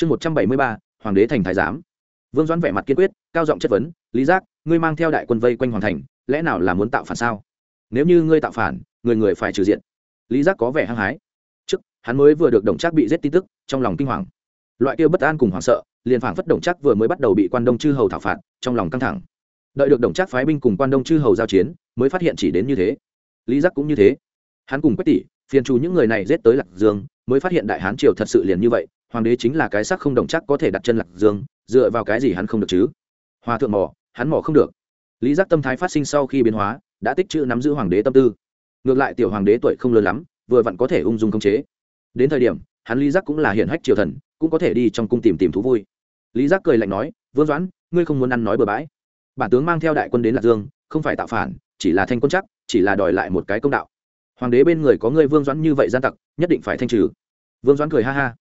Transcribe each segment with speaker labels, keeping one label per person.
Speaker 1: chương một trăm bảy mươi ba, hoàng đế thành thái giám. Vương doãn vẻ mặt kiên quyết, cao giọng chất vấn, lý giác, ngươi mang theo đại quân vây quanh hoàng thành, lẽ nào là muốn tạo phản sao? Nếu như ngươi tạo phản, người người phải trừ diện lý giác có vẻ hăng hái. Trước, hắn mới vừa được đồng trác bị giết tin tức, trong lòng kinh hoàng. Loại kia bất an cùng hoảng sợ, liền phảng phất đồng trác vừa mới bắt đầu bị quan đông chư hầu thảo phạt, trong lòng căng thẳng. Đợi được đồng trác phái binh cùng quan đông chư hầu giao chiến, mới phát hiện chỉ đến như thế. Lý giác cũng như thế. Hắn cùng quách tỷ, phiền trù những người này giết tới lạc dương, mới phát hiện đại hán triều thật sự liền như vậy hoàng đế chính là cái sắc không đồng chắc có thể đặt chân lạc dương, dựa vào cái gì hắn không được chứ? Hòa thượng mỏ hắn mỏ không được. Lý giác tâm thái phát sinh sau khi biến hóa, đã tích chữ nắm giữ hoàng đế tâm tư. Ngược lại tiểu hoàng đế tuổi không lớn lắm, vừa vặn có thể ung dung khống chế. Đến thời điểm, hắn lý giác cũng là hiển hách triều thần, cũng có thể đi trong cung tìm tìm thú vui. Lý giác cười lạnh nói, vương doãn, ngươi không muốn ăn nói bừa bãi. Bản tướng mang theo đại quân đến lạc dương, không phải tạo phản, chỉ là thanh quân chắc, chỉ là đòi lại một cái công đạo. Hoàng đế bên người có ngươi vương doãn như vậy gian tặc, nhất định phải thanh trừ. Vương doãn cười ha ha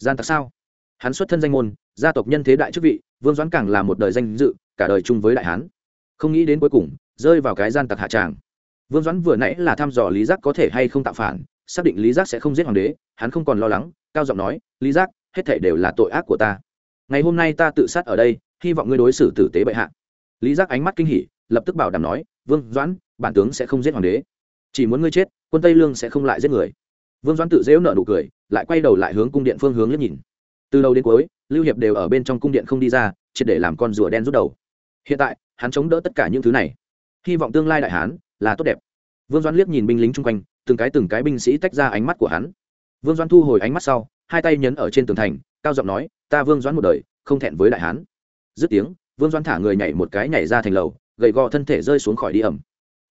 Speaker 1: gian tặc sao? Hắn xuất thân danh môn, gia tộc nhân thế đại chức vị, vương doãn càng là một đời danh dự, cả đời chung với đại hán. Không nghĩ đến cuối cùng, rơi vào cái gian tặc hạ tràng. Vương doãn vừa nãy là thăm dò lý giác có thể hay không tạo phản, xác định lý giác sẽ không giết hoàng đế, hắn không còn lo lắng, cao giọng nói, lý giác, hết thể đều là tội ác của ta. Ngày hôm nay ta tự sát ở đây, hy vọng ngươi đối xử tử tế bệ hạ. Lý giác ánh mắt kinh hỉ, lập tức bảo đảm nói, vương doãn, bản tướng sẽ không giết hoàng đế. Chỉ muốn ngươi chết, quân tây lương sẽ không lại giết người. Vương doãn tự dễu nợ nụ cười lại quay đầu lại hướng cung điện phương hướng liếc nhìn. Từ đầu đến cuối, lưu hiệp đều ở bên trong cung điện không đi ra, triệt để làm con rùa đen rút đầu. Hiện tại, hắn chống đỡ tất cả những thứ này. Hy vọng tương lai đại hán là tốt đẹp. Vương doãn liếc nhìn binh lính chung quanh, từng cái từng cái binh sĩ tách ra ánh mắt của hắn. Vương doãn thu hồi ánh mắt sau, hai tay nhấn ở trên tường thành, cao giọng nói, ta vương doãn một đời, không thẹn với đại hán. Dứt tiếng, vương doãn thả người nhảy một cái nhảy ra thành lầu, gầy gò thân thể rơi xuống khỏi đi ẩm.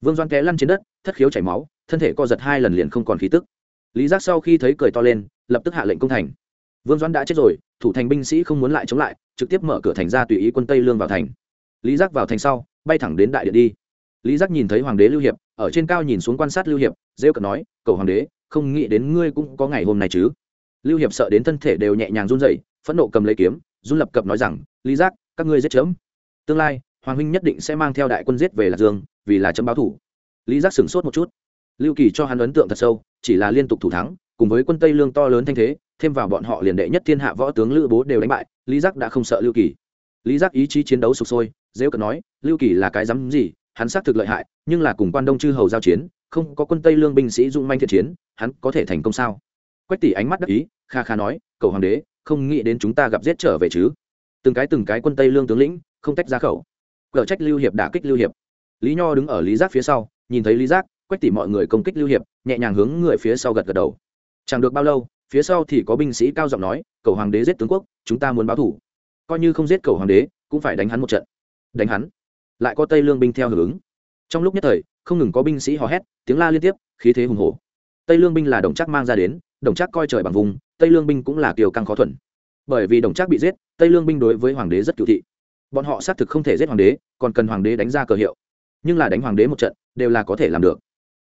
Speaker 1: Vương doãn té lăn trên đất, thất khiếu chảy máu, thân thể co giật hai lần liền không còn khí tức lý giác sau khi thấy cười to lên, lập tức hạ lệnh công thành. Vương doãn đã chết rồi, thủ thành binh sĩ không muốn lại chống lại, trực tiếp mở cửa thành ra tùy ý quân tây lương vào thành. Lý giác vào thành sau, bay thẳng đến đại điện đi. Lý giác nhìn thấy hoàng đế lưu hiệp, ở trên cao nhìn xuống quan sát lưu hiệp, rêu cợt nói, cầu hoàng đế, không nghĩ đến ngươi cũng có ngày hôm nay chứ? Lưu hiệp sợ đến thân thể đều nhẹ nhàng run rẩy, phẫn nộ cầm lấy kiếm, run lập cập nói rằng, lý giác, các ngươi giết chấm tương lai, hoàng huynh nhất định sẽ mang theo đại quân giết về lạc dương, vì là chấm báo thủ. Lý giác sửng sốt một chút lưu kỳ cho hắn ấn tượng thật sâu, chỉ là liên tục thủ thắng, cùng với quân tây lương to lớn thanh thế, thêm vào bọn họ liền đệ nhất thiên hạ võ tướng lữ bố đều đánh bại, lý giác đã không sợ lưu kỳ. Lý giác ý chí chiến đấu sụp sôi, dễ cận nói, lưu kỳ là cái dám gì? Hắn xác thực lợi hại, nhưng là cùng quan đông chư hầu giao chiến, không có quân tây lương binh sĩ dung manh thiện chiến, hắn có thể thành công sao? Quách tỷ ánh mắt đắc ý, kha kha nói, cầu hoàng đế, không nghĩ đến chúng ta gặp giết trở về chứ? Từng cái từng cái quân tây lương tướng lĩnh, không tách ra khẩu. Cờ trách lưu hiệp đả kích lưu hiệp. Lý nho đứng ở lý giác phía sau, nhìn thấy lý giác quách tỷ mọi người công kích lưu hiệp, nhẹ nhàng hướng người phía sau gật gật đầu. Chẳng được bao lâu, phía sau thì có binh sĩ cao giọng nói, cầu hoàng đế giết tướng quốc, chúng ta muốn báo thủ. Coi như không giết cầu hoàng đế, cũng phải đánh hắn một trận. Đánh hắn. Lại có tây lương binh theo hưởng ứng. Trong lúc nhất thời, không ngừng có binh sĩ hò hét, tiếng la liên tiếp, khí thế hùng hổ. Tây lương binh là đồng chắc mang ra đến, đồng chắc coi trời bằng vùng, tây lương binh cũng là kiều căng khó thuần. Bởi vì đồng chắc bị giết, tây lương binh đối với hoàng đế rất cựu thị. Bọn họ xác thực không thể giết hoàng đế, còn cần hoàng đế đánh ra cờ hiệu. Nhưng là đánh hoàng đế một trận, đều là có thể làm được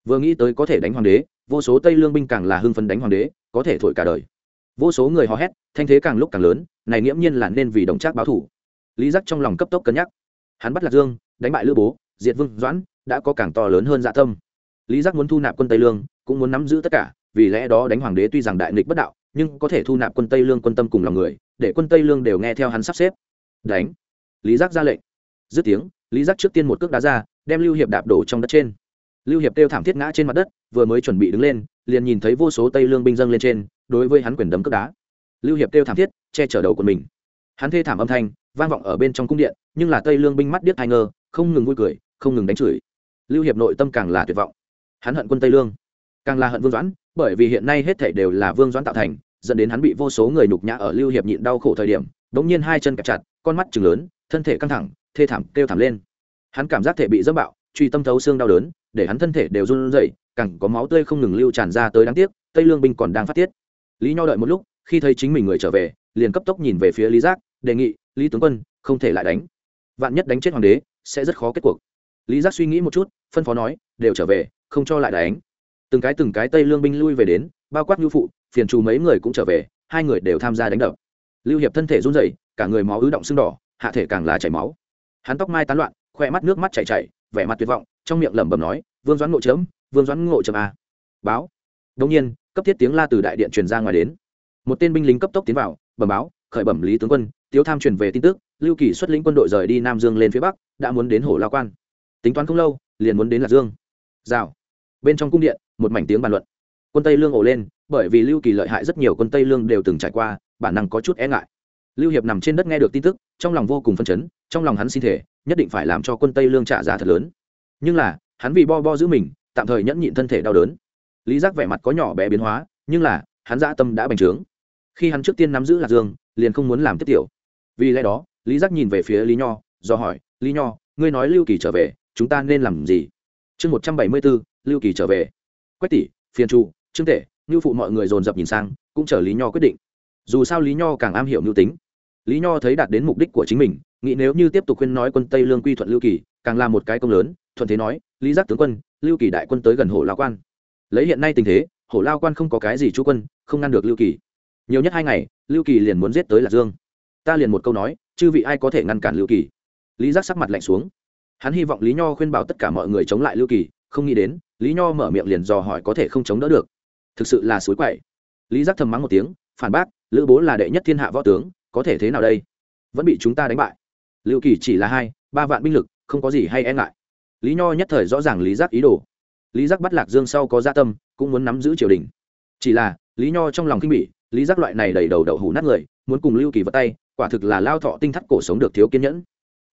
Speaker 1: vừa nghĩ tới có thể đánh hoàng đế, vô số tây lương binh càng là hưng phấn đánh hoàng đế, có thể thổi cả đời. Vô số người hò hét, thanh thế càng lúc càng lớn, này nghiễm nhiên là nên vì đồng trác báo thủ. Lý giác trong lòng cấp tốc cân nhắc. Hắn bắt lạc dương, đánh bại lữ bố, diệt vương doãn, đã có càng to lớn hơn dạ tâm. Lý giác muốn thu nạp quân tây lương, cũng muốn nắm giữ tất cả, vì lẽ đó đánh hoàng đế tuy rằng đại nghịch bất đạo, nhưng có thể thu nạp quân tây lương quân tâm cùng lòng người, để quân tây lương đều nghe theo hắn sắp xếp. Đánh. Lý giác ra lệnh. Dứt tiếng, lý giác trước tiên một cước đá ra, đem lưu hiệp đạp đổ trong đất trên lưu hiệp kêu thảm thiết ngã trên mặt đất, vừa mới chuẩn bị đứng lên, liền nhìn thấy vô số tây lương binh dâng lên trên, đối với hắn quyền đấm cướp đá. Lưu hiệp kêu thảm thiết, che chở đầu của mình. Hắn thê thảm âm thanh, vang vọng ở bên trong cung điện, nhưng là tây lương binh mắt điếc hai ngơ không ngừng vui cười, không ngừng đánh chửi. Lưu hiệp nội tâm càng là tuyệt vọng. Hắn hận quân tây lương, càng là hận vương doãn, bởi vì hiện nay hết thảy đều là vương doãn tạo thành, dẫn đến hắn bị vô số người nhục nhã ở lưu hiệp nhịn đau khổ thời điểm đống nhiên hai chân kẹp chặt, con mắt chừng lớn, thân thể căng thẳng, thê thảm kêu thảm lên. Hắn cảm giác thể bị dẫm bạo, truy tâm thấu xương đau đớn để hắn thân thể đều run rẩy, càng có máu tươi không ngừng lưu tràn ra tới đáng tiếc, tây lương binh còn đang phát tiết. Lý nho đợi một lúc, khi thấy chính mình người trở về, liền cấp tốc nhìn về phía lý giác, đề nghị, lý tướng quân, không thể lại đánh. Vạn nhất đánh chết hoàng đế, sẽ rất khó kết cuộc. Lý giác suy nghĩ một chút, phân phó nói, đều trở về, không cho lại đánh. Từng cái từng cái tây lương binh lui về đến, bao quát nhu phụ, phiền trù mấy người cũng trở về, hai người đều tham gia đánh đập. Lưu hiệp thân thể run rẩy, cả người máu ứ động sưng đỏ, hạ thể càng là chảy máu. Hắn tóc mai tán loạn, khoe mắt nước mắt chảy chảy, vẻ mặt tuyệt vọng trong miệng lẩm bẩm nói, vương doãn ngộ chấm vương doãn ngộ chấm a à. báo. Đông nhiên, cấp thiết tiếng la từ đại điện truyền ra ngoài đến. Một tên binh lính cấp tốc tiến vào, bẩm báo, khởi bẩm lý tướng quân, tiếu tham truyền về tin tức, lưu kỳ xuất lĩnh quân đội rời đi nam dương lên phía bắc, đã muốn đến hồ lao quan. Tính toán không lâu, liền muốn đến lạc dương. Rào. Bên trong cung điện, một mảnh tiếng bàn luận. Quân tây lương ổ lên, bởi vì lưu kỳ lợi hại rất nhiều quân tây lương đều từng trải qua, bản năng có chút e ngại. Lưu hiệp nằm trên đất nghe được tin tức, trong lòng vô cùng phân chấn, trong lòng hắn xin thể, nhất định phải làm cho quân tây lương trả giá thật lớn nhưng là, hắn vì bo bo giữ mình, tạm thời nhẫn nhịn thân thể đau đớn. Lý giác vẻ mặt có nhỏ bé biến hóa, nhưng là, hắn dã tâm đã bành trướng. Khi hắn trước tiên nắm giữ lạc dương, liền không muốn làm tiếp tiểu. Vì lẽ đó, lý giác nhìn về phía lý nho, do hỏi, lý nho, ngươi nói lưu kỳ trở về, chúng ta nên làm gì? Chương một trăm bảy mươi bốn, lưu kỳ trở về. Quách tỷ, phiền trụ trương tể, Ngưu phụ mọi người dồn dập nhìn sang, cũng chờ lý nho quyết định. Dù sao lý nho càng am hiểu mưu tính. Lý nho thấy đạt đến mục đích của chính mình nghĩ nếu như tiếp tục khuyên nói quân tây lương quy thuận lưu kỳ, càng là một cái công lớn, thuận thế nói, lý giác tướng quân, lưu kỳ đại quân tới gần hồ lao quan. Lấy hiện nay tình thế hồ lao quan không có cái gì chú quân, không ngăn được lưu kỳ. Nhiều nhất hai ngày, lưu kỳ liền muốn giết tới lạc dương. Ta liền một câu nói, chư vị ai có thể ngăn cản lưu kỳ? Lý giác sắc mặt lạnh xuống. Hắn hy vọng lý nho khuyên bảo tất cả mọi người chống lại lưu kỳ, không nghĩ đến, lý nho mở miệng liền dò hỏi có thể không chống đỡ được. Thực sự là suối quậy. Lý giác thầm mắng một tiếng, phản bác, lữ bố là đệ nhất thiên hạ võ tướng, có thể thế nào đây? Vẫn bị chúng ta đánh bại liệu kỳ chỉ là hai, ba vạn binh lực, không có gì hay e ngại. Lý nho nhất thời rõ ràng lý giác ý đồ. Lý giác bắt lạc dương sau có gia tâm, cũng muốn nắm giữ triều đình. Chỉ là, lý nho trong lòng kinh bỉ, lý giác loại này đầy đầu đậu hủ nát người, muốn cùng lưu kỳ vật tay, quả thực là lao thọ tinh thắt cổ sống được thiếu kiên nhẫn.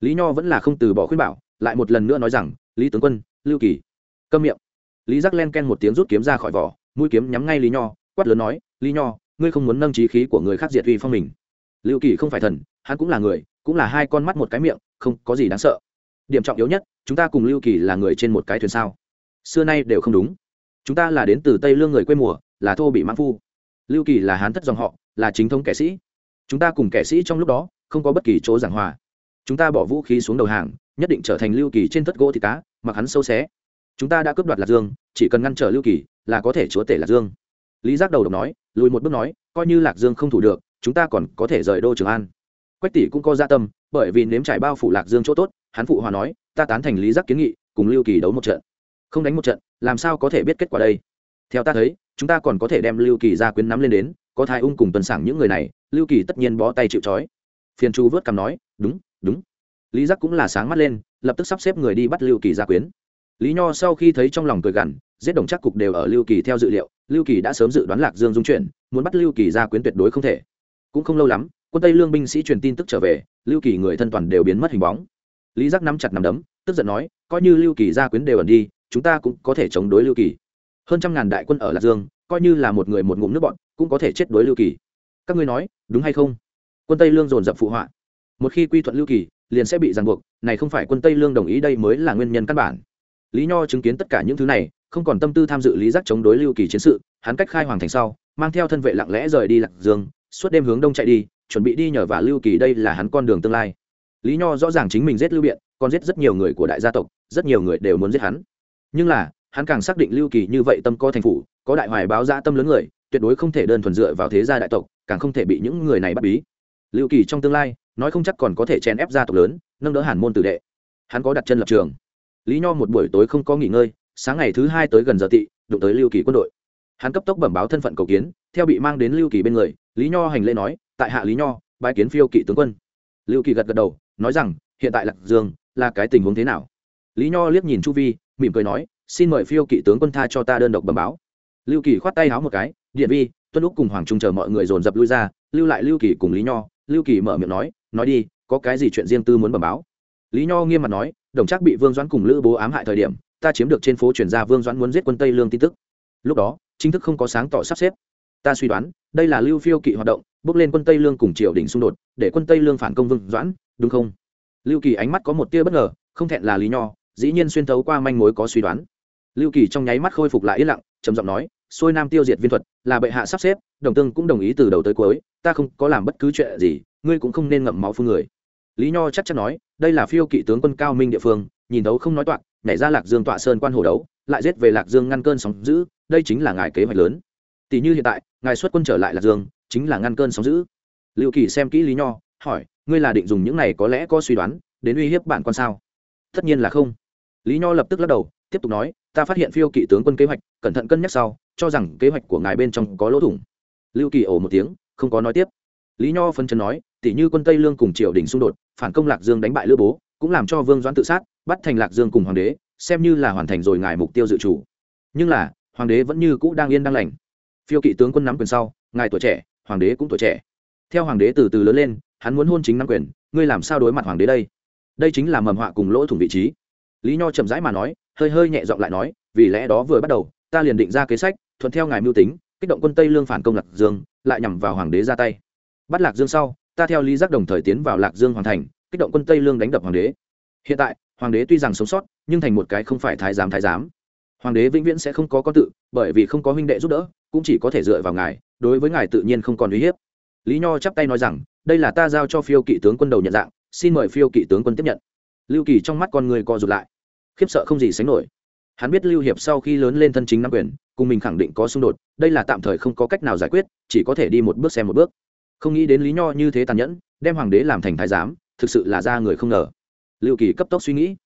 Speaker 1: Lý nho vẫn là không từ bỏ khuyên bảo, lại một lần nữa nói rằng, lý tướng quân, lưu kỳ, câm miệng. Lý giác len ken một tiếng rút kiếm ra khỏi vỏ, mũi kiếm nhắm ngay lý nho, quát lớn nói, lý nho, ngươi không muốn nâng trí khí của người khác diệt uy phong mình. Lưu kỳ không phải thần, hắn cũng là người cũng là hai con mắt một cái miệng, không có gì đáng sợ. Điểm trọng yếu nhất, chúng ta cùng lưu kỳ là người trên một cái thuyền sao? Xưa nay đều không đúng. Chúng ta là đến từ tây lương người quê mùa, là thô bị mãn phu. Lưu kỳ là hán thất dòng họ, là chính thống kẻ sĩ. Chúng ta cùng kẻ sĩ trong lúc đó, không có bất kỳ chỗ giảng hòa. Chúng ta bỏ vũ khí xuống đầu hàng, nhất định trở thành lưu kỳ trên thất gỗ thì cá, mặc hắn sâu xé. Chúng ta đã cướp đoạt lạc dương, chỉ cần ngăn trở lưu kỳ, là có thể chúa tể lạc dương. Lý giác đầu độc nói, lùi một bước nói, coi như lạc dương không thủ được, chúng ta còn có thể rời đô trường an quách tỷ cũng có gia tâm, bởi vì nếm trải bao phủ lạc dương chỗ tốt, hắn phụ hòa nói, ta tán thành lý giác kiến nghị, cùng lưu kỳ đấu một trận. Không đánh một trận, làm sao có thể biết kết quả đây? Theo ta thấy, chúng ta còn có thể đem lưu kỳ ra quyến nắm lên đến, có thai ung cùng tuần sảng những người này, lưu kỳ tất nhiên bó tay chịu trói. Phiền chu vớt cằm nói, đúng đúng. Lý giác cũng là sáng mắt lên, lập tức sắp xếp người đi bắt lưu kỳ ra quyến. Lý nho sau khi thấy trong lòng cười gằn, giết đồng chắc cục đều ở lưu kỳ theo dự liệu, lưu kỳ đã sớm dự đoán lạc dương dung chuyển, muốn bắt lưu kỳ ra quyến tuyệt đối không thể. Cũng không lâu lắm quân tây lương binh sĩ truyền tin tức trở về lưu kỳ người thân toàn đều biến mất hình bóng lý giác nắm chặt nắm đấm tức giận nói coi như lưu kỳ gia quyến đều ẩn đi chúng ta cũng có thể chống đối lưu kỳ hơn trăm ngàn đại quân ở lạc dương coi như là một người một ngụm nước bọn cũng có thể chết đối lưu kỳ các ngươi nói đúng hay không quân tây lương dồn dập phụ họa một khi quy thuận lưu kỳ liền sẽ bị ràng buộc này không phải quân tây lương đồng ý đây mới là nguyên nhân căn bản lý nho chứng kiến tất cả những thứ này không còn tâm tư tham dự lý giác chống đối lưu kỳ chiến sự hắn cách khai hoàng thành sau mang theo thân vệ lặng lẽ rời đi lạc dương suốt đêm hướng đông chạy đi chuẩn bị đi nhờ và lưu kỳ đây là hắn con đường tương lai. Lý nho rõ ràng chính mình giết lưu biện, còn giết rất nhiều người của đại gia tộc, rất nhiều người đều muốn giết hắn. Nhưng là, hắn càng xác định lưu kỳ như vậy tâm có thành phủ, có đại hoài báo gia tâm lớn người, tuyệt đối không thể đơn thuần dựa vào thế gia đại tộc, càng không thể bị những người này bắt bí. Lưu kỳ trong tương lai, nói không chắc còn có thể chèn ép gia tộc lớn, nâng đỡ hàn môn tử đệ. Hắn có đặt chân lập trường. Lý nho một buổi tối không có nghỉ ngơi, sáng ngày thứ hai tới gần giờ tị, đụng tới lưu kỳ quân đội. Hắn cấp tốc bẩm báo thân phận cầu kiến theo bị mang đến lưu kỳ bên người, lý nho hành lễ nói, tại hạ lý nho, bái kiến phiêu kỵ tướng quân. Lưu kỳ gật gật đầu, nói rằng, hiện tại lạc dương là cái tình huống thế nào? Lý nho liếc nhìn chu vi, mỉm cười nói, xin mời phiêu kỵ tướng quân tha cho ta đơn độc bẩm báo. Lưu kỳ khoát tay háo một cái, điện vi, tuân lúc cùng hoàng trung chờ mọi người dồn dập lui ra, lưu lại lưu kỳ cùng lý nho. Lưu kỳ mở miệng nói nói đi, có cái gì chuyện riêng tư muốn bẩm báo? Lý nho nghiêm mặt nói, đồng chắc bị vương doãn cùng lữ bố ám hại thời điểm, ta chiếm được trên phố chuyển ra vương doãn muốn giết quân tây lương tin tức. Lúc đó, chính thức không có sáng tỏ sắp xếp ta suy đoán, đây là lưu phiêu kỵ hoạt động, bước lên quân tây lương cùng triều đình xung đột, để quân tây lương phản công vương doãn, đúng không? Lưu kỳ ánh mắt có một tia bất ngờ, không thẹn là lý nho, dĩ nhiên xuyên thấu qua manh mối có suy đoán. Lưu kỳ trong nháy mắt khôi phục lại yên lặng, trầm giọng nói, xuôi nam tiêu diệt viên thuật, là bệ hạ sắp xếp, đồng tương cũng đồng ý từ đầu tới cuối, ta không có làm bất cứ chuyện gì, ngươi cũng không nên ngậm máu phương người. Lý nho chắc chắn nói, đây là phiêu kỵ tướng quân cao minh địa phương, nhìn đấu không nói toạc, nhảy ra lạc dương tọa sơn quan hồ đấu, lại giết về lạc dương ngăn cơn sóng giữ đây chính là ngài kế hoạch lớn tỷ như hiện tại, ngài xuất quân trở lại lạc dương, chính là ngăn cơn sóng giữ liệu kỳ xem kỹ lý nho, hỏi, ngươi là định dùng những này có lẽ có suy đoán, đến uy hiếp bản quan sao? Tất nhiên là không. Lý nho lập tức lắc đầu, tiếp tục nói, ta phát hiện phiêu kỵ tướng quân kế hoạch, cẩn thận cân nhắc sau, cho rằng kế hoạch của ngài bên trong có lỗ thủng. Lưu kỳ ổ một tiếng, không có nói tiếp. Lý nho phân chân nói tỷ như quân tây lương cùng triều đình xung đột, phản công lạc dương đánh bại lữ bố, cũng làm cho vương doãn tự sát, bắt thành lạc dương cùng hoàng đế, xem như là hoàn thành rồi ngài mục tiêu dự chủ nhưng là, hoàng đế vẫn như cũ đang yên đang lành phiêu kỵ tướng quân nắm quyền sau, ngài tuổi trẻ, hoàng đế cũng tuổi trẻ. Theo hoàng đế từ từ lớn lên, hắn muốn hôn chính nắm quyền, ngươi làm sao đối mặt hoàng đế đây? Đây chính là mầm họa cùng lỗ thủng vị trí. Lý nho chậm rãi mà nói, hơi hơi nhẹ giọng lại nói, vì lẽ đó vừa bắt đầu, ta liền định ra kế sách, thuận theo ngài mưu tính, kích động quân tây lương phản công lạc dương, lại nhằm vào hoàng đế ra tay. Bắt lạc dương sau, ta theo lý giác đồng thời tiến vào lạc dương hoàn thành, kích động quân tây lương đánh đập hoàng đế. Hiện tại, hoàng đế tuy rằng sống sót, nhưng thành một cái không phải thái giám thái giám. Hoàng đế vĩnh viễn sẽ không có con tự, bởi vì không có huynh đệ giúp đỡ cũng chỉ có thể dựa vào ngài, đối với ngài tự nhiên không còn uy hiếp. Lý nho chắp tay nói rằng, đây là ta giao cho phiêu kỵ tướng quân đầu nhận dạng, xin mời phiêu kỵ tướng quân tiếp nhận. Lưu kỳ trong mắt con người co rụt lại. Khiếp sợ không gì sánh nổi. Hắn biết lưu hiệp sau khi lớn lên thân chính nắm quyền, cùng mình khẳng định có xung đột, đây là tạm thời không có cách nào giải quyết, chỉ có thể đi một bước xem một bước. Không nghĩ đến lý nho như thế tàn nhẫn, đem hoàng đế làm thành thái giám, thực sự là ra người không ngờ. Lưu kỳ cấp tốc suy nghĩ.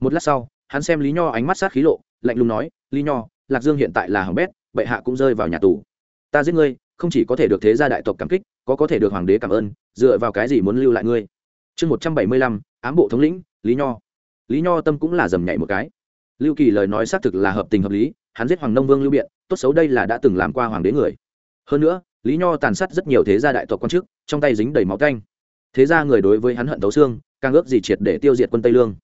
Speaker 1: Một lát sau, hắn xem lý nho ánh mắt sát khí lộ, lạnh lùng nói, lý nho, lạc dương hiện tại là hỏng bét bệ hạ cũng rơi vào nhà tù. Ta giết ngươi, không chỉ có thể được thế gia đại tộc cảm kích, có có thể được hoàng đế cảm ơn, dựa vào cái gì muốn lưu lại ngươi? Chương một trăm bảy mươi lăm, ám bộ thống lĩnh, lý nho. Lý nho tâm cũng là dầm nhảy một cái. Lưu kỳ lời nói xác thực là hợp tình hợp lý, hắn giết hoàng nông vương lưu biện, tốt xấu đây là đã từng làm qua hoàng đế người. Hơn nữa, lý nho tàn sát rất nhiều thế gia đại tộc quan chức, trong tay dính đầy máu canh. Thế ra người đối với hắn hận tấu xương, càng ước gì triệt để tiêu diệt quân tây lương.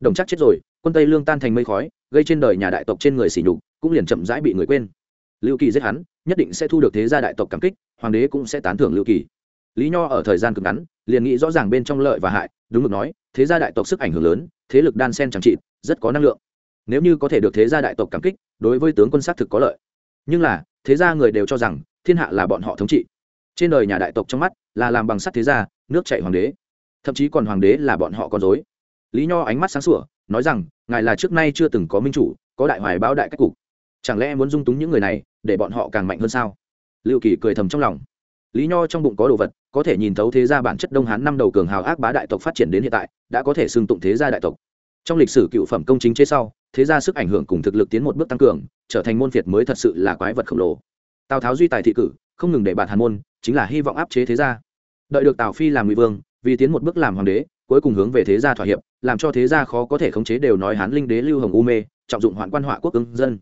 Speaker 1: Đồng chắc chết rồi, quân tây lương tan thành mây khói, gây trên đời nhà đại tộc trên người xỉ nhục, cũng liền chậm rãi bị người quên lưu kỳ giết hắn, nhất định sẽ thu được thế gia đại tộc cảm kích, hoàng đế cũng sẽ tán thưởng lưu kỳ. Lý nho ở thời gian cực ngắn, liền nghĩ rõ ràng bên trong lợi và hại, đúng được nói, thế gia đại tộc sức ảnh hưởng lớn, thế lực đan sen chẳng trị rất có năng lượng. Nếu như có thể được thế gia đại tộc cảm kích, đối với tướng quân xác thực có lợi. Nhưng là, thế gia người đều cho rằng, thiên hạ là bọn họ thống trị. Trên đời nhà đại tộc trong mắt, là làm bằng sắt thế gia, nước chạy hoàng đế. Thậm chí còn hoàng đế là bọn họ con dối lý nho ánh mắt sáng sủa, nói rằng, ngài là trước nay chưa từng có minh chủ, có đại hoài báo đại cách cục chẳng lẽ muốn dung túng những người này, để bọn họ càng mạnh hơn sao? Lưu kỳ cười thầm trong lòng. Lý nho trong bụng có đồ vật, có thể nhìn thấu thế gia bản chất đông hán năm đầu cường hào ác bá đại tộc phát triển đến hiện tại, đã có thể xưng tụng thế gia đại tộc. Trong lịch sử cựu phẩm công chính chế sau, thế gia sức ảnh hưởng cùng thực lực tiến một bước tăng cường, trở thành môn phiệt mới thật sự là quái vật khổng lồ. Tào tháo duy tài thị cử, không ngừng để bạt hàn môn, chính là hy vọng áp chế thế gia. Đợi được tào phi làm ngụy vương, vì tiến một bước làm hoàng đế, cuối cùng hướng về thế gia thỏa hiệp, làm cho thế gia khó có thể khống chế đều nói hán linh đế lưu hồng u mê, trọng dụng hoạn quan họa quốc ứng dân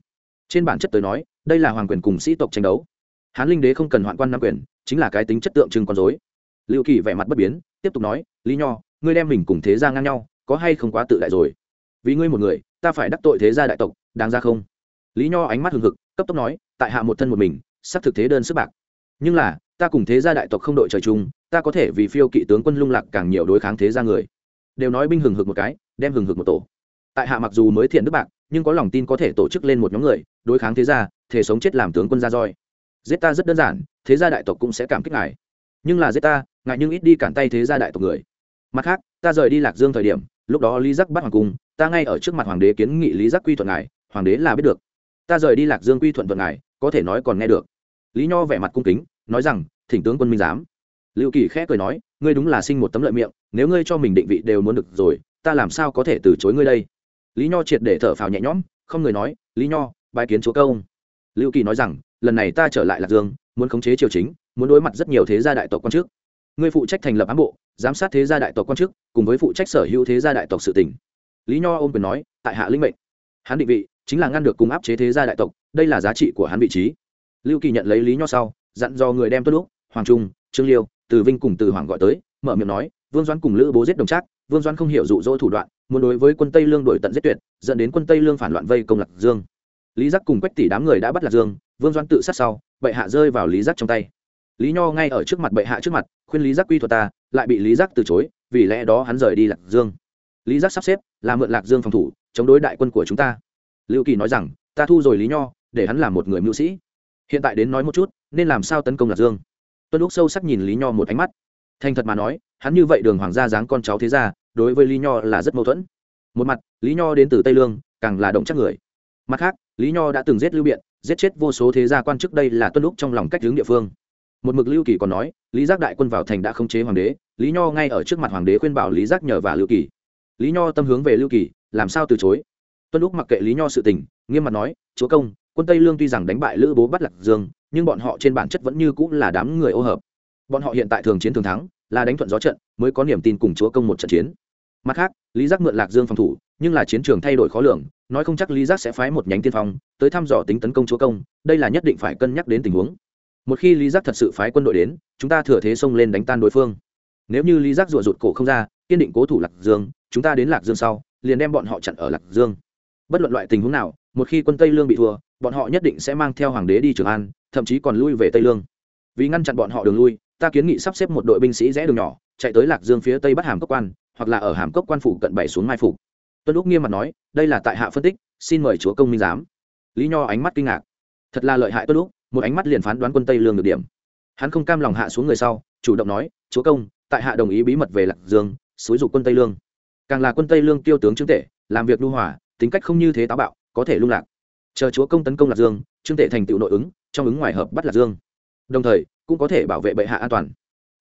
Speaker 1: trên bản chất tới nói, đây là hoàng quyền cùng sĩ tộc tranh đấu. Hán linh đế không cần hoạn quan nam quyền, chính là cái tính chất tượng trưng con dối lưu kỳ vẻ mặt bất biến, tiếp tục nói, lý nho, ngươi đem mình cùng thế gia ngang nhau, có hay không quá tự đại rồi? Vì ngươi một người, ta phải đắc tội thế gia đại tộc, đáng ra không? Lý nho ánh mắt hừng hực, cấp tốc nói, tại hạ một thân một mình, sắp thực thế đơn sức bạc. Nhưng là, ta cùng thế gia đại tộc không đội trời chung, ta có thể vì phiêu kỵ tướng quân lung lạc càng nhiều đối kháng thế gia người. Đều nói binh hừng hực một cái, đem hừng hực một tổ tại hạ mặc dù mới thiện đức bạc, nhưng có lòng tin có thể tổ chức lên một nhóm người, đối kháng thế gia, thể sống chết làm tướng quân ra roi. Giết ta rất đơn giản, thế gia đại tộc cũng sẽ cảm kích ngài. Nhưng là giết ta, ngài nhưng ít đi cản tay thế gia đại tộc người. Mặt khác, ta rời đi lạc dương thời điểm, lúc đó lý giác bắt hoàng cung, ta ngay ở trước mặt hoàng đế kiến nghị lý giác quy thuận ngài, hoàng đế là biết được. Ta rời đi lạc dương quy thuận vận ngài, có thể nói còn nghe được. Lý nho vẻ mặt cung kính, nói rằng, thỉnh tướng quân minh giám. Lưu kỳ khẽ cười nói, ngươi đúng là sinh một tấm lợi miệng, nếu ngươi cho mình định vị đều muốn được rồi, ta làm sao có thể từ chối ngươi đây? Lý nho triệt để thở phào nhẹ nhõm, không người nói, lý nho bài kiến chúa công. Lưu kỳ nói rằng, lần này ta trở lại lạc dương, muốn khống chế triều chính, muốn đối mặt rất nhiều thế gia đại tộc quan chức. Ngươi phụ trách thành lập ám bộ, giám sát thế gia đại tộc quan chức, cùng với phụ trách sở hữu thế gia đại tộc sự tỉnh lý nho ôm quyền nói, tại hạ linh mệnh. Hắn định vị, chính là ngăn được cùng áp chế thế gia đại tộc, đây là giá trị của hắn vị trí. Lưu kỳ nhận lấy lý nho sau, dặn dò người đem tuân lúc hoàng trung, trương liêu, từ vinh cùng từ hoàng gọi tới, mở miệng nói, vương doãn cùng lữ bố giết đồng trác, vương doãn không hiểu dụ dỗ thủ đoạn muốn đối với quân tây lương đổi tận giết tuyệt, dẫn đến quân tây lương phản loạn vây công lạc dương. Lý giác cùng quách tỷ đám người đã bắt lạc dương, vương doãn tự sát sau, bệ hạ rơi vào lý giác trong tay. Lý nho ngay ở trước mặt bệ hạ trước mặt, khuyên lý giác quy thuật ta, lại bị lý giác từ chối, vì lẽ đó hắn rời đi lạc dương. Lý giác sắp xếp, là mượn lạc dương phòng thủ, chống đối đại quân của chúng ta. Lưu kỳ nói rằng, ta thu rồi lý nho, để hắn làm một người mưu sĩ. Hiện tại đến nói một chút, nên làm sao tấn công lạc dương? Tuân lúc sâu sắc nhìn lý nho một ánh mắt. Thành thật mà nói, hắn như vậy đường hoàng gia dáng con cháu thế gia đối với lý nho là rất mâu thuẫn. Một mặt, lý nho đến từ tây lương, càng là động chắc người. Mặt khác, lý nho đã từng giết lưu biện, giết chết vô số thế gia quan chức đây là tuân lúc trong lòng cách hướng địa phương. Một mực lưu kỳ còn nói, lý giác đại quân vào thành đã khống chế hoàng đế, lý nho ngay ở trước mặt hoàng đế khuyên bảo lý giác nhờ và lưu kỳ. Lý nho tâm hướng về lưu kỳ, làm sao từ chối? Tuân lúc mặc kệ lý nho sự tình, nghiêm mặt nói, chúa công, quân tây lương tuy rằng đánh bại lữ bố bắt lạc dương, nhưng bọn họ trên bản chất vẫn như cũng là đám người ô hợp. Bọn họ hiện tại thường chiến thường thắng, là đánh thuận gió trận, mới có niềm tin cùng chúa công một trận chiến mặt khác, lý giác mượn lạc dương phòng thủ, nhưng là chiến trường thay đổi khó lường, nói không chắc lý giác sẽ phái một nhánh tiên phong tới thăm dò tính tấn công chúa công, đây là nhất định phải cân nhắc đến tình huống. Một khi lý giác thật sự phái quân đội đến, chúng ta thừa thế xông lên đánh tan đối phương. Nếu như lý giác rụa rụt cổ không ra, kiên định cố thủ lạc dương, chúng ta đến lạc dương sau, liền đem bọn họ chặn ở lạc dương. Bất luận loại tình huống nào, một khi quân tây lương bị thua, bọn họ nhất định sẽ mang theo hoàng đế đi trường an, thậm chí còn lui về tây lương. Vì ngăn chặn bọn họ đường lui ta kiến nghị sắp xếp một đội binh sĩ rẽ đường nhỏ, chạy tới lạc dương phía tây bắt hàm cốc quan, hoặc là ở hàm cốc quan phủ cận bảy xuống mai phục tuân lúc nghiêm mặt nói, đây là tại hạ phân tích, xin mời chúa công minh giám. Lý nho ánh mắt kinh ngạc. Thật là lợi hại tuân lúc một ánh mắt liền phán đoán quân tây lương được điểm. Hắn không cam lòng hạ xuống người sau, chủ động nói, chúa công, tại hạ đồng ý bí mật về lạc dương, xúi dục quân tây lương. Càng là quân tây lương tiêu tướng trương tể, làm việc lưu hòa, tính cách không như thế táo bạo, có thể lung lạc. Chờ chúa công tấn công lạc dương, trương tể thành tựu nội ứng, trong ứng ngoài hợp bắt lạc dương. Đồng thời cũng có thể bảo vệ bệ hạ an toàn.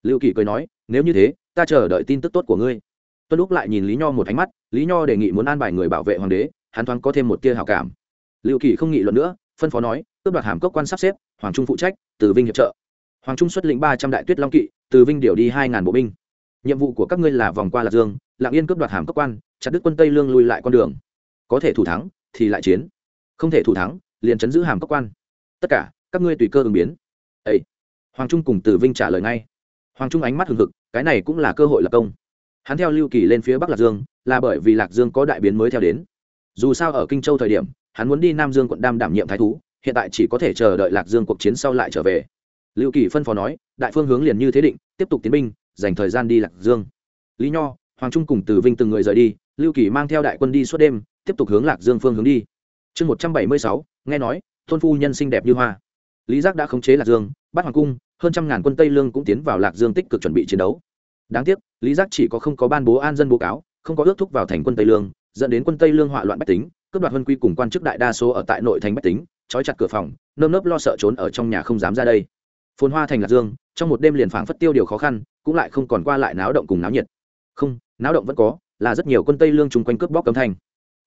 Speaker 1: Lưu kỳ cười nói, nếu như thế, ta chờ đợi tin tức tốt của ngươi. Tuân lúc lại nhìn lý nho một ánh mắt, lý nho đề nghị muốn an bài người bảo vệ hoàng đế, hắn thoáng có thêm một tia hào cảm. Lưu kỳ không nghị luận nữa, phân phó nói cướp đoạt hàm cốc quan sắp xếp, hoàng trung phụ trách, từ vinh hiệp trợ. Hoàng trung xuất lĩnh ba trăm đại tuyết long kỵ, từ vinh điều đi hai ngàn bộ binh. Nhiệm vụ của các ngươi là vòng qua lạc dương, lạng yên cướp đoạt hàm cốc quan, chặt đứt quân tây lương lui lại con đường. Có thể thủ thắng, thì lại chiến. Không thể thủ thắng, liền chấn giữ hàm cốc quan. Tất cả, các ngươi tùy cơ ứng biến. Ấy hoàng trung cùng Tử vinh trả lời ngay. Hoàng trung ánh mắt hừng hực, cái này cũng là cơ hội lập công. Hắn theo lưu kỳ lên phía bắc lạc dương, là bởi vì lạc dương có đại biến mới theo đến. Dù sao ở kinh châu thời điểm, hắn muốn đi nam dương quận đam đảm nhiệm thái thú, hiện tại chỉ có thể chờ đợi lạc dương cuộc chiến sau lại trở về. Lưu kỳ phân phó nói, đại phương hướng liền như thế định, tiếp tục tiến binh, dành thời gian đi lạc dương. Lý nho, hoàng trung cùng từ vinh từng người rời đi, lưu kỳ mang theo đại quân đi suốt đêm, tiếp tục hướng lạc dương phương hướng đi. Chương một trăm bảy mươi sáu, nghe nói, thôn phu nhân xinh đẹp như hoa. Lý giác đã khống chế lạc dương, bắt hoàng cung hơn trăm ngàn quân tây lương cũng tiến vào lạc dương tích cực chuẩn bị chiến đấu. Đáng tiếc, lý giác chỉ có không có ban bố an dân bố cáo, không có ước thúc vào thành quân tây lương, dẫn đến quân tây lương hỏa loạn bách tính, cướp đoạt huân quy cùng quan chức đại đa số ở tại nội thành bách tính, trói chặt cửa phòng, nơm nớp lo sợ trốn ở trong nhà không dám ra đây. Phồn hoa thành lạc dương, trong một đêm liền phảng phất tiêu điều khó khăn, cũng lại không còn qua lại náo động cùng náo nhiệt. Không, náo động vẫn có, là rất nhiều quân tây lương chung quanh cướp bóc cấm thành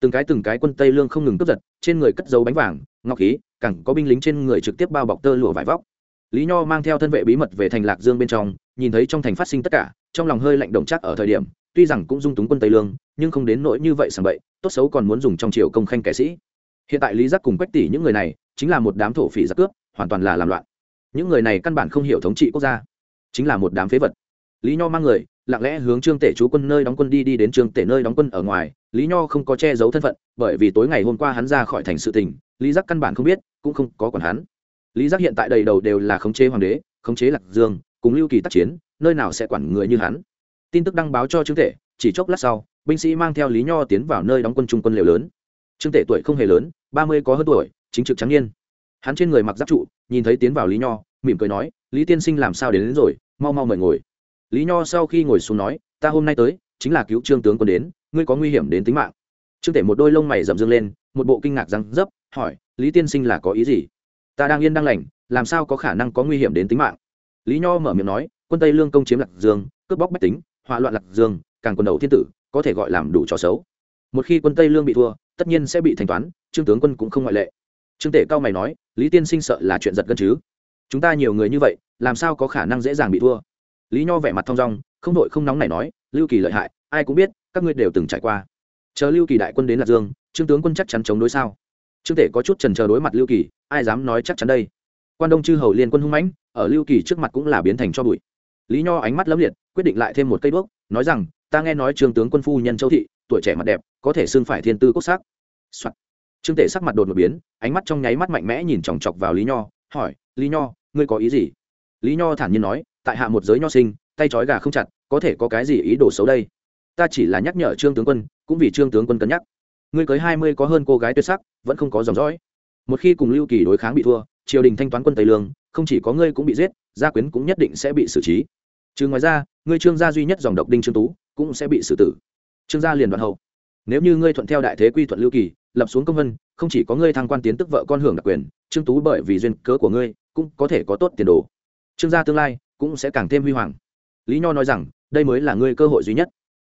Speaker 1: từng cái từng cái quân tây lương không ngừng cướp giật, trên người cất dấu bánh vàng, ngọc khí, cẳng có binh lính trên người trực tiếp bao bọc tơ lụa vải vóc lý nho mang theo thân vệ bí mật về thành lạc dương bên trong, nhìn thấy trong thành phát sinh tất cả, trong lòng hơi lạnh động chắc ở thời điểm, tuy rằng cũng dung túng quân tây lương, nhưng không đến nỗi như vậy sảng bậy, tốt xấu còn muốn dùng trong triều công khanh kẻ sĩ. Hiện tại lý giác cùng quách tỷ những người này, chính là một đám thổ phỉ giặc cướp, hoàn toàn là làm loạn. Những người này căn bản không hiểu thống trị quốc gia, chính là một đám phế vật. Lý nho mang người, lặng lẽ hướng trương tể chú quân nơi đóng quân đi đi đến trương tể nơi đóng quân ở ngoài. Lý nho không có che giấu thân phận, bởi vì tối ngày hôm qua hắn ra khỏi thành sự tình, lý giác căn bản không biết, cũng không có còn hắn lý giác hiện tại đầy đầu đều là khống chế hoàng đế khống chế lạc dương cùng lưu kỳ tác chiến nơi nào sẽ quản người như hắn. Tin tức đăng báo cho trương tể chỉ chốc lát sau binh sĩ mang theo lý nho tiến vào nơi đóng quân trung quân liều lớn. Trương tể tuổi không hề lớn ba mươi có hơn tuổi chính trực trắng niên. Hắn trên người mặc giáp trụ nhìn thấy tiến vào lý nho mỉm cười nói lý tiên sinh làm sao đến, đến rồi mau mau mời ngồi. Lý nho sau khi ngồi xuống nói ta hôm nay tới chính là cứu trương tướng quân đến ngươi có nguy hiểm đến tính mạng. Trương tể một đôi lông mày rậm dương lên một bộ kinh ngạc răng dấp hỏi lý tiên sinh là có ý gì? Ta đang yên đang lành, làm sao có khả năng có nguy hiểm đến tính mạng? Lý nho mở miệng nói, quân tây lương công chiếm lạc dương, cướp bóc bách tính, hỏa loạn lạc dương, càng quần đầu thiên tử, có thể gọi làm đủ trò xấu. Một khi quân tây lương bị thua, tất nhiên sẽ bị thanh toán, trương tướng quân cũng không ngoại lệ. Trương tể cao mày nói, lý tiên sinh sợ là chuyện giật gân chứ? Chúng ta nhiều người như vậy, làm sao có khả năng dễ dàng bị thua? Lý nho vẻ mặt thong dong, không đội không nóng này nói, lưu kỳ lợi hại, ai cũng biết, các ngươi đều từng trải qua. Chờ lưu kỳ đại quân đến lạc dương, trương tướng quân chắc chắn chống đối sao? Trương tể có chút trần chờ đối mặt lưu kỳ, ai dám nói chắc chắn đây? Quan đông chư hầu liên quân hung mãnh, ở lưu kỳ trước mặt cũng là biến thành cho bụi. Lý nho ánh mắt lấm liệt, quyết định lại thêm một cây đuốc, nói rằng, ta nghe nói trương tướng quân phu nhân châu thị, tuổi trẻ mặt đẹp, có thể xưng phải thiên tư cốt sắc. Soạn. trương tể sắc mặt đột một biến, ánh mắt trong nháy mắt mạnh mẽ nhìn chòng chọc vào lý nho, hỏi, lý nho, ngươi có ý gì? Lý nho thản nhiên nói, tại hạ một giới nho sinh, tay trói gà không chặt, có thể có cái gì ý đồ xấu đây? Ta chỉ là nhắc nhở trương tướng quân, cũng vì trương tướng quân cân nhắc. Ngươi cưới hai mươi có hơn cô gái tuyệt sắc vẫn không có dòng dõi. Một khi cùng lưu kỳ đối kháng bị thua, triều đình thanh toán quân tây lương, không chỉ có ngươi cũng bị giết, gia quyến cũng nhất định sẽ bị xử trí. Trừ ngoài ra, ngươi trương gia duy nhất dòng độc đinh trương tú cũng sẽ bị xử tử. Trương gia liền đoạn hậu. Nếu như ngươi thuận theo đại thế quy thuận lưu kỳ, lập xuống công vân, không chỉ có ngươi thăng quan tiến tức vợ con hưởng đặc quyền, trương tú bởi vì duyên cớ của ngươi cũng có thể có tốt tiền đồ. Trương gia tương lai cũng sẽ càng thêm huy hoàng. Lý nho nói rằng, đây mới là ngươi cơ hội duy nhất.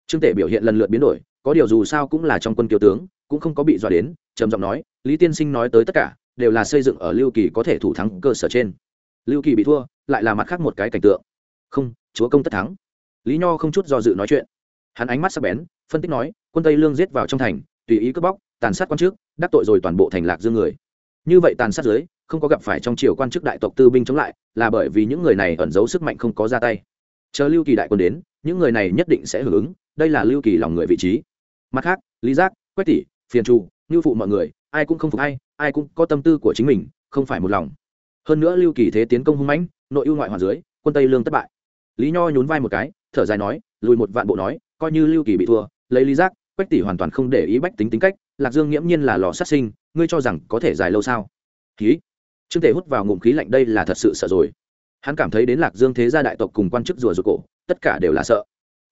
Speaker 1: Trương tể biểu hiện lần lượt biến đổi, có điều dù sao cũng là trong quân kiều tướng, cũng không có bị dọa đến trầm giọng nói, lý tiên sinh nói tới tất cả, đều là xây dựng ở lưu kỳ có thể thủ thắng cơ sở trên. Lưu kỳ bị thua, lại là mặt khác một cái cảnh tượng. Không, chúa công tất thắng. Lý nho không chút do dự nói chuyện. Hắn ánh mắt sắc bén, phân tích nói, quân tây lương giết vào trong thành, tùy ý cướp bóc, tàn sát quan chức đắc tội rồi toàn bộ thành lạc dương người. Như vậy tàn sát dưới, không có gặp phải trong triều quan chức đại tộc tư binh chống lại, là bởi vì những người này ẩn giấu sức mạnh không có ra tay. Chờ lưu kỳ đại quân đến, những người này nhất định sẽ hưởng ứng, đây là lưu kỳ lòng người vị trí. Mặt khác, lý giác, quách tỷ, phiền trụ như phụ mọi người, ai cũng không phục ai ai cũng có tâm tư của chính mình, không phải một lòng. Hơn nữa lưu kỳ thế tiến công hung mãnh, nội ưu ngoại hoàn dưới, quân tây lương thất bại. Lý nho nhún vai một cái, thở dài nói, lùi một vạn bộ nói, coi như lưu kỳ bị thua, lấy lý giác, quách tỷ hoàn toàn không để ý bách tính tính cách, lạc dương nghiễm nhiên là lò sát sinh, ngươi cho rằng có thể dài lâu sao? Khí trương tể hút vào ngụm khí lạnh, đây là thật sự sợ rồi. Hắn cảm thấy đến lạc dương thế gia đại tộc cùng quan chức rùa rùa cổ, tất cả đều là sợ.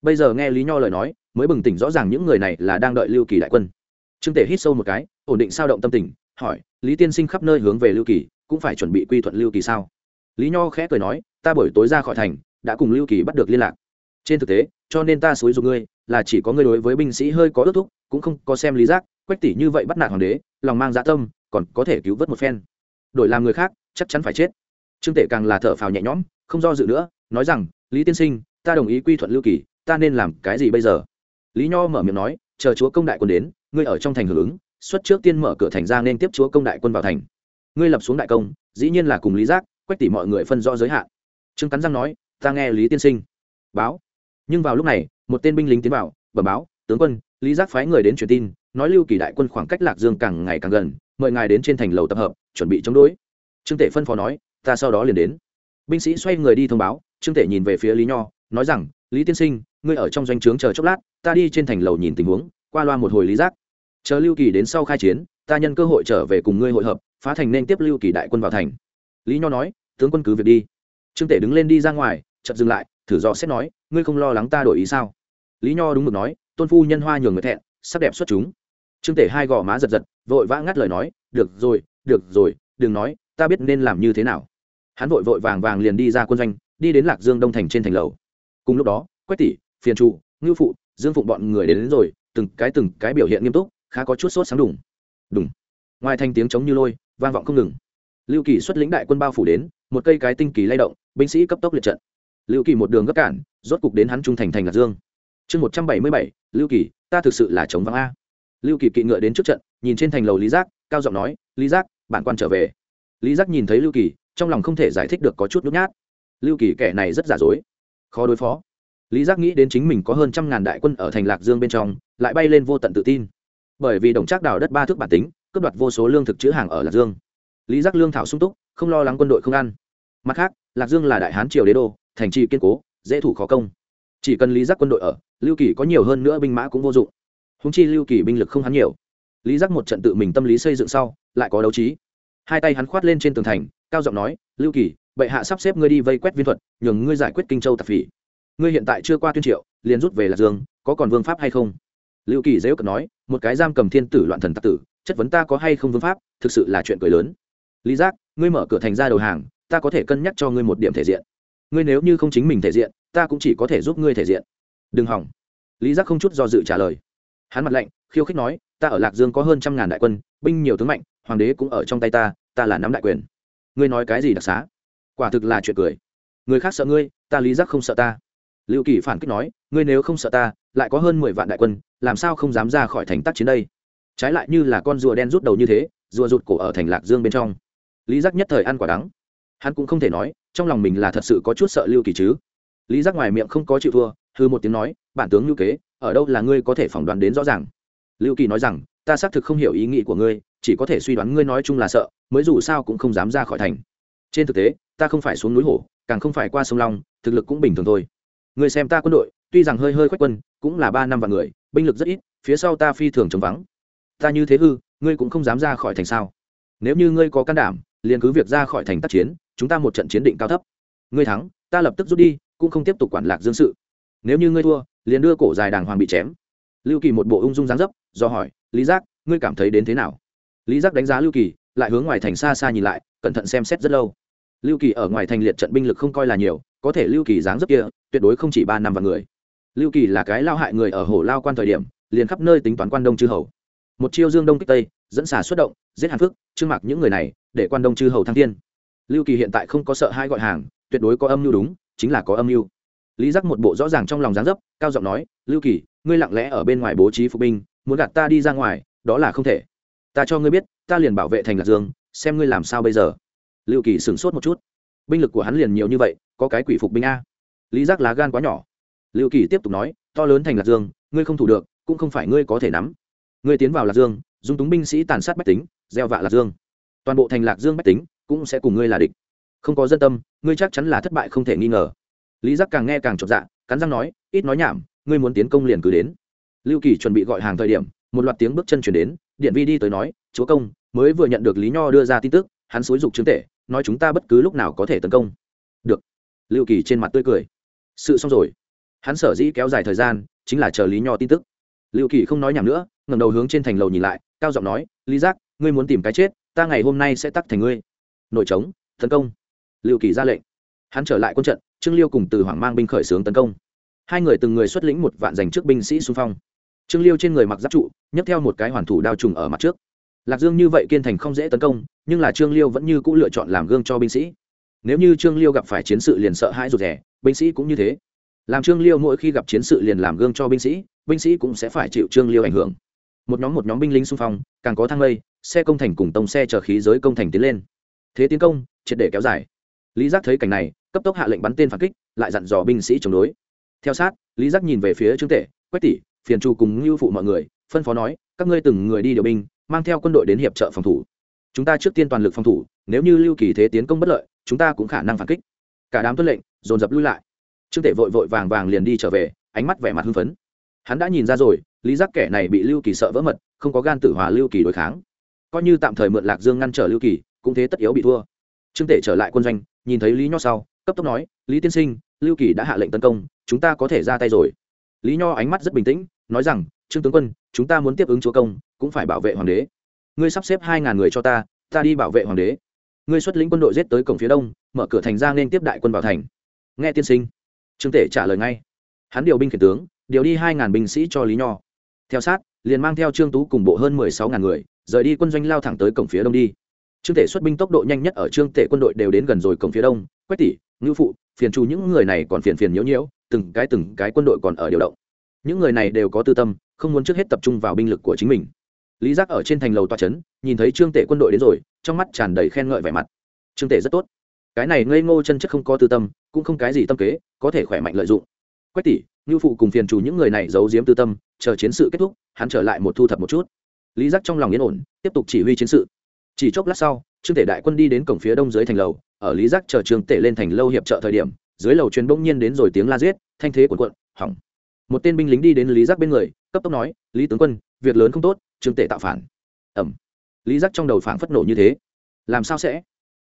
Speaker 1: Bây giờ nghe lý nho lời nói, mới bừng tỉnh rõ ràng những người này là đang đợi lưu kỳ đại quân trương tể hít sâu một cái, ổn định sao động tâm tình, hỏi, lý tiên sinh khắp nơi hướng về lưu kỳ, cũng phải chuẩn bị quy thuận lưu kỳ sao? Lý nho khẽ cười nói, ta buổi tối ra khỏi thành, đã cùng lưu kỳ bắt được liên lạc. Trên thực tế, cho nên ta xúi dục ngươi, là chỉ có ngươi đối với binh sĩ hơi có ước thúc, cũng không có xem lý giác, quách tỷ như vậy bắt nạt hoàng đế, lòng mang dạ tâm, còn có thể cứu vớt một phen. Đổi làm người khác, chắc chắn phải chết. Trương tể càng là thở phào nhẹ nhõm, không do dự nữa, nói rằng, lý tiên sinh, ta đồng ý quy thuận lưu kỳ, ta nên làm cái gì bây giờ? Lý nho mở miệng nói chờ chúa công đại quân đến, ngươi ở trong thành hưởng ứng, xuất trước tiên mở cửa thành ra nên tiếp chúa công đại quân vào thành. Ngươi lập xuống đại công, dĩ nhiên là cùng lý giác, quách tỷ mọi người phân rõ giới hạn. Trương cắn răng nói, ta nghe lý tiên sinh báo. Nhưng vào lúc này, một tên binh lính tiến vào, bẩm báo, tướng quân, lý giác phái người đến truyền tin, nói lưu kỳ đại quân khoảng cách lạc dương càng ngày càng gần, mời ngài đến trên thành lầu tập hợp, chuẩn bị chống đối. Trương tể phân phó nói, ta sau đó liền đến. Binh sĩ xoay người đi thông báo, trương tể nhìn về phía lý nho, nói rằng, lý tiên sinh ngươi ở trong doanh trướng chờ chốc lát, ta đi trên thành lầu nhìn tình huống, qua loa một hồi lý giác. Chờ lưu kỳ đến sau khai chiến, ta nhân cơ hội trở về cùng ngươi hội hợp, phá thành nên tiếp lưu kỳ đại quân vào thành. Lý nho nói, tướng quân cứ việc đi. Trương tể đứng lên đi ra ngoài, chợt dừng lại, thử dò xét nói, ngươi không lo lắng ta đổi ý sao? Lý nho đúng ngực nói, tôn phu nhân hoa nhường người thẹn, sắc đẹp xuất chúng. Trương tể hai gò má giật giật, vội vã ngắt lời nói, được rồi được rồi, đừng nói, ta biết nên làm như thế nào. Hắn vội vội vàng vàng liền đi ra quân doanh, đi đến lạc dương đông thành trên thành lầu. Cùng lúc đó, quách tỷ phiền trụ ngưu phụ dương phụng bọn người đến, đến rồi từng cái từng cái biểu hiện nghiêm túc khá có chút sốt sáng đủng đủng ngoài thành tiếng chống như lôi vang vọng không ngừng. Lưu kỳ xuất lĩnh đại quân bao phủ đến một cây cái tinh kỳ lay động binh sĩ cấp tốc liệt trận. Lưu kỳ một đường gấp cản rốt cục đến hắn trung thành thành lạc dương. Chương một trăm bảy mươi bảy lưu kỳ ta thực sự là chống vắng a. Lưu kỳ kỵ ngựa đến trước trận nhìn trên thành lầu lý giác cao giọng nói lý giác bản quan trở về. Lý giác nhìn thấy lưu kỳ trong lòng không thể giải thích được có chút nhút nhát. Lưu kỳ kẻ này rất giả dối. Khó đối phó lý giác nghĩ đến chính mình có hơn trăm ngàn đại quân ở thành lạc dương bên trong, lại bay lên vô tận tự tin. Bởi vì đồng trác đào đất ba thước bản tính, cướp đoạt vô số lương thực chữ hàng ở lạc dương. Lý giác lương thảo sung túc, không lo lắng quân đội không ăn. Mặt khác, lạc dương là đại hán triều đế đô, thành trì kiên cố, dễ thủ khó công. Chỉ cần lý giác quân đội ở, lưu kỳ có nhiều hơn nữa binh mã cũng vô dụng. Húng chi lưu kỳ binh lực không hắn nhiều. Lý giác một trận tự mình tâm lý xây dựng sau, lại có đấu trí. Hai tay hắn khoát lên trên tường thành, cao giọng nói, lưu kỳ, bệ hạ sắp xếp ngươi đi vây quét viên thuật, nhường ngươi giải quyết kinh châu tạp phỉ ngươi hiện tại chưa qua tuyên triệu, liền rút về lạc dương, có còn vương pháp hay không? Lưu kỳ dễ cận nói, một cái giam cầm thiên tử loạn thần tặc tử, chất vấn ta có hay không vương pháp, thực sự là chuyện cười lớn. Lý giác, ngươi mở cửa thành ra đầu hàng, ta có thể cân nhắc cho ngươi một điểm thể diện. Ngươi nếu như không chính mình thể diện, ta cũng chỉ có thể giúp ngươi thể diện. Đừng hỏng. Lý giác không chút do dự trả lời. Hắn mặt lạnh, khiêu khích nói, ta ở lạc dương có hơn trăm ngàn đại quân, binh nhiều tướng mạnh, hoàng đế cũng ở trong tay ta ta là nắm đại quyền. Ngươi nói cái gì đặc xá? Quả thực là chuyện cười. Người khác sợ ngươi, ta lý giác không sợ ta lưu kỳ phản kích nói, ngươi nếu không sợ ta, lại có hơn mười vạn đại quân, làm sao không dám ra khỏi thành tác chiến đây? Trái lại như là con rùa đen rút đầu như thế, rùa rụt cổ ở thành lạc dương bên trong. Lý giác nhất thời ăn quả đắng. Hắn cũng không thể nói, trong lòng mình là thật sự có chút sợ lưu kỳ chứ. Lý giác ngoài miệng không có chịu thua, hư một tiếng nói, bản tướng lưu kế, ở đâu là ngươi có thể phỏng đoán đến rõ ràng? Lưu kỳ nói rằng, ta xác thực không hiểu ý nghĩ của ngươi, chỉ có thể suy đoán ngươi nói chung là sợ, mới dù sao cũng không dám ra khỏi thành. Trên thực tế, ta không phải xuống núi hổ, càng không phải qua sông long, thực lực cũng bình thường thôi ngươi xem ta quân đội, tuy rằng hơi hơi khoách quân, cũng là ba năm vạn người, binh lực rất ít, phía sau ta phi thường chống vắng. Ta như thế hư, ngươi cũng không dám ra khỏi thành sao? Nếu như ngươi có can đảm, liền cứ việc ra khỏi thành tác chiến, chúng ta một trận chiến định cao thấp. Ngươi thắng, ta lập tức rút đi, cũng không tiếp tục quản lạc dương sự. Nếu như ngươi thua, liền đưa cổ dài đàng hoàng bị chém. Lưu kỳ một bộ ung dung dáng dấp, do hỏi, lý giác, ngươi cảm thấy đến thế nào? Lý giác đánh giá lưu kỳ, lại hướng ngoài thành xa xa nhìn lại, cẩn thận xem xét rất lâu. Lưu kỳ ở ngoài thành liệt trận binh lực không coi là nhiều có thể lưu kỳ dáng dấp kia, tuyệt đối không chỉ ba năm và người. Lưu kỳ là cái lao hại người ở hồ lao quan thời điểm, liền khắp nơi tính toán quan đông chư hầu. Một chiêu dương đông kích tây, dẫn xả xuất động, giết hàn phước trương mặc những người này, để quan đông chư hầu thăng thiên. Lưu kỳ hiện tại không có sợ hai gọi hàng, tuyệt đối có âm mưu đúng, chính là có âm mưu. Lý giác một bộ rõ ràng trong lòng dáng dấp, cao giọng nói, lưu kỳ, ngươi lặng lẽ ở bên ngoài bố trí phục binh, muốn gạt ta đi ra ngoài, đó là không thể. Ta cho ngươi biết, ta liền bảo vệ thành lạc dương, xem ngươi làm sao bây giờ. Lưu kỳ sửng sốt một chút binh lực của hắn liền nhiều như vậy, có cái quỷ phục binh a. Lý giác lá gan quá nhỏ. Lưu kỳ tiếp tục nói, to lớn thành lạc dương, ngươi không thủ được, cũng không phải ngươi có thể nắm. Ngươi tiến vào lạc dương, dung túng binh sĩ tàn sát bách tính, gieo vạ lạc dương. Toàn bộ thành lạc dương bách tính cũng sẽ cùng ngươi là địch. Không có dân tâm, ngươi chắc chắn là thất bại không thể nghi ngờ. Lý giác càng nghe càng chột dạ cắn răng nói, ít nói nhảm, ngươi muốn tiến công liền cứ đến. Lưu kỳ chuẩn bị gọi hàng thời điểm, một loạt tiếng bước chân chuyển đến, điện vi đi tới nói, chúa công, mới vừa nhận được lý nho đưa ra tin tức, hắn xúi dục chứng tể nói chúng ta bất cứ lúc nào có thể tấn công. Được. Lưu kỳ trên mặt tươi cười. Sự xong rồi. Hắn sở dĩ kéo dài thời gian, chính là chờ lý nho tin tức. Lưu kỳ không nói nhảm nữa ngầm đầu hướng trên thành lầu nhìn lại, cao giọng nói, lý giác, ngươi muốn tìm cái chết, ta ngày hôm nay sẽ tắt thành ngươi. Nội trống, tấn công. Lưu kỳ ra lệnh. Hắn trở lại quân trận, trương liêu cùng từ hoàng mang binh khởi xướng tấn công. Hai người từng người xuất lĩnh một vạn dành trước binh sĩ xung phong. Trương liêu trên người mặc giáp trụ, nhấc theo một cái hoàn thủ đao trùng ở mặt trước lạc dương như vậy kiên thành không dễ tấn công, nhưng là trương liêu vẫn như c ũ lựa chọn làm gương cho binh sĩ. Nếu như trương liêu gặp phải chiến sự liền sợ hãi rụt rẻ binh sĩ cũng như thế. Làm trương liêu mỗi khi gặp chiến sự liền làm gương cho binh sĩ binh sĩ cũng sẽ phải chịu trương liêu ảnh hưởng. Một nhóm một nhóm binh lính xung phong, càng có thang lây, xe công thành cùng tông xe chở khí giới công thành tiến lên. Thế tiến công, triệt để kéo dài. Lý giác thấy cảnh này, cấp tốc hạ lệnh bắn tên phản kích, lại dặn dò binh sĩ chống đối. Theo sát, lý giác nhìn về phía trương tể, quách tỷ, phiền chu cùng ngưu phụ mọi người, phân phó nói, các ngươi từng người đi điều binh mang theo quân đội đến hiệp trợ phòng thủ. Chúng ta trước tiên toàn lực phòng thủ, nếu như lưu kỳ thế tiến công bất lợi, chúng ta cũng khả năng phản kích. Cả đám tuân lệnh, dồn dập lui lại. Trương tể vội vội vàng vàng liền đi trở về, ánh mắt vẻ mặt hưng phấn. Hắn đã nhìn ra rồi, lý giác kẻ này bị lưu kỳ sợ vỡ mật, không có gan tử hòa lưu kỳ đối kháng. Coi như tạm thời mượn lạc dương ngăn trở lưu kỳ, cũng thế tất yếu bị thua. Trương tể trở lại quân doanh, nhìn thấy lý nho sau, cấp tốc nói, lý tiên sinh, lưu kỳ đã hạ lệnh tấn công, chúng ta có thể ra tay rồi. Lý nho ánh mắt rất bình tĩnh, nói rằng trương tướng quân, chúng ta muốn tiếp ứng chúa công, cũng phải bảo vệ hoàng đế. Ngươi sắp xếp hai ngàn người cho ta ta đi bảo vệ hoàng đế. Ngươi xuất lĩnh quân đội giết tới cổng phía đông, mở cửa thành ra nên tiếp đại quân vào thành. Nghe tiên sinh. Trương tể trả lời ngay. Hắn điều binh khiển tướng, điều đi hai ngàn binh sĩ cho lý nho. Theo sát, liền mang theo trương tú cùng bộ hơn mười sáu ngàn người, rời đi quân doanh lao thẳng tới cổng phía đông đi. Trương tể xuất binh tốc độ nhanh nhất ở trương tể quân đội đều đến gần rồi cổng phía đông. Quách tỷ ngư phụ, phiền trù những người này còn phiền phiền nhiễu nhiễu, từng cái từng cái quân đội còn ở điều động những người này đều có tư tâm, không muốn trước hết tập trung vào binh lực của chính mình. Lý giác ở trên thành lầu toa trấn nhìn thấy trương tể quân đội đến rồi, trong mắt tràn đầy khen ngợi vẻ mặt. Trương tể rất tốt. Cái này ngây ngô chân chất không có tư tâm, cũng không cái gì tâm kế, có thể khỏe mạnh lợi dụng. Quách tỷ ngư phụ cùng phiền chủ những người này giấu giếm tư tâm, chờ chiến sự kết thúc, hắn trở lại một thu thập một chút. Lý giác trong lòng yên ổn, tiếp tục chỉ huy chiến sự. Chỉ chốc lát sau, trương tể đại quân đi đến cổng phía đông dưới thành lầu, ở lý giác chờ trương tể lên thành lâu hiệp trợ thời điểm, dưới lầu truyền bỗng nhiên đến rồi tiếng la giết, thanh thế của quận hỏng một tên binh lính đi đến lý giác bên người, cấp tốc nói, lý tướng quân, việc lớn không tốt trương tể tạo phản. Ẩm. Lý giác trong đầu phản phất nộ như thế. Làm sao sẽ?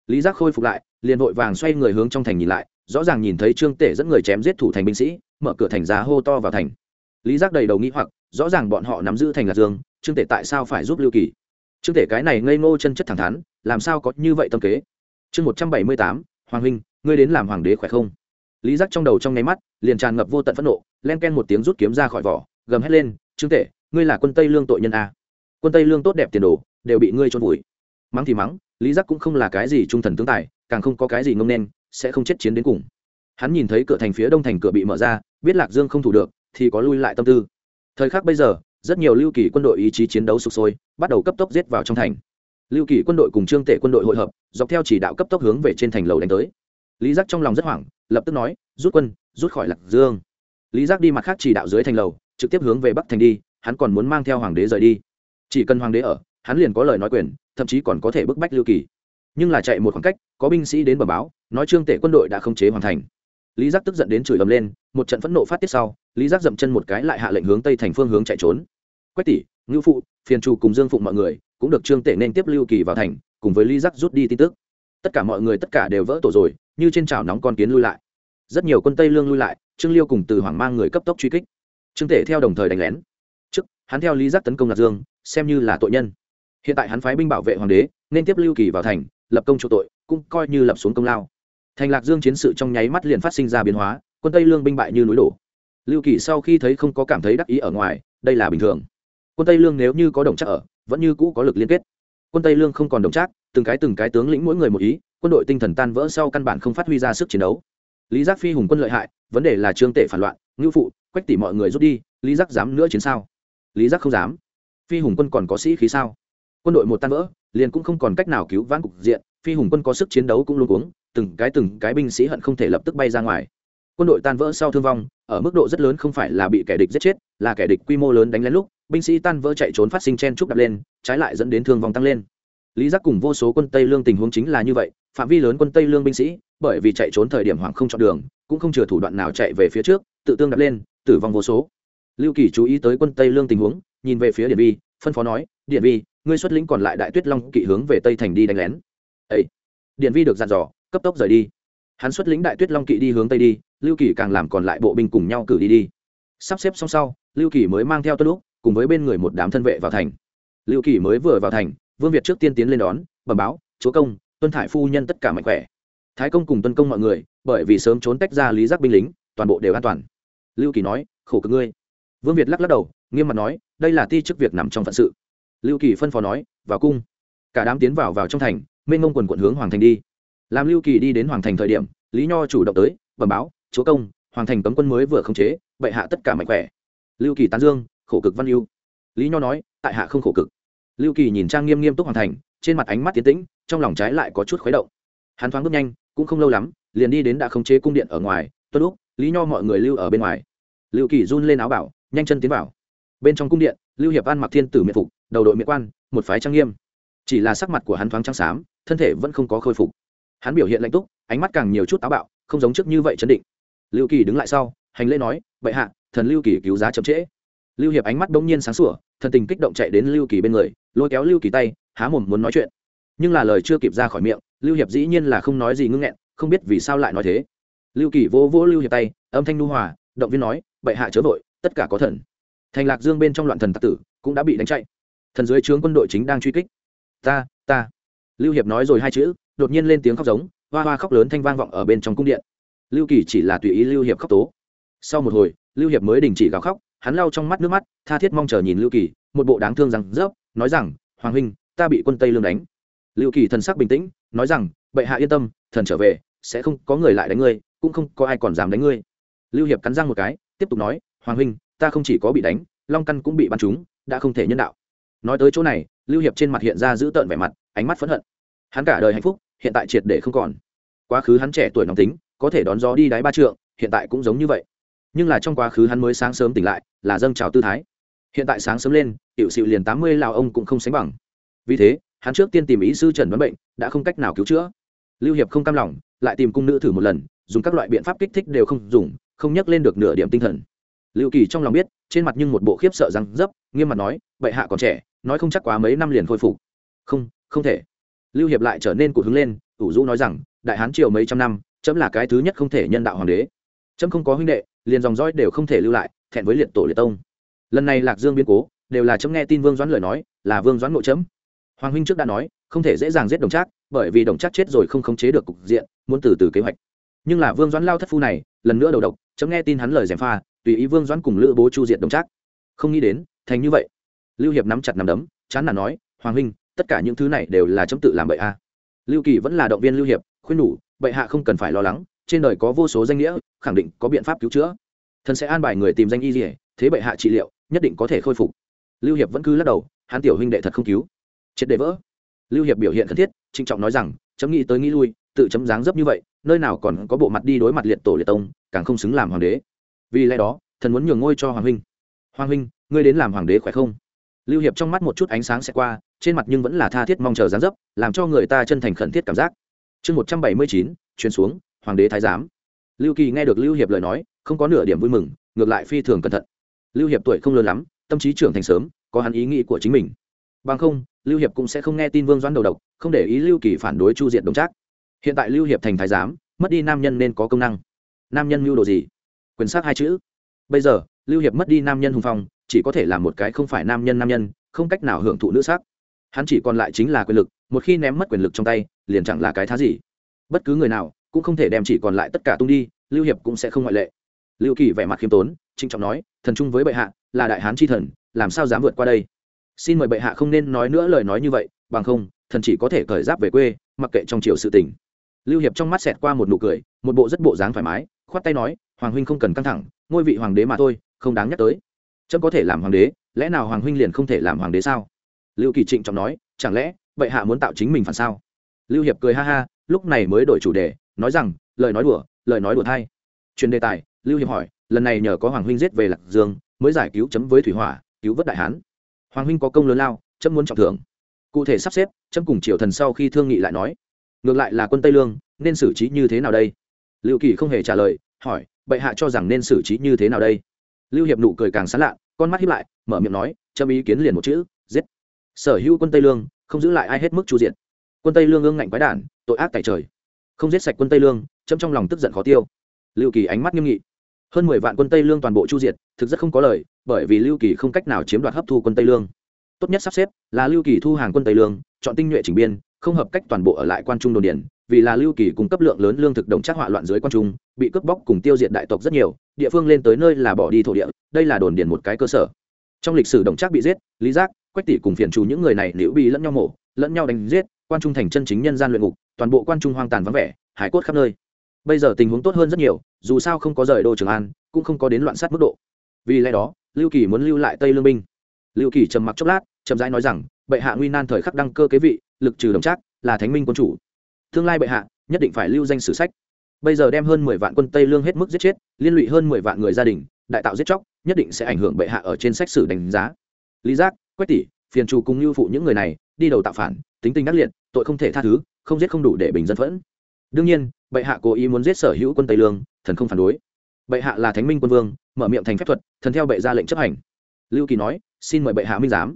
Speaker 1: Lý giác khôi phục lại, liền vội vàng xoay người hướng trong thành nhìn lại, rõ ràng nhìn thấy trương tể dẫn người chém giết thủ thành binh sĩ, mở cửa thành giá hô to vào thành. Lý giác đầy đầu nghĩ hoặc, rõ ràng bọn họ nắm giữ thành lạc dương, trương tể tại sao phải giúp lưu kỳ? Trương tể cái này ngây ngô chân chất thẳng thắn, làm sao có như vậy tâm kế? Chương một trăm bảy mươi tám, hoàng huynh, ngươi đến làm hoàng đế khỏe không? Lý giác trong đầu trong nháy mắt, liền tràn ngập vô tận phẫn nộ len ken một tiếng rút kiếm ra khỏi vỏ, gầm hét lên, trương tể, ngươi là quân tây lương tội nhân a. Quân tây lương tốt đẹp tiền đồ, đều bị ngươi trôn vùi. Mắng thì mắng, lý giác cũng không là cái gì trung thần tướng tài, càng không có cái gì ngông nên, sẽ không chết chiến đến cùng. Hắn nhìn thấy cửa thành phía đông thành cửa bị mở ra, biết lạc dương không thủ được, thì có lui lại tâm tư. Thời khắc bây giờ, rất nhiều lưu kỳ quân đội ý chí chiến đấu sụp sôi, bắt đầu cấp tốc giết vào trong thành. Lưu kỳ quân đội cùng trương tể quân đội hội hợp, dọc theo chỉ đạo cấp tốc hướng về trên thành lầu đánh tới. Lý giác trong lòng rất hoảng, lập tức nói, rút quân, rút khỏi lạc dương lý giác đi mặt khác chỉ đạo dưới thành lầu, trực tiếp hướng về bắc thành đi, hắn còn muốn mang theo hoàng đế rời đi. Chỉ cần hoàng đế ở, hắn liền có lời nói quyền, thậm chí còn có thể bức bách lưu kỳ. Nhưng là chạy một khoảng cách, có binh sĩ đến bờ báo, nói trương tể quân đội đã không chế hoàn thành. Lý giác tức giận đến chửi ầm lên, một trận phẫn nộ phát tiết sau, lý giác dậm chân một cái lại hạ lệnh hướng tây thành phương hướng chạy trốn. Quách tỷ, ngưu phụ, phiền trù cùng dương phụng mọi người cũng được trương tể nên tiếp lưu kỳ vào thành, cùng với lý giác rút đi tin tức. Tất cả mọi người tất cả đều vỡ tổ rồi, như trên chảo nóng con kiến lui lại. Rất nhiều quân tây lương lui lại trương liêu cùng từ hoàng mang người cấp tốc truy kích. Trương tể theo đồng thời đánh lén. Trước, hắn theo lý giác tấn công lạc dương, xem như là tội nhân. Hiện tại hắn phái binh bảo vệ hoàng đế, nên tiếp lưu kỳ vào thành, lập công chỗ tội, cũng coi như lập xuống công lao. Thành lạc dương chiến sự trong nháy mắt liền phát sinh ra biến hóa, quân tây lương binh bại như núi đổ. Lưu kỳ sau khi thấy không có cảm thấy đắc ý ở ngoài, đây là bình thường. Quân tây lương nếu như có đồng chắc ở, vẫn như cũ có lực liên kết. Quân tây lương không còn đồng chắc, từng cái từng cái tướng lĩnh mỗi người một ý, quân đội tinh thần tan vỡ sau căn bản không phát huy ra sức chiến đấu. Lý giác phi hùng quân lợi hại vấn đề là trương tể phản loạn, ngưu phụ, quách tỷ mọi người rút đi, lý giác dám nữa chiến sao? Lý giác không dám. Phi hùng quân còn có sĩ khí sao? Quân đội một tan vỡ, liền cũng không còn cách nào cứu vãn cục diện, phi hùng quân có sức chiến đấu cũng luôn cuống, từng cái từng cái binh sĩ hận không thể lập tức bay ra ngoài. Quân đội tan vỡ sau thương vong, ở mức độ rất lớn không phải là bị kẻ địch giết chết, là kẻ địch quy mô lớn đánh lén lúc, binh sĩ tan vỡ chạy trốn phát sinh chen trúc đập lên, trái lại dẫn đến thương vong tăng lên. Lý giác cùng vô số quân tây lương tình huống chính là như vậy, phạm vi lớn quân tây lương binh sĩ, bởi vì chạy trốn thời điểm hoàng không chọn đường cũng không chừa thủ đoạn nào chạy về phía trước, tự tương đập lên, tử vong vô số. Lưu kỳ chú ý tới quân tây lương tình huống, nhìn về phía điện vi, phân phó nói điện vi, ngươi xuất lĩnh còn lại đại tuyết long kỵ hướng về tây thành đi đánh lén. Ấy điện vi được dặn dò, cấp tốc rời đi. Hắn xuất lĩnh đại tuyết long kỵ đi hướng tây đi, lưu kỳ càng làm còn lại bộ binh cùng nhau cử đi đi. Sắp xếp xong sau, lưu kỳ mới mang theo tuân lúc cùng với bên người một đám thân vệ vào thành. Lưu kỳ mới vừa vào thành, vương việt trước tiên tiến lên đón, bẩm báo, chúa công, tuân thải phu nhân tất cả mạnh khỏe. Thái công cùng tuân công mọi người bởi vì sớm trốn tách ra lý giác binh lính, toàn bộ đều an toàn. Lưu kỳ nói, khổ cực ngươi. Vương việt lắc lắc đầu, nghiêm mặt nói, đây là ti chức việc nằm trong phận sự. Lưu kỳ phân phó nói, vào cung. Cả đám tiến vào vào trong thành, mênh mông quần quận hướng hoàng thành đi. Làm lưu kỳ đi đến hoàng thành thời điểm, lý nho chủ động tới, bẩm báo, chúa công, hoàng thành cấm quân mới vừa khống chế, bệ hạ tất cả mạnh khỏe. Lưu kỳ tán dương, khổ cực văn yêu lý nho nói, tại hạ không khổ cực. Lưu kỳ nhìn trang nghiêm nghiêm túc hoàng thành, trên mặt ánh mắt tiến tĩnh, trong lòng trái lại có chút khuấy động. Hắn thoáng bước nhanh, cũng không lâu lắm liền đi đến đã khống chế cung điện ở ngoài, tuân lúc, lý nho mọi người lưu ở bên ngoài. Lưu kỳ run lên áo bảo, nhanh chân tiến vào. Bên trong cung điện, lưu hiệp an mặc thiên tử miệt phục, đầu đội miệng quan, một phái trang nghiêm. Chỉ là sắc mặt của hắn thoáng trắng xám, thân thể vẫn không có khôi phục. Hắn biểu hiện lạnh túc, ánh mắt càng nhiều chút táo bạo, không giống trước như vậy chấn định. Lưu kỳ đứng lại sau, hành lễ nói, bệ hạ, thần lưu kỳ cứu giá chậm trễ. Lưu hiệp ánh mắt đông nhiên sáng sủa, thần tình kích động chạy đến lưu kỳ bên người, lôi kéo lưu kỳ tay, há mồm muốn nói chuyện. Nhưng là lời chưa kịp ra khỏi miệng, lưu hiệp dĩ nhiên là không nói gì ngưng nghẹn không biết vì sao lại nói thế. Lưu kỳ vỗ vỗ lưu hiệp tay, âm thanh nu hòa, động viên nói, bệ hạ chớ vội, tất cả có thần. Thành lạc dương bên trong loạn thần tặc tử cũng đã bị đánh chạy. Thần dưới trướng quân đội chính đang truy kích. Ta ta. Lưu hiệp nói rồi hai chữ, đột nhiên lên tiếng khóc giống, hoa hoa khóc lớn thanh vang vọng ở bên trong cung điện. Lưu kỳ chỉ là tùy ý lưu hiệp khóc tố. Sau một hồi, lưu hiệp mới đình chỉ gào khóc, hắn lau trong mắt nước mắt, tha thiết mong chờ nhìn lưu kỳ, một bộ đáng thương rằng rớp, nói rằng, hoàng huynh, ta bị quân tây lương đánh lưu kỳ thần sắc bình tĩnh, nói rằng, bệ hạ yên tâm, thần trở về, sẽ không có người lại đánh ngươi, cũng không có ai còn dám đánh ngươi. Lưu hiệp cắn răng một cái, tiếp tục nói, hoàng huynh, ta không chỉ có bị đánh, long căn cũng bị bắn trúng, đã không thể nhân đạo. Nói tới chỗ này, lưu hiệp trên mặt hiện ra giữ tợn vẻ mặt, ánh mắt phẫn hận. Hắn cả đời hạnh phúc, hiện tại triệt để không còn. Quá khứ hắn trẻ tuổi nóng tính, có thể đón gió đi đáy ba trượng, hiện tại cũng giống như vậy. Nhưng là trong quá khứ hắn mới sáng sớm tỉnh lại, là dâng trào tư thái. Hiện tại sáng sớm lên hiệu sự liền tám mươi lào ông cũng không sánh bằng. Vì thế hắn trước tiên tìm ý sư trần đoán bệnh, đã không cách nào cứu chữa. Lưu hiệp không cam lòng, lại tìm cung nữ thử một lần, dùng các loại biện pháp kích thích đều không dùng, không nhắc lên được nửa điểm tinh thần. Lưu kỳ trong lòng biết, trên mặt nhưng một bộ khiếp sợ răng dấp, nghiêm mặt nói, bệ hạ còn trẻ, nói không chắc quá mấy năm liền khôi phục. Không không thể. Lưu hiệp lại trở nên cụt hứng lên, ủ dũ nói rằng, đại hán triều mấy trăm năm, chấm là cái thứ nhất không thể nhân đạo hoàng đế. Chấm không có huynh đệ, liền dòng dõi đều không thể lưu lại, thẹn với liệt tổ liệt tông. Lần này lạc dương biến cố, đều là chấm nghe tin vương doãn lời nói, là vương doãn nội chấm hoàng huynh trước đã nói, không thể dễ dàng giết đồng trác, bởi vì đồng trác chết rồi không khống chế được cục diện, muốn từ từ kế hoạch. Nhưng là vương doãn lao thất phu này, lần nữa đầu độc, chấm nghe tin hắn lời gièm pha, tùy ý vương doãn cùng lữ bố chu diệt đồng trác. Không nghĩ đến, thành như vậy. Lưu hiệp nắm chặt nắm đấm, chán nản nói, hoàng huynh, tất cả những thứ này đều là chấm tự làm bậy a. Lưu kỳ vẫn là động viên lưu hiệp, khuyên nhủ, bệ hạ không cần phải lo lắng, trên đời có vô số danh nghĩa, khẳng định có biện pháp cứu chữa. Thần sẽ an bài người tìm danh y dỉa thế bệ hạ trị liệu, nhất định có thể khôi phục. Lưu hiệp vẫn cứ lắc đầu, hắn tiểu huynh đệ thật không cứu triệt để vỡ. Lưu hiệp biểu hiện cần thiết, trịnh trọng nói rằng, chấm nghĩ tới nghĩ lui, tự chấm dáng dấp như vậy, nơi nào còn có bộ mặt đi đối mặt liệt tổ liệt tông, càng không xứng làm hoàng đế. Vì lẽ đó, thần muốn nhường ngôi cho hoàng huynh. Hoàng huynh, ngươi đến làm hoàng đế khỏe không? Lưu hiệp trong mắt một chút ánh sáng sẽ qua, trên mặt nhưng vẫn là tha thiết mong chờ dáng dấp, làm cho người ta chân thành khẩn thiết cảm giác. Chương một trăm bảy mươi chín truyền xuống, hoàng đế thái giám. Lưu kỳ nghe được lưu hiệp lời nói, không có nửa điểm vui mừng, ngược lại phi thường cẩn thận. Lưu hiệp tuổi không lớn lắm, tâm trí trưởng thành sớm, có hắn ý nghĩ của chính mình bằng không, lưu hiệp cũng sẽ không nghe tin vương doãn đầu độc, không để ý lưu kỳ phản đối chu diệt đồng trác. Hiện tại lưu hiệp thành thái giám, mất đi nam nhân nên có công năng. Nam nhân mưu đồ gì? Quyền sát hai chữ. Bây giờ, lưu hiệp mất đi nam nhân hùng phong, chỉ có thể là một cái không phải nam nhân nam nhân, không cách nào hưởng thụ nữ sắc. Hắn chỉ còn lại chính là quyền lực, một khi ném mất quyền lực trong tay, liền chẳng là cái thá gì. Bất cứ người nào, cũng không thể đem chỉ còn lại tất cả tung đi, lưu hiệp cũng sẽ không ngoại lệ. Lưu kỳ vẻ mặt khiêm tốn trinh trọng nói, thần trung với bệ hạ, là đại hán tri thần, làm sao dám vượt qua đây? Xin mời bệ hạ không nên nói nữa lời nói như vậy, bằng không, thần chỉ có thể cởi giáp về quê, mặc kệ trong triều sự tình. Lưu hiệp trong mắt xẹt qua một nụ cười, một bộ rất bộ dáng thoải mái, khoát tay nói, hoàng huynh không cần căng thẳng, ngôi vị hoàng đế mà thôi, không đáng nhắc tới. Trâm có thể làm hoàng đế, lẽ nào hoàng huynh liền không thể làm hoàng đế sao? Lưu kỳ trịnh trọng nói, chẳng lẽ vậy hạ muốn tạo chính mình phản sao? Lưu hiệp cười ha ha, lúc này mới đổi chủ đề, nói rằng, lời nói đùa, lời nói đùa thay. Truyền đề tài, lưu hiệp hỏi, lần này nhờ có hoàng huynh giết về lạc dương, mới giải cứu chấm với thủy hỏa, cứu vớt đại hán hoàng huynh có công lớn lao, chấm muốn trọng thưởng. Cụ thể sắp xếp, chấm cùng triều thần sau khi thương nghị lại nói. Ngược lại là quân tây lương, nên xử trí như thế nào đây? Lưu kỳ không hề trả lời, hỏi, bệ hạ cho rằng nên xử trí như thế nào đây? Lưu hiệp nụ cười càng sán lạ, con mắt hiếp lại, mở miệng nói, chấm ý kiến liền một chữ, giết. Sở hữu quân tây lương, không giữ lại ai hết mức chu diện quân tây lương ương ngạnh quái đản, tội ác tại trời. Không giết sạch quân tây lương, chấm trong lòng tức giận khó tiêu. Lưu kỳ ánh mắt nghiêm nghị. Hơn mười vạn quân tây lương toàn bộ chu diệt, thực rất không có lời bởi vì lưu kỳ không cách nào chiếm đoạt hấp thu quân tây lương. Tốt nhất sắp xếp là lưu kỳ thu hàng quân tây lương, chọn tinh nhuệ chỉnh biên, không hợp cách toàn bộ ở lại quan trung đồn điển vì là lưu kỳ cung cấp lượng lớn lương thực đồng chắc họa loạn dưới quan trung, bị cướp bóc cùng tiêu diệt đại tộc rất nhiều, địa phương lên tới nơi là bỏ đi thổ địa, đây là đồn điển một cái cơ sở. Trong lịch sử đồng chắc bị giết, lý giác, quách tỷ cùng phiền trù những người này liễu bị lẫn nhau mổ, lẫn nhau đánh giết, quan trung thành chân chính nhân gian luyện ngục, toàn bộ quan trung hoang tàn vắng vẻ, hải cốt khắp nơi. Bây giờ tình huống tốt hơn rất nhiều, dù sao không có rời đô trường an, cũng không có đến loạn sát mức độ. Vì lẽ đó lưu kỳ muốn lưu lại tây lương binh. Lưu kỳ trầm mặc chốc lát, chậm rãi nói rằng, bệ hạ nguy nan thời khắc đăng cơ kế vị, lực trừ đồng trác, là thánh minh quân chủ. Tương lai bệ hạ, nhất định phải lưu danh sử sách. Bây giờ đem hơn mười vạn quân tây lương hết mức giết chết, liên lụy hơn mười vạn người gia đình, đại tạo giết chóc, nhất định sẽ ảnh hưởng bệ hạ ở trên sách sử đánh giá. Lý giác, quách tỷ, phiền trù cùng lưu phụ những người này, đi đầu tạo phản, tính tình đắc liệt, tội không thể tha thứ, không giết không đủ để bình dân phẫn. Đương nhiên, bệ hạ cố ý muốn giết sở hữu quân tây lương, thần không phản đối bệ hạ là thánh minh quân vương, mở miệng thành phép thuật, thần theo bệ ra lệnh chấp hành. Lưu kỳ nói, xin mời bệ hạ minh giám.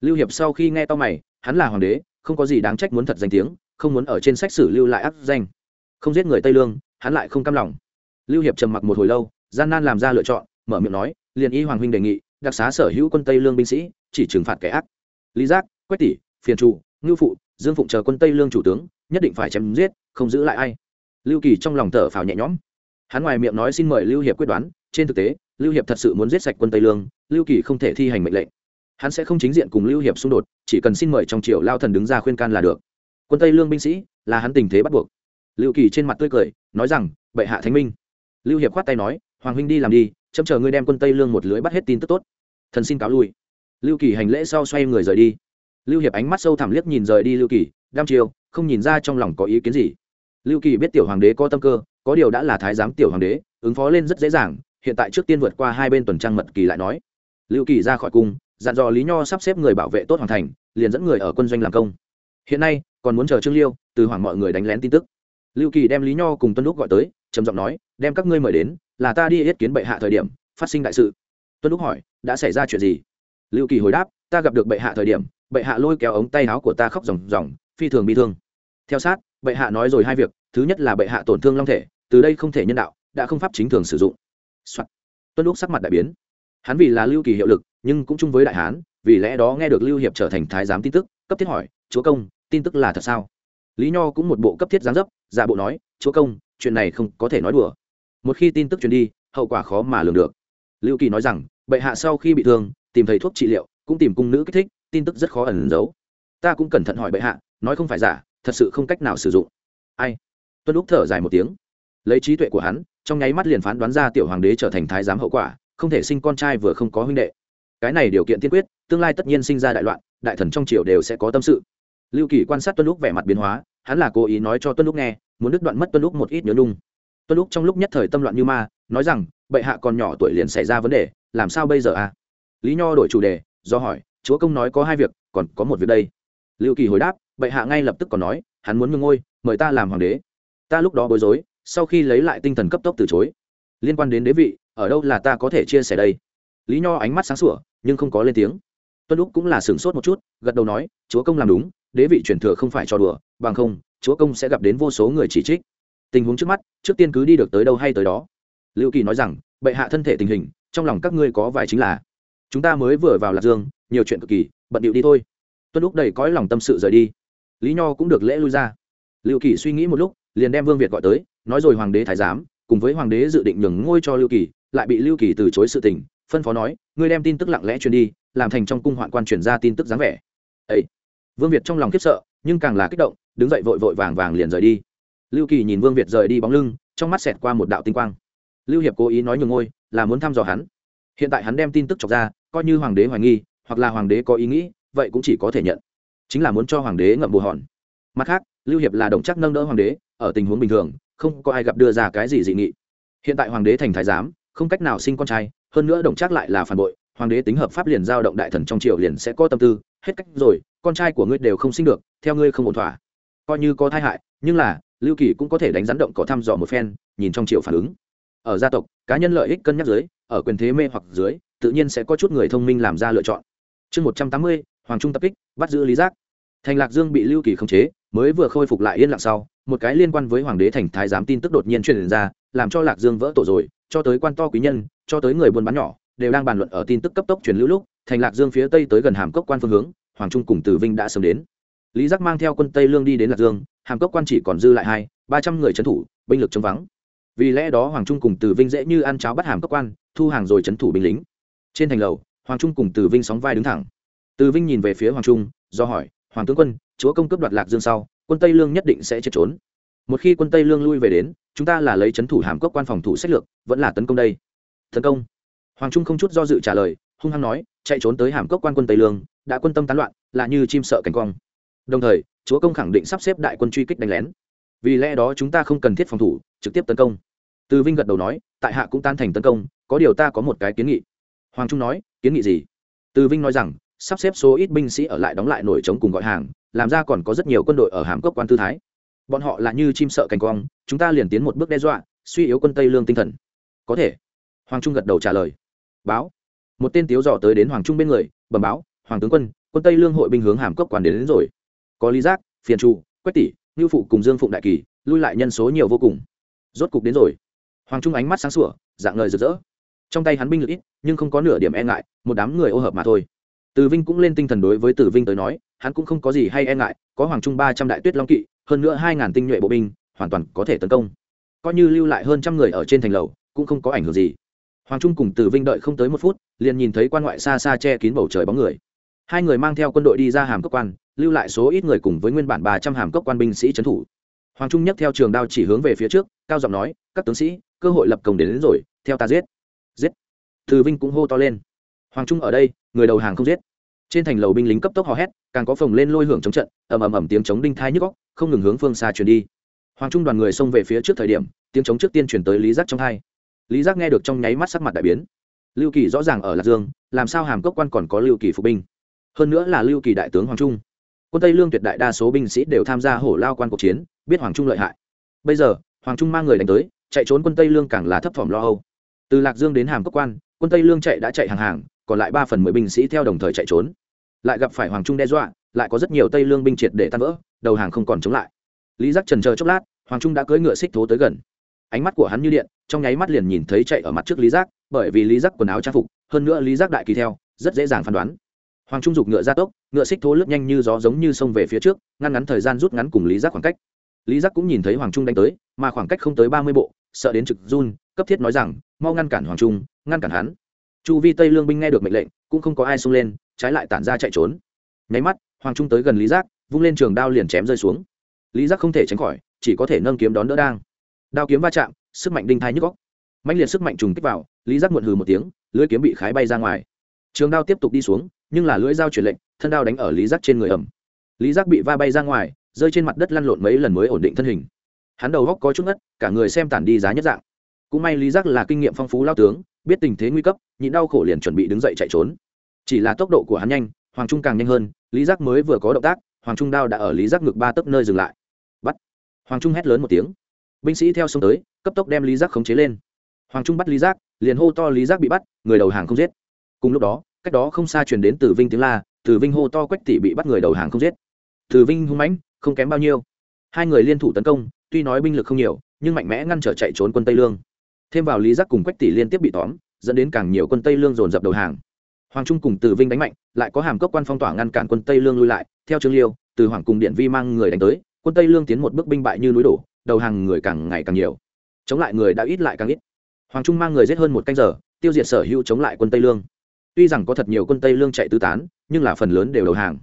Speaker 1: Lưu hiệp sau khi nghe to mày, hắn là hoàng đế, không có gì đáng trách muốn thật danh tiếng, không muốn ở trên sách sử lưu lại áp danh. Không giết người tây lương, hắn lại không cam lòng. Lưu hiệp trầm mặc một hồi lâu, gian nan làm ra lựa chọn, mở miệng nói, liền y hoàng huynh đề nghị, đặc xá sở hữu quân tây lương binh sĩ, chỉ trừng phạt kẻ ác. Lý giác, quách tỷ, phiền trụ, ngưu phụ, dương phụng chờ quân tây lương chủ tướng, nhất định phải chém giết, không giữ lại ai. Lưu kỳ trong lòng thở phào nhẹ nhõm hắn ngoài miệng nói xin mời lưu hiệp quyết đoán, trên thực tế, lưu hiệp thật sự muốn giết sạch quân tây lương, lưu kỳ không thể thi hành mệnh lệnh. Hắn sẽ không chính diện cùng lưu hiệp xung đột, chỉ cần xin mời trong triều lao thần đứng ra khuyên can là được. Quân tây lương binh sĩ, là hắn tình thế bắt buộc. Lưu kỳ trên mặt tươi cười, nói rằng, bệ hạ thánh minh. Lưu hiệp khoát tay nói, hoàng huynh đi làm đi, chấm chờ ngươi đem quân tây lương một lưới bắt hết tin tức tốt. Thần xin cáo lui. Lưu kỳ hành lễ sau xoay người rời đi. Lưu hiệp ánh mắt sâu thẳm liếc nhìn rời đi lưu kỳ, đam chiều không nhìn ra trong lòng có ý kiến gì. Lưu kỳ biết tiểu hoàng đế có tâm cơ có điều đã là thái giám tiểu hoàng đế, ứng phó lên rất dễ dàng, hiện tại trước tiên vượt qua hai bên tuần trăng mật kỳ lại nói. Lưu kỳ ra khỏi cung, dặn dò lý nho sắp xếp người bảo vệ tốt hoàn thành, liền dẫn người ở quân doanh làm công. Hiện nay, còn muốn chờ trương liêu, từ hoàng mọi người đánh lén tin tức. Lưu kỳ đem lý nho cùng tuân lúc gọi tới, trầm giọng nói, đem các ngươi mời đến, là ta đi yết kiến bệ hạ thời điểm, phát sinh đại sự. Tuân lúc hỏi, đã xảy ra chuyện gì? Lưu kỳ hồi đáp, ta gặp được bệ hạ thời điểm, bệ hạ lôi kéo ống tay áo của ta khóc ròng ròng, phi thường bị thương. Theo sát, bệ hạ nói rồi hai việc, thứ nhất là bệ hạ tổn thương long thể từ đây không thể nhân đạo, đã không pháp chính thường sử dụng、Soạn. tuân lúc sắc mặt đại biến. Hắn vì là lưu kỳ hiệu lực, nhưng cũng chung với đại hán, vì lẽ đó nghe được lưu hiệp trở thành thái giám tin tức, cấp thiết hỏi, chúa công, tin tức là thật sao? Lý nho cũng một bộ cấp thiết giáng dấp, giả bộ nói, chúa công, chuyện này không có thể nói đùa. Một khi tin tức truyền đi, hậu quả khó mà lường được. Lưu kỳ nói rằng, bệ hạ sau khi bị thương, tìm thấy thuốc trị liệu, cũng tìm cung nữ kích thích, tin tức rất khó ẩn giấu. Ta cũng cẩn thận hỏi bệ hạ, nói không phải giả, thật sự không cách nào sử dụng. Ai? Tuân lúc thở dài một tiếng lấy trí tuệ của hắn, trong nháy mắt liền phán đoán ra tiểu hoàng đế trở thành thái giám hậu quả, không thể sinh con trai vừa không có huynh đệ. Cái này điều kiện tiên quyết, tương lai tất nhiên sinh ra đại loạn, đại thần trong triều đều sẽ có tâm sự. Lưu kỳ quan sát tuân lúc vẻ mặt biến hóa, hắn là cố ý nói cho tuân lúc nghe, muốn đứt đoạn mất tuân lúc một ít nhớ lung. tuân lúc trong lúc nhất thời tâm loạn như ma, nói rằng, bệ hạ còn nhỏ tuổi liền xảy ra vấn đề, làm sao bây giờ à? Lý nho đổi chủ đề, do hỏi, chúa công nói có hai việc, còn có một việc đây. Lưu kỳ hồi đáp, bệ hạ ngay lập tức còn nói, hắn muốn ngưng ngôi, mời ta làm hoàng đế. Ta lúc đó bối rối sau khi lấy lại tinh thần cấp tốc từ chối. Liên quan đến đế vị, ở đâu là ta có thể chia sẻ đây? Lý nho ánh mắt sáng sủa, nhưng không có lên tiếng. Tuân lúc cũng là sửng sốt một chút, gật đầu nói, chúa công làm đúng, đế vị truyền thừa không phải cho đùa, bằng không, chúa công sẽ gặp đến vô số người chỉ trích. Tình huống trước mắt, trước tiên cứ đi được tới đâu hay tới đó. Liệu kỳ nói rằng, bệ hạ thân thể tình hình, trong lòng các ngươi có vài chính là. Chúng ta mới vừa vào lạc dương, nhiều chuyện cực kỳ, bận điệu đi thôi. Tuân lúc đầy cõi lòng tâm sự rời đi. Lý nho cũng được lễ lui ra. Liệu kỳ suy nghĩ một lúc, liền đem vương việt gọi tới nói rồi hoàng đế thái giám, cùng với hoàng đế dự định nhường ngôi cho lưu kỳ, lại bị lưu kỳ từ chối sự tình, phân phó nói, ngươi đem tin tức lặng lẽ truyền đi, làm thành trong cung hoạn quan truyền ra tin tức dáng vẻ. Ấy vương việt trong lòng khiếp sợ, nhưng càng là kích động, đứng dậy vội vội vàng vàng liền rời đi. Lưu kỳ nhìn vương việt rời đi bóng lưng, trong mắt xẹt qua một đạo tinh quang. Lưu hiệp cố ý nói nhường ngôi, là muốn thăm dò hắn. Hiện tại hắn đem tin tức chọc ra, coi như hoàng đế hoài nghi, hoặc là hoàng đế có ý nghĩ, vậy cũng chỉ có thể nhận. Chính là muốn cho hoàng đế ngậm bù hòn. Mặt khác lưu hiệp là đồng chắc nâng đỡ hoàng đế, ở tình huống bình thường, không có ai gặp đưa ra cái gì dị nghị. Hiện tại hoàng đế thành thái giám, không cách nào sinh con trai, hơn nữa đồng chắc lại là phản bội, hoàng đế tính hợp pháp liền giao động đại thần trong triều liền sẽ có tâm tư, hết cách rồi, con trai của ngươi đều không sinh được, theo ngươi không ổn thỏa. Coi như có thai hại, nhưng là, lưu kỳ cũng có thể đánh rắn động có thăm dò một phen, nhìn trong triều phản ứng. Ở gia tộc, cá nhân lợi ích cân nhắc dưới, ở quyền thế mê hoặc dưới, tự nhiên sẽ có chút người thông minh làm ra lựa chọn. Chương một trăm tám mươi, hoàng trung tập kích, bắt giữ lý giác. Thành lạc dương bị lưu kỳ khống chế mới vừa khôi phục lại yên lặng sau, một cái liên quan với hoàng đế thành thái giám tin tức đột nhiên truyền ra, làm cho lạc dương vỡ tổ rồi, cho tới quan to quý nhân, cho tới người buôn bán nhỏ, đều đang bàn luận ở tin tức cấp tốc truyền lưu lúc, thành lạc dương phía tây tới gần hàm cốc quan phương hướng, hoàng trung cùng tử vinh đã sớm đến. Lý giác mang theo quân tây lương đi đến lạc dương, hàm cốc quan chỉ còn dư lại hai, ba trăm người trấn thủ, binh lực chống vắng. Vì lẽ đó hoàng trung cùng tử vinh dễ như ăn cháo bắt hàm cốc quan, thu hàng rồi trấn thủ binh lính. Trên thành lầu, hoàng trung cùng tử vinh sóng vai đứng thẳng. Tử vinh nhìn về phía hoàng trung, do hỏi, hoàng tướng quân chúa công cấp đoạt lạc dương sau, quân tây lương nhất định sẽ chết trốn. Một khi quân tây lương lui về đến, chúng ta là lấy c h ấ n thủ hàm cốc quan phòng thủ sách lược, vẫn là tấn công đây. Tấn công. Hoàng trung không chút do dự trả lời, hung hăng nói, chạy trốn tới hàm cốc quan quân tây lương, đã quân tâm tán loạn, là như chim sợ cánh quang đồng thời, chúa công khẳng định sắp xếp đại quân truy kích đánh lén. Vì lẽ đó chúng ta không cần thiết phòng thủ, trực tiếp tấn công. Từ vinh gật đầu nói, tại hạ cũng tan thành tấn công, có điều ta có một cái kiến nghị. Hoàng trung nói, kiến nghị gì? Từ vinh nói rằng, sắp xếp số ít binh sĩ ở lại đóng lại nổi trống cùng gọi hàng làm ra còn có rất nhiều quân đội ở hàm cốc quan tư thái. Bọn họ là như chim sợ cành quang chúng ta liền tiến một bước đe dọa suy yếu quân tây lương tinh thần. Có thể. Hoàng trung gật đầu trả lời. Báo. Một tên tiếu dò tới đến hoàng trung bên người bẩm báo hoàng tướng quân quân tây lương hội binh hướng hàm cốc quản đến, đến rồi. Có lý giác phiền trụ quách tỷ ngưu phụ cùng dương phụng đại kỳ lui lại nhân số nhiều vô cùng. Rốt cục đến rồi. Hoàng trung ánh mắt sáng sủa dạng lời rực rỡ. Trong tay hắn binh lực ít nhưng không có nửa điểm e ngại một đám người ô hợp mà thôi. Từ vinh cũng lên tinh thần đối với tử vinh tới nói hắn cũng không có gì hay e ngại có hoàng trung ba trăm đại tuyết long kỵ hơn nữa hai ngàn tinh nhuệ bộ binh hoàn toàn có thể tấn công. Coi như lưu lại hơn trăm người ở trên thành lầu cũng không có ảnh hưởng gì. Hoàng trung cùng tử vinh đợi không tới một phút liền nhìn thấy quan ngoại xa xa che kín bầu trời bóng người. Hai người mang theo quân đội đi ra hàm cốc quan lưu lại số ít người cùng với nguyên bản ba trăm hàm cốc quan binh sĩ trấn thủ. Hoàng trung nhấc theo trường đao chỉ hướng về phía trước cao giọng nói các tướng sĩ cơ hội lập công đến, đến rồi theo ta giết. Giết? Tử vinh cũng hô to lên. Hoàng trung ở đây người đầu hàng không giết trên thành lầu binh lính cấp tốc hò hét, càng có phồng lên lôi hưởng chống trận, ầm ầm ầm tiếng chống đinh thai nhức góc không ngừng hướng phương xa truyền đi. Hoàng trung đoàn người xông về phía trước thời điểm, tiếng chống trước tiên chuyển tới lý giác trong hai. Lý giác nghe được trong nháy mắt sắc mặt đại biến. Lưu kỳ rõ ràng ở lạc dương, làm sao hàm cốc quan còn có lưu kỳ phục binh? Hơn nữa là lưu kỳ đại tướng hoàng trung. Quân tây lương tuyệt đại đa số binh sĩ đều tham gia hổ lao quan cuộc chiến, biết hoàng trung lợi hại. Bây giờ, hoàng trung mang người đánh tới, chạy trốn quân tây lương càng là thấp thỏm lo âu. Từ lạc dương đến hàm cốc quan, quân tây lương chạy đã chạy hàng hàng còn lại ba phần mười binh sĩ theo đồng thời chạy trốn. Lại gặp phải hoàng trung đe dọa, lại có rất nhiều tây lương binh triệt để tan vỡ, đầu hàng không còn chống lại. Lý giác trần chờ chốc lát, hoàng trung đã cưỡi ngựa xích thố tới gần. Ánh mắt của hắn như điện, trong nháy mắt liền nhìn thấy chạy ở mặt trước lý giác, bởi vì lý giác quần áo trang phục, hơn nữa lý giác đại kỳ theo, rất dễ dàng phán đoán. Hoàng trung giục ngựa ra tốc, ngựa xích thố lướt nhanh như gió giống như sông về phía trước, ngăn ngắn thời gian rút ngắn cùng lý giác khoảng cách. Lý giác cũng nhìn thấy hoàng trung đánh tới, mà khoảng cách không tới ba mươi bộ, sợ đến trực run, cấp thiết nói rằng, mau ngăn cản hoàng trung, ngăn cản hắn chu vi tây lương binh nghe được mệnh lệnh, cũng không có ai xông lên, trái lại tản ra chạy trốn. Nháy mắt, hoàng trung tới gần lý giác, vung lên trường đao liền chém rơi xuống. Lý giác không thể tránh khỏi, chỉ có thể nâng kiếm đón đỡ đang. Đao kiếm va chạm, sức mạnh đinh thai nhức góc mạnh liệt sức mạnh trùng kích vào, lý giác muộn hừ một tiếng, lưỡi kiếm bị khái bay ra ngoài. Trường đao tiếp tục đi xuống, nhưng là lưỡi dao chuyển lệnh, thân đao đánh ở lý giác trên người ẩm lý giác bị va bay ra ngoài, rơi trên mặt đất lăn lộn mấy lần mới ổn định thân hình. Hắn đầu góc có chút ngất, cả người xem tản đi giá nhất dạng. Cũng may lý giác là kinh nghiệm phong phú lao tướng biết tình thế nguy cấp, nhịn đau khổ liền chuẩn bị đứng dậy chạy trốn. Chỉ là tốc độ của hắn nhanh, hoàng trung càng nhanh hơn, lý giác mới vừa có động tác, hoàng trung đao đã ở lý giác ngực ba tấc nơi dừng lại. Bắt. Hoàng trung hét lớn một tiếng. Binh sĩ theo sông tới, cấp tốc đem lý giác khống chế lên. Hoàng trung bắt lý giác, liền hô to lý giác bị bắt, người đầu hàng không giết. Cùng lúc đó, cách đó không xa truyền đến từ vinh tiếng la, từ vinh hô to quách tỷ bị bắt người đầu hàng không giết. Từ vinh hung mãnh, không kém bao nhiêu. Hai người liên thủ tấn công, tuy nói binh lực không nhiều, nhưng mạnh mẽ ngăn trở chạy trốn quân tây lương thêm vào lý giác cùng quách tỷ liên tiếp bị tóm, dẫn đến càng nhiều quân tây lương dồn dập đầu hàng. Hoàng trung cùng từ vinh đánh mạnh, lại có hàm cốc quan phong tỏa ngăn cản quân tây lương lui lại. Theo trương liêu, từ hoàng cùng điện vi mang người đánh tới, quân tây lương tiến một bước binh bại như núi đổ, đầu hàng người càng ngày càng nhiều. Chống lại người đã ít lại càng ít. Hoàng trung mang người giết hơn một canh giờ, tiêu diệt sở hữu chống lại quân tây lương. Tuy rằng có thật nhiều quân tây lương chạy tứ tán, nhưng là phần lớn đều đầu hàng.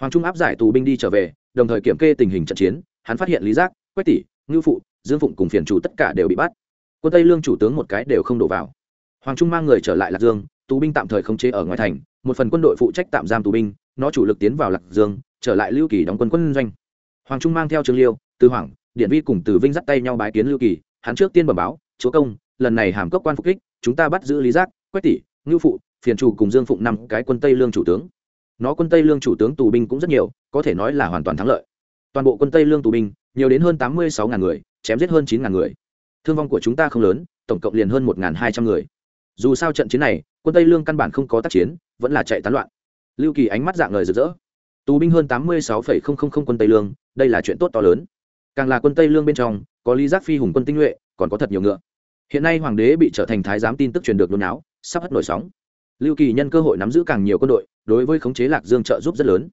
Speaker 1: Hoàng trung áp giải tù binh đi trở về, đồng thời kiểm kê tình hình trận chiến. Hắn phát hiện lý giác, quách tỷ, ngưu phụ, dương phụng cùng phiền chủ tất cả đều bị bắt quân tây lương chủ tướng một cái đều không đổ vào. Hoàng trung mang người trở lại lạc dương, tù binh tạm thời khống chế ở ngoài thành, một phần quân đội phụ trách tạm giam tù binh, nó chủ lực tiến vào lạc dương, trở lại lưu kỳ đóng quân quân doanh. Hoàng trung mang theo trương liêu, từ hoàng điện vi cùng từ vinh dắt tay nhau bái kiến lưu kỳ, hắn trước tiên bẩm báo, chúa công, lần này hàm cốc quan phục kích, chúng ta bắt giữ lý giác, quách tỷ, ngưu phụ, phiền chủ cùng dương phụng năm cái quân tây lương chủ tướng. Nó quân tây lương chủ tướng tù binh cũng rất nhiều, có thể nói là hoàn toàn thắng lợi. Toàn bộ quân tây lương tù binh, nhiều đến hơn tám mươi sáu ngàn người, chém giết hơn chín ngàn người thương vong của chúng ta không lớn, tổng cộng liền hơn một hai trăm người. Dù sao trận chiến này, quân tây lương căn bản không có tác chiến, vẫn là chạy tán loạn. Lưu kỳ ánh mắt dạng lời rực rỡ. Tù binh hơn tám mươi sáu quân tây lương, đây là chuyện tốt to lớn. Càng là quân tây lương bên trong, có lý giác phi hùng quân tinh nhuệ, còn có thật nhiều ngựa. Hiện nay hoàng đế bị trở thành thái giám tin tức truyền được nôn áo sắp hất nổi sóng. Lưu kỳ nhân cơ hội nắm giữ càng nhiều quân đội, đối với khống chế lạc dương trợ giúp rất lớn.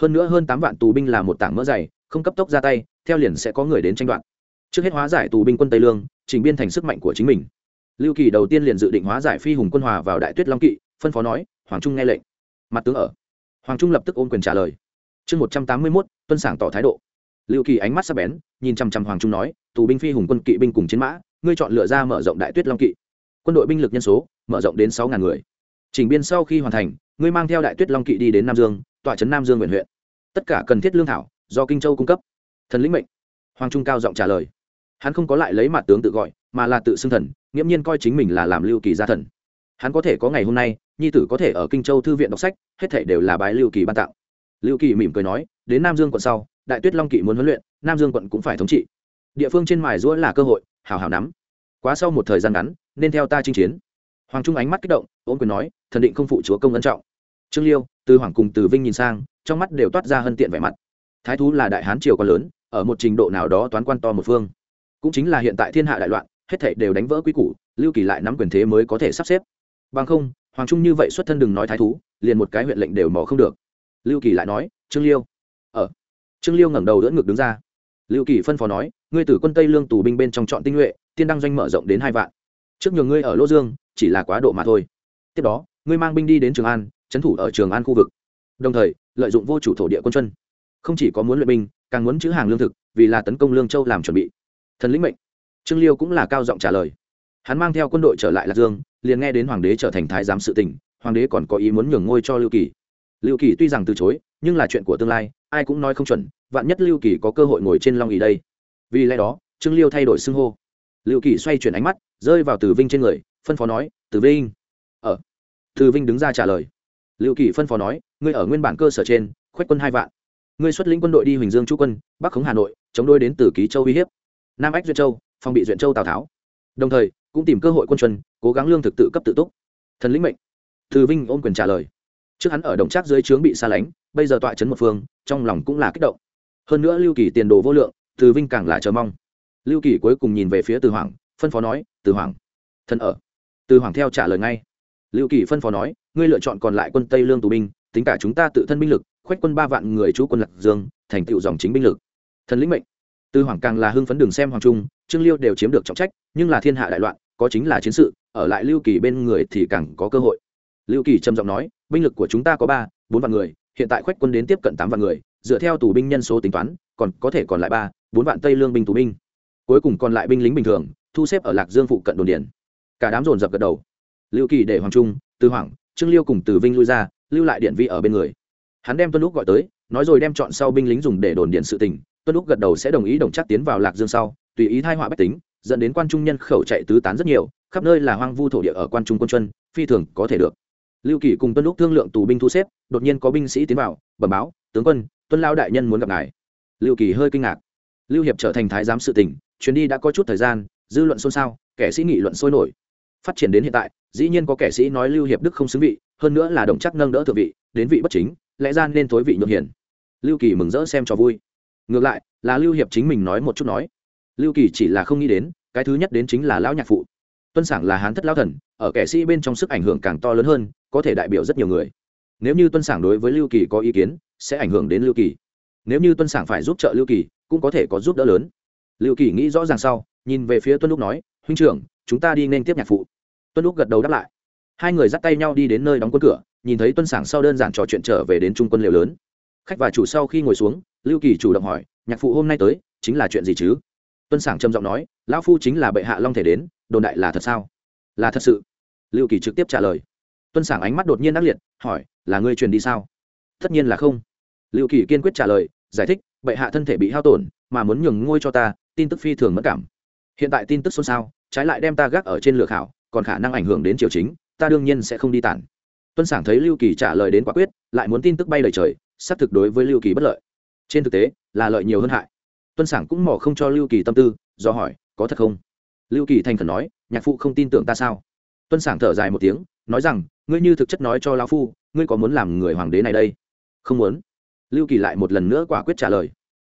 Speaker 1: Hơn nữa hơn tám vạn tù binh là một tảng mỡ dày, không cấp tốc ra tay, theo liền sẽ có người đến tranh đoạt trước hết hóa giải tù binh quân tây lương, trình biên thành sức mạnh của chính mình. Lưu kỳ đầu tiên liền dự định hóa giải phi hùng quân hòa vào đại tuyết long kỵ, phân phó nói, hoàng trung nghe lệnh. Mặt tướng ở. Hoàng trung lập tức ôm quyền trả lời. Chương một trăm tám mươi mốt, tuân sảng tỏ thái độ. Lưu kỳ ánh mắt sắp bén, nhìn chằm chằm hoàng trung nói, tù binh phi hùng quân kỵ binh cùng chiến mã, ngươi chọn lựa ra mở rộng đại tuyết long kỵ. Quân đội binh lực nhân số, mở rộng đến sáu ngàn người. Chỉnh biên sau khi hoàn thành, ngươi mang theo đại tuyết long kỵ đi đến nam dương, tọa trấn nam dương huyện huyện. Tất cả cần thiết lương thảo, do kinh châu cung cấp. Thần lĩnh mệnh. Hoàng trung cao giọng trả lời hắn không có lại lấy mặt tướng tự gọi, mà là tự xưng thần, nghiễm nhiên coi chính mình là làm lưu kỳ gia thần. Hắn có thể có ngày hôm nay, nhi tử có thể ở kinh châu thư viện đọc sách, hết thể đều là bái lưu kỳ ban tặng. lưu kỳ mỉm cười nói, đến nam dương quận sau, đại tuyết long kỵ muốn huấn luyện, nam dương quận cũng phải thống trị. Địa phương trên mài rũa là cơ hội, hào hào nắm. Quá sau một thời gian ngắn, nên theo ta chinh chiến. Hoàng trung ánh mắt kích động ôm quyền nói, thần định không phụ chúa công ân trọng. Trương liêu, từ hoàng cùng từ vinh nhìn sang, trong mắt đều toát ra hân tiện vẻ mặt. Thái thú là đại hán triều quá lớn, ở một trình độ nào đó toán quan to một phương cũng chính là hiện tại thiên hạ đại loạn, hết thảy đều đánh vỡ quy củ, lưu kỳ lại nắm quyền thế mới có thể sắp xếp. Bằng không, hoàng trung như vậy xuất thân đừng nói thái thú, liền một cái huyện lệnh đều mò không được. Lưu kỳ lại nói, trương liêu. Ở trương liêu ngẩng đầu đỡ ngực đứng ra. Lưu kỳ phân phó nói, ngươi từ quân tây lương tù binh bên trong chọn tinh nhuệ, tiên đăng doanh mở rộng đến hai vạn. Trước nhường ngươi ở lỗ dương, chỉ là quá độ mà thôi. Tiếp đó, ngươi mang binh đi đến trường an, trấn thủ ở trường an khu vực. Đồng thời, lợi dụng vô chủ thổ địa quân chân không chỉ có muốn luyện binh, càng muốn chữ hàng lương thực, vì là tấn công lương châu làm chuẩn bị thần lĩnh mệnh. Trương liêu cũng là cao giọng trả lời. Hắn mang theo quân đội trở lại lạc dương, liền nghe đến hoàng đế trở thành thái giám sự tỉnh hoàng đế còn có ý muốn nhường ngôi cho lưu kỳ. Lưu kỳ tuy rằng từ chối, nhưng là chuyện của tương lai, ai cũng nói không chuẩn, vạn nhất lưu kỳ có cơ hội ngồi trên long ỉ đây. Vì lẽ đó, trương liêu thay đổi xưng hô. Lưu kỳ xoay chuyển ánh mắt, rơi vào từ vinh trên người, phân phó nói, từ vinh. Ở từ vinh đứng ra trả lời. Lưu kỳ phân phó nói, ngươi ở nguyên bản cơ sở trên khoách quân hai vạn. Ngươi xuất lĩnh quân đội đi huỳnh dương chú quân, bắc khống hà nội, chống đôi đến từ ký châu uy hiếp nam ách duyện châu phòng bị duyện châu tào tháo. Đồng thời, cũng tìm cơ hội quân chuân cố gắng lương thực tự cấp tự túc. Thần lĩnh mệnh. Từ vinh ôm quyền trả lời. Trước hắn ở đồng trác dưới trướng bị xa lánh, bây giờ tọa chấn một phương, trong lòng cũng là kích động. Hơn nữa lưu kỳ tiền đồ vô lượng, từ vinh càng là chờ mong. Lưu kỳ cuối cùng nhìn về phía từ hoàng phân phó nói, từ hoàng thân ở. Từ hoàng theo trả lời ngay. Lưu kỳ phân phó nói, ngươi lựa chọn còn lại quân tây lương tù binh, tính cả chúng ta tự thân binh lực khoách quân ba vạn người chú quân lạc dương, thành tựu dòng chính binh lực. Thần lĩnh mệnh từ hoàng càng là hưng phấn đường xem hoàng trung, trương liêu đều chiếm được trọng trách, nhưng là thiên hạ đại loạn, có chính là chiến sự, ở lại lưu kỳ bên người thì càng có cơ hội. Lưu kỳ trầm giọng nói, binh lực của chúng ta có ba, bốn vạn người, hiện tại khoách quân đến tiếp cận tám vạn người, dựa theo tù binh nhân số tính toán, còn có thể còn lại ba, bốn vạn tây lương binh tù binh. Cuối cùng còn lại binh lính bình thường, thu xếp ở lạc dương phụ cận đồn điền. Cả đám dồn dập gật đầu. Lưu kỳ để hoàng trung, từ hoàng, trương liêu cùng từ vinh lui ra, lưu lại điện vi ở bên người. Hắn đem tuân Lục gọi tới, nói rồi đem chọn sau binh lính dùng để đồn điện sự tình tuân lúc gật đầu sẽ đồng ý, đồng chắc tiến vào lạc dương sau, tùy ý thai họa bách tính, dẫn đến quan trung nhân khẩu chạy tứ tán rất nhiều, khắp nơi là hoang vu thổ địa ở quan trung quân chuân phi thường có thể được. Lưu kỳ cùng tuân lúc thương lượng tù binh thu xếp, đột nhiên có binh sĩ tiến vào, bẩm báo, tướng quân, tuân lao đại nhân muốn gặp ngài. Lưu kỳ hơi kinh ngạc. Lưu hiệp trở thành thái giám sự tỉnh, chuyến đi đã có chút thời gian, dư luận xôn xao, kẻ sĩ nghị luận sôi nổi. Phát triển đến hiện tại, dĩ nhiên có kẻ sĩ nói lưu hiệp đức không xứng vị, hơn nữa là đồng chắc nâng đỡ thượng vị, đến vị bất chính, lẽ ra nên thối vị nhượng hiển lưu kỳ mừng rỡ xem cho vui ngược lại, là lưu hiệp chính mình nói một chút nói. Lưu kỳ chỉ là không nghĩ đến, cái thứ nhất đến chính là lão nhạc phụ. Tuân sảng là hán thất lão thần, ở kẻ sĩ bên trong sức ảnh hưởng càng to lớn hơn, có thể đại biểu rất nhiều người. Nếu như tuân sảng đối với lưu kỳ có ý kiến, sẽ ảnh hưởng đến lưu kỳ. Nếu như tuân sảng phải giúp trợ lưu kỳ, cũng có thể có giúp đỡ lớn. Lưu kỳ nghĩ rõ ràng sau, nhìn về phía tuân lúc nói, huynh trưởng, chúng ta đi nên tiếp nhạc phụ. Tuân lúc gật đầu đáp lại. Hai người dắt tay nhau đi đến nơi đóng quân cửa, nhìn thấy tuân sảng sau đơn giản trò chuyện trở về đến trung quân liều lớn. Khách và chủ sau khi ngồi xuống lưu kỳ chủ động hỏi, nhạc phụ hôm nay tới, chính là chuyện gì chứ? Tuân sảng trầm giọng nói, lão phu chính là bệ hạ long thể đến, đồn đại là thật sao? Là thật sự. Lưu kỳ trực tiếp trả lời. Tuân sảng ánh mắt đột nhiên ác liệt, hỏi, là ngươi truyền đi sao? Tất nhiên là không. Lưu kỳ kiên quyết trả lời, giải thích, bệ hạ thân thể bị hao tổn, mà muốn nhường ngôi cho ta, tin tức phi thường mất cảm. Hiện tại tin tức xôn xao, trái lại đem ta gác ở trên lửa khảo còn khả năng ảnh hưởng đến triều chính, ta đương nhiên sẽ không đi tản. Tuân sảng thấy lưu kỳ trả lời đến quả quyết, lại muốn tin tức bay lời trời, xác thực đối với lưu kỳ bất lợi trên thực tế, là lợi nhiều hơn hại. Tuân sảng cũng mỏ không cho lưu kỳ tâm tư, do hỏi, có thật không? Lưu kỳ thành khẩn nói, nhạc phụ không tin tưởng ta sao? Tuân sảng thở dài một tiếng, nói rằng, ngươi như thực chất nói cho lão phu, ngươi có muốn làm người hoàng đế này đây? Không muốn. Lưu kỳ lại một lần nữa quả quyết trả lời.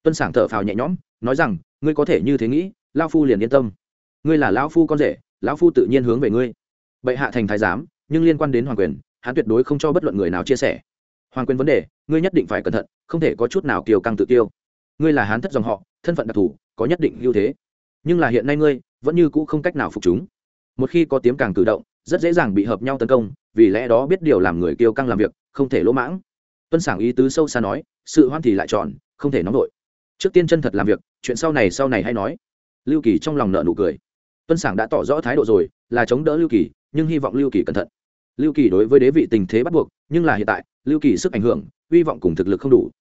Speaker 1: Tuân sảng thở phào nhẹ nhõm, nói rằng, ngươi có thể như thế nghĩ lao phu liền yên tâm. Ngươi là lão phu con rể, lão phu tự nhiên hướng về ngươi. Bệ hạ thành thái giám, nhưng liên quan đến hoàng quyền, hắn tuyệt đối không cho bất luận người nào chia sẻ hoàng quyền vấn đề ngươi nhất định phải cẩn thận không thể có chút nào kiều căng tự tiêu. Ngươi là hán thất dòng họ thân phận đặc thù có nhất định ưu thế. Nhưng là hiện nay ngươi vẫn như cũ không cách nào phục chúng. Một khi có tiếng càng cử động rất dễ dàng bị hợp nhau tấn công vì lẽ đó biết điều làm người kiêu căng làm việc không thể lỗ mãng. Tuân sảng ý tứ sâu xa nói sự hoan thì lại tròn, không thể nóng vội. Trước tiên chân thật làm việc chuyện sau này sau này hay nói. Lưu kỳ trong lòng nợ nụ cười. Tuân sảng đã tỏ rõ thái độ rồi là chống đỡ lưu kỳ nhưng hy vọng lưu kỳ cẩn thận. Lưu kỳ đối với đế vị tình thế bắt buộc nhưng là hiện tại lưu kỳ sức ảnh hưởng, hy vọng cùng thực lực không đủ.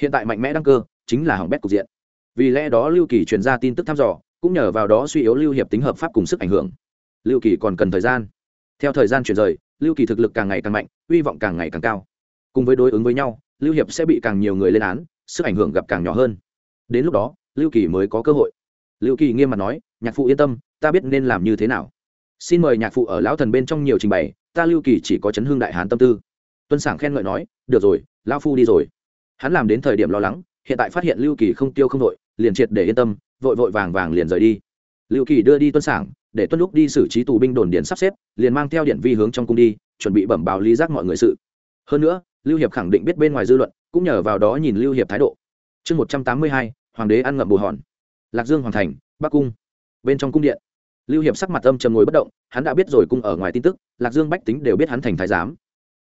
Speaker 1: Hiện tại mạnh mẽ đăng cơ chính là hỏng bét cục diện. Vì lẽ đó lưu kỳ truyền ra tin tức thăm dò, cũng nhờ vào đó suy yếu lưu hiệp tính hợp pháp cùng sức ảnh hưởng. Lưu kỳ còn cần thời gian. Theo thời gian chuyển rời, lưu kỳ thực lực càng ngày càng mạnh, hy vọng càng ngày càng cao. Cùng với đối ứng với nhau, lưu hiệp sẽ bị càng nhiều người lên án, sức ảnh hưởng gặp càng nhỏ hơn. Đến lúc đó, lưu kỳ mới có cơ hội. Lưu kỳ nghiêm mặt nói, nhạc phụ yên tâm, ta biết nên làm như thế nào. Xin mời nhạc phụ ở lão thần bên trong nhiều trình bày, ta lưu kỳ chỉ có chấn hương đại hán tâm tư tuân sảng khen ngợi nói, được rồi, lão phu đi rồi. Hắn làm đến thời điểm lo lắng, hiện tại phát hiện lưu kỳ không tiêu không đội liền triệt để yên tâm, vội vội vàng vàng liền rời đi. Lưu kỳ đưa đi tuân sảng, để tuân lúc đi xử trí tù binh đồn điện sắp xếp, liền mang theo điện vi hướng trong cung đi, chuẩn bị bẩm báo lý giác mọi người sự. Hơn nữa, lưu hiệp khẳng định biết bên ngoài dư luận, cũng nhờ vào đó nhìn lưu hiệp thái độ. Chương một trăm tám mươi hai, hoàng đế ăn ngậm bù hòn. Lạc dương hoàng thành, bắc cung. Bên trong cung điện, lưu hiệp sắc mặt âm trầm ngồi bất động, hắn đã biết rồi cung ở ngoài tin tức, lạc dương bách tính đều biết hắn thành thái giám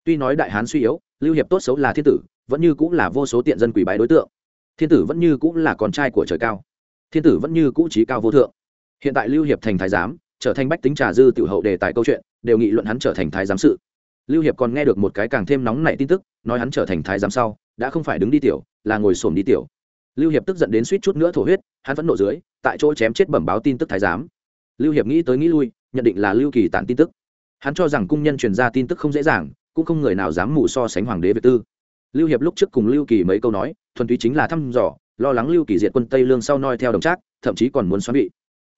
Speaker 1: tuy nói đại hán suy yếu, lưu hiệp tốt xấu là thiên tử, vẫn như cũng là vô số tiện dân quỷ bái đối tượng. Thiên tử vẫn như cũng là con trai của trời cao. Thiên tử vẫn như cũ trí cao vô thượng. Hiện tại lưu hiệp thành thái giám, trở thành bách tính trà dư tiểu hậu đề tài câu chuyện, đều nghị luận hắn trở thành thái giám sự. Lưu hiệp còn nghe được một cái càng thêm nóng nảy tin tức, nói hắn trở thành thái giám sau, đã không phải đứng đi tiểu, là ngồi xổm đi tiểu. Lưu hiệp tức giận đến suýt chút nữa thổ huyết, hắn vẫn nộ dưới, tại chỗ chém chết bẩm báo tin tức thái giám. Lưu hiệp nghĩ tới nghĩ lui, nhận định là lưu kỳ tản tin tức. Hắn cho rằng cung nhân truyền ra tin tức không dễ dàng cũng không người nào dám mù so sánh hoàng đế việt tư. Lưu hiệp lúc trước cùng lưu kỳ mấy câu nói, thuần túy chính là thăm dò, lo lắng lưu kỳ diệt quân tây lương sau noi theo đồng trác, thậm chí còn muốn xoắn bị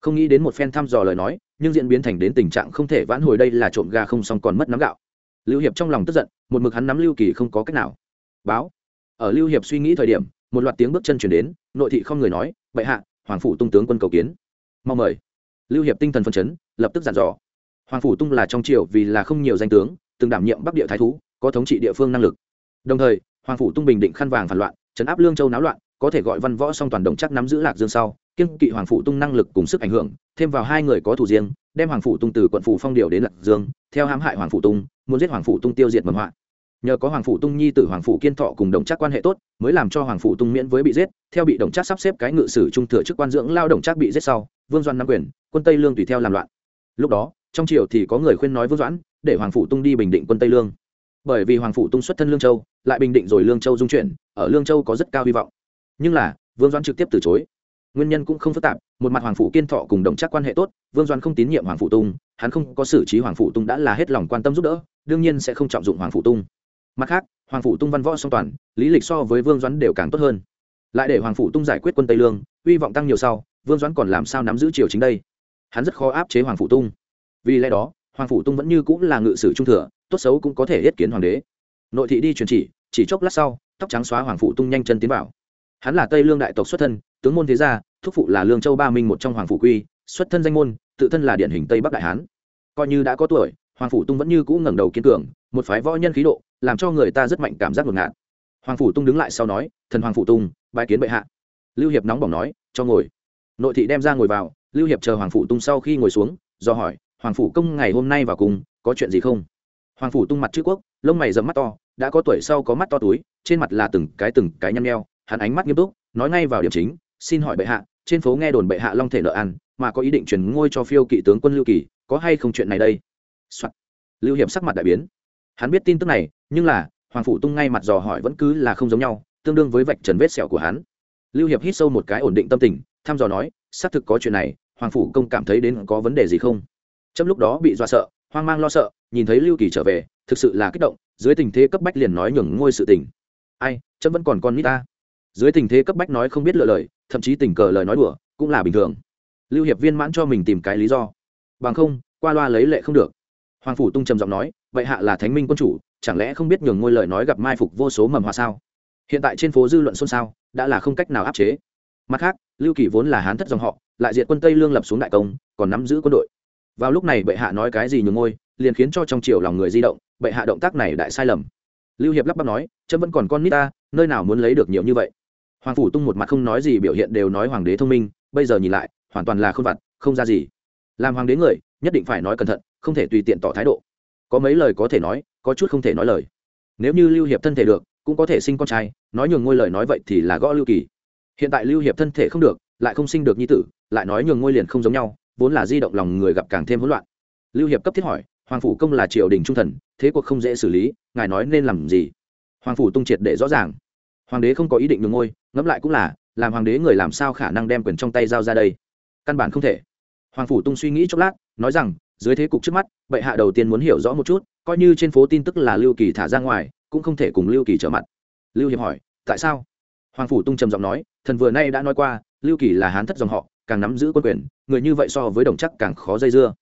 Speaker 1: không nghĩ đến một phen thăm dò lời nói, nhưng diễn biến thành đến tình trạng không thể vãn hồi đây là trộm gà không xong còn mất nắm gạo. Lưu hiệp trong lòng tức giận, một mực hắn nắm lưu kỳ không có cách nào. Báo. Ở lưu hiệp suy nghĩ thời điểm, một loạt tiếng bước chân chuyển đến, nội thị không người nói, bệ hạ, hoàng phủ tung tướng quân cầu kiến. Mong mời. Lưu hiệp tinh thần phân chấn, lập tức dặn dò. Hoàng phủ tung là trong triều vì là không nhiều danh tướng từng đảm nhiệm bắc địa thái thú, có thống trị địa phương năng lực. Đồng thời, hoàng phủ tung bình định khăn vàng phản loạn chấn áp lương châu náo loạn, có thể gọi văn võ song toàn đồng chắc nắm giữ lạc dương sau, kiên kỵ hoàng phủ tung năng lực cùng sức ảnh hưởng, thêm vào hai người có thủ riêng, đem hoàng phủ tung từ quận phủ phong điều đến lạc dương, theo hãm hại hoàng phủ tung, muốn giết hoàng phủ tung tiêu diệt mầm họa. Nhờ có hoàng phủ tung nhi t hoàng phủ kiên thọ cùng đồng chắc quan hệ tốt, mới làm cho hoàng phủ tung miễn với bị giết, theo bị đồng chắc sắp xếp cái ngự sử trung thừa chức quan dưỡng lao đồng chắc bị giết sau, vương doan nắm quyền, quân tây lương tùy theo làm loạn. Lúc đó, trong triều thì có người khuyên nói vương doãn để hoàng phủ tung đi bình định quân tây lương. Bởi vì hoàng phủ tung xuất thân lương châu, lại bình định rồi lương châu dung chuyển, ở lương châu có rất cao hy vọng. Nhưng là, vương doãn trực tiếp từ chối. Nguyên nhân cũng không phức tạp, một mặt hoàng phủ kiên thọ cùng đồng chắc quan hệ tốt, vương doãn không tín nhiệm hoàng phủ tung, hắn không có xử trí hoàng phủ tung đã là hết lòng quan tâm giúp đỡ, đương nhiên sẽ không trọng dụng hoàng phủ tung. Mặt khác, hoàng phủ tung văn võ song toàn, lý lịch so với vương doãn đều càng tốt hơn. Lại để hoàng phủ tung giải quyết quân tây lương, hy vọng tăng nhiều sau, vương doãn còn làm sao nắm giữ triều chính đây? Hắn rất khó áp chế hoàng phủ tung. Vì lẽ đó hoàng phủ tung vẫn như cũng là ngự sử trung thừa, tốt xấu cũng có thể yết kiến hoàng đế. Nội thị đi truyền chỉ chỉ chốc lát sau, tóc trắng xóa hoàng phủ tung nhanh chân tiến vào. Hắn là tây lương đại tộc xuất thân, tướng môn thế gia, thúc phụ là lương châu ba minh một trong hoàng phủ quy, xuất thân danh môn, tự thân là điển hình tây bắc đại hán. Coi như đã có tuổi, hoàng phủ tung vẫn như cũ ngẩng đầu kiên cường, một phái võ nhân khí độ, làm cho người ta rất mạnh cảm giác ngột ngạt. Hoàng phủ tung đứng lại sau nói, thần hoàng phủ tung bài kiến bệ hạ. Lưu hiệp nóng bỏng nói, cho ngồi. Nội thị đem ra ngồi vào, lưu hiệp chờ hoàng phủ tung sau khi ngồi xuống, do hỏi hoàng phủ công ngày hôm nay vào cùng, có chuyện gì không? Hoàng phủ tung mặt chữ quốc, lông mày dầm mắt to, đã có tuổi sau có mắt to túi, trên mặt là từng cái từng cái nhăn nheo, hắn ánh mắt nghiêm túc, nói ngay vào điểm chính, xin hỏi bệ hạ, trên phố nghe đồn bệ hạ long thể nợ ăn, mà có ý định chuyển ngôi cho phiêu kỵ tướng quân lưu kỳ, có hay không chuyện này đây、Soạn. lưu hiệp sắc mặt đại biến. Hắn biết tin tức này, nhưng là, hoàng phủ tung ngay mặt dò hỏi vẫn cứ là không giống nhau, tương đương với vạch trần vết sẹo của hắn. Lưu hiệp hít sâu một cái ổn định tâm tình, thăm dò nói, xác thực có chuyện này, hoàng phủ công cảm thấy đến có vấn đề gì không? Trong lúc đó bị dọa sợ, hoang mang lo sợ, nhìn thấy lưu kỳ trở về, thực sự là kích động, dưới tình thế cấp bách liền nói nhường ngôi sự tình. Ai trâm vẫn còn con nít ta. Dưới tình thế cấp bách nói không biết lựa lời, thậm chí tình cờ lời nói đùa, cũng là bình thường. Lưu hiệp viên mãn cho mình tìm cái lý do. Bằng không, qua loa lấy lệ không được. Hoàng phủ tung trầm giọng nói, vậy hạ là thánh minh quân chủ, chẳng lẽ không biết nhường ngôi lời nói gặp mai phục vô số mầm hòa sao? Hiện tại trên phố dư luận xôn xao, đã là không cách nào áp chế. Mặt khác, lưu kỳ vốn là hán thất dòng họ, lại diện quân tây lương lập xuống đại công, còn nắm giữ quân đội vào lúc này bệ hạ nói cái gì nhường ngôi, liền khiến cho trong triều lòng người di động, bệ hạ động tác này đại sai lầm. Lưu hiệp lắp bắp nói trâm vẫn còn con nít ta, nơi nào muốn lấy được nhiều như vậy? Hoàng phủ tung một mặt không nói gì biểu hiện đều nói hoàng đế thông minh, bây giờ nhìn lại, hoàn toàn là không vặt, không ra gì. Làm hoàng đế người, nhất định phải nói cẩn thận, không thể tùy tiện tỏ thái độ. Có mấy lời có thể nói, có chút không thể nói lời. Nếu như lưu hiệp thân thể được, cũng có thể sinh con trai, nói nhường ngôi lời nói vậy thì là gõ lưu kỳ. Hiện tại lưu hiệp thân thể không được, lại không sinh được nhi tử, lại nói nhường ngôi liền không giống nhau vốn là di động lòng người gặp càng thêm hỗn loạn. Lưu hiệp cấp thiết hỏi, hoàng phủ công là triều đình trung thần, thế cuộc không dễ xử lý, ngài nói nên làm gì? Hoàng phủ tung triệt để rõ ràng. Hoàng đế không có ý định nhường ngôi, ngẫm lại cũng là, làm hoàng đế người làm sao khả năng đem quyền trong tay giao ra đây? Căn bản không thể. Hoàng phủ tung suy nghĩ chốc lát, nói rằng, dưới thế cục trước mắt, bệ hạ đầu tiên muốn hiểu rõ một chút, coi như trên phố tin tức là lưu kỳ thả ra ngoài, cũng không thể cùng lưu kỳ trở mặt. Lưu hiệp hỏi, tại sao? Hoàng phủ tung trầm giọng nói, thần vừa nay đã nói qua, lưu kỳ là hán thất dòng họ càng nắm giữ quân quyền, người như vậy so với đồng chắc càng khó dây dưa.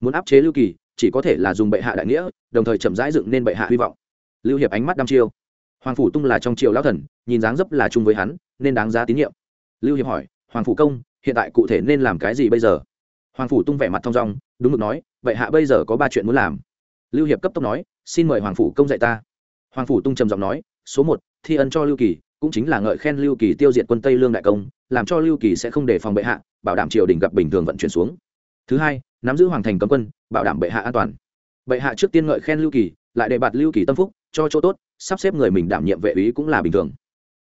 Speaker 1: Muốn áp chế lưu kỳ, chỉ có thể là dùng bệ hạ đại nghĩa, đồng thời chậm rãi dựng nên bệ hạ hy vọng. Lưu hiệp ánh mắt đăm chiêu. Hoàng phủ tung là trong triều lão thần, nhìn dáng dấp là chung với hắn, nên đáng giá tín nhiệm. Lưu hiệp hỏi, hoàng phủ công, hiện tại cụ thể nên làm cái gì bây giờ? Hoàng phủ tung vẻ mặt thong dong, đúng mực nói, bệ hạ bây giờ có ba chuyện muốn làm. Lưu hiệp cấp tốc nói, xin mời hoàng phủ công dạy ta. Hoàng phủ tung trầm giọng nói, số một, thi ân cho lưu kỳ cũng chính là ngợi khen lưu kỳ tiêu diệt quân tây lương đại công, làm cho lưu kỳ sẽ không đề phòng bệ hạ, bảo đảm triều đình gặp bình thường vận chuyển xuống. Thứ hai, nắm giữ hoàng thành cấm quân, bảo đảm bệ hạ an toàn. Bệ hạ trước tiên ngợi khen lưu kỳ, lại đề bạt lưu kỳ tâm phúc, cho chỗ tốt, sắp xếp người mình đảm nhiệm vệ úy cũng là bình thường.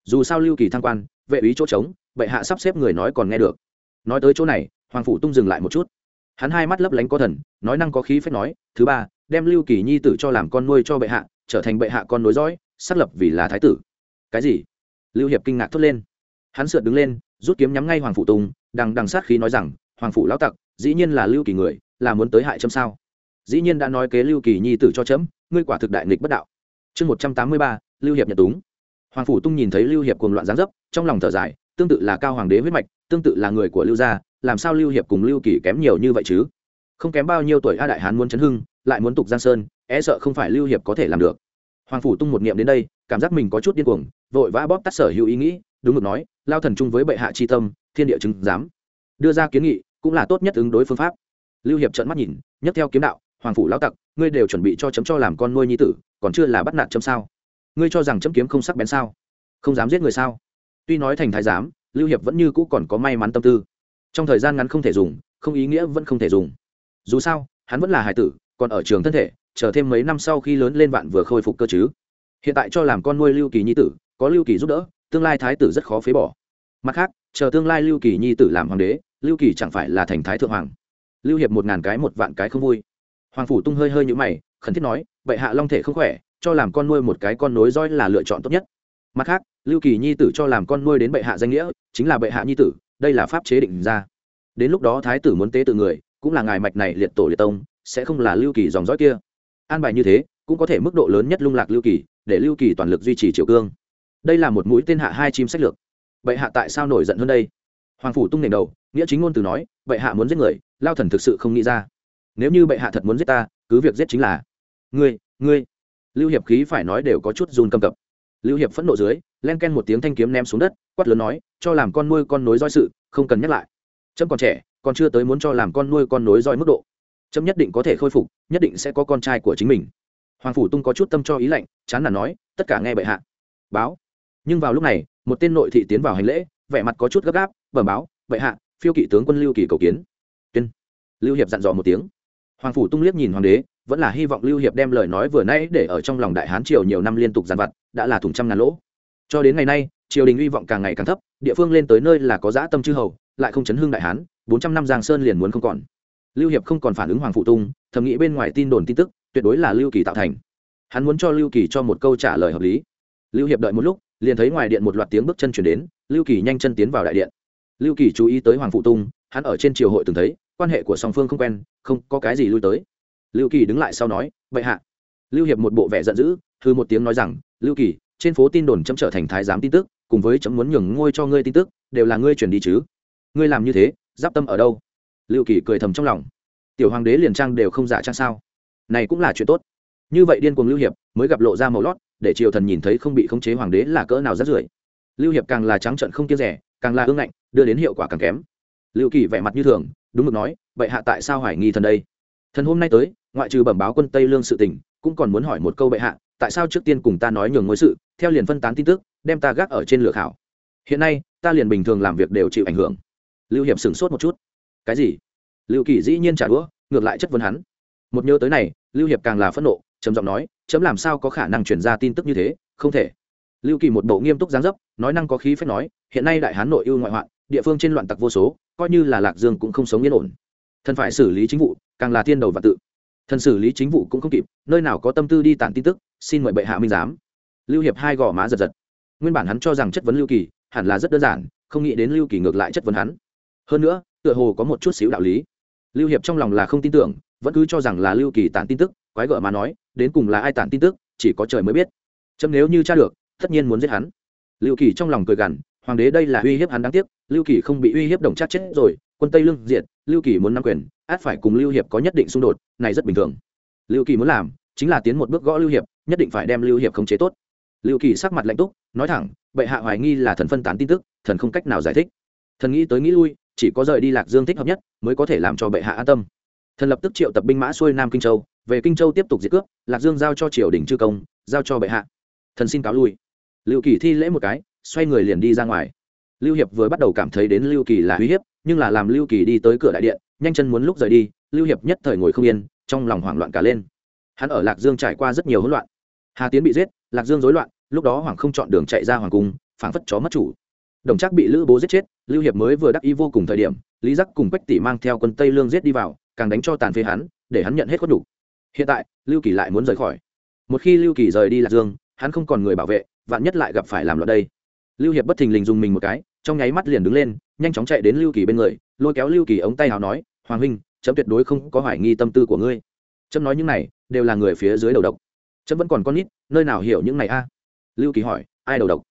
Speaker 1: Dù sao lưu kỳ thăng quan, vệ úy chỗ trống, bệ hạ sắp xếp người nói còn nghe được. Nói tới chỗ này, hoàng phủ tung dừng lại một chút. Hắn hai mắt lấp lánh có thần, nói năng có khí phép nói, thứ ba, đem lưu kỳ nhi tử cho làm con nuôi cho bệ hạ, trở thành bệ hạ con nối dõi, xác lập vì là thái tử. Cái gì? Lưu hiệp kinh ngạc thốt lên. Hắn sượt đứng lên, rút kiếm nhắm ngay hoàng phủ tùng, đằng đằng sát khí nói rằng, hoàng phủ lão tặc, dĩ nhiên là lưu kỳ người, là muốn tới hại chấm sao? Dĩ nhiên đã nói kế lưu kỳ nhi tử cho chấm, ngươi quả thực đại nghịch bất đạo. Chương một trăm tám mươi ba, lưu hiệp nhật túng. Hoàng phủ tung nhìn thấy lưu hiệp cùng loạn gián dấp, trong lòng thở dài, tương tự là cao hoàng đế huyết mạch, tương tự là người của lưu gia, làm sao lưu hiệp cùng lưu kỳ kém nhiều như vậy chứ? Không kém bao nhiêu tuổi a đại hán muốn chấn hưng, lại muốn tục giang sơn e sợ không phải lưu hiệp có thể làm được. Hoàng phủ tung một niệm đến đây cảm giác mình có chút điên cuồng, vội vã bóp tắt sở hữu ý nghĩ, đúng được nói, lao thần chung với bệ hạ chi tâm, thiên địa chứng giám. Đưa ra kiến nghị cũng là tốt nhất ứng đối phương pháp. Lưu hiệp trợn mắt nhìn nhấc theo kiếm đạo, hoàng phủ lão tặc, ngươi đều chuẩn bị cho chấm cho làm con nuôi nhi tử, còn chưa là bắt nạt chấm sao? Ngươi cho rằng chấm kiếm không sắc bén sao? Không dám giết người sao? Tuy nói thành thái giám, lưu hiệp vẫn như cũ còn có may mắn tâm tư. Trong thời gian ngắn không thể dùng, không ý nghĩa vẫn không thể dùng. Dù sao, hắn vẫn là hải tử, còn ở trường thân thể, chờ thêm mấy năm sau khi lớn lên vạn vừa khôi phục cơ chứ hiện tại cho làm con nuôi lưu kỳ nhi tử, có lưu kỳ giúp đỡ, tương lai thái tử rất khó phế bỏ. Mặt khác, chờ tương lai lưu kỳ nhi tử làm hoàng đế, lưu kỳ chẳng phải là thành thái thượng hoàng. Lưu hiệp một ngàn cái một vạn cái không vui. Hoàng phủ tung hơi hơi nhũ mày, khẩn thiết nói, bệ hạ long thể không khỏe, cho làm con nuôi một cái con nối roi là lựa chọn tốt nhất. Mặt khác, lưu kỳ nhi tử cho làm con nuôi đến bệ hạ danh nghĩa, chính là bệ hạ nhi tử, đây là pháp chế định ra. Đến lúc đó thái tử muốn tế tự người, cũng là ngài mạch này liệt tổ liệt tông, sẽ không là lưu kỳ dòng dõi kia. An bài như thế, cũng có thể mức độ lớn nhất lung lạc lưu kỳ để lưu kỳ toàn lực duy trì triều cương. Đây là một mũi tên hạ hai chim sách lược. Bệ hạ tại sao nổi giận hơn đây? Hoàng phủ tung nền đầu, nghĩa chính ngôn từ nói, bệ hạ muốn giết người, lao thần thực sự không nghĩ ra. Nếu như bệ hạ thật muốn giết ta, cứ việc giết chính là ngươi ngươi. Lưu hiệp khí phải nói đều có chút run cầm cập. Lưu hiệp phẫn nộ dưới, len ken một tiếng thanh kiếm ném xuống đất, quát lớn nói, cho làm con nuôi con nối roi sự, không cần nhắc lại. Trâm còn trẻ, còn chưa tới muốn cho làm con nuôi con nối roi mức độ. Trâm nhất định có thể khôi phục, nhất định sẽ có con trai của chính mình hoàng phủ tung có chút tâm cho ý lạnh, chán là nói, tất cả nghe bệ hạ. Báo. Nhưng vào lúc này, một tên nội thị tiến vào hành lễ, vẻ mặt có chút gấp gáp, bẩm báo, bệ hạ, phiêu kỵ tướng quân lưu kỳ cầu kiến. Tuyên. Lưu hiệp dặn dò một tiếng. Hoàng phủ tung liếc nhìn hoàng đế, vẫn là hy vọng lưu hiệp đem lời nói vừa nãy để ở trong lòng đại hán triều nhiều năm liên tục giàn vặt, đã là thùng trăm ngàn lỗ. Cho đến ngày nay, triều đình hy vọng càng ngày càng thấp, địa phương lên tới nơi là có dã tâm chư hầu, lại không chấn hương đại hán, bốn trăm năm giang sơn liền muốn không còn. Lưu hiệp không còn phản ứng hoàng phụ tung, thầm nghĩ bên ngoài tin đồn tin tức tuyệt đối là lưu kỳ tạo thành. Hắn muốn cho lưu kỳ cho một câu trả lời hợp lý. Lưu hiệp đợi một lúc, liền thấy ngoài điện một loạt tiếng bước chân chuyển đến, lưu kỳ nhanh chân tiến vào đại điện. Lưu kỳ chú ý tới hoàng phụ tung, hắn ở trên triều hội từng thấy, quan hệ của song phương không quen, không có cái gì lui tới. Lưu kỳ đứng lại sau nói vậy hạ. Lưu hiệp một bộ vẻ giận dữ thư một tiếng nói rằng, lưu kỳ, trên phố tin đồn chấm trở thành thái giám tin tức, cùng với chấm muốn nhường ngôi cho ngươi tin tức, đều là ngươi chuyển đi chứ. Ngươi làm như thế, giáp tâm ở đâu? Lưu kỳ cười thầm trong lòng. Tiểu hoàng đế liền trang đều không giả trang sao này cũng là chuyện tốt. Như vậy điên cuồng lưu hiệp mới gặp lộ ra màu lót, để triều thần nhìn thấy không bị khống chế hoàng đế là cỡ nào rất rưởi. Lưu hiệp càng là trắng trận không kiêng rẻ, càng là ương ngạnh, đưa đến hiệu quả càng kém. Lưu kỳ vẻ mặt như thường, đúng mực nói, vậy hạ tại sao hoài nghi thần đây? Thần hôm nay tới, ngoại trừ bẩm báo quân tây lương sự tình, cũng còn muốn hỏi một câu bệ hạ, tại sao trước tiên cùng ta nói nhường ngôi sự, theo liền phân tán tin tức, đem ta gác ở trên lửa khảo. Hiện nay, ta liền bình thường làm việc đều chịu ảnh hưởng. Lưu hiệp sửng sốt một chút. Cái gì? Lưu kỳ dĩ nhiên trả đũa, ngược lại chất vấn hắn một nhớ tới này, lưu hiệp càng là phẫn nộ chấm giọng nói, chấm làm sao có khả năng chuyển ra tin tức như thế? Không thể. Lưu kỳ một bộ nghiêm túc giáng dấp, nói năng có khí phép nói, hiện nay đại hán nội ưu ngoại hoạn, địa phương trên loạn tặc vô số, coi như là lạc dương cũng không sống yên ổn. Thần phải xử lý chính vụ, càng là thiên đầu và tự. Thần xử lý chính vụ cũng không kịp, nơi nào có tâm tư đi tản tin tức, xin mời bệ hạ minh giám. Lưu hiệp hai gò má giật giật. Nguyên bản hắn cho rằng chất vấn lưu kỳ hẳn là rất đơn giản, không nghĩ đến lưu kỳ ngược lại chất vấn hắn. Hơn nữa, tựa hồ có một chút xíu đạo lý. Lưu hiệp trong lòng là không tin tưởng vẫn cứ cho rằng là lưu kỳ tản tin tức, quái gở mà nói, đến cùng là ai tản tin tức, chỉ có trời mới biết. Chấm nếu như cha được, tất nhiên muốn giết hắn. Lưu kỳ trong lòng cười gằn, hoàng đế đây là uy hiếp hắn đáng tiếc, lưu kỳ không bị uy hiếp đồng chắc chết rồi, quân tây lương diệt, lưu kỳ muốn nắm quyền, át phải cùng lưu hiệp có nhất định xung đột, này rất bình thường. Lưu kỳ muốn làm, chính là tiến một bước gõ lưu hiệp, nhất định phải đem lưu hiệp khống chế tốt. Lưu kỳ sắc mặt lạnh túc, nói thẳng, bệ hạ hoài nghi là thần phân tán tin tức, thần không cách nào giải thích. Thần nghĩ tới nghĩ lui, chỉ có rời đi lạc dương thích hợp nhất, mới có thể làm cho bệ hạ an tâm thần lập tức triệu tập binh mã xuôi nam kinh châu, về kinh châu tiếp tục diệt cướp, lạc dương giao cho triều đình chư công, giao cho bệ hạ. Thần xin cáo lui. Lưu kỳ thi lễ một cái, xoay người liền đi ra ngoài. Lưu hiệp vừa bắt đầu cảm thấy đến lưu kỳ là uy hiếp, nhưng là làm lưu kỳ đi tới cửa đại điện, nhanh chân muốn lúc rời đi, lưu hiệp nhất thời ngồi không yên, trong lòng hoảng loạn cả lên. Hắn ở lạc dương trải qua rất nhiều hỗn loạn. Hà tiến bị giết, lạc dương rối loạn, lúc đó hoàng không chọn đường chạy ra hoàng cung, phảng phất chó mất chủ. Đồng trác bị lữ bố giết chết, lưu hiệp mới vừa đắc ý vô cùng thời điểm, lý giác cùng quách tỷ mang theo quân tây lương giết đi vào càng đánh cho tàn phế hắn, để hắn nhận hết khuất đủ hiện tại, lưu kỳ lại muốn rời khỏi. Một khi lưu kỳ rời đi lạc dương, hắn không còn người bảo vệ, vạn nhất lại gặp phải làm loạn đây. Lưu hiệp bất thình lình dùng mình một cái, trong nháy mắt liền đứng lên, nhanh chóng chạy đến lưu kỳ bên người, lôi kéo lưu kỳ ống tay hào nói, hoàng huynh, chấm tuyệt đối không có hoài nghi tâm tư của ngươi. Chấm nói những này, đều là người phía dưới đầu độc. Chấm vẫn còn con nít, nơi nào hiểu những này a? Lưu kỳ hỏi, ai đầu độc?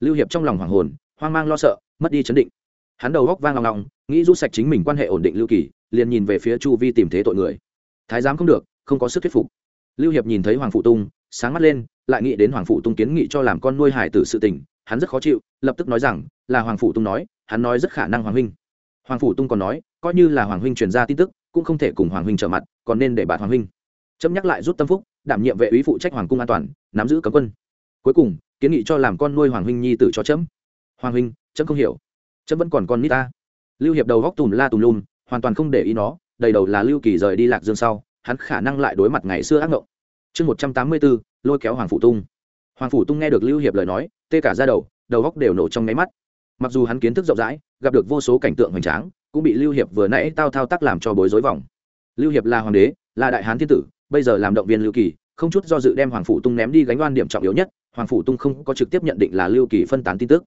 Speaker 1: Lưu hiệp trong lòng hoàng hồn, hoang mang lo sợ, mất đi chấn định. Hắn đầu góc vang lòng lòng nghĩ rút sạch chính mình quan hệ ổn định lưu kỳ liền nhìn về phía chu vi tìm thế tội người. Thái giám không được, không có sức thuyết phục. Lưu hiệp nhìn thấy hoàng phụ tung, sáng mắt lên, lại nghĩ đến hoàng phụ tung kiến nghị cho làm con nuôi hải tử sự tình, hắn rất khó chịu, lập tức nói rằng, là hoàng phụ tung nói, hắn nói rất khả năng hoàng huynh. Hoàng phụ tung còn nói, coi như là hoàng huynh truyền ra tin tức, cũng không thể cùng hoàng huynh trở mặt, còn nên để bạt hoàng huynh. Chấm nhắc lại rút tâm phúc, đảm nhiệm vệ úy phụ trách hoàng cung an toàn, nắm giữ cấm quân. Cuối cùng, kiến nghị cho làm con nuôi hoàng huynh nhi tử cho chấm. Hoàng huynh, chấm không hiểu. Chấm vẫn còn con nít ta. Lưu hiệp đầu góc tùm la tùm lum hoàn toàn không để ý nó, đầy đầu là lưu kỳ rời đi lạc dương sau, hắn khả năng lại đối mặt ngày xưa ác ngộng. Chương một trăm tám mươi bốn, lôi kéo hoàng phụ tung. Hoàng phủ tung nghe được lưu hiệp lời nói, tê cả ra đầu đầu góc đều nổ trong nháy mắt. Mặc dù hắn kiến thức rộng rãi, gặp được vô số cảnh tượng hoành tráng, cũng bị lưu hiệp vừa nãy tao thao tác làm cho bối rối vòng. Lưu hiệp là hoàng đế, là đại hán thiên tử, bây giờ làm động viên lưu kỳ, không chút do dự đem hoàng phủ tung ném đi gánh oan điểm trọng yếu nhất, hoàng phủ tung không có trực tiếp nhận định là lưu kỳ phân tán tin tức.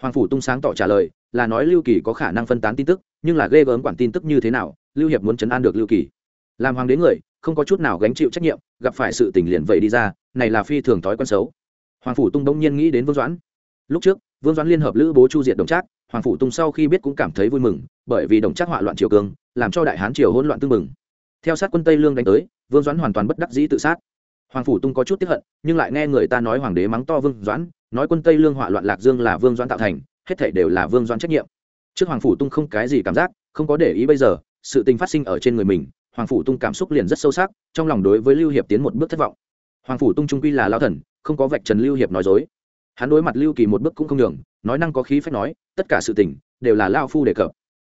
Speaker 1: Hoàng phủ tung sáng tỏ trả lời là nói lưu kỳ có khả năng phân tán tin tức nhưng là ghê gớm quản tin tức như thế nào lưu hiệp muốn chấn an được lưu kỳ. Làm hoàng đế người không có chút nào gánh chịu trách nhiệm gặp phải sự tình liền vậy đi ra này là phi thường thói quen xấu. Hoàng phủ tung đông nhiên nghĩ đến vương doãn. Lúc trước vương doãn liên hợp lữ bố chu diệt đồng trác hoàng phủ tung sau khi biết cũng cảm thấy vui mừng bởi vì đồng trác họa loạn triều cường, làm cho đại hán triều hỗn loạn tương mừng theo sát quân tây lương đánh tới vương doãn hoàn toàn bất đắc dĩ tự sát. Hoàng phủ tung có chút tiếp hận nhưng lại nghe người ta nói hoàng đế mắng to vương doãn nói quân tây lương họa loạn lạc dương là vương doãn tạo thành hết thảy đều là vương doãn trách nhiệm. Trước hoàng phủ tung không cái gì cảm giác, không có để ý bây giờ, sự tình phát sinh ở trên người mình, hoàng phủ tung cảm xúc liền rất sâu sắc, trong lòng đối với lưu hiệp tiến một bước thất vọng. Hoàng phủ tung trung quy là lao thần, không có vạch trần lưu hiệp nói dối. Hắn đối mặt lưu kỳ một bước cũng không đường nói năng có khí phép nói, tất cả sự tình đều là lao phu đề cập.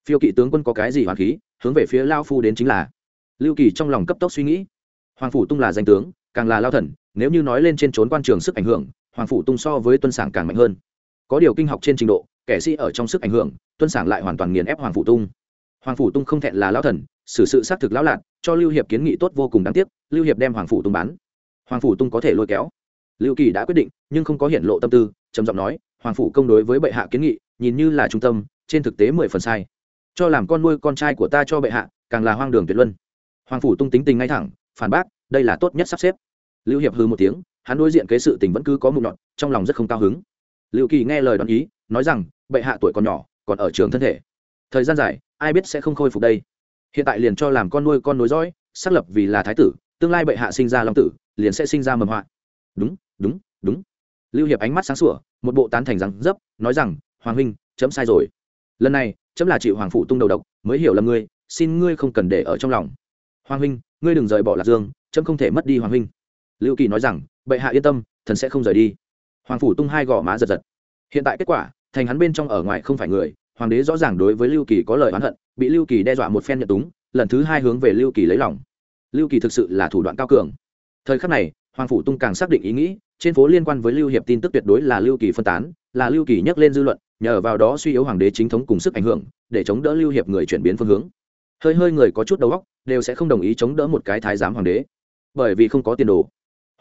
Speaker 1: Phiêu kỵ tướng quân có cái gì hoàn khí, hướng về phía lao phu đến chính là. Lưu kỳ trong lòng cấp tốc suy nghĩ. Hoàng phủ tung là danh tướng, càng là lao thần, nếu như nói lên trên trốn quan trường sức ảnh hưởng, hoàng phủ tung so với tuân sản càng mạnh hơn có điều kinh học trên trình độ, kẻ sĩ ở trong sức ảnh hưởng, tuân sản lại hoàn toàn nghiền ép hoàng phủ tung. Hoàng phủ tung không thẹn là lão thần, xử sự xác thực lão lạc cho lưu hiệp kiến nghị tốt vô cùng đáng tiếc, lưu hiệp đem hoàng phủ tung bán. Hoàng phủ tung có thể lôi kéo. Lưu kỳ đã quyết định, nhưng không có hiện lộ tâm tư, trầm giọng nói, hoàng phủ công đối với bệ hạ kiến nghị, nhìn như là trung tâm, trên thực tế mười phần sai. Cho làm con nuôi con trai của ta cho bệ hạ, càng là hoang đường tuyệt luân. Hoàng phủ tung tính tình ngay thẳng, phản bác, đây là tốt nhất sắp xếp. Lưu hiệp hư một tiếng, hắn đối diện kế sự tình vẫn cứ có mụn nhọn trong lòng rất không cao hứng liệu kỳ nghe lời đoán ý, nói rằng, bệ hạ tuổi còn nhỏ, còn ở trường thân thể. Thời gian dài, ai biết sẽ không khôi phục đây. Hiện tại liền cho làm con nuôi con nối dõi, xác lập vì là thái tử, tương lai bệ hạ sinh ra long tử, liền sẽ sinh ra mầm họa. Đúng đúng đúng. Lưu hiệp ánh mắt sáng sủa, một bộ tán thành rằng, dấp, nói rằng, hoàng huynh, chấm sai rồi. Lần này, chấm là chịu hoàng phụ tung đầu độc, mới hiểu là ngươi, xin ngươi không cần để ở trong lòng. Hoàng huynh, ngươi đừng rời bỏ lạc dương, chấm không thể mất đi hoàng huynh. Lưu kỳ nói rằng, bệ hạ yên tâm, thần sẽ không rời đi hoàng phủ tung hai gò má giật giật. Hiện tại kết quả, thành hắn bên trong ở ngoài không phải người, hoàng đế rõ ràng đối với lưu kỳ có lời oán hận, bị lưu kỳ đe dọa một phen nhận túng, lần thứ hai hướng về lưu kỳ lấy lòng. Lưu kỳ thực sự là thủ đoạn cao cường. Thời khắc này, hoàng phủ tung càng xác định ý nghĩ, trên phố liên quan với lưu hiệp tin tức tuyệt đối là lưu kỳ phân tán, là lưu kỳ nhắc lên dư luận, nhờ vào đó suy yếu hoàng đế chính thống cùng sức ảnh hưởng, để chống đỡ lưu hiệp người chuyển biến phương hướng. Hơi hơi người có chút đầu óc, đều sẽ không đồng ý chống đỡ một cái thái giám hoàng đế. Bởi vì không có tiền đồ.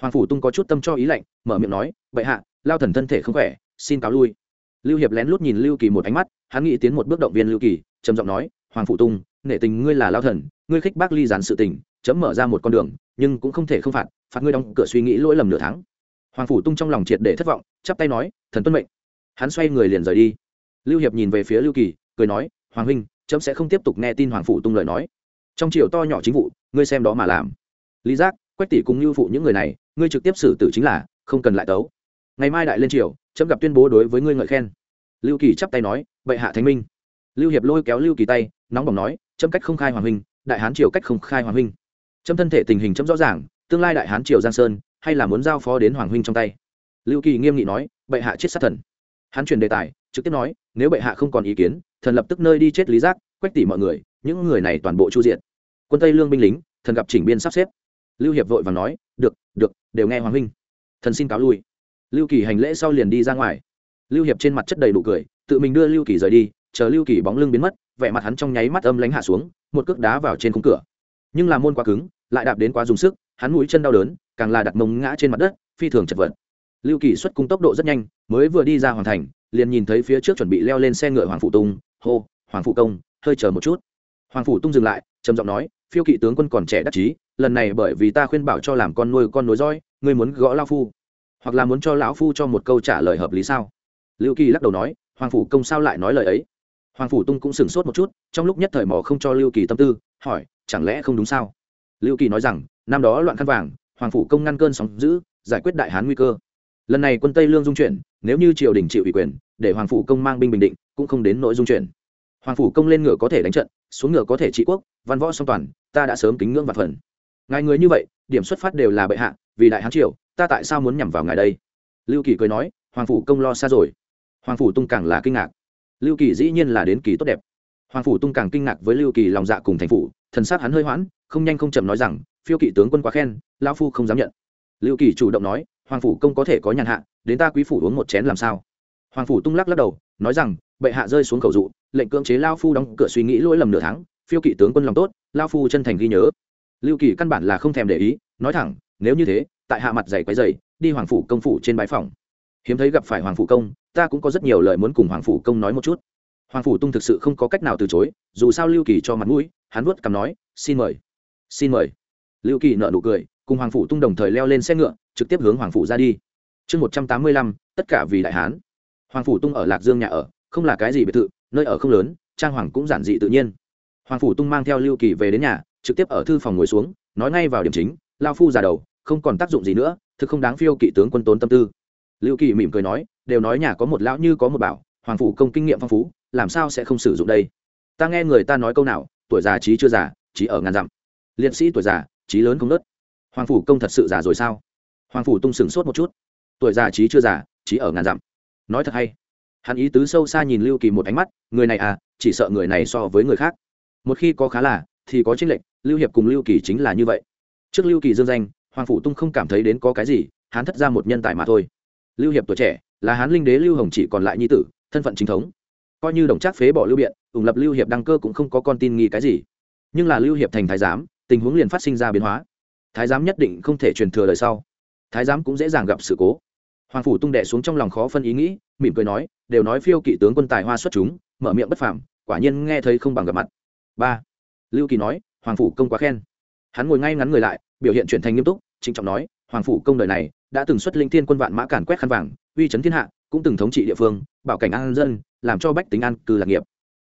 Speaker 1: Hoàng phủ tung có chút tâm cho ý lạnh, mở miệng nói, bệ hạ lao thần thân thể không khỏe, xin cáo lui. Lưu hiệp lén lút nhìn lưu kỳ một ánh mắt, hắn nghĩ tiến một bước động viên lưu kỳ, trầm giọng nói, hoàng phủ tung, nể tình ngươi là lao thần, ngươi khích bác ly gián sự tình, chấm mở ra một con đường, nhưng cũng không thể không phạt phạt ngươi đóng cửa suy nghĩ lỗi lầm nửa tháng. Hoàng phủ tung trong lòng triệt để thất vọng, chắp tay nói, thần tuân mệnh. Hắn xoay người liền rời đi. Lưu hiệp nhìn về phía lưu kỳ, cười nói, hoàng huynh, chấm sẽ không tiếp tục nghe tin hoàng phủ tung lời nói. Trong triều to nhỏ chính vụ, ngươi xem đó mà làm. Lý giác, quách tỷ cùng như phụ những người này, ngươi trực tiếp xử tử chính là, không cần lại tấu ngày mai đại lên triều, chấm gặp tuyên bố đối với ngươi ngợi khen. Lưu kỳ chắp tay nói, bệ hạ thánh minh. Lưu hiệp lôi kéo lưu kỳ tay, nóng bỏng nói, chấm cách không khai hoàng huynh, đại hán triều cách không khai hoàng huynh. Chấm thân thể tình hình chấm rõ ràng, tương lai đại hán triều giang sơn, hay là muốn giao phó đến hoàng huynh trong tay. Lưu kỳ nghiêm nghị nói, bệ hạ chết sát thần. Hắn truyền đề tài, trực tiếp nói, nếu bệ hạ không còn ý kiến, thần lập tức nơi đi chết lý giác, quách tỷ mọi người, những người này toàn bộ chu diện quân tây lương binh lính, thần gặp chỉnh biên sắp xếp. Lưu hiệp vội và nói, được được, đều nghe hoàng huynh. Thần xin cáo lui lưu kỳ hành lễ sau liền đi ra ngoài. Lưu hiệp trên mặt chất đầy đủ cười, tự mình đưa lưu kỳ rời đi, chờ lưu kỳ bóng lưng biến mất, vẻ mặt hắn trong nháy mắt âm lánh hạ xuống, một cước đá vào trên khung cửa. Nhưng là môn quá cứng, lại đạp đến quá dùng sức, hắn mũi chân đau đớn, càng là đặt mông ngã trên mặt đất, phi thường chật vật. Lưu kỳ xuất cung tốc độ rất nhanh, mới vừa đi ra hoàn thành, liền nhìn thấy phía trước chuẩn bị leo lên xe ngựa hoàng phụ tung, hô, hoàng phụ công, hơi chờ một chút. Hoàng phủ tung dừng lại, trầm giọng nói, phiêu kỵ tướng quân còn trẻ đắc chí, lần này bởi vì ta khuyên bảo cho làm con nuôi con nối roi ngươi muốn gõ lao phu hoặc là muốn cho lão phu cho một câu trả lời hợp lý sao? Lưu kỳ lắc đầu nói, hoàng phủ công sao lại nói lời ấy? Hoàng phủ tung cũng sửng sốt một chút, trong lúc nhất thời mỏ không cho lưu kỳ tâm tư, hỏi, chẳng lẽ không đúng sao? Lưu kỳ nói rằng, năm đó loạn khăn vàng, hoàng phủ công ngăn cơn sóng giữ giải quyết đại hán nguy cơ. Lần này quân tây lương dung chuyển, nếu như triều đình chịu ủy quyền, để hoàng phủ công mang binh bình định, cũng không đến nội dung chuyển. Hoàng phủ công lên ngựa có thể đánh trận, xuống ngựa có thể trị quốc, văn võ song toàn, ta đã sớm kính ngưỡng và phần. Ngài người như vậy, điểm xuất phát đều là bệ hạ, vì đại hán triều ta tại sao muốn nhằm vào ngài đây? Lưu kỳ cười nói, hoàng phủ công lo xa rồi. Hoàng phủ tung càng là kinh ngạc. Lưu kỳ dĩ nhiên là đến kỳ tốt đẹp. Hoàng phủ tung càng kinh ngạc với lưu kỳ lòng dạ cùng thành phủ, thần sát hắn hơi hoãn, không nhanh không chậm nói rằng, phiêu kỵ tướng quân quá khen lao phu không dám nhận. Lưu kỳ chủ động nói, hoàng phủ công có thể có nhàn hạ, đến ta quý phủ uống một chén làm sao? Hoàng phủ tung lắc lắc đầu, nói rằng, bệ hạ rơi xuống khẩu dụ, lệnh cưỡng chế lao phu đóng cửa suy nghĩ lỗi lầm nửa tháng, phiêu kỵ tướng quân lòng tốt lao phu chân thành ghi nhớ. Lưu kỳ căn bản là không thèm để ý, nói thẳng, nếu như thế tại hạ mặt dày quấy dày, đi hoàng phủ công phủ trên bãi phòng hiếm thấy gặp phải hoàng phủ công, ta cũng có rất nhiều lời muốn cùng hoàng phủ công nói một chút. Hoàng phủ tung thực sự không có cách nào từ chối, dù sao lưu kỳ cho mặt mũi, hắn vuốt cằm nói, xin mời xin mời. Lưu kỳ nợ nụ cười, cùng hoàng phủ tung đồng thời leo lên xe ngựa, trực tiếp hướng hoàng phủ ra đi. Chương một trăm tám mươi lăm, tất cả vì đại hán. Hoàng phủ tung ở lạc dương nhà ở, không là cái gì biệt thự, nơi ở không lớn, trang hoàng cũng giản dị tự nhiên. Hoàng phủ tung mang theo lưu kỳ về đến nhà, trực tiếp ở thư phòng ngồi xuống, nói ngay vào điểm chính, lao phu già đầu không còn tác dụng gì nữa, thực không đáng phiêu kỵ tướng quân tốn tâm tư. Lưu kỳ mỉm cười nói, đều nói nhà có một lão như có một bảo, hoàng phủ công kinh nghiệm phong phú, làm sao sẽ không sử dụng đây? Ta nghe người ta nói câu nào, tuổi già trí chưa già, trí ở ngàn dặm. Liệt sĩ tuổi già, trí lớn không nớt hoàng phủ công thật sự già rồi sao? Hoàng phủ tung sửng sốt một chút. Tuổi già trí chưa già, trí ở ngàn dặm. Nói thật hay. Hắn ý tứ sâu xa nhìn lưu kỳ một ánh mắt, người này à chỉ sợ người này so với người khác. Một khi có khá là, thì có tranh lệch, lưu hiệp cùng lưu kỳ chính là như vậy. Trước lưu kỳ dương danh hoàng phủ tung không cảm thấy đến có cái gì, hắn thất ra một nhân tài mà thôi. Lưu hiệp tuổi trẻ, là hán linh đế lưu hồng chỉ còn lại nhi tử, thân phận chính thống. Coi như đồng trác phế bỏ lưu biện, ủng lập lưu hiệp đăng cơ cũng không có con tin nghi cái gì. Nhưng là lưu hiệp thành thái giám, tình huống liền phát sinh ra biến hóa. Thái giám nhất định không thể truyền thừa đời sau. Thái giám cũng dễ dàng gặp sự cố. Hoàng phủ tung đệ xuống trong lòng khó phân ý nghĩ, mỉm cười nói, đều nói phiêu kỵ tướng quân tài hoa xuất chúng, mở miệng bất phàm, quả nhiên nghe thấy không bằng gặp mặt. Ba. Lưu kỳ nói, hoàng phủ công quá khen. Hắn ngồi ngay ngắn người lại, biểu hiện chuyển thành nghiêm túc trịnh trọng nói, hoàng phủ công đời này đã từng xuất linh thiên quân vạn mã càn quét khăn vàng, uy chấn thiên hạ, cũng từng thống trị địa phương, bảo cảnh an dân, làm cho bách tính an cư lạc nghiệp.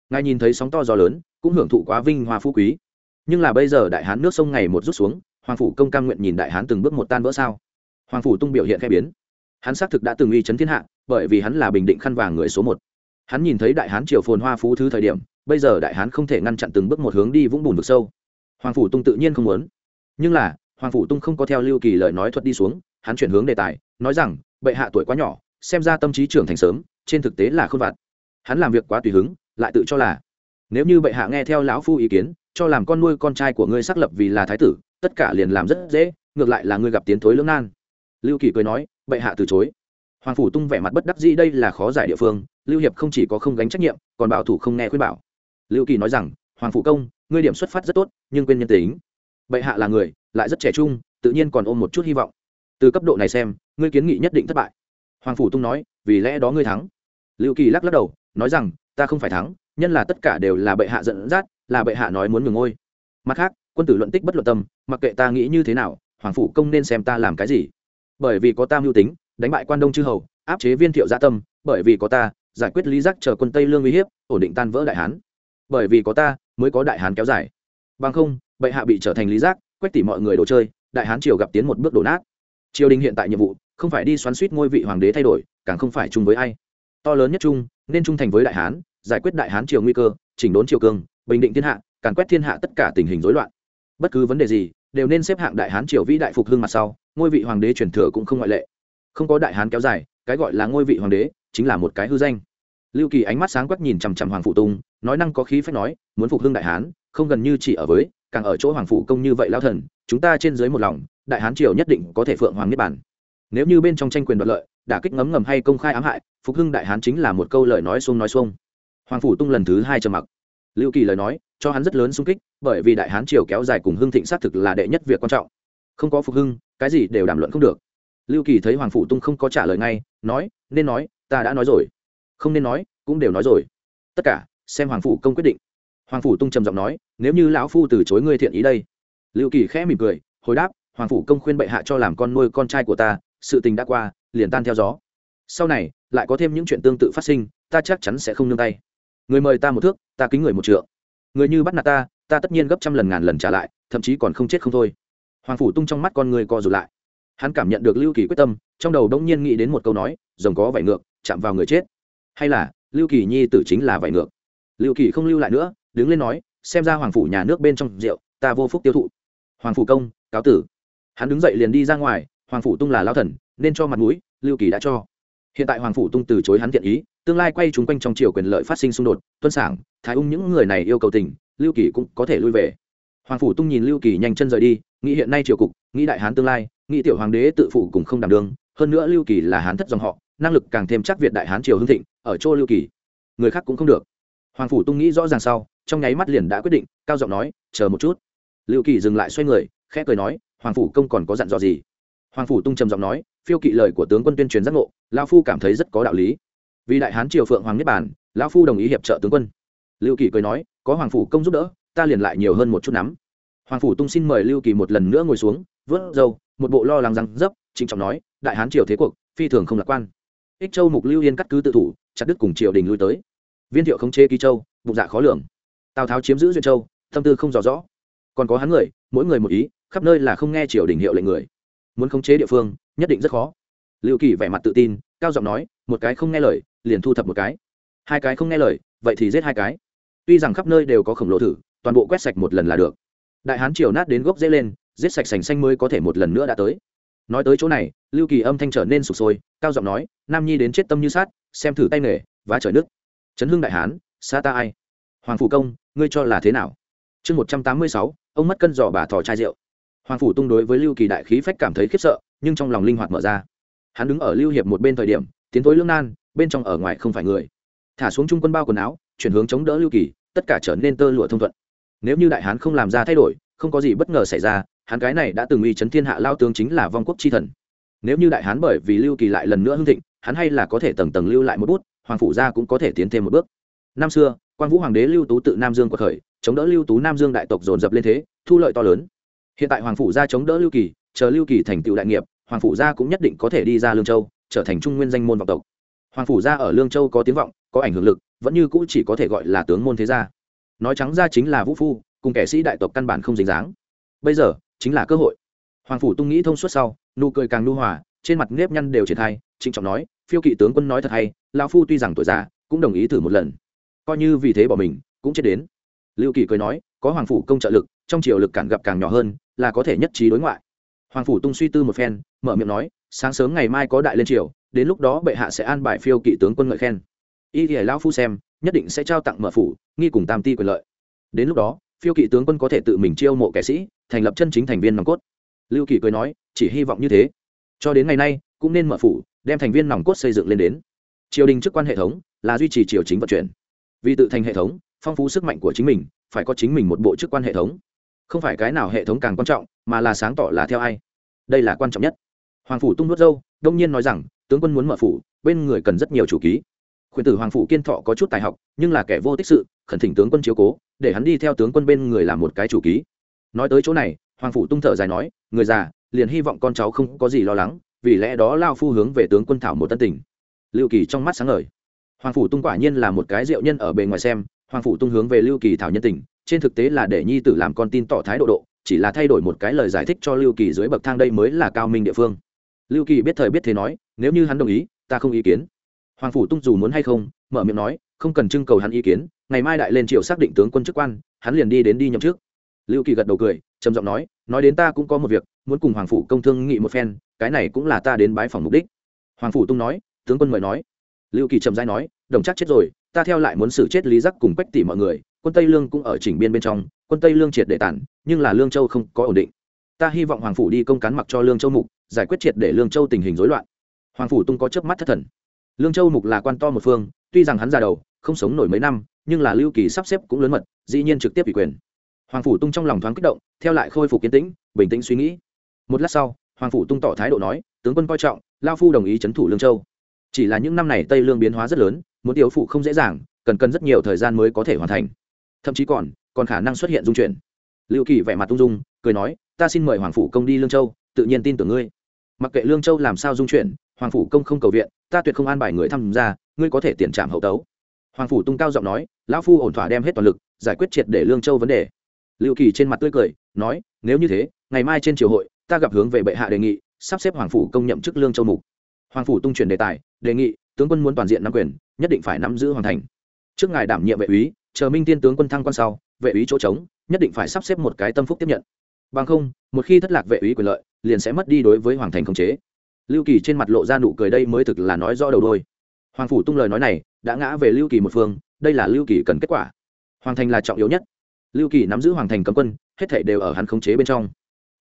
Speaker 1: Ngài nhìn thấy sóng to gió lớn, cũng hưởng thụ quá vinh hoa phú quý. Nhưng là bây giờ đại hán nước sông ngày một rút xuống, hoàng phủ công cam nguyện nhìn đại hán từng bước một tan vỡ sao? Hoàng phủ tung biểu hiện khẽ biến. Hắn xác thực đã từng uy chấn thiên hạ, bởi vì hắn là bình định khăn vàng người số một. Hắn nhìn thấy đại hán triều phồn hoa phú thứ thời điểm, bây giờ đại hán không thể ngăn chặn từng bước một hướng đi vũng bùn vực sâu. Hoàng phủ tung tự nhiên không muốn. Nhưng là hoàng phủ tung không có theo lưu kỳ lời nói thuật đi xuống, hắn chuyển hướng đề tài, nói rằng, bệ hạ tuổi quá nhỏ, xem ra tâm trí trưởng thành sớm, trên thực tế là không vặt. Hắn làm việc quá tùy hứng, lại tự cho là, nếu như bệ hạ nghe theo lão phu ý kiến, cho làm con nuôi con trai của ngươi xác lập vì là thái tử, tất cả liền làm rất dễ, ngược lại là ngươi gặp tiến thối lưỡng nan. Lưu kỳ cười nói, bệ hạ từ chối. Hoàng phủ tung vẻ mặt bất đắc dĩ, đây là khó giải địa phương, lưu hiệp không chỉ có không gánh trách nhiệm, còn bảo thủ không nghe khuyên bảo. Lưu kỳ nói rằng, hoàng phủ công, ngươi điểm xuất phát rất tốt, nhưng quên nhân tính. Bệ hạ là người lại rất trẻ trung, tự nhiên còn ôm một chút hy vọng. Từ cấp độ này xem, ngươi kiến nghị nhất định thất bại. Hoàng phủ tung nói, vì lẽ đó ngươi thắng. Liệu kỳ lắc lắc đầu, nói rằng, ta không phải thắng, nhân là tất cả đều là bệ hạ dẫn dắt, là bệ hạ nói muốn ngừng ngôi. Mặt khác, quân tử luận tích bất luận tâm, mặc kệ ta nghĩ như thế nào, hoàng phủ công nên xem ta làm cái gì. Bởi vì có ta mưu tính, đánh bại quan đông chư hầu, áp chế viên thiệu gia tâm, bởi vì có ta, giải quyết lý giác chờ quân tây lương uy hiếp, ổn định tan vỡ đại hán. Bởi vì có ta, mới có đại hán kéo dài. Bằng không, bệ hạ bị trở thành lý giác quét tỉ mọi người đồ chơi, đại hán triều gặp tiến một bước đổ nát. Triều đình hiện tại nhiệm vụ, không phải đi xoắn suýt ngôi vị hoàng đế thay đổi, càng không phải chung với ai. To lớn nhất chung, nên trung thành với đại hán, giải quyết đại hán triều nguy cơ, chỉnh đốn triều cương, bình định thiên hạ, càn quét thiên hạ tất cả tình hình rối loạn. Bất cứ vấn đề gì, đều nên xếp hạng đại hán triều vĩ đại phục hưng mặt sau, ngôi vị hoàng đế truyền thừa cũng không ngoại lệ. Không có đại hán kéo dài, cái gọi là ngôi vị hoàng đế, chính là một cái hư danh. Lưu kỳ ánh mắt sáng quắc nhìn chằm chằm hoàng phụ tung nói năng có khí phách nói, muốn phục hưng đại hán, không gần như chỉ ở với càng ở chỗ hoàng phụ công như vậy lao thần, chúng ta trên dưới một lòng, đại hán triều nhất định có thể phượng hoàng niết bản nếu như bên trong tranh quyền đoạt lợi, đả kích ngấm ngầm hay công khai ám hại, phục hưng đại hán chính là một câu lời nói xuông nói xuông. Hoàng phủ tung lần thứ hai trầm mặc. Lưu kỳ lời nói, cho hắn rất lớn sung kích, bởi vì đại hán triều kéo dài cùng hưng thịnh xác thực là đệ nhất việc quan trọng. Không có phục hưng, cái gì đều đàm luận không được. Lưu kỳ thấy hoàng phủ tung không có trả lời ngay, nói, nên nói, ta đã nói rồi. Không nên nói, cũng đều nói rồi. Tất cả, xem hoàng phủ công quyết định hoàng phủ tung trầm giọng nói, nếu như lão phu từ chối ngươi thiện ý đây. Lưu kỳ khẽ mỉm cười, hồi đáp, hoàng phủ công khuyên bệ hạ cho làm con nuôi con trai của ta, sự tình đã qua, liền tan theo gió. Sau này, lại có thêm những chuyện tương tự phát sinh, ta chắc chắn sẽ không nương tay. Người mời ta một thước, ta kính người một trượng. Người như bắt nạt ta ta tất nhiên gấp trăm lần ngàn lần trả lại, thậm chí còn không chết không thôi. Hoàng phủ tung trong mắt con người co rụt lại. Hắn cảm nhận được lưu kỳ quyết tâm, trong đầu đông nhiên nghĩ đến một câu nói, rồng có vải ngược, chạm vào người chết. Hay là, lưu kỳ nhi tử chính là vải ngược. Lưu kỳ không lưu lại nữa đứng lên nói, xem ra hoàng phủ nhà nước bên trong rượu, ta vô phúc tiêu thụ. Hoàng phủ công, cáo tử. Hắn đứng dậy liền đi ra ngoài, hoàng phủ tung là lao thần, nên cho mặt mũi, lưu kỳ đã cho. Hiện tại hoàng phủ tung từ chối hắn thiện ý, tương lai quay chúng quanh trong triều quyền lợi phát sinh xung đột, tuân sản thái ung những người này yêu cầu tình, lưu kỳ cũng có thể lui về. Hoàng phủ tung nhìn lưu kỳ nhanh chân rời đi, nghĩ hiện nay triều cục, nghĩ đại hán tương lai, nghĩ tiểu hoàng đế tự phụ cùng không đảm đương, hơn nữa lưu kỳ là hán thất dòng họ, năng lực càng thêm chắc việt đại hán triều hưng thịnh, ở chỗ lưu kỳ, người khác cũng không được. Hoàng phủ tung nghĩ rõ ràng sau trong nháy mắt liền đã quyết định, cao giọng nói, chờ một chút. Lưu kỳ dừng lại xoay người, khẽ cười nói, hoàng phủ công còn có dặn dò gì? Hoàng phủ tung trầm giọng nói, phiêu kỵ lời của tướng quân tuyên truyền giác ngộ lao phu cảm thấy rất có đạo lý. Vì đại hán triều phượng hoàng nhất bản lão phu đồng ý hiệp trợ tướng quân. Lưu kỳ cười nói, có hoàng phủ công giúp đỡ, ta liền lại nhiều hơn một chút nắm. Hoàng phủ tung xin mời lưu kỳ một lần nữa ngồi xuống, vớt dâu một bộ lo lắng răng dấp, trịnh trọng nói, đại hán triều thế cuộc, phi thường không lạc quan. Ích châu mục lưu yên cắt cứ tự thủ, chặt đứt cùng triều đình lui tới. Viên thiệu không chế ký châu, bụng dạ khó lường tào tháo chiếm giữ duyên châu tâm tư không rõ rõ còn có hắn người mỗi người một ý khắp nơi là không nghe triều đình hiệu lệnh người muốn khống chế địa phương nhất định rất khó lưu kỳ vẻ mặt tự tin cao giọng nói một cái không nghe lời liền thu thập một cái hai cái không nghe lời vậy thì giết hai cái tuy rằng khắp nơi đều có khổng lồ thử toàn bộ quét sạch một lần là được đại hán triều nát đến gốc dễ lên giết sạch sành xanh mới có thể một lần nữa đã tới nói tới chỗ này lưu kỳ âm thanh trở nên sụp sôi cao giọng nói nam nhi đến chết tâm như sát xem thử tay nghề và trời nước chấn hưng đại hán xa ta ai hoàng phủ công, ngươi cho là thế nào? Chương một trăm tám mươi sáu, ông mất cân giỏ bà thò chai rượu. Hoàng phủ tung đối với lưu kỳ đại khí phách cảm thấy khiếp sợ, nhưng trong lòng linh hoạt mở ra. Hắn đứng ở lưu hiệp một bên thời điểm, tiến thối lương nan, bên trong ở ngoài không phải người. Thả xuống trung quân bao quần áo, chuyển hướng chống đỡ lưu kỳ, tất cả trở nên tơ lụa thông thuận. Nếu như đại hán không làm ra thay đổi, không có gì bất ngờ xảy ra, hắn cái này đã từng uy chấn thiên hạ lao tướng chính là vong quốc chi thần. Nếu như đại hán bởi vì lưu kỳ lại lần nữa hưng thịnh, hắn hay là có thể tầng tầng lưu lại một bút, hoàng phủ gia cũng có thể tiến thêm một bước. Năm xưa quan vũ hoàng đế lưu tú tự nam dương quật khởi, chống đỡ lưu tú nam dương đại tộc dồn dập lên thế, thu lợi to lớn. Hiện tại hoàng phủ gia chống đỡ lưu kỳ, chờ lưu kỳ thành tựu đại nghiệp, hoàng phủ gia cũng nhất định có thể đi ra lương châu, trở thành trung nguyên danh môn vọng tộc. Hoàng phủ gia ở lương châu có tiếng vọng, có ảnh hưởng lực, vẫn như cũ chỉ có thể gọi là tướng môn thế gia. Nói trắng ra chính là vũ phu, cùng kẻ sĩ đại tộc căn bản không dính dáng. Bây giờ, chính là cơ hội. Hoàng phủ tung nghĩ thông suốt sau, nụ cười càng nu hòa, trên mặt nếp nhăn đều triển khai, trịnh trọng nói, phiêu kỵ tướng quân nói thật hay, lão phu tuy rằng tuổi già, cũng đồng ý thử một lần coi như vì thế bỏ mình, cũng chết đến. Lưu kỳ cười nói, có hoàng phủ công trợ lực, trong triều lực cản gặp càng nhỏ hơn, là có thể nhất trí đối ngoại. Hoàng phủ tung suy tư một phen, mở miệng nói, sáng sớm ngày mai có đại lên triều, đến lúc đó bệ hạ sẽ an bài phiêu kỵ tướng quân ngợi khen. Y thì lão phu xem, nhất định sẽ trao tặng mở phủ, nghi cùng tam ti quyền lợi. Đến lúc đó, phiêu kỵ tướng quân có thể tự mình chiêu mộ kẻ sĩ, thành lập chân chính thành viên nòng cốt. Lưu kỳ cười nói, chỉ hy vọng như thế. Cho đến ngày nay, cũng nên mở phủ, đem thành viên nòng cốt xây dựng lên đến. Triều đình chức quan hệ thống là duy trì triều chính vận chuyển vì tự thành hệ thống, phong phú sức mạnh của chính mình, phải có chính mình một bộ chức quan hệ thống. Không phải cái nào hệ thống càng quan trọng, mà là sáng tỏ là theo ai. Đây là quan trọng nhất. Hoàng phủ tung nuốt dâu đông nhiên nói rằng, tướng quân muốn mở phủ, bên người cần rất nhiều chủ ký. Khuyển tử hoàng phủ kiên thọ có chút tài học, nhưng là kẻ vô tích sự, khẩn thỉnh tướng quân chiếu cố, để hắn đi theo tướng quân bên người làm một cái chủ ký. Nói tới chỗ này, hoàng phủ tung thở dài nói, người già, liền hy vọng con cháu không có gì lo lắng, vì lẽ đó lao phu hướng về tướng quân thảo một tân tình. Liệu kỳ trong mắt sáng ngời hoàng phủ tung quả nhiên là một cái diệu nhân ở bề ngoài xem, hoàng phủ tung hướng về lưu kỳ thảo nhân tình, trên thực tế là để nhi tử làm con tin tỏ thái độ độ, chỉ là thay đổi một cái lời giải thích cho lưu kỳ dưới bậc thang đây mới là cao minh địa phương. Lưu kỳ biết thời biết thế nói, nếu như hắn đồng ý, ta không ý kiến. Hoàng phủ tung dù muốn hay không, mở miệng nói, không cần trưng cầu hắn ý kiến, ngày mai đại lên triều xác định tướng quân chức quan, hắn liền đi đến đi nhậm trước lưu kỳ gật đầu cười, trầm giọng nói nói đến ta cũng có một việc, muốn cùng hoàng phủ công thương nghị một phen, cái này cũng là ta đến bái phòng mục đích. Hoàng phủ tung nói, tướng quân mời nói. Lưu kỳ trầm dai nói đồng chắc chết rồi, ta theo lại muốn xử chết lý giác cùng quách tỷ mọi người, quân tây lương cũng ở chỉnh biên bên trong, quân tây lương triệt để tản, nhưng là lương châu không có ổn định. Ta hy vọng hoàng phủ đi công cán mặc cho lương châu mục, giải quyết triệt để lương châu tình hình rối loạn. Hoàng phủ tung có chớp mắt thất thần. Lương châu mục là quan to một phương, tuy rằng hắn già đầu, không sống nổi mấy năm, nhưng là lưu kỳ sắp xếp cũng lớn mật, dĩ nhiên trực tiếp ủy quyền. Hoàng phủ tung trong lòng thoáng kích động, theo lại khôi phục kiến tĩnh, bình tĩnh suy nghĩ. Một lát sau, hoàng phủ tung tỏ thái độ nói, tướng quân coi trọng, lao phu đồng ý c h ấ n thủ lương châu. Chỉ là những năm này tây lương biến hóa rất lớn muốn tiêu phụ không dễ dàng, cần cần rất nhiều thời gian mới có thể hoàn thành. Thậm chí còn còn khả năng xuất hiện dung chuyển. Lưu kỳ vẻ mặt ung dung, cười nói, ta xin mời hoàng phủ công đi lương châu, tự nhiên tin tưởng ngươi. Mặc kệ lương châu làm sao dung chuyển, hoàng phủ công không cầu viện, ta tuyệt không an bài người tham gia, ngươi có thể tiền trạm hậu tấu. Hoàng phủ tung cao giọng nói, lão phu ổn thỏa đem hết toàn lực, giải quyết triệt để lương châu vấn đề. Lưu kỳ trên mặt tươi cười, nói, nếu như thế, ngày mai trên triều hội, ta gặp hướng về bệ hạ đề nghị, sắp xếp hoàng phủ công nhậm chức lương châu mục. Hoàng phủ tung chuyển đề tài, đề nghị, tướng quân muốn toàn diện nắm quyền nhất định phải nắm giữ hoàn thành. Trước ngài đảm nhiệm vệ úy, chờ minh tiên tướng quân thăng quan sau, vệ úy chỗ trống, nhất định phải sắp xếp một cái tâm phúc tiếp nhận. Bằng không, một khi thất lạc vệ úy quyền lợi, liền sẽ mất đi đối với hoàng thành khống chế. Lưu kỳ trên mặt lộ ra nụ cười đây mới thực là nói rõ đầu đôi. Hoàng phủ tung lời nói này, đã ngã về lưu kỳ một phương, đây là lưu kỳ cần kết quả. Hoàng thành là trọng yếu nhất. Lưu kỳ nắm giữ hoàng thành cấm quân, hết thể đều ở hắn khống chế bên trong.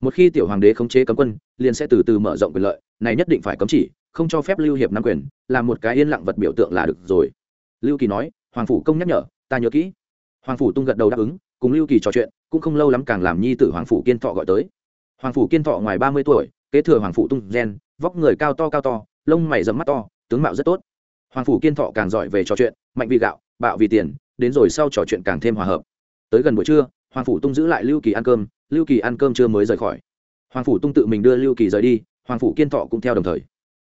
Speaker 1: Một khi tiểu hoàng đế khống chế cấm quân, liền sẽ từ từ mở rộng quyền lợi này nhất định phải cấm chỉ, không cho phép lưu hiệp nắm quyền làm một cái yên lặng vật biểu tượng là được rồi. Lưu kỳ nói, hoàng phủ công nhắc nhở, ta nhớ kỹ. Hoàng phủ tung gật đầu đáp ứng, cùng lưu kỳ trò chuyện, cũng không lâu lắm càng làm nhi tử hoàng phủ kiên thọ gọi tới. Hoàng phủ kiên thọ ngoài ba mươi tuổi, kế thừa hoàng phủ tung gen, vóc người cao to cao to, lông mày dẫm mắt to, tướng mạo rất tốt. Hoàng phủ kiên thọ càng giỏi về trò chuyện, mạnh vì gạo, bạo vì tiền, đến rồi sau trò chuyện càng thêm hòa hợp. Tới gần buổi trưa, hoàng phủ tung giữ lại lưu kỳ ăn cơm, lưu kỳ ăn cơm chưa mới rời khỏi. Hoàng phủ tung tự mình đưa lưu kỳ rời đi hoàng phủ kiên thọ cũng theo đồng thời.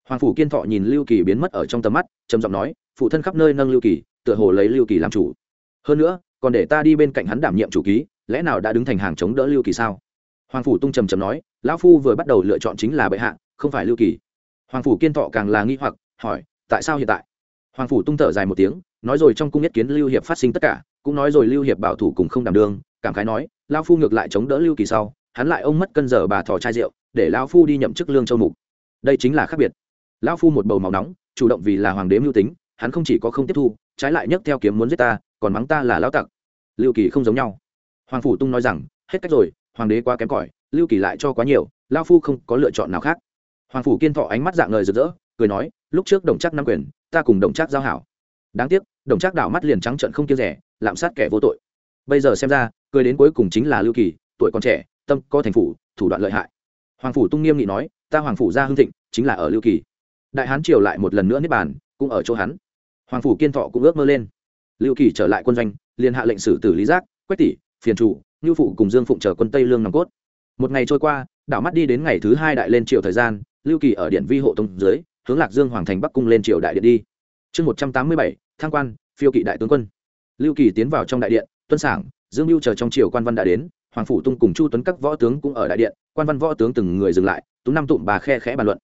Speaker 1: Hoàng phủ kiên thọ nhìn lưu kỳ biến mất ở trong tầm mắt, trầm giọng nói, phụ thân khắp nơi nâng lưu kỳ, tựa hồ lấy lưu kỳ làm chủ. Hơn nữa, còn để ta đi bên cạnh hắn đảm nhiệm chủ ký, lẽ nào đã đứng thành hàng chống đỡ lưu kỳ sao? Hoàng phủ tung trầm trầm nói, lão phu vừa bắt đầu lựa chọn chính là bệ hạ, không phải lưu kỳ. Hoàng phủ kiên thọ càng là nghi hoặc, hỏi, tại sao hiện tại? Hoàng phủ tung thở dài một tiếng, nói rồi trong cung nhất kiến lưu hiệp phát sinh tất cả, cũng nói rồi lưu hiệp bảo thủ cùng không đảm đương, cảm khái nói lao phu ngược lại chống đỡ lưu kỳ sau, hắn lại ông mất cân giờ bà thò chai rượu để lão phu đi nhậm chức lương châu mục. Đây chính là khác biệt. Lão phu một bầu máu nóng, chủ động vì là hoàng đế mưu tính, hắn không chỉ có không tiếp thu, trái lại nhấc theo kiếm muốn giết ta, còn mắng ta là lão tặc. Lưu kỳ không giống nhau. Hoàng phủ tung nói rằng, hết cách rồi, hoàng đế quá kém cỏi, lưu kỳ lại cho quá nhiều, lão phu không có lựa chọn nào khác. Hoàng phủ kiên thọ ánh mắt dạng lời rực rỡ, cười nói, lúc trước đồng chắc nắm quyền, ta cùng đồng chắc giao hảo. Đáng tiếc, đồng chắc đảo mắt liền trắng trận không kiêng rẻ, lạm sát kẻ vô tội. Bây giờ xem ra, cười đến cuối cùng chính là lưu kỳ, tuổi còn trẻ, tâm có thành phủ, thủ đoạn lợi hại hoàng phủ tung nghiêm nghị nói, ta hoàng phủ ra hưng thịnh, chính là ở lưu kỳ. Đại hán triều lại một lần nữa niết bàn, cũng ở chỗ hắn. Hoàng phủ kiên thọ cũng ước mơ lên. Lưu kỳ trở lại quân doanh, liền hạ lệnh xử tử lý giác, quách tỷ, phiền chủ như phụ cùng dương phụng chờ quân tây lương nòng cốt. Một ngày trôi qua, đảo mắt đi đến ngày thứ hai đại lên triều thời gian, lưu kỳ ở điện vi hộ tông dưới, hướng lạc dương hoàng thành bắc cung lên triều đại điện đi. Chương một trăm tám mươi bảy thang quan, phiêu kỵ đại tướng quân. Lưu kỳ tiến vào trong đại điện, tuân sảng, dương lưu chờ trong triều quan văn đã đến, hoàng phủ tung cùng chu tuấn các võ tướng cũng ở đại điện quan văn võ tướng từng người dừng lại tú năm tụm bà khe khẽ bàn luận.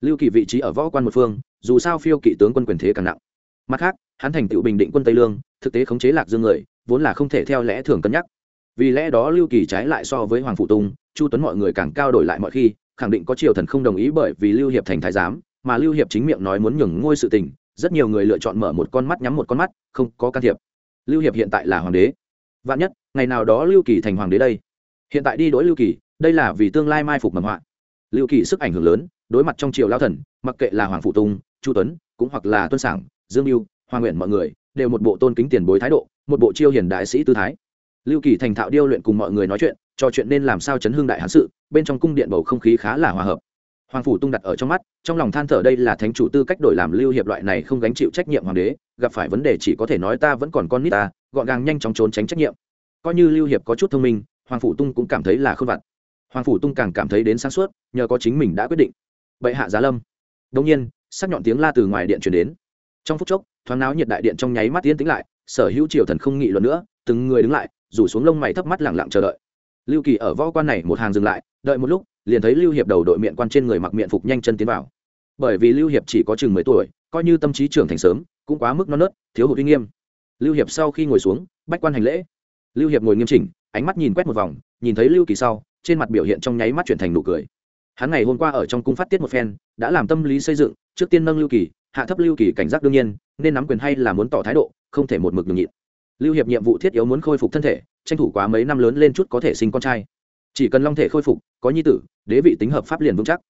Speaker 1: Lưu kỳ vị trí ở võ quan một phương dù sao phiêu kỵ tướng quân quyền thế càng nặng. Mặt khác hắn thành tựu bình định quân tây lương thực tế khống chế lạc dương người vốn là không thể theo lẽ thường cân nhắc. Vì lẽ đó lưu kỳ trái lại so với hoàng phụ Tùng, chu tuấn mọi người càng cao đổi lại mọi khi khẳng định có triều thần không đồng ý bởi vì lưu hiệp thành thái giám mà lưu hiệp chính miệng nói muốn nhường ngôi sự tình rất nhiều người lựa chọn mở một con mắt nhắm một con mắt không có can thiệp. Lưu hiệp hiện tại là hoàng đế. Vạn nhất ngày nào đó lưu kỳ thành hoàng đế đây. Hiện tại đi đ ố i lưu kỳ đây là vì tương lai mai phục mầm họa. Lưu kỳ sức ảnh hưởng lớn, đối mặt trong triều lao thần, mặc kệ là hoàng phụ tung chu tuấn, cũng hoặc là tuân sản dương mưu, hoa nguyện mọi người, đều một bộ tôn kính tiền bối thái độ, một bộ chiêu hiền đại sĩ tư thái. Lưu kỳ thành thạo điêu luyện cùng mọi người nói chuyện, trò chuyện nên làm sao chấn hương đại hán sự, bên trong cung điện bầu không khí khá là hòa hợp. Hoàng phủ tung đặt ở trong mắt, trong lòng than thở đây là thánh chủ tư cách đổi làm lưu hiệp loại này không gánh chịu trách nhiệm hoàng đế, gặp phải vấn đề chỉ có thể nói ta vẫn còn con nít ta, gọn gàng nhanh chóng trốn tránh trách nhiệm. Coi như lưu hiệp có chút thông minh, hoàng phủ tung cũng cảm thấy là không vặt hoàng phủ tung càng cảm thấy đến sáng suốt, nhờ có chính mình đã quyết định. Bệ hạ giá lâm. Đông nhiên, sắc nhọn tiếng la từ ngoài điện chuyển đến. Trong phút chốc, thoáng náo nhiệt đại điện trong nháy mắt tiến tĩnh lại, sở hữu triều thần không nghị luận nữa, từng người đứng lại, rủ xuống lông mày thấp mắt lẳng lặng chờ đợi. Lưu kỳ ở võ quan này một hàng dừng lại, đợi một lúc, liền thấy lưu hiệp đầu đội miệng quan trên người mặc miệng phục nhanh chân tiến vào. Bởi vì lưu hiệp chỉ có chừng mười tuổi, coi như tâm trí trưởng thành sớm, cũng quá mức non nớt, thiếu hụt uy nghiêm. Lưu hiệp sau khi ngồi xuống, bách quan hành lễ. Lưu hiệp ngồi nghiêm chỉnh, ánh mắt nhìn quét một vòng, nhìn thấy lưu kỳ sau trên mặt biểu hiện trong nháy mắt chuyển thành nụ cười. Hắn ngày hôm qua ở trong cung phát tiết một phen, đã làm tâm lý xây dựng, trước tiên nâng lưu kỳ, hạ thấp lưu kỳ cảnh giác đương nhiên, nên nắm quyền hay là muốn tỏ thái độ, không thể một mực nhường nhịn. Lưu hiệp nhiệm vụ thiết yếu muốn khôi phục thân thể, tranh thủ quá mấy năm lớn lên chút có thể sinh con trai. Chỉ cần long thể khôi phục, có nhi tử, đế vị tính hợp pháp liền vững chắc.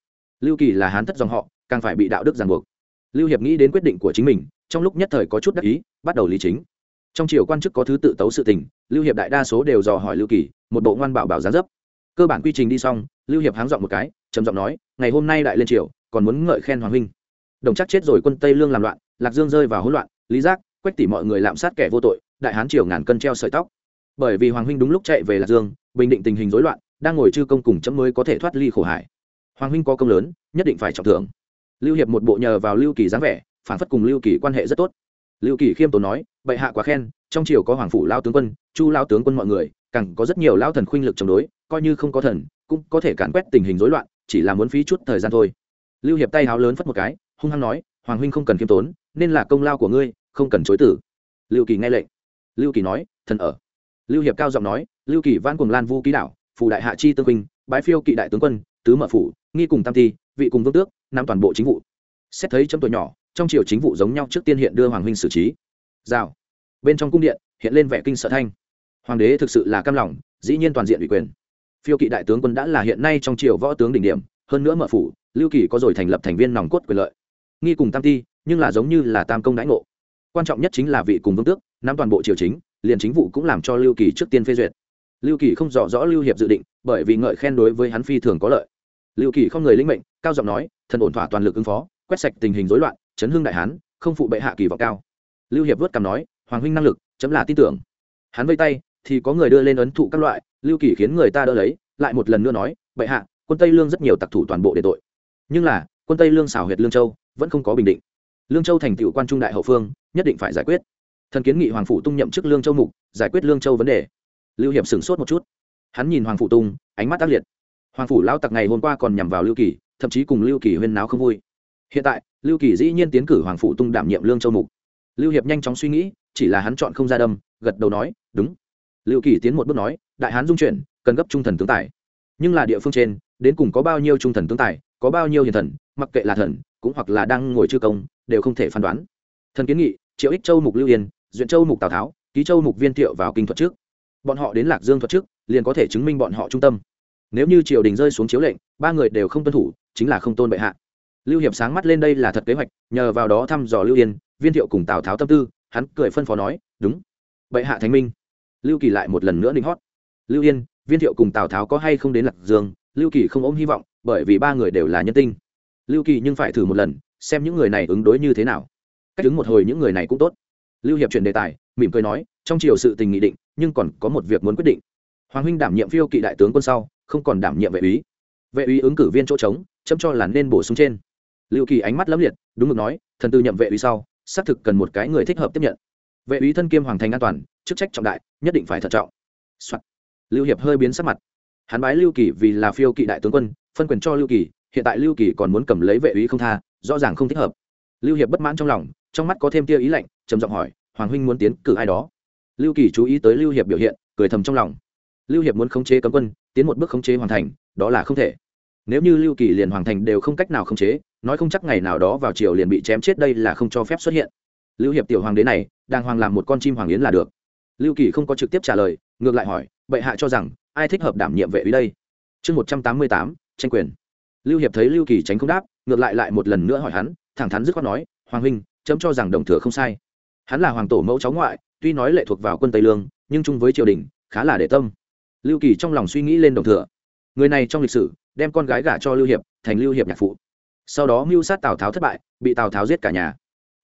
Speaker 1: Lưu kỳ là hán thất dòng họ, càng phải bị đạo đức ràng buộc. Lưu hiệp nghĩ đến quyết định của chính mình, trong lúc nhất thời có chút đắc ý, bắt đầu lý chính. Trong triều quan chức có thứ tự tấu sự tình, lưu hiệp đại đa số đều dò hỏi lưu kỳ, một bộ ngoan bảo bảo giá dấp cơ bản quy trình đi xong, lưu hiệp háng giọng một cái, trầm giọng nói, ngày hôm nay đại lên triều, còn muốn ngợi khen hoàng huynh. Đồng chắc chết rồi, quân tây lương làm loạn, lạc dương rơi vào hỗn loạn, lý giác, quách tỉ mọi người lạm sát kẻ vô tội, đại hán triều ngàn cân treo sợi tóc. Bởi vì hoàng huynh đúng lúc chạy về lạc dương, bình định tình hình rối loạn, đang ngồi chư công cùng chấm mới có thể thoát ly khổ hải. Hoàng huynh có công lớn, nhất định phải trọng thưởng. Lưu hiệp một bộ nhờ vào lưu kỳ dáng vẻ, phản phất cùng lưu kỳ quan hệ rất tốt. Lưu kỳ khiêm tốn nói, bệ hạ quá khen, trong triều có hoàng phủ lao tướng quân, chu lao tướng quân mọi người, càng có rất nhiều lao thần khuynh lực chống đối coi như không có thần, cũng có thể càn quét tình hình rối loạn, chỉ là muốn phí chút thời gian thôi. Lưu hiệp tay háo lớn phất một cái, hung hăng nói, hoàng huynh không cần khiêm tốn, nên là công lao của ngươi, không cần chối tử lưu kỳ nghe lệnh. Lưu kỳ nói, thần ở. Lưu hiệp cao giọng nói, lưu kỳ vãn cùng lan vu ký đảo phủ đại hạ chi tương huynh, bái phiêu kỵ đại tướng quân, tứ mở phủ, nghi cùng tam ti vị cùng vương tước, nắm toàn bộ chính vụ. Xét thấy chấm tuổi nhỏ, trong triều chính vụ giống nhau trước tiên hiện đưa hoàng huynh xử trí. Rào. Bên trong cung điện, hiện lên vẻ kinh sợ thanh. Hoàng đế thực sự là cam lòng, dĩ nhiên toàn diện ủy quyền phiêu kỵ đại tướng quân đã là hiện nay trong triều võ tướng đỉnh điểm, hơn nữa mở phủ, lưu kỳ có rồi thành lập thành viên nòng cốt quyền lợi. Nghi cùng tam ti, nhưng là giống như là tam công đãi ngộ. Quan trọng nhất chính là vị cùng vương tước, nắm toàn bộ triều chính, liền chính vụ cũng làm cho lưu kỳ trước tiên phê duyệt. Lưu kỳ không rõ rõ lưu hiệp dự định, bởi vì ngợi khen đối với hắn phi thường có lợi. Lưu kỳ không người linh mệnh, cao giọng nói, thần ổn thỏa toàn lực ứng phó, quét sạch tình hình rối loạn, chấn hương đại hán, không phụ bệ hạ kỳ vọng cao. Lưu hiệp vớt cằm nói, hoàng huynh năng lực, chấm là tin tưởng. Hắn vây tay thì có người đưa lên ấn thụ các loại, lưu kỳ khiến người ta đỡ lấy, lại một lần nữa nói, bệ hạ, quân tây lương rất nhiều tặc thủ toàn bộ để tội. Nhưng là, quân tây lương xảo huyệt lương châu, vẫn không có bình định. Lương châu thành tựu quan trung đại hậu phương, nhất định phải giải quyết. Thần kiến nghị hoàng phụ tung nhậm chức lương châu mục, giải quyết lương châu vấn đề. Lưu hiệp sửng sốt một chút. Hắn nhìn hoàng phụ tung, ánh mắt tác liệt. Hoàng phủ lao tặc ngày hôm qua còn nhằm vào lưu kỳ, thậm chí cùng lưu kỳ huyên náo không vui. Hiện tại, lưu kỳ dĩ nhiên tiến cử hoàng phụ tung đảm nhiệm lương châu mục. Lưu hiệp nhanh chóng suy nghĩ, chỉ là hắn chọn không ra đâm, gật đầu nói, đúng lưu kỳ tiến một bước nói, đại hán dung chuyển, cần gấp trung thần tướng tài. Nhưng là địa phương trên, đến cùng có bao nhiêu trung thần tướng tài, có bao nhiêu hiền thần, mặc kệ là thần, cũng hoặc là đang ngồi chư công, đều không thể phán đoán. Thần kiến nghị, triệu ích châu mục lưu yên, duyện châu mục tào tháo, ký châu mục viên thiệu vào kinh thuật trước. Bọn họ đến lạc dương thuật trước, liền có thể chứng minh bọn họ trung tâm. Nếu như triều đình rơi xuống chiếu lệnh, ba người đều không tuân thủ, chính là không tôn bệ hạ. Lưu hiệp sáng mắt lên đây là thật kế hoạch, nhờ vào đó thăm dò lưu yên, viên thiệu cùng tào tháo tâm tư, hắn cười phân phó nói, đúng. Bệ hạ thánh minh lưu kỳ lại một lần nữa đính hót. Lưu yên, viên thiệu cùng tào tháo có hay không đến lạc dương? Lưu kỳ không ôm hy vọng, bởi vì ba người đều là nhân tinh. Lưu kỳ nhưng phải thử một lần, xem những người này ứng đối như thế nào. Cách đứng một hồi những người này cũng tốt. Lưu hiệp chuyển đề tài, mỉm cười nói, trong chiều sự tình nghị định, nhưng còn có một việc muốn quyết định. Hoàng huynh đảm nhiệm phiêu kỵ đại tướng quân sau, không còn đảm nhiệm vệ úy. Vệ úy ứng cử viên chỗ trống, chấm cho là nên bổ sung trên. Lưu kỳ ánh mắt lẫm liệt, đúng mực nói, thần tư nhậm vệ úy sau, xác thực cần một cái người thích hợp tiếp nhận vệ úy thân kiêm hoàng thành an toàn, chức trách trọng đại, nhất định phải thận trọng、Soạn. lưu hiệp hơi biến sắc mặt. Hắn bái lưu kỳ vì là phiêu kỵ đại tướng quân, phân quyền cho lưu kỳ, hiện tại lưu kỳ còn muốn cầm lấy vệ úy không tha, rõ ràng không thích hợp. Lưu hiệp bất mãn trong lòng, trong mắt có thêm tia ý lạnh, trầm giọng hỏi, hoàng huynh muốn tiến cử ai đó? Lưu kỳ chú ý tới lưu hiệp biểu hiện, cười thầm trong lòng. Lưu hiệp muốn khống chế cấm quân, tiến một bước khống chế hoàn thành, đó là không thể. Nếu như lưu kỳ liền hoàn thành đều không cách nào khống chế, nói không chắc ngày nào đó vào chiều liền bị chém chết đây là không cho phép xuất hiện lưu hiệp tiểu hoàng đế này đang hoàng làm một con chim hoàng yến là được. Lưu kỳ không có trực tiếp trả lời, ngược lại hỏi, bệ hạ cho rằng, ai thích hợp đảm nhiệm vệ úy đây? Chương một trăm tám mươi tám, tranh quyền. Lưu hiệp thấy lưu kỳ tránh không đáp, ngược lại lại một lần nữa hỏi hắn, thẳng thắn dứt khoát nói, hoàng huynh, chấm cho rằng đồng thừa không sai. Hắn là hoàng tổ mẫu cháu ngoại, tuy nói lệ thuộc vào quân tây lương, nhưng chung với triều đình, khá là để tâm. Lưu kỳ trong lòng suy nghĩ lên đồng thừa. Người này trong lịch sử, đem con gái gả cho lưu hiệp, thành lưu hiệp nhạc phụ. Sau đó mưu sát tào tháo thất bại, bị tào tháo giết cả nhà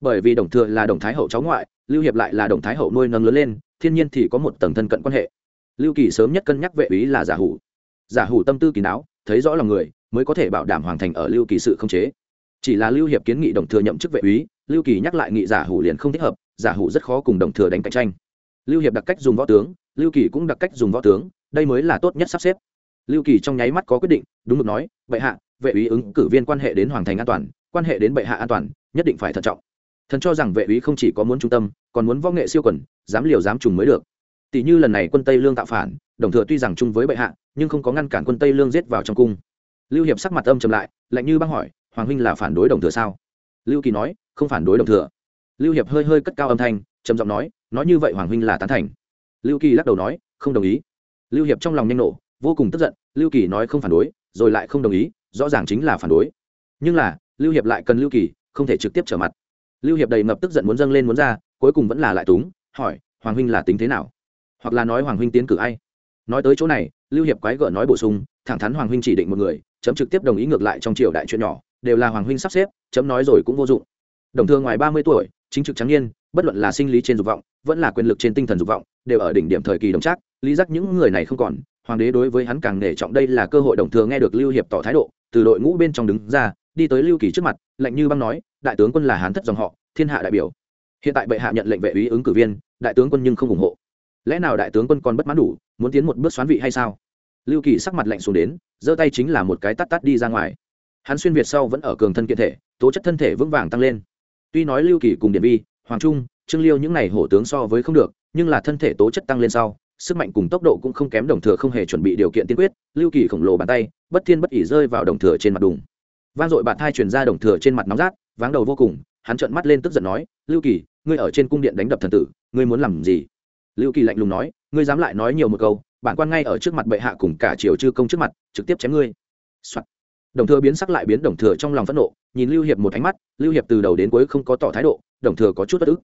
Speaker 1: bởi vì đồng thừa là đồng thái hậu cháu ngoại, lưu hiệp lại là đồng thái hậu nuôi nâng lớn lên, thiên nhiên thì có một tầng thân cận quan hệ. Lưu kỳ sớm nhất cân nhắc vệ ý là giả hủ. Giả hủ tâm tư kỳ não thấy rõ lòng người, mới có thể bảo đảm hoàn thành ở lưu kỳ sự không chế. Chỉ là lưu hiệp kiến nghị đồng thừa nhậm chức vệ úy lưu kỳ nhắc lại nghị giả hủ liền không thích hợp, giả hủ rất khó cùng đồng thừa đánh cạnh tranh. Lưu hiệp đặc cách dùng võ tướng, lưu kỳ cũng đặc cách dùng võ tướng, đây mới là tốt nhất sắp xếp. Lưu kỳ trong nháy mắt có quyết định, đúng mực nói, bệ hạ, vệ úy ứng cử viên quan hệ đến hoàng thành an toàn, quan hệ đến bệ hạ an toàn, nhất định phải thận trọng thần cho rằng vệ úy không chỉ có muốn trung tâm, còn muốn võ nghệ siêu quần, dám liều dám trùng mới được. Tỷ như lần này quân tây lương tạo phản, đồng thừa tuy rằng chung với bệ hạ, nhưng không có ngăn cản quân tây lương giết vào trong cung. Lưu hiệp sắc mặt âm trầm lại, lạnh như băng hỏi, hoàng huynh là phản đối đồng thừa sao? Lưu kỳ nói, không phản đối đồng thừa. Lưu hiệp hơi hơi cất cao âm thanh, trầm giọng nói nói như vậy hoàng huynh là tán thành. Lưu kỳ lắc đầu nói, không đồng ý. Lưu hiệp trong lòng nhanh nổ, vô cùng tức giận, lưu kỳ nói không phản đối, rồi lại không đồng ý, rõ ràng chính là phản đối. Nhưng là, lưu hiệp lại cần lưu kỳ, không thể trực tiếp trở mặt lưu hiệp đầy ngập tức giận muốn dâng lên muốn ra, cuối cùng vẫn là lại túng, hỏi, hoàng huynh là tính thế nào? Hoặc là nói hoàng huynh tiến cử ai? Nói tới chỗ này, lưu hiệp quái gở nói bổ sung, thẳng thắn hoàng huynh chỉ định một người, chấm trực tiếp đồng ý ngược lại trong triều đại chuyện nhỏ, đều là hoàng huynh sắp xếp, chấm nói rồi cũng vô dụng. Đồng thường ngoài ba mươi tuổi, chính trực trắng nhiên bất luận là sinh lý trên dục vọng, vẫn là quyền lực trên tinh thần dục vọng, đều ở đỉnh điểm thời kỳ đồng trác, lý giác những người này không còn, hoàng đế đối với hắn càng nể trọng, đây là cơ hội đồng Thừa nghe được lưu hiệp tỏ thái độ, từ đội ngũ bên trong đứng ra đi tới lưu kỳ trước mặt, lạnh như băng nói, đại tướng quân là hán thất dòng họ, thiên hạ đại biểu. Hiện tại bệ hạ nhận lệnh vệ úy ứng cử viên, đại tướng quân nhưng không ủng hộ. Lẽ nào đại tướng quân còn bất mãn đủ, muốn tiến một bước xoán vị hay sao? Lưu kỳ sắc mặt lạnh xuống đến, giơ tay chính là một cái tắt tắt đi ra ngoài. Hắn xuyên việt sau vẫn ở cường thân kiện thể, tố chất thân thể vững vàng tăng lên. Tuy nói lưu kỳ cùng điện vi, hoàng trung, trương liêu những n à y hổ tướng so với không được, nhưng là thân thể tố chất tăng lên sau, sức mạnh cùng tốc độ cũng không kém đồng thừa không hề chuẩn bị điều kiện tiên quyết, lưu kỳ khổng lồ bàn tay, bất thiên bất ỉ rơi vào đồng thừa trên mặt đùng vang dội bạt thai truyền ra đồng thừa trên mặt nóng rát, váng đầu vô cùng, hắn trợn mắt lên tức giận nói, lưu kỳ, ngươi ở trên cung điện đánh đập thần tử, ngươi muốn làm gì? Lưu kỳ lạnh lùng nói, ngươi dám lại nói nhiều một câu, bản quan ngay ở trước mặt bệ hạ cùng cả triều chư công trước mặt, trực tiếp chém ngươi、Soạn. đồng thừa biến sắc lại biến đồng thừa trong lòng phẫn nộ, nhìn lưu hiệp một ánh mắt, lưu hiệp từ đầu đến cuối không có tỏ thái độ, đồng thừa có chút bất ức.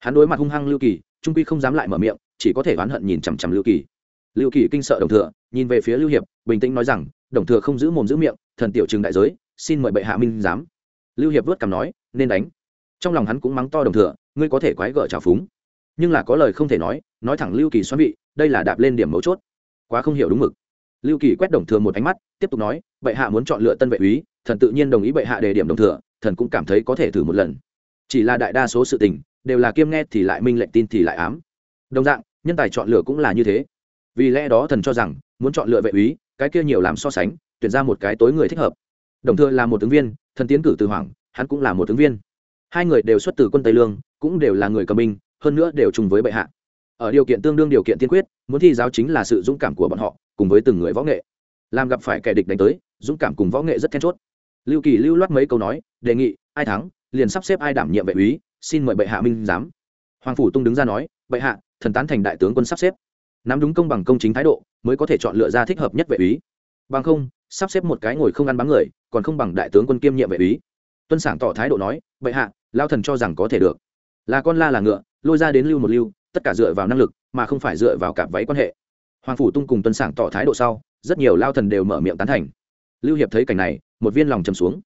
Speaker 1: Hắn đối mặt hung hăng lưu kỳ, trung quy không dám lại mở miệng, chỉ có thể oán hận nhìn chằm chằm lưu kỳ. Lưu kỳ kinh sợ đồng thừa, nhìn về phía lưu hiệp, bình tĩnh nói rằng, đồng thừa không giữ mồm giữ miệng, thần tiểu trường đại giới xin mời bệ hạ minh giám. Lưu hiệp vớt cằm nói, nên đánh. Trong lòng hắn cũng mắng to đồng thừa, ngươi có thể quái gở trào phúng. Nhưng là có lời không thể nói nói thẳng lưu kỳ xoắn vị, đây là đạp lên điểm mấu chốt. Quá không hiểu đúng mực. Lưu kỳ quét đồng thừa một ánh mắt, tiếp tục nói, bệ hạ muốn chọn lựa tân vệ úy, thần tự nhiên đồng ý bệ hạ đề điểm đồng thừa, thần cũng cảm thấy có thể thử một lần. Chỉ là đại đa số sự tình, đều là kiêm nghe thì lại minh lệnh tin thì lại ám. Đồng dạng, nhân tài chọn lựa cũng là như thế. Vì lẽ đó thần cho rằng, muốn chọn lựa vệ úy, cái kia nhiều làm so sánh, tuyển ra một cái tối người thích hợp đồng thừa là một ứng viên, thần tiến cử từ hoàng, hắn cũng là một ứng viên. Hai người đều xuất từ quân tây lương, cũng đều là người cầm binh, hơn nữa đều chung với bệ hạ. Ở điều kiện tương đương điều kiện tiên quyết, muốn thi giáo chính là sự dũng cảm của bọn họ, cùng với từng người võ nghệ. Làm gặp phải kẻ địch đánh tới, dũng cảm cùng võ nghệ rất then chốt. Lưu kỳ lưu loát mấy câu nói, đề nghị, ai thắng, liền sắp xếp ai đảm nhiệm vệ úy, xin mời bệ hạ minh giám. Hoàng phủ tung đứng ra nói, bệ hạ, thần tán thành đại tướng quân sắp xếp. Nắm đúng công bằng công chính thái độ, mới có thể chọn lựa ra thích hợp nhất vệ úy. Bằng không sắp xếp một cái ngồi không ăn bám người, còn không bằng đại tướng quân kiêm nhiệm vệ úy. Tuân sảng tỏ thái độ nói, bệ hạ lao thần cho rằng có thể được. Là con la là ngựa, lôi ra đến lưu một lưu, tất cả dựa vào năng lực, mà không phải dựa vào cặp váy quan hệ. Hoàng phủ tung cùng tuân sảng tỏ thái độ sau, rất nhiều lao thần đều mở miệng tán thành. Lưu hiệp thấy cảnh này, một viên lòng trầm xuống.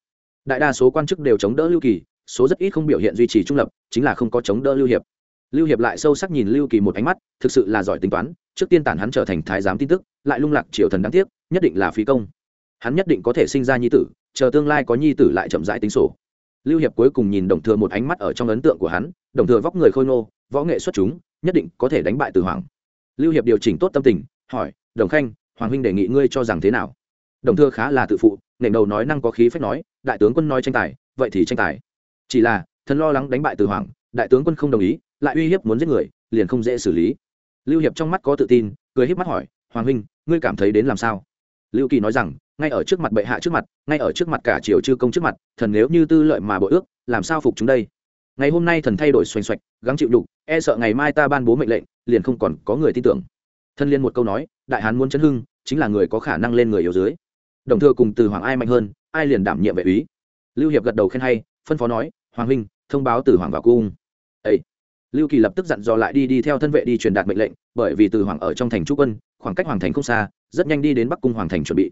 Speaker 1: Đại đa số quan chức đều chống đỡ lưu kỳ, số rất ít không biểu hiện duy trì trung lập, chính là không có chống đỡ lưu hiệp. Lưu hiệp lại sâu sắc nhìn lưu kỳ một ánh mắt, thực sự là giỏi tính toán, trước tiên tản hắn trở thành thái giám tin tức, lại lung lạc triều thần đáng tiếc, nhất định là phí công hắn nhất định có thể sinh ra nhi tử, chờ tương lai có nhi tử lại chậm rãi tính sổ. Lưu hiệp cuối cùng nhìn đồng thừa một ánh mắt ở trong ấn tượng của hắn, đồng thừa vóc người khôi ngô, võ nghệ xuất chúng, nhất định có thể đánh bại từ hoàng. Lưu hiệp điều chỉnh tốt tâm tình, hỏi, đồng khanh, hoàng huynh đề nghị ngươi cho rằng thế nào? Đồng thừa khá là tự phụ nền đầu nói năng có khí phách nói, đại tướng quân nói tranh tài, vậy thì tranh tài. Chỉ là, thần lo lắng đánh bại từ hoàng, đại tướng quân không đồng ý, lại uy hiếp muốn giết người, liền không dễ xử lý. Lưu hiệp trong mắt có tự tin, cười híp mắt hỏi, hoàng huynh, ngươi cảm thấy đến làm sao? Lưu kỳ nói rằng ngay ở trước mặt bệ hạ trước mặt, ngay ở trước mặt cả triều chư công trước mặt, thần nếu như tư lợi mà bội ước, làm sao phục chúng đây? Ngày hôm nay thần thay đổi xoành xoạch, gắng chịu đục e sợ ngày mai ta ban bố mệnh lệnh, liền không còn có người tin tưởng. Thân liên một câu nói, đại hán muốn chấn hưng, chính là người có khả năng lên người yếu dưới. Đồng thừa cùng từ hoàng ai mạnh hơn, ai liền đảm nhiệm vệ úy. Lưu hiệp gật đầu khen hay, phân phó nói, hoàng huynh, thông báo từ hoàng vào cung. Ấy lưu kỳ lập tức dặn dò lại đi đi theo thân vệ đi truyền đạt mệnh lệnh, bởi vì từ hoàng ở trong thành trúc quân, khoảng cách hoàng thành không xa, rất nhanh đi đến bắc cung hoàng thành chuẩn bị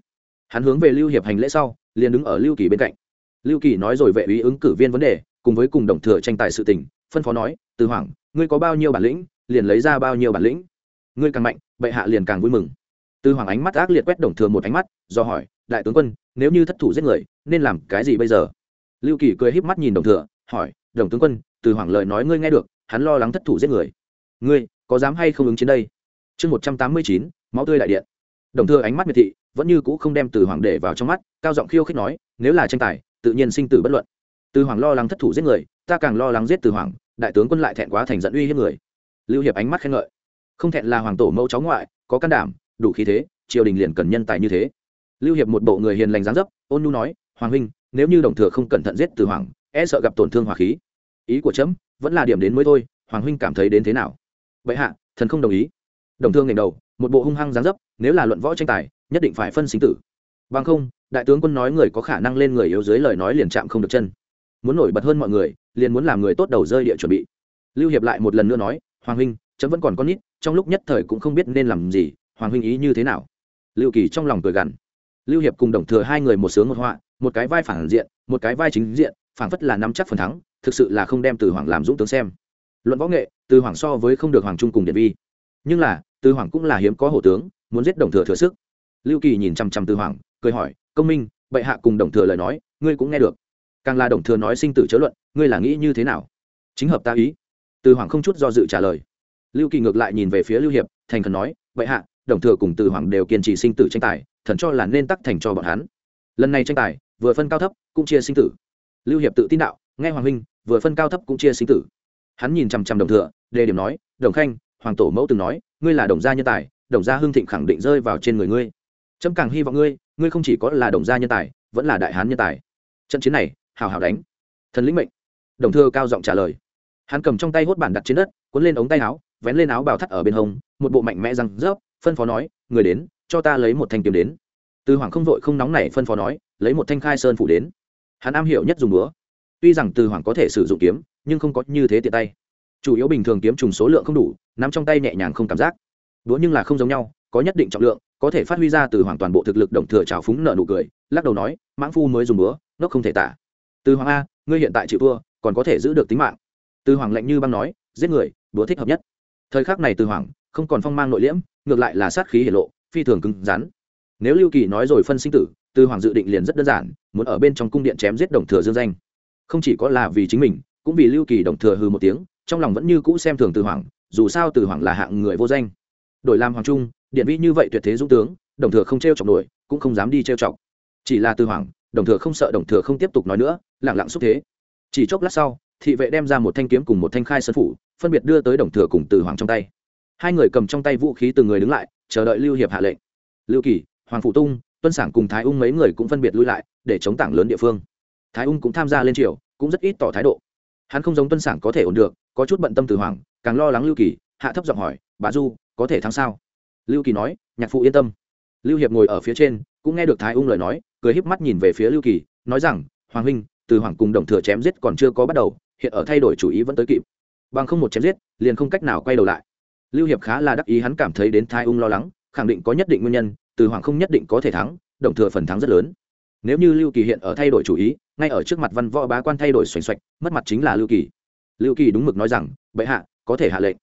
Speaker 1: hắn hướng về lưu hiệp hành lễ sau, liền đứng ở lưu kỳ bên cạnh. Lưu kỳ nói rồi vệ ý ứng cử viên vấn đề, cùng với cùng đồng thừa tranh tài sự tình, phân phó nói, từ hoàng ngươi có bao nhiêu bản lĩnh, liền lấy ra bao nhiêu bản lĩnh. Ngươi càng mạnh, bệ hạ liền càng vui mừng. Từ hoàng ánh mắt ác liệt quét đồng thừa một ánh mắt, do hỏi, đại tướng quân, nếu như thất thủ giết người, nên làm cái gì bây giờ? Lưu kỳ cười híp mắt nhìn đồng thừa, hỏi, đồng tướng quân, từ hoàng lời nói ngươi nghe được, hắn lo lắng thất thủ giết người. Ngươi, có dám hay không ứng chiến đây? Chương một trăm tám mươi chín, máu tươi đại điện. Đồng thừa ánh mắt miệt thị vẫn như cũ không đem từ hoàng để vào trong mắt, cao giọng khiêu khích nói, nếu là tranh tài, tự nhiên sinh tử bất luận. Từ hoàng lo lắng thất thủ giết người, ta càng lo lắng giết từ hoàng, đại tướng quân lại thẹn quá thành dẫn uy hiếp người. Lưu hiệp ánh mắt khen ngợi. Không thẹn là hoàng tổ mẫu cháu ngoại, có can đảm, đủ khí thế, triều đình liền cần nhân tài như thế. Lưu hiệp một bộ người hiền lành dáng dấp, ôn nhu nói, hoàng huynh, nếu như đồng thừa không cẩn thận giết từ hoàng e sợ gặp tổn thương hỏa khí. Ý của trẫm vẫn là điểm đến mới thôi, hoàng huynh cảm thấy đến thế nào? Vậy hạ, thần không đồng ý. Đồng thương ngẩng đầu, một bộ hung hăng dáng dấp, nếu là luận võ tranh tài nhất định phải phân sinh tử. Bằng không, đại tướng quân nói người có khả năng lên người yếu dưới lời nói liền chạm không được chân. Muốn nổi bật hơn mọi người, liền muốn làm người tốt đầu rơi địa chuẩn bị. Lưu hiệp lại một lần nữa nói, hoàng huynh, chấm vẫn còn con nít, trong lúc nhất thời cũng không biết nên làm gì, hoàng huynh ý như thế nào? Lưu kỳ trong lòng cười gằn. Lưu hiệp cùng đồng thừa hai người một sướng một họa, một cái vai phản diện, một cái vai chính diện phản phất là nắm chắc phần thắng, thực sự là không đem từ hoàng làm dũng tướng xem. Luận võ nghệ, từ hoàng so với không được hoàng trung cùng điện vi. Nhưng là, từ hoàng cũng là hiếm có hổ tướng, muốn giết đồng thừa thừa sức lưu kỳ nhìn chằm chằm từ hoàng, cười hỏi, công minh, bệ hạ cùng đồng thừa lời nói, ngươi cũng nghe được. Càng là đồng thừa nói sinh tử chớ luận, ngươi là nghĩ như thế nào? Chính hợp ta ý. Từ hoàng không chút do dự trả lời. Lưu kỳ ngược lại nhìn về phía lưu hiệp, thành khẩn nói, bệ hạ, đồng thừa cùng từ hoàng đều kiên trì sinh tử tranh tài, thần cho là nên tắc thành cho bọn hắn. Lần này tranh tài, vừa phân cao thấp, cũng chia sinh tử. Lưu hiệp tự tin đạo, nghe hoàng huynh, vừa phân cao thấp cũng chia sinh tử. Hắn nhìn chằm chằm đồng thừa, đề điểm nói, đồng khanh, hoàng tổ mẫu từng nói, ngươi là đồng gia nhân tài, đồng gia hưng thịnh khẳng định rơi vào trên người ngươi trâm càng hy vọng ngươi ngươi không chỉ có là đồng gia nhân tài, vẫn là đại hán nhân tài. Trận chiến này, hào hào đánh. Thần lĩnh mệnh. Đồng thừa cao giọng trả lời. Hắn cầm trong tay hốt bản đặt trên đất, cuốn lên ống tay áo, vén lên áo bào thắt ở bên hông, một bộ mạnh mẽ răng rớp, phân phó nói, người đến, cho ta lấy một thanh kiếm đến. Từ hoàng không vội không nóng này phân phó nói, lấy một thanh khai sơn phủ đến. Hắn am hiểu nhất dùng búa. Tuy rằng từ hoàng có thể sử dụng kiếm, nhưng không có như thế tiện tay. Chủ yếu bình thường kiếm trùng số lượng không đủ, nắm trong tay nhẹ nhàng không cảm giác. Đũa nhưng là không giống nhau có nhất định trọng lượng, có thể phát huy ra từ hoàng toàn bộ thực lực đồng thừa trào phúng nợ nụ cười, lắc đầu nói, mãng phu mới dùng bữa nó không thể tả. Từ hoàng a, ngươi hiện tại chịu thua, còn có thể giữ được tính mạng. Từ hoàng lạnh như băng nói, giết người bữa thích hợp nhất. Thời khắc này từ hoàng không còn phong mang nội liễm, ngược lại là sát khí hiển lộ, phi thường cứng rắn. Nếu lưu kỳ nói rồi phân sinh tử, từ hoàng dự định liền rất đơn giản, muốn ở bên trong cung điện chém giết đồng thừa dương danh. Không chỉ có là vì chính mình, cũng vì lưu kỳ đồng thừa hư một tiếng, trong lòng vẫn như cũ xem thường từ hoàng, dù sao từ hoàng là hạng người vô danh. Đổi làm hoàng trung điện vi như vậy tuyệt thế dũng tướng, đồng thừa không t r e o chọc nổi, cũng không dám đi t r e o chọc. Chỉ là từ hoàng, đồng thừa không sợ, đồng thừa không tiếp tục nói nữa lẳng lặng xúc thế. Chỉ chốc lát sau, thị vệ đem ra một thanh kiếm cùng một thanh khai sân phủ, phân biệt đưa tới đồng thừa cùng từ hoàng trong tay. Hai người cầm trong tay vũ khí từng người đứng lại, chờ đợi lưu hiệp hạ lệnh. Lưu kỳ, hoàng phụ tung, tuân sản cùng thái ung mấy người cũng phân biệt lui lại, để chống tảng lớn địa phương. Thái ung cũng tham gia lên triều, cũng rất ít tỏ thái độ. Hắn không giống tuân sản có thể ổn được, có chút bận tâm từ hoàng, càng lo lắng lưu kỳ, hạ thấp giọng hỏi bà du, có thể thắng sao? Lưu kỳ nói, nhạc phụ yên tâm. Lưu hiệp ngồi ở phía trên, cũng nghe được thái ung lời nói, cười híp mắt nhìn về phía lưu kỳ, nói rằng, hoàng huynh, từ hoàng cùng đồng thừa chém giết còn chưa có bắt đầu, hiện ở thay đổi chủ ý vẫn tới kịp. Bằng không một chém giết, liền không cách nào quay đầu lại. Lưu hiệp khá là đắc ý, hắn cảm thấy đến Thái ung lo lắng, khẳng định có nhất định nguyên nhân, từ hoàng không nhất định có thể thắng, đồng thừa phần thắng rất lớn. Nếu như lưu kỳ hiện ở thay đổi chủ ý, ngay ở trước mặt văn võ bá quan thay đổi xoành xoạch, mất mặt chính là lưu kỳ. Lưu kỳ đúng mực nói rằng, bệ hạ, có thể hạ lệnh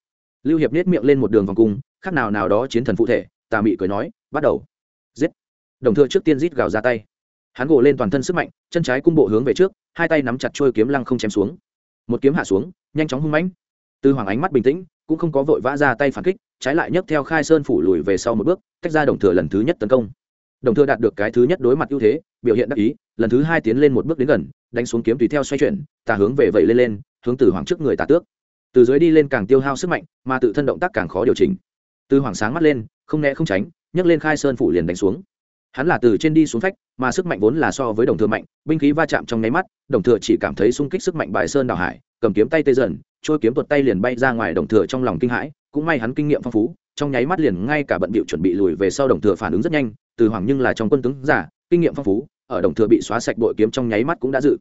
Speaker 1: lưu hiệp nết miệng lên một đường vòng cung, khác nào nào đó chiến thần phụ thể, tà mị cười nói, bắt đầu. Giết. Đồng thừa trước tiên rít gào ra tay. Hắn gồ lên toàn thân sức mạnh, chân trái cung bộ hướng về trước, hai tay nắm chặt trôi kiếm lăng không chém xuống. Một kiếm hạ xuống, nhanh chóng hung mãnh. Tư hoàng ánh mắt bình tĩnh, cũng không có vội vã ra tay phản kích, trái lại nhấc theo khai sơn phủ lùi về sau một bước tách ra đồng thừa lần thứ nhất tấn công. Đồng thừa đạt được cái thứ nhất đối mặt ưu thế, biểu hiện đắc ý, lần thứ hai tiến lên một bước đến gần, đánh xuống kiếm tùy theo xoay chuyển, tà hướng về vậy lên lên, hướng từ hoàng trước người tà tước từ dưới đi lên càng tiêu hao sức mạnh, mà tự thân động tác càng khó điều chỉnh. Từ hoàng sáng mắt lên, không né không tránh, nhấc lên khai sơn phủ liền đánh xuống. Hắn là từ trên đi xuống phách, mà sức mạnh vốn là so với đồng thừa mạnh, binh khí va chạm trong nháy mắt, đồng thừa chỉ cảm thấy sung kích sức mạnh bài sơn đào hải, cầm kiếm tay tê dần, trôi kiếm tuột tay liền bay ra ngoài đồng thừa trong lòng kinh hãi, cũng may hắn kinh nghiệm phong phú, trong nháy mắt liền ngay cả bận bịu chuẩn bị lùi về sau đồng thừa phản ứng rất nhanh, từ hoàng nhưng là trong quân tướng giả, kinh nghiệm phong phú, ở đồng thừa bị xóa sạch bội kiếm trong nháy mắt cũng đã dự.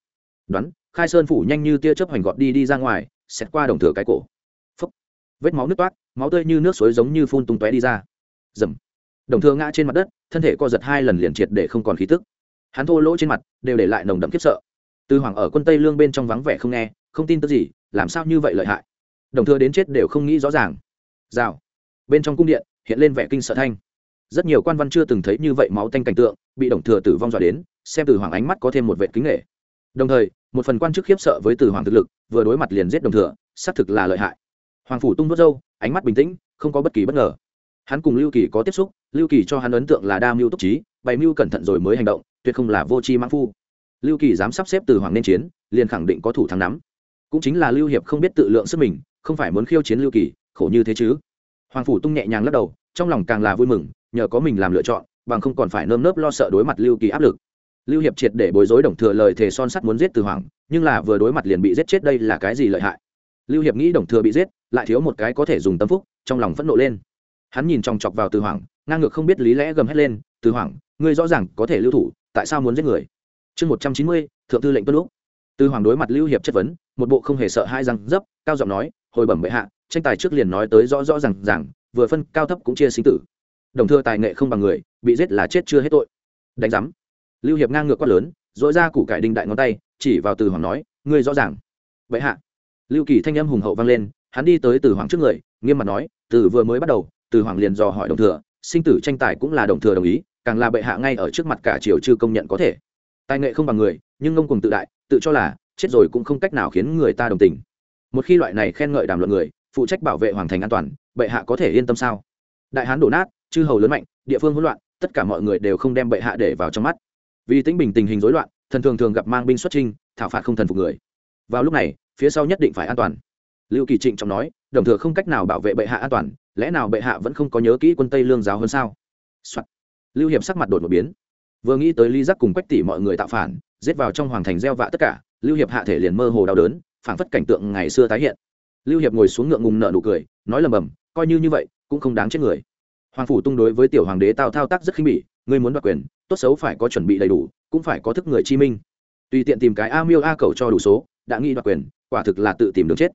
Speaker 1: Đoán, khai sơn phủ nhanh như tia chớp hoành gọt đi đi ra ngoài xét qua đồng thừa cái cổ. Phấp vết máu nước toát, máu tươi như nước suối giống như phun tung tóe đi ra. Dầm. Đồng thừa ngã trên mặt đất, thân thể co giật hai lần liền triệt để không còn khí tức. Hắn thô lỗ trên mặt, đều để lại nồng đậm khiếp sợ. Tư hoàng ở quân tây lương bên trong vắng vẻ không nghe, không tin tức gì, làm sao như vậy lợi hại? Đồng thừa đến chết đều không nghĩ rõ ràng. Rào. Bên trong cung điện, hiện lên vẻ kinh sợ thanh. Rất nhiều quan văn chưa từng thấy như vậy máu tanh cảnh tượng, bị đồng thừa tử vong dọa đến, xem từ hoàng ánh mắt có thêm một vệ kính nghệ đồng thời một phần quan chức khiếp sợ với từ hoàng thực lực, vừa đối mặt liền giết đồng thừa, xác thực là lợi hại. Hoàng phủ tung vớt dâu, ánh mắt bình tĩnh, không có bất kỳ bất ngờ. Hắn cùng lưu kỳ có tiếp xúc, lưu kỳ cho hắn ấn tượng là đa mưu túc trí, bày mưu cẩn thận rồi mới hành động, tuyệt không là vô tri mãn phu. Lưu kỳ dám sắp xếp từ hoàng nên chiến, liền khẳng định có thủ thắng nắm. Cũng chính là lưu hiệp không biết tự lượng sức mình, không phải muốn khiêu chiến lưu kỳ, khổ như thế chứ. Hoàng phủ tung nhẹ nhàng lắc đầu, trong lòng càng là vui mừng, nhờ có mình làm lựa chọn, bằng không còn phải nơm nớp lo sợ đối mặt lưu kỳ áp lực lưu hiệp triệt để bối rối đồng thừa lời thề son sắt muốn giết từ hoàng, nhưng là vừa đối mặt liền bị giết chết đây là cái gì lợi hại? Lưu hiệp nghĩ đồng thừa bị giết, lại thiếu một cái có thể dùng tâm phúc, trong lòng phẫn nộ lên. Hắn nhìn chòng chọc vào từ hoàng, ngang ngược không biết lý lẽ gầm hét lên, từ hoàng, ngươi rõ ràng có thể lưu thủ, tại sao muốn giết người? Chương một trăm chín mươi, thượng thư lệnh tuân lúc. Từ hoàng đối mặt lưu hiệp chất vấn, một bộ không hề sợ hai răng dấp, cao giọng nói, hồi bẩm bệ hạ, tranh tài trước liền nói tới rõ rõ rằng rằng vừa phân cao thấp cũng chia sinh tử. Đồng thưa tài nghệ không bằng người, bị giết là chết chưa hết tội. Đánh giám lưu hiệp ngang ngược quát lớn dội ra củ cải đinh đại ngón tay, chỉ vào từ hoàng nói, ngươi rõ ràng. Bệ hạ. Lưu kỳ thanh âm hùng hậu vang lên, hắn đi tới từ hoàng trước người, nghiêm mặt nói, từ vừa mới bắt đầu, từ hoàng liền dò hỏi đồng thừa, sinh tử tranh tài cũng là đồng thừa đồng ý, càng là bệ hạ ngay ở trước mặt cả triều chưa công nhận có thể. Tài nghệ không bằng người, nhưng ngông cùng tự đại, tự cho là, chết rồi cũng không cách nào khiến người ta đồng tình. Một khi loại này khen ngợi đàm luận người, phụ trách bảo vệ hoàng thành an toàn, bệ hạ có thể yên tâm sao? Đại hán đổ nát, chư hầu lớn mạnh, địa phương hỗn loạn, tất cả mọi người đều không đem bệ hạ để vào trong mắt vì tính bình tình hình rối loạn, thần thường thường gặp mang binh xuất trinh thảo phạt không thần phục người. Vào lúc này, phía sau nhất định phải an toàn. Lưu kỳ trịnh trọng nói, đồng thừa không cách nào bảo vệ bệ hạ an toàn, lẽ nào bệ hạ vẫn không có nhớ kỹ quân tây lương giáo hơn sao、Soạn. lưu hiệp sắc mặt đột một biến. Vừa nghĩ tới ly giác cùng quách tỷ mọi người tạo phản, giết vào trong hoàng thành gieo vạ tất cả, lưu hiệp hạ thể liền mơ hồ đau đớn, phảng phất cảnh tượng ngày xưa tái hiện. Lưu hiệp ngồi xuống ngượng ngùng nợ nụ cười, nói lầm bầm, coi như như vậy, cũng không đáng chết người. Hoàng phủ tung đối với tiểu hoàng đế tào thao tác rất khinh bỉ ngươi muốn đoạt quyền, tốt xấu phải có chuẩn bị đầy đủ, cũng phải có thức người chi minh. Tùy tiện tìm cái a miêu a cầu cho đủ số, đã nghĩ đoạt quyền, quả thực là tự tìm đường chết.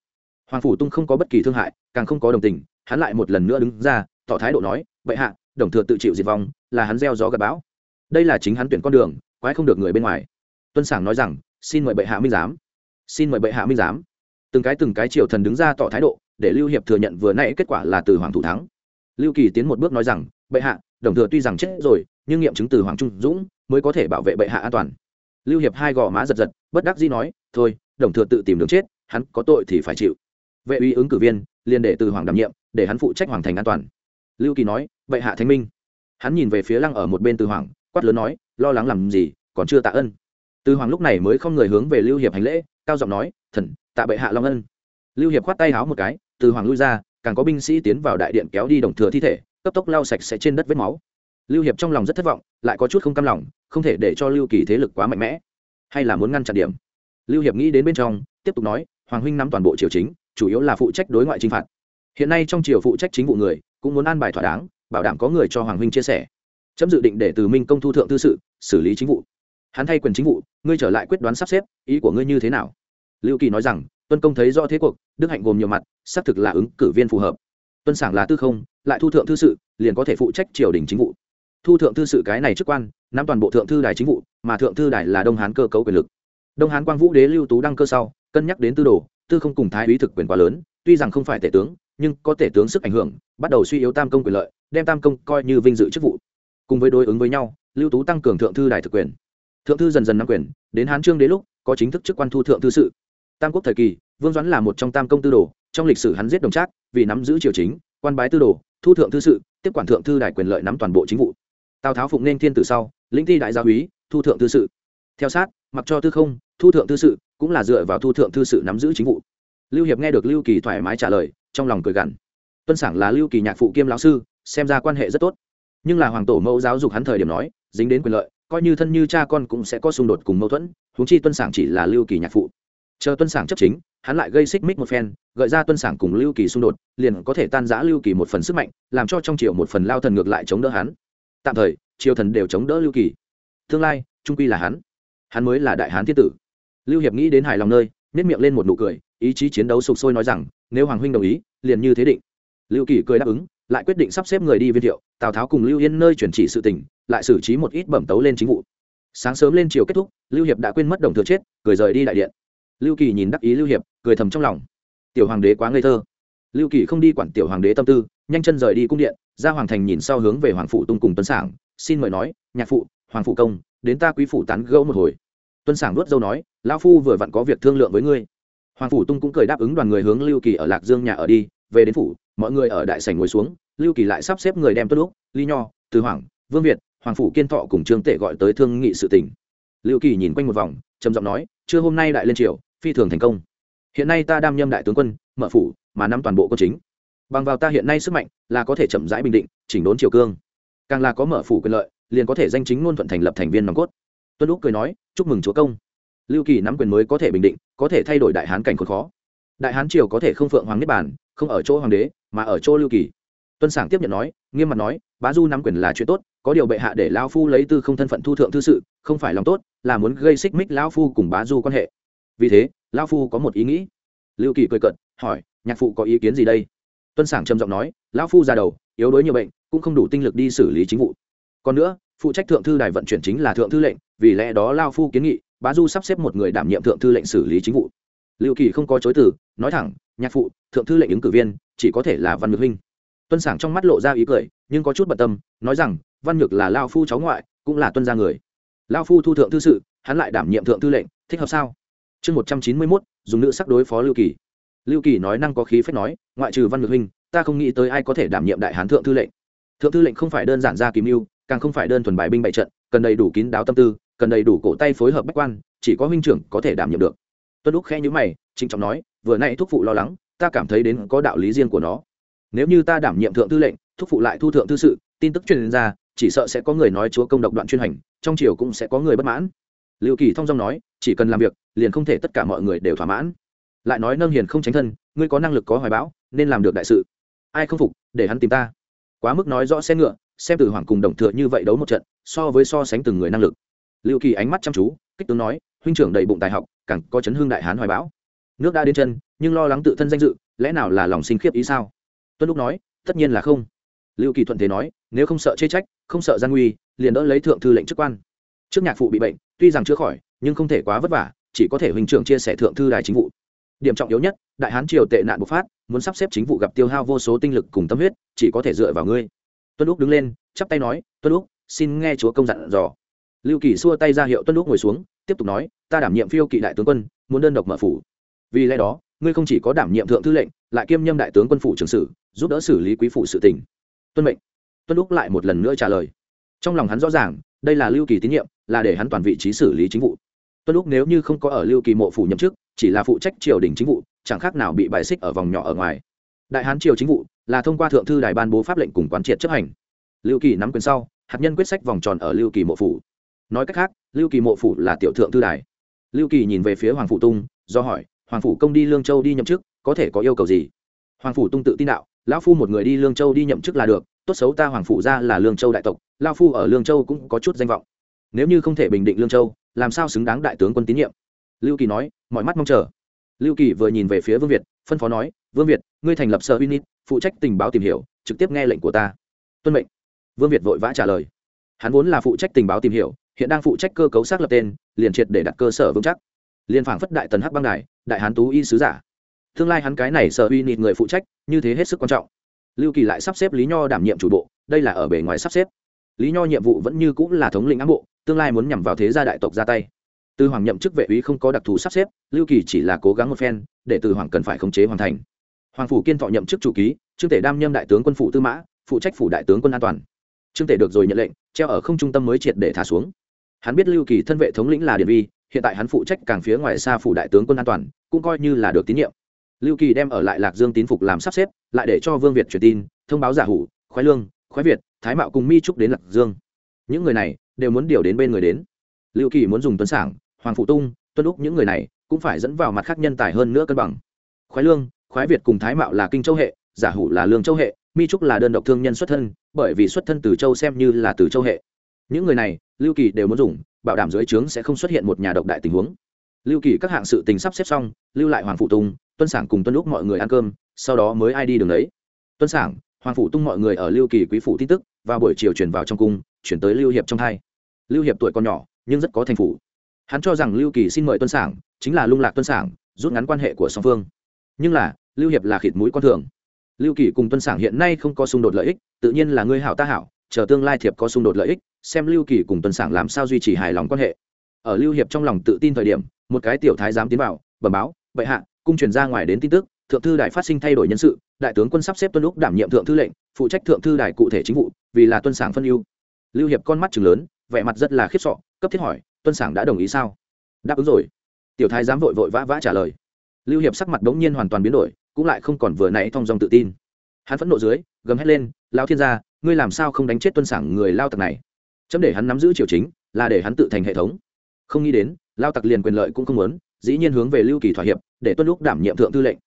Speaker 1: Hoàng phủ tung không có bất kỳ thương hại, càng không có đồng tình, hắn lại một lần nữa đứng ra, tỏ thái độ nói, bệ hạ, đồng thừa tự chịu diệt vong, là hắn gieo gió gặp bão. Đây là chính hắn tuyển con đường, quái không được người bên ngoài. Tuân sảng nói rằng, xin mời bệ hạ minh giám. Xin mời bệ hạ minh giám. Từng cái từng cái triều thần đứng ra tỏ thái độ, để lưu hiệp thừa nhận vừa nãy kết quả là từ hoàng thủ thắng. Lưu kỳ tiến một bước nói rằng, bệ hạ, đồng thừa tuy rằng chết rồi nhưng nghiệm chứng từ hoàng trung dũng mới có thể bảo vệ bệ hạ an toàn. Lưu hiệp hai gò má giật giật, bất đắc dĩ nói, thôi, đồng thừa tự tìm đường chết, hắn có tội thì phải chịu. Vệ uy ứng cử viên liền để từ hoàng đảm nhiệm, để hắn phụ trách hoàng thành an toàn. Lưu kỳ nói, bệ hạ thánh minh. Hắn nhìn về phía lăng ở một bên từ hoàng, quát lớn nói, lo lắng làm gì, còn chưa tạ ân. Từ hoàng lúc này mới không người hướng về lưu hiệp hành lễ, cao giọng nói, thần, tạ bệ hạ long ân. Lưu hiệp khoát tay háo một cái, từ hoàng lui ra, càng có binh sĩ tiến vào đại điện kéo đi đồng thừa thi thể, cấp tốc lau sạch sẽ trên đất vết máu lưu hiệp trong lòng rất thất vọng, lại có chút không cam lòng, không thể để cho lưu kỳ thế lực quá mạnh mẽ, hay là muốn ngăn chặn điểm. Lưu hiệp nghĩ đến bên trong, tiếp tục nói, hoàng huynh nắm toàn bộ triều chính, chủ yếu là phụ trách đối ngoại chinh phạt. Hiện nay trong triều phụ trách chính vụ người, cũng muốn an bài thỏa đáng, bảo đảm có người cho hoàng huynh chia sẻ. Chấm dự định để từ minh công thu thượng tư sự, xử lý chính vụ. Hắn thay quyền chính vụ, ngươi trở lại quyết đoán sắp xếp, ý của ngươi như thế nào? Lưu kỳ nói rằng, tuân công thấy rõ thế cuộc, đức hạnh gồm nhiều mặt, xác thực là ứng cử viên phù hợp. Tuân sảng là tư không, lại thu thượng thư sự, liền có thể phụ trách triều đình chính vụ thu thượng thư sự cái này chức quan, nắm toàn bộ thượng thư đài chính vụ, mà thượng thư đài là đông hán cơ cấu quyền lực. Đông hán quang vũ đế lưu tú đăng cơ sau, cân nhắc đến tư đồ, tư không cùng thái úy thực quyền quá lớn, tuy rằng không phải tể tướng, nhưng có tể tướng sức ảnh hưởng, bắt đầu suy yếu tam công quyền lợi, đem tam công coi như vinh dự chức vụ. Cùng với đối ứng với nhau, lưu tú tăng cường thượng thư đài thực quyền. Thượng thư dần dần nắm quyền, đến hán trương đế lúc, có chính thức chức quan thu thượng thư sự. Tam quốc thời kỳ, vương doãn là một trong tam công tư đồ, trong lịch sử hắn giết đồng trác, vì nắm giữ triều chính, quan bái tư đồ, thu thượng thư sự, tiếp quản thượng thư đài quyền lợi nắm toàn bộ chính vụ tào tháo phụng nên thiên tử sau, lĩnh thi đại gia úy thu thượng thư sự. Theo sát, mặc cho tư không, thu thượng thư sự, cũng là dựa vào thu thượng thư sự nắm giữ chính vụ. Lưu hiệp nghe được lưu kỳ thoải mái trả lời, trong lòng cười gằn. Tuân sảng là lưu kỳ nhạc phụ kiêm lão sư, xem ra quan hệ rất tốt. Nhưng là hoàng tổ mẫu giáo dục hắn thời điểm nói, dính đến quyền lợi, coi như thân như cha con cũng sẽ có xung đột cùng mâu thuẫn, huống chi tuân sảng chỉ là lưu kỳ nhạc phụ. Chờ tuân sảng chấp chính, hắn lại gây xích mích một phen, gợi ra tuân sảng cùng lưu kỳ xung đột, liền có thể tan giã lưu kỳ một phần sức mạnh, làm cho trong triệu một phần lao thần ngược lại chống đỡ hắn tạm thời triều thần đều chống đỡ lưu kỳ. Tương lai trung quy là hắn. Hắn mới là đại hán thiên tử. Lưu hiệp nghĩ đến hài lòng nơi nếp miệng lên một nụ cười ý chí chiến đấu sục sôi nói rằng nếu hoàng huynh đồng ý liền như thế định. Lưu kỳ cười đáp ứng lại quyết định sắp xếp người đi viên thiệu tào tháo cùng lưu yên nơi chuyển chỉ sự tình, lại xử trí một ít bẩm tấu lên chính vụ. Sáng sớm lên chiều kết thúc lưu hiệp đã quên mất đồng thừa chết cười rời đi đại điện. Lưu kỳ nhìn đắc ý lưu hiệp cười thầm trong lòng. Tiểu hoàng đế quá ngây thơ lưu kỳ không đi quản tiểu hoàng đế tâm tư, nhanh chân rời đi cung điện, ra hoàng thành nhìn sau hướng về hoàng phụ tung cùng tuấn sảng, xin mời nói, nhạc phụ, hoàng phụ công, đến ta quý phụ tán gẫu một hồi. Tuân sảng nuốt dâu nói, lão phu vừa vặn có việc thương lượng với ngươi. Hoàng phủ tung cũng cười đáp ứng đoàn người hướng lưu kỳ ở lạc dương nhà ở đi, về đến phủ, mọi người ở đại sảnh ngồi xuống, lưu kỳ lại sắp xếp người đem tuân lúc ly nho, từ hoàng vương việt, hoàng phủ kiên thọ cùng trương tể gọi tới thương nghị sự tình. Lưu kỳ nhìn quanh một vòng, trầm giọng nói chưa hôm nay đại lên triều, phi thường thành công. Hiện nay ta đam nhâm đại tướng quân mở phủ, mà nắm toàn bộ quân chính. Bằng vào ta hiện nay sức mạnh, là có thể chậm rãi bình định, chỉnh đốn triều cương. Càng là có mở phủ quyền lợi, liền có thể danh chính ngôn thuận thành lập thành viên nòng cốt. Tuân lúc cười nói, chúc mừng chúa công. Lưu kỳ nắm quyền mới có thể bình định, có thể thay đổi đại hán cảnh khốn khó. Đại hán triều có thể không phượng hoàng niết bản không ở chỗ hoàng đế, mà ở chỗ lưu kỳ. Tuân sảng tiếp nhận nói, nghiêm mặt nói, bá du nắm quyền là chuyện tốt, có điều bệ hạ để lao phu lấy tư không thân phận thu thượng thư sự, không phải lòng tốt, là muốn gây xích mích lao phu cùng bá du quan hệ. Vì thế lao phu có một ý nghĩ. Lưu kỳ cười cận hỏi, nhạc phụ có ý kiến gì đây? Tuân sảng trầm giọng nói, lão phu già đầu, yếu đuối nhiều bệnh, cũng không đủ tinh lực đi xử lý chính vụ. Còn nữa, phụ trách thượng thư đài vận chuyển chính là thượng thư lệnh, vì lẽ đó lao phu kiến nghị, bá du sắp xếp một người đảm nhiệm thượng thư lệnh xử lý chính vụ. Lưu kỳ không có chối từ, nói thẳng, nhạc phụ, thượng thư lệnh ứng cử viên, chỉ có thể là văn nhược huynh. Tuân sảng trong mắt lộ ra ý cười, nhưng có chút bận tâm, nói rằng, văn nhược là lao phu cháu ngoại, cũng là tuân gia người. Lao phu thu thượng thư sự, hắn lại đảm nhiệm thượng thư lệnh, thích hợp sao? Chương một trăm chín mươi mốt, dùng nữ sắc đối phó lưu kỳ lưu kỳ nói năng có khí phép nói, ngoại trừ văn nhược huynh, ta không nghĩ tới ai có thể đảm nhiệm đại hán thượng thư lệnh. Thượng thư lệnh không phải đơn giản ra kìm mưu càng không phải đơn thuần bài binh bại trận, cần đầy đủ kín đáo tâm tư, cần đầy đủ cổ tay phối hợp bách quan, chỉ có huynh trưởng có thể đảm nhiệm được. Tuân lúc khẽ nhữ mày, trịnh trọng nói, vừa nay thúc phụ lo lắng, ta cảm thấy đến có đạo lý riêng của nó. Nếu như ta đảm nhiệm thượng thư lệnh, thúc phụ lại thu thượng thư sự, tin tức truyền ra, chỉ sợ sẽ có người nói chúa công độc đoạn chuyên hành, trong triều cũng sẽ có người bất mãn. Liệu kỳ thông dong nói, chỉ cần làm việc, liền không thể tất cả mọi người đều thỏa mãn lại nói nâng hiền không tránh thân, ngươi có năng lực có hoài bão, nên làm được đại sự. Ai không phục, để hắn tìm ta. Quá mức nói rõ xe ngựa, xem từ hoàng cùng đồng thừa như vậy đấu một trận, so với so sánh từng người năng lực. Liệu kỳ ánh mắt chăm chú, kích tướng nói, huynh trưởng đầy bụng tài học, càng có chấn hương đại hán hoài bão. Nước đã đến chân, nhưng lo lắng tự thân danh dự, lẽ nào là lòng sinh khiếp ý sao? Tuân lúc nói, tất nhiên là không. Liệu kỳ thuận thế nói, nếu không sợ chê trách, không sợ gian nguy, liền đỡ lấy thượng thư lệnh chức quan. Trước nhạc phụ bị bệnh, tuy rằng chữa khỏi, nhưng không thể quá vất vả, chỉ có thể huynh trưởng chia sẻ thượng thư đài chính vụ điểm trọng yếu nhất, đại hán triều tệ nạn bộc phát, muốn sắp xếp chính vụ gặp tiêu hao vô số tinh lực cùng tâm huyết, chỉ có thể dựa vào ngươi. Tuân lúc đứng lên, chắp tay nói, tuân lúc xin nghe chúa công dặn dò. Lưu kỳ xua tay ra hiệu tuân lúc ngồi xuống, tiếp tục nói, ta đảm nhiệm phiêu kỵ đại tướng quân, muốn đơn độc mở phủ. Vì lẽ đó, ngươi không chỉ có đảm nhiệm thượng thư lệnh, lại kiêm nhâm đại tướng quân phủ trường sử giúp đỡ xử lý quý phủ sự tỉnh tuân mệnh. Tuân lúc lại một lần nữa trả lời. Trong lòng hắn rõ ràng, đây là lưu kỳ tín nhiệm, là để hắn toàn vị trí xử lý chính vụ. Tuân lúc nếu như không có ở lưu kỳ mộ phủ nhậm chức chỉ là phụ trách triều đình chính vụ, chẳng khác nào bị bài xích ở vòng nhỏ ở ngoài. Đại hán triều chính vụ là thông qua thượng thư đài ban bố pháp lệnh cùng quán triệt chấp hành. Lưu kỳ nắm quyền sau, hạt nhân quyết sách vòng tròn ở lưu kỳ mộ phủ. Nói cách khác, lưu kỳ mộ phủ là tiểu thượng thư đài. Lưu kỳ nhìn về phía hoàng phủ tung, do hỏi, hoàng phủ công đi lương châu đi nhậm chức, có thể có yêu cầu gì? Hoàng phủ tung tự tin đạo, lão phu một người đi lương châu đi nhậm chức là được, tốt xấu ta hoàng phủ ra là lương châu đại tộc lao phu ở lương châu cũng có chút danh vọng. Nếu như không thể bình định lương châu, làm sao xứng đáng đại tướng quân tín nhiệm? Lưu kỳ nói, mọi mắt mong chờ. Lưu kỳ vừa nhìn về phía vương việt, phân phó nói, vương việt, ngươi thành lập sở unit, phụ trách tình báo tìm hiểu, trực tiếp nghe lệnh của ta. Tuân mệnh. Vương việt vội vã trả lời. Hắn vốn là phụ trách tình báo tìm hiểu, hiện đang phụ trách cơ cấu xác lập tên, liền triệt để đặt cơ sở vững chắc. Liền phảng phất đại tần hắc băng đài, đại hán tú y sứ giả. Tương lai hắn cái này sở uy nịt người phụ trách, như thế hết sức quan trọng. Lưu kỳ lại sắp xếp lý nho đảm nhiệm chủ bộ, đây là ở bề ngoài sắp xếp. Lý nho nhiệm vụ vẫn như cũng là thống lĩnh ám bộ, tương lai muốn nhằm vào thế gia đại tộc ra tay từ hoàng nhậm chức vệ úy không có đặc thù sắp xếp, lưu kỳ chỉ là cố gắng một phen, để từ hoàng cần phải khống chế hoàn thành. Hoàng phủ kiên thọ nhậm chức chủ ký, trương tể đam nhâm đại tướng quân phủ tư mã, phụ trách phủ đại tướng quân an toàn. Trương tể được rồi nhận lệnh, treo ở không trung tâm mới triệt để thả xuống. Hắn biết lưu kỳ thân vệ thống lĩnh là điện vi, hiện tại hắn phụ trách càng phía ngoài xa phủ đại tướng quân an toàn, cũng coi như là được tín nhiệm. Lưu kỳ đem ở lại lạc dương tín phục làm sắp xếp, lại để cho vương việt truyền tin, thông báo giả hủ, khoái lương, khoái việt, thái mạo cùng mi trúc đến lạc dương. Những người này đều muốn điều đến bên người đến. Lưu kỳ muốn dùng tuấn sảng hoàng phụ tung tuân úc những người này cũng phải dẫn vào mặt khác nhân tài hơn nữa cân bằng. Khoái lương khoái việt cùng thái mạo là kinh châu hệ giả hủ là lương châu hệ mi trúc là đơn độc thương nhân xuất thân bởi vì xuất thân từ châu xem như là từ châu hệ. Những người này lưu kỳ đều muốn dùng bảo đảm dưới trướng sẽ không xuất hiện một nhà độc đại tình huống. Lưu kỳ các hạng sự tình sắp xếp xong lưu lại hoàng phụ tung tuân sản cùng tuân lúc mọi người ăn cơm sau đó mới ai đi đường đấy. Tuân sản, hoàng phụ tung mọi người ở lưu kỳ quý phụ tin tức và buổi chiều chuyển vào trong cung chuyển tới lưu hiệp trong hai lưu hiệp tuổi còn nhỏ nhưng rất có thành phủ hắn cho rằng lưu kỳ xin mời tuân sảng, chính là lung lạc tuân sảng, rút ngắn quan hệ của song phương. Nhưng là, lưu hiệp là khịt mũi con thường. Lưu kỳ cùng tuân sảng hiện nay không có xung đột lợi ích, tự nhiên là ngươi hảo ta hảo, chờ tương lai thiệp có xung đột lợi ích, xem lưu kỳ cùng tuân sảng làm sao duy trì hài lòng quan hệ. Ở lưu hiệp trong lòng tự tin thời điểm, một cái tiểu thái dám tiến vào, bẩm báo, bệ hạ, cung truyền ra ngoài đến tin tức, thượng thư đài phát sinh thay đổi nhân sự, đại tướng quân sắp xếp tuân lúc đảm nhiệm thượng thư lệnh, phụ trách thượng thư đài cụ thể chính vụ, vì là tuân sảng phân ưu. Lưu hiệp con mắt chừng lớn, vẻ mặt rất là khiếp sọ cấp thiết hỏi, tuân sảng đã đồng ý sao? Đáp ứng rồi. Tiểu thái giám vội vội vã vã trả lời. Lưu hiệp sắc mặt đ ố n g nhiên hoàn toàn biến đổi, cũng lại không còn vừa nãy thong dong tự tin. Hắn phẫn nộ dưới, gầm hét lên lao thiên gia, ngươi làm sao không đánh chết tuân sảng người lao tặc này? Chấm để hắn nắm giữ triều chính, là để hắn tự thành hệ thống. Không nghĩ đến, lao tặc liền quyền lợi cũng không muốn, dĩ nhiên hướng về lưu kỳ thỏa hiệp, để tuân lúc đảm nhiệm thượng tư lệnh.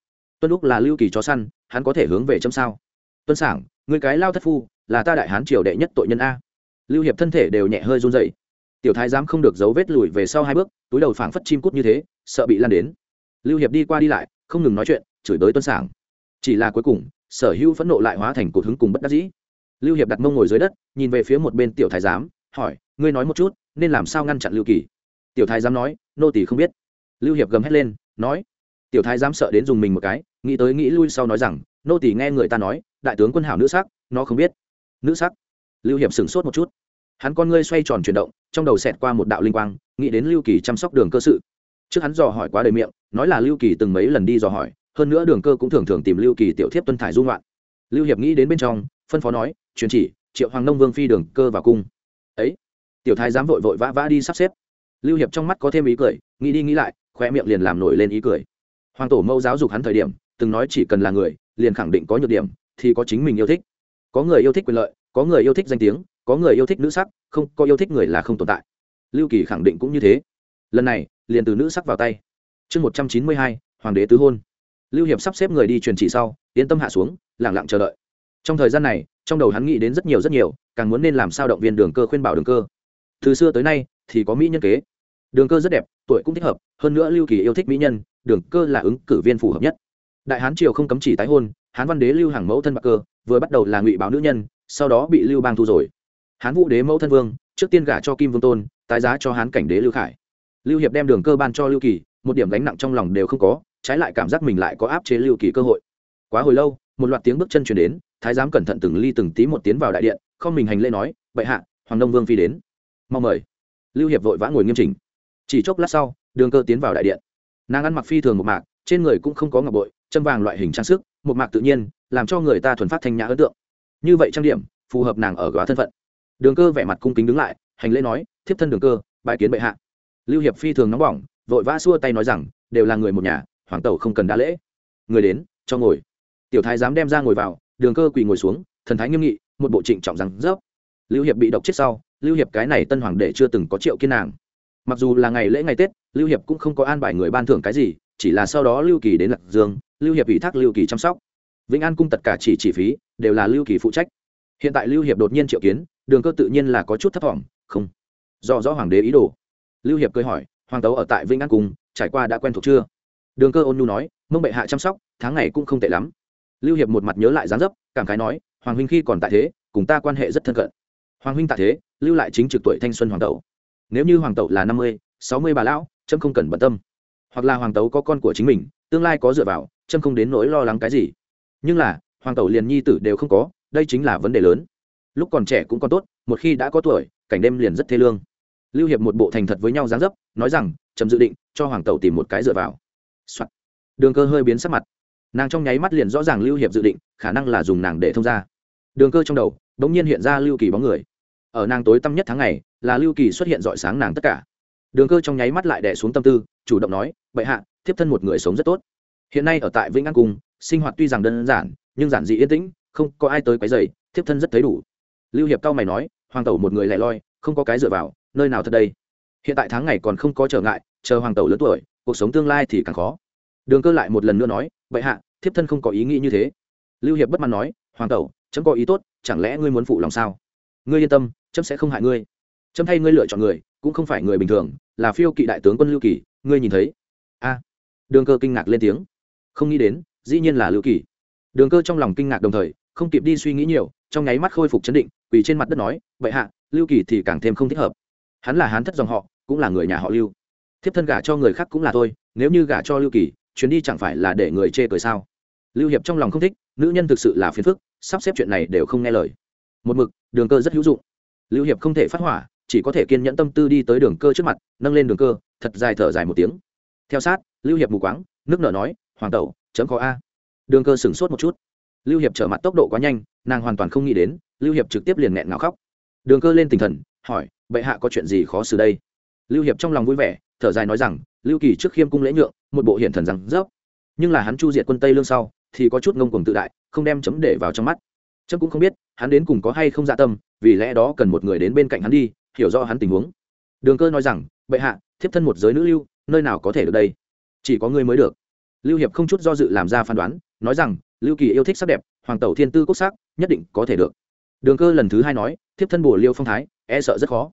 Speaker 1: Tuân lúc là lưu kỳ chó săn, hắn có thể hướng về chấm sao? Tuân sảng người cái lao thất phu, là ta đại hán triều đệ nhất tội nhân a. Lưu hiệp thân thể đều nhẹ hơi run dậy tiểu thái giám không được dấu vết lùi về sau hai bước, túi đầu phảng phất chim cút như thế, sợ bị lan đến. Lưu hiệp đi qua đi lại, không ngừng nói chuyện, chửi bới tuân sảng. Chỉ là cuối cùng, sở hữu phẫn nộ lại hóa thành cột hứng cùng bất đắc dĩ. Lưu hiệp đặt mông ngồi dưới đất, nhìn về phía một bên tiểu thái giám, hỏi, ngươi nói một chút, nên làm sao ngăn chặn lưu kỳ? Tiểu thái giám nói, nô tỳ không biết. Lưu hiệp gầm hét lên, nói, tiểu thái giám sợ đến dùng mình một cái, nghĩ tới nghĩ lui sau nói rằng, nô tỳ nghe người ta nói, đại tướng quân hảo nữ sắc, nó không biết. Nữ sắc? Lưu hiệp sửng sốt một chút hắn con ngươi xoay tròn chuyển động, trong đầu xẹt qua một đạo linh quang, nghĩ đến lưu kỳ chăm sóc đường cơ sự. Trước hắn dò hỏi quá đầy miệng, nói là lưu kỳ từng mấy lần đi dò hỏi, hơn nữa đường cơ cũng thường thường tìm lưu kỳ tiểu thiếp tuân thải dung loạn lưu hiệp nghĩ đến bên trong, phân phó nói truyền chỉ, triệu hoàng nông vương phi đường cơ vào cung. Ấy? Tiểu thái dám vội vội vã vã đi sắp xếp. Lưu hiệp trong mắt có thêm ý cười, nghĩ đi nghĩ lại khoe miệng liền làm nổi lên ý cười. Hoàng tổ mẫu giáo dục hắn thời điểm, từng nói chỉ cần là người, liền khẳng định có nhược điểm, thì có chính mình yêu thích. Có người yêu thích quyền lợi, có người yêu thích danh tiếng có người yêu thích nữ sắc, không, có yêu thích người là không tồn tại. Lưu kỳ khẳng định cũng như thế. Lần này, liền từ nữ sắc vào tay. Chương một trăm chín mươi hai, hoàng đế tứ hôn. Lưu hiệp sắp xếp người đi truyền chỉ sau, yên tâm hạ xuống lẳng lặng chờ đợi. Trong thời gian này, trong đầu hắn nghĩ đến rất nhiều rất nhiều, càng muốn nên làm sao động viên đường cơ khuyên bảo đường cơ. Từ xưa tới nay, thì có mỹ nhân kế. Đường cơ rất đẹp, tuổi cũng thích hợp, hơn nữa lưu kỳ yêu thích mỹ nhân, đường cơ là ứng cử viên phù hợp nhất. Đại hán triều không cấm chỉ tái hôn, hán văn đế lưu hàng mẫu thân bạc cơ, vừa bắt đầu là ngụy báo nữ nhân, sau đó bị lưu bang thu rồi hán vũ đế mẫu thân vương, trước tiên gả cho kim vương tôn, tái giá cho hán cảnh đế lưu khải. Lưu hiệp đem đường cơ ban cho lưu kỳ, một điểm gánh nặng trong lòng đều không có, trái lại cảm giác mình lại có áp chế lưu kỳ cơ hội. Quá hồi lâu, một loạt tiếng bước chân chuyển đến, thái giám cẩn thận từng ly từng tí một tiến vào đại điện, không mình hành lễ nói, bệ hạ, hoàng đông vương phi đến. Mong mời. Lưu hiệp vội vã ngồi nghiêm chỉnh. Chỉ chốc lát sau, đường cơ tiến vào đại điện. Nàng ăn mặc phi thường một mạc, trên người cũng không có ngọc bội chân vàng loại hình trang sức một mạc tự nhiên, làm cho người ta thuần phát thanh nhã ấn tượng. Như vậy trang điểm, phù hợp nàng ở góa thân phận đường cơ vẻ mặt cung kính đứng lại, hành lễ nói, thiếp thân đường cơ, bái kiến bệ hạ. Lưu hiệp phi thường nóng bỏng, vội vã xua tay nói rằng, đều là người một nhà, hoàng tẩu không cần đa lễ. Người đến, cho ngồi. Tiểu thái dám đem ra ngồi vào, đường cơ quỳ ngồi xuống, thần thái nghiêm nghị, một bộ trịnh trọng rằng, dốc. Lưu hiệp bị độc chết sau, lưu hiệp cái này tân hoàng đệ chưa từng có triệu kiên nàng. Mặc dù là ngày lễ ngày tết, lưu hiệp cũng không có an bài người ban thưởng cái gì, chỉ là sau đó lưu kỳ đến lạc dương, lưu hiệp ủy thác lưu kỳ chăm sóc. Vĩnh an cung tất cả chỉ chỉ phí, đều là lưu kỳ phụ trách. Hiện tại lưu hiệp đột nhiên triệu kiến đường cơ tự nhiên là có chút thấp thỏm, không. Do rõ hoàng đế ý đồ. Lưu hiệp cười hỏi, hoàng tấu ở tại vĩnh an cùng, trải qua đã quen thuộc chưa? Đường cơ ôn nhu nói, mông bệ hạ chăm sóc, tháng ngày cũng không tệ lắm. Lưu hiệp một mặt nhớ lại dáng dấp, cảm khái nói, hoàng huynh khi còn tại thế, cùng ta quan hệ rất thân cận. Hoàng huynh tại thế, lưu lại chính trực tuổi thanh xuân hoàng tẩu nếu như hoàng tẩu là năm mươi, sáu mươi bà lão trâm không cần bận tâm. Hoặc là hoàng tấu có con của chính mình, tương lai có dựa vào trâm không đến nỗi lo lắng cái gì. Nhưng là, hoàng tẩu liền nhi tử đều không có, đây chính là vấn đề lớn lúc còn trẻ cũng còn tốt, một khi đã có tuổi, cảnh đêm liền rất thê lương. Lưu hiệp một bộ thành thật với nhau dáng dấp, nói rằng, trầm dự định, cho hoàng tẩu tìm một cái dựa vào、Soạn. đường cơ hơi biến sắc mặt. Nàng trong nháy mắt liền rõ ràng lưu hiệp dự định, khả năng là dùng nàng để thông ra đường cơ trong đầu đ ỗ n g nhiên hiện ra lưu kỳ bóng người. Ở nàng tối tăm nhất tháng này là lưu kỳ xuất hiện dọi sáng nàng tất cả. Đường cơ trong nháy mắt lại đẻ xuống tâm tư, chủ động nói, bệ hạ, thiếp thân một người sống rất tốt. Hiện nay ở tại vĩnh an cung, sinh hoạt tuy rằng đơn giản, nhưng giản dị yên tĩnh, không có ai tới cái giày thiếp thân rất thấy đủ lưu hiệp cao mày nói, hoàng tẩu một người lẻ loi, không có cái dựa vào, nơi nào thật đây? Hiện tại tháng ngày còn không có trở ngại, chờ hoàng tẩu lớn tuổi, cuộc sống tương lai thì càng khó. Đường cơ lại một lần nữa nói vậy hạ, thiếp thân không có ý nghĩ như thế. Lưu hiệp bất mãn nói, hoàng tẩu, chấm có ý tốt, chẳng lẽ ngươi muốn phụ lòng sao? Ngươi yên tâm, chấm sẽ không hại ngươi. Chấm thay ngươi lựa chọn người, cũng không phải người bình thường, là phiêu kỵ đại tướng quân lưu kỳ, ngươi nhìn thấy? A. Đường cơ kinh ngạc lên tiếng. Không nghĩ đến, dĩ nhiên là lưu kỳ. Đường cơ trong lòng kinh ngạc đồng thời, không kịp đi suy nghĩ nhiều trong nháy mắt khôi phục chấn định, quỳ trên mặt đất nói, vậy hạ, lưu kỳ thì càng thêm không thích hợp. Hắn là hán thất dòng họ, cũng là người nhà họ lưu. Thiếp thân gả cho người khác cũng là thôi, nếu như gả cho lưu kỳ, chuyến đi chẳng phải là để người chê cười sao? Lưu hiệp trong lòng không thích, nữ nhân thực sự là phiền phức, sắp xếp chuyện này đều không nghe lời. Một mực, đường cơ rất hữu dụng. Lưu hiệp không thể phát hỏa, chỉ có thể kiên nhẫn tâm tư đi tới đường cơ trước mặt, nâng lên đường cơ, thật dài thở dài một tiếng. Theo sát, lưu hiệp mù quáng, nước nở nói, hoàng tẩu, chấm có a. Đường cơ sửng sốt một chút. Lưu hiệp trở mặt tốc độ quá nhanh nàng hoàn toàn không nghĩ đến, lưu hiệp trực tiếp liền nghẹn ngào khóc. Đường cơ lên tinh thần, hỏi, bệ hạ có chuyện gì khó xử đây? Lưu hiệp trong lòng vui vẻ, thở dài nói rằng, lưu kỳ trước khiêm cung lễ nhượng, một bộ hiện thần rằng dốc. Nhưng là hắn chu diệt quân tây lương sau, thì có chút ngông cuồng tự đại, không đem chấm để vào trong mắt. Chấm cũng không biết, hắn đến cùng có hay không dạ tâm, vì lẽ đó cần một người đến bên cạnh hắn đi, hiểu rõ hắn tình huống. Đường cơ nói rằng, bệ hạ, thiếp thân một giới nữ lưu, nơi nào có thể được đây? Chỉ có ngươi mới được. Lưu hiệp không chút do dự làm ra phán đoán, nói rằng, lưu kỳ yêu thích sắc đẹp, hoàng tẩu thiên tư quốc sắc nhất định có thể được. Đường cơ lần thứ hai nói, thiếp thân bổ liêu phong thái e sợ rất khó.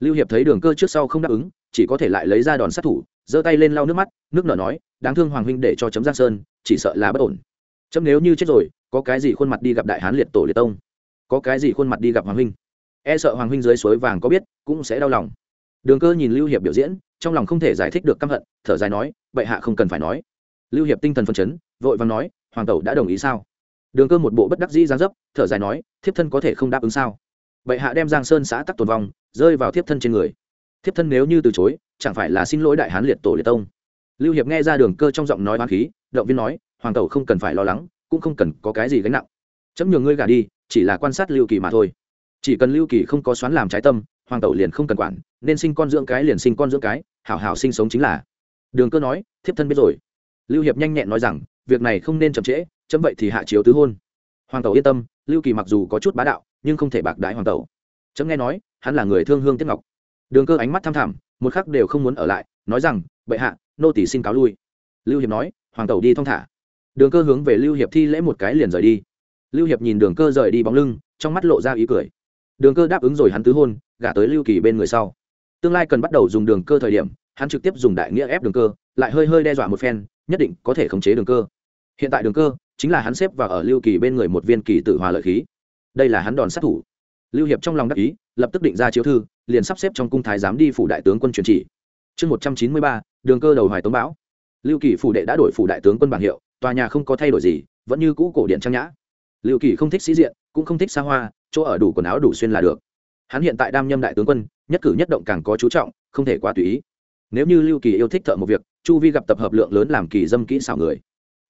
Speaker 1: Lưu hiệp thấy đường cơ trước sau không đáp ứng, chỉ có thể lại lấy ra đòn sát thủ, giơ tay lên lau nước mắt, nước nở nói, đáng thương hoàng huynh để cho chấm giang sơn, chỉ sợ là bất ổn. Chấm nếu như chết rồi, có cái gì khuôn mặt đi gặp đại hán liệt tổ liệt tông? Có cái gì khuôn mặt đi gặp hoàng huynh? E sợ hoàng huynh dưới suối vàng có biết, cũng sẽ đau lòng. Đường cơ nhìn lưu hiệp biểu diễn, trong lòng không thể giải thích được căm hận, thở dài nói, bệ hạ không cần phải nói. Lưu hiệp tinh thần phân chấn, vội vàng nói, hoàng tẩu đã đồng ý sao? Đường cơ một bộ bất đắc dĩ giáng dấp, thở dài nói, thiếp thân có thể không đáp ứng sao? Bệ hạ đem giang sơn xã tắc tồn vong, rơi vào thiếp thân trên người. Thiếp thân nếu như từ chối, chẳng phải là xin lỗi đại hán liệt tổ liệt tông? Lưu hiệp nghe ra đường cơ trong giọng nói hoán khí, động viên nói, hoàng tẩu không cần phải lo lắng, cũng không cần có cái gì gánh nặng. Chấm nhường ngươi gả đi, chỉ là quan sát lưu kỳ mà thôi. Chỉ cần lưu kỳ không có xoán làm trái tâm, hoàng tẩu liền không cần quản, nên sinh con dưỡng cái liền sinh con dưỡng cái, hảo hảo sinh sống chính là. Đường cơ nói, thiếp thân biết rồi. Lưu hiệp nhanh nhẹn nói rằng việc này không nên chậm trễ, chấm vậy thì hạ chiếu tứ hôn. Hoàng tẩu yên tâm, lưu kỳ mặc dù có chút bá đạo, nhưng không thể bạc đái hoàng tẩu. Chấm nghe nói, hắn là người thương hương tiết ngọc. Đường cơ ánh mắt tham thẳm, một khắc đều không muốn ở lại, nói rằng, bệ hạ, nô tỷ xin cáo lui. Lưu hiệp nói, hoàng tẩu đi thong thả. Đường cơ hướng về lưu hiệp thi lễ một cái liền rời đi. Lưu hiệp nhìn đường cơ rời đi bóng lưng, trong mắt lộ ra ý cười. Đường cơ đáp ứng rồi hắn tứ hôn, gả tới lưu kỳ bên người sau. Tương lai cần bắt đầu dùng đường cơ thời điểm, hắn trực tiếp dùng đại nghĩa ép đường cơ, lại hơi hơi đe dọa một phen, nhất định có thể khống chế đường cơ hiện tại đường cơ chính là hắn xếp và ở lưu kỳ bên người một viên kỳ tự hòa lợi khí. Đây là hắn đòn sát thủ. Lưu hiệp trong lòng đắc ý, lập tức định ra chiếu thư, liền sắp xếp trong cung thái giám đi phủ đại tướng quân truyền chỉ. Chương một trăm chín mươi ba, đường cơ đầu hoài tống bão. Lưu kỳ phủ đệ đã đổi phủ đại tướng quân bảng hiệu, tòa nhà không có thay đổi gì, vẫn như cũ cổ điện trang nhã. Lưu kỳ không thích sĩ diện, cũng không thích xa hoa, chỗ ở đủ quần áo đủ xuyên là được. Hắn hiện tại đam nhâm đại tướng quân, nhất cử nhất động càng có chú trọng, không thể quá tùy ý. Nếu như lưu kỳ yêu thích thợ một việc, chu vi gặp tập hợp lượng lớn làm kỳ dâm kỹ xảo người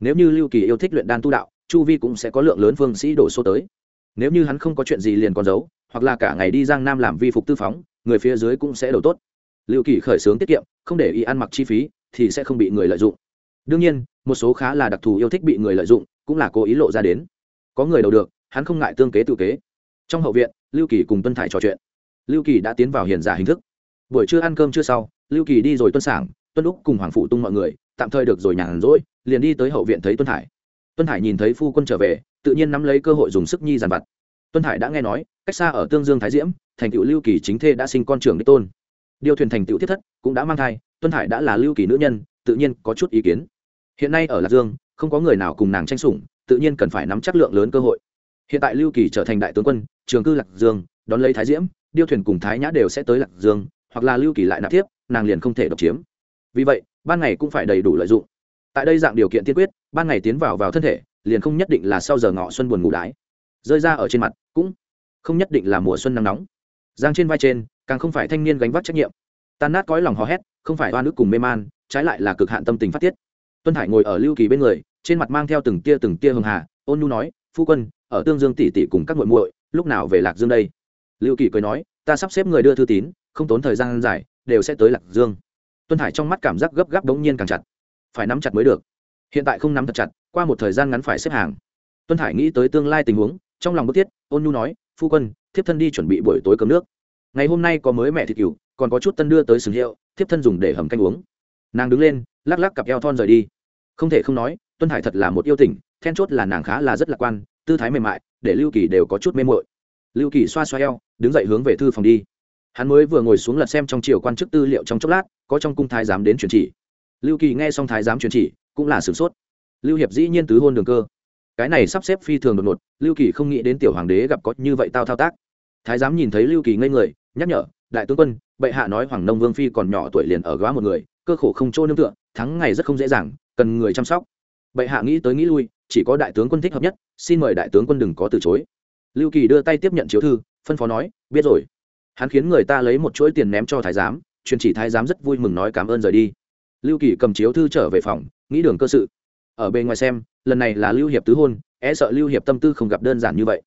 Speaker 1: nếu như lưu kỳ yêu thích luyện đan tu đạo, chu vi cũng sẽ có lượng lớn phương sĩ đổ số tới. Nếu như hắn không có chuyện gì liền còn giấu, hoặc là cả ngày đi giang nam làm vi phục tư phóng, người phía dưới cũng sẽ đầu tốt. Lưu kỳ khởi xướng tiết kiệm, không để ý ăn mặc chi phí, thì sẽ không bị người lợi dụng. Đương nhiên, một số khá là đặc thù yêu thích bị người lợi dụng, cũng là cố ý lộ ra đến. Có người đầu được, hắn không ngại tương kế tự kế. Trong hậu viện, lưu kỳ cùng tuân thải trò chuyện. Lưu kỳ đã tiến vào hiền giả hình thức. Buổi trưa ăn cơm chưa sau, lưu kỳ đi rồi tuân sảng, tuân lúc cùng hoàng phụ tung mọi người, tạm thời được rồi nhàn rỗi liền đi tới hậu viện thấy tuân Hải. tuân Hải nhìn thấy phu quân trở về, tự nhiên nắm lấy cơ hội dùng sức nhi giàn vặt. Tuân Hải đã nghe nói, cách xa ở tương dương thái diễm, thành tựu lưu kỳ chính thê đã sinh con trưởng đích tôn. Điều thuyền thành tựu thiết thất cũng đã mang thai, tuân hải đã là lưu kỳ nữ nhân, tự nhiên có chút ý kiến. Hiện nay ở lạc dương, không có người nào cùng nàng tranh sủng, tự nhiên cần phải nắm chắc lượng lớn cơ hội. Hiện tại lưu kỳ trở thành đại tướng quân, trường cư lạc dương, đón lấy thái diễm, điêu thuyền cùng thái nhã đều sẽ tới lạc dương, hoặc là lưu kỳ lại nạp tiếp, nàng liền không thể độc chiếm. Vì vậy, ban ngày cũng phải đầy đủ lợi dụng tại đây dạng điều kiện tiên quyết, ban ngày tiến vào vào thân thể, liền không nhất định là sau giờ ngọ xuân buồn ngủ đái. Rơi ra ở trên mặt, cũng không nhất định là mùa xuân nắng nóng. Giang trên vai trên, càng không phải thanh niên gánh vác trách nhiệm. Tan nát cõi lòng hò hét, không phải oan ức cùng mê man, trái lại là cực hạn tâm tình phát tiết. Tuân hải ngồi ở lưu kỳ bên người, trên mặt mang theo từng tia từng tia hường hà, ôn nhu nói, phu quân, ở tương dương tỷ tỷ cùng các muội muội, lúc nào về lạc dương đây? Lưu kỳ cười nói, ta sắp xếp người đưa thư tín, không tốn thời gian dài, đều sẽ tới lạc dương. Tuân hải trong mắt cảm giác gấp gáp đống nhiên càng chặt phải nắm chặt mới được. Hiện tại không nắm thật chặt, qua một thời gian ngắn phải xếp hàng. Tuân hải nghĩ tới tương lai tình huống, trong lòng bức thiết, ôn nhu nói, phu quân, thiếp thân đi chuẩn bị buổi tối cơm nước. Ngày hôm nay có mới mẹ thịt cừu, còn có chút tân đưa tới sừng hiệu thiếp thân dùng để hầm canh uống. Nàng đứng lên, lắc lắc cặp eo thon rời đi. Không thể không nói, tuân hải thật là một yêu tình, then chốt là nàng khá là rất lạc quan, tư thái mềm mại, để lưu kỳ đều có chút mê mội lưu kỳ xoa xoa eo, đứng dậy hướng về thư phòng đi. Hắn mới vừa ngồi xuống lật xem trong chiều quan chức tư liệu trong chốc lát, có trong cung thái giám đến truyền chỉ lưu kỳ nghe xong thái giám truyền chỉ, cũng là sửng sốt. Lưu hiệp dĩ nhiên tứ hôn đường cơ. Cái này sắp xếp phi thường đột ngột, lưu kỳ không nghĩ đến tiểu hoàng đế gặp có như vậy tao thao tác. Thái giám nhìn thấy lưu kỳ ngây người, nhắc nhở, đại tướng quân, bệ hạ nói hoàng nông vương phi còn nhỏ tuổi liền ở góa một người, cơ khổ không chỗ nương tựa, thắng ngày rất không dễ dàng, cần người chăm sóc. Bệ hạ nghĩ tới nghĩ lui, chỉ có đại tướng quân thích hợp nhất, xin mời đại tướng quân đừng có từ chối. Lưu kỳ đưa tay tiếp nhận chiếu thư, phân phó nói, biết rồi. Hắn khiến người ta lấy một chuỗi tiền ném cho thái giám, truyền chỉ thái giám rất vui mừng nói cảm ơn rời đi lưu kỳ cầm chiếu thư trở về phòng, nghĩ đường cơ sự. Ở bên ngoài xem, lần này là lưu hiệp tứ hôn e sợ lưu hiệp tâm tư không gặp đơn giản như vậy.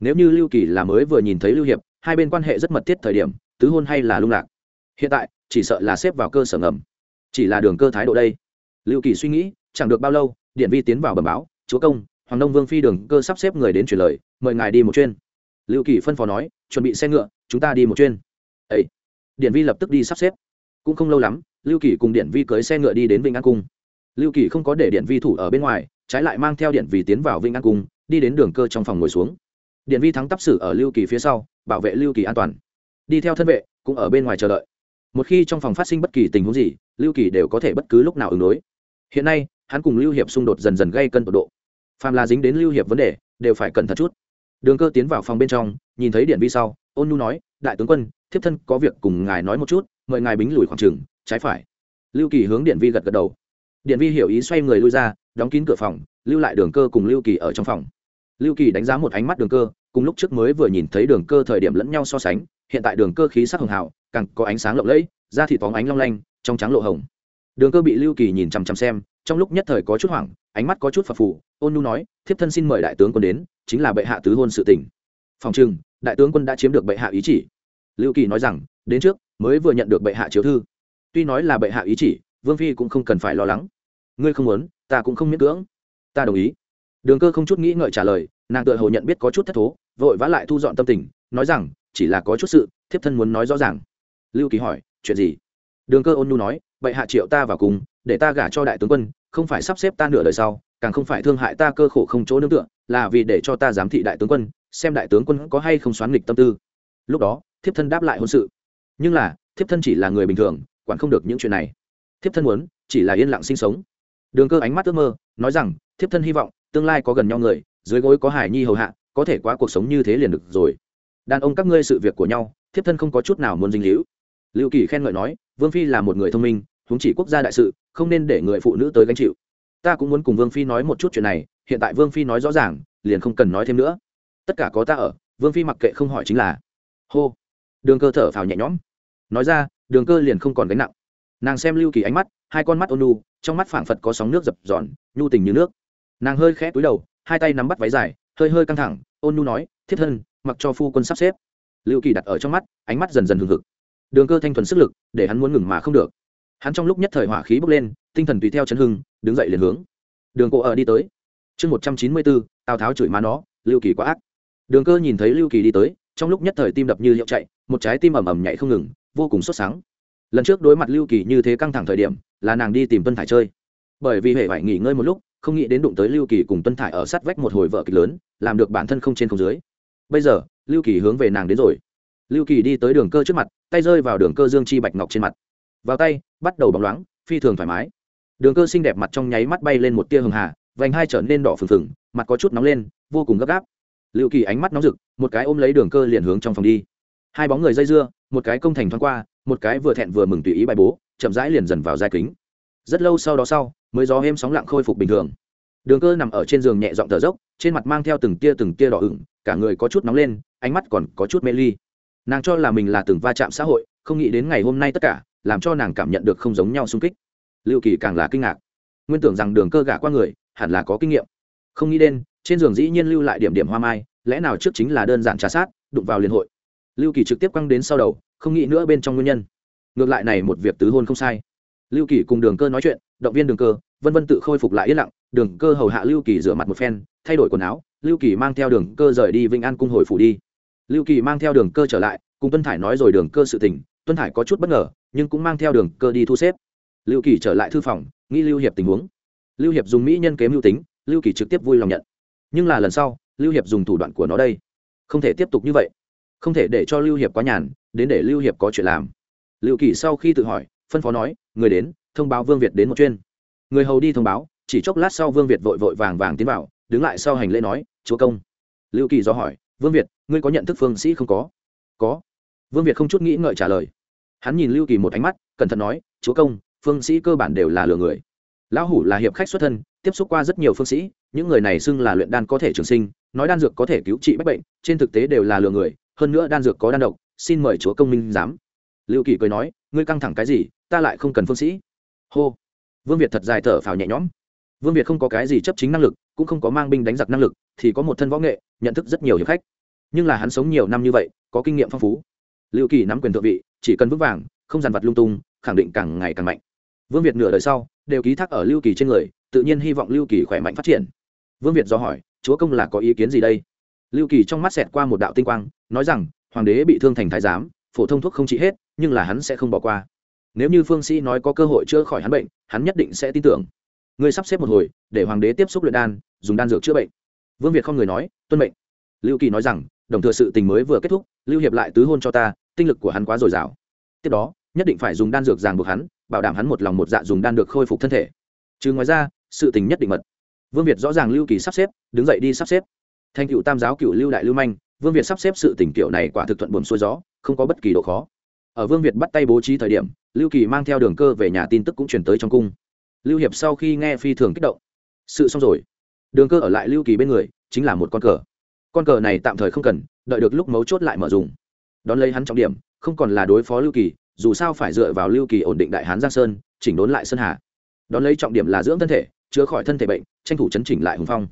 Speaker 1: Nếu như lưu kỳ là mới vừa nhìn thấy lưu hiệp, hai bên quan hệ rất mật thiết thời điểm, tứ hôn hay là lung lạc? Hiện tại, chỉ sợ là xếp vào cơ sở ngầm. Chỉ là đường cơ thái độ đây. Lưu kỳ suy nghĩ, chẳng được bao lâu, điện vi tiến vào bẩm báo, chúa công, hoàng đông vương phi đường cơ sắp xếp người đến truyền lời, mời ngài đi một chuyên lưu kỳ phân phó nói, chuẩn bị xe ngựa, chúng ta đi một chuyên ấy điện vi lập tức đi sắp xếp. Cũng không lâu lắm lưu kỳ cùng điện vi cưới xe ngựa đi đến Vinh an cung. Lưu kỳ không có để điện vi thủ ở bên ngoài, trái lại mang theo điện vi tiến vào Vinh an cung, đi đến đường cơ trong phòng ngồi xuống. Điện vi thắng tắp xử ở lưu kỳ phía sau, bảo vệ lưu kỳ an toàn. Đi theo thân vệ, cũng ở bên ngoài chờ đợi. Một khi trong phòng phát sinh bất kỳ tình huống gì, lưu kỳ đều có thể bất cứ lúc nào ứng đối. Hiện nay, hắn cùng lưu hiệp xung đột dần dần gây cân tột độ. Phàm là dính đến lưu hiệp vấn đề, đều phải cẩn thận chút. Đường cơ tiến vào phòng bên trong, nhìn thấy điện vi sau, ôn nhu nói, đại tướng quân, thiếp thân có việc cùng ngài nói một chút, mời ngài bính lùi khoảng trừng trái phải. Lưu kỳ hướng điện vi gật gật đầu. Điện vi hiểu ý xoay người lui ra, đóng kín cửa phòng, lưu lại đường cơ cùng lưu kỳ ở trong phòng. Lưu kỳ đánh giá một ánh mắt đường cơ, cùng lúc trước mới vừa nhìn thấy đường cơ thời điểm lẫn nhau so sánh, hiện tại đường cơ khí sắc hường hào, càng có ánh sáng lộng lẫy, da thị tóng ánh long lanh, trong trắng lộ hồng. Đường cơ bị lưu kỳ nhìn chằm chằm xem, trong lúc nhất thời có chút hoảng, ánh mắt có chút phập phù, ôn nhu nói, thiếp thân xin mời đại tướng quân đến, chính là bệ hạ tứ hôn sự tỉnh phòng trừng, đại tướng quân đã chiếm được bệ hạ ý chỉ. Lưu kỳ nói rằng, đến trước, mới vừa nhận được bệ hạ chiếu thư tuy nói là bệ hạ ý chỉ, vương phi cũng không cần phải lo lắng. Ngươi không muốn, ta cũng không miễn cưỡng. Ta đồng ý. Đường cơ không chút nghĩ ngợi trả lời, nàng tự hồ nhận biết có chút thất thố, vội vã lại thu dọn tâm tình, nói rằng, chỉ là có chút sự, thiếp thân muốn nói rõ ràng. Lưu kỳ hỏi, chuyện gì? Đường cơ ôn nhu nói, bệ hạ triệu ta vào cùng, để ta gả cho đại tướng quân, không phải sắp xếp ta nửa đời sau, càng không phải thương hại ta cơ khổ không chỗ nương tựa, là vì để cho ta giám thị đại tướng quân, xem đại tướng quân có hay không xoán nghịch tâm tư. Lúc đó, thiếp thân đáp lại hôn sự. Nhưng là, thiếp thân chỉ là người bình thường quản không được những chuyện này. Thiếp thân muốn, chỉ là yên lặng sinh sống. Đường cơ ánh mắt ước mơ, nói rằng, thiếp thân hy vọng, tương lai có gần nhau người, dưới gối có hải nhi hầu hạ, có thể qua cuộc sống như thế liền được rồi. Đàn ông các ngươi sự việc của nhau, thiếp thân không có chút nào muốn dinh hữu lưu kỳ khen ngợi nói, vương phi là một người thông minh thống chỉ quốc gia đại sự, không nên để người phụ nữ tới gánh chịu. Ta cũng muốn cùng vương phi nói một chút chuyện này, hiện tại vương phi nói rõ ràng, liền không cần nói thêm nữa. Tất cả có ta ở, vương phi mặc kệ không hỏi chính là. Hô. Đường cơ thở phào nhẹ nhõm. Nói ra đường cơ liền không còn gánh nặng. Nàng xem lưu kỳ ánh mắt, hai con mắt ôn nu trong mắt phảng phật có sóng nước dập dọn, nhu tình như nước. Nàng hơi khẽ túi đầu, hai tay nắm bắt váy dài, hơi hơi căng thẳng, ôn nu nói, thiết thân, mặc cho phu quân sắp xếp. Lưu kỳ đặt ở trong mắt, ánh mắt dần dần hừng hực. Đường cơ thanh thuần sức lực, để hắn muốn ngừng mà không được. Hắn trong lúc nhất thời hỏa khí bốc lên, tinh thần tùy theo chấn hưng, đứng dậy liền hướng. Đường cổ ở đi tới. Chương một trăm chín mươi bốn, tào tháo chửi má nó, lưu kỳ quá ác. Đường cơ nhìn thấy lưu kỳ đi tới, trong lúc nhất thời tim đập như liệu chạy, một trái tim ầm ầm nhảy không ngừng vô cùng sốt sáng. Lần trước đối mặt lưu kỳ như thế căng thẳng thời điểm, là nàng đi tìm tuân thải chơi. Bởi vì hệ phải nghỉ ngơi một lúc, không nghĩ đến đụng tới lưu kỳ cùng tuân thải ở sát vách một hồi vợ kịch lớn, làm được bản thân không trên không dưới. Bây giờ, lưu kỳ hướng về nàng đến rồi. Lưu kỳ đi tới đường cơ trước mặt, tay rơi vào đường cơ dương chi bạch ngọc trên mặt. Vào tay, bắt đầu bóng loáng, phi thường thoải mái. Đường cơ xinh đẹp mặt trong nháy mắt bay lên một tia hường hà, vành hai trở nên đỏ phừng phừng, mặt có chút nóng lên, vô cùng gấp gáp. Lưu kỳ ánh mắt nóng rực, một cái ôm lấy đường cơ liền hướng trong phòng đi hai bóng người dây dưa, một cái công thành thoáng qua, một cái vừa thẹn vừa mừng tùy ý bài bố, chậm rãi liền dần vào giai kính. Rất lâu sau đó sau, mới gió êm sóng lặng khôi phục bình thường. Đường cơ nằm ở trên giường nhẹ dọn thở dốc, trên mặt mang theo từng tia từng tia đỏ ửng, cả người có chút nóng lên, ánh mắt còn có chút mê ly. Nàng cho là mình là từng va chạm xã hội, không nghĩ đến ngày hôm nay tất cả, làm cho nàng cảm nhận được không giống nhau xung kích. Liệu kỳ càng là kinh ngạc. Nguyên tưởng rằng đường cơ gả qua người, hẳn là có kinh nghiệm. Không nghĩ đến, trên giường dĩ nhiên lưu lại điểm điểm hoa mai, lẽ nào trước chính là đơn giản trà sát, đụng vào liên hội lưu kỳ trực tiếp quăng đến sau đầu, không nghĩ nữa bên trong nguyên nhân. Ngược lại này một việc tứ hôn không sai. Lưu kỳ cùng đường cơ nói chuyện, động viên đường cơ, vân vân tự khôi phục lại yên lặng. Đường cơ hầu hạ lưu kỳ rửa mặt một phen, thay đổi quần áo, lưu kỳ mang theo đường cơ rời đi vĩnh an cung hồi phủ đi. Lưu kỳ mang theo đường cơ trở lại, cùng tuân thải nói rồi đường cơ sự tình, tuân thải có chút bất ngờ, nhưng cũng mang theo đường cơ đi thu xếp. Lưu kỳ trở lại thư phòng, nghĩ lưu hiệp tình huống. Lưu hiệp dùng mỹ nhân kế mưu tính, lưu kỳ trực tiếp vui lòng nhận. Nhưng là lần sau, lưu hiệp dùng thủ đoạn của nó đây. Không thể tiếp tục như vậy không thể để cho lưu hiệp quá nhàn, đến để lưu hiệp có chuyện làm. Liệu kỳ sau khi tự hỏi, phân phó nói, người đến, thông báo vương việt đến một chuyên người hầu đi thông báo, chỉ chốc lát sau vương việt vội vội vàng vàng tiến vào, đứng lại sau hành lễ nói, chúa công. Liệu kỳ do hỏi, vương việt, ngươi có nhận thức phương sĩ không có? Có. Vương việt không chút nghĩ ngợi trả lời. Hắn nhìn lưu kỳ một ánh mắt, cẩn thận nói, chúa công, phương sĩ cơ bản đều là lừa người. Lão hủ là hiệp khách xuất thân, tiếp xúc qua rất nhiều phương sĩ, những người này xưng là luyện đan có thể trường sinh, nói đan dược có thể cứu trị bách bệnh, trên thực tế đều là lừa người hơn nữa đan dược có đan độc, xin mời chúa công minh giám. Lưu kỳ cười nói, ngươi căng thẳng cái gì, ta lại không cần phương sĩ. Hô. Vương việt thật dài thở phào nhẹ nhõm. Vương việt không có cái gì chấp chính năng lực, cũng không có mang binh đánh giặc năng lực, thì có một thân võ nghệ, nhận thức rất nhiều hiệp khách. Nhưng là hắn sống nhiều năm như vậy, có kinh nghiệm phong phú. Lưu kỳ nắm quyền thượng vị, chỉ cần vững vàng, không dàn vặt lung tung, khẳng định càng ngày càng mạnh. Vương việt nửa đời sau, đều ký thác ở lưu kỳ trên người, tự nhiên hy vọng lưu kỳ khỏe mạnh phát triển. Vương việt do hỏi, chúa công là có ý kiến gì đây? Lưu kỳ trong mắt xẹt qua một đạo tinh quang, nói rằng, hoàng đế bị thương thành thái giám, phổ thông thuốc không trị hết, nhưng là hắn sẽ không bỏ qua. Nếu như phương sĩ nói có cơ hội chữa khỏi hắn bệnh, hắn nhất định sẽ tin tưởng. Ngươi sắp xếp một hồi, để hoàng đế tiếp xúc luyện đan, dùng đan dược chữa bệnh. Vương việt không người nói, tuân mệnh. Lưu kỳ nói rằng, đồng thừa sự tình mới vừa kết thúc, lưu hiệp lại tứ hôn cho ta, tinh lực của hắn quá dồi dào. Tiếp đó, nhất định phải dùng đan dược ràng buộc hắn, bảo đảm hắn một lòng một dạ dùng đan được khôi phục thân thể. Chứ ngoài ra, sự tình nhất định mật. Vương việt rõ ràng lưu kỳ sắp xếp, đứng dậy đi sắp xếp thành cựu tam giáo cựu lưu đại lưu manh, vương việt sắp xếp sự tỉnh kiểu này quả thực thuận buồm xuôi gió, không có bất kỳ độ khó. Ở vương việt bắt tay bố trí thời điểm, lưu kỳ mang theo đường cơ về nhà tin tức cũng chuyển tới trong cung. Lưu hiệp sau khi nghe phi thường kích động. Sự xong rồi. Đường cơ ở lại lưu kỳ bên người, chính là một con cờ. Con cờ này tạm thời không cần, đợi được lúc mấu chốt lại mở dùng. Đón lấy hắn trọng điểm, không còn là đối phó lưu kỳ, dù sao phải dựa vào lưu kỳ ổn định đại hán giang sơn, chỉnh đốn lại sơn hà. Đón lấy trọng điểm là dưỡng thân thể, chữa khỏi thân thể bệnh, tranh thủ chấn chỉnh lại hùng phong.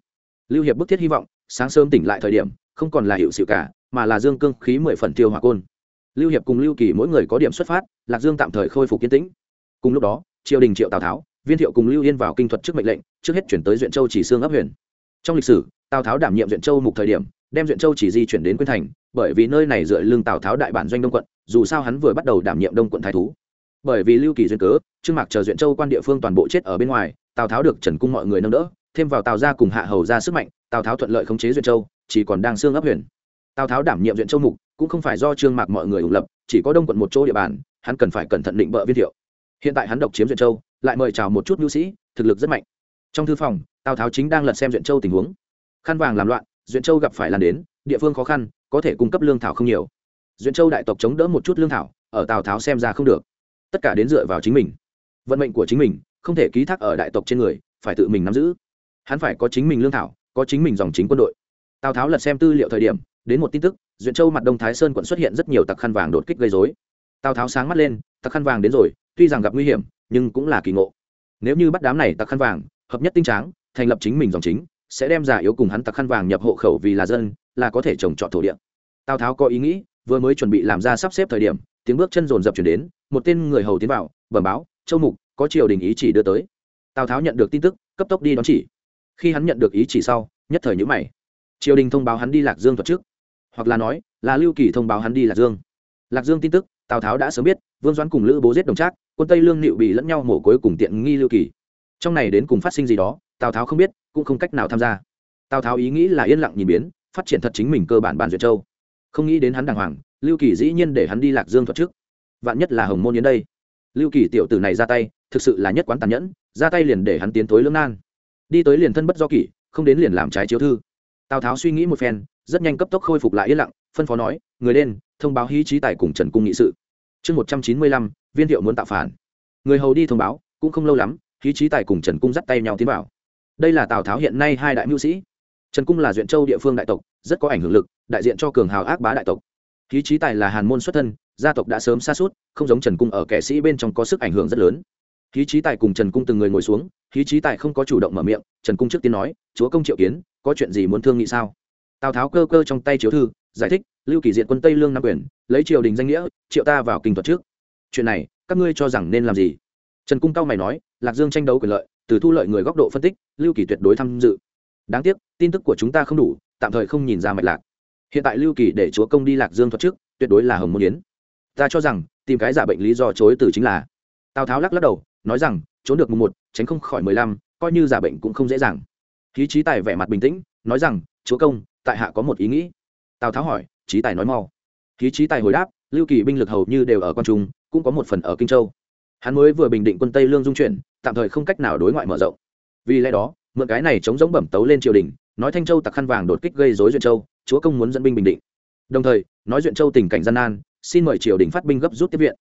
Speaker 1: Lưu hiệp bức thiết hy vọng sáng sớm tỉnh lại thời điểm, không còn là hiệu sự cả, mà là dương cương khí mười phần tiêu hỏa côn. Lưu hiệp cùng lưu kỳ mỗi người có điểm xuất phát, lạc dương tạm thời khôi phục kiến tĩnh. Cùng lúc đó, triều đình triệu tào tháo, viên thiệu cùng lưu yên vào kinh thuật trước mệnh lệnh, trước hết chuyển tới duyện châu chỉ xương ấp huyền. Trong lịch sử, tào tháo đảm nhiệm duyện châu mục thời điểm, đem duyện châu chỉ di chuyển đến quyên thành, bởi vì nơi này dựa lưng tào tháo đại bản doanh đông quận, dù sao hắn vừa bắt đầu đảm nhiệm đông quận thái thú. Bởi vì lưu kỳ duyên cớ, trương mạc chờ duyện châu quan địa phương toàn bộ chết ở bên ngoài, tào tháo được trần cung mọi người nâng đỡ, thêm vào tào ra cùng hạ hầu ra sức mạnh tào tháo thuận lợi khống chế duyện châu, chỉ còn đang xương ấp huyền. Tào tháo đảm nhiệm duyện châu mục, cũng không phải do trương mạc mọi người ủng lập, chỉ có đông quận một chỗ địa bàn, hắn cần phải cẩn thận định bợ viên thiệu. Hiện tại hắn độc chiếm duyện châu, lại mời chào một chút nhu sĩ, thực lực rất mạnh. Trong thư phòng, tào tháo chính đang lật xem duyện châu tình huống. Khăn vàng làm loạn, duyện châu gặp phải lan đến, địa phương khó khăn, có thể cung cấp lương thảo không nhiều. Duyện châu đại tộc chống đỡ một chút lương thảo, ở tào tháo xem ra không được. Tất cả đến dựa vào chính mình. Vận mệnh của chính mình, không thể ký thác ở đại tộc trên người, phải tự mình nắm giữ. Hắn phải có chính mình lương thảo có chính mình dòng chính quân đội. Tào tháo lật xem tư liệu thời điểm, đến một tin tức, duyện châu mặt đông thái sơn quận xuất hiện rất nhiều tặc khăn vàng đột kích gây dối tào tháo sáng mắt lên, tặc khăn vàng đến rồi, tuy rằng gặp nguy hiểm, nhưng cũng là kỳ ngộ. Nếu như bắt đám này tặc khăn vàng, hợp nhất tinh tráng, thành lập chính mình dòng chính, sẽ đem giả yếu cùng hắn tặc khăn vàng nhập hộ khẩu vì là dân, là có thể trồng trọt thổ địa. Tào tháo có ý nghĩ, vừa mới chuẩn bị làm ra sắp xếp thời điểm, tiếng bước chân rồn rập chuyển đến, một tên người hầu tiến vào, bẩm báo, châu mục, có triều đình ý chỉ đưa tới. Tào tháo nhận được tin tức, cấp tốc đi đón chỉ khi hắn nhận được ý chỉ sau, nhất thời nhữ mày. Triều đình thông báo hắn đi lạc dương thuật trước, hoặc là nói, là lưu kỳ thông báo hắn đi lạc dương. Lạc dương tin tức, tào tháo đã sớm biết, vương doãn cùng lữ bố giết đồng trác, quân tây lương nịu bị lẫn nhau mổ cuối cùng tiện nghi lưu kỳ. Trong này đến cùng phát sinh gì đó, tào tháo không biết, cũng không cách nào tham gia. Tào tháo ý nghĩ là yên lặng nhìn biến, phát triển thật chính mình cơ bản bàn duyệt châu. Không nghĩ đến hắn đàng hoàng, lưu kỳ dĩ nhiên để hắn đi lạc dương thuật trước. Vạn nhất là hồng môn đến đây. Lưu kỳ tiểu tử này ra tay, thực sự là nhất quán tàn nhẫn, ra tay liền để hắn tiến thối lưỡng nan đi tới liền thân bất do kỷ, không đến liền làm trái chiếu thư. Tào tháo suy nghĩ một phen, rất nhanh cấp tốc khôi phục lại yên lặng, phân phó nói, người lên, thông báo hí trí tài cùng trần cung nghị sự. Chương một trăm chín mươi lăm, viên thiệu muốn tạo phản. Người hầu đi thông báo, cũng không lâu lắm, hí trí tài cùng trần cung dắt tay nhau tiến vào. Đây là tào tháo hiện nay hai đại mưu sĩ. Trần cung là duyện châu địa phương đại tộc, rất có ảnh hưởng lực, đại diện cho cường hào ác bá đại tộc. Hí trí tài là hàn môn xuất thân, gia tộc đã sớm xa suốt không giống trần cung ở kẻ sĩ bên trong có sức ảnh hưởng rất lớn hí trí tài cùng trần cung từng người ngồi xuống, hí trí tài không có chủ động mở miệng, trần cung trước tiên nói, chúa công triệu kiến, có chuyện gì muốn thương nghị sao? Tào tháo cơ cơ trong tay chiếu thư, giải thích, lưu kỳ diện quân tây lương nam quyền, lấy triều đình danh nghĩa, triệu ta vào kinh thuật trước. Chuyện này, các ngươi cho rằng nên làm gì? Trần cung cao mày nói, lạc dương tranh đấu quyền lợi, từ thu lợi người góc độ phân tích, lưu kỳ tuyệt đối tham dự. Đáng tiếc, tin tức của chúng ta không đủ, tạm thời không nhìn ra mạch lạc. Hiện tại lưu kỳ để chúa công đi lạc dương thuật trước, tuyệt đối là hồng môn yến. Ta cho rằng, tìm cái giả bệnh lý do chối từ chính là tào tháo lắc lắc đầu nói rằng, trốn được mùng một, tránh không khỏi mười lăm, coi như giả bệnh cũng không dễ dàng. Khí trí tài vẻ mặt bình tĩnh, nói rằng, chúa công, tại hạ có một ý nghĩ. Tào tháo hỏi trí tài nói mau. Khí trí tài hồi đáp, lưu kỳ binh lực hầu như đều ở quan trung, cũng có một phần ở kinh châu. Hắn mới vừa bình định quân tây lương dung chuyển, tạm thời không cách nào đối ngoại mở rộng. Vì lẽ đó, mượn cái này chống giống bẩm tấu lên triều đình, nói thanh châu tặc khăn vàng đột kích gây dối duyện châu, chúa công muốn dẫn binh bình định. Đồng thời, nói duyện châu tình cảnh gian nan, xin mời triều đình phát binh gấp rút tiếp viện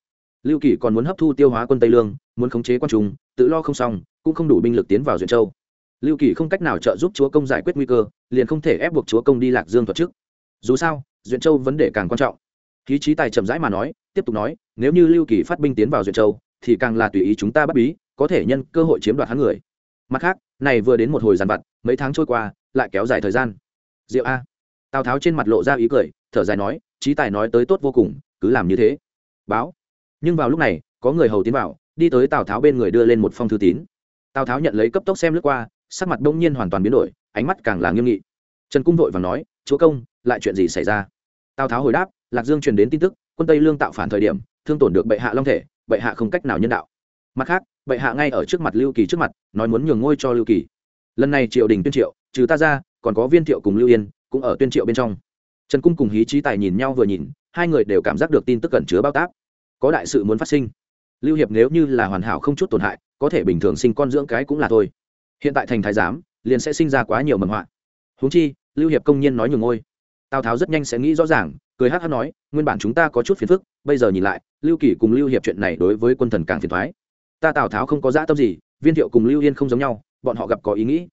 Speaker 1: lưu kỳ còn muốn hấp thu tiêu hóa quân tây lương, muốn khống chế quan trung, tự lo không xong, cũng không đủ binh lực tiến vào duyện châu. Lưu kỳ không cách nào trợ giúp chúa công giải quyết nguy cơ, liền không thể ép buộc chúa công đi lạc dương thuật trước dù sao, duyện châu vấn đề càng quan trọng. Khí trí tài chậm rãi mà nói, tiếp tục nói, nếu như lưu kỳ phát binh tiến vào duyện châu, thì càng là tùy ý chúng ta bắt bí, có thể nhân cơ hội chiếm đoạt hắn người. Mặt khác, này vừa đến một hồi giàn vặt, mấy tháng trôi qua, lại kéo dài thời gian. Diệu a. Tào tháo trên mặt lộ ra ý cười, thở dài nói trí tài nói tới tốt vô cùng, cứ làm như thế. Báo nhưng vào lúc này, có người hầu tiến vào, đi tới tào tháo bên người đưa lên một phong thư tín. Tào tháo nhận lấy cấp tốc xem lướt qua, sắc mặt đông nhiên hoàn toàn biến đổi, ánh mắt càng là nghiêm nghị. Trần cung vội và nói, chúa công, lại chuyện gì xảy ra? Tào tháo hồi đáp, lạc dương truyền đến tin tức, quân tây lương tạo phản thời điểm, thương tổn được bệ hạ long thể, bệ hạ không cách nào nhân đạo. Mặt khác, bệ hạ ngay ở trước mặt lưu kỳ trước mặt, nói muốn nhường ngôi cho lưu kỳ. Lần này triều đình tuyên triệu, trừ ta ra, còn có viên thiệu cùng lưu yên, cũng ở tuyên triệu bên trong. Trần cung cùng hí trí tài nhìn nhau vừa nhìn, hai người đều cảm giác được tin tức cẩn chứa bao tác có đại sự muốn phát sinh. Lưu hiệp nếu như là hoàn hảo không chút tổn hại, có thể bình thường sinh con dưỡng cái cũng là thôi. Hiện tại thành thái giám, liền sẽ sinh ra quá nhiều mầm họa. Huống chi, lưu hiệp công nhiên nói nhường ngôi. Tào tháo rất nhanh sẽ nghĩ rõ ràng, cười hát hát nói, nguyên bản chúng ta có chút phiền phức, bây giờ nhìn lại, lưu kỳ cùng lưu hiệp chuyện này đối với quân thần càng phiền thoái ta tào tháo không có dã tâm gì, viên thiệu cùng lưu yên không giống nhau, bọn họ gặp có ý nghĩ.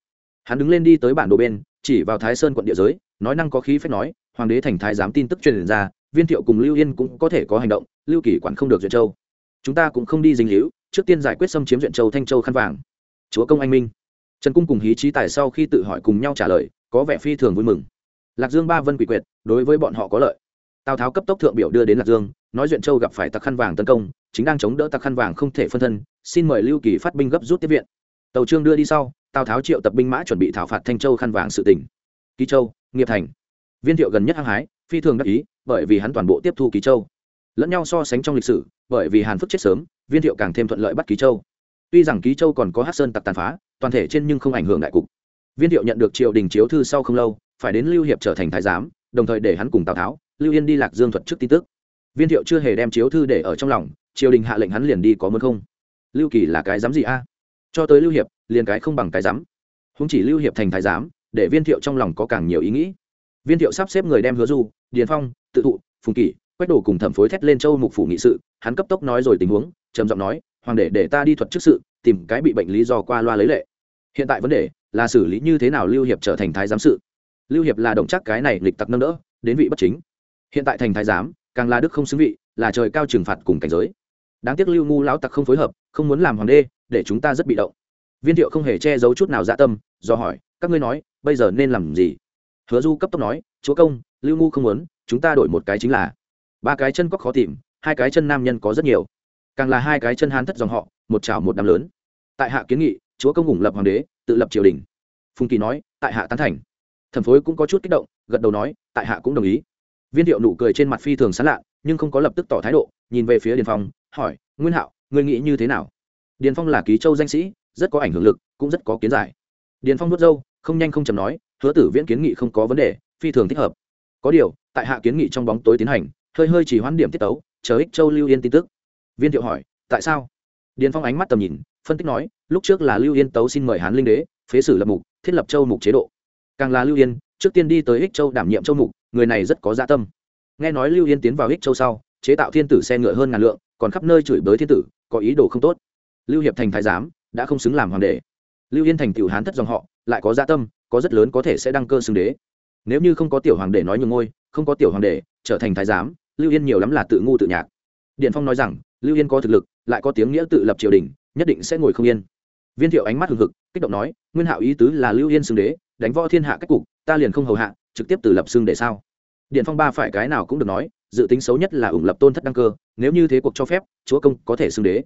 Speaker 1: Hắn đứng lên đi tới bản đồ bên, chỉ vào thái sơn quận địa giới, nói năng có khí phép nói, hoàng đế thành thái giám tin tức truyền ra viên thiệu cùng lưu yên cũng có thể có hành động, lưu kỳ quản không được duyện châu. Chúng ta cũng không đi dinh hữu trước tiên giải quyết xâm chiếm duyện châu thanh châu khăn vàng. Chúa công anh minh. Trần cung cùng hí trí tài sau khi tự hỏi cùng nhau trả lời, có vẻ phi thường vui mừng. Lạc dương ba vân quỷ quyệt, đối với bọn họ có lợi. Tào tháo cấp tốc thượng biểu đưa đến lạc dương, nói duyện châu gặp phải tặc khăn vàng tấn công, chính đang chống đỡ tặc khăn vàng không thể phân thân, xin mời lưu kỳ phát binh gấp rút tiếp viện. Tàu trương đưa đi sau, tào tháo triệu tập binh mã chuẩn bị thảo phạt thanh châu khăn vàng sự tỉnh ký châu, nghiệp thành. Viên thiệu gần nhất hăng hái phi thường đắc ý, bởi vì hắn toàn bộ tiếp thu ký châu. Lẫn nhau so sánh trong lịch sử, bởi vì hàn phức chết sớm, viên thiệu càng thêm thuận lợi bắt ký châu. Tuy rằng ký châu còn có hát sơn tặc tàn phá, toàn thể trên nhưng không ảnh hưởng đại cục. Viên thiệu nhận được triều đình chiếu thư sau không lâu, phải đến lưu hiệp trở thành thái giám, đồng thời để hắn cùng tào tháo, lưu yên đi lạc dương thuật trước tin tức. Viên thiệu chưa hề đem chiếu thư để ở trong lòng, triều đình hạ lệnh hắn liền đi có muốn không. Lưu kỳ là cái dám gì a? Cho tới lưu hiệp, liền cái không bằng cái dám húng chỉ lưu hiệp thành thái giám, để viên thiệu trong lòng có càng nhiều ý nghĩ viên thiệu sắp xếp người đem hứa du, điền phong, tự thụ, phùng kỷ, quách đồ cùng thẩm phối thét lên châu mục phủ nghị sự. Hắn cấp tốc nói rồi tình huống, trầm giọng nói, hoàng đệ, để ta đi thuật trước sự, tìm cái bị bệnh lý do qua loa lấy lệ. Hiện tại vấn đề là xử lý như thế nào lưu hiệp trở thành thái giám sự. Lưu hiệp là đồng chắc cái này lịch tặc nâng đỡ, đến vị bất chính. Hiện tại thành thái giám, càng là đức không xứng vị, là trời cao trừng phạt cùng cảnh giới. Đáng tiếc lưu ngu lão tặc không phối hợp, không muốn làm hoàng đê, để chúng ta rất bị động. Viên thiệu không hề che giấu chút nào dạ tâm, do hỏi, các ngươi nói, bây giờ nên làm gì? Hứa du cấp tốc nói, chúa công, lưu ngu không muốn, chúng ta đổi một cái chính là. Ba cái chân có khó tìm, hai cái chân nam nhân có rất nhiều. Càng là hai cái chân hán thất dòng họ, một chảo một đám lớn. Tại hạ kiến nghị, chúa công ủng lập hoàng đế, tự lập triều đình. Phùng kỳ nói, tại hạ tán thành. Thẩm phối cũng có chút kích động, gật đầu nói, tại hạ cũng đồng ý. Viên thiệu nụ cười trên mặt phi thường sán lạ, nhưng không có lập tức tỏ thái độ, nhìn về phía điền phong, hỏi, nguyên hạo, ngươi nghĩ như thế nào? Điền phong là ký châu danh sĩ, rất có ảnh hưởng lực, cũng rất có kiến giải. Điền phong nuốt dâu không nhanh không chầm nói hứa tử viễn kiến nghị không có vấn đề, phi thường thích hợp. Có điều, tại hạ kiến nghị trong bóng tối tiến hành, hơi hơi chỉ hoãn điểm tiết tấu, chờ ích châu lưu yên tin tức. Viên thiệu hỏi, tại sao? Điền phong ánh mắt tầm nhìn, phân tích nói, lúc trước là lưu yên tấu xin mời hán linh đế, phế sử lập mục, thiết lập châu mục chế độ. Càng là lưu yên, trước tiên đi tới ích châu đảm nhiệm châu mục, người này rất có dạ tâm. Nghe nói lưu yên tiến vào ích châu sau, chế tạo thiên tử xe ngựa hơn ngàn lượng, còn khắp nơi chửi bới thiên tử, có ý đồ không tốt. Lưu hiệp thành thái giám, đã không xứng làm hoàng đế. Lưu yên thành tiểu hán thất dòng họ, lại có gia dạ tâm có rất lớn có thể sẽ đăng cơ xưng đế. Nếu như không có tiểu hoàng đế nói nhường ngôi, không có tiểu hoàng đế, trở thành thái giám, lưu yên nhiều lắm là tự ngu tự nhạc. Điện phong nói rằng, lưu yên có thực lực, lại có tiếng nghĩa tự lập triều đình, nhất định sẽ ngồi không yên. Viên thiệu ánh mắt hừng hực, kích động nói, nguyên hạo ý tứ là lưu yên xưng đế, đánh võ thiên hạ cách cục, ta liền không hầu hạ, trực tiếp từ lập xưng để sao? Điện phong ba phải cái nào cũng được nói, dự tính xấu nhất là ủng lập tôn thất đăng cơ, nếu như thế cuộc cho phép, chúa công có thể xưng đế.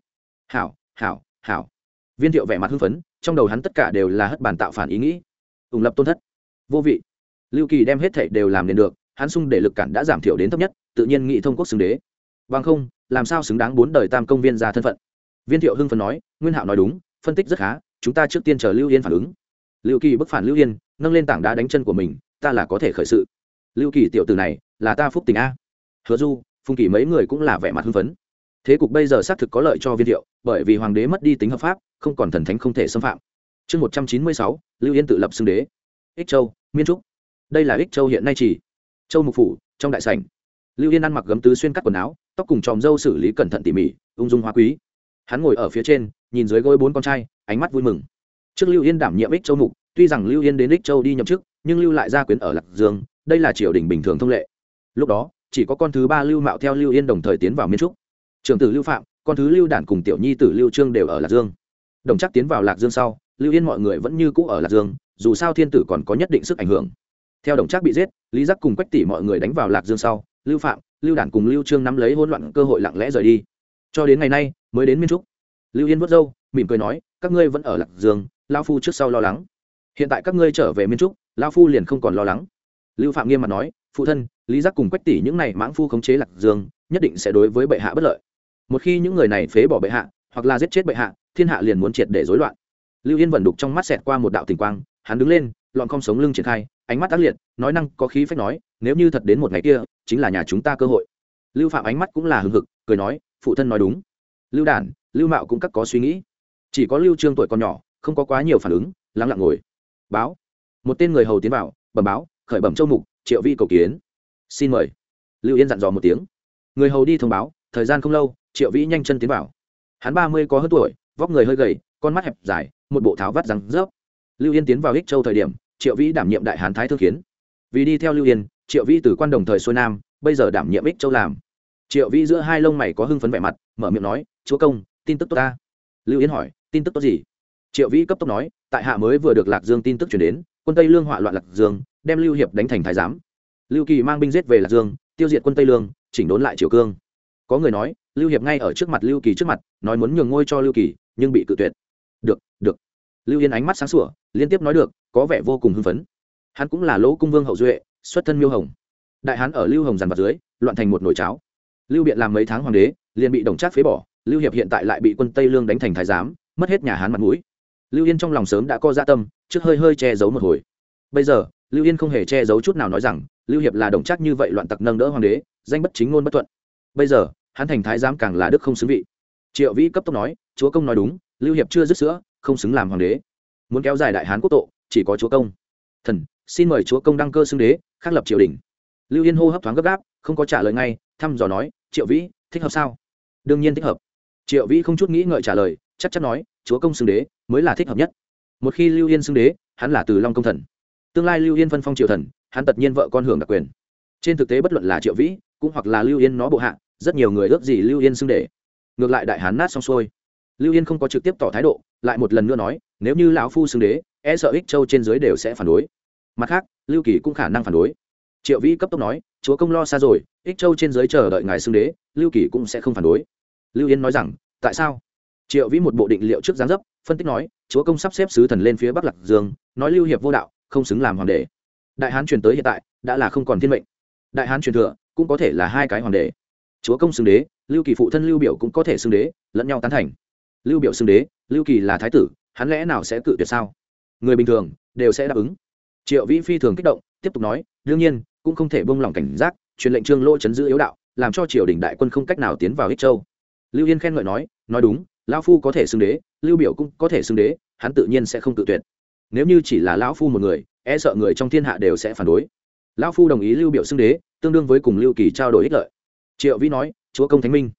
Speaker 1: Hảo hảo hảo. Viên thiệu vẻ mặt hưng phấn, trong đầu hắn tất cả đều là hất bàn tạo phản ý nghĩ ủng lập tôn thất. Vô vị. Lưu kỳ đem hết thảy đều làm nên được, hắn sung để lực cản đã giảm thiểu đến thấp nhất, tự nhiên nghị thông quốc xứng đế. Bằng không, làm sao xứng đáng bốn đời tam công viên ra thân phận? Viên thiệu hưng phần nói, nguyên hạo nói đúng, phân tích rất khá, chúng ta trước tiên chờ lưu yên phản ứng. Lưu kỳ bức phản lưu yên, nâng lên tảng đá đánh chân của mình, ta là có thể khởi sự. Lưu kỳ tiểu từ này, là ta phúc tình a. Hứa du, phùng kỳ mấy người cũng là vẻ mặt hưng phấn. Thế cục bây giờ xác thực có lợi cho viên thiệu, bởi vì hoàng đế mất đi tính hợp pháp, không còn thần thánh không thể xâm phạm chương một trăm chín mươi sáu, lưu yên tự lập xưng đế. Ích châu, miên trúc. Đây là ích châu hiện nay chỉ châu mục phủ, trong đại sảnh. Lưu yên ăn mặc gấm tứ xuyên cắt quần áo, tóc cùng tròm dâu xử lý cẩn thận tỉ mỉ, ung dung hoa quý. Hắn ngồi ở phía trên, nhìn dưới gối bốn con trai, ánh mắt vui mừng. Trước lưu yên đảm nhiệm ích châu mục, tuy rằng lưu yên đến ích châu đi nhậm chức, nhưng lưu lại gia quyến ở lạc dương, đây là triều đình bình thường thông lệ. Lúc đó, chỉ có con thứ ba lưu mạo theo lưu yên đồng thời tiến vào miên trúc. Trưởng tử lưu phạm, con thứ lưu đản cùng tiểu nhi tử lưu trương đều ở lạc dương. Đồng chắc tiến vào lạc dương sau lưu yên mọi người vẫn như cũ ở lạc dương, dù sao thiên tử còn có nhất định sức ảnh hưởng. Theo đồng trác bị giết, lý giác cùng quách tỷ mọi người đánh vào lạc dương sau, lưu phạm, lưu đản cùng lưu trương nắm lấy hỗn loạn cơ hội lặng lẽ rời đi. Cho đến ngày nay, mới đến miên trúc. Lưu yên vớt râu, mỉm cười nói, các ngươi vẫn ở lạc dương lao phu trước sau lo lắng. Hiện tại các ngươi trở về miên trúc lao phu liền không còn lo lắng. Lưu phạm nghiêm mặt nói, phụ thân, lý giác cùng quách tỷ những này mãng phu khống chế lạc dương, nhất định sẽ đối với bệ hạ bất lợi. Một khi những người này phế bỏ bệ hạ, hoặc là giết chết bệ hạ, thiên hạ liền muốn triệt để rối loạn lưu yên vận đục trong mắt xẹt qua một đạo tình quang, hắn đứng lên, lọn không sống lưng triển khai, ánh mắt tác liệt, nói năng có khí phách nói, nếu như thật đến một ngày kia, chính là nhà chúng ta cơ hội. Lưu phạm ánh mắt cũng là hừng hực, cười nói, phụ thân nói đúng. Lưu đản, lưu mạo cũng các có suy nghĩ. Chỉ có lưu trương tuổi còn nhỏ, không có quá nhiều phản ứng lắng lặng ngồi. Báo. Một tên người hầu tiến vào, bẩm báo, khởi bẩm châu mục, triệu vi cầu kiến. Xin mời. Lưu yên dặn dò một tiếng. Người hầu đi thông báo, thời gian không lâu, triệu vĩ nhanh chân tiến vào. Hắn ba mươi có hơn tuổi, vóc người hơi gầy, con mắt hẹp dài một bộ tháo vắt răng rớp. Lưu yên tiến vào ích châu thời điểm, triệu vĩ đảm nhiệm đại hán thái thương kiến. Vì đi theo lưu yên, triệu vĩ từ quan đồng thời xuôi nam, bây giờ đảm nhiệm ích châu làm. Triệu vĩ giữa hai lông mày có hưng phấn vẻ mặt, mở miệng nói, chúa công, tin tức tốt ta. Lưu yên hỏi, tin tức tốt gì? Triệu vĩ cấp tốc nói, tại hạ mới vừa được lạc dương tin tức chuyển đến, quân tây lương hỏa loạn lạc dương, đem lưu hiệp đánh thành thái giám. Lưu kỳ mang binh giết về lạc dương, tiêu diệt quân tây lương, chỉnh đốn lại triều cương. Có người nói, lưu hiệp ngay ở trước mặt lưu kỳ trước mặt, nói muốn nhường ngôi cho lưu kỳ, nhưng bị cự tuyệt được được. Lưu yên ánh mắt sáng sủa, liên tiếp nói được, có vẻ vô cùng hưng phấn. Hắn cũng là lỗ cung vương hậu duệ, xuất thân miêu hồng. Đại hán ở lưu hồng dàn vặt dưới, loạn thành một nồi cháo. Lưu biện làm mấy tháng hoàng đế, liền bị đồng trác phế bỏ, lưu hiệp hiện tại lại bị quân tây lương đánh thành thái giám, mất hết nhà hán mặt mũi. Lưu yên trong lòng sớm đã co gia dạ tâm, trước hơi hơi che giấu một hồi. Bây giờ, lưu yên không hề che giấu chút nào nói rằng, lưu hiệp là đồng trác như vậy loạn tặc nâng đỡ hoàng đế, danh bất chính ngôn bất thuận. Bây giờ, hắn thành thái giám càng là đức không xứng vị. Triệu vĩ cấp tốc nói, chúa công nói đúng lưu hiệp chưa dứt sữa không xứng làm hoàng đế. Muốn kéo dài đại hán quốc tộ chỉ có chúa công. Thần xin mời chúa công đăng cơ xưng đế khắc lập triều đình. Lưu yên hô hấp thoáng gấp gáp không có trả lời ngay thăm dò nói triệu vĩ thích hợp sao? Đương nhiên thích hợp. Triệu vĩ không chút nghĩ ngợi trả lời chắc chắn nói chúa công xưng đế mới là thích hợp nhất. Một khi lưu yên xưng đế hắn là từ long công thần. Tương lai lưu yên phân phong triều thần hắn tất nhiên vợ con hưởng đặc quyền. Trên thực tế bất luận là triệu vĩ cũng hoặc là lưu yên nó bộ hạ rất nhiều người ước gì lưu yên xưng đế, ngược lại đại hán nát xong xuôi lưu yên không có trực tiếp tỏ thái độ, lại một lần nữa nói, nếu như lão phu xưng đế e sợ ích châu trên dưới đều sẽ phản đối. Mặt khác, lưu kỳ cũng khả năng phản đối. Triệu vĩ cấp tốc nói, chúa công lo xa rồi, ích châu trên dưới chờ đợi ngài xưng đế, lưu kỳ cũng sẽ không phản đối. Lưu yên nói rằng, tại sao? Triệu vĩ một bộ định liệu trước gián dấp, phân tích nói, chúa công sắp xếp sứ thần lên phía bắc lạc dương, nói lưu hiệp vô đạo, không xứng làm hoàng đế. Đại hán truyền tới hiện tại, đã là không còn thiên mệnh. Đại hán truyền thừa, cũng có thể là hai cái hoàng đế. Chúa công xưng đế, lưu kỳ phụ thân lưu biểu cũng có thể xưng đế, lẫn nhau tán thành lưu biểu xưng đế, lưu kỳ là thái tử, hắn lẽ nào sẽ cự tuyệt sao? Người bình thường đều sẽ đáp ứng. Triệu vĩ phi thường kích động, tiếp tục nói, đương nhiên, cũng không thể buông lỏng cảnh giác, truyền lệnh trương lỗ chấn giữ yếu đạo, làm cho triều đình đại quân không cách nào tiến vào ích châu. Lưu yên khen ngợi nói nói đúng, lão phu có thể xưng đế, lưu biểu cũng có thể xưng đế, hắn tự nhiên sẽ không tự tuyệt. Nếu như chỉ là lão phu một người e sợ người trong thiên hạ đều sẽ phản đối. Lão phu đồng ý lưu biểu xưng đế, tương đương với cùng lưu kỳ trao đổi ích lợi. Triệu vĩ nói, chúa công thánh minh.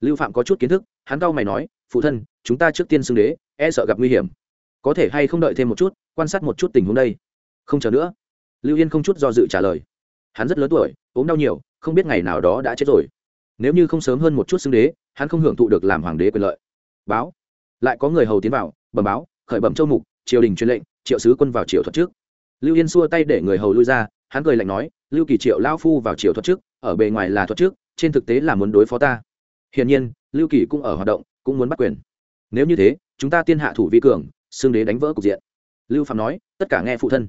Speaker 1: Lưu phạm có chút kiến thức, hắn cao mày nói, phụ thân chúng ta trước tiên xưng đế e sợ gặp nguy hiểm. Có thể hay không đợi thêm một chút, quan sát một chút tình huống đây. Không chờ nữa. Lưu yên không chút do dự trả lời. Hắn rất lớn tuổi, ốm đau nhiều, không biết ngày nào đó đã chết rồi. Nếu như không sớm hơn một chút xưng đế, hắn không hưởng thụ được làm hoàng đế quyền lợi. Báo. Lại có người hầu tiến vào, bẩm báo, khởi bẩm châu mục, triều đình truyền lệnh, triệu sứ quân vào triều thuật trước. Lưu yên xua tay để người hầu lui ra, hắn cười lạnh nói, lưu kỳ triệu lao phu vào triều thuật trước, ở bề ngoài là thuật trước, trên thực tế là muốn đối phó ta. Hiển nhiên, lưu kỳ cũng ở hoạt động, cũng muốn bắt quyền nếu như thế, chúng ta tiên hạ thủ vi cường, xương đế đánh vỡ cục diện. Lưu phạm nói, tất cả nghe phụ thân.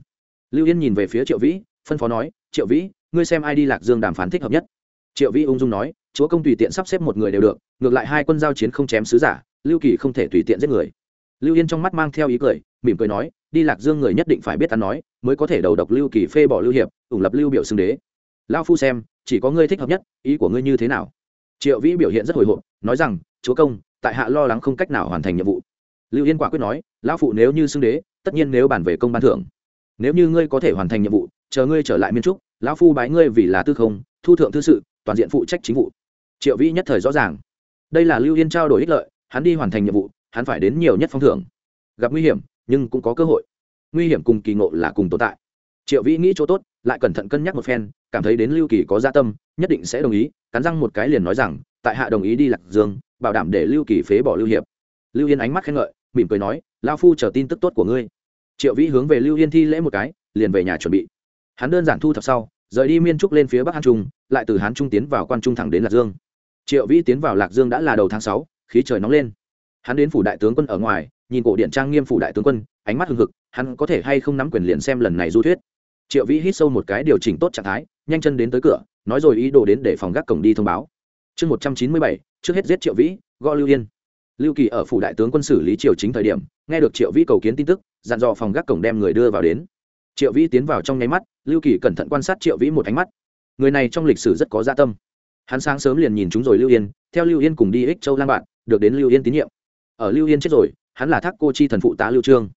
Speaker 1: Lưu yên nhìn về phía triệu vĩ, phân phó nói, triệu vĩ, ngươi xem ai đi lạc dương đàm phán thích hợp nhất. Triệu vĩ ung dung nói, chúa công tùy tiện sắp xếp một người đều được, ngược lại hai quân giao chiến không chém sứ giả, lưu kỳ không thể tùy tiện giết người. Lưu yên trong mắt mang theo ý cười, mỉm cười nói, đi lạc dương người nhất định phải biết ta nói, mới có thể đầu độc lưu kỳ phê bỏ lưu hiệp, ủng lập lưu biểu xưng đế. Lao phu xem, chỉ có ngươi thích hợp nhất, ý của ngươi như thế nào? Triệu vĩ biểu hiện rất hồi hộp, nói rằng, chúa công tại hạ lo lắng không cách nào hoàn thành nhiệm vụ. Lưu yên quả quyết nói, lão phụ nếu như xưng đế, tất nhiên nếu bàn về công ban thưởng. Nếu như ngươi có thể hoàn thành nhiệm vụ, chờ ngươi trở lại miên trúc, lão phu bái ngươi vì là tư không, thu thượng thư sự, toàn diện phụ trách chính vụ. Triệu vĩ nhất thời rõ ràng. Đây là lưu yên trao đổi ích lợi, hắn đi hoàn thành nhiệm vụ, hắn phải đến nhiều nhất phong thưởng. Gặp nguy hiểm, nhưng cũng có cơ hội. Nguy hiểm cùng kỳ ngộ là cùng tồn tại. Triệu vĩ nghĩ chỗ tốt, lại cẩn thận cân nhắc một phen, cảm thấy đến lưu kỳ có gia tâm, nhất định sẽ đồng ý, cắn răng một cái liền nói rằng, tại hạ đồng ý đi lạc dương bảo đảm để lưu kỳ phế bỏ lưu hiệp. Lưu yên ánh mắt khen ngợi, mỉm cười nói lao phu chờ tin tức tốt của ngươi. Triệu vĩ hướng về lưu yên thi lễ một cái, liền về nhà chuẩn bị. Hắn đơn giản thu thập sau, rời đi miên trúc lên phía bắc hán trung, lại từ hán trung tiến vào quan trung thẳng đến lạc dương. Triệu vĩ tiến vào lạc dương đã là đầu tháng sáu, khí trời nóng lên. Hắn đến phủ đại tướng quân ở ngoài, nhìn cổ điện trang nghiêm phủ đại tướng quân, ánh mắt hưng hực, hắn có thể hay không nắm quyền liền xem lần này du thuyết. Triệu vĩ hít sâu một cái điều chỉnh tốt trạng thái, nhanh chân đến tới cửa, nói rồi ý đồ đến để phòng gác cổng đi thông báo chương một trăm chín mươi bảy, trước hết giết triệu vĩ, gõ lưu yên. Lưu kỳ ở phủ đại tướng quân xử lý triều chính thời điểm, nghe được triệu vĩ cầu kiến tin tức, dặn dò phòng gác cổng đem người đưa vào đến. Triệu vĩ tiến vào trong nháy mắt, lưu kỳ cẩn thận quan sát triệu vĩ một ánh mắt. Người này trong lịch sử rất có gia tâm. Hắn sáng sớm liền nhìn chúng rồi lưu yên, theo lưu yên cùng đi ích châu lang bạn, được đến lưu yên tín nhiệm. Ở lưu yên chết rồi, hắn là thác cô chi thần phụ tá lưu trương.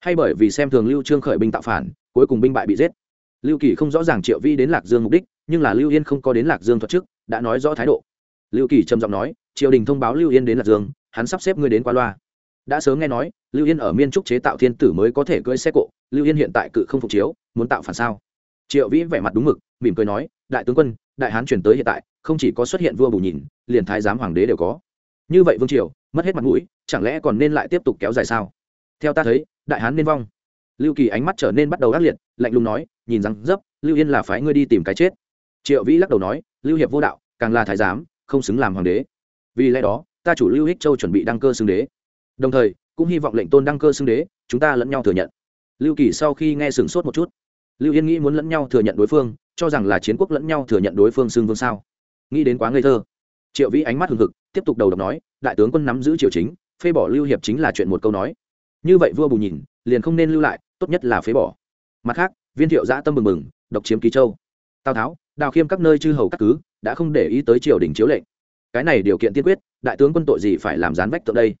Speaker 1: Hay bởi vì xem thường lưu trương khởi binh tạo phản, cuối cùng binh bại bị giết. Lưu kỳ không rõ ràng triệu vi đến lạc dương mục đích, nhưng là lưu yên không có đến lạc dương thuật trước đã nói rõ thái độ lưu kỳ trầm giọng nói, triều đình thông báo lưu yên đến lạc dương, hắn sắp xếp ngươi đến qua loa. Đã sớm nghe nói, lưu yên ở miên trúc chế tạo thiên tử mới có thể cưỡi xe cộ, lưu yên hiện tại cự không phục chiếu, muốn tạo phản sao? Triệu vĩ vẻ mặt đúng mực, mỉm cười nói, đại tướng quân, đại hán chuyển tới hiện tại, không chỉ có xuất hiện vua bù nhìn, liền thái giám hoàng đế đều có. Như vậy vương triều, mất hết mặt mũi, chẳng lẽ còn nên lại tiếp tục kéo dài sao? Theo ta thấy, đại hán nên vong. Lưu kỳ ánh mắt trở nên bắt đầu ác liệt, lạnh lùng nói, nhìn rằng dấp, lưu yên là phái ngươi đi tìm cái chết. Triệu vĩ lắc đầu nói, lưu hiệp vô đạo, càng là thái giám không xứng làm hoàng đế. Vì lẽ đó, ta chủ lưu hích châu chuẩn bị đăng cơ xưng đế. Đồng thời, cũng hy vọng lệnh tôn đăng cơ xưng đế, chúng ta lẫn nhau thừa nhận. Lưu kỳ sau khi nghe sửng sốt một chút, lưu yên nghĩ muốn lẫn nhau thừa nhận đối phương, cho rằng là chiến quốc lẫn nhau thừa nhận đối phương xưng vương sao? Nghĩ đến quá ngây thơ. Triệu vĩ ánh mắt hừng hực, tiếp tục đầu độc nói, đại tướng quân nắm giữ triều chính phê bỏ lưu hiệp chính là chuyện một câu nói. Như vậy vua bù nhìn, liền không nên lưu lại, tốt nhất là phế bỏ. Mặt khác, viên thiệu giã tâm mừng mừng, độc chiếm ký châu. Tào tháo, đào khiêm các nơi chư hầu các cứ đã không để ý tới triều đình chiếu lệnh. Cái này điều kiện tiên quyết, đại tướng quân tội gì phải làm gián vách tượng đây?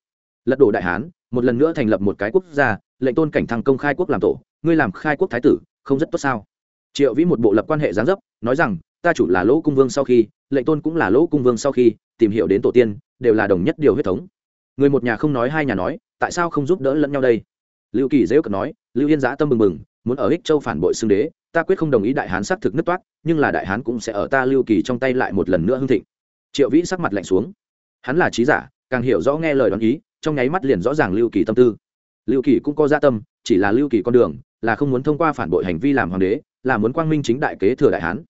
Speaker 1: Lật đổ đại hán, một lần nữa thành lập một cái quốc gia, lệnh tôn cảnh thăng công khai quốc làm tổ, ngươi làm khai quốc thái tử, không rất tốt sao? Triệu vĩ một bộ lập quan hệ gián dấp, nói rằng, ta chủ là lỗ cung vương sau khi, lệnh tôn cũng là lỗ cung vương sau khi, tìm hiểu đến tổ tiên, đều là đồng nhất điều huyết thống. Người một nhà không nói hai nhà nói, tại sao không giúp đỡ lẫn nhau đây? Lưu kỳ dễ cận nói, lưu yên giã tâm mừng mừng muốn ở ích châu phản bội xưng đế ta quyết không đồng ý đại hán xác thực nứt toát, nhưng là đại hán cũng sẽ ở ta lưu kỳ trong tay lại một lần nữa hưng thịnh. Triệu vĩ sắc mặt lạnh xuống. Hắn là trí giả, càng hiểu rõ nghe lời đoán ý, trong nháy mắt liền rõ ràng lưu kỳ tâm tư. Lưu kỳ cũng có gia tâm, chỉ là lưu kỳ con đường, là không muốn thông qua phản bội hành vi làm hoàng đế, là muốn quang minh chính đại kế thừa đại hán.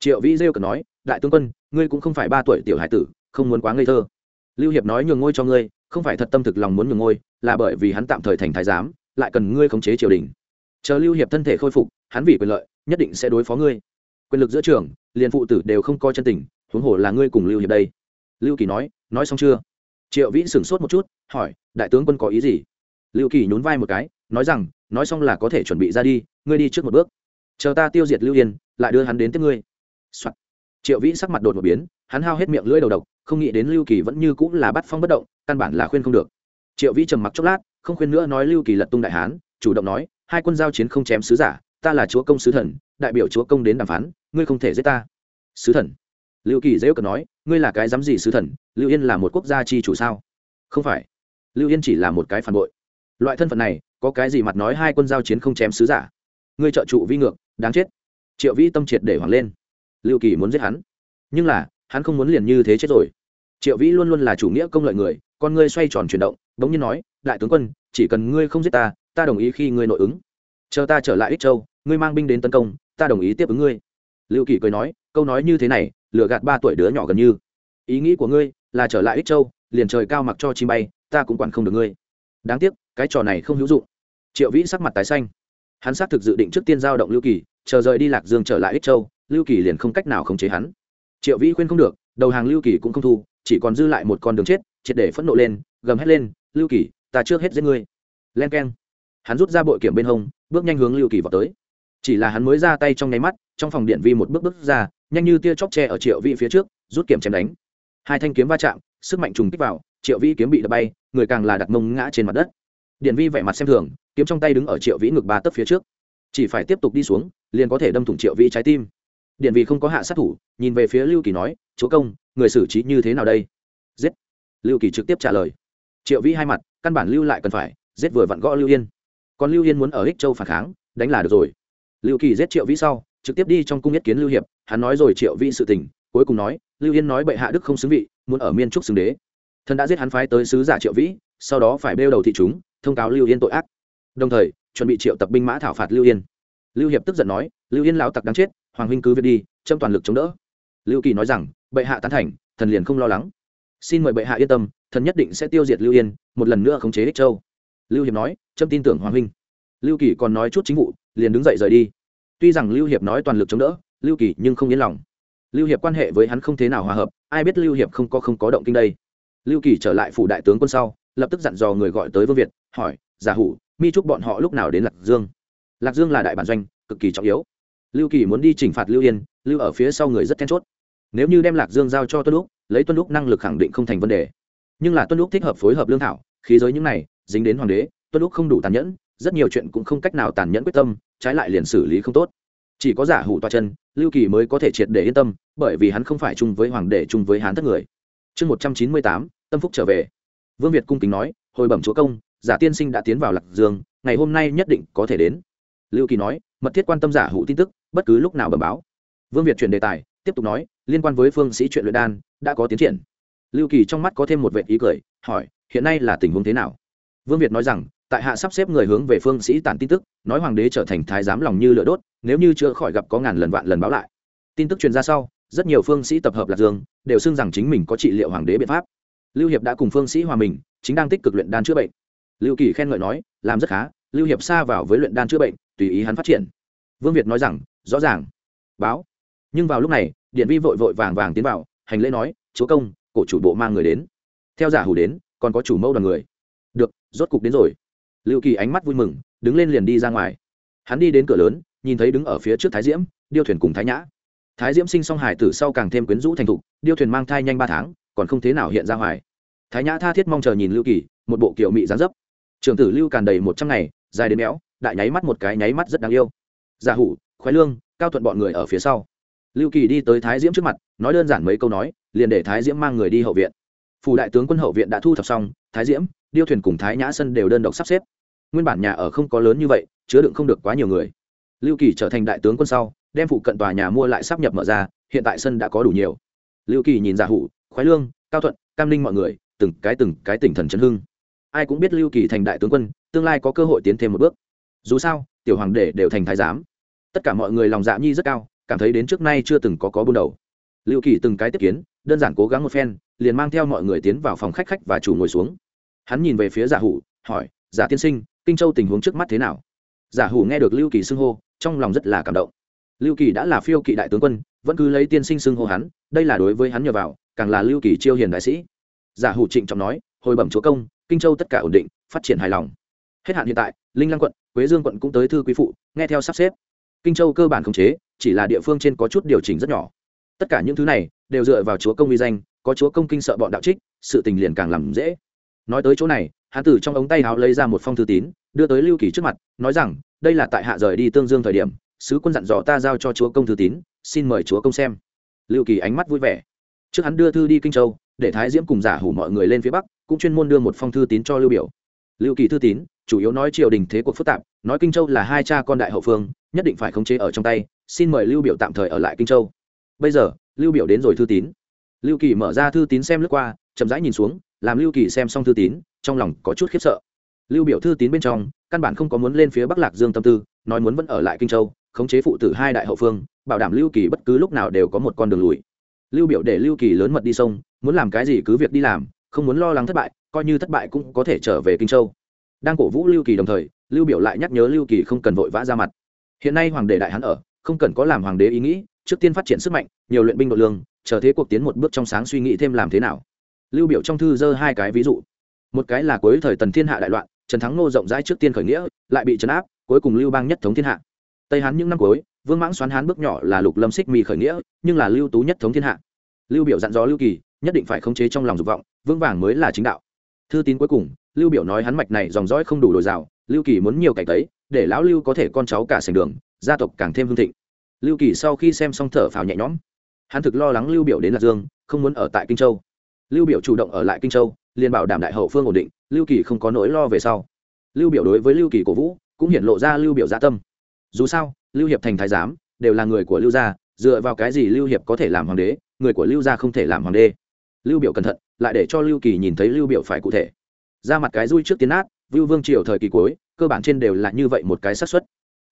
Speaker 1: Triệu vĩ rêu cần nói, đại tướng quân, ngươi cũng không phải ba tuổi tiểu hải tử, không muốn quá ngây thơ. Lưu hiệp nói nhường ngôi cho ngươi, không phải thật tâm thực lòng muốn nhường ngôi, là bởi vì hắn tạm thời thành thái giám, lại cần ngươi khống chế triều đình. Chờ lưu hiệp thân thể khôi phục hắn vì quyền lợi, nhất định sẽ đối phó ngươi. Quyền lực giữa trường, liền phụ tử đều không coi chân tình, huống hồ là ngươi cùng lưu hiệp đây. Lưu kỳ nói nói xong chưa? Triệu vĩ sửng sốt một chút, hỏi, đại tướng quân có ý gì? Lưu kỳ nhún vai một cái, nói rằng, nói xong là có thể chuẩn bị ra đi, ngươi đi trước một bước. Chờ ta tiêu diệt lưu yên, lại đưa hắn đến tiếp ngươi、Soạn. triệu vĩ sắc mặt đột một biến, hắn hao hết miệng lưỡi đầu độc, không nghĩ đến lưu kỳ vẫn như cũng là bắt phong bất động, căn bản là khuyên không được. Triệu vĩ trầm mặc chốc lát, không khuyên nữa nói lưu kỳ lật tung đại hán, chủ động nói, hai quân giao chiến không chém sứ giả ta là chúa công sứ thần, đại biểu chúa công đến đàm phán, ngươi không thể giết ta. Sứ thần. Lưu kỳ dễ cờ nói, ngươi là cái dám gì sứ thần, lưu yên là một quốc gia chi chủ sao? Không phải. Lưu yên chỉ là một cái phản bội. Loại thân phận này, có cái gì mặt nói hai quân giao chiến không chém sứ giả? Ngươi trợ trụ vi ngược, đáng chết. Triệu vĩ tâm triệt để hoảng lên. Lưu kỳ muốn giết hắn. Nhưng là, hắn không muốn liền như thế chết rồi. Triệu vĩ luôn luôn là chủ nghĩa công lợi người, con ngươi xoay tròn chuyển động, bỗng nhiên nói, đại tướng quân, chỉ cần ngươi không giết ta ta đồng ý khi ngươi nội ứng chờ ta trở lại ích châu, ngươi mang binh đến tấn công, ta đồng ý tiếp ứng ngươi. Lưu kỳ cười nói, câu nói như thế này, lừa gạt ba tuổi đứa nhỏ gần như. Ý nghĩ của ngươi là trở lại ích châu, liền trời cao mặc cho chim bay, ta cũng quản không được ngươi. Đáng tiếc, cái trò này không hữu dụng. Triệu vĩ sắc mặt tái xanh. Hắn xác thực dự định trước tiên giao động lưu kỳ chờ rời đi lạc dương trở lại ích châu, lưu kỳ liền không cách nào khống chế hắn. Triệu vĩ khuyên không được, đầu hàng lưu kỳ cũng không thu, chỉ còn dư lại một con đường chết, triệt để phẫn nộ lên, gầm hét lên, lưu kỳ ta trước hết giết ngươi. Len k e n hắn rút ra bội kiểm bên hông bước nhanh hướng lưu kỳ vào tới. Chỉ là hắn mới ra tay trong nháy mắt, trong phòng điện vi một bước bước ra, nhanh như tia chóc tre ở triệu Vi phía trước, rút kiểm chém đánh. Hai thanh kiếm va chạm, sức mạnh trùng kích vào, triệu Vi kiếm bị đập bay, người càng là đặt mông ngã trên mặt đất. Điện vi vẻ mặt xem thường, kiếm trong tay đứng ở triệu vĩ ngực ba tấc phía trước. Chỉ phải tiếp tục đi xuống, liền có thể đâm thủng triệu vĩ trái tim. Điện vi không có hạ sát thủ, nhìn về phía lưu kỳ nói, chúa công, người xử trí như thế nào đây? Giết. Lưu kỳ trực tiếp trả lời. Triệu vĩ hai mặt, căn bản lưu lại cần phải, giết vừa vặn gõ lưu yên còn lưu yên muốn ở ích châu phản kháng, đánh là được rồi. Lưu kỳ giết triệu vĩ sau, trực tiếp đi trong cung nhất kiến lưu hiệp, hắn nói rồi triệu vĩ sự tình, cuối cùng nói, lưu yên nói bệ hạ đức không xứng vị, muốn ở miên trúc xứng đế. Thần đã giết hắn phái tới sứ giả triệu vĩ, sau đó phải bêu đầu thị chúng, thông cáo lưu yên tội ác. Đồng thời, chuẩn bị triệu tập binh mã thảo phạt lưu yên. Lưu hiệp tức giận nói, lưu yên lão tặc đáng chết, hoàng huynh cứ việc đi châm toàn lực chống đỡ. Lưu kỳ nói rằng, bệ hạ tán thành, thần liền không lo lắng. Xin mời bệ hạ yên tâm, thần nhất định sẽ tiêu diệt lưu yên, một lần nữa khống chế ích châu lưu hiệp nói trâm tin tưởng hoàng huynh. Lưu kỳ còn nói chút chính vụ, liền đứng dậy rời đi. Tuy rằng lưu hiệp nói toàn lực chống đỡ, lưu kỳ nhưng không yên lòng. Lưu hiệp quan hệ với hắn không thế nào hòa hợp, ai biết lưu hiệp không có không có động kinh đây. Lưu kỳ trở lại phủ đại tướng quân sau, lập tức dặn dò người gọi tới vương việt, hỏi, giả hủ, mi chúc bọn họ lúc nào đến lạc dương? Lạc dương là đại bản doanh, cực kỳ trọng yếu. Lưu kỳ muốn đi chỉnh phạt lưu yên, lưu ở phía sau người rất then chốt. Nếu như đem lạc dương giao cho tuân lúc lấy tuân lúc năng lực khẳng định không thành vấn đề. Nhưng là tuân lúc thích hợp phối hợp lương thảo, khí giới những này dính đến hoàng đế, tuân lúc không đủ tàn nhẫn, rất nhiều chuyện cũng không cách nào tàn nhẫn quyết tâm, trái lại liền xử lý không tốt. Chỉ có giả hủ toa chân, lưu kỳ mới có thể triệt để yên tâm, bởi vì hắn không phải chung với hoàng đế, chung với hán thất người. Chương một trăm chín mươi tám, tâm phúc trở về. Vương việt cung kính nói, hồi bẩm chúa công, giả tiên sinh đã tiến vào lạc dương, ngày hôm nay nhất định có thể đến. Lưu kỳ nói, mật thiết quan tâm giả hủ tin tức, bất cứ lúc nào bẩm báo. Vương việt chuyển đề tài, tiếp tục nói, liên quan với phương sĩ chuyện luyện đan, đã có tiến triển. Lưu kỳ trong mắt có thêm một vệ ý cười, hỏi, hiện nay là tình huống thế nào? Vương việt nói rằng, tại hạ sắp xếp người hướng về phương sĩ tản tin tức, nói hoàng đế trở thành thái giám lòng như lửa đốt, nếu như chưa khỏi gặp có ngàn lần vạn lần báo lại. Tin tức truyền ra sau, rất nhiều phương sĩ tập hợp lạc dương, đều xưng rằng chính mình có trị liệu hoàng đế biện pháp. Lưu hiệp đã cùng phương sĩ hòa mình, chính đang tích cực luyện đan chữa bệnh. Lưu kỳ khen ngợi nói, làm rất khá, lưu hiệp xa vào với luyện đan chữa bệnh, tùy ý hắn phát triển. Vương việt nói rằng, rõ ràng. Báo. Nhưng vào lúc này, điện vi vội vội vàng vàng tiến vào, hành lễ nói, chúa công, cổ chủ bộ mang người đến. Theo giả hủ đến, còn có chủ mẫu đoàn người được rốt cục đến rồi. Lưu kỳ ánh mắt vui mừng đứng lên liền đi ra ngoài. Hắn đi đến cửa lớn nhìn thấy đứng ở phía trước thái diễm điêu thuyền cùng thái nhã. Thái diễm sinh xong hải tử sau càng thêm quyến rũ thành thục điêu thuyền mang thai nhanh ba tháng còn không thế nào hiện ra hoài. Thái nhã tha thiết mong chờ nhìn lưu kỳ một bộ kiểu mị dán dấp. Trường tử lưu càn đầy một trăm ngày dài đến méo, đại nháy mắt một cái nháy mắt rất đáng yêu. Giả hủ khoái lương cao thuận bọn người ở phía sau. Lưu kỳ đi tới thái diễm trước mặt nói đơn giản mấy câu nói liền để thái diễm mang người đi hậu viện. Phủ đại tướng quân hậu viện đã thu thập xong thái diễm điêu thuyền cùng thái nhã sân đều đơn độc sắp xếp. Nguyên bản nhà ở không có lớn như vậy, chứa đựng không được quá nhiều người. Lưu kỳ trở thành đại tướng quân sau, đem phụ cận tòa nhà mua lại sắp nhập mở ra, hiện tại sân đã có đủ nhiều. Lưu kỳ nhìn giả hủ, khoái lương, cao thuận, cam ninh mọi người, từng cái từng cái tỉnh thần chấn hưng. Ai cũng biết lưu kỳ thành đại tướng quân, tương lai có cơ hội tiến thêm một bước. Dù sao, tiểu hoàng đệ đều thành thái giám. Tất cả mọi người lòng dạ nhi rất cao, cảm thấy đến trước nay chưa từng có có buôn đầu. Lưu kỳ từng cái tiếp kiến, đơn giản cố gắng một phen, liền mang theo mọi người tiến vào phòng khách khách và chủ ngồi xuống hắn nhìn về phía giả hủ, hỏi, giả tiên sinh, kinh châu tình huống trước mắt thế nào? Giả hủ nghe được lưu kỳ xưng hô, trong lòng rất là cảm động. Lưu kỳ đã là phiêu kỵ đại tướng quân, vẫn cứ lấy tiên sinh xưng hô hắn, đây là đối với hắn nhờ vào, càng là lưu kỳ chiêu hiền đại sĩ. Giả hủ trịnh trọng nói, hồi bẩm chúa công, kinh châu tất cả ổn định, phát triển hài lòng. Hết hạn hiện tại, linh lăng quận, quế dương quận cũng tới thư quý phụ, nghe theo sắp xếp. Kinh châu cơ bản khống chế, chỉ là địa phương trên có chút điều chỉnh rất nhỏ. Tất cả những thứ này, đều dựa vào chúa công uy danh, có chúa công kinh sợ bọn đạo trích, sự tình liền càng làm dễ nói tới chỗ này hán tử trong ống tay áo lấy ra một phong thư tín, đưa tới lưu kỳ trước mặt, nói rằng, đây là tại hạ rời đi tương dương thời điểm, sứ quân dặn dò ta giao cho chúa công thư tín, xin mời chúa công xem. Lưu kỳ ánh mắt vui vẻ. Trước hắn đưa thư đi kinh châu, để thái diễm cùng giả hủ mọi người lên phía bắc, cũng chuyên môn đưa một phong thư tín cho lưu biểu. Lưu kỳ thư tín, chủ yếu nói triều đình thế cuộc phức tạp, nói kinh châu là hai cha con đại hậu phương, nhất định phải khống chế ở trong tay, xin mời lưu biểu tạm thời ở lại kinh châu. Bây giờ, lưu biểu đến rồi thư tín. Lưu kỳ mở ra thư tín xem lướt qua, chậm rãi nhìn xuống làm lưu kỳ xem xong thư tín, trong lòng có chút khiếp sợ. Lưu biểu thư tín bên trong, căn bản không có muốn lên phía bắc lạc dương tâm tư, nói muốn vẫn ở lại kinh châu, khống chế phụ tử hai đại hậu phương, bảo đảm lưu kỳ bất cứ lúc nào đều có một con đường lùi. Lưu biểu để lưu kỳ lớn mật đi sông, muốn làm cái gì cứ việc đi làm, không muốn lo lắng thất bại, coi như thất bại cũng có thể trở về kinh châu. Đang cổ vũ lưu kỳ đồng thời, lưu biểu lại nhắc nhớ lưu kỳ không cần vội vã ra mặt. Hiện nay hoàng đế đại hắn ở, không cần có làm hoàng đế ý nghĩ, trước tiên phát triển sức mạnh, nhiều luyện binh đội lương, chờ thế cuộc tiến một bước trong sáng suy nghĩ thêm làm thế nào lưu biểu trong thư dơ hai cái ví dụ. Một cái là cuối thời tần thiên hạ đại loạn, trần thắng nô rộng rãi trước tiên khởi nghĩa, lại bị trấn áp, cuối cùng lưu bang nhất thống thiên hạ. Tây hán những năm cuối, vương mãng xoán hán bước nhỏ là lục lâm xích mì khởi nghĩa, nhưng là lưu tú nhất thống thiên hạ. Lưu biểu dặn dò lưu kỳ, nhất định phải khống chế trong lòng dục vọng vương vàng mới là chính đạo. Thư tín cuối cùng, lưu biểu nói hắn mạch này dòng dõi không đủ đồi rào lưu kỳ muốn nhiều cải tấy, để lão lưu có thể con cháu cả sành đường, gia tộc càng thêm hương thịnh. Lưu kỳ sau khi xem xong thở phào nhẹ nhõm, hắn thực lo lắng lưu biểu đến lạc dương, không muốn ở tại kinh châu lưu biểu chủ động ở lại kinh châu, liền bảo đảm đại hậu phương ổn định, lưu kỳ không có nỗi lo về sau. Lưu biểu đối với lưu kỳ cổ vũ, cũng hiện lộ ra lưu biểu dạ tâm. Dù sao, lưu hiệp thành thái giám, đều là người của lưu gia, dựa vào cái gì lưu hiệp có thể làm hoàng đế, người của lưu gia không thể làm hoàng đế. Lưu biểu cẩn thận, lại để cho lưu kỳ nhìn thấy lưu biểu phải cụ thể. Ra mặt cái rui trước tiến át vưu vương triều thời kỳ cuối, cơ bản trên đều là như vậy một cái xác suất.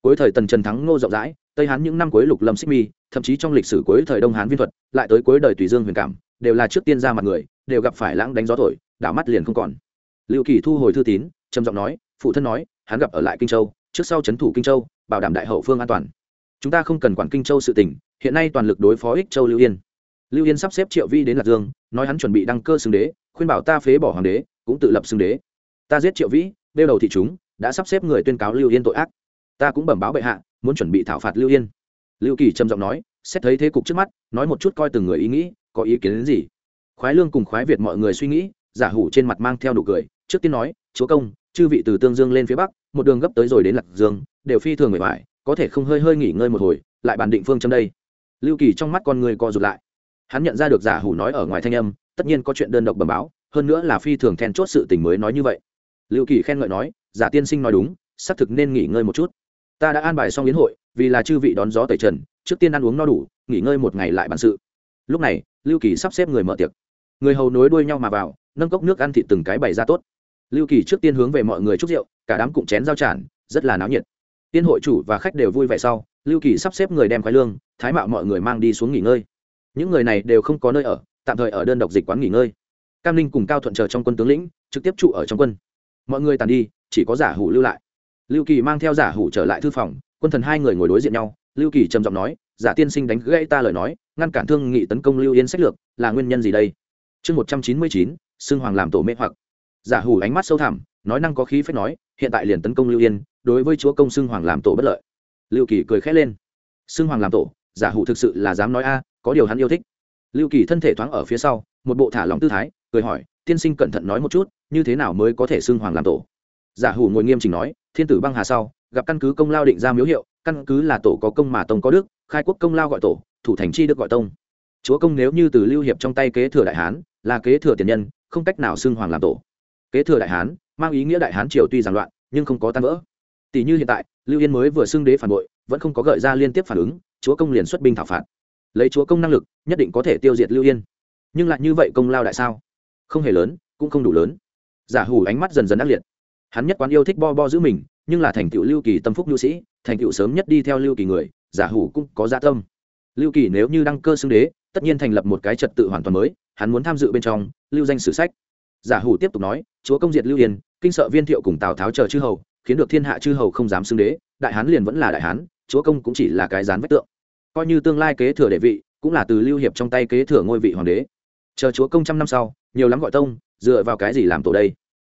Speaker 1: Cuối thời tần trần thắng ngô rộng rãi tây hán những năm cuối lục lâm xích mi, thậm chí trong lịch sử cuối thời đông hán viên thuật, lại tới cuối đời tùy dương huyền cảm đều là trước tiên ra mặt người, đều gặp phải lãng đánh gió thổi, đảo mắt liền không còn. Lưu kỳ thu hồi thư tín, trầm giọng nói, phụ thân nói, hắn gặp ở lại kinh châu, trước sau chấn thủ kinh châu, bảo đảm đại hậu phương an toàn. Chúng ta không cần quản kinh châu sự tỉnh hiện nay toàn lực đối phó ích châu lưu yên. Lưu yên sắp xếp triệu vi đến lạc dương, nói hắn chuẩn bị đăng cơ xưng đế, khuyên bảo ta phế bỏ hoàng đế, cũng tự lập xưng đế. Ta giết triệu vĩ đeo đầu thị chúng, đã sắp xếp người tuyên cáo lưu yên tội ác. Ta cũng bẩm báo bệ hạ, muốn chuẩn bị thảo phạt lưu yên. Lưu kỳ trầm giọng nói, xét thấy thế cục trước mắt, nói một chút coi từng người ý nghĩ có ý kiến đến gì. Khoái lương cùng khoái việt mọi người suy nghĩ, giả hủ trên mặt mang theo nụ cười, trước tiên nói, chúa công, chư vị từ tương dương lên phía bắc, một đường gấp tới rồi đến lạc dương, đều phi thường người bại có thể không hơi hơi nghỉ ngơi một hồi, lại bàn định phương châm đây. Lưu kỳ trong mắt con người co rụt lại. Hắn nhận ra được giả hủ nói ở ngoài thanh âm, tất nhiên có chuyện đơn độc bẩm báo, hơn nữa là phi thường then chốt sự tình mới nói như vậy. Lưu kỳ khen ngợi nói, giả tiên sinh nói đúng, xác thực nên nghỉ ngơi một chút. Ta đã an bài xong yến hội, vì là chư vị đón gió tẩy trần, trước tiên ăn uống no đủ, nghỉ ngơi một ngày lại bàn sự. Lúc này lưu kỳ sắp xếp người mở tiệc. Người hầu nối đuôi nhau mà vào, nâng cốc nước ăn thịt từng cái bày ra tốt. Lưu kỳ trước tiên hướng về mọi người chúc rượu, cả đám cụm chén giao tràn, rất là náo nhiệt. Tiên hội chủ và khách đều vui vẻ sau, lưu kỳ sắp xếp người đem khoái lương, thái mạo mọi người mang đi xuống nghỉ ngơi. Những người này đều không có nơi ở, tạm thời ở đơn độc dịch quán nghỉ ngơi. Cam linh cùng cao thuận chờ trong quân tướng lĩnh, trực tiếp trụ ở trong quân. Mọi người tàn đi, chỉ có giả hủ lưu lại. Lưu kỳ mang theo giả hủ trở lại thư phòng, quân thần hai người ngồi đối diện nhau. Lưu kỳ trầm giọng nói giả tiên sinh đánh gãy ta lời nói, ngăn cản thương nghị tấn công lưu yên sách lược, là nguyên nhân gì đây? Chương một trăm chín mươi chín, xưng hoàng làm tổ mê hoặc. Giả hủ ánh mắt sâu thẳm, nói năng có khí phép nói, hiện tại liền tấn công lưu yên, đối với chúa công xưng hoàng làm tổ bất lợi. Lưu kỳ cười khẽ lên. Xưng hoàng làm tổ, giả hủ thực sự là dám nói a, có điều hắn yêu thích. Lưu kỳ thân thể thoáng ở phía sau, một bộ thả lòng tư thái, cười hỏi, tiên sinh cẩn thận nói một chút, như thế nào mới có thể xưng hoàng làm tổ? Giả hủ ngồi nghiêm chỉnh nói, thiên tử băng hà sau, gặp căn cứ công lao định ra miếu hiệu, căn cứ là tổ có công mà tông có đức khai quốc công lao gọi tổ, thủ thành chi đức gọi tông. Chúa công nếu như từ lưu hiệp trong tay kế thừa đại hán, là kế thừa tiền nhân, không cách nào xưng hoàng làm tổ. Kế thừa đại hán, mang ý nghĩa đại hán triều tuy giàn loạn, nhưng không có tan vỡ. Tỷ như hiện tại, lưu yên mới vừa xưng đế phản bội, vẫn không có gợi ra liên tiếp phản ứng, chúa công liền xuất binh thảo phạt. Lấy chúa công năng lực, nhất định có thể tiêu diệt lưu yên. Nhưng lại như vậy công lao đại sao? Không hề lớn, cũng không đủ lớn. Giả hủ ánh mắt dần dần ác liệt. Hắn nhất quán yêu thích bo bo giữ mình, nhưng là thành tựu lưu kỳ tâm phúc nhu sĩ, thành tựu sớm nhất đi theo lưu kỳ người giả hủ cũng có dạ tâm. Lưu kỳ nếu như đăng cơ xưng đế, tất nhiên thành lập một cái trật tự hoàn toàn mới, hắn muốn tham dự bên trong, lưu danh sử sách. Giả hủ tiếp tục nói, chúa công diệt lưu yên kinh sợ viên thiệu cùng tào tháo chờ chư hầu, khiến được thiên hạ chư hầu không dám xưng đế, đại hán liền vẫn là đại hán, chúa công cũng chỉ là cái dán vách tượng. Coi như tương lai kế thừa đệ vị, cũng là từ lưu hiệp trong tay kế thừa ngôi vị hoàng đế. Chờ chúa công trăm năm sau, nhiều lắm gọi tông, dựa vào cái gì làm tổ đây?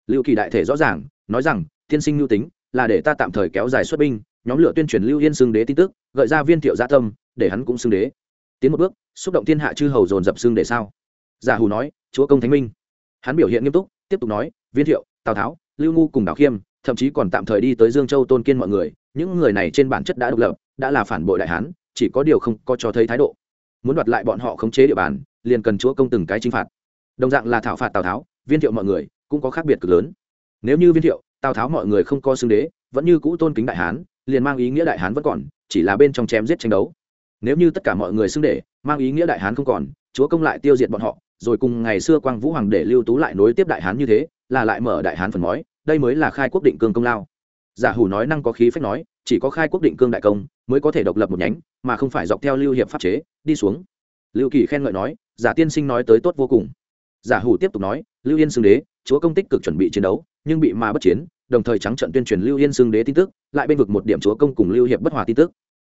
Speaker 1: Lưu kỳ đại thể rõ ràng, nói rằng tiên sinh lưu tính là để ta tạm thời kéo dài xuất binh, nhóm lửa tuyên truyền lưu yên xưng đế tin tức, gợi ra viên thiệu gia tâm, để hắn cũng xưng đế. Tiến một bước, xúc động thiên hạ chư hầu dồn dập xưng để sao? Giả hủ nói, chúa công thánh minh. Hắn biểu hiện nghiêm túc, tiếp tục nói, viên thiệu, tào tháo, lưu ngu cùng đào khiêm, thậm chí còn tạm thời đi tới dương châu tôn kiên mọi người, những người này trên bản chất đã độc lập, đã là phản bội đại hán, chỉ có điều không có cho thấy thái độ. Muốn đoạt lại bọn họ khống chế địa bàn, liền cần chúa công từng cái chinh phạt. Đồng dạng là thảo phạt tào tháo, viên thiệu mọi người cũng có khác biệt cực lớn. Nếu như viên thiệu tào tháo mọi người không co xưng đế, vẫn như cũ tôn kính đại hán, liền mang ý nghĩa đại hán vẫn còn, chỉ là bên trong chém giết tranh đấu. Nếu như tất cả mọi người xưng đế, mang ý nghĩa đại hán không còn, chúa công lại tiêu diệt bọn họ, rồi cùng ngày xưa quang vũ hoàng để lưu tú lại nối tiếp đại hán như thế, là lại mở đại hán phần mói đây mới là khai quốc định cương công lao. Giả hủ nói năng có khí phách nói, chỉ có khai quốc định cương đại công, mới có thể độc lập một nhánh, mà không phải dọc theo lưu hiệp pháp chế, đi xuống. Lưu kỳ khen ngợi nói, giả tiên sinh nói tới tốt vô cùng. Giả hủ tiếp tục nói, lưu yên xưng đế chúa công tích cực chuẩn bị chiến đấu, nhưng bị mà bất chiến, đồng thời trắng trận tuyên truyền lưu yên xưng đế tin tức, lại bên vực một điểm chúa công cùng lưu hiệp bất hòa tin tức.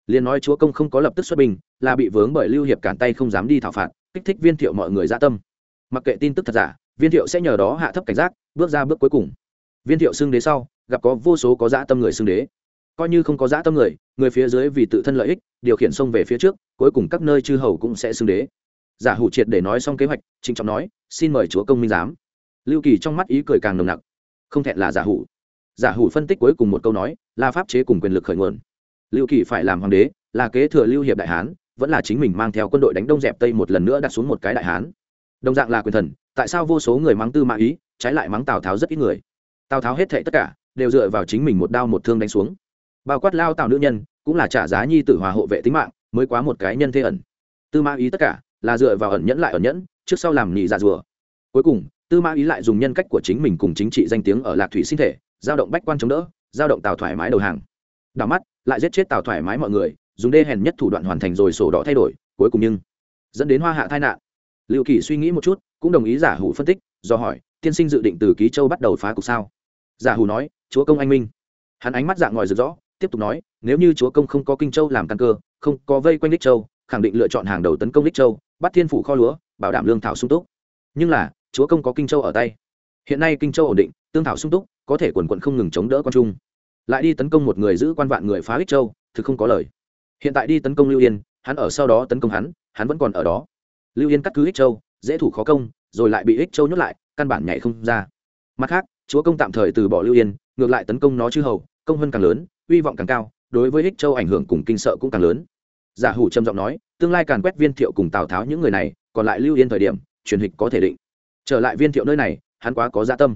Speaker 1: Liền nói chúa công không có lập tức xuất binh, là bị vướng bởi lưu hiệp cản tay không dám đi thảo phạt, kích thích viên thiệu mọi người ra tâm. Mặc kệ tin tức thật giả, viên thiệu sẽ nhờ đó hạ thấp cảnh giác, bước ra bước cuối cùng. Viên thiệu xưng đế sau, gặp có vô số có dã tâm người xưng đế. Coi như không có dã tâm người người phía dưới vì tự thân lợi ích, điều khiển xông về phía trước, cuối cùng các nơi chư hầu cũng sẽ xưng đế. Giả hủ triệt để nói xong kế hoạch, trịnh trọng nói, xin mời chúa công minh giám lưu kỳ trong mắt ý cười càng nồng nặc. Không thẹn là giả hủ. Giả hủ phân tích cuối cùng một câu nói, là pháp chế cùng quyền lực khởi nguồn. Lưu kỳ phải làm hoàng đế, là kế thừa lưu hiệp đại hán, vẫn là chính mình mang theo quân đội đánh đông dẹp tây một lần nữa đặt xuống một cái đại hán. Đồng dạng là quyền thần, tại sao vô số người mắng tư mã ý, trái lại mắng tào tháo rất ít người. Tào tháo hết thệ tất cả, đều dựa vào chính mình một đao một thương đánh xuống. Bao quát lao tào nữ nhân, cũng là trả giá nhi tử hòa hộ vệ tính mạng, mới quá một cái nhân thế ẩn. Tư mã ý tất cả, là dựa vào ẩn nhẫn lại ẩn nhẫn, trước sau làm nhị dạ rùa. Cuối cùng tư mã ý lại dùng nhân cách của chính mình cùng chính trị danh tiếng ở lạc thủy sinh thể, giao động bách quan chống đỡ, giao động tào thoải mái đầu hàng. Đảo mắt, lại giết chết tào thoải mái mọi người, dùng đê hèn nhất thủ đoạn hoàn thành rồi sổ đỏ thay đổi, cuối cùng nhưng dẫn đến hoa hạ tai nạn. Liệu kỳ suy nghĩ một chút, cũng đồng ý giả hủ phân tích, do hỏi, tiên sinh dự định từ ký châu bắt đầu phá cục sao? Giả hủ nói, chúa công anh minh. Hắn ánh mắt dạng ngòi rực rõ tiếp tục nói, nếu như chúa công không có kinh châu làm căn cơ, không có vây quanh đích châu, khẳng định lựa chọn hàng đầu tấn công đích châu, bắt thiên phủ kho lúa, bảo đảm lương thảo sung túc. Nhưng là chúa công có kinh châu ở tay. Hiện nay kinh châu ổn định, tương thảo sung túc, có thể quần quận không ngừng chống đỡ quan trung. Lại đi tấn công một người giữ quan vạn người phá ích châu, thực không có lời. Hiện tại đi tấn công lưu yên, hắn ở sau đó tấn công hắn hắn vẫn còn ở đó. Lưu yên cắt cứ ích châu, dễ thủ khó công, rồi lại bị ích châu nhốt lại, căn bản nhảy không ra. Mặt khác, chúa công tạm thời từ bỏ lưu yên, ngược lại tấn công nó chư hầu, công hơn càng lớn, uy vọng càng cao, đối với ích châu ảnh hưởng cùng kinh sợ cũng càng lớn. Giả hủ trầm giọng nói, tương lai càn quét viên thiệu cùng tào tháo những người này, còn lại lưu yên thời điểm, truyền hịch có thể định trở lại viên thiệu nơi này, hắn quá có gia tâm.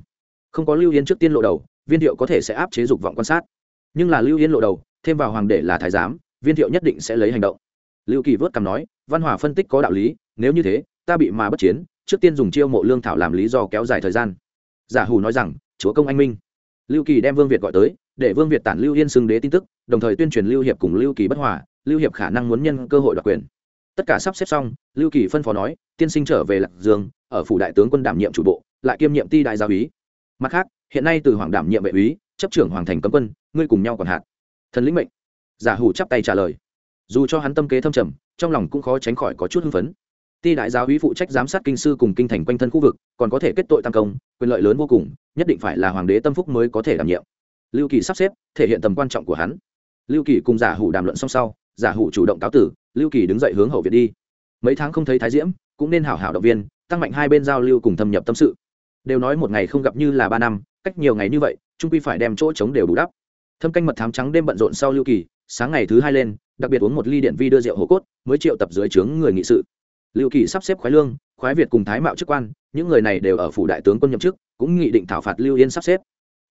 Speaker 1: Không có lưu yên trước tiên lộ đầu, viên thiệu có thể sẽ áp chế dục vọng quan sát. Nhưng là lưu yên lộ đầu, thêm vào hoàng đệ là thái giám, viên thiệu nhất định sẽ lấy hành động. Lưu kỳ vớt cằm nói, văn hòa phân tích có đạo lý, nếu như thế, ta bị mà bất chiến, trước tiên dùng chiêu mộ lương thảo làm lý do kéo dài thời gian. Giả hủ nói rằng, chúa công anh minh. Lưu kỳ đem vương việt gọi tới, để vương việt tản lưu yên xưng đế tin tức, đồng thời tuyên truyền lưu hiệp cùng lưu kỳ bất hòa, lưu hiệp khả năng muốn nhân cơ hội đoạt quyền tất cả sắp xếp xong, lưu kỳ phân phó nói, tiên sinh trở về lạc dương, ở phủ đại tướng quân đảm nhiệm chủ bộ, lại kiêm nhiệm ti đại gia úy. Mặt khác, hiện nay từ hoàng đảm nhiệm vệ úy, chấp trưởng hoàng thành cấm quân, ngươi cùng nhau còn hạt thần lĩnh mệnh. Giả hủ chắp tay trả lời. Dù cho hắn tâm kế thâm trầm, trong lòng cũng khó tránh khỏi có chút hưng phấn. Ti đại giáo úy phụ trách giám sát kinh sư cùng kinh thành quanh thân khu vực, còn có thể kết tội tăng công, quyền lợi lớn vô cùng, nhất định phải là hoàng đế tâm phúc mới có thể đảm nhiệm. Lưu kỳ sắp xếp, thể hiện tầm quan trọng của hắn. Lưu kỳ cùng giả hủ đàm luận xong sau giả hủ chủ động cáo tử, lưu kỳ đứng dậy hướng hậu viện đi. Mấy tháng không thấy thái diễm, cũng nên hảo hảo động viên, tăng mạnh hai bên giao lưu cùng thâm nhập tâm sự. Đều nói một ngày không gặp như là ba năm, cách nhiều ngày như vậy, trung quy phải đem chỗ trống đều bù đắp. Thâm canh mật thám trắng đêm bận rộn sau lưu kỳ, sáng ngày thứ hai lên, đặc biệt uống một ly điện vi đưa rượu hồ cốt, mới triệu tập dưới trướng người nghị sự. Lưu kỳ sắp xếp khoái lương, khoái việt cùng thái mạo chức quan, những người này đều ở phủ đại tướng quân nhậm chức, cũng nghị định thảo phạt lưu yên sắp xếp.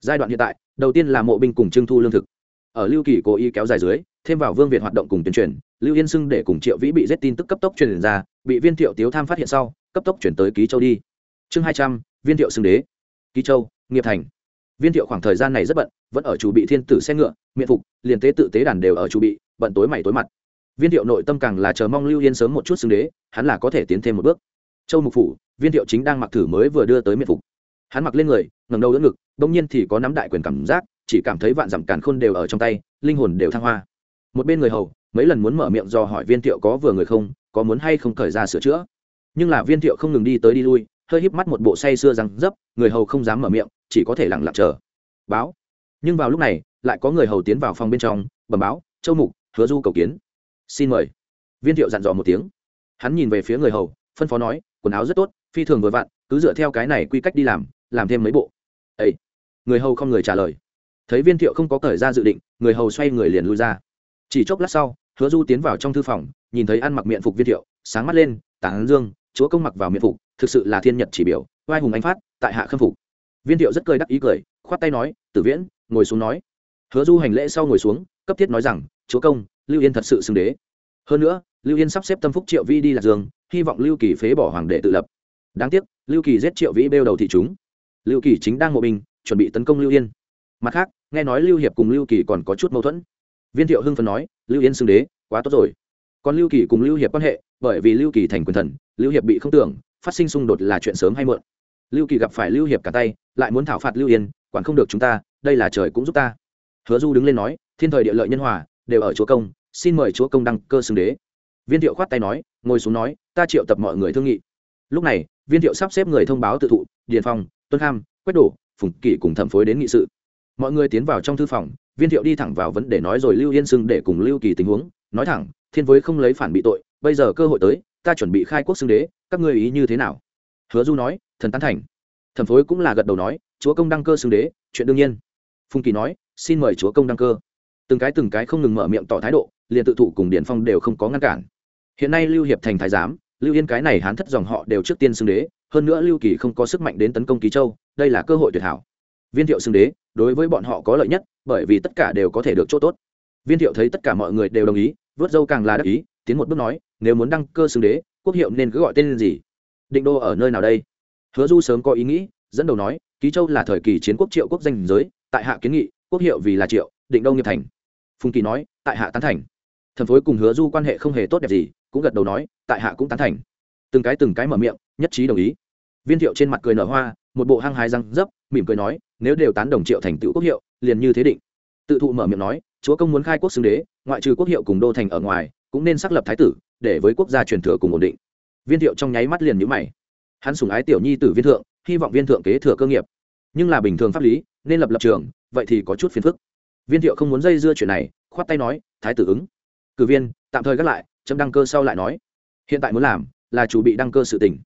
Speaker 1: Giai đoạn hiện tại, đầu tiên là mộ binh cùng trưng thu lương thực ở lưu kỳ cố ý kéo dài dưới, thêm vào vương việt hoạt động cùng tuyên truyền, lưu yên xưng để cùng triệu vĩ bị giết tin tức cấp tốc truyền ra, bị viên thiệu tiếu tham phát hiện sau, cấp tốc chuyển tới ký châu đi. Chương hai trăm, viên thiệu xưng đế, ký châu, nghiệp thành. Viên thiệu khoảng thời gian này rất bận, vẫn ở chủ bị thiên tử xe ngựa, miệng phục, liền tế tự tế đàn đều ở chủ bị, bận tối mày tối mặt. Viên thiệu nội tâm càng là chờ mong lưu yên sớm một chút xưng đế, hắn là có thể tiến thêm một bước. Châu mục phủ, viên thiệu chính đang mặc thử mới vừa đưa tới miệng phục. Hắn mặc lên người ngầm đầu đỡ ngực, bỗng nhiên thì có nắm đại quyền cảm giác chỉ cảm thấy vạn dặm càn khôn đều ở trong tay, linh hồn đều thăng hoa. Một bên người hầu, mấy lần muốn mở miệng do hỏi viên thiệu có vừa người không, có muốn hay không khởi ra sửa chữa. Nhưng là viên thiệu không ngừng đi tới đi lui, hơi híp mắt một bộ say sưa răng dấp, người hầu không dám mở miệng, chỉ có thể lặng lặng chờ. Báo. Nhưng vào lúc này, lại có người hầu tiến vào phòng bên trong, bẩm báo, châu mục, hứa du cầu kiến. Xin mời. Viên thiệu dặn dò một tiếng. Hắn nhìn về phía người hầu, phân phó nói, quần áo rất tốt, phi thường vừa vặn, cứ dựa theo cái này quy cách đi làm làm thêm mấy bộ. Ấy người hầu không người trả lời thấy viên thiệu không có cởi ra dự định, người hầu xoay người liền lui ra. Chỉ chốc lát sau, hứa du tiến vào trong thư phòng, nhìn thấy ăn mặc miệng phục viên thiệu, sáng mắt lên, tán dương, chúa công mặc vào miệng phục, thực sự là thiên nhật chỉ biểu, oai hùng anh phát, tại hạ khâm phục. Viên thiệu rất cười đắc ý cười, khoát tay nói, tử viễn, ngồi xuống nói. Hứa du hành lễ sau ngồi xuống, cấp thiết nói rằng, chúa công, lưu yên thật sự xưng đế. Hơn nữa, lưu yên sắp xếp tâm phúc triệu vi đi lạc dương, hy vọng lưu kỳ phế bỏ hoàng đệ tự lập. Đáng tiếc, lưu kỳ giết triệu vĩ bêu đầu thị chúng. Lưu kỳ chính đang mộ binh, chuẩn bị tấn công lưu yên. Mặt khác nghe nói lưu hiệp cùng lưu kỳ còn có chút mâu thuẫn. Viên thiệu hưng phấn nói, lưu yên xưng đế, quá tốt rồi. Còn lưu kỳ cùng lưu hiệp quan hệ, bởi vì lưu kỳ thành quyền thần, lưu hiệp bị không tưởng, phát sinh xung đột là chuyện sớm hay muộn. Lưu kỳ gặp phải lưu hiệp cả tay, lại muốn thảo phạt lưu yên, quản không được chúng ta, đây là trời cũng giúp ta. Hứa du đứng lên nói, thiên thời địa lợi nhân hòa, đều ở chúa công, xin mời chúa công đăng cơ xưng đế. Viên thiệu khoát tay nói, ngồi xuống nói, ta triệu tập mọi người thương nghị. Lúc này, viên thiệu sắp xếp người thông báo tự thụ, điền phong tuân kham, quách đổ, phùng kỷ cùng thẩm phối đến nghị sự mọi người tiến vào trong thư phòng, viên thiệu đi thẳng vào vấn đề nói rồi lưu yên xưng để cùng lưu kỳ tình huống, nói thẳng, thiên với không lấy phản bị tội, bây giờ cơ hội tới, ta chuẩn bị khai quốc xưng đế, các ngươi ý như thế nào? Hứa du nói, thần tán thành. Thần phối cũng là gật đầu nói, chúa công đăng cơ xưng đế, chuyện đương nhiên. Phùng kỳ nói, xin mời chúa công đăng cơ. Từng cái từng cái không ngừng mở miệng tỏ thái độ, liền tự thụ cùng điển phong đều không có ngăn cản. Hiện nay lưu hiệp thành thái giám, lưu yên cái này hán thất dòng họ đều trước tiên xưng đế, hơn nữa lưu kỳ không có sức mạnh đến tấn công ký châu, đây là cơ hội tuyệt hảo. Viên thiệu xưng đế đối với bọn họ có lợi nhất, bởi vì tất cả đều có thể được chỗ tốt. Viên thiệu thấy tất cả mọi người đều đồng ý, vớt dâu càng là đắc ý, tiến một bước nói, nếu muốn đăng cơ xưng đế, quốc hiệu nên cứ gọi tên gì? Định đô ở nơi nào đây? Hứa du sớm có ý nghĩ, dẫn đầu nói, ký châu là thời kỳ chiến quốc triệu quốc danh giới, tại hạ kiến nghị, quốc hiệu vì là triệu, định đô nghiệp thành. Phùng kỳ nói, tại hạ tán thành. Thần phối cùng hứa du quan hệ không hề tốt đẹp gì, cũng gật đầu nói, tại hạ cũng tán thành. Từng cái từng cái mở miệng, nhất trí đồng ý. Viên thiệu trên mặt cười nở hoa, một bộ hăng hái răng dấp, mỉm cười nói nếu đều tán đồng triệu thành tựu quốc hiệu, liền như thế định. Tự thụ mở miệng nói, chúa công muốn khai quốc xưng đế, ngoại trừ quốc hiệu cùng đô thành ở ngoài, cũng nên xác lập thái tử, để với quốc gia truyền thừa cùng ổn định. Viên thiệu trong nháy mắt liền nhữ mày. Hắn sùng ái tiểu nhi tử viên thượng, hy vọng viên thượng kế thừa cơ nghiệp. Nhưng là bình thường pháp lý, nên lập lập trường, vậy thì có chút phiền phức. Viên thiệu không muốn dây dưa chuyện này, khoát tay nói, thái tử ứng. Cử viên, tạm thời gác lại, chấm đăng cơ sau lại nói, hiện tại muốn làm, là chủ bị đăng cơ sự tỉnh.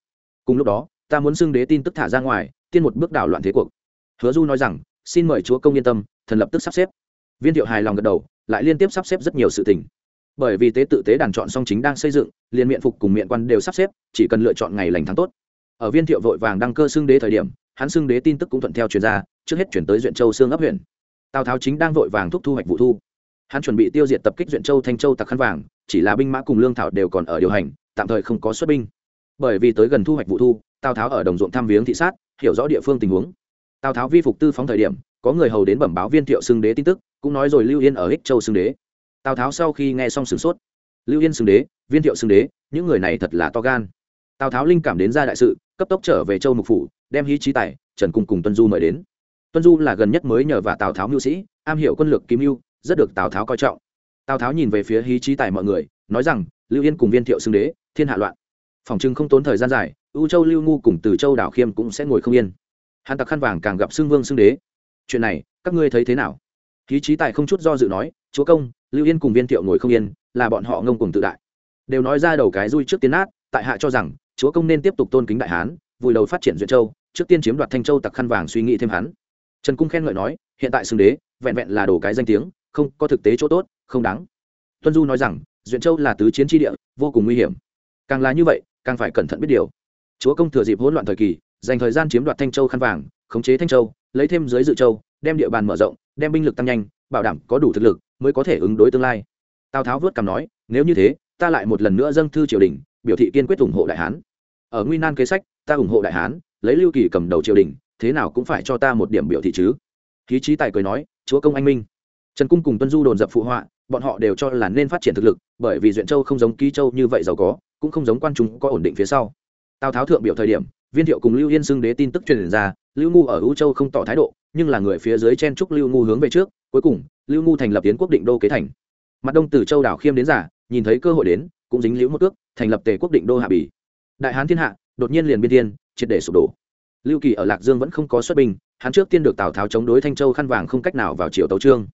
Speaker 1: Cùng lúc đó, ta muốn xưng đế tin tức thả ra ngoài, tiên một bước đảo loạn thế cuộc hứa du nói rằng, xin mời chúa công yên tâm, thần lập tức sắp xếp. Viên thiệu hài lòng gật đầu, lại liên tiếp sắp xếp rất nhiều sự tình. Bởi vì tế tự tế đàn chọn song chính đang xây dựng, liền miệng phục cùng miệng quan đều sắp xếp, chỉ cần lựa chọn ngày lành tháng tốt. Ở viên thiệu vội vàng đăng cơ xưng đế thời điểm, hắn xưng đế tin tức cũng thuận theo chuyên gia trước hết chuyển tới duyện châu xương ấp huyện. Tào tháo chính đang vội vàng thúc thu hoạch vụ thu. Hắn chuẩn bị tiêu diệt tập kích duyện châu thanh châu tặc khăn vàng, chỉ là binh mã cùng lương thảo đều còn ở điều hành, tạm thời không có xuất binh. Bởi vì tới gần thu hoạch vụ thu, tào tháo ở đồng ruộng thăm viếng thị sát, hiểu rõ địa phương tình huống tào tháo vi phục tư phóng thời điểm, có người hầu đến bẩm báo viên thiệu xưng đế tin tức, cũng nói rồi lưu yên ở ích châu xưng đế. Tào tháo sau khi nghe xong sửng sốt. Lưu yên xưng đế, viên thiệu xưng đế, những người này thật là to gan. Tào tháo linh cảm đến ra đại sự, cấp tốc trở về châu mục phủ, đem hí trí tài, trần cung cùng tuân du mời đến. Tuân du là gần nhất mới nhờ và tào tháo mưu sĩ, am hiểu quân lược kim mưu rất được tào tháo coi trọng. Tào tháo nhìn về phía hí trí tài mọi người, nói rằng, lưu yên cùng viên thiệu xưng đế, thiên hạ loạn. Phòng trưng không tốn thời gian dài ưu châu lưu ngu cùng từ châu đảo khiêm cũng sẽ ngồi không yên hắn tặc khăn vàng càng gặp xưng vương xưng đế. Chuyện này, các ngươi thấy thế nào? Khí trí tài không chút do dự nói, chúa công, lưu yên cùng viên thiệu ngồi không yên, là bọn họ ngông cùng tự đại. Đều nói ra đầu cái rui trước tiến át tại hạ cho rằng, chúa công nên tiếp tục tôn kính đại hán, vùi đầu phát triển duyện châu, trước tiên chiếm đoạt thanh châu tặc khăn vàng suy nghĩ thêm hắn. Trần cung khen ngợi nói, hiện tại xưng đế, vẹn vẹn là đồ cái danh tiếng, không có thực tế chỗ tốt, không đáng. Tuân du nói rằng, duyện châu là tứ chiến tri địa, vô cùng nguy hiểm. Càng là như vậy, càng phải cẩn thận biết điều. Chúa công thừa dịp hỗn loạn thời kỳ dành thời gian chiếm đoạt thanh châu khăn vàng, khống chế thanh châu, lấy thêm dưới dự châu, đem địa bàn mở rộng, đem binh lực tăng nhanh, bảo đảm có đủ thực lực mới có thể ứng đối tương lai. Tào tháo vớt cằm nói, nếu như thế, ta lại một lần nữa dâng thư triều đình, biểu thị kiên quyết ủng hộ đại hán. Ở nguy nan kế sách, ta ủng hộ đại hán, lấy lưu kỳ cầm đầu triều đình, thế nào cũng phải cho ta một điểm biểu thị chứ. Khí trí tài cười nói, chúa công anh minh. Trần cung cùng tuân du đồn dập phụ họa, bọn họ đều cho là nên phát triển thực lực, bởi vì duyện châu không giống ký châu như vậy giàu có, cũng không giống quan chúng có ổn định phía sau. Tào tháo thượng biểu thời điểm viên thiệu cùng lưu yên xưng đế tin tức truyền ra, lưu ngu ở ưu châu không tỏ thái độ, nhưng là người phía dưới chen trúc lưu ngu hướng về trước, cuối cùng, lưu ngu thành lập tiến quốc định đô kế thành. Mặt đông từ châu đảo khiêm đến giả, nhìn thấy cơ hội đến, cũng dính liễu một cước, thành lập tề quốc định đô hạ bỉ. Đại hán thiên hạ, đột nhiên liền biên thiên, triệt để sụp đổ. Lưu kỳ ở lạc dương vẫn không có xuất binh, hắn trước tiên được tào tháo chống đối thanh châu khăn vàng không cách nào vào triều tấu trương.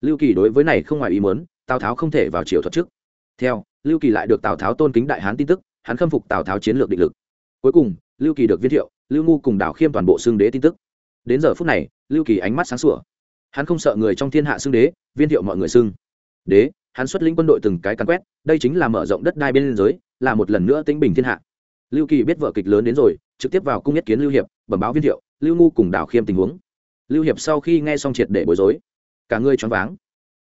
Speaker 1: Lưu kỳ đối với này không ngoài ý muốn, tào tháo không thể vào triều thuật trước. Theo, lưu kỳ lại được tào tháo tôn kính đại hán tin tức, hắn khâm phục tào tháo chiến lược định lực. Cuối cùng lưu kỳ được viên thiệu, lưu ngu cùng đảo khiêm toàn bộ xương đế tin tức. Đến giờ phút này, lưu kỳ ánh mắt sáng sủa. Hắn không sợ người trong thiên hạ xương đế, viên thiệu mọi người xưng. Đế, hắn xuất lĩnh quân đội từng cái cắn quét, đây chính là mở rộng đất đai bên giới, là một lần nữa tĩnh bình thiên hạ. Lưu kỳ biết vợ kịch lớn đến rồi, trực tiếp vào cung nhất kiến lưu hiệp, bẩm báo viên thiệu, lưu ngu cùng đảo khiêm tình huống. Lưu hiệp sau khi nghe xong triệt để bối rối. Cả người choáng váng.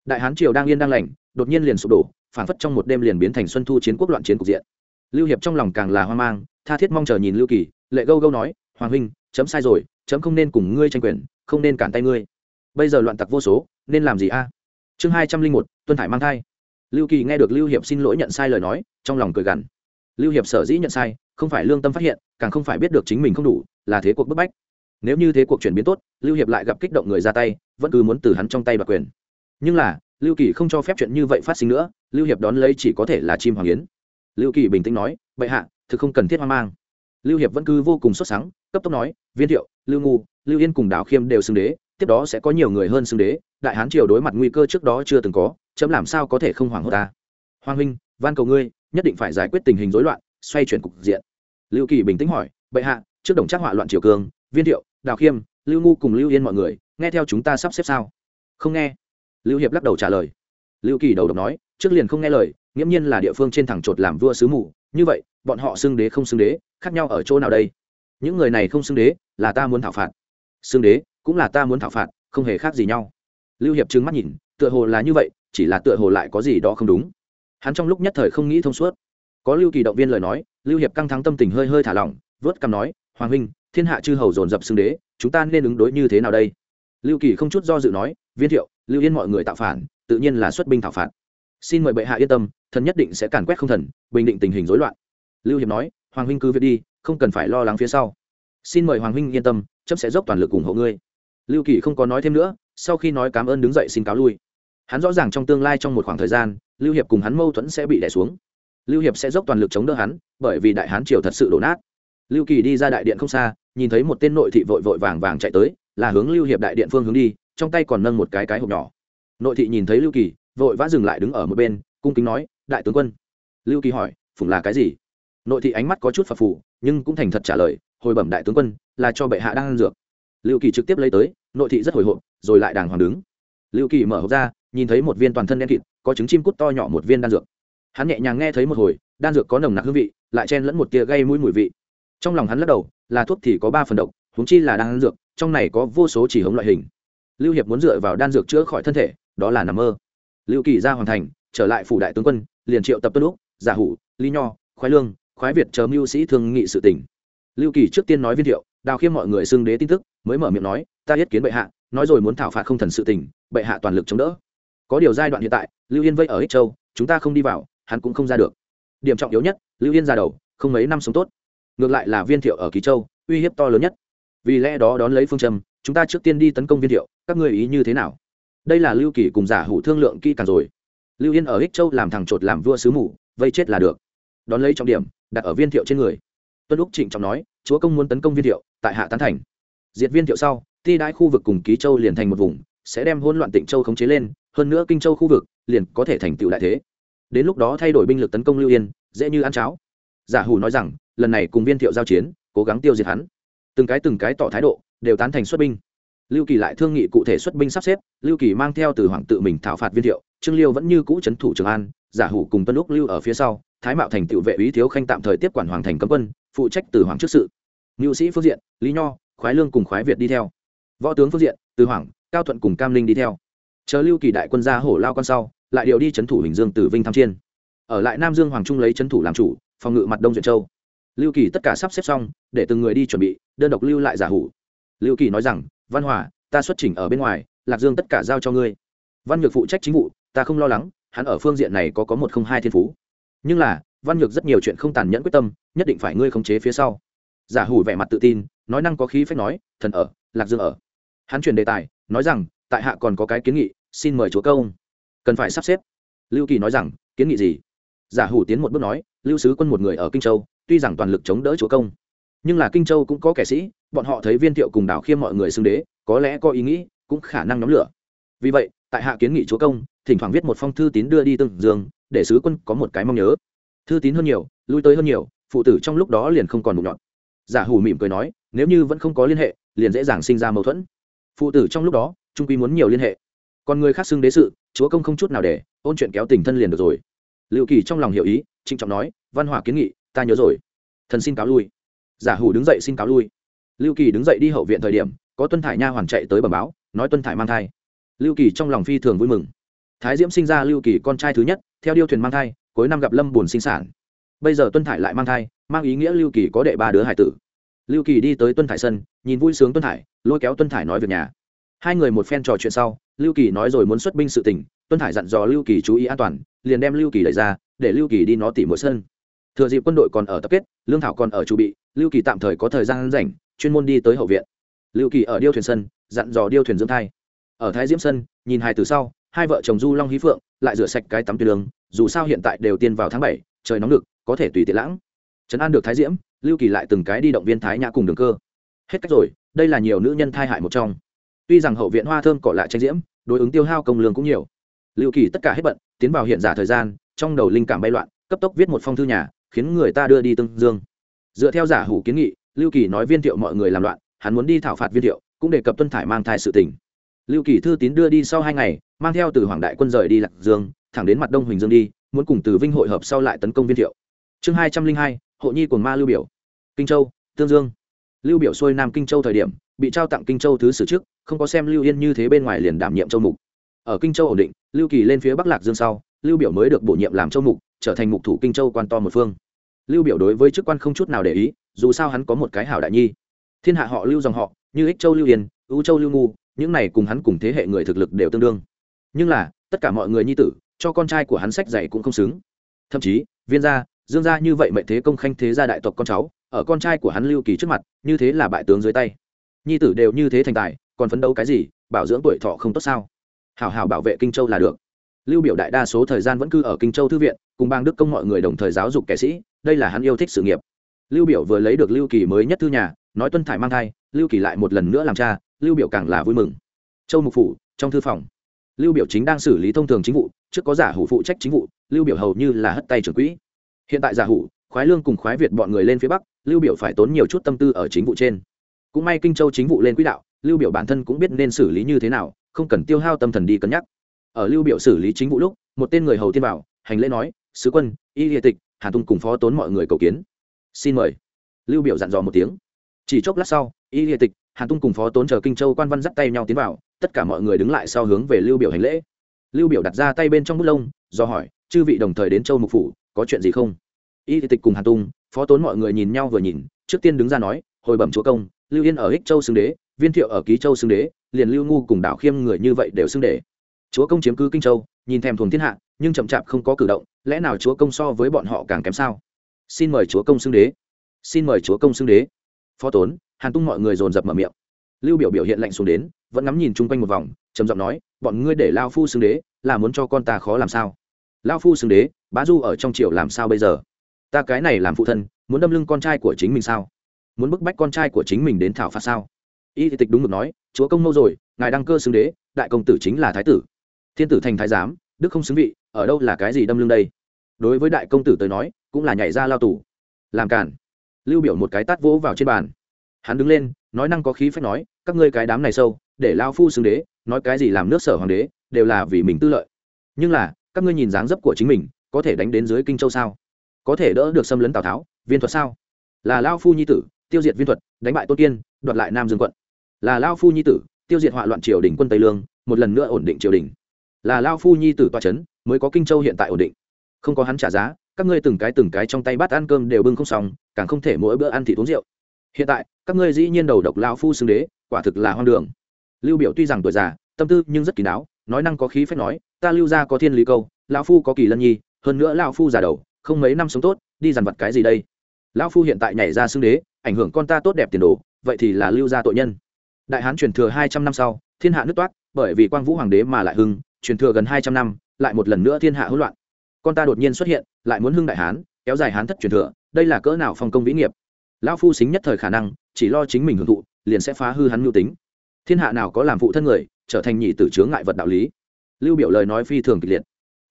Speaker 1: Đại hán triều đang yên đang lành, đột nhiên liền sụp đổ phản phất trong một đêm liền biến thành xuân thu chiến quốc loạn chiến cục diện. Lưu hiệp trong lòng càng là hoang mang tha thiết mong chờ nhìn lưu kỳ, lệ gâu gâu nói, hoàng huynh, chấm sai rồi, chấm không nên cùng ngươi tranh quyền, không nên cản tay ngươi. Bây giờ loạn tặc vô số, nên làm gì a? Chương hai trăm linh một, tuân hải mang thai. Lưu kỳ nghe được lưu hiệp xin lỗi nhận sai lời nói, trong lòng cười gằn. Lưu hiệp sở dĩ nhận sai, không phải lương tâm phát hiện, càng không phải biết được chính mình không đủ, là thế cuộc bức bách. Nếu như thế cuộc chuyển biến tốt, lưu hiệp lại gặp kích động người ra tay, vẫn cứ muốn từ hắn trong tay đoạt quyền. Nhưng là, lưu kỳ không cho phép chuyện như vậy phát sinh nữa, lưu hiệp đón lấy chỉ có thể là chim hoàng yến. Lưu kỳ bình tĩnh nói, bệ hạ thực không cần thiết hoang mang. Lưu hiệp vẫn cứ vô cùng xuất sáng cấp tốc nói, viên thiệu, lưu ngu, lưu yên cùng đào khiêm đều xưng đế, tiếp đó sẽ có nhiều người hơn xưng đế, đại hán triều đối mặt nguy cơ trước đó chưa từng có, chấm làm sao có thể không hoảng hốt ta? Hoàng huynh, van cầu ngươi, nhất định phải giải quyết tình hình rối loạn, xoay chuyển cục diện. Lưu kỳ bình tĩnh hỏi, bệ hạ, trước đồng trác họa loạn triều cường, viên thiệu, đào khiêm, lưu ngu cùng lưu yên mọi người, nghe theo chúng ta sắp xếp sao? Không nghe. Lưu hiệp lắc đầu trả lời. Lưu kỳ đầu độc nói, trước liền không nghe lời, nghiễm nhiên là địa phương trên thẳng trột làm vua sứ mù như vậy, bọn họ xưng đế không xưng đế, khác nhau ở chỗ nào đây? Những người này không xưng đế, là ta muốn thảo phạt. Xưng đế, cũng là ta muốn thảo phạt, không hề khác gì nhau. Lưu hiệp trừng mắt nhìn, tựa hồ là như vậy, chỉ là tựa hồ lại có gì đó không đúng. Hắn trong lúc nhất thời không nghĩ thông suốt. Có lưu kỳ động viên lời nói, lưu hiệp căng thắng tâm tình hơi hơi thả lỏng, vớt cằm nói, hoàng huynh, thiên hạ chư hầu dồn dập xưng đế, chúng ta nên ứng đối như thế nào đây? Lưu kỳ không chút do dự nói, viên thiệu, lưu yên mọi người tạo phản, tự nhiên là xuất binh thảo phạt xin mời bệ hạ yên tâm, thần nhất định sẽ càn quét không thần, bình định tình hình rối loạn. Lưu hiệp nói, hoàng huynh cứ việc đi, không cần phải lo lắng phía sau. Xin mời hoàng huynh yên tâm chấp sẽ dốc toàn lực ủng hộ ngươi. Lưu kỳ không có nói thêm nữa, sau khi nói cảm ơn đứng dậy xin cáo lui. Hắn rõ ràng trong tương lai trong một khoảng thời gian, lưu hiệp cùng hắn mâu thuẫn sẽ bị đẻ xuống. Lưu hiệp sẽ dốc toàn lực chống đỡ hắn, bởi vì đại hán triều thật sự đổ nát. Lưu kỳ đi ra đại điện không xa, nhìn thấy một tên nội thị vội vội vàng vàng chạy tới, là hướng lưu hiệp đại điện phương hướng đi, trong tay còn nâng một cái cái hộp nhỏ. Nội thị nhìn thấy lưu kỳ vội vã dừng lại đứng ở một bên, cung kính nói, đại tướng quân. Lưu kỳ hỏi, phụng là cái gì? Nội thị ánh mắt có chút phập phù, nhưng cũng thành thật trả lời, hồi bẩm đại tướng quân, là cho bệ hạ đang ăn dược. Lưu kỳ trực tiếp lấy tới, nội thị rất hồi hộp, rồi lại đàng hoàng đứng. Lưu kỳ mở hộp ra, nhìn thấy một viên toàn thân đen kịt, có trứng chim cút to nhỏ một viên đan dược. Hắn nhẹ nhàng nghe thấy một hồi, đan dược có nồng nặc hương vị, lại chen lẫn một tia gây mũi mùi vị. Trong lòng hắn lắc đầu, là thuốc thì có ba phần độc húng chi là đan dược, trong này có vô số chỉ hống loại hình. Lưu hiệp muốn dựa vào đan dược chữa khỏi thân thể, đó là nằm mơ lưu kỳ ra hoàn thành, trở lại phủ đại tướng quân, liền triệu tập tuân lúc giả hủ, lý nho, khoái lương, khoái việt chờ mưu sĩ thương nghị sự tỉnh lưu kỳ trước tiên nói viên thiệu, đào khiêm mọi người xưng đế tin tức, mới mở miệng nói, ta yết kiến bệ hạ, nói rồi muốn thảo phạt không thần sự tỉnh bệ hạ toàn lực chống đỡ. Có điều giai đoạn hiện tại, lưu yên vây ở ích châu, chúng ta không đi vào, hắn cũng không ra được. Điểm trọng yếu nhất, lưu yên ra đầu, không mấy năm sống tốt. Ngược lại là viên thiệu ở kỳ châu, uy hiếp to lớn nhất. Vì lẽ đó đón lấy phương châm, chúng ta trước tiên đi tấn công viên thiệu, các ngươi ý như thế nào? Đây là lưu kỳ cùng giả hủ thương lượng kỹ càng rồi. Lưu yên ở ích châu làm thằng chột làm vua sứ mù vây chết là được. Đón lấy trọng điểm, đặt ở viên thiệu trên người. Tuân úc trịnh trọng nói, chúa công muốn tấn công viên thiệu, tại hạ tán thành. Diệt viên thiệu sau thi đãi khu vực cùng ký châu liền thành một vùng, sẽ đem hỗn loạn tịnh châu khống chế lên, hơn nữa kinh châu khu vực liền có thể thành tựu đại thế. Đến lúc đó thay đổi binh lực tấn công lưu yên, dễ như ăn cháo. Giả hủ nói rằng, lần này cùng viên thiệu giao chiến, cố gắng tiêu diệt hắn. Từng cái từng cái tỏ thái độ, đều tán thành xuất binh lưu kỳ lại thương nghị cụ thể xuất binh sắp xếp, lưu kỳ mang theo từ hoàng tự mình thảo phạt viên thiệu, trương liêu vẫn như cũ c h ấ n thủ trường an, giả hủ cùng tân lúc lưu ở phía sau, thái mạo thành tự vệ ý thiếu khanh tạm thời tiếp quản hoàng thành cấm quân, phụ trách từ hoàng trước sự. Ngưu sĩ phương diện, lý nho, khoái lương cùng khoái việt đi theo. Võ tướng phương diện, từ hoàng, cao thuận cùng cam linh đi theo. Chờ lưu kỳ đại quân ra hổ lao con sau, lại điều đi c h ấ n thủ bình dương từ vinh tham chiên. Ở lại nam dương hoàng trung lấy c h ấ n thủ làm chủ, phòng ngự mặt đông duyệt châu. Lưu kỳ tất cả sắp xếp xong, để từng người đi chuẩn bị, đơn độc lưu lại giả hủ. Lưu kỳ nói rằng văn hòa, ta xuất trình ở bên ngoài, lạc dương tất cả giao cho ngươi. Văn nhược phụ trách chính vụ, ta không lo lắng, hắn ở phương diện này có có một không hai thiên phú. Nhưng là, văn nhược rất nhiều chuyện không tàn nhẫn quyết tâm, nhất định phải ngươi khống chế phía sau. Giả hủ vẻ mặt tự tin, nói năng có khí phép nói, thần ở, lạc dương ở. Hắn chuyển đề tài, nói rằng, tại hạ còn có cái kiến nghị, xin mời chúa công. Cần phải sắp xếp. Lưu kỳ nói rằng, kiến nghị gì? Giả hủ tiến một bước nói, lưu sứ quân một người ở kinh châu, tuy rằng toàn lực chống đỡ chúa công nhưng là kinh châu cũng có kẻ sĩ, bọn họ thấy viên thiệu cùng đảo khiêm mọi người xưng đế, có lẽ có ý nghĩ, cũng khả năng nhóm lửa. Vì vậy, tại hạ kiến nghị chúa công, thỉnh thoảng viết một phong thư tín đưa đi tương dương, để sứ quân có một cái mong nhớ. Thư tín hơn nhiều, lui tới hơn nhiều, phụ tử trong lúc đó liền không còn mục nhọn. Giả hủ mỉm cười nói, nếu như vẫn không có liên hệ, liền dễ dàng sinh ra mâu thuẫn. Phụ tử trong lúc đó trung quy muốn nhiều liên hệ. Còn người khác xưng đế sự, chúa công không chút nào để, ôn chuyện kéo tình thân liền được rồi. Liệu kỳ trong lòng hiểu ý, trịnh trọng nói, văn hòa kiến nghị, ta nhớ rồi. Thần xin cáo lui giả hủ đứng dậy xin cáo lui. Lưu kỳ đứng dậy đi hậu viện thời điểm, có tuân thải nha hoàn chạy tới bẩm báo, nói tuân thải mang thai. Lưu kỳ trong lòng phi thường vui mừng. Thái diễm sinh ra lưu kỳ con trai thứ nhất, theo điêu thuyền mang thai, cuối năm gặp lâm buồn sinh sản. Bây giờ tuân thải lại mang thai, mang ý nghĩa lưu kỳ có đệ ba đứa hải tử. Lưu kỳ đi tới tuân thải sân, nhìn vui sướng tuân thải, lôi kéo tuân thải nói việc nhà. Hai người một phen trò chuyện sau, lưu kỳ nói rồi muốn xuất binh sự tình, tuân thải dặn dò lưu kỳ chú ý an toàn, liền đem lưu kỳ đẩy ra, để lưu kỳ đi nó tỉ mỗi sân thừa dịp quân đội còn ở tập kết, lương thảo còn ở chu bị, lưu kỳ tạm thời có thời gian rảnh, chuyên môn đi tới hậu viện. Lưu kỳ ở điêu thuyền sân, dặn dò điêu thuyền dưỡng thai. Ở thái diễm sân, nhìn hai từ sau, hai vợ chồng du long hí phượng lại rửa sạch cái tắm tuyến đường. dù sao hiện tại đều tiên vào tháng bảy, trời nóng lực có thể tùy tiện lãng. Trấn an được thái diễm, lưu kỳ lại từng cái đi động viên thái nhã cùng đường cơ. Hết cách rồi, đây là nhiều nữ nhân thai hại một trong. Tuy rằng hậu viện hoa thơm cỏ lại tranh diễm, đối ứng tiêu hao công lương cũng nhiều. Lưu kỳ tất cả hết bận, tiến vào hiện giả thời gian, trong đầu linh cảm bay loạn, cấp tốc viết một phong thư nhà khiến người ta đưa đi tương dương. Dựa theo giả hủ kiến nghị, lưu kỳ nói viên thiệu mọi người làm loạn, hắn muốn đi thảo phạt viên thiệu, cũng đề cập tuân thải mang thai sự tình. Lưu kỳ thư tín đưa đi sau hai ngày, mang theo từ hoàng đại quân rời đi lạc dương, thẳng đến mặt đông huỳnh dương đi, muốn cùng từ vinh hội hợp sau lại tấn công viên thiệu. Chương hai trăm linh hai, hộ nhi của ma lưu biểu. Kinh châu, tương dương. Lưu biểu xuôi nam kinh châu thời điểm, bị trao tặng kinh châu thứ sử trước không có xem lưu yên như thế bên ngoài liền đảm nhiệm châu mục. Ở kinh châu ổn định, lưu kỳ lên phía bắc lạc dương sau, lưu biểu mới được bổ nhiệm làm châu mục, trở thành mục thủ kinh châu quan to một phương lưu biểu đối với chức quan không chút nào để ý, dù sao hắn có một cái hảo đại nhi. Thiên hạ họ lưu dòng họ, như ích châu lưu yên ưu châu lưu ngu, những này cùng hắn cùng thế hệ người thực lực đều tương đương. Nhưng là, tất cả mọi người nhi tử, cho con trai của hắn sách dạy cũng không xứng. Thậm chí, viên gia, dương gia như vậy mệnh thế công khanh thế gia đại tộc con cháu, ở con trai của hắn lưu kỳ trước mặt, như thế là bại tướng dưới tay. Nhi tử đều như thế thành tài, còn phấn đấu cái gì, bảo dưỡng tuổi thọ không tốt sao? Hảo hảo bảo vệ kinh châu là được. Lưu biểu đại đa số thời gian vẫn cư ở kinh châu thư viện, cùng bang đức công mọi người đồng thời giáo dục kẻ sĩ đây là hắn yêu thích sự nghiệp. Lưu biểu vừa lấy được lưu kỳ mới nhất thư nhà, nói tuân thải mang thai, lưu kỳ lại một lần nữa làm cha, lưu biểu càng là vui mừng. Châu mục phủ, trong thư phòng, lưu biểu chính đang xử lý thông thường chính vụ, trước có giả hủ phụ trách chính vụ, lưu biểu hầu như là hất tay trưởng quỹ. Hiện tại giả hủ, khoái lương cùng khoái việt bọn người lên phía bắc, lưu biểu phải tốn nhiều chút tâm tư ở chính vụ trên. Cũng may kinh châu chính vụ lên quỹ đạo, lưu biểu bản thân cũng biết nên xử lý như thế nào, không cần tiêu hao tâm thần đi cân nhắc. Ở lưu biểu xử lý chính vụ lúc, một tên người hầu tiên bảo hành lễ nói, sứ quân, y địa tịch Hàn tung cùng phó tốn mọi người cầu kiến. Xin mời. Lưu biểu dặn dò một tiếng. Chỉ chốc lát sau, y hệ tịch, Hàn tung cùng phó tốn chờ kinh châu quan văn dắt tay nhau tiến vào, tất cả mọi người đứng lại sau hướng về lưu biểu hành lễ. Lưu biểu đặt ra tay bên trong bút lông, do hỏi, chư vị đồng thời đến châu mục phủ, có chuyện gì không? Y địa tịch cùng Hàn tung, phó tốn mọi người nhìn nhau vừa nhìn, trước tiên đứng ra nói, hồi bẩm chúa công, lưu yên ở ích châu xưng đế, viên thiệu ở ký châu xưng đế, liền lưu ngu cùng đảo khiêm người như vậy đều xưng đế chúa công chiếm cứ kinh châu, nhìn thèm thuồng thiên hạ, nhưng chậm chạp không có cử động, lẽ nào chúa công so với bọn họ càng kém sao? Xin mời chúa công xưng đế. Xin mời chúa công xưng đế. Phó tốn, hàn tung mọi người dồn dập mở miệng. Lưu biểu biểu hiện lạnh xuống đến, vẫn ngắm nhìn chung quanh một vòng, trầm giọng nói, bọn ngươi để lao phu xưng đế, là muốn cho con ta khó làm sao? Lao phu xưng đế, bá du ở trong triều làm sao bây giờ? Ta cái này làm phụ thân, muốn đâm lưng con trai của chính mình sao? Muốn bức bách con trai của chính mình đến thảo phạt sao? Y thị tịch đúng được nói, chúa công mâu rồi, ngài đăng cơ xưng đế, đại công tử chính là thái tử thiên tử thành thái giám, đức không xứng vị, ở đâu là cái gì đâm lưng đây? Đối với đại công tử tới nói, cũng là nhảy ra lao tù. Làm cản lưu biểu một cái tát vỗ vào trên bàn. Hắn đứng lên, nói năng có khí phách nói, các ngươi cái đám này sâu, để lao phu xưng đế, nói cái gì làm nước sở hoàng đế, đều là vì mình tư lợi. Nhưng là, các ngươi nhìn dáng dấp của chính mình, có thể đánh đến dưới kinh châu sao? Có thể đỡ được xâm lấn tào tháo, viên thuật sao? Là lao phu nhi tử, tiêu diệt viên thuật, đánh bại tôn kiên, đoạt lại nam dương quận. Là lao phu nhi tử, tiêu diệt họa loạn triều đình quân tây lương, một lần nữa ổn định triều đình là lao phu nhi tử toa c h ấ n mới có kinh châu hiện tại ổn định. Không có hắn trả giá, các ngươi từng cái từng cái trong tay bát ăn cơm đều bưng không xong, càng không thể mỗi bữa ăn thịt uống rượu. Hiện tại, các ngươi dĩ nhiên đầu độc lao phu xưng đế, quả thực là hoang đường. Lưu biểu tuy rằng tuổi già, tâm tư nhưng rất kỳ đáo, nói năng có khí phép nói, ta lưu ra có thiên lý câu, lão phu có kỳ lân nhi, hơn nữa lão phu già đầu, không mấy năm sống tốt, đi dằn vặt cái gì đây? Lão phu hiện tại nhảy ra xưng đế, ảnh hưởng con ta tốt đẹp tiền đồ, vậy thì là lưu gia tội nhân. Đại hán truyền thừa hai trăm năm sau, thiên hạ nước toát bởi vì quang vũ hoàng đế mà lại hưng truyền thừa gần hai trăm năm, lại một lần nữa thiên hạ hỗn loạn. Con ta đột nhiên xuất hiện, lại muốn hưng đại hán, kéo dài hán thất truyền thừa, đây là cỡ nào phong công vĩ nghiệp. Lão phu xính nhất thời khả năng, chỉ lo chính mình hưởng thụ, liền sẽ phá hư hắn mưu tính. Thiên hạ nào có làm phụ thân người, trở thành nhị tử chướng ngại vật đạo lý. Lưu biểu lời nói phi thường kịch liệt.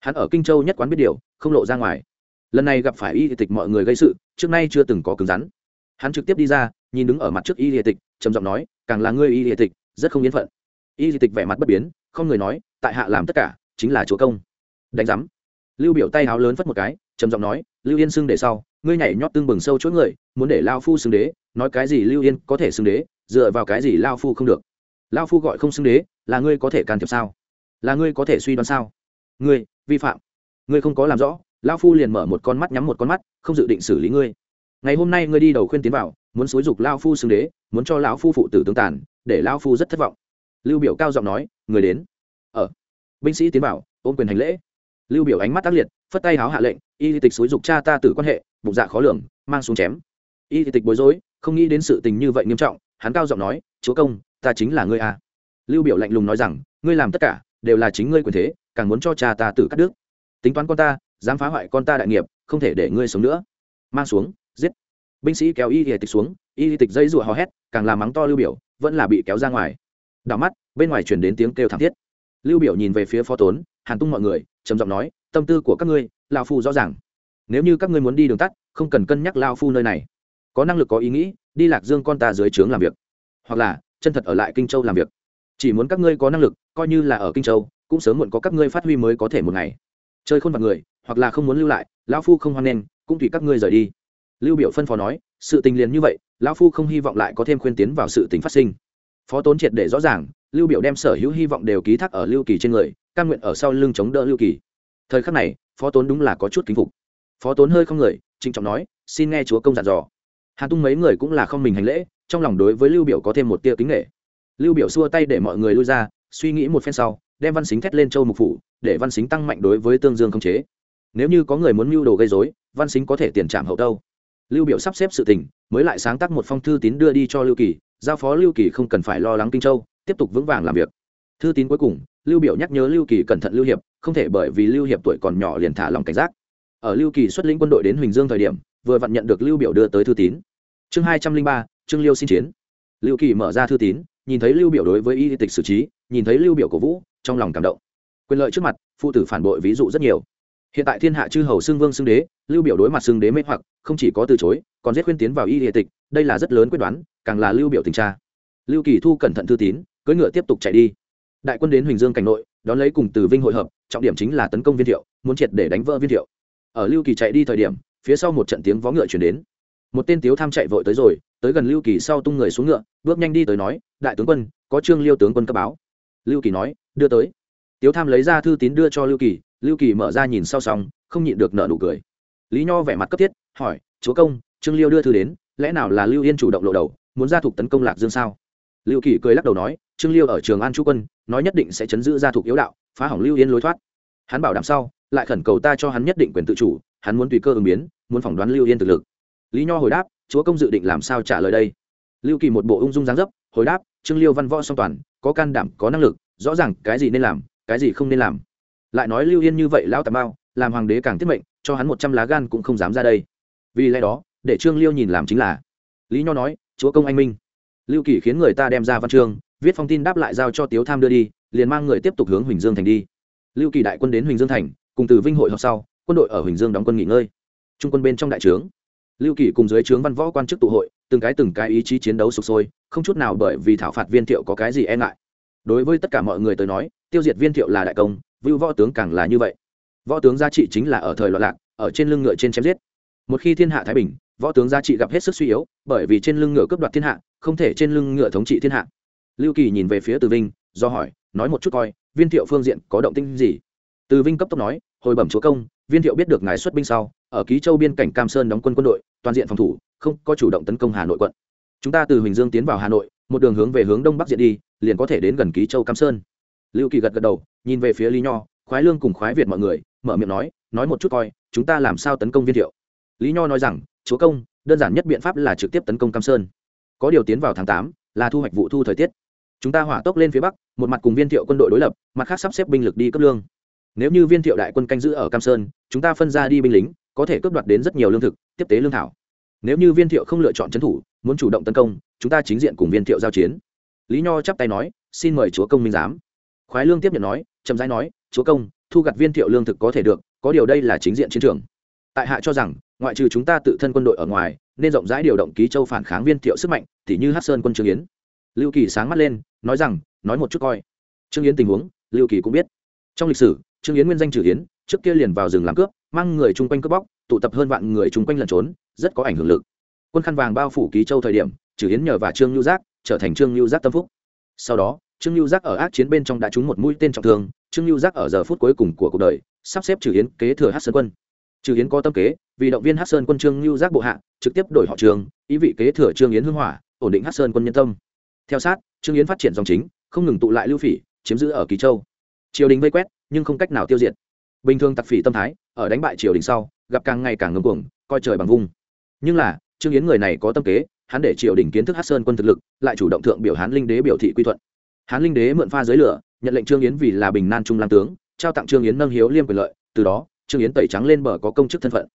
Speaker 1: Hắn ở kinh châu nhất quán biết điều, không lộ ra ngoài. Lần này gặp phải y địa tịch mọi người gây sự, trước nay chưa từng có cứng rắn. Hắn trực tiếp đi ra, nhìn đứng ở mặt trước y địa tịch, trầm giọng nói, càng là ngươi y địa tịch, rất không yên phận. Y địa tịch vẻ mặt bất biến không người nói, tại hạ làm tất cả, chính là chúa công. Đánh giám. Lưu biểu tay háo lớn phất một cái, trầm giọng nói, lưu yên xưng để sau, ngươi nhảy nhót tương bừng sâu chuỗi người, muốn để lao phu xưng đế, nói cái gì lưu yên có thể xưng đế, dựa vào cái gì lao phu không được. Lao phu gọi không xưng đế, là ngươi có thể can thiệp sao? Là ngươi có thể suy đoán sao? Ngươi, vi phạm. Ngươi không có làm rõ, lao phu liền mở một con mắt nhắm một con mắt, không dự định xử lý ngươi. Ngày hôm nay ngươi đi đầu khuyên tiến vào, muốn xúi dục lao phu xưng đế, muốn cho lão phu phụ tử tương tàn, để lao phu rất thất vọng lưu biểu cao giọng nói, người đến. Ở binh sĩ tiến vào, ôm quyền hành lễ. Lưu biểu ánh mắt tác liệt, phất tay háo hạ lệnh, y tịch xúi dục cha ta tử quan hệ, bụng dạ khó lường, mang xuống chém. Y tịch bối rối, không nghĩ đến sự tình như vậy nghiêm trọng, hắn cao giọng nói, chúa công, ta chính là ngươi a lưu biểu lạnh lùng nói rằng, ngươi làm tất cả, đều là chính ngươi quyền thế, càng muốn cho cha ta tử cắt đứt. Tính toán con ta, dám phá hoại con ta đại nghiệp, không thể để ngươi sống nữa. Mang xuống, giết. Binh sĩ kéo y tịch xuống, y tịch dây rùa hò hét, càng làm mắng to lưu biểu, vẫn là bị kéo ra ngoài đảo mắt, bên ngoài truyền đến tiếng kêu thảm thiết. Lưu biểu nhìn về phía phó tốn, hàn tung mọi người, trầm giọng nói, tâm tư của các ngươi lao phu rõ ràng. Nếu như các ngươi muốn đi đường tắt, không cần cân nhắc lao phu nơi này. Có năng lực, có ý nghĩ, đi lạc dương con ta dưới trướng làm việc. Hoặc là, chân thật ở lại kinh châu làm việc. Chỉ muốn các ngươi có năng lực, coi như là ở kinh châu, cũng sớm muộn có các ngươi phát huy mới có thể một ngày. Chơi khôn vặt người, hoặc là không muốn lưu lại, lão phu không hoan nghênh, cũng tùy các ngươi rời đi. Lưu biểu phân phó nói, sự tình liền như vậy, lão phu không hy vọng lại có thêm khuyên tiến vào sự tình phát sinh phó tốn triệt để rõ ràng, lưu biểu đem sở hữu hy vọng đều ký thác ở lưu kỳ trên người, cam nguyện ở sau lưng chống đỡ lưu kỳ. Thời khắc này, phó tốn đúng là có chút kính phục. Phó tốn hơi không người, trịnh trọng nói, xin nghe chúa công dặn dò. Hàn tung mấy người cũng là không mình hành lễ, trong lòng đối với lưu biểu có thêm một tia kính nghệ lưu biểu xua tay để mọi người lui ra, suy nghĩ một phen sau, đem văn xính thét lên châu mục phủ, để văn xính tăng mạnh đối với tương dương không chế. Nếu như có người muốn mưu đồ gây rối, văn xính có thể tiền trảm hậu đâu. Lưu biểu sắp xếp sự tình, mới lại sáng tác một phong thư tín đưa đi cho lưu kỳ giao phó lưu kỳ không cần phải lo lắng kinh châu, tiếp tục vững vàng làm việc. Thư tín cuối cùng, lưu biểu nhắc nhớ lưu kỳ cẩn thận lưu hiệp, không thể bởi vì lưu hiệp tuổi còn nhỏ liền thả lòng cảnh giác. Ở lưu kỳ xuất lĩnh quân đội đến huỳnh dương thời điểm, vừa vặn nhận được lưu biểu đưa tới thư tín. Chương hai trăm linh ba, trương liêu xin chiến. Lưu kỳ mở ra thư tín, nhìn thấy lưu biểu đối với y tịch xử trí, nhìn thấy lưu biểu cổ vũ, trong lòng cảm động. Quyền lợi trước mặt, phụ tử phản bội ví dụ rất nhiều. Hiện tại thiên hạ chư hầu xưng vương xưng đế, lưu biểu đối mặt xưng đế mê hoặc, không chỉ có từ chối, còn giết khuyên tiến vào y địa tịch, đây là rất lớn quyết đoán càng là lưu biểu tình tra lưu kỳ thu cẩn thận thư tín, cưỡi ngựa tiếp tục chạy đi. Đại quân đến huỳnh dương cảnh nội, đón lấy cùng từ vinh hội hợp, trọng điểm chính là tấn công viên thiệu, muốn triệt để đánh vỡ viên thiệu. Ở lưu kỳ chạy đi thời điểm, phía sau một trận tiếng vó ngựa chuyển đến. Một tên tiếu tham chạy vội tới rồi, tới gần lưu kỳ sau tung người xuống ngựa, bước nhanh đi tới nói, đại tướng quân, có trương liêu tướng quân cấp báo. Lưu kỳ nói, đưa tới. Tiếu tham lấy ra thư tín đưa cho lưu kỳ lưu kỳ mở ra nhìn sau xong, không nhịn được nợ nụ cười. Lý nho vẻ mặt cấp thiết, hỏi, chúa công, trương liêu đưa thư đến, lẽ nào là lưu yên chủ động lộ đầu? Muốn gia thục tấn công lạc dương sao? Lưu kỳ cười lắc đầu nói, trương liêu ở trường an chu quân, nói nhất định sẽ chấn giữ gia thục yếu đạo, phá hỏng lưu yên lối thoát. Hắn bảo đảm sau, lại khẩn cầu ta cho hắn nhất định quyền tự chủ, hắn muốn tùy cơ ứng biến, muốn phỏng đoán lưu yên thực lực. Lý nho hồi đáp, chúa công dự định làm sao trả lời đây? Lưu kỳ một bộ ung dung dáng dấp, hồi đáp, trương liêu văn võ song toàn, có can đảm, có năng lực, rõ ràng cái gì nên làm, cái gì không nên làm. Lại nói lưu yên như vậy lão tà bao làm hoàng đế càng tiết mệnh, cho hắn một trăm lá gan cũng không dám ra đây. Vì lẽ đó, để trương liêu nhìn làm chính là. Lý nho nói chúa công anh minh. Lưu kỳ khiến người ta đem ra văn chương, viết phong tin đáp lại giao cho tiếu tham đưa đi, liền mang người tiếp tục hướng huỳnh dương thành đi. Lưu kỳ đại quân đến huỳnh dương thành, cùng từ vinh hội họp sau, quân đội ở huỳnh dương đóng quân nghỉ ngơi. Trung quân bên trong đại trướng. Lưu kỳ cùng dưới trướng văn võ quan chức tụ hội, từng cái từng cái ý chí chiến đấu sục sôi, không chút nào bởi vì thảo phạt viên thiệu có cái gì e ngại. Đối với tất cả mọi người tới nói, tiêu diệt viên thiệu là đại công, vưu võ tướng càng là như vậy. Võ tướng giá trị chính là ở thời loạn lạc, ở trên lưng ngựa trên chém giết. Một khi thiên hạ thái bình võ tướng giá trị gặp hết sức suy yếu, bởi vì trên lưng ngựa cướp đoạt thiên hạ, không thể trên lưng ngựa thống trị thiên hạ. Lưu kỳ nhìn về phía từ vinh, do hỏi, nói một chút coi, viên thiệu phương diện có động tinh gì? Từ vinh cấp tốc nói, hồi bẩm chúa công, viên thiệu biết được ngài xuất binh sau, ở ký châu biên cảnh cam sơn đóng quân quân đội, toàn diện phòng thủ, không có chủ động tấn công hà nội quận. Chúng ta từ huỳnh dương tiến vào hà nội, một đường hướng về hướng đông bắc diện đi, liền có thể đến gần ký châu cam sơn. Lưu kỳ gật gật đầu, nhìn về phía lý nho, khoái lương cùng khoái việt mọi người, mở miệng nói nói một chút coi, chúng ta làm sao tấn công viên thiệu? Lý nho nói rằng chúa công, đơn giản nhất biện pháp là trực tiếp tấn công cam sơn. Có điều tiến vào tháng tám, là thu hoạch vụ thu thời tiết. Chúng ta hỏa tốc lên phía bắc, một mặt cùng viên thiệu quân đội đối lập, mặt khác sắp xếp binh lực đi cấp lương. Nếu như viên thiệu đại quân canh giữ ở cam sơn, chúng ta phân ra đi binh lính, có thể cướp đoạt đến rất nhiều lương thực, tiếp tế lương thảo. Nếu như viên thiệu không lựa chọn trấn thủ, muốn chủ động tấn công, chúng ta chính diện cùng viên thiệu giao chiến. Lý nho chắp tay nói, xin mời chúa công minh giám. Khoái lương tiếp nhận nói, chậm rãi nói, chúa công, thu gặt viên thiệu lương thực có thể được, có điều đây là chính diện chiến trường tại hạ cho rằng, ngoại trừ chúng ta tự thân quân đội ở ngoài, nên rộng rãi điều động ký châu phản kháng viên thiệu sức mạnh t như hát sơn quân trương yến. Lưu kỳ sáng mắt lên, nói rằng, nói một chút coi. Trương yến tình huống, lưu kỳ cũng biết. Trong lịch sử, trương yến nguyên danh trừ yến, trước kia liền vào rừng làm cướp, mang người chung quanh cướp bóc, tụ tập hơn vạn người chung quanh lẩn trốn, rất có ảnh hưởng lực. Quân khăn vàng bao phủ ký châu thời điểm trừ yến nhờ và trương lưu giác, trở thành trương lưu giác tâm phúc. Sau đó, trương lưu giác ở ác chiến bên trong đã trúng một mũi tên trọng thương, trương lưu giác ở giờ phút cuối cùng của cuộc đời, sắp xếp trừ yến kế thừa hát sơn quân trừ yến có tâm kế, vì động viên hát sơn quân trương lưu giác bộ hạ, trực tiếp đổi họ trường ý vị kế thừa trương yến hưng hỏa, ổn định hát sơn quân nhân tâm. Theo sát, trương yến phát triển dòng chính, không ngừng tụ lại lưu phỉ, chiếm giữ ở kỳ châu. Triều đình vây quét, nhưng không cách nào tiêu diệt. Bình thường tặc phỉ tâm thái, ở đánh bại triều đình sau, gặp càng ngày càng ngưng cuồng, coi trời bằng vung. Nhưng là, trương yến người này có tâm kế, hắn để triều đình kiến thức hát sơn quân thực lực, lại chủ động thượng biểu hán linh đế biểu thị quy thuận. Hán linh đế mượn pha dưới lửa, nhận lệnh trương yến vì là bình nan trung lang tướng, trao tặng trương yến nâng hiếu liêm quyền lợi, từ đó trương yến tẩy trắng lên bờ có công chức thân phận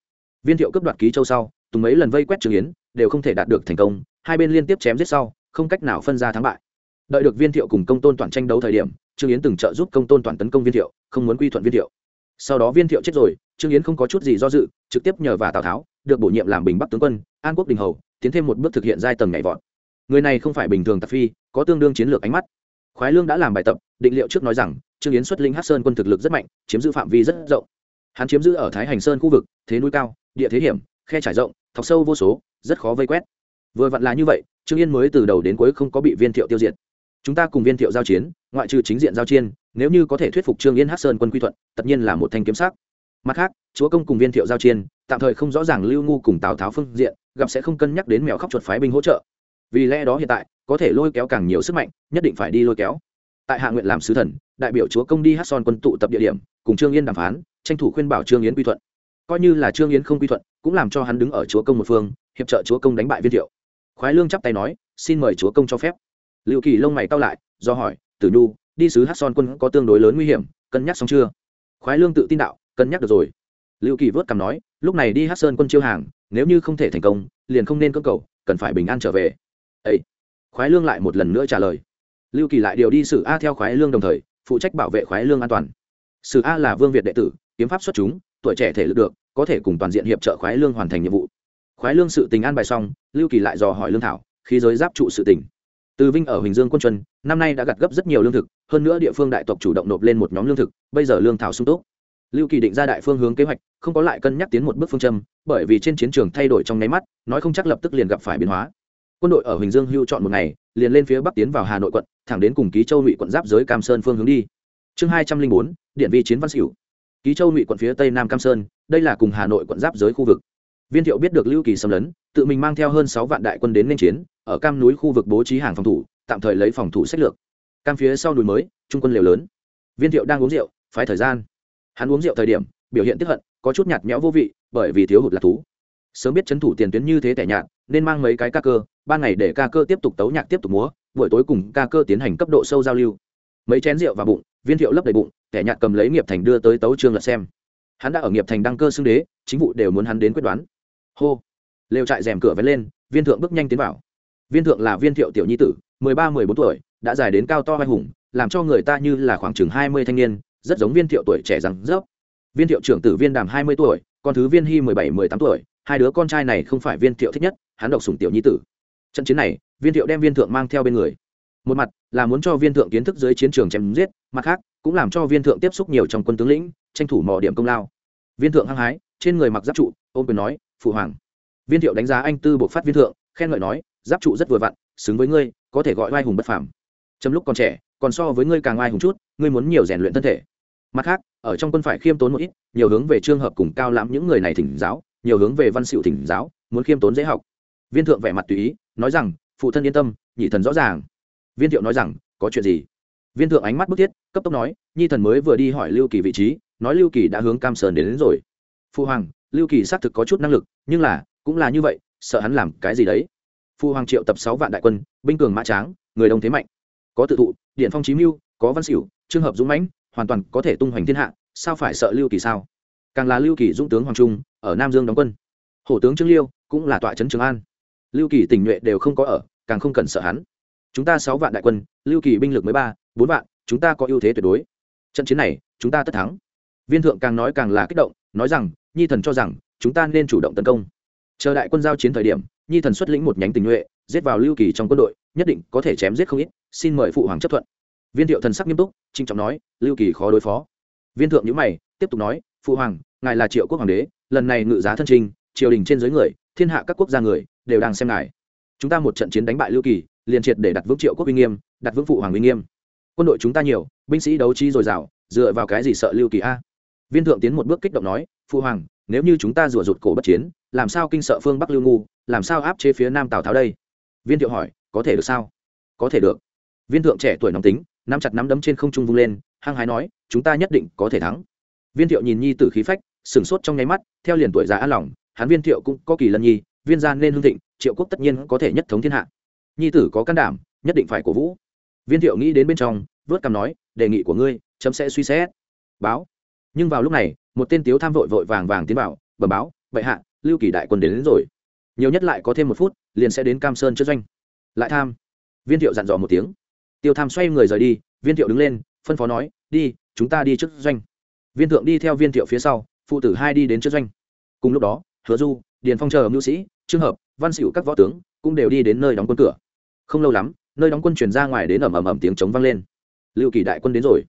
Speaker 1: viên thiệu cấp đoạt ký châu sau tùng mấy lần vây quét trương yến đều không thể đạt được thành công hai bên liên tiếp chém giết sau không cách nào phân ra thắng bại đợi được viên thiệu cùng công tôn toàn tranh đấu thời điểm trương yến từng trợ giúp công tôn toàn tấn công viên thiệu không muốn quy thuận viên thiệu sau đó viên thiệu chết rồi trương yến không có chút gì do dự trực tiếp nhờ và tào tháo được bổ nhiệm làm bình bắc tướng quân an quốc đình hầu tiến thêm một bước thực hiện giai tầng nhảy vọt người này không phải bình thường tạp phi có tương đương chiến lược ánh mắt khoái lương đã làm bài tập định liệu trước nói rằng trương yến xuất linh hát sơn quân thực lực rất mạnh chiếm giữ phạm vi rất rộng hắn chiếm giữ ở thái hành sơn khu vực, thế núi cao, địa thế hiểm, khe trải rộng, thọc sâu vô số, rất khó vây quét. Vừa vặn là như vậy, trương yên mới từ đầu đến cuối không có bị viên thiệu tiêu diệt. Chúng ta cùng viên thiệu giao chiến, ngoại trừ chính diện giao chiến, nếu như có thể thuyết phục trương yên hát sơn quân quy thuận, tất nhiên là một thanh kiếm sắc. Mặt khác, chúa công cùng viên thiệu giao chiến, tạm thời không rõ ràng lưu ngu cùng tào tháo phương diện, gặp sẽ không cân nhắc đến mèo khóc chuột phái binh hỗ trợ. Vì lẽ đó hiện tại, có thể lôi kéo càng nhiều sức mạnh, nhất định phải đi lôi kéo. Tại hạ nguyện làm sứ thần, đại biểu chúa công đi hát son quân tụ tập địa điểm, cùng trương yên đàm phán tranh thủ khuyên bảo trương yến quy thuận. Coi như là trương yến không quy thuận, cũng làm cho hắn đứng ở chúa công một phương, hiệp trợ chúa công đánh bại viên thiệu. Khoái lương chắp tay nói, xin mời chúa công cho phép. Liệu kỳ lông mày cao lại, do hỏi, tử nhu, đi sứ hát son quân có tương đối lớn nguy hiểm, cân nhắc xong chưa? Khoái lương tự tin đạo, cân nhắc được rồi. Lưu kỳ vớt cằm nói, lúc này đi hát sơn quân chiêu hàng, nếu như không thể thành công, liền không nên cơ cầu, cần phải bình an trở về. Ấy khoái lương lại một lần nữa trả lời. Lưu kỳ lại điều đi xử a theo khoái lương đồng thời, phụ trách bảo vệ khoái lương an toàn sử a là vương việt đệ tử, kiếm pháp xuất chúng, tuổi trẻ thể lực được, có thể cùng toàn diện hiệp trợ khoái lương hoàn thành nhiệm vụ. Khoái lương sự tình an bài xong, lưu kỳ lại dò hỏi lương thảo khi giới giáp trụ sự tình. Từ vinh ở huỳnh dương quân chuân năm nay đã gặt gấp rất nhiều lương thực, hơn nữa địa phương đại tộc chủ động nộp lên một nhóm lương thực, bây giờ lương thảo sung túc. Lưu kỳ định ra đại phương hướng kế hoạch, không có lại cân nhắc tiến một bước phương châm, bởi vì trên chiến trường thay đổi trong nháy mắt, nói không chắc lập tức liền gặp phải biến hóa. Quân đội ở huỳnh dương hưu chọn một ngày, liền lên phía bắc tiến vào hà nội quận, thẳng đến cùng ký châu ngụy quận giáp giới cam sơn phương hướng đi chương hai trăm linh bốn, điện vi chiến văn xỉu. Ký châu, ngụy quận phía tây nam cam sơn, đây là cùng hà nội quận giáp giới khu vực. Viên thiệu biết được lưu kỳ xâm lấn, tự mình mang theo hơn sáu vạn đại quân đến nên chiến, ở cam núi khu vực bố trí hàng phòng thủ, tạm thời lấy phòng thủ sách lược. Cam phía sau núi mới, trung quân liều lớn. Viên thiệu đang uống rượu, phái thời gian. Hắn uống rượu thời điểm, biểu hiện tiếp hận, có chút nhạt nhẽo vô vị, bởi vì thiếu hụt lạc thú. Sớm biết chấn thủ tiền tuyến như thế tẻ nhạt, nên mang mấy cái ca cơ ban ngày để ca cơ tiếp tục tấu nhạc tiếp tục múa, buổi tối cùng ca cơ tiến hành cấp độ sâu giao lưu mấy chén rượu vào bụng, viên thiệu lấp đầy bụng, kẻ nhạt cầm lấy nghiệp thành đưa tới tấu trương lật xem. Hắn đã ở nghiệp thành đăng cơ xưng đế, chính vụ đều muốn hắn đến quyết đoán. Hô! Lều trại rèm cửa vén lên, viên thượng bước nhanh tiến vào. Viên thượng là viên thiệu tiểu nhi tử, mười ba, mười bốn tuổi, đã dài đến cao to vai hùng, làm cho người ta như là khoảng chừng hai mươi thanh niên, rất giống viên thiệu tuổi trẻ rằng dốc viên thiệu trưởng tử viên đàm hai mươi tuổi, con thứ viên hy mười bảy, mười tám tuổi, hai đứa con trai này không phải viên thiệu thích nhất, hắn độc sủng tiểu nhi tử. Trận chiến này, viên thiệu đem viên thượng mang theo bên người một mặt là muốn cho viên thượng kiến thức dưới chiến trường chém giết, mặt khác, cũng làm cho viên thượng tiếp xúc nhiều trong quân tướng lĩnh, tranh thủ mò điểm công lao. Viên thượng hăng hái, trên người mặc giáp trụ, ôm quyền nói, phụ hoàng. Viên thiệu đánh giá anh tư buộc phát viên thượng, khen ngợi nói, giáp trụ rất vừa vặn, xứng với ngươi, có thể gọi oai hùng bất phàm. Trong lúc còn trẻ, còn so với ngươi càng oai hùng chút, ngươi muốn nhiều rèn luyện thân thể. Mặt khác, ở trong quân phải khiêm tốn một ít, nhiều hướng về trường hợp cùng cao lãm những người này thỉnh giáo, nhiều hướng về văn sự thỉnh giáo, muốn khiêm tốn dễ học. Viên thượng vẻ mặt tùy ý, nói rằng, phụ thân yên tâm, nhị thần rõ ràng viên thiệu nói rằng có chuyện gì? Viên thượng ánh mắt bức thiết cấp tốc nói nhi thần mới vừa đi hỏi lưu kỳ vị trí nói lưu kỳ đã hướng cam sơn đến, đến rồi. Phu hoàng lưu kỳ xác thực có chút năng lực nhưng là cũng là như vậy sợ hắn làm cái gì đấy? Phu hoàng triệu tập sáu vạn đại quân binh cường mã tráng người đông thế mạnh. Có tự thụ điện phong chí mưu có văn xỉu trường hợp dũng mãnh hoàn toàn có thể tung hoành thiên hạ sao phải sợ lưu kỳ sao? Càng là lưu kỳ dũng tướng hoàng trung ở nam dương đóng quân. Hổ tướng trương liêu cũng là tọa trấn trường an. Lưu kỳ tình nhuệ đều không có ở càng không cần sợ hắn chúng ta sáu vạn đại quân, lưu kỳ binh lực mới ba, bốn vạn, chúng ta có ưu thế tuyệt đối. Trận chiến này, chúng ta tất thắng. Viên thượng càng nói càng là kích động, nói rằng, nhi thần cho rằng, chúng ta nên chủ động tấn công. Chờ đại quân giao chiến thời điểm, nhi thần xuất lĩnh một nhánh tình nhuệ, giết vào lưu kỳ trong quân đội, nhất định có thể chém giết không ít, xin mời phụ hoàng chấp thuận. Viên thiệu thần sắc nghiêm túc trinh trọng nói, lưu kỳ khó đối phó. Viên thượng nhữ mày, tiếp tục nói, phụ hoàng, ngài là triệu quốc hoàng đế, lần này ngự giá thân trinh triều đình trên giới người, thiên hạ các quốc gia người, đều đang xem ngài. Chúng ta một trận chiến đánh bại lưu kỳ liền triệt để đặt vững triệu quốc uy nghiêm, đặt vững phụ hoàng uy nghiêm. Quân đội chúng ta nhiều, binh sĩ đấu trí dồi dào, dựa vào cái gì sợ lưu kỳ a? Viên thượng tiến một bước kích động nói, phụ hoàng, nếu như chúng ta rủa rụt cổ bất chiến, làm sao kinh sợ phương bắc lưu ngu, làm sao áp chế phía nam tào tháo đây? Viên thiệu hỏi, có thể được sao? Có thể được. Viên thượng trẻ tuổi nóng tính, nắm chặt nắm đấm trên không trung vung lên, hăng hái nói, chúng ta nhất định có thể thắng. Viên thiệu nhìn nhi tử khí phách sửng sốt trong nháy mắt, theo liền tuổi già an lòng, hắn viên thiệu cũng có kỳ lân nhi, viên gian nên hương thịnh, triệu quốc tất nhiên có thể nhất thống thiên hạ nhi tử có can đảm nhất định phải cổ vũ. Viên thiệu nghĩ đến bên trong vớt cằm nói đề nghị của ngươi chấm sẽ suy xét. Báo. Nhưng vào lúc này một tên tiếu tham vội vội vàng vàng tiến vào bẩm báo bệ hạ lưu kỳ đại quân đến, đến rồi. Nhiều nhất lại có thêm một phút liền sẽ đến cam sơn trước doanh. Lại tham. Viên thiệu dặn dò một tiếng. Tiêu tham xoay người rời đi viên thiệu đứng lên phân phó nói đi chúng ta đi trước doanh. Viên thượng đi theo viên thiệu phía sau phụ tử hai đi đến trước doanh. Cùng lúc đó hứa du điền phong chờ mưu sĩ trường hợp văn xỉu các võ tướng cũng đều đi đến nơi đóng quân cửa không lâu lắm, nơi đóng quân chuyển ra ngoài đến ầm ầm ầm tiếng chống vang lên. Lưu kỳ đại quân đến rồi.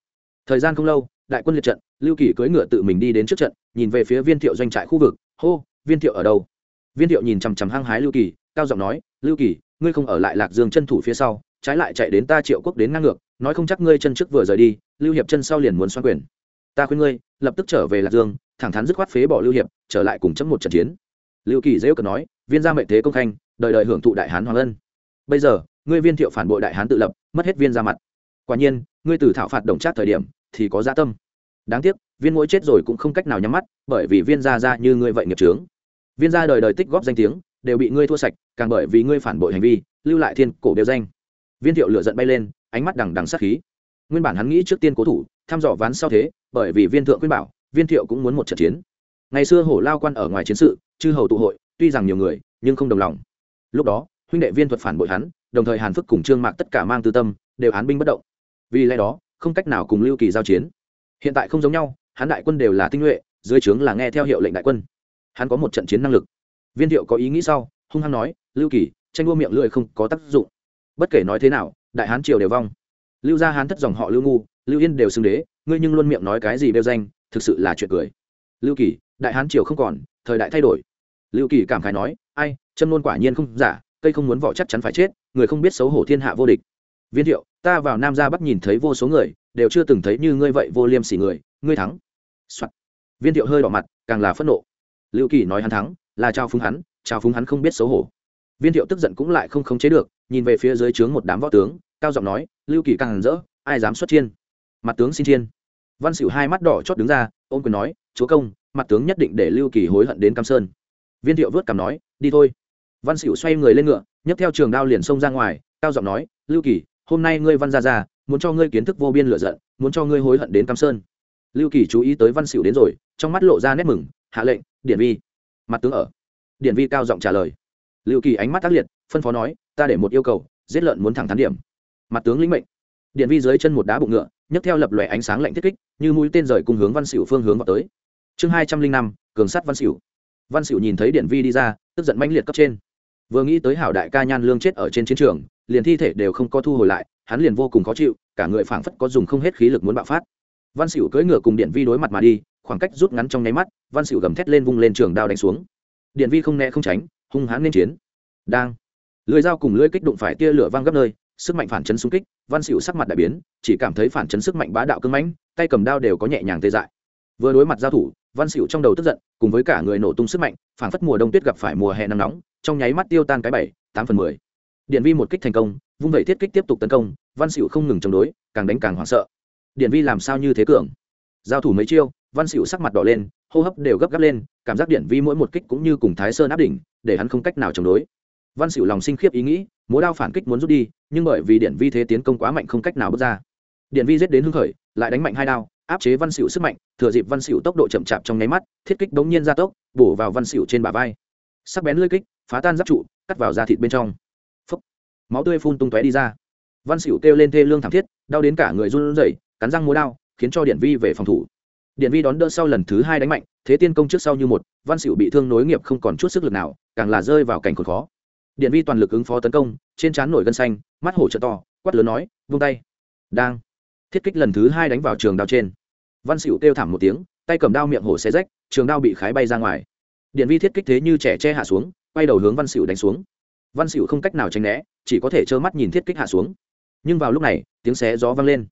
Speaker 1: Thời gian không lâu, đại quân liệt trận, lưu kỳ cưỡi ngựa tự mình đi đến trước trận, nhìn về phía viên thiệu doanh trại khu vực. Hô, viên thiệu ở đâu? Viên thiệu nhìn chằm chằm hăng hái lưu kỳ, cao giọng nói, lưu kỳ, ngươi không ở lại lạc dương chân thủ phía sau, trái lại chạy đến ta triệu quốc đến ngang ngược, nói không chắc ngươi chân trước vừa rời đi, lưu hiệp chân sau liền muốn xoan quyền. Ta khuyên ngươi, lập tức trở về lạc dương, thẳng thắn dứt khoát phế bỏ lưu hiệp, trở lại cùng chấm một trận chiến. Lưu kỳ dễ cờ nói, viên gia mệnh thế công khanh, đời đời hưởng thụ đại hán hoàng ân bây giờ, ngươi viên thiệu phản bội đại hán tự lập, mất hết viên ra mặt. Quả nhiên, ngươi từ thảo phạt đồng trác thời điểm, thì có gia tâm. Đáng tiếc, viên mỗi chết rồi cũng không cách nào nhắm mắt, bởi vì viên gia ra như ngươi vậy nghiệp trướng viên gia đời đời tích góp danh tiếng, đều bị ngươi thua sạch, càng bởi vì ngươi phản bội hành vi, lưu lại thiên cổ đều danh. Viên thiệu lựa giận bay lên, ánh mắt đằng đằng sát khí. Nguyên bản hắn nghĩ trước tiên cố thủ, thăm dò ván sau thế, bởi vì viên thượng khuyên bảo, viên thiệu cũng muốn một trận chiến. Ngày xưa hổ lao quan ở ngoài chiến sự, chư hầu tụ hội, tuy rằng nhiều người, nhưng không đồng lòng. Lúc đó huynh đệ viên thuật phản bội hắn, đồng thời hàn phức cùng trương mạc tất cả mang tư tâm, đều án binh bất động. Vì lẽ đó, không cách nào cùng lưu kỳ giao chiến. Hiện tại không giống nhau, hắn đại quân đều là tinh nhuệ, dưới trướng là nghe theo hiệu lệnh đại quân. Hắn có một trận chiến năng lực. Viên thiệu có ý nghĩ sau, hung hăng nói, lưu kỳ, tranh đua miệng lưỡi không có tác dụng. Bất kể nói thế nào, đại hán triều đều vong. Lưu gia hán thất dòng họ lưu ngu, lưu yên đều xưng đế, ngươi nhưng luôn miệng nói cái gì bêu danh, thực sự là chuyện cười. Lưu kỳ, đại hán triều không còn, thời đại thay đổi. Lưu kỳ cảm khái nói, ai chân luôn quả nhiên không giả cây không muốn vỏ chắc chắn phải chết, người không biết xấu hổ thiên hạ vô địch. Viên thiệu, ta vào nam ra bắc nhìn thấy vô số người, đều chưa từng thấy như ngươi vậy vô liêm sỉ người, ngươi thắng、Soạn. viên thiệu hơi đỏ mặt, càng là phẫn nộ. Lưu kỳ nói hắn thắng, là trao phúng hắn, trao phúng hắn không biết xấu hổ. Viên thiệu tức giận cũng lại không khống chế được, nhìn về phía dưới trướng một đám võ tướng, cao giọng nói, lưu kỳ càng rỡ, ai dám xuất chiên? Mặt tướng xin chiên. Văn xỉu hai mắt đỏ chót đứng ra ôm quyền nói, chúa công, mặt tướng nhất định để lưu kỳ hối hận đến cam sơn. Viên thiệu vớt cảm nói, đi thôi văn xỉu xoay người lên ngựa, nhấc theo trường đao liền xông ra ngoài, cao giọng nói, lưu kỳ, hôm nay ngươi văn ra ra muốn cho ngươi kiến thức vô biên lựa giận, muốn cho ngươi hối hận đến cam sơn. Lưu kỳ chú ý tới văn xỉu đến rồi, trong mắt lộ ra nét mừng, hạ lệnh, điển vi. Mặt tướng ở. Điển vi cao giọng trả lời. Lưu kỳ ánh mắt tác liệt, phân phó nói, ta để một yêu cầu, giết lợn muốn thẳng thắn điểm. Mặt tướng lĩnh mệnh. Điển vi dưới chân một đá bụng ngựa, nhấc theo lập lòe ánh sáng lạnh thiết kích, như mũi tên rời cùng hướng văn xỉu phương hướng vào tới. Chương hai trăm linh năm, cường sát văn xỉu văn xỉu nhìn thấy điển vi đi ra, tức giận mãnh liệt cấp trên vừa nghĩ tới hảo đại ca nhan lương chết ở trên chiến trường, liền thi thể đều không có thu hồi lại, hắn liền vô cùng khó chịu, cả người phảng phất có dùng không hết khí lực muốn bạo phát. Văn xỉu cưỡi ngựa cùng điện vi đối mặt mà đi, khoảng cách rút ngắn trong nháy mắt, văn xỉu gầm thét lên vung lên trường đao đánh xuống. Điện vi không né không tránh, hung hãn nên chiến. Đang. Lưỡi dao cùng lưỡi kích đụng phải tia lửa vang gấp nơi, sức mạnh phản chấn xung kích, văn xỉu sắc mặt đại biến, chỉ cảm thấy phản chấn sức mạnh bá đạo cưng mãnh, tay cầm đao đều có nhẹ nhàng tê dại vừa đối mặt giao thủ, văn xỉu trong đầu tức giận, cùng với cả người nổ tung sức mạnh phản phất mùa đông tuyết gặp phải mùa hè nắng nóng, trong nháy mắt tiêu tan cái bảy, tám phần mười. Điện vi một kích thành công, vung vẩy thiết kích tiếp tục tấn công, văn xỉu không ngừng chống đối, càng đánh càng hoảng sợ. Điện vi làm sao như thế cường? Giao thủ mấy chiêu, văn xỉu sắc mặt đỏ lên, hô hấp đều gấp gáp lên, cảm giác điện vi mỗi một kích cũng như cùng thái sơn áp đỉnh, để hắn không cách nào chống đối. Văn xỉu lòng sinh khiếp ý nghĩ, múa đao phản kích muốn rút đi, nhưng bởi vì điện vi thế tiến công quá mạnh không cách nào bước ra. Điện vi giết đến hưng khởi, lại đánh mạnh hai đao áp chế văn xỉu sức mạnh, thừa dịp văn xỉu tốc độ chậm chạp trong nháy mắt, thiết kích bỗng nhiên ra tốc, bổ vào văn xỉu trên bả vai. Sắc bén lưỡi kích, phá tan giáp trụ, cắt vào da thịt bên trong. Phúc. máu tươi phun tung tóe đi ra. Văn xỉu kêu lên thê lương thảm thiết, đau đến cả người run rẩy, cắn răng múa đao, khiến cho điện vi về phòng thủ. Điện vi đón đỡ sau lần thứ hai đánh mạnh, thế tiên công trước sau như một, văn xỉu bị thương nối nghiệp không còn chút sức lực nào, càng là rơi vào cảnh khốn khó. Điện vi toàn lực ứng phó tấn công, trên trán nổi gân xanh, mắt hổ trợ to, quát lớn nói, vung tay. Đang thiết kích lần thứ hai đánh vào trường đao trên. Văn xỉu kêu thảm một tiếng, tay cầm đao miệng hổ xé rách, trường đao bị khái bay ra ngoài. Điện vi thiết kích thế như trẻ che hạ xuống, quay đầu hướng văn xỉu đánh xuống. Văn xỉu không cách nào tránh né, chỉ có thể trơ mắt nhìn thiết kích hạ xuống. Nhưng vào lúc này, tiếng xé gió vang lên.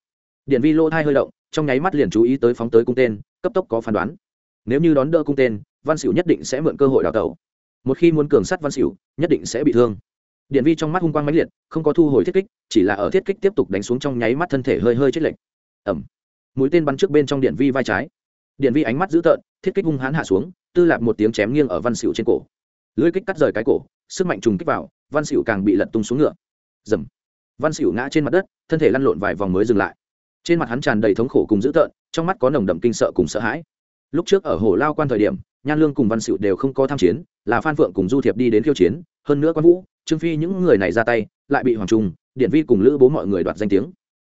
Speaker 1: Điện vi lô thai hơi động, trong nháy mắt liền chú ý tới phóng tới cung tên, cấp tốc có phán đoán. Nếu như đón đỡ cung tên, văn xỉu nhất định sẽ mượn cơ hội đào tẩu. Một khi muốn cường sắt văn xỉu nhất định sẽ bị thương điện vi trong mắt hung quang mãnh liệt, không có thu hồi thiết kích, chỉ là ở thiết kích tiếp tục đánh xuống trong nháy mắt thân thể hơi hơi chết lệch. Ẩm mũi tên bắn trước bên trong điện vi vai trái. Điện vi ánh mắt dữ tợn, thiết kích hung hãn hạ xuống, tư lạp một tiếng chém nghiêng ở văn xỉu trên cổ. Lưỡi kích cắt rời cái cổ, sức mạnh trùng kích vào, văn xỉu càng bị lật tung xuống ngựa. Dầm. Văn xỉu ngã trên mặt đất, thân thể lăn lộn vài vòng mới dừng lại. Trên mặt hắn tràn đầy thống khổ cùng dữ tợn, trong mắt có nồng đậm kinh sợ cùng sợ hãi lúc trước ở hồ lao quan thời điểm, nhan lương cùng văn xịu đều không có tham chiến, là phan phượng cùng du thiệp đi đến khiêu chiến, hơn nữa quan vũ, trương phi những người này ra tay, lại bị hoàng trung, điện vi cùng lữ bố mọi người đoạt danh tiếng.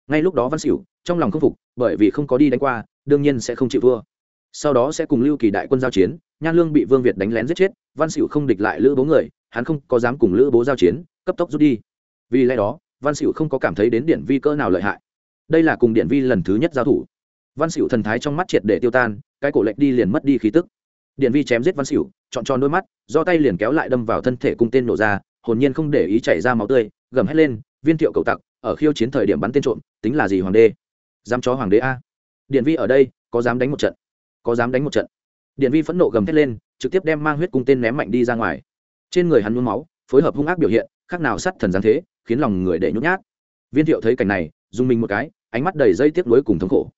Speaker 1: Ngay lúc đó văn xỉu trong lòng không phục, bởi vì không có đi đánh qua, đương nhiên sẽ không chịu thua. Sau đó sẽ cùng lưu kỳ đại quân giao chiến, nhan lương bị vương việt đánh lén giết chết, văn xỉu không địch lại lữ bố người, hắn không có dám cùng lữ bố giao chiến, cấp tốc rút đi. Vì lẽ đó, văn xỉu không có cảm thấy đến điện vi cỡ nào lợi hại. Đây là cùng điện vi lần thứ nhất giao thủ. Văn xỉu thần thái trong mắt triệt để tiêu tan cái cổ lệch đi liền mất đi khí tức. Điện vi chém giết văn xỉu chọn tròn đôi mắt, do tay liền kéo lại đâm vào thân thể cung tên nổ ra, hồn nhiên không để ý chảy ra máu tươi, gầm hét lên, viên thiệu cầu tặc, ở khiêu chiến thời điểm bắn tên trộm, tính là gì hoàng đê dám chó hoàng đế a. Điện vi ở đây, có dám đánh một trận? Có dám đánh một trận? Điện vi phẫn nộ gầm thét lên, trực tiếp đem mang huyết cung tên ném mạnh đi ra ngoài. Trên người hắn nhuốm máu, phối hợp hung ác biểu hiện, khác nào sát thần giáng thế, khiến lòng người để nhút nhát. Viên thiệu thấy cảnh này, dùng mình một cái, ánh mắt đầy dây tiếc nuối cùng thống khổ.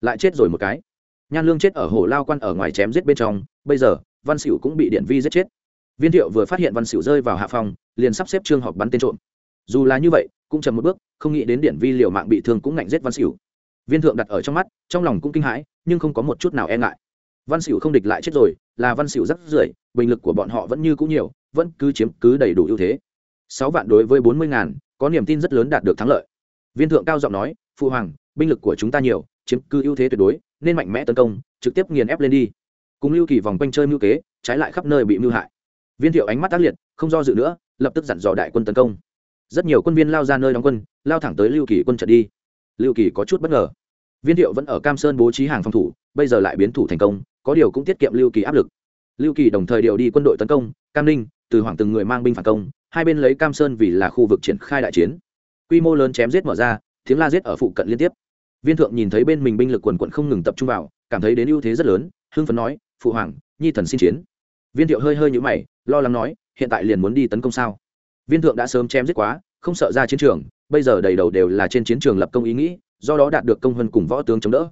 Speaker 1: Lại chết rồi một cái nhan lương chết ở hồ lao quan ở ngoài chém giết bên trong, bây giờ, văn xỉu cũng bị điện vi giết chết. Viên thiệu vừa phát hiện văn xỉu rơi vào hạ phòng, liền sắp xếp trương họp bắn tên trộm. Dù là như vậy, cũng chậm một bước, không nghĩ đến điện vi liều mạng bị thương cũng ngạnh giết văn xỉu viên thượng đặt ở trong mắt, trong lòng cũng kinh hãi, nhưng không có một chút nào e ngại. Văn xỉu không địch lại chết rồi, là văn xỉu rất rưởi bình lực của bọn họ vẫn như cũ nhiều, vẫn cứ chiếm cứ đầy đủ ưu thế. Sáu vạn đối với bốn mươi ngàn, có niềm tin rất lớn đạt được thắng lợi. Viên thượng cao giọng nói, phụ hoàng, binh lực của chúng ta nhiều, chiếm cứ ưu thế tuyệt đối nên mạnh mẽ tấn công, trực tiếp nghiền ép lên đi. Cùng lưu kỳ vòng quanh chơi mưu kế, trái lại khắp nơi bị mưu hại. Viên thiệu ánh mắt tác liệt, không do dự nữa, lập tức dặn dò đại quân tấn công. Rất nhiều quân viên lao ra nơi đóng quân, lao thẳng tới lưu kỳ quân trận đi. Lưu kỳ có chút bất ngờ. Viên thiệu vẫn ở cam sơn bố trí hàng phòng thủ, bây giờ lại biến thủ thành công, có điều cũng tiết kiệm lưu kỳ áp lực. Lưu kỳ đồng thời điều đi quân đội tấn công, cam ninh, từ hoàng từng người mang binh phản công, hai bên lấy cam sơn vì là khu vực triển khai đại chiến. Quy mô lớn chém giết mở ra, tiếng la giết ở phụ cận liên tiếp viên thượng nhìn thấy bên mình binh lực quần quận không ngừng tập trung vào, cảm thấy đến ưu thế rất lớn, hưng phấn nói, phụ hoàng, nhi thần xin chiến. Viên thiệu hơi hơi nhũ mày, lo lắng nói, hiện tại liền muốn đi tấn công sao? Viên thượng đã sớm chém giết quá, không sợ ra chiến trường, bây giờ đầy đầu đều là trên chiến trường lập công ý nghĩ, do đó đạt được công hơn cùng võ tướng chống đỡ.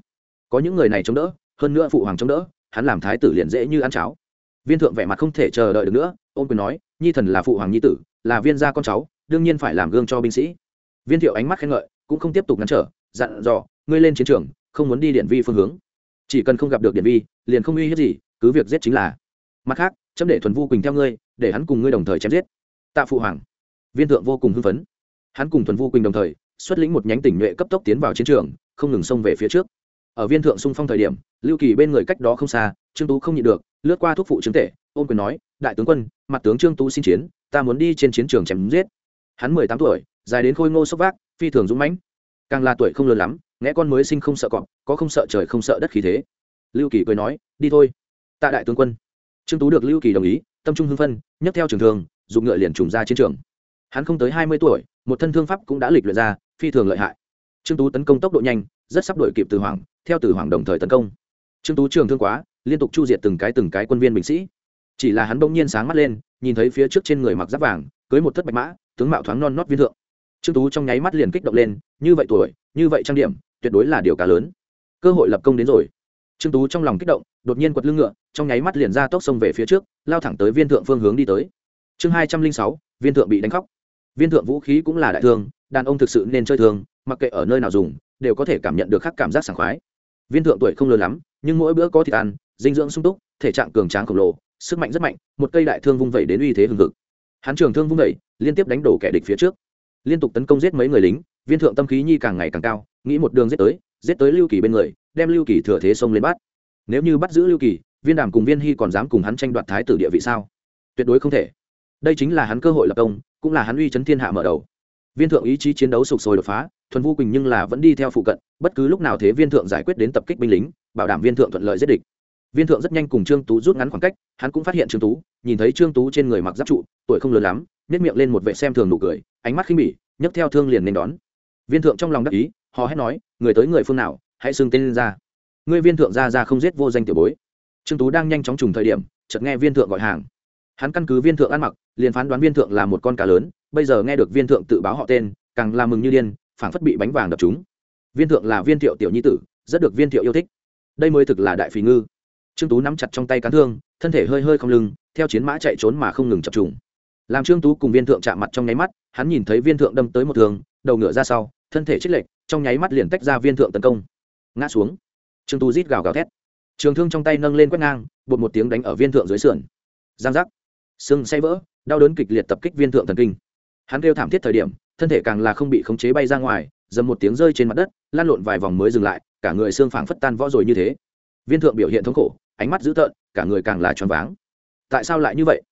Speaker 1: Có những người này chống đỡ, hơn nữa phụ hoàng chống đỡ, hắn làm thái tử liền dễ như ăn cháo. Viên thượng vẻ mặt không thể chờ đợi được nữa ôm quyền nói, nhi thần là phụ hoàng nhi tử, là viên gia con cháu, đương nhiên phải làm gương cho binh sĩ. Viên thiệu ánh mắt khen ngợi, cũng không tiếp tục ngăn trở dặn dò, ngươi lên chiến trường, không muốn đi điện vi phương hướng. Chỉ cần không gặp được điện vi, liền không uy hiếp gì, cứ việc giết chính là. Mặt khác, chấm để thuần vu quỳnh theo ngươi, để hắn cùng ngươi đồng thời chém giết. Tạ phụ hoàng. Viên thượng vô cùng hưng phấn. Hắn cùng thuần vu quỳnh đồng thời, xuất lĩnh một nhánh tỉnh nhuệ cấp tốc tiến vào chiến trường, không ngừng xông về phía trước. Ở viên thượng xung phong thời điểm, lưu kỳ bên người cách đó không xa, trương tú không nhịn được, lướt qua thúc phụ chứng tể ôm quyền nói, đại tướng quân, mặt tướng trương tú xin chiến, ta muốn đi trên chiến trường chém giết. Hắn mười tám tuổi, dài đến khôi ngô sốc vác, phi thường dũng mãnh càng là tuổi không lớn lắm nghe con mới sinh không sợ cọp, có không sợ trời không sợ đất khí thế. Lưu kỳ cười nói, đi thôi. Tạ đại tướng quân. Trương tú được lưu kỳ đồng ý, tâm trung hưng phân nhấc theo trường thường, dùng ngựa liền trùng ra chiến trường. Hắn không tới hai mươi tuổi, một thân thương pháp cũng đã lịch luyện ra, phi thường lợi hại. Trương tú tấn công tốc độ nhanh, rất sắp đổi kịp từ hoàng, theo từ hoàng đồng thời tấn công. Trương tú trường thương quá, liên tục chu diệt từng cái từng cái quân viên binh sĩ. Chỉ là hắn bỗng nhiên sáng mắt lên, nhìn thấy phía trước trên người mặc giáp vàng, cưới một thất bạch mã, tướng mạo thoáng non nót viên thượng trương tú trong nháy mắt liền kích động lên, như vậy tuổi, như vậy trang điểm, tuyệt đối là điều cá lớn. Cơ hội lập công đến rồi. Trương tú trong lòng kích động, đột nhiên quật lưng ngựa, trong nháy mắt liền ra tốc sông về phía trước, lao thẳng tới viên thượng phương hướng đi tới. Chương hai trăm linh sáu, viên thượng bị đánh khóc. Viên thượng vũ khí cũng là đại thương, đàn ông thực sự nên chơi thương, mặc kệ ở nơi nào dùng, đều có thể cảm nhận được khắc cảm giác sảng khoái. Viên thượng tuổi không lớn lắm, nhưng mỗi bữa có thịt ăn, dinh dưỡng sung túc, thể trạng cường tráng khổng lồ, sức mạnh rất mạnh, một cây đại thương vung vẩy đến uy thế hừng hực. Hắn trường thương vung vẩy, liên tiếp đánh đổ kẻ địch phía trước liên tục tấn công giết mấy người lính, viên thượng tâm khí nhi càng ngày càng cao, nghĩ một đường giết tới giết tới lưu kỳ bên người, đem lưu kỳ thừa thế xông lên bắt. Nếu như bắt giữ lưu kỳ, viên đàm cùng viên hy còn dám cùng hắn tranh đoạt thái tử địa vị sao? Tuyệt đối không thể. Đây chính là hắn cơ hội lập công, cũng là hắn uy chấn thiên hạ mở đầu. Viên thượng ý chí chiến đấu sục sôi đột phá, thuần vu quỳnh nhưng là vẫn đi theo phụ cận, bất cứ lúc nào thế viên thượng giải quyết đến tập kích binh lính, bảo đảm viên thượng thuận lợi giết địch. Viên thượng rất nhanh cùng trương tú rút ngắn khoảng cách, hắn cũng phát hiện trương tú, nhìn thấy trương tú trên người mặc giáp trụ, tuổi không lớn lắm nếp miệng lên một vệ xem thường nụ cười ánh mắt khinh bỉ, nhấc theo thương liền nên đón. Viên thượng trong lòng đắc ý họ hét nói, người tới người phương nào, hãy xưng tên lên ra. Ngươi viên thượng ra ra không giết vô danh tiểu bối. Trương tú đang nhanh chóng trùng thời điểm, chợt nghe viên thượng gọi hàng. Hắn căn cứ viên thượng ăn mặc, liền phán đoán viên thượng là một con cá lớn, bây giờ nghe được viên thượng tự báo họ tên, càng làm mừng như điên, phảng phất bị bánh vàng đập chúng viên thượng là viên thiệu tiểu nhi tử, rất được viên thiệu yêu thích. Đây mới thực là đại phí ngư. Trương tú nắm chặt trong tay cán thương, thân thể hơi hơi không lưng, theo chiến mã chạy trốn mà không ngừng chập trùng làm trương tú cùng viên thượng chạm mặt trong nháy mắt, hắn nhìn thấy viên thượng đâm tới một thường đầu ngựa ra sau, thân thể chích lệch, trong nháy mắt liền tách ra viên thượng tấn công. Ngã xuống. Trương tú rít gào gào thét. Trường thương trong tay nâng lên quét ngang, bột một tiếng đánh ở viên thượng dưới sườn. Giang giác. Sưng say vỡ, đau đớn kịch liệt tập kích viên thượng thần kinh. Hắn kêu thảm thiết thời điểm, thân thể càng là không bị khống chế bay ra ngoài, dầm một tiếng rơi trên mặt đất, lan lộn vài vòng mới dừng lại, cả người xương phảng phất tan võ rồi như thế. Viên thượng biểu hiện thống khổ, ánh mắt dữ tợn, cả người càng là choáng váng. Tại sao lại như vậy?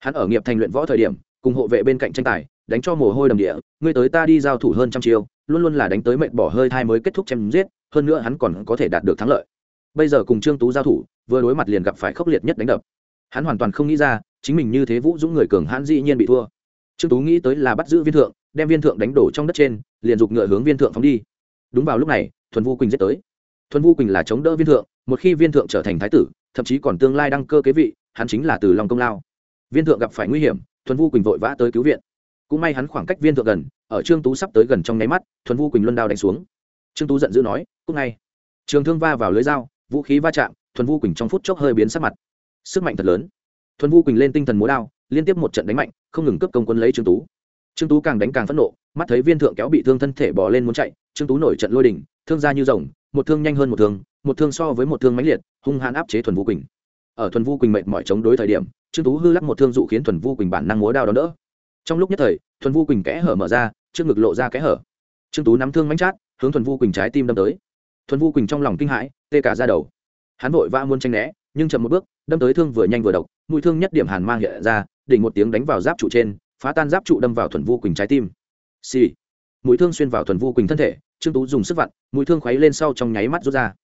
Speaker 1: Hắn ở nghiệp thành luyện võ thời điểm, cùng hộ vệ bên cạnh tranh tài, đánh cho mồ hôi đầm địa, ngươi tới ta đi giao thủ hơn trăm chiêu, luôn luôn là đánh tới mệt bỏ hơi thai mới kết thúc chém giết, hơn nữa hắn còn có thể đạt được thắng lợi. Bây giờ cùng trương tú giao thủ, vừa đối mặt liền gặp phải khốc liệt nhất đánh đập. Hắn hoàn toàn không nghĩ ra, chính mình như thế vũ dũng người cường hãn dĩ nhiên bị thua. Trương tú nghĩ tới là bắt giữ viên thượng, đem viên thượng đánh đổ trong đất trên, liền giục ngựa hướng viên thượng phóng đi. Đúng vào lúc này, thuần vu quỳnh giết tới. Thuần vu quỳnh là chống đỡ viên thượng, một khi viên thượng trở thành thái tử, thậm chí còn tương lai đăng cơ kế vị, hắn chính là từ lòng công lao viên thượng gặp phải nguy hiểm, thuần vu quỳnh vội vã tới cứu viện. Cũng may hắn khoảng cách viên thượng gần, ở trương tú sắp tới gần trong nháy mắt, thuần vu quỳnh luân đao đánh xuống. Trương tú giận dữ nói cúc ngay. Trường thương va vào lưới dao, vũ khí va chạm, thuần vu quỳnh trong phút chốc hơi biến sắc mặt. Sức mạnh thật lớn. Thuần vu quỳnh lên tinh thần múa đao, liên tiếp một trận đánh mạnh, không ngừng cướp công quân lấy trương tú. Trương tú càng đánh càng phẫn nộ, mắt thấy viên thượng kéo bị thương thân thể bỏ lên muốn chạy, trương tú nổi trận lôi đình, thương ra như rồng, một thương nhanh hơn một thương một thương so với một thương mãnh liệt, hung hãn áp chế thuần vu quỳnh. Ở thuần vu quỳnh mệt mỏi chống đối thời điểm trương tú hư lắc một thương dụ khiến thuần vu quỳnh bản năng múa đao đón đỡ. Trong lúc nhất thời, thuần vu quỳnh kẽ hở mở ra, trước ngực lộ ra kẽ hở. Trương tú nắm thương mánh chát, hướng thuần vu quỳnh trái tim đâm tới. Thuần vu quỳnh trong lòng kinh hãi, tê cả ra đầu. Hắn vội vã muốn tranh né, nhưng chậm một bước, đâm tới thương vừa nhanh vừa độc, mũi thương nhất điểm hàn mang hiện ra, đỉnh một tiếng đánh vào giáp trụ trên, phá tan giáp trụ đâm vào thuần vu quỳnh trái tim. Xì、sì. mũi thương xuyên vào thuần vu quỳnh thân thể, trương tú dùng sức vặn, mũi thương khuấy lên sau trong nháy mắt rút ra.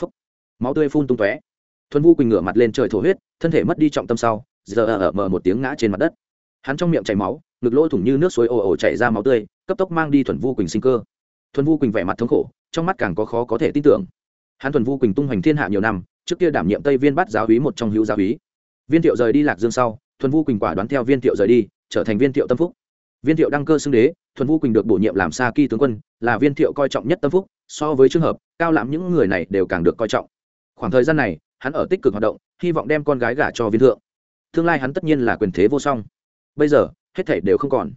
Speaker 1: Phấp máu tươi phun tung tóe thuần vu quỳnh ngửa mặt lên trời thổ huyết, thân thể mất đi trọng tâm sau, giờ ở mờ một tiếng ngã trên mặt đất. Hắn trong miệng chảy máu, ngực lỗ thủng như nước suối ồ ồ chảy ra máu tươi, cấp tốc mang đi thuần vu quỳnh sinh cơ. Thuần vu quỳnh vẻ mặt thống khổ, trong mắt càng có khó có thể tin tưởng. Hắn thuần vu quỳnh tung hoành thiên hạ nhiều năm, trước kia đảm nhiệm tây viên bắt giáo hí một trong hữu giáo hí. Viên thiệu rời đi lạc dương sau, thuần vu quỳnh quả đoán theo viên thiệu rời đi, trở thành viên thiệu tâm phúc. Viên thiệu đăng cơ xưng đế, thuần vu quỳnh được bổ nhiệm làm sa kỳ tướng quân, là viên thiệu coi trọng nhất tâm phúc, so với trường hợp, cao lãm những người này đều càng được coi trọng. Khoảng thời gian này hắn ở tích cực hoạt động, hy vọng đem con gái gả cho viên thượng. Tương lai hắn tất nhiên là quyền thế vô song. Bây giờ, hết thảy đều không còn.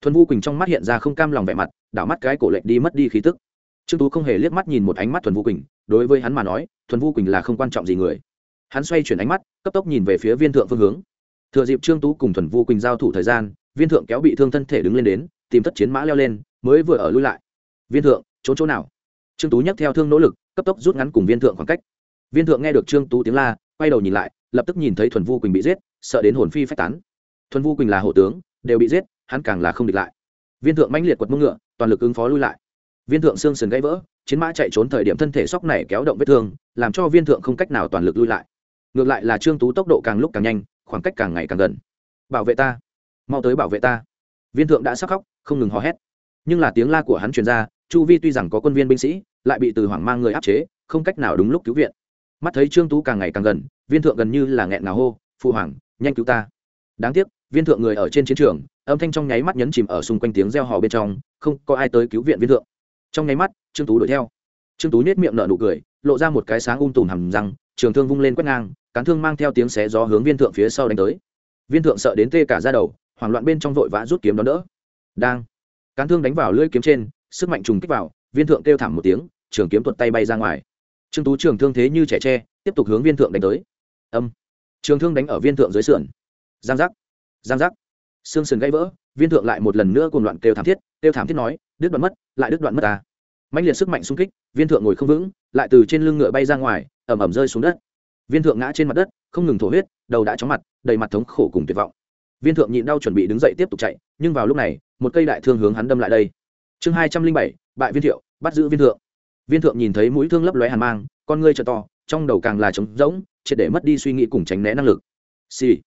Speaker 1: Thuần vu quỳnh trong mắt hiện ra không cam lòng vẻ mặt, đảo mắt cái cổ lệnh đi mất đi khí tức. Trương tú không hề liếc mắt nhìn một ánh mắt thuần vu quỳnh, đối với hắn mà nói, thuần vu quỳnh là không quan trọng gì người. Hắn xoay chuyển ánh mắt, cấp tốc nhìn về phía viên thượng phương hướng. Thừa dịp trương tú cùng thuần vu quỳnh giao thủ thời gian, viên thượng kéo bị thương thân thể đứng lên đến, tìm thất chiến mã leo lên, mới vừa ở lui lại. Viên thượng, trốn chỗ nào? Trương tú nhắc theo thương nỗ lực, cấp tốc rút ngắn cùng viên thượng khoảng cách viên thượng nghe được trương tú tiếng la, quay đầu nhìn lại, lập tức nhìn thấy thuần vu quỳnh bị giết, sợ đến hồn phi phách tán. Thuần vu quỳnh là hộ tướng, đều bị giết, hắn càng là không địch lại. Viên thượng mãnh liệt quật mông ngựa, toàn lực ứng phó lui lại. Viên thượng xương sườn gãy vỡ, chiến mã chạy trốn thời điểm thân thể sóc này kéo động vết thương, làm cho viên thượng không cách nào toàn lực lui lại. Ngược lại là trương tú tốc độ càng lúc càng nhanh, khoảng cách càng ngày càng gần. Bảo vệ ta, mau tới bảo vệ ta. Viên thượng đã sắc khóc, không ngừng hò hét. Nhưng là tiếng la của hắn truyền ra, chu vi tuy rằng có quân viên binh sĩ, lại bị từ hoảng mang người áp chế, không cách nào đúng lúc cứu viện mắt thấy trương tú càng ngày càng gần, viên thượng gần như là nghẹn ngào hô phụ hoàng, nhanh cứu ta. Đáng tiếc, viên thượng người ở trên chiến trường, âm thanh trong nháy mắt nhấn chìm ở xung quanh tiếng reo hò bên trong, không có ai tới cứu viện viên thượng. Trong nháy mắt, trương tú đuổi theo. Trương tú nhét miệng nở nụ cười, lộ ra một cái sáng um tùm hầm răng, trường thương vung lên quét ngang, cán thương mang theo tiếng xé gió hướng viên thượng phía sau đánh tới. Viên thượng sợ đến tê cả ra đầu, hoảng loạn bên trong vội vã rút kiếm đón đỡ. Đang, cán thương đánh vào lưỡi kiếm trên, sức mạnh trùng kích vào, viên thượng kêu thảm một tiếng, trường kiếm tuột tay bay ra ngoài trương tú trường thương thế như trẻ tre, tiếp tục hướng viên thượng đánh tới. Âm. Trường thương đánh ở viên thượng dưới sườn. Giang giác. Giang giác. Xương sườn gãy vỡ, viên thượng lại một lần nữa cùng loạn kêu thảm thiết, kêu thảm thiết nói, đứt đoạn mất, lại đứt đoạn mất ta. Mạnh liệt sức mạnh xung kích, viên thượng ngồi không vững, lại từ trên lưng ngựa bay ra ngoài ẩm ẩm rơi xuống đất. Viên thượng ngã trên mặt đất, không ngừng thổ huyết, đầu đã chóng mặt, đầy mặt thống khổ cùng tuyệt vọng. Viên thượng nhịn đau chuẩn bị đứng dậy tiếp tục chạy, nhưng vào lúc này, một cây đại thương hướng hắn đâm lại đây. Chương hai trăm linh bảy, bại viên thiệu, bắt giữ viên thượng viên thượng nhìn thấy mũi thương lấp lóe hàn mang, con ngươi t to, trong đầu càng là trống rỗng, triệt để mất đi suy nghĩ cùng tránh né năng lực. Xì、sì.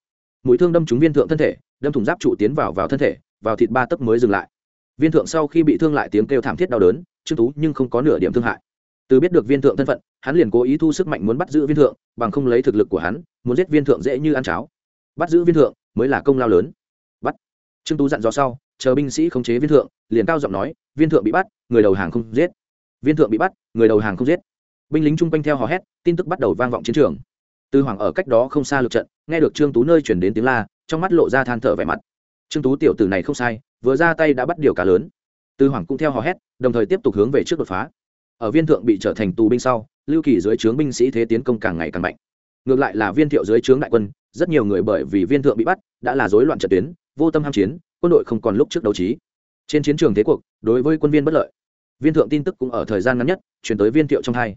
Speaker 1: mũi thương đâm trúng viên thượng thân thể, đâm thủng giáp trụ tiến vào vào thân thể, vào thịt ba tấc mới dừng lại. Viên thượng sau khi bị thương lại tiếng kêu thảm thiết đau đớn, trương tú nhưng không có nửa điểm thương hại. Từ biết được viên thượng thân phận, hắn liền cố ý thu sức mạnh muốn bắt giữ viên thượng, bằng không lấy thực lực của hắn, muốn giết viên thượng dễ như ăn cháo. Bắt giữ viên thượng mới là công lao lớn. Bắt. Trương tú dặn dò sau, chờ binh sĩ khống chế viên thượng, liền cao giọng nói, viên thượng bị bắt, người đầu hàng không giết viên thượng bị bắt, người đầu hàng không giết. Binh lính chung quanh theo hò hét, tin tức bắt đầu vang vọng chiến trường. Tư hoàng ở cách đó không xa lượt trận, nghe được trương tú nơi chuyển đến tiếng la, trong mắt lộ ra than thở vẻ mặt. Trương tú tiểu tử này không sai, vừa ra tay đã bắt điều cá lớn. Tư hoàng cũng theo hò hét, đồng thời tiếp tục hướng về trước đột phá. Ở viên thượng bị trở thành tù binh sau, lưu kỳ dưới trướng binh sĩ thế tiến công càng ngày càng mạnh. Ngược lại là viên thiệu dưới trướng đại quân, rất nhiều người bởi vì viên thượng bị bắt, đã là rối loạn trận tuyến, vô tâm ham chiến, quân đội không còn lúc trước đấu trí. Trên chiến trường thế cuộc, đối với quân viên bất lợi viên thượng tin tức cũng ở thời gian ngắn nhất chuyển tới viên thiệu trong hai.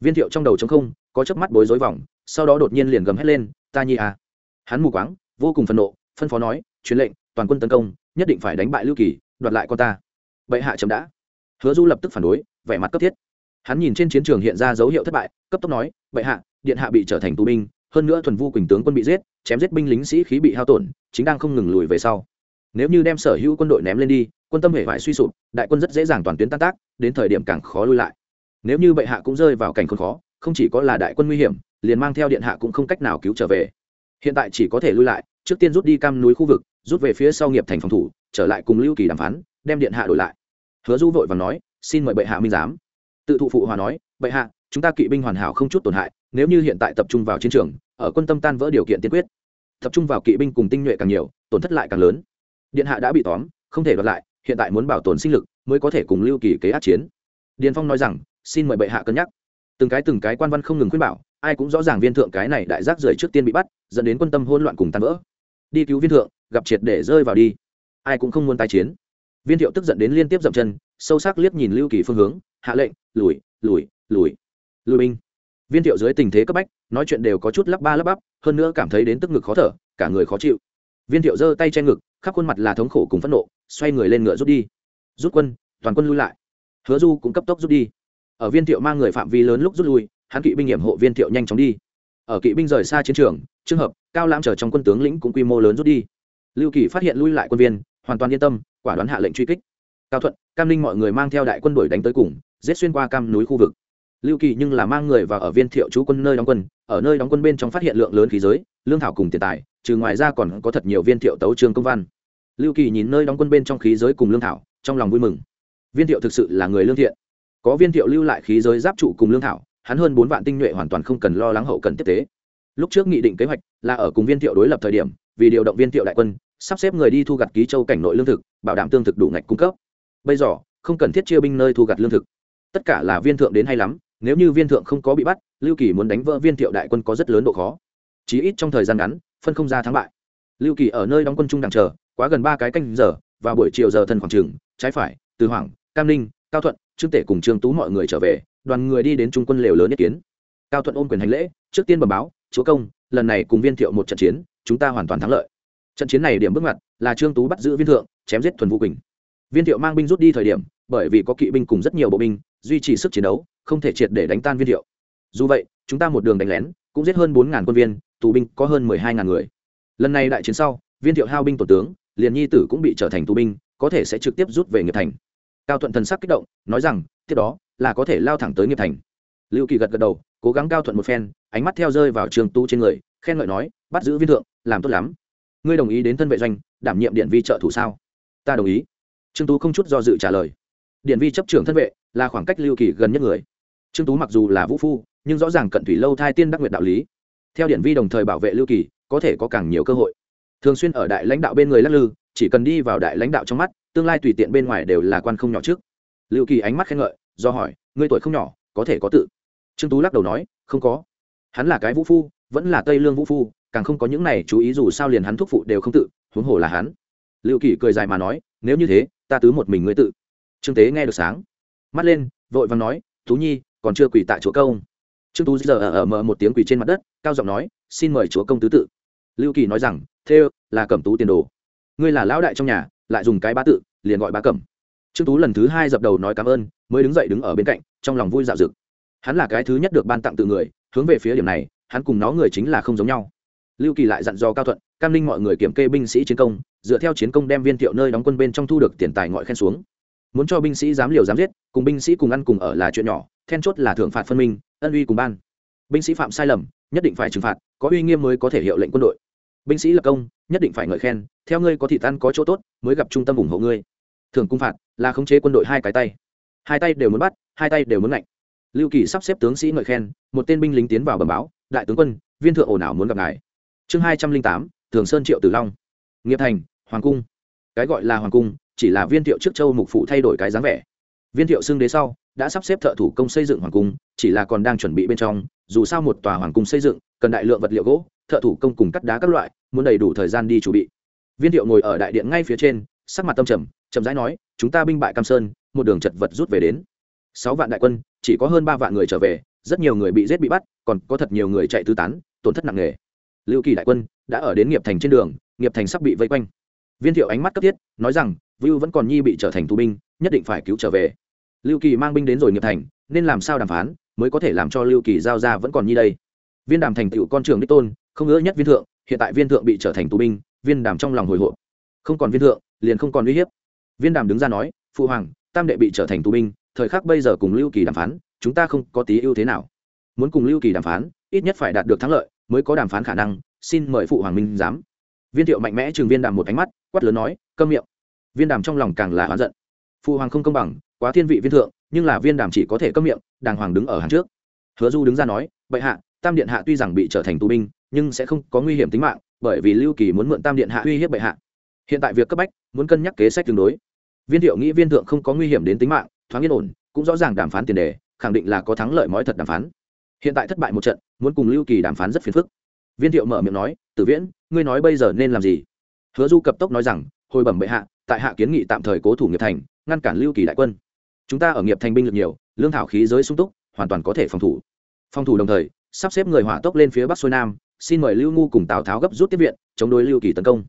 Speaker 1: Viên thiệu trong đầu t không, có chớp mắt bối rối vòng, sau đó đột nhiên liền gầm hét lên, ta nhi à. Hắn mù quáng, vô cùng phẫn nộ, phân phó nói, truyền lệnh, toàn quân tấn công, nhất định phải đánh bại lưu kỳ, đoạt lại con ta. Bệ hạ chậm đã. Hứa du lập tức phản đối, vẻ mặt cấp thiết. Hắn nhìn trên chiến trường hiện ra dấu hiệu thất bại, cấp tốc nói, bệ hạ, điện hạ bị trở thành tù binh, hơn nữa thuần vu quỳnh tướng quân bị giết, chém giết binh lính sĩ khí bị hao tổn, chính đang không ngừng lùi về sau. Nếu như đem sở hữu quân đội ném lên đi quân tâm hệ vải suy sụp, đại quân rất dễ dàng toàn tuyến tan tác, đến thời điểm càng khó lui lại. Nếu như bệ hạ cũng rơi vào cảnh khốn khó, không chỉ có là đại quân nguy hiểm, liền mang theo điện hạ cũng không cách nào cứu trở về. Hiện tại chỉ có thể lui lại, trước tiên rút đi cam núi khu vực, rút về phía sau nghiệp thành phòng thủ, trở lại cùng lưu kỳ đàm phán, đem điện hạ đổi lại. Hứa du vội và nói, xin mời bệ hạ minh giám. Tự thụ phụ hòa nói, bệ hạ, chúng ta kỵ binh hoàn hảo không chút tổn hại, nếu như hiện tại tập trung vào chiến trường, ở quân tâm tan vỡ điều kiện tiên quyết. Tập trung vào kỵ binh cùng tinh nhuệ càng nhiều, tổn thất lại càng lớn. Điện hạ đã bị tóm, không thể đoạt lại hiện tại muốn bảo tồn sinh lực mới có thể cùng lưu kỳ kế át chiến. Điền phong nói rằng, xin mời bệ hạ cân nhắc. Từng cái từng cái quan văn không ngừng khuyên bảo, ai cũng rõ ràng viên thượng cái này đại giác rời trước tiên bị bắt, dẫn đến quân tâm hỗn loạn cùng tan vỡ. Đi cứu viên thượng, gặp triệt để rơi vào đi. Ai cũng không muốn tái chiến. Viên thiệu tức giận đến liên tiếp dậm chân, sâu sắc liếc nhìn lưu kỳ phương hướng, hạ lệnh, lùi lùi lùi. Lùi binh. Viên thiệu dưới tình thế cấp bách, nói chuyện đều có chút lắp ba lắp bắp, hơn nữa cảm thấy đến tức ngực khó thở, cả người khó chịu. Viên thiệu giơ tay che ngực khắp khuôn mặt là thống khổ cùng phẫn nộ, xoay người lên ngựa rút đi. Rút quân, toàn quân lui lại. Hứa du cũng cấp tốc rút đi. Ở viên thiệu mang người phạm vi lớn lúc rút lui, hắn kỵ binh nghiệm hộ viên thiệu nhanh chóng đi. Ở kỵ binh rời xa chiến trường trường hợp, cao lãm trở trong quân tướng lĩnh cũng quy mô lớn rút đi. Lưu kỳ phát hiện lui lại quân viên, hoàn toàn yên tâm, quả đoán hạ lệnh truy kích. Cao thuận, cam linh mọi người mang theo đại quân đuổi đánh tới cùng, giết xuyên qua cam núi khu vực lưu kỳ nhưng là mang người và ở viên thiệu chú quân nơi đóng quân, ở nơi đóng quân bên trong phát hiện lượng lớn khí giới, lương thảo cùng tiền tài, trừ ngoài ra còn có thật nhiều viên thiệu tấu trương công văn. Lưu kỳ nhìn nơi đóng quân bên trong khí giới cùng lương thảo, trong lòng vui mừng. Viên thiệu thực sự là người lương thiện. Có viên thiệu lưu lại khí giới giáp trụ cùng lương thảo, hắn hơn bốn vạn tinh nhuệ hoàn toàn không cần lo lắng hậu cần tiếp tế. Lúc trước nghị định kế hoạch là ở cùng viên thiệu đối lập thời điểm, vì điều động viên thiệu đại quân, sắp xếp người đi thu gặt ký châu cảnh nội lương thực, bảo đảm tương thực đủ ngạch cung cấp. Bây giờ, không cần thiết chia binh nơi thu gặt lương thực. Tất cả là viên thượng đến hay lắm nếu như viên thượng không có bị bắt, lưu kỳ muốn đánh vỡ viên thiệu đại quân có rất lớn độ khó. Chí ít trong thời gian ngắn, phân không ra thắng bại. Lưu kỳ ở nơi đóng quân trung đằng chờ, quá gần ba cái canh giờ và buổi chiều giờ thần khoảng trường, trái phải, từ hoàng cam ninh, cao thuận, trương tể cùng trương tú mọi người trở về, đoàn người đi đến trung quân lều lớn nhất kiến. Cao thuận ôm quyền hành lễ, trước tiên bẩm báo, chúa công, lần này cùng viên thiệu một trận chiến, chúng ta hoàn toàn thắng lợi. Trận chiến này điểm bước ngoặt là trương tú bắt giữ viên thượng, chém giết thuần vũ quỳnh. Viên thiệu mang binh rút đi thời điểm, bởi vì có kỵ binh cùng rất nhiều bộ binh, duy trì sức chiến đấu không thể triệt để đánh tan viên thiệu dù vậy, chúng ta một đường đánh lén, cũng giết hơn bốn quân viên, tù binh có hơn mười hai người. Lần này đại chiến sau, viên thiệu hao binh tổ tướng, liền nhi tử cũng bị trở thành tù binh, có thể sẽ trực tiếp rút về nghiệp thành. Cao thuận thần sắc kích động, nói rằng, tiếp đó là có thể lao thẳng tới nghiệp thành. Lưu kỳ gật gật đầu, cố gắng cao thuận một phen, ánh mắt theo rơi vào trường tu trên người, khen ngợi nói, bắt giữ viên thượng, làm tốt lắm. Ngươi đồng ý đến thân vệ doanh, đảm nhiệm điện vi trợ thủ sao? Ta đồng ý. Trương tú không chút do dự trả lời. Điện vi chấp trưởng thân vệ là khoảng cách lưu kỳ gần nhất người trương tú mặc dù là vũ phu, nhưng rõ ràng cận thủy lâu thai tiên đắc nguyệt đạo lý. Theo điện vi đồng thời bảo vệ lưu kỳ, có thể có càng nhiều cơ hội. Thường xuyên ở đại lãnh đạo bên người lắc lư, chỉ cần đi vào đại lãnh đạo trong mắt, tương lai tùy tiện bên ngoài đều là quan không nhỏ trước. Lưu kỳ ánh mắt khen ngợi, do hỏi, ngươi tuổi không nhỏ, có thể có tự? Trương tú lắc đầu nói, không có. Hắn là cái vũ phu, vẫn là tây lương vũ phu, càng không có những này chú ý dù sao liền hắn thúc phụ đều không tự, huống hồ là hắn. Lưu kỳ cười dài mà nói, nếu như thế, ta tứ một mình ngươi tự. Trương tế nghe được sáng. Mắt lên, vội vàng nói tú nhi còn chưa quỳ tại chúa công. Trương tú giờ ở ở mở một tiếng quỳ trên mặt đất, cao giọng nói, xin mời chúa công tứ tự. Lưu kỳ nói rằng, thê là cẩm tú tiền đồ. Ngươi là lão đại trong nhà, lại dùng cái bá tự, liền gọi bá cẩm. Trương tú lần thứ hai dập đầu nói cảm ơn, mới đứng dậy đứng ở bên cạnh, trong lòng vui dạo dực. Hắn là cái thứ nhất được ban tặng tự người, hướng về phía điểm này, hắn cùng nó người chính là không giống nhau. Lưu kỳ lại dặn dò cao thuận, cam ninh mọi người kiểm kê binh sĩ chiến công, dựa theo chiến công đem viên thiệu nơi đóng quân bên trong thu được tiền tài ngọi khen xuống muốn cho binh sĩ dám liều dám giết, cùng binh sĩ cùng ăn cùng ở là chuyện nhỏ, then chốt là thưởng phạt phân minh, ân uy cùng ban. Binh sĩ phạm sai lầm, nhất định phải trừng phạt, có uy nghiêm mới có thể hiệu lệnh quân đội. Binh sĩ lập công, nhất định phải ngợi khen, theo ngươi có thị tan có chỗ tốt, mới gặp trung tâm ủng hộ ngươi. Thường cung phạt là khống chế quân đội hai cái tay. Hai tay đều muốn bắt, hai tay đều muốn ngạnh. Lưu kỳ sắp xếp tướng sĩ ngợi khen, một tên binh lính tiến vào bẩm báo, đại tướng quân, viên thượng ồn ào muốn gặp ngài. Chương hai trăm linh tám, thường sơn triệu tử long. Nghiệp thành, hoàng cung cái gọi là hoàng cung, chỉ là viên thiệu trước châu mục phụ thay đổi cái dáng vẻ. Viên thiệu xưng đế sau, đã sắp xếp thợ thủ công xây dựng hoàng cung, chỉ là còn đang chuẩn bị bên trong, dù sao một tòa hoàng cung xây dựng, cần đại lượng vật liệu gỗ, thợ thủ công cùng cắt đá các loại, muốn đầy đủ thời gian đi chuẩn bị. Viên thiệu ngồi ở đại điện ngay phía trên, sắc mặt tâm trầm, chậm rãi nói, chúng ta binh bại cam sơn, một đường chật vật rút về đến. Sáu vạn đại quân, chỉ có hơn ba vạn người trở về, rất nhiều người bị giết bị bắt, còn có thật nhiều người chạy tứ tán, tổn thất nặng nề. Lưu kỳ đại quân đã ở đến nghiệp thành trên đường, nghiệp thành sắp bị vây quanh viên thiệu ánh mắt cấp thiết, nói rằng, vưu vẫn còn nhi bị trở thành tù binh, nhất định phải cứu trở về. Lưu kỳ mang binh đến rồi nghiệp thành, nên làm sao đàm phán, mới có thể làm cho lưu kỳ giao ra vẫn còn nhi đây. Viên đàm thành tựu con trường đích tôn, không ngỡ nhất viên thượng, hiện tại viên thượng bị trở thành tù binh, viên đàm trong lòng hồi hộp. Không còn viên thượng, liền không còn uy hiếp. Viên đàm đứng ra nói, phụ hoàng, tam đệ bị trở thành tù binh, thời khắc bây giờ cùng lưu kỳ đàm phán, chúng ta không có tí ưu thế nào. Muốn cùng lưu kỳ đàm phán, ít nhất phải đạt được thắng lợi, mới có đàm phán khả năng, xin mời phụ hoàng minh giám viên thiệu mạnh mẽ chừng viên đàm một ánh mắt, quát lớn nói, câm miệng. Viên đàm trong lòng càng là oán giận. Phụ hoàng không công bằng, quá thiên vị viên thượng, nhưng là viên đàm chỉ có thể câm miệng, đàng hoàng đứng ở hàng trước. Hứa du đứng ra nói, bệ hạ, tam điện hạ tuy rằng bị trở thành tù binh, nhưng sẽ không có nguy hiểm tính mạng, bởi vì lưu kỳ muốn mượn tam điện hạ uy hiếp bệ hạ. Hiện tại việc cấp bách, muốn cân nhắc kế sách tương đối. Viên thiệu nghĩ viên thượng không có nguy hiểm đến tính mạng, thoáng yên ổn, cũng rõ ràng đàm phán tiền đề, khẳng định là có thắng lợi mọi thật đàm phán. Hiện tại thất bại một trận, muốn cùng lưu kỳ đàm phán rất phiền phức viên thiệu mở miệng nói, tử viễn, ngươi nói bây giờ nên làm gì? Hứa du cập tốc nói rằng, hồi bẩm bệ hạ, tại hạ kiến nghị tạm thời cố thủ nghiệp thành, ngăn cản lưu kỳ đại quân. Chúng ta ở nghiệp thành binh lực nhiều, lương thảo khí giới sung túc, hoàn toàn có thể phòng thủ. Phòng thủ đồng thời, sắp xếp người hỏa tốc lên phía bắc xuôi nam, xin mời lưu ngu cùng tào tháo gấp rút tiếp viện, chống đối lưu kỳ tấn công.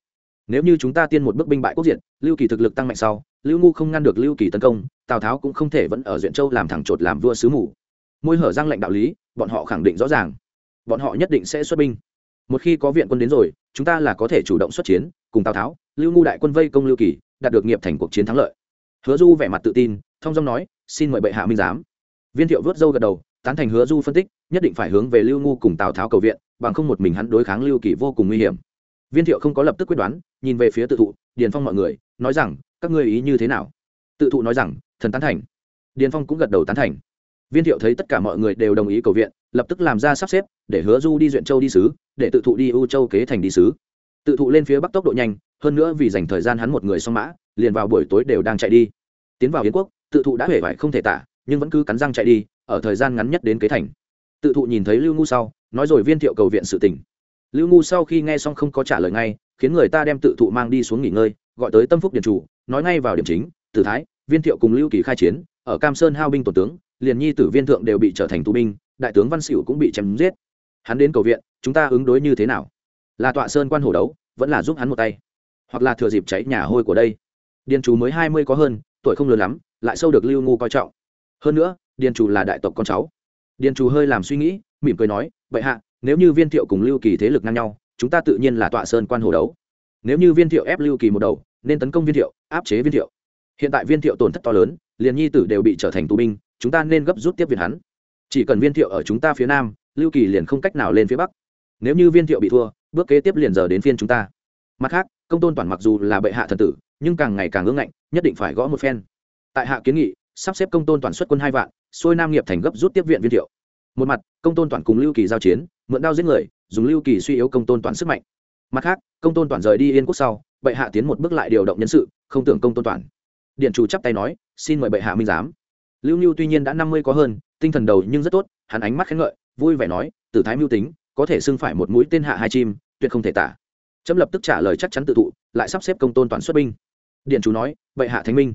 Speaker 1: Nếu như chúng ta tiên một bước binh bại quốc diện lưu kỳ thực lực tăng mạnh sau, lưu ngu không ngăn được lưu kỳ tấn công, tào tháo cũng không thể vẫn ở duyện châu làm thẳng chột làm vua sứ mù. Môi hở giang lệnh đạo lý, bọn họ khẳng định rõ ràng. Bọn họ nhất định sẽ xuất binh một khi có viện quân đến rồi, chúng ta là có thể chủ động xuất chiến, cùng tào tháo, lưu ngu đại quân vây công lưu kỳ, đạt được nghiệp thành cuộc chiến thắng lợi. Hứa du vẻ mặt tự tin, thông dong nói, xin mời bệ hạ minh giám. Viên thiệu vớt dâu gật đầu, tán thành hứa du phân tích, nhất định phải hướng về lưu ngu cùng tào tháo cầu viện, bằng không một mình hắn đối kháng lưu kỳ vô cùng nguy hiểm. Viên thiệu không có lập tức quyết đoán, nhìn về phía tự thụ, điền phong mọi người, nói rằng, các ngươi ý như thế nào? Tự thụ nói rằng, thần tán thành. Điền phong cũng gật đầu tán thành. Viên thiệu thấy tất cả mọi người đều đồng ý cầu viện, lập tức làm ra sắp xếp, để hứa du đi duyện châu đi sứ để tự thụ đi u châu kế thành đi sứ tự thụ lên phía bắc tốc độ nhanh, hơn nữa vì dành thời gian hắn một người xong mã, liền vào buổi tối đều đang chạy đi. Tiến vào yến quốc, tự thụ đã hể vải không thể tả, nhưng vẫn cứ cắn răng chạy đi, ở thời gian ngắn nhất đến kế thành. Tự thụ nhìn thấy lưu ngu sau, nói rồi viên thiệu cầu viện sự tình. Lưu ngu sau khi nghe xong không có trả lời ngay, khiến người ta đem tự thụ mang đi xuống nghỉ ngơi, gọi tới tâm phúc điện chủ, nói ngay vào điểm chính, tử thái, viên thiệu cùng lưu kỳ khai chiến, ở cam sơn hao binh tổ tướng, liền nhi tử viên thượng đều bị trở thành tù binh, đại tướng văn sửu cũng bị chém giết hắn đến cầu viện, chúng ta ứng đối như thế nào? Là tọa sơn quan hổ đấu, vẫn là giúp hắn một tay? Hoặc là thừa dịp cháy nhà hôi của đây? Điền chủ mới hai mươi có hơn, tuổi không lớn lắm, lại sâu được lưu ngu coi trọng. Hơn nữa, điền chủ là đại tộc con cháu. Điền chủ hơi làm suy nghĩ, mỉm cười nói, vậy hạ, nếu như viên thiệu cùng lưu kỳ thế lực ngang nhau, chúng ta tự nhiên là tọa sơn quan hồ đấu. Nếu như viên thiệu ép lưu kỳ một đầu, nên tấn công viên thiệu, áp chế viên thiệu. Hiện tại viên thiệu tổn thất to lớn, liền nhi tử đều bị trở thành tù binh, chúng ta nên gấp rút tiếp viện hắn. Chỉ cần viên thiệu ở chúng ta phía nam lưu kỳ liền không cách nào lên phía bắc. Nếu như viên thiệu bị thua, bước kế tiếp liền giờ đến phiên chúng ta. Mặt khác, công tôn toàn mặc dù là bệ hạ thần tử, nhưng càng ngày càng ương ngạnh, nhất định phải gõ một phen. Tại hạ kiến nghị, sắp xếp công tôn toàn xuất quân hai vạn, xuôi nam nghiệp thành gấp rút tiếp viện viên thiệu. Một mặt, công tôn toàn cùng lưu kỳ giao chiến, mượn đao giết người, dùng lưu kỳ suy yếu công tôn toàn sức mạnh. Mặt khác, công tôn toàn rời đi yên quốc sau, bệ hạ tiến một bước lại điều động nhân sự, không tưởng công tôn toàn. Điện chủ chắp tay nói, xin mời bệ hạ minh giám. Lưu nhu tuy nhiên đã năm mươi có hơn, tinh thần đầu nhưng rất tốt, hắn ánh mắt khen ngợi vui vẻ nói, tử thái mưu tính, có thể xưng phải một mũi tên hạ hai chim, tuyệt không thể tả. Trâm lập tức trả lời chắc chắn tự thụ, lại sắp xếp công tôn toàn xuất binh. Điện chủ nói bệ hạ thánh minh.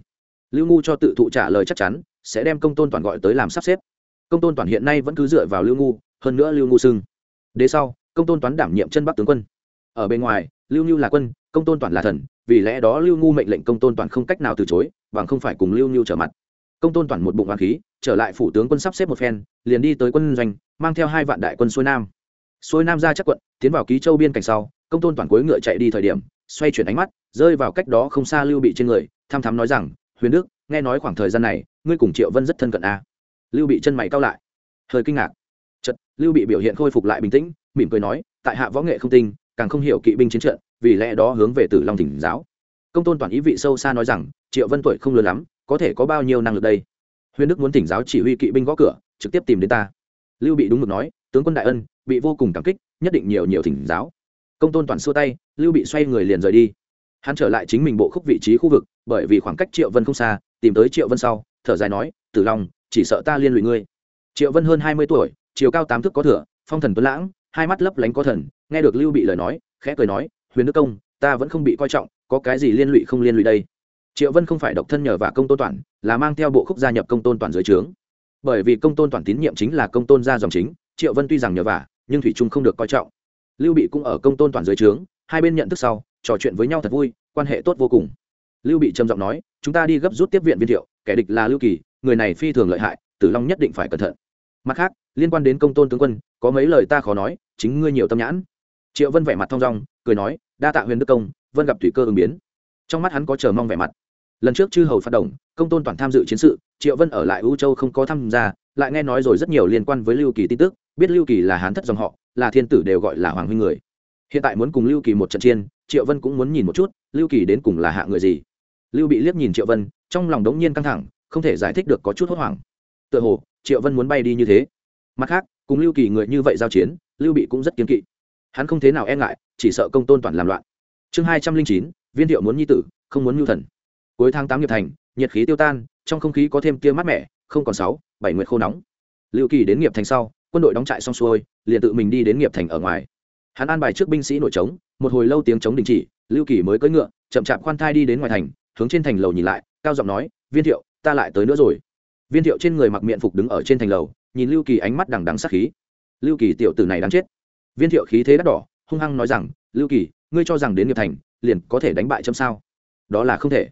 Speaker 1: Lưu ngu cho tự thụ trả lời chắc chắn, sẽ đem công tôn toàn gọi tới làm sắp xếp. Công tôn toàn hiện nay vẫn cứ dựa vào lưu ngu, hơn nữa lưu ngu sưng đế sau, công tôn toán đảm nhiệm chân bắc tướng quân. Ở bên ngoài, lưu nhu là quân, công tôn toàn là thần, vì lẽ đó lưu ngu mệnh lệnh công tôn toàn không cách nào từ chối bằng không phải cùng lưu nhu trở mặt. Công tôn toàn một bụng hoàng khí trở lại phủ tướng quân sắp xếp một phen, liền đi tới quân doanh, mang theo hai vạn đại quân xuôi nam. Xuôi nam ra chắc quận, tiến vào ký châu biên cảnh sau, công tôn toàn cuối ngựa chạy đi thời điểm, xoay chuyển ánh mắt, rơi vào cách đó không xa lưu bị trên người tham thắm nói rằng, huyền đức, nghe nói khoảng thời gian này, ngươi cùng triệu vân rất thân cận a. À. lưu bị chân mày cao lại, hơi kinh ngạc. Chật lưu bị biểu hiện khôi phục lại bình tĩnh, mỉm cười nói, tại hạ võ nghệ không tinh, càng không hiểu kỵ binh chiến trận, vì lẽ đó hướng về tử long thỉnh giáo. Công tôn toàn ý vị sâu xa nói rằng, triệu vân tuổi không lớn lắm, có thể có bao nhiêu năng lực đây? Huyền đức muốn thỉnh giáo chỉ huy kỵ binh gõ cửa, trực tiếp tìm đến ta. Lưu bị đúng mực nói, tướng quân đại ân, bị vô cùng cảm kích, nhất định nhiều nhiều thỉnh giáo. Công tôn toàn xua tay, lưu bị xoay người liền rời đi. Hắn trở lại chính mình bộ khúc vị trí khu vực, bởi vì khoảng cách triệu vân không xa, tìm tới triệu vân sau, thở dài nói, tử long, chỉ sợ ta liên lụy ngươi. Triệu vân hơn hai mươi tuổi, chiều cao tám thước có thửa, phong thần tuấn lãng, hai mắt lấp lánh có thần, nghe được lưu bị lời nói, khẽ cười nói, huyền đức công, ta vẫn không bị coi trọng, có cái gì liên lụy không liên lụy đây? Triệu vân không phải độc thân nhờ và công tôn toàn là mang theo bộ khúc gia nhập công tôn toàn dưới trướng bởi vì công tôn toàn tín nhiệm chính là công tôn gia dòng chính triệu vân tuy rằng nhờ vả nhưng thủy trung không được coi trọng lưu bị cũng ở công tôn toàn dưới trướng hai bên nhận thức sau trò chuyện với nhau thật vui quan hệ tốt vô cùng lưu bị trầm giọng nói chúng ta đi gấp rút tiếp viện viên thiệu kẻ địch là lưu kỳ người này phi thường lợi hại tử long nhất định phải cẩn thận mặt khác liên quan đến công tôn tướng quân có mấy lời ta khó nói chính ngươi nhiều tâm nhãn triệu vân vẻ mặt thong dong cười nói đa tạ huyền đức công vân gặp thủy cơ ứng biến trong mắt hắn có chờ mong vẻ mặt lần trước chư hầu phát động công tôn toàn tham dự chiến sự triệu vân ở lại u châu không có tham gia lại nghe nói rồi rất nhiều liên quan với lưu kỳ tin tức biết lưu kỳ là hán thất dòng họ là thiên tử đều gọi là hoàng huynh người. Hiện tại muốn cùng lưu kỳ một trận chiến, triệu vân cũng muốn nhìn một chút lưu kỳ đến cùng là hạ người gì. Lưu bị liếc nhìn triệu vân trong lòng đống nhiên căng thẳng không thể giải thích được có chút hốt hoảng. Tựa hồ triệu vân muốn bay đi như thế. Mặt khác cùng lưu kỳ người như vậy giao chiến lưu bị cũng rất kiên kỵ. Hắn không thế nào e ngại chỉ sợ công tôn toàn làm loạn. Chương hai trăm linh chín viên thiệu muốn nhi tử không muốn mưu thần cuối tháng tám nghiệp thành, nhiệt khí tiêu tan, trong không khí có thêm kia mát mẻ, không còn sáu bảy nguyệt khô nóng. Lưu kỳ đến nghiệp thành sau, quân đội đóng trại xong xuôi, liền tự mình đi đến nghiệp thành ở ngoài. Hắn an bài trước binh sĩ nổi trống, một hồi lâu tiếng trống đình chỉ, lưu kỳ mới cưỡi ngựa, chậm chạp khoan thai đi đến ngoài thành, hướng trên thành lầu nhìn lại, cao giọng nói, viên thiệu, ta lại tới nữa rồi. Viên thiệu trên người mặc miệng phục đứng ở trên thành lầu, nhìn lưu kỳ ánh mắt đằng đằng sắc khí. Lưu kỳ tiểu tử này đáng chết. Viên thiệu khí thế đắt đỏ, hung hăng nói rằng, lưu kỳ, ngươi cho rằng đến nghiệp thành, liền có thể đánh bại chấm sao? Đó là không thể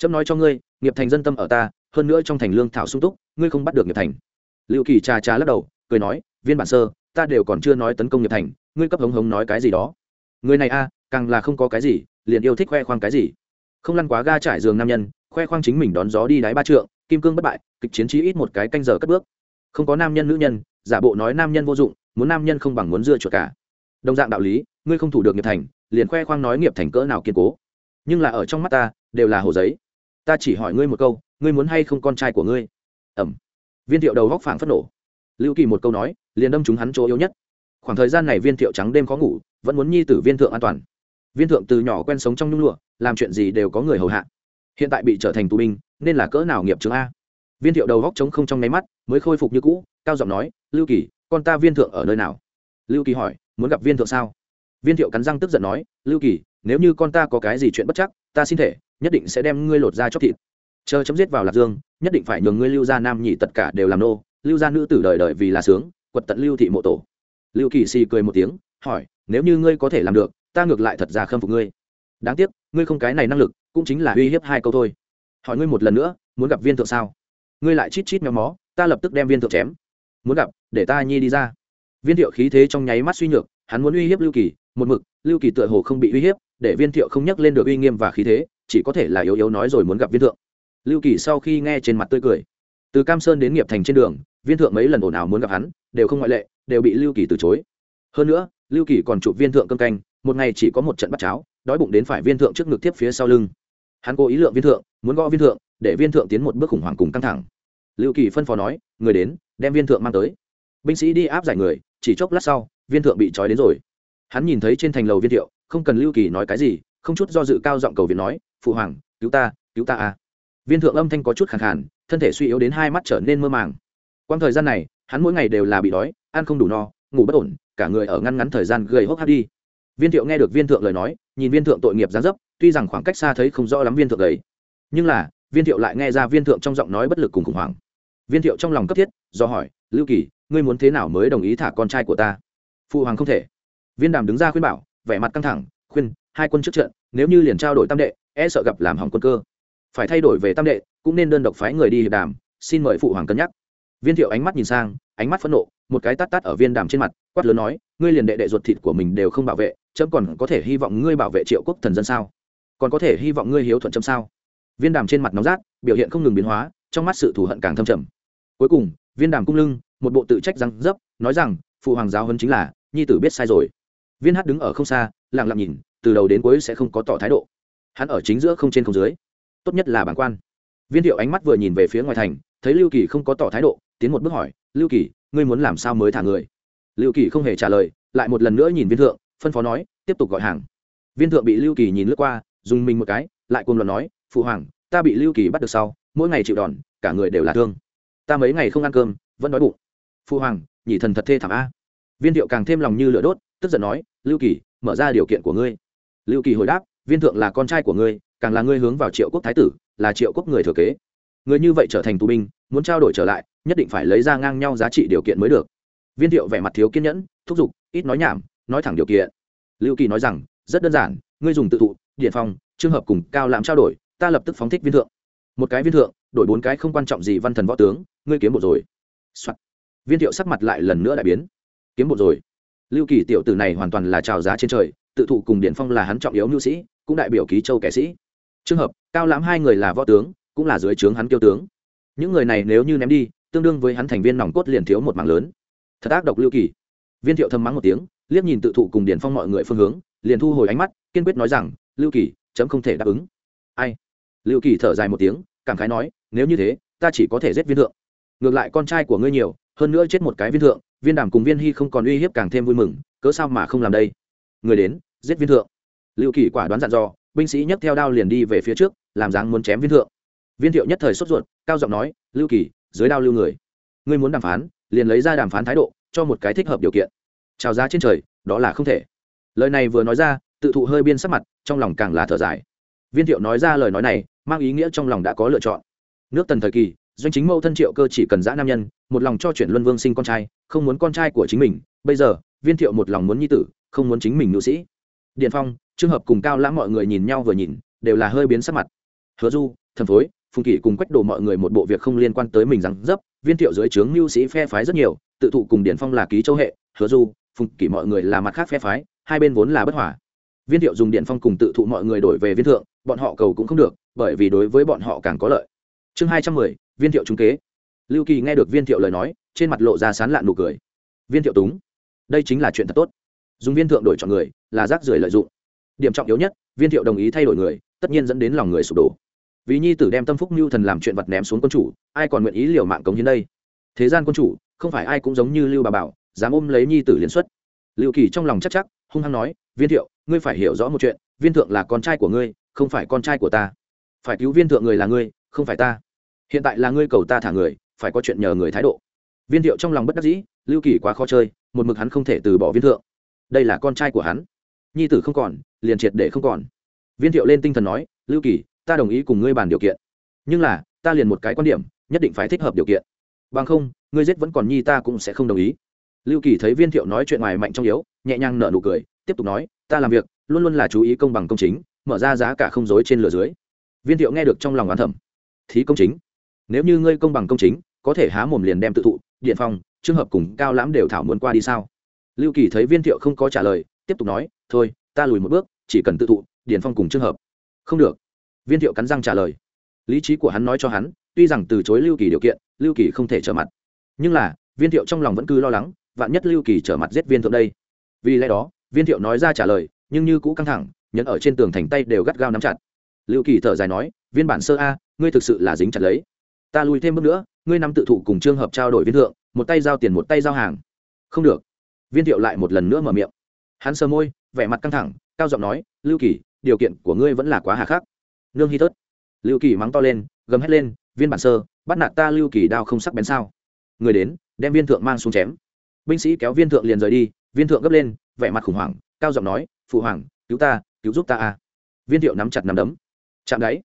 Speaker 1: chấm nói cho ngươi, nghiệp thành dân tâm ở ta, hơn nữa trong thành lương thảo sung túc, ngươi không bắt được nghiệp thành. Liệu kỳ trà trà lắc đầu, cười nói, viên bản sơ, ta đều còn chưa nói tấn công nghiệp thành, ngươi cấp hống hống nói cái gì đó. Người này a, càng là không có cái gì, liền yêu thích khoe khoang cái gì. Không lăn quá ga trải giường nam nhân, khoe khoang chính mình đón gió đi đáy ba trượng, kim cương bất bại, kịch chiến trí ít một cái canh giờ cất bước. Không có nam nhân nữ nhân, giả bộ nói nam nhân vô dụng, muốn nam nhân không bằng muốn dưa chuột cả. Đồng dạng đạo lý, ngươi không thủ được nghiệp thành, liền khoe khoang nói nghiệp thành cỡ nào kiên cố. Nhưng là ở trong mắt ta, đều là hồ giấy ta chỉ hỏi ngươi một câu, ngươi muốn hay không con trai của ngươi? Ẩm. Viên thiệu đầu góc phảng phất nổ. Lưu kỳ một câu nói, liền đâm chúng hắn chỗ yếu nhất. Khoảng thời gian này viên thiệu trắng đêm khó ngủ, vẫn muốn nhi tử viên thượng an toàn. Viên thượng từ nhỏ quen sống trong nhung lụa, làm chuyện gì đều có người hầu hạ. Hiện tại bị trở thành tù binh, nên là cỡ nào nghiệp chứng a? Viên thiệu đầu góc trống không trong nháy mắt, mới khôi phục như cũ, cao giọng nói, lưu kỳ, con ta viên thượng ở nơi nào? Lưu kỳ hỏi, muốn gặp viên thượng sao? Viên thiệu cắn răng tức giận nói, lưu kỳ, nếu như con ta có cái gì chuyện bất chắc ta xin thể, nhất định sẽ đem ngươi lột ra chóc thịt. Chờ chấm giết vào lạc dương, nhất định phải nhường ngươi lưu gia nam nhị tất cả đều làm nô. Lưu gia nữ tử đời đời vì là sướng, quật tận lưu thị mộ tổ. Lưu kỳ xì cười một tiếng, hỏi, nếu như ngươi có thể làm được, ta ngược lại thật ra khâm phục ngươi. Đáng tiếc, ngươi không cái này năng lực, cũng chính là uy hiếp hai câu thôi. Hỏi ngươi một lần nữa, muốn gặp viên thượng sao? Ngươi lại chít chít méo mó, ta lập tức đem viên thượng chém. Muốn gặp, để ta nhi đi ra. Viên thiệu khí thế trong nháy mắt suy nhược, hắn muốn uy hiếp lưu kỳ, một mực, lưu kỳ tựa hồ không bị uy hiếp để viên thiệu không nhắc lên được uy nghiêm và khí thế, chỉ có thể là yếu yếu nói rồi muốn gặp viên thượng. Lưu kỳ sau khi nghe trên mặt tươi cười, từ cam sơn đến nghiệp thành trên đường, viên thượng mấy lần ồn ào muốn gặp hắn, đều không ngoại lệ, đều bị lưu kỳ từ chối. Hơn nữa, lưu kỳ còn chụp viên thượng cơm canh, một ngày chỉ có một trận bắt cháo, đói bụng đến phải viên thượng trước ngực tiếp phía sau lưng. Hắn cố ý lượng viên thượng, muốn gõ viên thượng, để viên thượng tiến một bước khủng hoảng cùng căng thẳng. Lưu kỳ phân phó nói, người đến, đem viên thượng mang tới. Binh sĩ đi áp giải người, chỉ chốc lát sau, viên thượng bị trói đến rồi. Hắn nhìn thấy trên thành lầu viên thiệu không cần lưu kỳ nói cái gì, không chút do dự cao giọng cầu viện nói, phụ hoàng, cứu ta cứu ta à. Viên thượng âm thanh có chút khẳng khản thân thể suy yếu đến hai mắt trở nên mơ màng. Quang thời gian này, hắn mỗi ngày đều là bị đói, ăn không đủ no, ngủ bất ổn, cả người ở ngăn ngắn thời gian gầy hốc hát đi. Viên thiệu nghe được viên thượng lời nói, nhìn viên thượng tội nghiệp gián dấp, tuy rằng khoảng cách xa thấy không rõ lắm viên thượng ấy nhưng là, viên thiệu lại nghe ra viên thượng trong giọng nói bất lực cùng khủng hoảng. Viên thiệu trong lòng cấp thiết, do hỏi, lưu kỳ, ngươi muốn thế nào mới đồng ý thả con trai của ta? Phụ hoàng không thể. Viên đàm đứng ra khuyên bảo vẻ mặt căng thẳng, khuyên, hai quân trước trận, nếu như liền trao đổi tam đệ e sợ gặp làm hỏng quân cơ. Phải thay đổi về tam đệ, cũng nên đơn độc phái người đi hiệp đàm, xin mời phụ hoàng cân nhắc. Viên thiệu ánh mắt nhìn sang, ánh mắt phẫn nộ, một cái tát tát ở viên đàm trên mặt, quát lớn nói, ngươi liền đệ đệ ruột thịt của mình đều không bảo vệ, chấm còn có thể hy vọng ngươi bảo vệ triệu quốc thần dân sao? Còn có thể hy vọng ngươi hiếu thuận chấm sao? Viên đàm trên mặt nóng rát, biểu hiện không ngừng biến hóa, trong mắt sự thù hận càng thâm trầm. Cuối cùng, viên đàm cung lưng, một bộ tự trách răng dấp, nói rằng, phụ hoàng giáo hơn chính là, nhi tử biết sai rồi viên hát đứng ở không xa, lặng lặng nhìn, từ đầu đến cuối sẽ không có tỏ thái độ. Hắn ở chính giữa không trên không dưới. Tốt nhất là bản quan. Viên thiệu ánh mắt vừa nhìn về phía ngoài thành, thấy lưu kỳ không có tỏ thái độ, tiến một bước hỏi, lưu kỳ, ngươi muốn làm sao mới thả người? Lưu kỳ không hề trả lời, lại một lần nữa nhìn viên thượng, phân phó nói, tiếp tục gọi hàng. Viên thượng bị lưu kỳ nhìn lướt qua, dùng mình một cái, lại cùng luận nói, phụ hoàng, ta bị lưu kỳ bắt được sau, mỗi ngày chịu đòn, cả người đều là thương. Ta mấy ngày không ăn cơm, vẫn đói bụng. Phụ hoàng, nhị thần thật thê thảm a. Viên thiệu càng thêm lòng như lửa đốt tức giận nói, lưu kỳ, mở ra điều kiện của ngươi. Lưu kỳ hồi đáp, viên thượng là con trai của ngươi, càng là ngươi hướng vào triệu quốc thái tử, là triệu quốc người thừa kế. Người như vậy trở thành tù binh, muốn trao đổi trở lại, nhất định phải lấy ra ngang nhau giá trị điều kiện mới được. Viên thiệu vẻ mặt thiếu kiên nhẫn, thúc giục, ít nói nhảm, nói thẳng điều kiện. Lưu kỳ nói rằng, rất đơn giản, ngươi dùng tự thụ, điện phong, trường hợp cùng cao làm trao đổi, ta lập tức phóng thích viên thượng. Một cái viên thượng, đổi bốn cái không quan trọng gì văn thần võ tướng, ngươi kiếm một rồi、Soạn. viên thiệu sắc mặt lại lần nữa đại biến. Kiếm bộ rồi lưu kỳ tiểu tử này hoàn toàn là trào giá trên trời, tự thụ cùng điển phong là hắn trọng yếu mưu sĩ, cũng đại biểu ký châu kẻ sĩ. Trường hợp, cao lãm hai người là võ tướng, cũng là dưới trướng hắn kiêu tướng. Những người này nếu như ném đi, tương đương với hắn thành viên nòng cốt liền thiếu một mảng lớn. Thật ác độc lưu kỳ. Viên thiệu thầm mắng một tiếng, liếc nhìn tự thụ cùng điển phong mọi người phương hướng, liền thu hồi ánh mắt, kiên quyết nói rằng, lưu kỳ, chấm không thể đáp ứng. Ai? Lưu kỳ thở dài một tiếng, cảm khái nói, nếu như thế, ta chỉ có thể giết viên thượng. Ngược lại con trai của ngươi nhiều hơn nữa chết một cái viên thượng, viên đàm cùng viên hy không còn uy hiếp càng thêm vui mừng, cớ sao mà không làm đây? Người đến, giết viên thượng. Lưu kỳ quả đoán dặn dò, binh sĩ nhấc theo đao liền đi về phía trước, làm dáng muốn chém viên thượng. Viên thiệu nhất thời sốt ruột, cao giọng nói, lưu kỳ dưới đao lưu người. Ngươi muốn đàm phán, liền lấy ra đàm phán thái độ, cho một cái thích hợp điều kiện. Trào giá trên trời, đó là không thể. Lời này vừa nói ra, tự thụ hơi biên sắc mặt, trong lòng càng là thở dài. Viên thiệu nói ra lời nói này, mang ý nghĩa trong lòng đã có lựa chọn. Nước tần thời kỳ doanh chính mẫu thân triệu cơ chỉ cần giã nam nhân, một lòng cho chuyện luân vương sinh con trai, không muốn con trai của chính mình, bây giờ, viên thiệu một lòng muốn nhi tử, không muốn chính mình nữ sĩ. Điền phong trường hợp cùng cao lãng mọi người nhìn nhau vừa nhìn, đều là hơi biến sắc mặt. Hứa du thần phối, phùng kỷ cùng quách đồ mọi người một bộ việc không liên quan tới mình rằng dấp, viên thiệu dưới trướng mưu sĩ phe phái rất nhiều, tự thụ cùng điển phong là ký châu hệ, hứa du, phùng kỷ mọi người là mặt khác phe phái, hai bên vốn là bất hòa. Viên thiệu dùng điện phong cùng tự thụ mọi người đổi về viên thượng, bọn họ cầu cũng không được, bởi vì đối với bọn họ càng có lợi chương hai trăm mười, viên thiệu trúng kế. Lưu kỳ nghe được viên thiệu lời nói, trên mặt lộ ra sán lạn nụ cười. Viên thiệu túng. Đây chính là chuyện thật tốt. Dùng viên thượng đổi chọn người, là rác rưởi lợi dụng. Điểm trọng yếu nhất, viên thiệu đồng ý thay đổi người, tất nhiên dẫn đến lòng người sụp đổ. Vì nhi tử đem tâm phúc mưu thần làm chuyện vật ném xuống quân chủ, ai còn nguyện ý liều mạng cống hiến đây? Thế gian quân chủ, không phải ai cũng giống như lưu bà bảo, dám ôm lấy nhi tử liên xuất. Lưu kỳ trong lòng chắc chắc, hung hăng nói, viên thiệu, ngươi phải hiểu rõ một chuyện, viên thượng là con trai của ngươi, không phải con trai của ta. Phải cứu viên thượng người là ngươi, không phải ta hiện tại là ngươi cầu ta thả người, phải có chuyện nhờ người thái độ. Viên thiệu trong lòng bất đắc dĩ, lưu kỳ quá khó chơi, một mực hắn không thể từ bỏ viên thượng. Đây là con trai của hắn. Nhi tử không còn, liền triệt để không còn. Viên thiệu lên tinh thần nói, lưu kỳ, ta đồng ý cùng ngươi bàn điều kiện. Nhưng là, ta liền một cái quan điểm, nhất định phải thích hợp điều kiện. Bằng không, ngươi giết vẫn còn nhi ta cũng sẽ không đồng ý. Lưu kỳ thấy viên thiệu nói chuyện ngoài mạnh trong yếu, nhẹ nhàng nở nụ cười, tiếp tục nói, ta làm việc, luôn luôn là chú ý công bằng công chính, mở ra giá cả không dối trên lửa dưới. Viên thiệu nghe được trong lòng oán thẩm thí công chính nếu như ngươi công bằng công chính, có thể há mồm liền đem tự thụ, điện phong trường hợp cùng cao lãm đều thảo muốn qua đi sao? Lưu kỳ thấy viên thiệu không có trả lời, tiếp tục nói, thôi, ta lùi một bước, chỉ cần tự thụ, điện phong cùng trường hợp. Không được. Viên thiệu cắn răng trả lời. Lý trí của hắn nói cho hắn, tuy rằng từ chối lưu kỳ điều kiện, lưu kỳ không thể trở mặt. Nhưng là, viên thiệu trong lòng vẫn cứ lo lắng, vạn nhất lưu kỳ trở mặt giết viên thượng đây. Vì lẽ đó, viên thiệu nói ra trả lời, nhưng như cũ căng thẳng, nhẫn ở trên tường thành tay đều gắt gao nắm chặt. Lưu kỳ thở dài nói, viên bản sơ a, ngươi thực sự là dính chặt lấy ta lùi thêm bước nữa, ngươi nắm tự thụ cùng trường hợp trao đổi viên thượng, một tay giao tiền một tay giao hàng. Không được. Viên thiệu lại một lần nữa mở miệng. Hắn sờ môi, vẻ mặt căng thẳng, cao giọng nói, lưu kỳ, điều kiện của ngươi vẫn là quá hà khắc. Nương hy tớt lưu kỳ mắng to lên, gầm hét lên, viên bản sơ, bắt nạt ta lưu kỳ đao không sắc bén sao? Người đến, đem viên thượng mang xuống chém. Binh sĩ kéo viên thượng liền rời đi, viên thượng gấp lên, vẻ mặt khủng hoảng, cao giọng nói, phụ hoàng, cứu ta, cứu giúp ta a viên thiệu nắm chặt nắm đấm. Chạm đáy.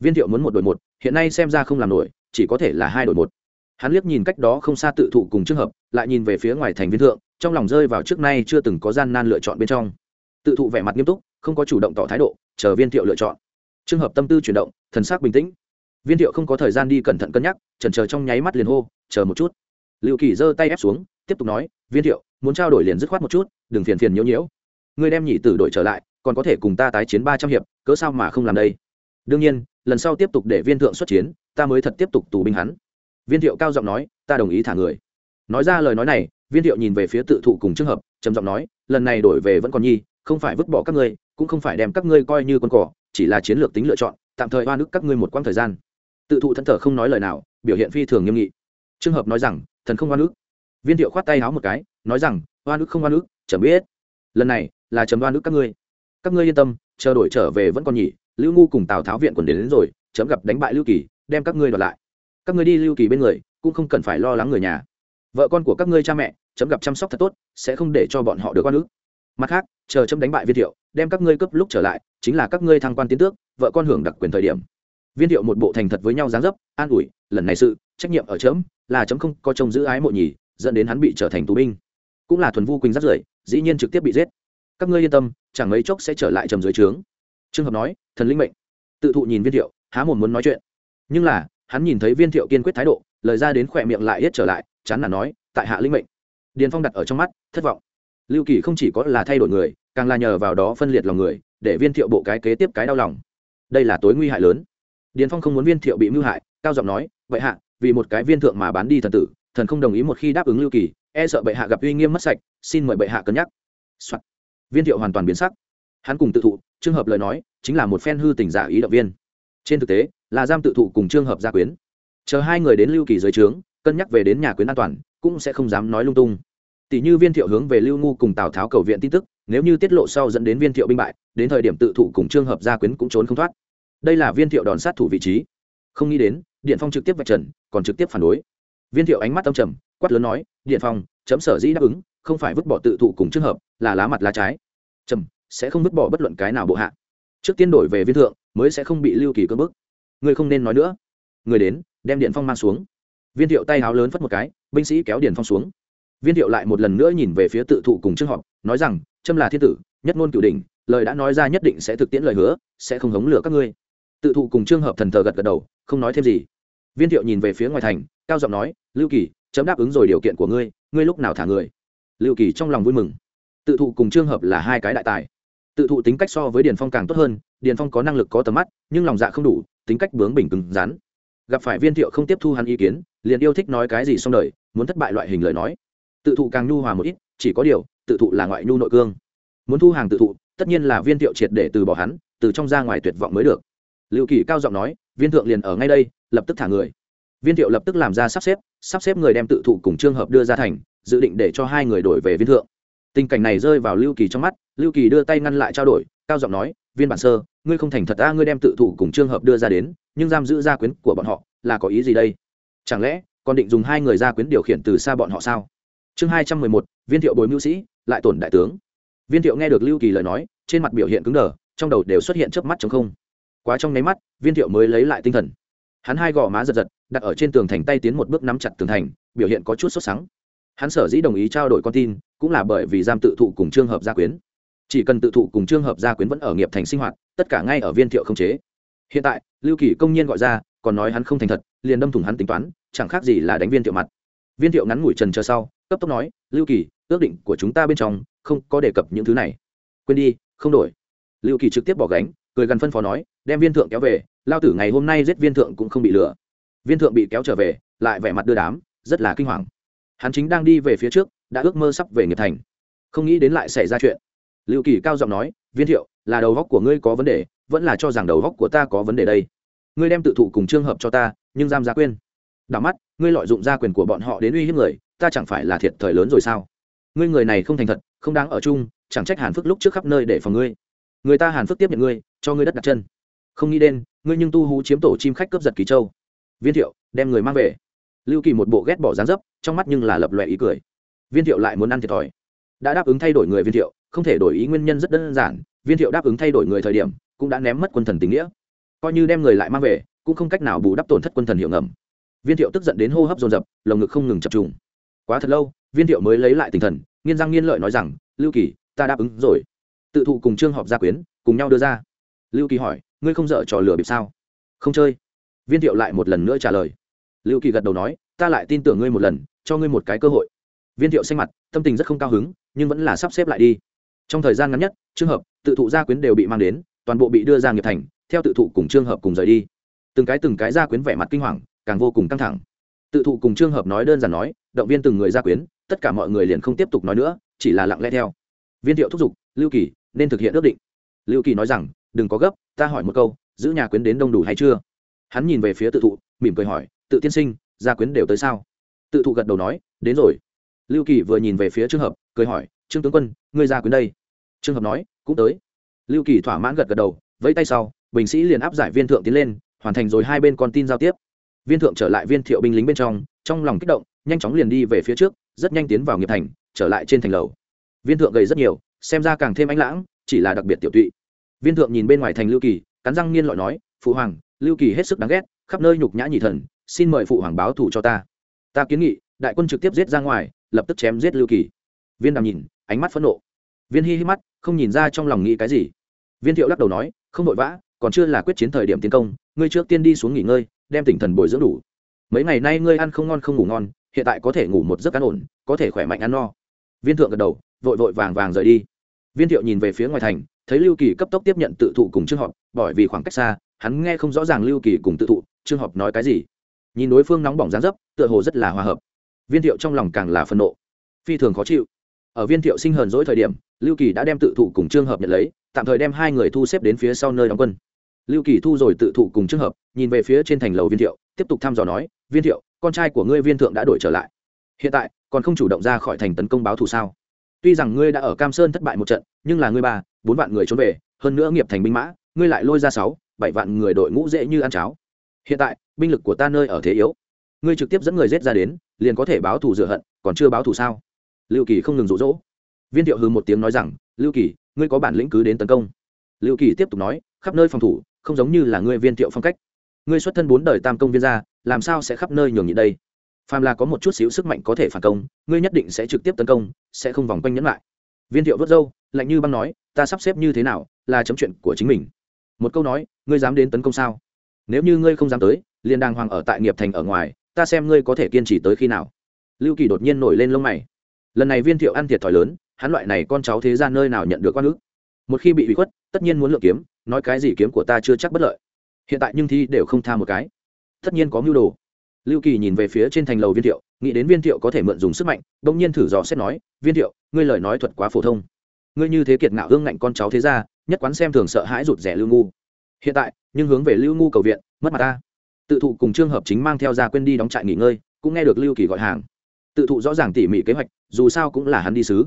Speaker 1: Viên thiệu muốn một đội một, hiện nay xem ra không làm nổi chỉ có thể là hai đội một. Hắn liếc nhìn cách đó không xa tự thụ cùng trường hợp, lại nhìn về phía ngoài thành viên thượng, trong lòng rơi vào trước nay chưa từng có gian nan lựa chọn bên trong. Tự thụ vẻ mặt nghiêm túc, không có chủ động tỏ thái độ, chờ viên thiệu lựa chọn. Trường hợp tâm tư chuyển động, thần sắc bình tĩnh. Viên thiệu không có thời gian đi cẩn thận cân nhắc, chần chờ trong nháy mắt liền hô, chờ một chút. Liệu kỳ giơ tay ép xuống, tiếp tục nói, viên thiệu, muốn trao đổi liền dứt khoát một chút, đừng phiền phiền nhiễu nhiễu. Ngươi đem nhị tử đổi trở lại, còn có thể cùng ta tái chiến ba trăm hiệp, cớ sao mà không làm đây? Đương nhiên, lần sau tiếp tục để viên thượng xuất chiến, ta mới thật tiếp tục tù binh hắn. Viên thiệu cao giọng nói, ta đồng ý thả người. Nói ra lời nói này, viên thiệu nhìn về phía tự thụ cùng trường hợp, trầm giọng nói, lần này đổi về vẫn còn nhi, không phải vứt bỏ các ngươi, cũng không phải đem các ngươi coi như con cỏ, chỉ là chiến lược tính lựa chọn, tạm thời oan ức các ngươi một quãng thời gian. Tự thụ thân thờ không nói lời nào, biểu hiện phi thường nghiêm nghị. Trường hợp nói rằng, thần không oan ức. Viên thiệu khoát tay háo một cái, nói rằng, oan ức không oan ức chẳng biết. Lần này là chấm đoan ức các ngươi. Các ngươi yên tâm, chờ đổi trở về vẫn còn nhỉ lưu ngu cùng tào tháo viện còn đến, đến rồi chấm gặp đánh bại lưu kỳ đem các ngươi đoạt lại. Các ngươi đi lưu kỳ bên người cũng không cần phải lo lắng người nhà. Vợ con của các ngươi cha mẹ chấm gặp chăm sóc thật tốt sẽ không để cho bọn họ được quan ước mặt khác chờ chấm đánh bại viên thiệu đem các ngươi cấp lúc trở lại chính là các ngươi thăng quan tiến tước vợ con hưởng đặc quyền thời điểm. Viên thiệu một bộ thành thật với nhau dáng dấp an ủi lần này sự trách nhiệm ở chấm là chấm không có trông giữ ái mộ nhì dẫn đến hắn bị trở thành tù binh. Cũng là thuần vu quỳnh rất rưởi dĩ nhiên trực tiếp bị giết. Các ngươi yên tâm chẳng mấy chốc sẽ trở lại trầm dưới trướng trường hợp nói, thần linh mệnh. Tự thụ nhìn viên thiệu, há mồm muốn nói chuyện. Nhưng là, hắn nhìn thấy viên thiệu kiên quyết thái độ, lời ra đến khỏe miệng lại yết trở lại, chán là nói, tại hạ linh mệnh. Điền phong đặt ở trong mắt, thất vọng. Lưu kỳ không chỉ có là thay đổi người, càng là nhờ vào đó phân liệt lòng người, để viên thiệu bộ cái kế tiếp cái đau lòng. Đây là tối nguy hại lớn. Điền phong không muốn viên thiệu bị mưu hại, cao giọng nói, vậy hạ, vì một cái viên thượng mà bán đi thần tử, thần không đồng ý một khi đáp ứng lưu kỳ e sợ bệ hạ gặp uy nghiêm mất sạch, xin mời bệ hạ cân nhắc、Soạn. viên thiệu hoàn toàn biến sắc. Hắn cùng tự thụ trường hợp lời nói chính là một phen hư tình giả ý động viên. Trên thực tế, là giam tự thụ cùng trường hợp gia quyến. Chờ hai người đến lưu kỳ dưới trướng, cân nhắc về đến nhà quyến an toàn, cũng sẽ không dám nói lung tung. Tỷ như viên thiệu hướng về lưu ngu cùng tào tháo cầu viện tin tức, nếu như tiết lộ sau dẫn đến viên thiệu binh bại, đến thời điểm tự thụ cùng trường hợp gia quyến cũng trốn không thoát. Đây là viên thiệu đòn sát thủ vị trí. Không nghĩ đến, điện phong trực tiếp vạch trần, còn trực tiếp phản đối. Viên thiệu ánh mắt tâm trầm, quát lớn nói, điện phong, chấm sở dĩ đáp ứng, không phải vứt bỏ tự thụ cùng trường hợp, là lá mặt lá trái. Trầm sẽ không vứt bỏ bất luận cái nào bộ hạ. Trước tiên đổi về viên thượng, mới sẽ không bị lưu kỳ cưỡng bức. Người không nên nói nữa. Người đến, đem điện phong mang xuống. Viên thiệu tay háo lớn phất một cái, binh sĩ kéo điện phong xuống. Viên thiệu lại một lần nữa nhìn về phía tự thụ cùng trương họp, nói rằng, trâm là thiên tử, nhất ngôn cửu đình lời đã nói ra nhất định sẽ thực tiễn lời hứa, sẽ không hống lửa các ngươi. Tự thụ cùng trường hợp thần thờ gật gật đầu, không nói thêm gì. Viên thiệu nhìn về phía ngoài thành, cao giọng nói, lưu kỳ, chấm đáp ứng rồi điều kiện của ngươi ngươi lúc nào thả người? Lưu kỳ trong lòng vui mừng. Tự thụ cùng trường hợp là hai cái đại tài tự thụ tính cách so với điền phong càng tốt hơn, điền phong có năng lực có tầm mắt, nhưng lòng dạ không đủ, tính cách bướng bỉnh cứng rắn. Gặp phải viên thiệu không tiếp thu hắn ý kiến, liền yêu thích nói cái gì xong đời, muốn thất bại loại hình lời nói. Tự thụ càng nhu hòa một ít, chỉ có điều, tự thụ là ngoại nhu nội cương. Muốn thu hàng tự thụ, tất nhiên là viên thiệu triệt để từ bỏ hắn, từ trong ra ngoài tuyệt vọng mới được. Liệu kỳ cao giọng nói, viên thượng liền ở ngay đây, lập tức thả người. Viên thiệu lập tức làm ra sắp xếp sắp xếp người đem tự thụ cùng trường hợp đưa ra thành, dự định để cho hai người đổi về viên thượng tình cảnh này rơi vào lưu kỳ trong mắt, lưu kỳ đưa tay ngăn lại trao đổi, cao giọng nói, viên bản sơ, ngươi không thành thật ta, ngươi đem tự thủ cùng trường hợp đưa ra đến, nhưng giam giữ gia quyến của bọn họ là có ý gì đây? Chẳng lẽ, còn định dùng hai người gia quyến điều khiển từ xa bọn họ sao? Chương hai trăm mười một, viên thiệu bồi mưu sĩ, lại tổn đại tướng. Viên thiệu nghe được lưu kỳ lời nói, trên mặt biểu hiện cứng đờ, trong đầu đều xuất hiện chớp mắt chống không. Quá trong nháy mắt, viên thiệu mới lấy lại tinh thần. Hắn hai gò má giật giật, đặt ở trên tường thành tay tiến một bước nắm chặt tường thành, biểu hiện có chút sốt sắng. Hắn sở dĩ đồng ý trao đổi con tin cũng là bởi vì giam tự thụ cùng trường hợp gia quyến. Chỉ cần tự thụ cùng trường hợp gia quyến vẫn ở nghiệp thành sinh hoạt, tất cả ngay ở viên thiệu không chế. Hiện tại, lưu kỳ công nhiên gọi ra, còn nói hắn không thành thật, liền đâm thủng hắn tính toán, chẳng khác gì là đánh viên thiệu mặt. Viên thiệu ngắn ngủi trần chờ sau, cấp tốc nói, lưu kỳ, ước định của chúng ta bên trong, không có đề cập những thứ này. Quên đi, không đổi. Lưu kỳ trực tiếp bỏ gánh, cười gần phân phó nói, đem viên thượng kéo về, lao tử ngày hôm nay giết viên thượng cũng không bị lừa. Viên thượng bị kéo trở về, lại vẻ mặt đưa đám, rất là kinh hoàng hắn chính đang đi về phía trước, đã ước mơ sắp về nghiệp thành. Không nghĩ đến lại xảy ra chuyện. Liệu kỳ cao giọng nói, viên thiệu, là đầu góc của ngươi có vấn đề, vẫn là cho rằng đầu góc của ta có vấn đề đây. Ngươi đem tự thụ cùng trường hợp cho ta, nhưng giam gia quyên. Đảo mắt, ngươi lợi dụng gia quyền của bọn họ đến uy hiếp người, ta chẳng phải là thiệt thời lớn rồi sao? Ngươi người này không thành thật, không đáng ở chung, chẳng trách hàn phước lúc trước khắp nơi để phòng ngươi. Người ta hàn phước tiếp nhận ngươi, cho ngươi đất đặt chân. Không nghĩ đến, ngươi nhưng tu hú chiếm tổ chim khách cướp giật kỳ châu. Viên thiệu, đem người mang về lưu kỳ một bộ ghét bỏ dáng dấp, trong mắt nhưng là lập lòe ý cười. Viên thiệu lại muốn ăn thiệt thòi. Đã đáp ứng thay đổi người viên thiệu, không thể đổi ý nguyên nhân rất đơn giản, viên thiệu đáp ứng thay đổi người thời điểm, cũng đã ném mất quân thần tình nghĩa. Coi như đem người lại mang về, cũng không cách nào bù đắp tổn thất quân thần hiệu ngầm. Viên thiệu tức giận đến hô hấp dồn dập, lồng ngực không ngừng chập trùng. Quá thật lâu, viên thiệu mới lấy lại tinh thần, nghiên răng nghiên lợi nói rằng, lưu kỳ, ta đáp ứng rồi. Tự thụ cùng trương họp gia quyến, cùng nhau đưa ra. Lưu kỳ hỏi, ngươi không dợ trò lừa bịp sao? Không chơi. Viên thiệu lại một lần nữa trả lời lưu kỳ gật đầu nói, ta lại tin tưởng ngươi một lần, cho ngươi một cái cơ hội. Viên thiệu xanh mặt, tâm tình rất không cao hứng, nhưng vẫn là sắp xếp lại đi. Trong thời gian ngắn nhất trường hợp, tự thụ gia quyến đều bị mang đến, toàn bộ bị đưa ra nghiệp thành, theo tự thụ cùng trường hợp cùng rời đi. Từng cái từng cái gia quyến vẻ mặt kinh hoàng, càng vô cùng căng thẳng. Tự thụ cùng trường hợp nói đơn giản nói, động viên từng người gia quyến, tất cả mọi người liền không tiếp tục nói nữa, chỉ là lặng lẽ theo. Viên thiệu thúc giục, lưu kỳ, nên thực hiện ước định. Lưu kỳ nói rằng, đừng có gấp, ta hỏi một câu, giữ nhà quyến đến đông đủ hay chưa? Hắn nhìn về phía tự thụ, mỉm cười hỏi tự tiên sinh, gia quyến đều tới sao? Tự thụ gật đầu nói, đến rồi. Lưu kỳ vừa nhìn về phía trường hợp, cười hỏi, trương tướng quân, ngươi gia quyến đây? Trường hợp nói, cũng tới. Lưu kỳ thỏa mãn gật gật đầu, vẫy tay sau, bình sĩ liền áp giải viên thượng tiến lên, hoàn thành rồi hai bên con tin giao tiếp. Viên thượng trở lại viên thiệu binh lính bên trong trong lòng kích động, nhanh chóng liền đi về phía trước, rất nhanh tiến vào nghiệp thành, trở lại trên thành lầu. Viên thượng gầy rất nhiều, xem ra càng thêm ánh lãng, chỉ là đặc biệt tiểu tụy. Viên thượng nhìn bên ngoài thành lưu kỳ, cắn răng nghiên lọi nói, phụ hoàng, lưu kỳ hết sức đáng ghét, khắp nơi nhục nhã nhị thần xin mời phụ hoàng báo thù cho ta. Ta kiến nghị, đại quân trực tiếp giết ra ngoài, lập tức chém giết lưu kỳ. Viên đàm nhìn, ánh mắt phẫn nộ. Viên hi hi mắt, không nhìn ra trong lòng nghĩ cái gì. Viên thiệu lắc đầu nói, không vội vã, còn chưa là quyết chiến thời điểm tiến công, ngươi trước tiên đi xuống nghỉ ngơi, đem tỉnh thần bồi dưỡng đủ. Mấy ngày nay ngươi ăn không ngon không ngủ ngon, hiện tại có thể ngủ một giấc ăn ổn, có thể khỏe mạnh ăn no. Viên thượng gật đầu, vội vội vàng vàng rời đi. Viên thiệu nhìn về phía ngoài thành, thấy lưu kỳ cấp tốc tiếp nhận tự thụ cùng trương họp, bởi vì khoảng cách xa, hắn nghe không rõ ràng lưu kỳ cùng tự thụ, trương họp nói cái gì nhìn đối phương nóng bỏng dán dấp, tựa hồ rất là hòa hợp. Viên thiệu trong lòng càng là phân nộ. Phi thường khó chịu. Ở viên thiệu sinh hờn dỗi thời điểm, lưu kỳ đã đem tự thụ cùng trường hợp nhận lấy, tạm thời đem hai người thu xếp đến phía sau nơi đóng quân. Lưu kỳ thu rồi tự thụ cùng trường hợp, nhìn về phía trên thành lầu viên thiệu, tiếp tục thăm dò nói, viên thiệu, con trai của ngươi viên thượng đã đổi trở lại. Hiện tại, còn không chủ động ra khỏi thành tấn công báo thù sao? Tuy rằng ngươi đã ở cam sơn thất bại một trận, nhưng là ngươi ba, bốn vạn người trốn về, hơn nữa nghiệp thành binh mã, ngươi lại lôi ra sáu, bảy vạn người đội ngũ dễ như ăn cháo hiện tại, binh lực của ta nơi ở thế yếu. Ngươi trực tiếp dẫn người giết ra đến, liền có thể báo thù rửa hận, còn chưa báo thù sao? Lưu kỳ không ngừng rụ rỗ viên thiệu hư một tiếng nói rằng, lưu kỳ, ngươi có bản lĩnh cứ đến tấn công. Lưu kỳ tiếp tục nói, khắp nơi phòng thủ, không giống như là ngươi viên thiệu phong cách. Ngươi xuất thân bốn đời tam công viên gia, làm sao sẽ khắp nơi nhường nhịn đây? Phàm là có một chút xíu sức mạnh có thể phản công, ngươi nhất định sẽ trực tiếp tấn công, sẽ không vòng quanh nhẫn lại. Viên thiệu vớt râu, lạnh như băng nói, ta sắp xếp như thế nào là chấm chuyện của chính mình. Một câu nói, ngươi dám đến tấn công sao? Nếu như ngươi không dám tới, liền đàng hoàng ở tại nghiệp thành ở ngoài, ta xem ngươi có thể kiên trì tới khi nào. Lưu kỳ đột nhiên nổi lên lông mày. Lần này viên thiệu ăn thiệt thòi lớn, hắn loại này con cháu thế ra nơi nào nhận được quan ước một khi bị bị khuất, tất nhiên muốn lựa kiếm, nói cái gì kiếm của ta chưa chắc bất lợi. Hiện tại nhưng thi đều không tha một cái. Tất nhiên có mưu đồ. Lưu kỳ nhìn về phía trên thành lầu viên thiệu, nghĩ đến viên thiệu có thể mượn dùng sức mạnh đ ỗ n g nhiên thử dò xét nói, viên thiệu, ngươi lời nói thuật quá phổ thông. Ngươi như thế kiệt ngạo hương ngạnh con cháu thế ra nhất quán xem thường sợ hãi rụt rẻ lưu ngu hiện tại, nhưng hướng về lưu ngu cầu viện, mất mặt ta. Tự thụ cùng trương hợp chính mang theo ra quên đi đóng trại nghỉ ngơi, cũng nghe được lưu kỳ gọi hàng. Tự thụ rõ ràng tỉ mỉ kế hoạch, dù sao cũng là hắn đi sứ.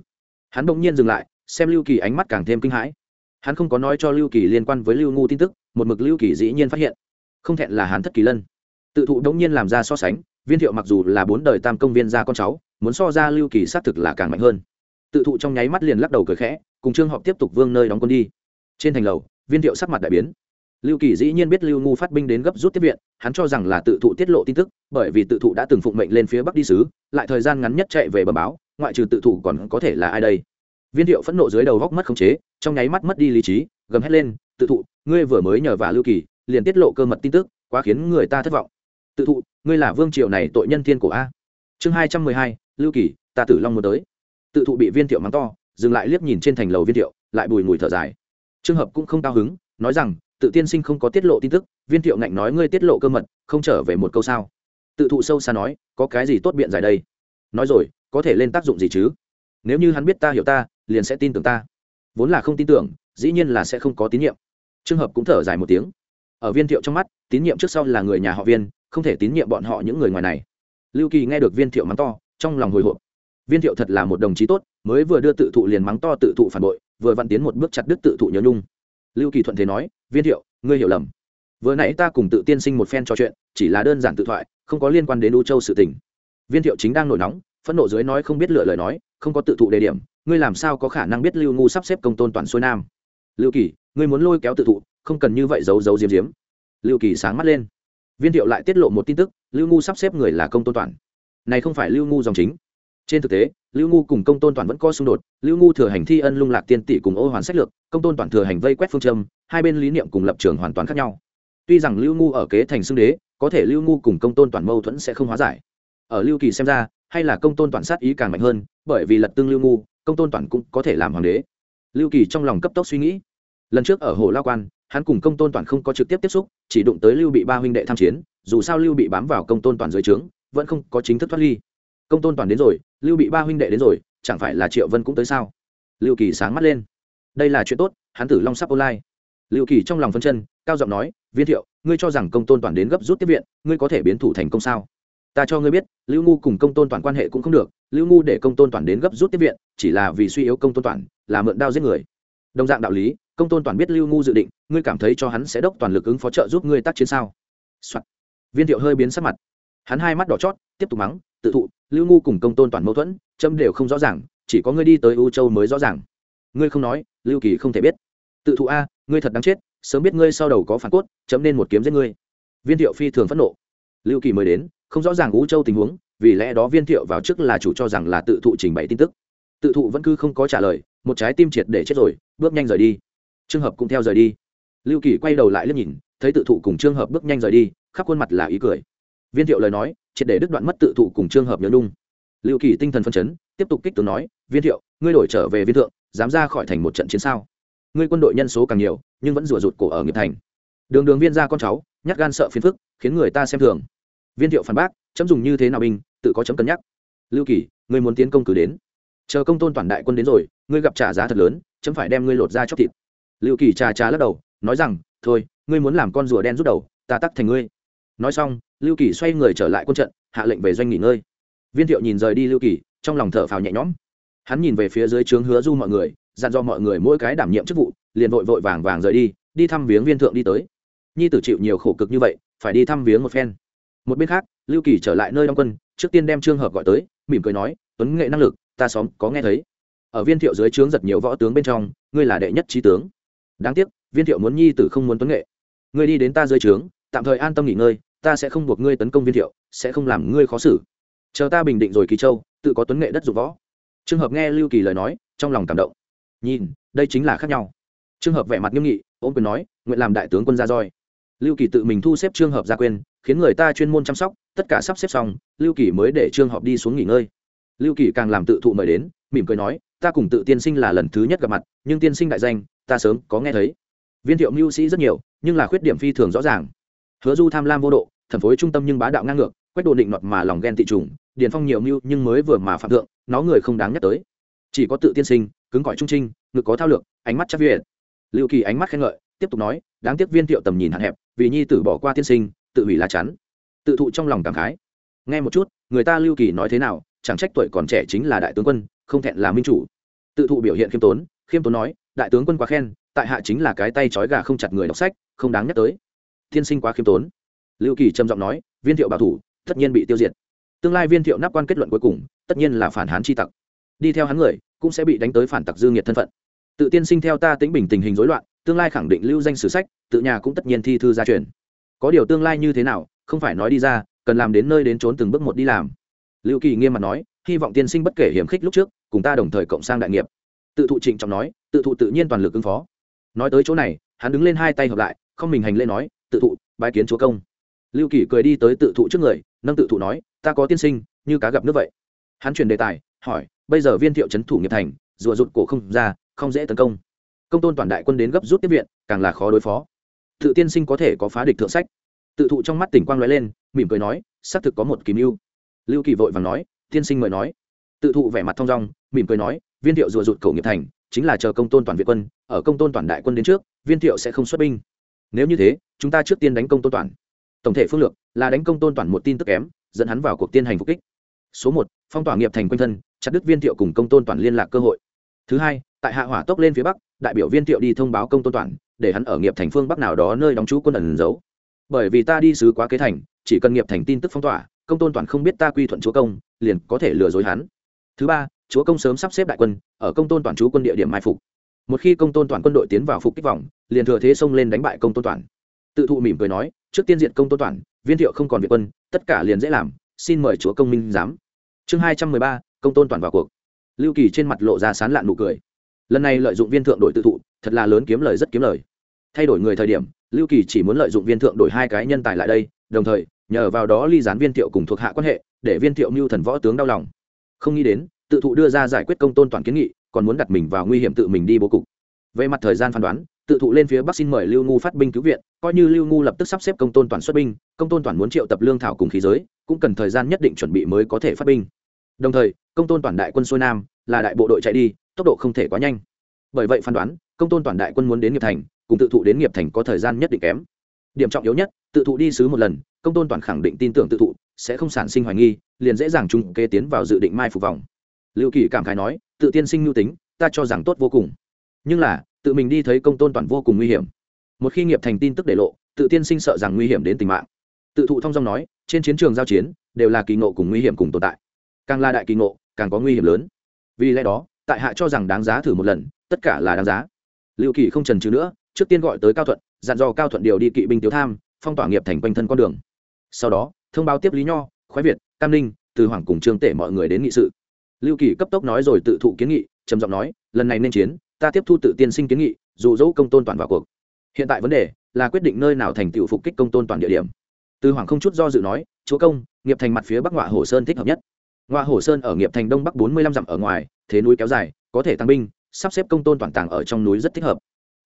Speaker 1: Hắn bỗng nhiên dừng lại, xem lưu kỳ ánh mắt càng thêm kinh hãi. Hắn không có nói cho lưu kỳ liên quan với lưu ngu tin tức, một mực lưu kỳ dĩ nhiên phát hiện. Không thẹn là hắn thất kỳ lân. Tự thụ đống nhiên làm ra so sánh, viên thiệu mặc dù là bốn đời tam công viên gia con cháu, muốn so ra lưu kỳ xác thực là càng mạnh hơn. Tự thụ trong nháy mắt liền lắc đầu cười khẽ, cùng trương họp tiếp tục vương nơi đóng quân đi. Trên thành lầu, viên thiệu sắc mặt đại biến lưu kỳ dĩ nhiên biết lưu ngu phát binh đến gấp rút tiếp viện, hắn cho rằng là tự thụ tiết lộ tin tức, bởi vì tự thụ đã từng phụng mệnh lên phía bắc đi sứ, lại thời gian ngắn nhất chạy về bờ báo, ngoại trừ tự thụ còn có thể là ai đây? Viên thiệu phẫn nộ dưới đầu góc mất khống chế, trong nháy mắt mất đi lý trí, gầm hét lên, tự thụ, ngươi vừa mới nhờ vả lưu kỳ, liền tiết lộ cơ mật tin tức, quá khiến người ta thất vọng. Tự thụ, ngươi là vương triều này tội nhân thiên của a? Chương hai trăm mười hai, lưu kỳ, ta tử long muốn tới. Tự thụ bị viên thiệu mắng to, dừng lại liếc nhìn trên thành lầu viên thiệu, lại bùi ngùi thở dài. Trường hợp cũng không cao hứng, nói rằng tự tiên sinh không có tiết lộ tin tức, viên thiệu ngạnh nói ngươi tiết lộ cơ mật, không trở về một câu sao? Tự thụ sâu xa nói, có cái gì tốt biện giải đây? Nói rồi, có thể lên tác dụng gì chứ? Nếu như hắn biết ta hiểu ta, liền sẽ tin tưởng ta. Vốn là không tin tưởng, dĩ nhiên là sẽ không có tín nhiệm. Trường hợp cũng thở dài một tiếng. Ở viên thiệu trong mắt, tín nhiệm trước sau là người nhà họ viên, không thể tín nhiệm bọn họ những người ngoài này. Lưu kỳ nghe được viên thiệu mắng to, trong lòng hồi hộp. Viên thiệu thật là một đồng chí tốt, mới vừa đưa tự thụ liền mắng to tự thụ phản bội, vừa vặn tiến một bước chặt đứt tự thụ nhớ nhung lưu kỳ thuận thế nói, viên thiệu, ngươi hiểu lầm. Vừa nãy ta cùng tự tiên sinh một phen trò chuyện, chỉ là đơn giản tự thoại, không có liên quan đến u châu sự tình. Viên thiệu chính đang nổi nóng, phẫn nộ dưới nói không biết lựa lời nói, không có tự thụ đề điểm, ngươi làm sao có khả năng biết lưu ngu sắp xếp công tôn toàn xuôi nam? Lưu kỳ, ngươi muốn lôi kéo tự thụ, không cần như vậy giấu giấu diếm diếm lưu kỳ sáng mắt lên. Viên thiệu lại tiết lộ một tin tức, lưu ngu sắp xếp người là công tôn toàn. Này không phải lưu ngu dòng chính. Trên thực tế lưu ngu cùng công tôn toàn vẫn có xung đột, lưu ngu thừa hành thi ân lung lạc tiên tỷ cùng ô hoàn sách lược, công tôn toàn thừa hành vây quét phương châm, hai bên lý niệm cùng lập trường hoàn toàn khác nhau. Tuy rằng lưu ngu ở kế thành xưng đế, có thể lưu ngu cùng công tôn toàn mâu thuẫn sẽ không hóa giải. Ở lưu kỳ xem ra, hay là công tôn toàn sát ý càng mạnh hơn, bởi vì lật tương lưu ngu, công tôn toàn cũng có thể làm hoàng đế. Lưu kỳ trong lòng cấp tốc suy nghĩ. Lần trước ở hồ lao quan, hắn cùng công tôn toàn không có trực tiếp tiếp xúc, chỉ đụng tới lưu bị ba huynh đệ tham chiến, dù sao lưu bị bám vào công tôn toàn dưới trướng, vẫn không có chính thức thoát ly. Công tôn toàn đến rồi lưu bị ba huynh đệ đến rồi, chẳng phải là triệu vân cũng tới sao? Lưu kỳ sáng mắt lên. Đây là chuyện tốt, hắn tử long sắp online. Lưu kỳ trong lòng phân chân, cao giọng nói, viên thiệu, ngươi cho rằng công tôn toàn đến gấp rút tiếp viện, ngươi có thể biến thủ thành công sao? Ta cho ngươi biết, lưu ngu cùng công tôn toàn quan hệ cũng không được, lưu ngu để công tôn toàn đến gấp rút tiếp viện, chỉ là vì suy yếu công tôn toàn, là mượn đao giết người. Đồng dạng đạo lý, công tôn toàn biết lưu ngu dự định, ngươi cảm thấy cho hắn sẽ đốc toàn lực ứng phó trợ giúp ngươi tác chiến sao、Soạn. viên thiệu hơi biến sắc mặt. Hắn hai mắt đỏ chót, tiếp tục mắng, tự thụ lưu ngu cùng công tôn toàn mâu thuẫn trâm đều không rõ ràng, chỉ có ngươi đi tới u châu mới rõ ràng. Ngươi không nói, lưu kỳ không thể biết. Tự thụ a, ngươi thật đáng chết, sớm biết ngươi sau đầu có phản cốt, chấm nên một kiếm giết ngươi. Viên thiệu phi thường phẫn nộ. Lưu kỳ mới đến, không rõ ràng u châu tình huống, vì lẽ đó viên thiệu vào trước là chủ cho rằng là tự thụ trình bày tin tức. Tự thụ vẫn cứ không có trả lời, một trái tim triệt để chết rồi, bước nhanh rời đi. Trường hợp cũng theo rời đi. Lưu kỳ quay đầu lại liếc nhìn, thấy tự thụ cùng trường hợp bước nhanh rời đi, khắp khuôn mặt là ý cười. Viên thiệu lời nói triệt để đứt đoạn mất tự thụ cùng trường hợp nhớ nhung. Lưu kỳ tinh thần phân chấn, tiếp tục kích tướng nói, viên thiệu, ngươi đổi trở về viên thượng, dám ra khỏi thành một trận chiến sao? Ngươi quân đội nhân số càng nhiều, nhưng vẫn rủa rụt cổ ở nghiệp thành. Đường đường viên ra con cháu, nhát gan sợ phiền phức, khiến người ta xem thường. Viên thiệu phản bác, chấm dùng như thế nào binh, tự có chấm cân nhắc. Lưu kỳ, ngươi muốn tiến công cử đến. Chờ công tôn toàn đại quân đến rồi, ngươi gặp trả giá thật lớn, chấm phải đem ngươi lột ra chóc thịt. Lưu kỳ trà trà lắc đầu, nói rằng, thôi, ngươi muốn làm con rùa đen rút đầu, ta tắc thành ngươi. Nói xong lưu kỳ xoay người trở lại quân trận, hạ lệnh về doanh nghỉ ngơi. Viên thiệu nhìn rời đi lưu kỳ, trong lòng thở phào nhẹ nhõm. Hắn nhìn về phía dưới trướng hứa du mọi người, dặn dò mọi người mỗi cái đảm nhiệm chức vụ, liền vội vội vàng vàng rời đi đi thăm viếng viên thượng đi tới. Nhi tử chịu nhiều khổ cực như vậy, phải đi thăm viếng một phen. Một bên khác, lưu kỳ trở lại nơi đóng quân, trước tiên đem trương hợp gọi tới, mỉm cười nói, tuấn nghệ năng lực, ta xóm có nghe thấy. Ở viên thiệu dưới trướng giật nhiều võ tướng bên trong, ngươi là đệ nhất trí tướng. Đáng tiếc, viên thiệu muốn nhi tử không muốn tuấn nghệ. Ngươi đi đến ta dưới trướng, tạm thời an tâm nghỉ ngơi ta sẽ không buộc ngươi tấn công viên thiệu, sẽ không làm ngươi khó xử. Chờ ta bình định rồi kỳ châu, tự có tuấn nghệ đất dục võ. Trường hợp nghe lưu kỳ lời nói, trong lòng cảm động. Nhìn, đây chính là khác nhau. Trường hợp vẻ mặt nghiêm nghị ôm quyền nói, nguyện làm đại tướng quân ra roi. Lưu kỳ tự mình thu xếp trường hợp gia quyền khiến người ta chuyên môn chăm sóc, tất cả sắp xếp xong, lưu kỳ mới để trường hợp đi xuống nghỉ ngơi. Lưu kỳ càng làm tự thụ mời đến, mỉm cười nói, ta cùng tự tiên sinh là lần thứ nhất gặp mặt, nhưng tiên sinh đại danh, ta sớm có nghe thấy. Viên thiệu mưu sĩ rất nhiều, nhưng là khuyết điểm phi thường rõ ràng hứa du tham lam vô độ thần phối trung tâm nhưng bá đạo ngang ngược, quét đồ định nọt mà lòng ghen tị trùng, điền phong nhiều mưu nhưng mới vừa mà phạm thượng, nó người không đáng nhắc tới. Chỉ có tự tiên sinh, cứng cỏi trung trinh, ngực có thao lược, ánh mắt chắc viện. lưu kỳ ánh mắt khen ngợi, tiếp tục nói, đáng tiếc viên thiệu tầm nhìn hạn hẹp, vì nhi tử bỏ qua tiên sinh, tự hủy lá chắn. Tự thụ trong lòng cảm khái. Nghe một chút, người ta lưu kỳ nói thế nào, chẳng trách tuổi còn trẻ chính là đại tướng quân, không thẹn là minh chủ. Tự thụ biểu hiện khiêm tốn khiêm tốn nói, đại tướng quân quá khen, tại hạ chính là cái tay trói gà không chặt người đọc sách, không đáng nhắc tới tiên sinh quá khiêm tốn. Lưu kỳ trầm giọng nói, viên thiệu bảo thủ, tất nhiên bị tiêu diệt. Tương lai viên thiệu nắp quan kết luận cuối cùng, tất nhiên là phản hán chi tặc. Đi theo hắn người, cũng sẽ bị đánh tới phản tặc dương nhiệt thân phận. Tự tiên sinh theo ta tính bình tình hình rối loạn, tương lai khẳng định lưu danh sử sách, tự nhà cũng tất nhiên thi thư gia truyền. Có điều tương lai như thế nào, không phải nói đi ra, cần làm đến nơi đến trốn từng bước một đi làm. Lưu kỳ nghiêm mặt nói, hy vọng tiên sinh bất kể hiểm khích lúc trước, cùng ta đồng thời cộng sang đại nghiệp. Tự thụ trịnh trọng nói, tự thụ tự nhiên toàn lực ứng phó. Nói tới chỗ này, hắn đứng lên hai tay hợp lại, không mình hành lễ nói tự thụ, bái kiến chúa công. Lưu kỳ cười đi tới tự thụ trước người, nâng tự thụ nói, ta có tiên sinh, như cá gặp nước vậy. Hắn chuyển đề tài, hỏi, bây giờ viên thiệu c thủ nghiệp thành, rùa rụt cổ không ra, không dễ tấn công. Công tôn toàn đại quân đến gấp rút tiếp viện, càng là khó đối phó. Tự tiên sinh có thể có phá địch thượng sách. Tự thụ trong mắt tỉnh quang l lên, mỉm cười nói, xác thực có một kỳ mưu. Lưu kỳ vội và nói, tiên sinh mời nói. Tự thụ vẻ mặt thong dong, mỉm cười nói, viên thiệu rùa rụt cổ nghiệp thành, chính là chờ công tôn toàn việt quân, ở công tôn toàn đại quân đến trước, viên thiệu sẽ không xuất binh nếu như thế, chúng ta trước tiên đánh công tôn toàn. Tổng thể phương lược là đánh công tôn toàn một tin tức kém, dẫn hắn vào cuộc tiên hành phục kích. Số một, phong tỏa nghiệp thành quanh thân, chặt đứt viên thiệu cùng công tôn toàn liên lạc cơ hội. Thứ hai, tại hạ hỏa tốc lên phía bắc, đại biểu viên thiệu đi thông báo công tôn toàn, để hắn ở nghiệp thành phương bắc nào đó nơi đóng trú quân ẩn giấu. Bởi vì ta đi sứ quá kế thành, chỉ cần nghiệp thành tin tức phong tỏa, công tôn toàn không biết ta quy thuận chúa công, liền có thể lừa dối hắn. Thứ ba, chúa công sớm sắp xếp đại quân, ở công tôn toàn trú quân địa điểm mai phục một khi công tôn toàn quân đội tiến vào phục kích vòng, liền thừa thế xông lên đánh bại công tôn toàn. Tự thụ mỉm cười nói, trước tiên diện công tôn toàn, viên thiệu không còn việc quân, tất cả liền dễ làm, xin mời chúa công minh giám. Chương hai trăm mười ba, công tôn toàn vào cuộc. Lưu kỳ trên mặt lộ ra sán lạn nụ cười. Lần này lợi dụng viên thượng đổi tự thụ, thật là lớn kiếm lời rất kiếm lời. Thay đổi người thời điểm, lưu kỳ chỉ muốn lợi dụng viên thượng đổi hai cái nhân tài lại đây, đồng thời, nhờ vào đó ly gián viên thiệu cùng thuộc hạ quan hệ, để viên thiệu mưu thần võ tướng đau lòng. Không nghĩ đến, tự thụ đưa ra giải quyết công tôn toàn kiến nghị còn muốn đặt mình vào nguy hiểm tự mình đi bố cục. Về mặt thời gian phán đoán, tự thụ lên phía bắc xin mời lưu ngu phát binh cứu viện, coi như lưu ngu lập tức sắp xếp công tôn toàn xuất binh, công tôn toàn muốn triệu tập lương thảo cùng khí giới, cũng cần thời gian nhất định chuẩn bị mới có thể phát binh. Đồng thời, công tôn toàn đại quân xuôi nam, là đại bộ đội chạy đi, tốc độ không thể quá nhanh. Bởi vậy phán đoán, công tôn toàn đại quân muốn đến nghiệp thành, cùng tự thụ đến nghiệp thành có thời gian nhất định kém. Điểm trọng yếu nhất, tự thụ đi sứ một lần, công tôn toàn khẳng định tin tưởng tự thụ, sẽ không sản sinh hoài nghi, liền dễ dàng chung kê tiến vào dự định mai phục vòng. Lưu kỳ cảm khái nói tự tiên sinh nhu tính, ta cho rằng tốt vô cùng. Nhưng là, tự mình đi thấy công tôn toàn vô cùng nguy hiểm. Một khi nghiệp thành tin tức để lộ, tự tiên sinh sợ rằng nguy hiểm đến tính mạng. Tự thụ thông dong nói, trên chiến trường giao chiến, đều là kỳ ngộ cùng nguy hiểm cùng tồn tại. Càng là đại kỳ ngộ, càng có nguy hiểm lớn. Vì lẽ đó, tại hạ cho rằng đáng giá thử một lần, tất cả là đáng giá. Lưu kỳ không trần trừ nữa, trước tiên gọi tới cao thuận, dặn dò cao thuận điều đi kỵ binh tiếu tham, phong tỏa nghiệp thành quanh thân con đường. Sau đó, thông báo tiếp lý nho, khoái việt, cam ninh, từ hoàng cùng trương tể mọi người đến nghị sự lưu kỳ cấp tốc nói rồi tự thụ kiến nghị, trầm giọng nói, lần này nên chiến, ta tiếp thu tự tiên sinh kiến nghị, dụ dỗ công tôn toàn vào cuộc. Hiện tại vấn đề là quyết định nơi nào thành tựu phục kích công tôn toàn địa điểm. Từ hoàng không chút do dự nói, chúa công, nghiệp thành mặt phía bắc ngoại hồ sơn thích hợp nhất. Ngoại hồ sơn ở nghiệp thành đông bắc bốn mươi lăm dặm ở ngoài, thế núi kéo dài, có thể tăng binh, sắp xếp công tôn toàn tàng ở trong núi rất thích hợp.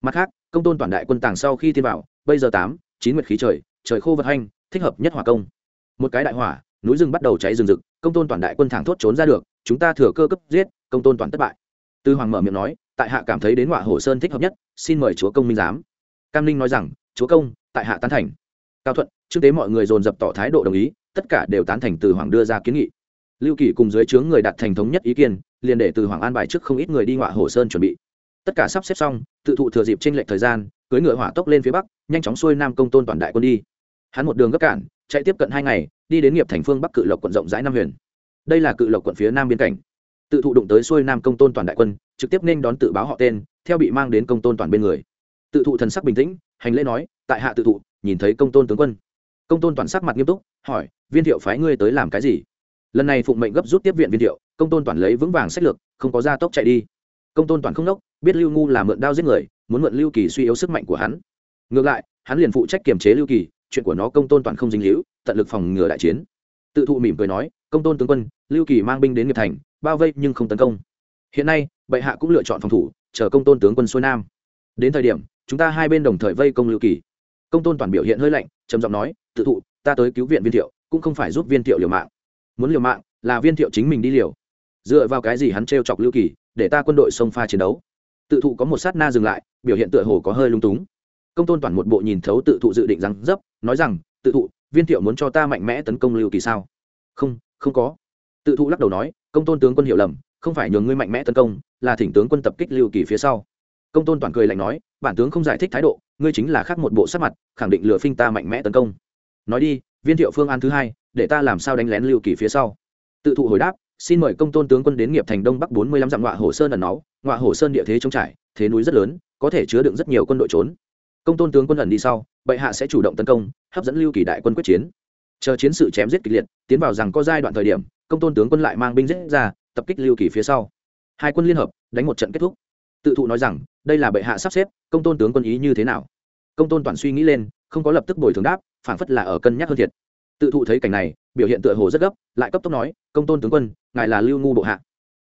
Speaker 1: Mặt khác, công tôn toàn đại quân tàng sau khi thiên vào, bây giờ tám, chín nguyệt khí trời trời khô vật hanh, thích hợp nhất hỏa công. Một cái đại hỏa núi rừng bắt đầu cháy rừng rực, công tôn toàn đại quân thẳng thốt trốn ra được, chúng ta thừa cơ cấp giết, công tôn toàn thất bại. Tư hoàng mở miệng nói, tại hạ cảm thấy đến hỏa hồ sơn thích hợp nhất, xin mời chúa công minh giám. Cam Linh nói rằng, chúa công, tại hạ tán thành. Cao thuận trước tế mọi người dồn dập tỏ thái độ đồng ý, tất cả đều tán thành từ hoàng đưa ra kiến nghị. Lưu kỳ cùng dưới trướng người đạt thành thống nhất ý kiến, liền để từ hoàng an bài trước không ít người đi ngoại hồ sơn chuẩn bị. Tất cả sắp xếp xong, tự thụ thừa dịp trên lệch thời gian cưới ngựa hỏa tốc lên phía bắc, nhanh chóng xuôi nam công tôn toàn đại quân đi. Hắn một đường gấp cản chạy tiếp cận hai ngày, đi đến nghiệp thành phương bắc cự lộc quận rộng rãi nam huyền. Đây là cự lộc quận phía nam biên cảnh. Tự thụ đụng tới xuôi nam công tôn toàn đại quân, trực tiếp nên đón tự báo họ tên, theo bị mang đến công tôn toàn bên người. Tự thụ thần sắc bình tĩnh, hành lễ nói, tại hạ tự thụ, nhìn thấy công tôn tướng quân. Công tôn toàn sắc mặt nghiêm túc, hỏi, viên thiệu phái ngươi tới làm cái gì? Lần này phụng mệnh gấp rút tiếp viện viên thiệu, công tôn toàn lấy vững vàng sách lược, không có gia tốc chạy đi. Công tôn toàn không nốc, biết lưu ngu là mượn đao giết người, muốn mượn lưu kỳ suy yếu sức mạnh của hắn. Ngược lại, hắn liền phụ trách kiềm chế lưu kỳ chuyện của nó công tôn toàn không dính hữu tận lực phòng ngừa đại chiến. Tự thụ mỉm cười nói, công tôn tướng quân, lưu kỳ mang binh đến nghiệp thành, bao vây nhưng không tấn công. Hiện nay, bệ hạ cũng lựa chọn phòng thủ, chờ công tôn tướng quân xuôi nam. Đến thời điểm, chúng ta hai bên đồng thời vây công lưu kỳ. Công tôn toàn biểu hiện hơi lạnh, trầm giọng nói, tự thụ, ta tới cứu viện viên thiệu, cũng không phải giúp viên thiệu liều mạng. Muốn liều mạng, là viên thiệu chính mình đi liều. Dựa vào cái gì hắn t chọc lưu kỳ, để ta quân đội xông pha chiến đấu? Tự thụ có một sát na dừng lại, biểu hiện tựa hồ có hơi lung túng công tôn toàn một bộ nhìn thấu tự thụ dự định rằng dấp, nói rằng, tự thụ, viên thiệu muốn cho ta mạnh mẽ tấn công lưu kỳ sao? Không không có. Tự thụ lắc đầu nói, công tôn tướng quân hiểu lầm, không phải nhường ngươi mạnh mẽ tấn công, là thỉnh tướng quân tập kích lưu kỳ phía sau. Công tôn toàn cười lạnh nói, bản tướng không giải thích thái độ, ngươi chính là khác một bộ sắc mặt, khẳng định lừa phinh ta mạnh mẽ tấn công. Nói đi, viên thiệu phương án thứ hai, để ta làm sao đánh lén lưu kỳ phía sau? Tự thụ hồi đáp, xin mời công tôn tướng quân đến nghiệp thành đông bắc bốn mươi lăm dặm ngọa hồ sơn ẩn náu, ngọa hồ sơn địa thế trống trải, thế núi rất lớn, có thể chứa đựng rất nhiều quân đội trốn công tôn tướng quân ẩn đi sau, bệ hạ sẽ chủ động tấn công, hấp dẫn lưu kỳ đại quân quyết chiến. Chờ chiến sự chém giết kịch liệt, tiến vào rằng có giai đoạn thời điểm, công tôn tướng quân lại mang binh giết ra, tập kích lưu kỳ phía sau. Hai quân liên hợp, đánh một trận kết thúc. Tự thụ nói rằng, đây là bệ hạ sắp xếp, công tôn tướng quân ý như thế nào? Công tôn toàn suy nghĩ lên, không có lập tức bồi thường đáp phản phất là ở cân nhắc hơn thiệt. Tự thụ thấy cảnh này, biểu hiện tựa hồ rất gấp, lại cấp tốc nói, công tôn tướng quân, ngài là lưu ngu bộ hạ.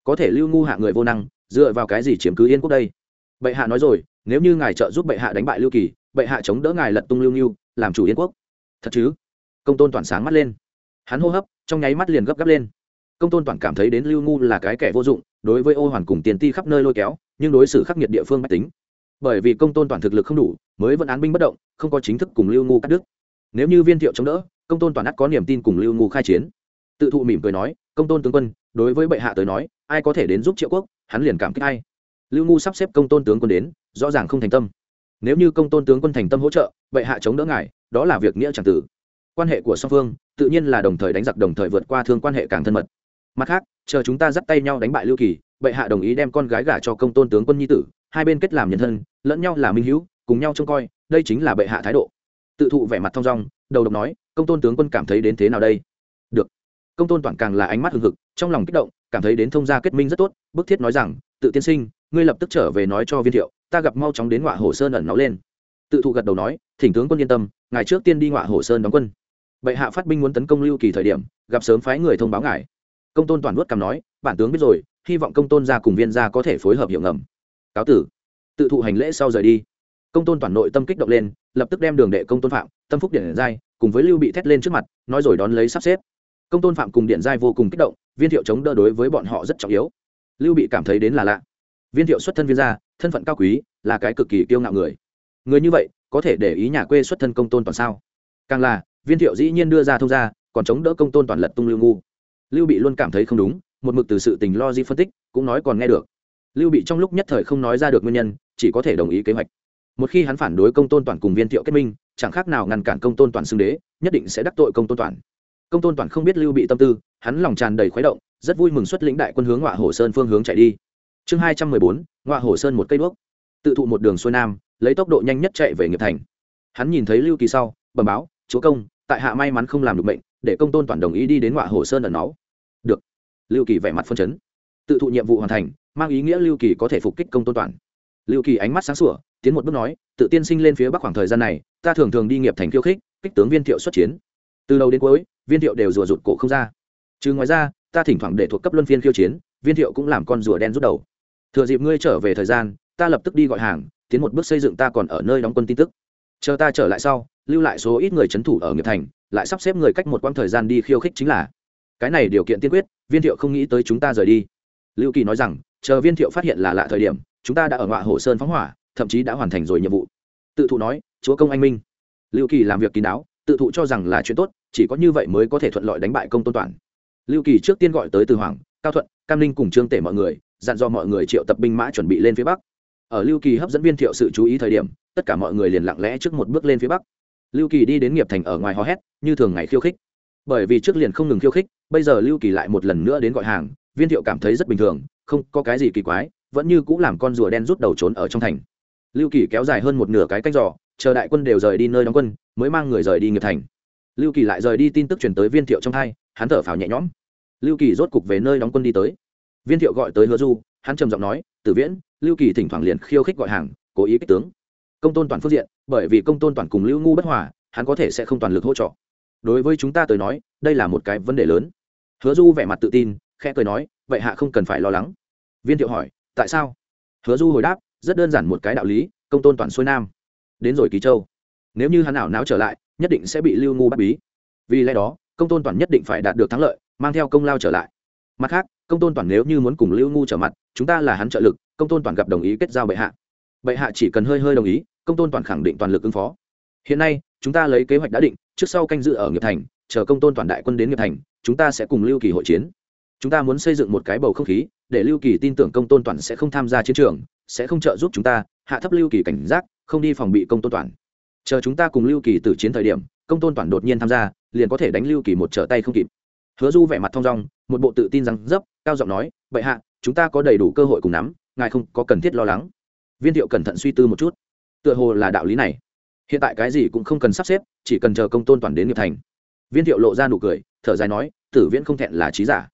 Speaker 1: Có thể lưu ngu hạ người vô năng, dựa vào cái gì chiếm cứ yên quốc đây? Bệ hạ nói rồi nếu như ngài trợ giúp bệ hạ đánh bại lưu kỳ, bệ hạ chống đỡ ngài lật tung lưu nghiêu làm chủ yên quốc. Thật chứ? Công tôn toàn sáng mắt lên. Hắn hô hấp, trong nháy mắt liền gấp gáp lên. Công tôn toàn cảm thấy đến lưu ngu là cái kẻ vô dụng, đối với ô hoàn cùng tiền ti khắp nơi lôi kéo, nhưng đối xử khắc nghiệt địa phương mách tính. Bởi vì công tôn toàn thực lực không đủ, mới vẫn án binh bất động, không có chính thức cùng lưu ngu cắt đứt. Nếu như viên thiệu chống đỡ, công tôn toàn ắt có niềm tin cùng lưu ngu khai chiến. Tự thụ mỉm cười nói, công tôn tướng quân, đối với bệ hạ tới nói, ai có thể đến giúp triệu quốc, hắn liền cảm kích ai lưu ngu sắp xếp công tôn tướng quân đến, rõ ràng không thành tâm. Nếu như công tôn tướng quân thành tâm hỗ trợ, bệ hạ chống đỡ ngài, đó là việc nghĩa c tử. Quan hệ của song phương, tự nhiên là đồng thời đánh giặc, đồng thời vượt qua thương quan hệ càng thân mật. Mặt khác, chờ chúng ta dắt tay nhau đánh bại lưu kỳ, bệ hạ đồng ý đem con gái gả cho công tôn tướng quân nhi tử, hai bên kết làm nhân thân, lẫn nhau là minh hữu, cùng nhau trông coi, đây chính là bệ hạ thái độ. Tự thụ vẻ mặt thong dong, đầu độc nói, công tôn tướng quân cảm thấy đến thế nào đây? Được. Công tôn toàn càng là ánh mắt hừng hực, trong lòng kích động, cảm thấy đến thông gia kết minh rất tốt, bức thiết nói rằng, tự tiên sinh ngươi lập tức trở về nói cho viên thiệu, ta gặp mau chóng đến ngọa hồ sơn ẩn náu lên. Tự thụ gật đầu nói, thỉnh tướng quân yên tâm, ngài trước tiên đi ngọa hồ sơn đóng quân. Bệ hạ phát binh muốn tấn công lưu kỳ thời điểm, gặp sớm phái người thông báo ngài. Công tôn toàn nuốt cằm nói, bản tướng biết rồi, hy vọng công tôn gia cùng viên gia có thể phối hợp hiệu ngầm. Cáo tử. Tự thụ hành lễ sau rời đi. Công tôn toàn nội tâm kích động lên, lập tức đem đường đệ công tôn phạm, tâm phúc điện giai, cùng với lưu bị thét lên trước mặt, nói rồi đón lấy sắp xếp. Công tôn phạm cùng điện giai vô cùng kích động, viên thiệu chống đỡ đối với bọn họ rất trọng yếu. Lưu bị cảm thấy đến là lạ viên thiệu xuất thân viên gia, thân phận cao quý, là cái cực kỳ kiêu ngạo người. Người như vậy, có thể để ý nhà quê xuất thân công tôn toàn sao? Càng là, viên thiệu dĩ nhiên đưa ra thông gia, còn chống đỡ công tôn toàn lật tung lưu ngu. Lưu bị luôn cảm thấy không đúng, một mực từ sự tình lo di phân tích, cũng nói còn nghe được. Lưu bị trong lúc nhất thời không nói ra được nguyên nhân, chỉ có thể đồng ý kế hoạch. Một khi hắn phản đối công tôn toàn cùng viên thiệu kết minh, chẳng khác nào ngăn cản công tôn toàn xưng đế, nhất định sẽ đắc tội công tôn toàn. Công tôn toàn không biết lưu bị tâm tư, hắn lòng tràn đầy khuấy động, rất vui mừng xuất lĩnh đại quân hướng họa hồ sơn phương hướng chạy đi chương hai trăm mười bốn, ngọa hồ sơn một cây đuốc. Tự thụ một đường xuôi nam, lấy tốc độ nhanh nhất chạy về nghiệp thành. Hắn nhìn thấy lưu kỳ sau, bẩm báo, chúa công, tại hạ may mắn không làm được bệnh, để công tôn toàn đồng ý đi đến ngọa hồ sơn ẩn náu. Được. Lưu kỳ vẻ mặt phân chấn. Tự thụ nhiệm vụ hoàn thành, mang ý nghĩa lưu kỳ có thể phục kích công tôn toàn. Lưu kỳ ánh mắt sáng sủa, tiến một bước nói, tự tiên sinh lên phía bắc khoảng thời gian này, ta thường thường đi nghiệp thành khiêu khích, kích tướng viên thiệu xuất chiến. Từ đầu đến cuối, viên thiệu đều rùa rụt cổ không ra. Chứ ngoài ra, ta thỉnh thoảng để thuộc cấp luân phiên khiêu chiến, viên thiệu cũng làm con rùa đen rút đầu thừa dịp ngươi trở về thời gian, ta lập tức đi gọi hàng, tiến một bước xây dựng ta còn ở nơi đóng quân tin tức. Chờ ta trở lại sau, lưu lại số ít người c h ấ n thủ ở nghiệp thành, lại sắp xếp người cách một quãng thời gian đi khiêu khích chính là. Cái này điều kiện tiên quyết, viên thiệu không nghĩ tới chúng ta rời đi. Lưu kỳ nói rằng, chờ viên thiệu phát hiện là lạ thời điểm, chúng ta đã ở ngoại hồ sơn phóng hỏa, thậm chí đã hoàn thành rồi nhiệm vụ. Tự thụ nói, chúa công anh minh. Lưu kỳ làm việc kín đáo, tự thụ cho rằng là chuyện tốt, chỉ có như vậy mới có thể thuận lợi đánh bại công tôn toàn. Lưu kỳ trước tiên gọi tới từ hoàng, cao thuận, cam Linh cùng trương tể mọi người dặn dò mọi người triệu tập binh mã chuẩn bị lên phía bắc. Ở lưu kỳ hấp dẫn viên thiệu sự chú ý thời điểm, tất cả mọi người liền lặng lẽ trước một bước lên phía bắc. Lưu kỳ đi đến nghiệp thành ở ngoài hò hét, như thường ngày khiêu khích. Bởi vì trước liền không ngừng khiêu khích, bây giờ lưu kỳ lại một lần nữa đến gọi hàng, viên thiệu cảm thấy rất bình thường, không có cái gì kỳ quái, vẫn như cũng làm con rùa đen rút đầu trốn ở trong thành. Lưu kỳ kéo dài hơn một nửa cái canh giò chờ đại quân đều rời đi nơi đóng quân, mới mang người rời đi nghiệp thành. Lưu kỳ lại rời đi tin tức truyền tới viên thiệu trong hai, hắn thở phào nhẹ nhõm. Lưu kỳ rốt cục về nơi đóng quân đi tới viên thiệu gọi tới hứa du, hắn trầm giọng nói, tử viễn, lưu kỳ thỉnh thoảng liền khiêu khích gọi hàng, cố ý kích tướng. Công tôn toàn phương diện, bởi vì công tôn toàn cùng lưu ngu bất hòa, hắn có thể sẽ không toàn lực hỗ trợ. Đối với chúng ta tới nói, đây là một cái vấn đề lớn. Hứa du vẻ mặt tự tin, khẽ cười nói, vậy hạ không cần phải lo lắng. Viên thiệu hỏi, tại sao? Hứa du hồi đáp, rất đơn giản một cái đạo lý, công tôn toàn xuôi nam. Đến rồi kỳ châu. Nếu như hắn nào náo trở lại, nhất định sẽ bị lưu ngu bắt bí. Vì lẽ đó, công tôn toàn nhất định phải đạt được thắng lợi, mang theo công lao trở lại mặt khác, công tôn toàn nếu như muốn cùng lưu ngu trở mặt, chúng ta là hắn trợ lực, công tôn toàn gặp đồng ý kết giao bệ hạ. Bệ hạ chỉ cần hơi hơi đồng ý, công tôn toàn khẳng định toàn lực ứng phó. Hiện nay, chúng ta lấy kế hoạch đã định, trước sau canh dự ở nghiệp thành, chờ công tôn toàn đại quân đến nghiệp thành, chúng ta sẽ cùng lưu kỳ hội chiến. Chúng ta muốn xây dựng một cái bầu không khí, để lưu kỳ tin tưởng công tôn toàn sẽ không tham gia chiến trường, sẽ không trợ giúp chúng ta, hạ thấp lưu kỳ cảnh giác, không đi phòng bị công tôn toàn. Chờ chúng ta cùng lưu kỳ từ chiến thời điểm, công tôn toàn đột nhiên tham gia, liền có thể đánh lưu kỳ một trở tay không kịp hứa du vẻ mặt thong dong, một bộ tự tin rằng dấp, cao giọng nói, bệ hạ, chúng ta có đầy đủ cơ hội cùng nắm, ngài không có cần thiết lo lắng. Viên thiệu cẩn thận suy tư một chút. Tựa hồ là đạo lý này. Hiện tại cái gì cũng không cần sắp xếp, chỉ cần chờ công tôn toàn đến nghiệp thành. Viên thiệu lộ ra nụ cười, thở dài nói, tử viễn không thẹn là trí giả.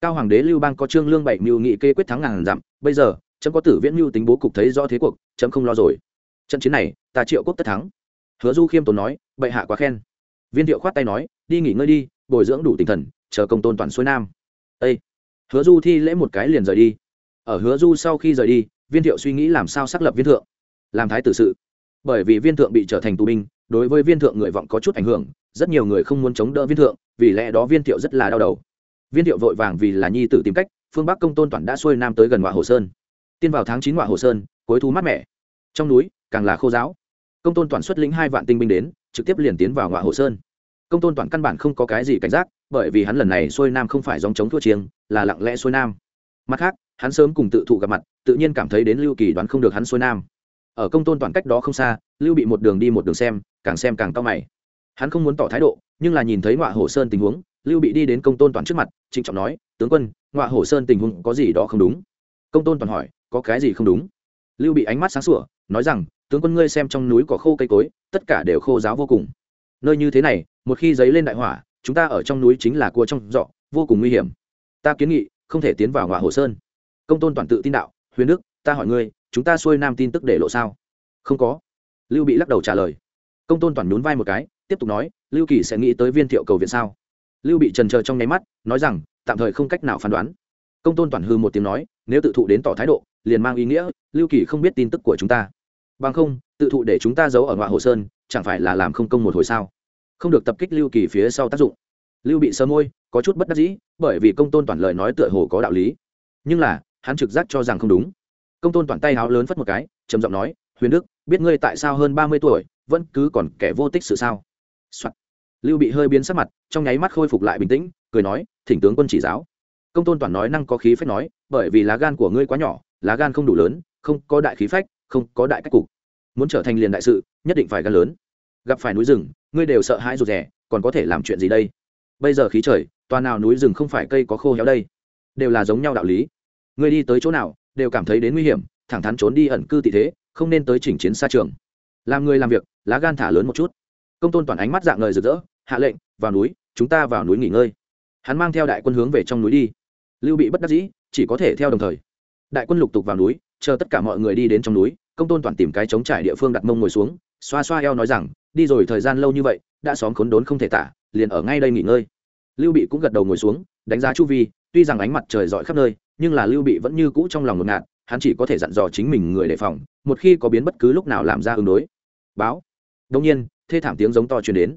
Speaker 1: Cao hoàng đế lưu bang có trương lương bảy mưu nghị kê quyết thắng ngàn dặm, bây giờ, chấm có tử viễn mưu tính bố cục thấy do thế cuộc, chấm không lo rồi. Trận chiến này, ta triệu quốc tất thắng. Hứa du khiêm tốn nói, bệ hạ quá khen. Viên thiệu khoát tay nói, đi nghỉ ngơi đi, bồi dưỡng đủ tinh thần chờ công tôn toàn xuôi nam. Ây hứa du thi lễ một cái liền rời đi. Ở hứa du sau khi rời đi, viên thiệu suy nghĩ làm sao xác lập viên thượng. Làm thái tử sự. Bởi vì viên thượng bị trở thành tù binh, đối với viên thượng người vọng có chút ảnh hưởng, rất nhiều người không muốn chống đỡ viên thượng, vì lẽ đó viên thiệu rất là đau đầu. Viên thiệu vội vàng vì là nhi tử tìm cách, phương bắc công tôn toàn đã xuôi nam tới gần ngoại hồ sơn. Tiên vào tháng chín ngoại hồ sơn, cuối thu mát mẻ. Trong núi, càng là khô giáo. Công tôn toàn xuất lĩnh hai vạn tinh binh đến, trực tiếp liền tiến vào ngoại hồ sơn công tôn toàn căn bản không có cái gì cảnh giác, bởi vì hắn lần này xuôi nam không phải dòng chống thua chiêng, là lặng lẽ xuôi nam. Mặt khác, hắn sớm cùng tự thụ gặp mặt, tự nhiên cảm thấy đến lưu kỳ đoán không được hắn xuôi nam. Ở công tôn toàn cách đó không xa, lưu bị một đường đi một đường xem, càng xem càng to mày. Hắn không muốn tỏ thái độ, nhưng là nhìn thấy ngọa hồ sơn tình huống, lưu bị đi đến công tôn toàn trước mặt, trịnh trọng nói, tướng quân, ngọa hồ sơn tình huống có gì đó không đúng? Công tôn toàn hỏi, có cái gì không đúng? Lưu bị ánh mắt sáng sủa, nói rằng, tướng quân ngươi xem trong núi có khô cây cối, tất cả đều khô giáo vô cùng. Nơi như thế này một khi giấy lên đại hỏa, chúng ta ở trong núi chính là cua trong dọ vô cùng nguy hiểm. Ta kiến nghị, không thể tiến vào ngọa hồ sơn. Công tôn toàn tự tin đạo, huyền đức, ta hỏi ngươi, chúng ta xuôi nam tin tức để lộ sao? Không có. Lưu bị lắc đầu trả lời. Công tôn toàn nhún vai một cái, tiếp tục nói, lưu kỳ sẽ nghĩ tới viên thiệu cầu viện sao? Lưu bị trần chờ trong nháy mắt, nói rằng, tạm thời không cách nào phán đoán. Công tôn toàn hư một tiếng nói, nếu tự thụ đến tỏ thái độ, liền mang ý nghĩa, lưu kỳ không biết tin tức của chúng ta. Bằng không, tự thụ để chúng ta giấu ở ngoại hồ sơn, chẳng phải là làm không công một hồi sao? Không được tập kích lưu kỳ phía sau tác dụng. Lưu bị sơ môi, có chút bất đắc dĩ, bởi vì công tôn toàn lời nói tựa hồ có đạo lý. Nhưng là, hắn trực giác cho rằng không đúng. Công tôn toàn tay háo lớn phất một cái, trầm giọng nói, huyền đức, biết ngươi tại sao hơn ba mươi tuổi, vẫn cứ còn kẻ vô tích sự sao、Soạn. lưu bị hơi biến sắc mặt, trong nháy mắt khôi phục lại bình tĩnh, cười nói, thỉnh tướng quân chỉ giáo. Công tôn toàn nói năng có khí phách nói, bởi vì lá gan của ngươi quá nhỏ, lá gan không đủ lớn, không có đại khí phách, không có đại cách cục. Muốn trở thành liền đại sự, nhất định phải gan lớn. Gặp phải núi rừng ngươi đều sợ hãi rụt rè, còn có thể làm chuyện gì đây? Bây giờ khí trời toàn nào núi rừng không phải cây có khô héo đây? Đều là giống nhau đạo lý. Ngươi đi tới chỗ nào, đều cảm thấy đến nguy hiểm, thẳng thắn trốn đi ẩn cư tị thế, không nên tới chỉnh chiến xa trường. Làm người làm việc, lá gan thả lớn một chút. Công tôn toàn ánh mắt dạng ngời rực rỡ, hạ lệnh, vào núi, chúng ta vào núi nghỉ ngơi. Hắn mang theo đại quân hướng về trong núi đi. Lưu bị bất đắc dĩ, chỉ có thể theo đồng thời. Đại quân lục tục vào núi, chờ tất cả mọi người đi đến trong núi, công tôn toàn tìm cái chống trải địa phương đặt mông ngồi xuống xoa xoa eo nói rằng, đi rồi, thời gian lâu như vậy, đã xóm khốn đốn không thể tả, liền ở ngay đây nghỉ ngơi. Lưu bị cũng gật đầu ngồi xuống, đánh giá chu vi, tuy rằng ánh mặt trời rọi khắp nơi, nhưng là lưu bị vẫn như cũ trong lòng ngột ngạt, hắn chỉ có thể dặn dò chính mình người đề phòng, một khi có biến bất cứ lúc nào làm ra ứng đối. Báo. Đông nhiên, thê thảm tiếng giống to truyền đến.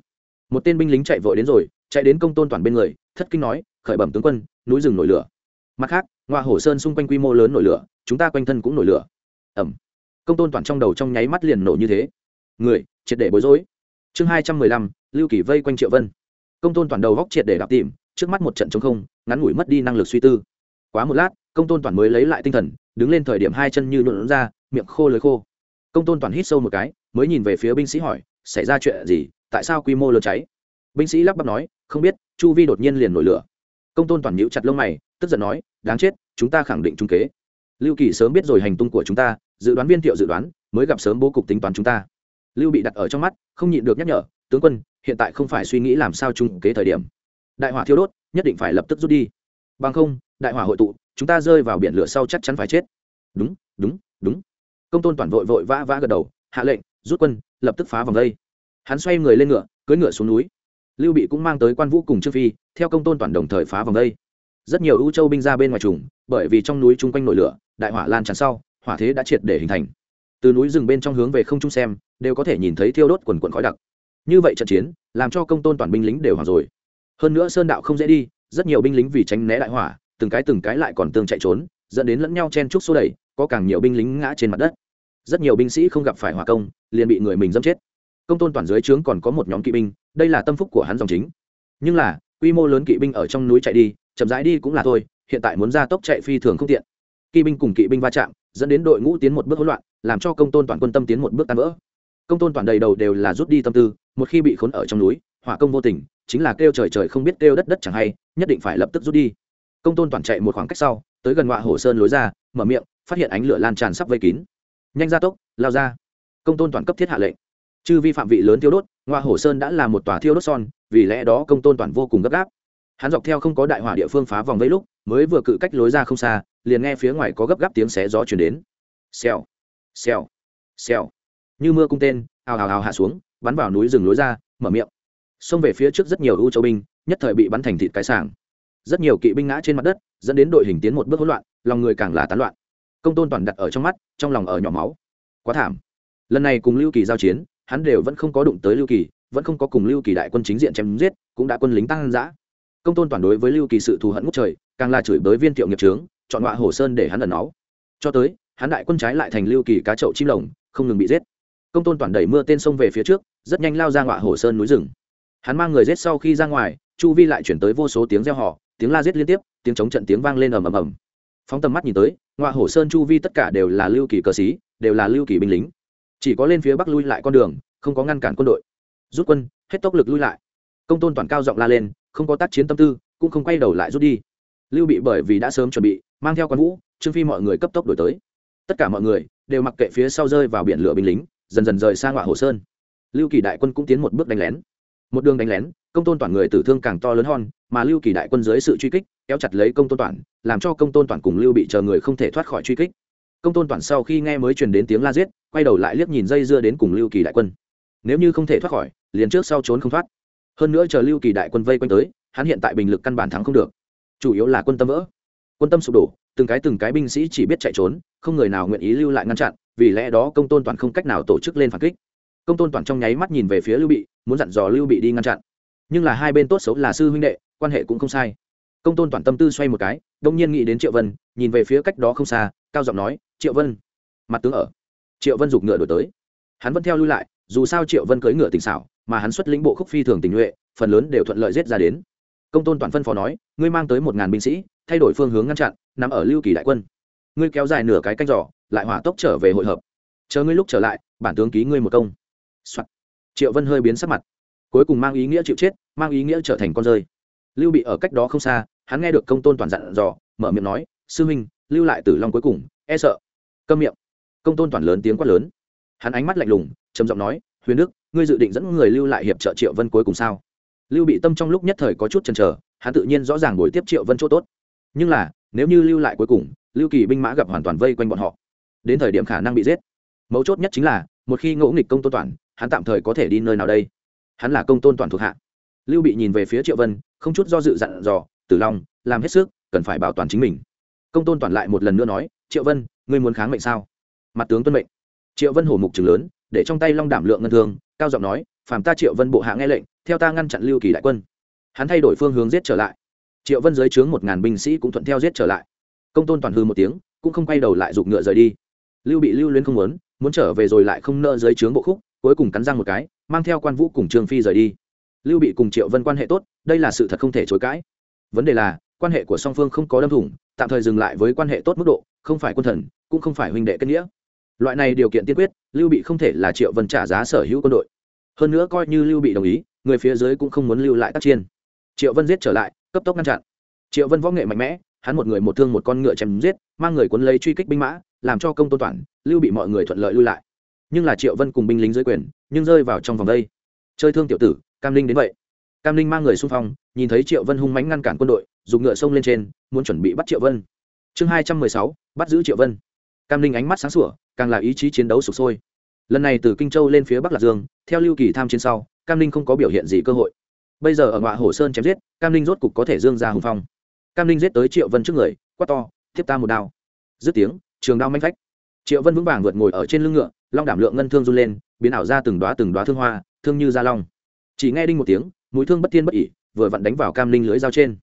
Speaker 1: Một tên binh lính chạy vội đến rồi, chạy đến công tôn toàn bên người, thất kinh nói, khởi bẩm tướng quân, núi rừng nổi lửa. Mặt khác ngoại hồ sơn xung quanh quy mô lớn nổi lửa, chúng ta quanh thân cũng nổi lửa. Ẩm. Công tôn toàn trong đầu trong nháy mắt liền nổ như thế người, triệt để bối rối. Chương hai trăm mười lăm, lưu kỳ vây quanh triệu vân. Công tôn toàn đầu góc triệt để đạp tìm, trước mắt một trận chống không, ngắn ngủi mất đi năng lực suy tư. Quá một lát, công tôn toàn mới lấy lại tinh thần, đứng lên thời điểm hai chân như nhuộn ra, miệng khô lưới khô. Công tôn toàn hít sâu một cái, mới nhìn về phía binh sĩ hỏi, xảy ra chuyện gì? Tại sao quy mô lớn cháy? Binh sĩ lắp bắp nói, không biết, chu vi đột nhiên liền nổi lửa. Công tôn toàn nhíu chặt lông mày, tức giận nói, đáng chết, chúng ta khẳng định trung kế. Lưu kỳ sớm biết rồi hành tung của chúng ta, dự đoán viên thiệu dự đoán, mới gặp sớm bố cục tính toán chúng ta lưu bị đặt ở trong mắt, không nhịn được nhắc nhở, tướng quân, hiện tại không phải suy nghĩ làm sao trung kế thời điểm. Đại hỏa thiêu đốt, nhất định phải lập tức rút đi. Bằng không, đại hỏa hội tụ, chúng ta rơi vào biển lửa sau chắc chắn phải chết. Đúng đúng đúng. Công tôn toàn vội vội vã vã gật đầu, hạ lệnh, rút quân, lập tức phá vòng đây. Hắn xoay người lên ngựa, cưỡi ngựa xuống núi. Lưu bị cũng mang tới quan vũ cùng trương phi, theo công tôn toàn đồng thời phá vòng đây. Rất nhiều ưu châu binh ra bên ngoài trùng, bởi vì trong núi chung quanh nổi lửa, đại hỏa lan tràn sau, hỏa thế đã triệt để hình thành. Từ núi rừng bên trong hướng về không trung xem đều có thể nhìn thấy thiêu đốt quần quần khói đặc. Như vậy trận chiến, làm cho công tôn toàn binh lính đều hoảng rồi. Hơn nữa sơn đạo không dễ đi, rất nhiều binh lính vì tránh né đại hỏa, từng cái từng cái lại còn tương chạy trốn, dẫn đến lẫn nhau chen chúc xô đẩy, có càng nhiều binh lính ngã trên mặt đất. Rất nhiều binh sĩ không gặp phải hỏa công, liền bị người mình dâm chết. Công tôn toàn dưới trướng còn có một nhóm kỵ binh, đây là tâm phúc của hắn dòng chính. Nhưng là, quy mô lớn kỵ binh ở trong núi chạy đi, chậm rãi đi cũng là thôi, hiện tại muốn ra tốc chạy phi thường không tiện. Kỵ binh cùng kỵ binh va chạm, dẫn đến đội ngũ tiến một bước hỗn loạn, làm cho công tôn toàn quân tâm tiến một bước tan vỡ công tôn toàn đầy đầu đều là rút đi tâm tư, một khi bị khốn ở trong núi, hỏa công vô tình, chính là kêu trời trời không biết kêu đất đất chẳng hay, nhất định phải lập tức rút đi. Công tôn toàn chạy một khoảng cách sau, tới gần ngọa hồ sơn lối ra, mở miệng, phát hiện ánh lửa lan tràn sắp vây kín. Nhanh ra tốc, lao ra. Công tôn toàn cấp thiết hạ lệnh. Chư vi phạm vị lớn thiêu đốt ngoại hồ sơn đã là một tòa thiêu đốt son, vì lẽ đó công tôn toàn vô cùng gấp gáp. Hắn dọc theo không có đại hỏa địa phương phá vòng vây lúc, mới vừa cự cách lối ra không xa, liền nghe phía ngoài có gấp gáp tiếng xé gió chuyển đến. Xèo xèo xèo như mưa cung tên, ào ào ào hạ xuống, bắn vào núi rừng lối ra, mở miệng. Xông về phía trước rất nhiều ưu châu binh, nhất thời bị bắn thành thịt cái sàng rất nhiều kỵ binh ngã trên mặt đất, dẫn đến đội hình tiến một bước hỗn loạn, lòng người càng là tán loạn. Công tôn toàn đặt ở trong mắt, trong lòng ở nhỏ máu. Quá thảm. Lần này cùng lưu kỳ giao chiến, hắn đều vẫn không có đụng tới lưu kỳ, vẫn không có cùng lưu kỳ đại quân chính diện chém giết, cũng đã quân lính tăng giã công tôn toàn đối với lưu kỳ sự thù hận ngút trời, càng là chửi bới viên thiệu nghiệp trướng chọn họa hồ sơn để hắn ẩn náu. Cho tới, hắn đại quân trái lại thành lưu kỳ cá chậu chim lồng, không ngừng bị giết công tôn toàn đẩy mưa tên sông về phía trước, rất nhanh lao ra ngọa hồ sơn núi rừng. Hắn mang người giết sau khi ra ngoài, chu vi lại chuyển tới vô số tiếng reo hò, tiếng la giết liên tiếp, tiếng chống trận tiếng vang lên ầm ầm ầm. Phóng tầm mắt nhìn tới, ngọa hồ sơn chu vi tất cả đều là lưu kỳ cờ xí đều là lưu kỳ binh lính. Chỉ có lên phía bắc lui lại con đường, không có ngăn cản quân đội. Rút quân, hết tốc lực lui lại. Công tôn toàn cao giọng la lên, không có tác chiến tâm tư, cũng không quay đầu lại rút đi. Lưu bị bởi vì đã sớm chuẩn bị, mang theo quan vũ, trương phi mọi người cấp tốc đổi tới. Tất cả mọi người đều mặc kệ phía sau rơi vào biển lửa binh lính dần dần rời sang ngọa hồ sơn. Lưu kỳ đại quân cũng tiến một bước đánh lén. Một đường đánh lén, công tôn toàn người tử thương càng to lớn hơn, mà lưu kỳ đại quân dưới sự truy kích, kéo chặt lấy công tôn toàn, làm cho công tôn toàn cùng lưu bị chờ người không thể thoát khỏi truy kích. Công tôn toàn sau khi nghe mới truyền đến tiếng la giết, quay đầu lại liếc nhìn dây dưa đến cùng lưu kỳ đại quân. Nếu như không thể thoát khỏi, liền trước sau trốn không thoát. Hơn nữa chờ lưu kỳ đại quân vây quanh tới, hắn hiện tại bình lực căn bản thắng không được. Chủ yếu là quân tâm vỡ. Quân tâm sụp đổ từng cái từng cái binh sĩ chỉ biết chạy trốn, không người nào nguyện ý lưu lại ngăn chặn, vì lẽ đó công tôn toàn không cách nào tổ chức lên phản kích. Công tôn toàn trong nháy mắt nhìn về phía lưu bị, muốn dặn dò lưu bị đi ngăn chặn. Nhưng là hai bên tốt xấu là sư huynh đệ, quan hệ cũng không sai. Công tôn toàn tâm tư xoay một cái, đông nhiên nghĩ đến triệu vân, nhìn về phía cách đó không xa, cao giọng nói, triệu vân. Mặt tướng ở. Triệu vân giục ngựa đổi tới. Hắn vẫn theo lui lại, dù sao triệu vân cưỡi ngựa tình xảo, mà hắn xuất lĩnh bộ khúc phi thường tình nhuệ, phần lớn đều thuận lợi giết ra đến. Công tôn toàn phân phó nói, ngươi mang tới một ngàn binh sĩ, thay đổi phương hướng ngăn chặn nằm ở lưu kỳ đại quân. Ngươi kéo dài nửa cái canh giỏ, lại hỏa tốc trở về hội hợp. Chờ ngươi lúc trở lại, bản tướng ký ngươi một công、Soạn. triệu vân hơi biến sắc mặt. Cuối cùng mang ý nghĩa chịu chết, mang ý nghĩa trở thành con rơi. Lưu bị ở cách đó không xa, hắn nghe được công tôn toàn dặn dò, mở miệng nói, sư huynh, lưu lại tử long cuối cùng e sợ. Câm miệng. Công tôn toàn lớn tiếng quát lớn. Hắn ánh mắt lạnh lùng, trầm giọng nói, huyền đức, ngươi dự định dẫn người lưu lại hiệp trợ triệu vân cuối cùng sao? Lưu bị tâm trong lúc nhất thời có chút chần chờ, hắn tự nhiên rõ ràng buổi tiếp triệu vân chỗ tốt. Nhưng là nếu như lưu lại cuối cùng, lưu kỳ binh mã gặp hoàn toàn vây quanh bọn họ. Đến thời điểm khả năng bị giết. Mấu chốt nhất chính là, một khi ngỗ nghịch công tôn toàn, hắn tạm thời có thể đi nơi nào đây? Hắn là công tôn toàn thuộc hạ. Lưu bị nhìn về phía triệu vân, không chút do dự dặn dò, tử long, làm hết sức, cần phải bảo toàn chính mình. Công tôn toàn lại một lần nữa nói, triệu vân, ngươi muốn kháng mệnh sao? Mặt tướng tuân mệnh. Triệu vân hổ mục chừng lớn, để trong tay long đảm lượng ngân thương, cao giọng nói, phàm ta triệu vân bộ hạ nghe lệnh, theo ta ngăn chặn lưu kỳ đại quân. Hắn thay đổi phương hướng giết trở lại triệu vân dưới trướng một ngàn binh sĩ cũng thuận theo giết trở lại. Công tôn toàn hư một tiếng, cũng không quay đầu lại giục ngựa rời đi. Lưu bị lưu luyến không muốn muốn trở về rồi lại không nợ dưới trướng bộ khúc, cuối cùng cắn răng một cái, mang theo quan vũ cùng trương phi rời đi. Lưu bị cùng triệu vân quan hệ tốt, đây là sự thật không thể chối cãi. Vấn đề là, quan hệ của song phương không có đâm thủng, tạm thời dừng lại với quan hệ tốt mức độ, không phải quân thần, cũng không phải huynh đệ kết nghĩa. Loại này điều kiện tiên quyết, lưu bị không thể là triệu vân trả giá sở hữu quân đội. Hơn nữa coi như lưu bị đồng ý, người phía dưới cũng không muốn lưu lại tác chiên triệu vân giết trở lại cấp tốc ngăn chặn. Triệu vân võ nghệ mạnh mẽ, hắn một người một thương một con ngựa chém giết, mang người cuốn lấy truy kích binh mã, làm cho công tôn toàn, lưu bị mọi người thuận lợi lui lại. Nhưng là triệu vân cùng binh lính dưới quyền, nhưng rơi vào trong vòng đây. Chơi thương tiểu tử, cam linh đến vậy. Cam linh mang người xung phong, nhìn thấy triệu vân hung mánh ngăn cản quân đội, dùng ngựa sông lên trên, muốn chuẩn bị bắt triệu vân. Chương hai trăm mười sáu, bắt giữ triệu vân. Cam linh ánh mắt sáng sủa, càng là ý chí chiến đấu sụp sôi. Lần này từ kinh châu lên phía bắc lạc dương, theo lưu kỳ tham chiến sau, cam linh không có biểu hiện gì cơ hội bây giờ ở ngọa hồ sơn chém giết, cam linh rốt cục có thể dương ra hùng phong. Cam linh giết tới triệu vân trước người, quát to tiếp ta một đao. Dứt tiếng, trường đao manh phách. Triệu vân vững vàng vượt ngồi ở trên lưng ngựa, long đảm lượng ngân thương run lên, biến ảo ra từng đoá từng đoá thương hoa, thương như da long. Chỉ nghe đinh một tiếng, mũi thương bất thiên bất ỉ, vừa vặn đánh vào cam linh lưới dao trên.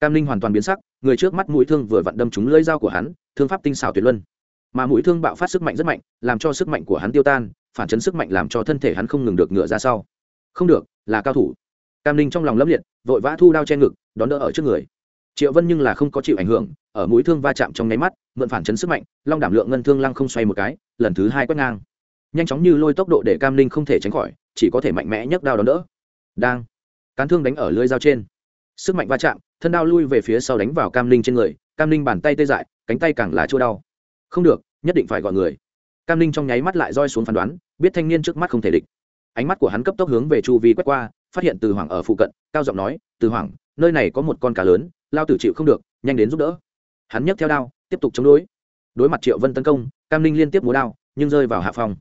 Speaker 1: Cam linh hoàn toàn biến sắc, người trước mắt mũi thương vừa vặn đâm trúng lưới dao của hắn, thương pháp tinh xảo tuyệt luân. Mà mũi thương bạo phát sức mạnh rất mạnh, làm cho sức mạnh của hắn tiêu tan, phản chấn sức mạnh làm cho thân thể hắn không ngừng được ngựa ra sau. Không được, là cao thủ cam linh trong lòng lấp liệt, vội vã thu đao che ngực, đón đỡ ở trước người. Triệu vân nhưng là không có chịu ảnh hưởng, ở mũi thương va chạm trong nháy mắt, mượn phản chấn sức mạnh, long đảm lượng ngân thương lăng không xoay một cái, lần thứ hai quét ngang. Nhanh chóng như lôi tốc độ để cam linh không thể tránh khỏi, chỉ có thể mạnh mẽ nhấc đao đón đỡ. Đang, cán thương đánh ở lưới dao trên. Sức mạnh va chạm, thân đao lui về phía sau đánh vào cam linh trên người, cam linh bàn tay tê dại, cánh tay càng là chua đau. Không được, nhất định phải gọi người. Cam linh trong nháy mắt lại roi xuống phán đoán, biết thanh niên trước mắt không thể địch. Ánh mắt của hắn cấp tốc hướng về chu vi quét qua phát hiện từ hoàng ở phụ cận, cao giọng nói, từ hoàng, nơi này có một con cá lớn, lao tử chịu không được, nhanh đến giúp đỡ. Hắn nhấc theo đao, tiếp tục chống đối. Đối mặt triệu vân tấn công, cam linh liên tiếp múa đao, nhưng rơi vào hạ phòng.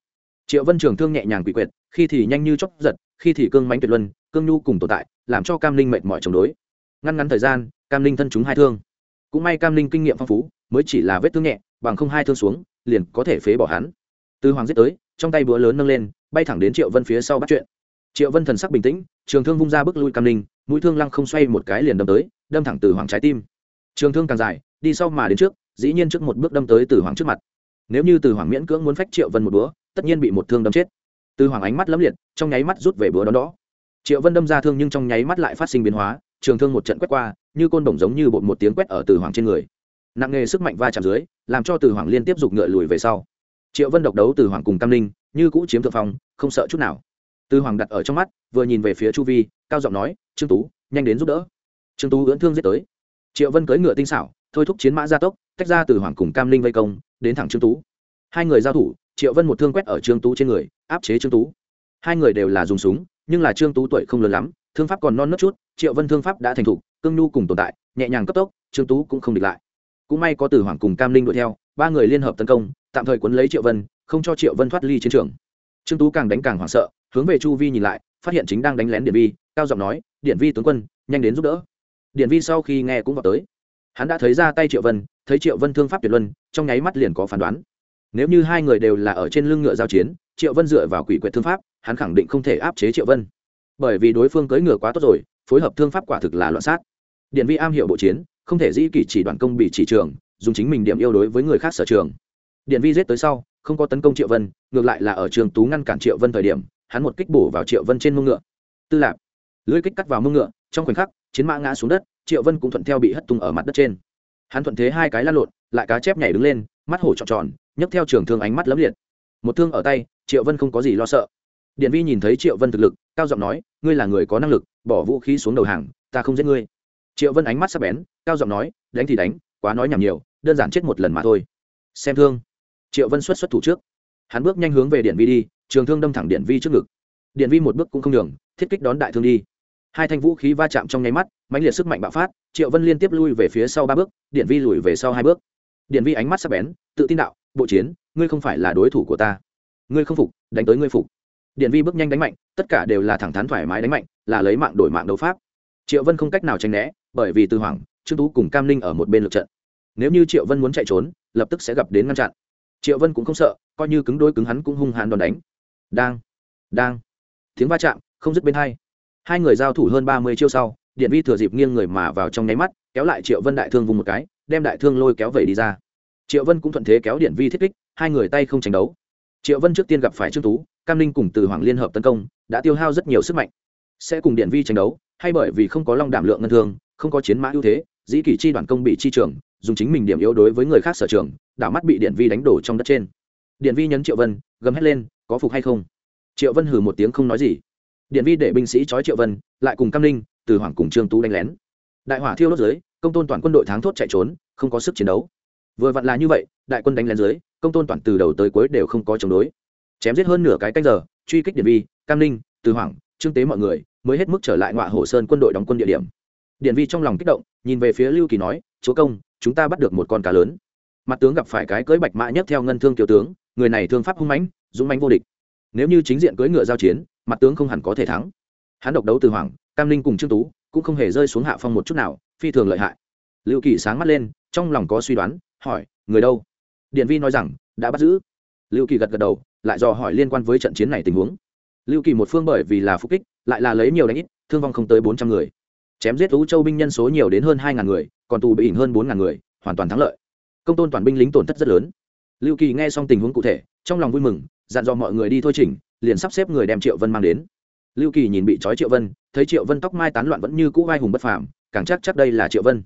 Speaker 1: Triệu vân trường thương nhẹ nhàng quỷ quyệt, khi thì nhanh như chóc giật, khi thì cương mánh tuyệt luân, cương nhu cùng tồn tại, làm cho cam linh mệt mỏi chống đối. Ngăn ngắn thời gian, cam linh thân chúng hai thương. Cũng may cam linh kinh nghiệm phong phú, mới chỉ là vết thương nhẹ, bằng không hai thương xuống, liền có thể phế bỏ hắn. Từ hoàng giết tới, trong tay búa lớn nâng lên, bay thẳng đến triệu vân phía sau bắt chuyện. Triệu vân thần sắc bình tĩnh trường thương vung ra bước lui cam linh mũi thương lăng không xoay một cái liền đâm tới, đâm thẳng từ hoàng trái tim. Trường thương càng dài, đi sau mà đến trước, dĩ nhiên trước một bước đâm tới từ hoàng trước mặt. Nếu như từ hoàng miễn cưỡng muốn phách triệu vân một búa, tất nhiên bị một thương đâm chết. Từ hoàng ánh mắt lấm liệt, trong nháy mắt rút về búa đó đó triệu vân đâm ra thương nhưng trong nháy mắt lại phát sinh biến hóa, trường thương một trận quét qua, như côn đồng giống như bột một tiếng quét ở từ hoàng trên người. Nặng nghề sức mạnh va chạm dưới, làm cho từ hoàng liên tiếp giục ngựa lùi về sau. Triệu vân độc đấu từ hoàng cùng cam ninh, như cũ chiếm thượng phong, không sợ chút nào từ hoàng đặt ở trong mắt, vừa nhìn về phía chu vi, cao giọng nói, trương tú, nhanh đến giúp đỡ. Trương tú ưỡn thương giết tới. Triệu vân cưỡi ngựa tinh xảo, thôi thúc chiến mã gia tốc, tách ra từ hoàng cùng cam Linh vây công, đến thẳng trương tú. Hai người giao thủ, triệu vân một thương quét ở trương tú trên người, áp chế trương tú. Hai người đều là dùng súng, nhưng là trương tú tuổi không lớn lắm, thương pháp còn non nớt chút, triệu vân thương pháp đã thành thục, cương nhu cùng tồn tại, nhẹ nhàng cấp tốc, trương tú cũng không địch lại. Cũng may có từ hoàng cùng cam linh đuổi theo, ba người liên hợp tấn công, tạm thời quấn lấy triệu vân, không cho triệu vân thoát ly chiến trường. Trương tú càng đánh càng hoảng sợ hướng về chu vi nhìn lại, phát hiện chính đang đánh lén điện vi, cao giọng nói điện vi tướng quân, nhanh đến giúp đỡ. Điện vi sau khi nghe cũng vào tới. Hắn đã thấy ra tay triệu vân, thấy triệu vân thương pháp tuyệt luân, trong nháy mắt liền có phán đoán. Nếu như hai người đều là ở trên lưng ngựa giao chiến, triệu vân dựa vào quỷ quyệt thương pháp, hắn khẳng định không thể áp chế triệu vân. Bởi vì đối phương cưỡi ngựa quá tốt rồi, phối hợp thương pháp quả thực là loạn sát. Điện vi am hiểu bộ chiến, không thể dĩ kỷ chỉ đoàn công bị chỉ trường, dùng chính mình điểm yêu đối với người khác sở trường. Điện vi giết tới sau, không có tấn công triệu vân, ngược lại là ở trường tú ngăn cản triệu vân thời điểm hắn một kích bổ vào triệu vân trên mông ngựa. Tư lạc lưỡi kích cắt vào mông ngựa, trong khoảnh khắc, chiến mã ngã xuống đất, triệu vân cũng thuận theo bị hất tung ở mặt đất trên. Hắn thuận thế hai cái lan lộn, lại cá chép nhảy đứng lên, mắt hổ trọn tròn, nhấc theo trường thương ánh mắt lấm liệt. Một thương ở tay, triệu vân không có gì lo sợ. Điện vi nhìn thấy triệu vân thực lực, cao giọng nói, ngươi là người có năng lực, bỏ vũ khí xuống đầu hàng, ta không giết ngươi. Triệu vân ánh mắt sắp bén, cao giọng nói, đánh thì đánh, quá nói nhảm nhiều, đơn giản chết một lần mà thôi. Xem thương. Triệu vân xuất xuất thủ trước. Hắn bước nhanh hướng về điện vi đi trường thương đâm thẳng điện vi trước ngực. Điện vi một bước cũng không đường thiết kích đón đại thương đi. Hai thanh vũ khí va chạm trong nháy mắt, mãnh liệt sức mạnh bạo phát, triệu vân liên tiếp lui về phía sau ba bước, điện vi lùi về sau hai bước. Điện vi ánh mắt sắp bén, tự tin đạo, bộ chiến, ngươi không phải là đối thủ của ta. Ngươi không phục, đánh tới ngươi phục. Điện vi bước nhanh đánh mạnh, tất cả đều là thẳng thắn thoải mái đánh mạnh, là lấy mạng đổi mạng đấu pháp. Triệu vân không cách nào tránh né, bởi vì từ hoàng, trương tú cùng cam ninh ở một bên lượt trận. Nếu như triệu vân muốn chạy trốn, lập tức sẽ gặp đến ngăn chặn. Triệu vân cũng không sợ, coi như cứng đôi cứng hắn cũng hung hãn đòn đánh đang. Đang. Tiếng va chạm, không dứt bên hai. Hai người giao thủ hơn ba mươi chiêu sau, điện vi thừa dịp nghiêng người mà vào trong nháy mắt, kéo lại triệu vân đại thương vùng một cái, đem đại thương lôi kéo vẩy đi ra. Triệu vân cũng thuận thế kéo điện vi thiết kích, hai người tay không tranh đấu. Triệu vân trước tiên gặp phải trương tú, cam ninh cùng từ hoàng liên hợp tấn công, đã tiêu hao rất nhiều sức mạnh. Sẽ cùng điện vi tranh đấu, hay bởi vì không có long đảm lượng ngân thương, không có chiến mã ưu thế, dĩ kỷ chi đoàn công bị chi trường, dùng chính mình điểm yếu đối với người khác sở trường, đảo mắt bị điện vi đánh đổ trong đất trên điện vi nhấn triệu vân, gầm hét lên, có phục hay không? Triệu vân hử một tiếng không nói gì. Điện vi để binh sĩ trói triệu vân, lại cùng cam ninh, từ hoàng cùng trương tú đánh lén. Đại hỏa thiêu đốt dưới, công tôn toàn quân đội tháng thốt chạy trốn, không có sức chiến đấu. Vừa vặn là như vậy, đại quân đánh lén dưới, công tôn toàn từ đầu tới cuối đều không có chống đối. Chém giết hơn nửa cái canh giờ, truy kích điện vi, cam ninh, từ hoàng trương tế mọi người, mới hết mức trở lại ngoại hồ sơn quân đội đóng quân địa điểm. Điện vi trong lòng kích động, nhìn về phía lưu kỳ nói, chúa công, chúng ta bắt được một con cá lớn. Mặt tướng gặp phải cái cưỡi bạch mã nhất theo ngân thương kiều tướng người này thương pháp hung mãnh, dũng mãnh vô địch. Nếu như chính diện cưỡi ngựa giao chiến, mặt tướng không hẳn có thể thắng. Hắn độc đấu từ hoàng, cam linh cùng trương tú, cũng không hề rơi xuống hạ phong một chút nào, phi thường lợi hại. Lưu kỳ sáng mắt lên, trong lòng có suy đoán, hỏi, người đâu? Điện vi nói rằng, đã bắt giữ. Lưu kỳ gật gật đầu, lại dò hỏi liên quan với trận chiến này tình huống. Lưu kỳ một phương bởi vì là phúc kích, lại là lấy nhiều đánh ít, thương vong không tới bốn trăm người. Chém giết ú châu binh nhân số nhiều đến hơn hai ngàn người, còn tù bị ỉnh hơn bốn ngàn người, hoàn toàn thắng lợi. Công tôn toàn binh lính tổn thất rất lớn lưu kỳ nghe xong tình huống cụ thể, trong lòng vui mừng, dặn dò mọi người đi thôi chỉnh, liền sắp xếp người đem triệu vân mang đến. Lưu kỳ nhìn bị trói triệu vân, thấy triệu vân tóc mai tán loạn vẫn như cũ vai hùng bất phàm, càng chắc chắc đây là triệu vân.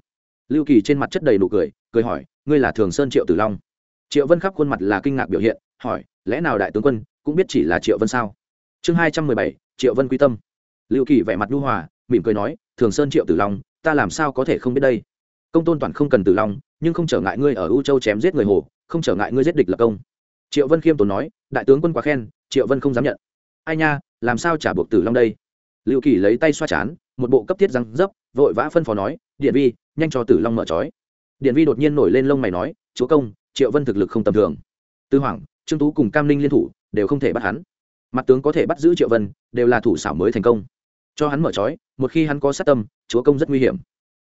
Speaker 1: Lưu kỳ trên mặt chất đầy nụ cười cười hỏi, ngươi là thường sơn triệu tử long? Triệu vân khắp khuôn mặt là kinh ngạc biểu hiện, hỏi, lẽ nào đại tướng quân cũng biết chỉ là triệu vân sao? Chương hai trăm mười bảy, triệu vân quy tâm. Lưu kỳ vẻ mặt nhu hòa, mỉm cười nói, thường sơn triệu tử long, ta làm sao có thể không biết đây? Công tôn toàn không cần tử long, nhưng không trở ngại ngươi ở u châu chém giết người hồ không trở ngại ngươi giết địch lập công. Triệu vân khiêm tốn nói, đại tướng quân quá khen, triệu vân không dám nhận. Ai nha, làm sao trả buộc tử long đây? Lưu kỳ lấy tay xoa chán, một bộ cấp thiết răng dấp, vội vã phân phó nói, điện vi, nhanh cho tử long mở trói. Điện vi đột nhiên nổi lên lông mày nói, chúa công, triệu vân thực lực không tầm thường. Tư hoàng, trương tú cùng cam ninh liên thủ, đều không thể bắt hắn. Mặt tướng có thể bắt giữ triệu vân, đều là thủ xảo mới thành công. Cho hắn mở trói, một khi hắn có sát tâm, chúa công rất nguy hiểm.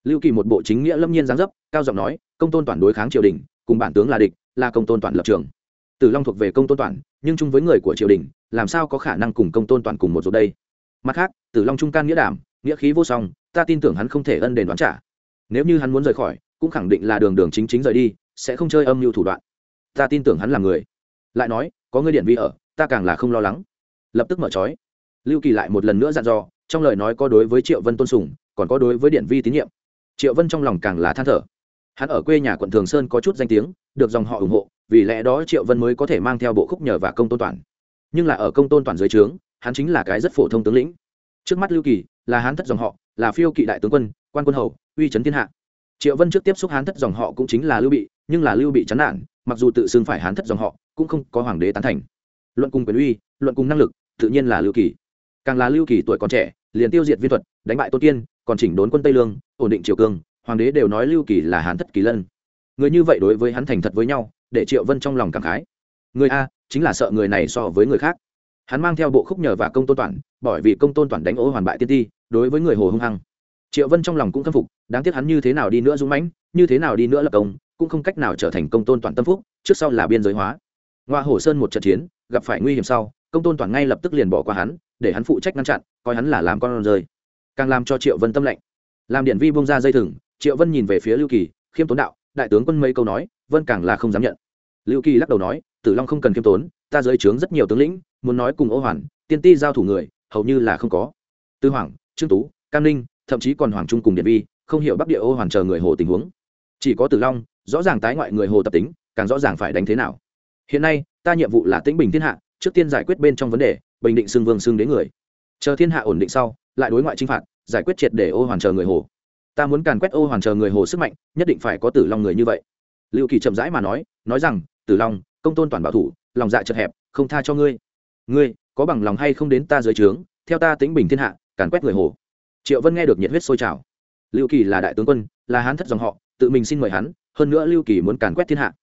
Speaker 1: Lưu kỳ một bộ chính nghĩa lâm nhiên giáng dấp, cao giọng nói, công tôn toàn đối kháng triều đình, cùng bản tướng là địch là công tôn toàn lập trường. Tử long thuộc về công tôn toàn, nhưng chung với người của triều đình, làm sao có khả năng cùng công tôn toàn cùng một ruột đây? Mặt khác, tử long trung can nghĩa đảm, nghĩa khí vô song, ta tin tưởng hắn không thể ân đền đoán trả. Nếu như hắn muốn rời khỏi, cũng khẳng định là đường đường chính chính rời đi, sẽ không chơi âm mưu thủ đoạn. Ta tin tưởng hắn là người. Lại nói, có người điện vi ở, ta càng là không lo lắng. Lập tức mở trói. Lưu kỳ lại một lần nữa dặn dò, trong lời nói có đối với triệu vân tôn sùng, còn có đối với điện vi tín nhiệm. Triệu vân trong lòng càng là than thở hắn ở quê nhà quận thường sơn có chút danh tiếng, được dòng họ ủng hộ, vì lẽ đó triệu vân mới có thể mang theo bộ khúc nhờ và công tôn toàn. Nhưng là ở công tôn toàn dưới trướng, hắn chính là cái rất phổ thông tướng lĩnh. Trước mắt lưu kỳ, là hán thất dòng họ, là phiêu kỵ đại tướng quân, quan quân hầu, uy trấn thiên hạ. Triệu vân trước tiếp xúc hán thất dòng họ cũng chính là lưu bị, nhưng là lưu bị chán nản, mặc dù tự xưng phải hán thất dòng họ, cũng không có hoàng đế tán thành. Luận cùng quyền uy, luận cùng năng lực, tự nhiên là lưu kỳ. Càng là lưu kỳ tuổi còn trẻ, liền tiêu diệt viên thuật, đánh bại tôn kiên, còn chỉnh đốn quân tây lương, ổn định triều cương hoàng đế đều nói lưu kỳ là hán thất kỳ lân. Người như vậy đối với hắn thành thật với nhau, để triệu vân trong lòng cảm khái. Người a, chính là sợ người này so với người khác. Hắn mang theo bộ khúc nhờ và công tôn toàn, bởi vì công tôn toàn đánh ô hoàn bại tiên ti, đối với người hồ hung hăng. Triệu vân trong lòng cũng khâm phục, đáng tiếc hắn như thế nào đi nữa dũng mãnh, như thế nào đi nữa lập công, cũng không cách nào trở thành công tôn toàn tâm phúc, trước sau là biên giới hóa. Ngoa hồ sơn một trận chiến, gặp phải nguy hiểm sau, công tôn toàn ngay lập tức liền bỏ qua hắn, để hắn phụ trách ngăn chặn, coi hắn là làm con rơi. Càng làm cho triệu vân tâm lệnh làm điện vi bông ra dây thừng triệu vân nhìn về phía lưu kỳ, khiêm tốn đạo, đại tướng quân mấy câu nói, vân càng là không dám nhận. Lưu kỳ lắc đầu nói, tử long không cần khiêm tốn, ta giới trướng rất nhiều tướng lĩnh, muốn nói cùng ô hoàn, tiên ti giao thủ người, hầu như là không có. Tư hoàng, trương tú, cam ninh, thậm chí còn hoàng trung cùng điện vi, không hiểu bắc địa ô hoàn chờ người hồ tình huống. Chỉ có tử long, rõ ràng tái ngoại người hồ tập tính, càng rõ ràng phải đánh thế nào. Hiện nay, ta nhiệm vụ là tĩnh bình thiên hạ, trước tiên giải quyết bên trong vấn đề, bình định xưng vương xưng đến người. Chờ thiên hạ ổn định sau, lại đối ngoại chinh phạt, giải quyết triệt để ô hoàn chờ người hồ ta muốn càn quét ô hoàn chờ người hồ sức mạnh, nhất định phải có tử long người như vậy. Liệu kỳ chậm rãi mà nói nói rằng, tử long, công tôn toàn bảo thủ, lòng dạ chật hẹp, không tha cho ngươi. Ngươi, có bằng lòng hay không đến ta dưới trướng, theo ta tính bình thiên hạ, càn quét người hồ. Triệu vân nghe được nhiệt huyết sôi trào. Lưu kỳ là đại tướng quân, là hán thất dòng họ, tự mình xin mời hắn, hơn nữa lưu kỳ muốn càn quét thiên hạ.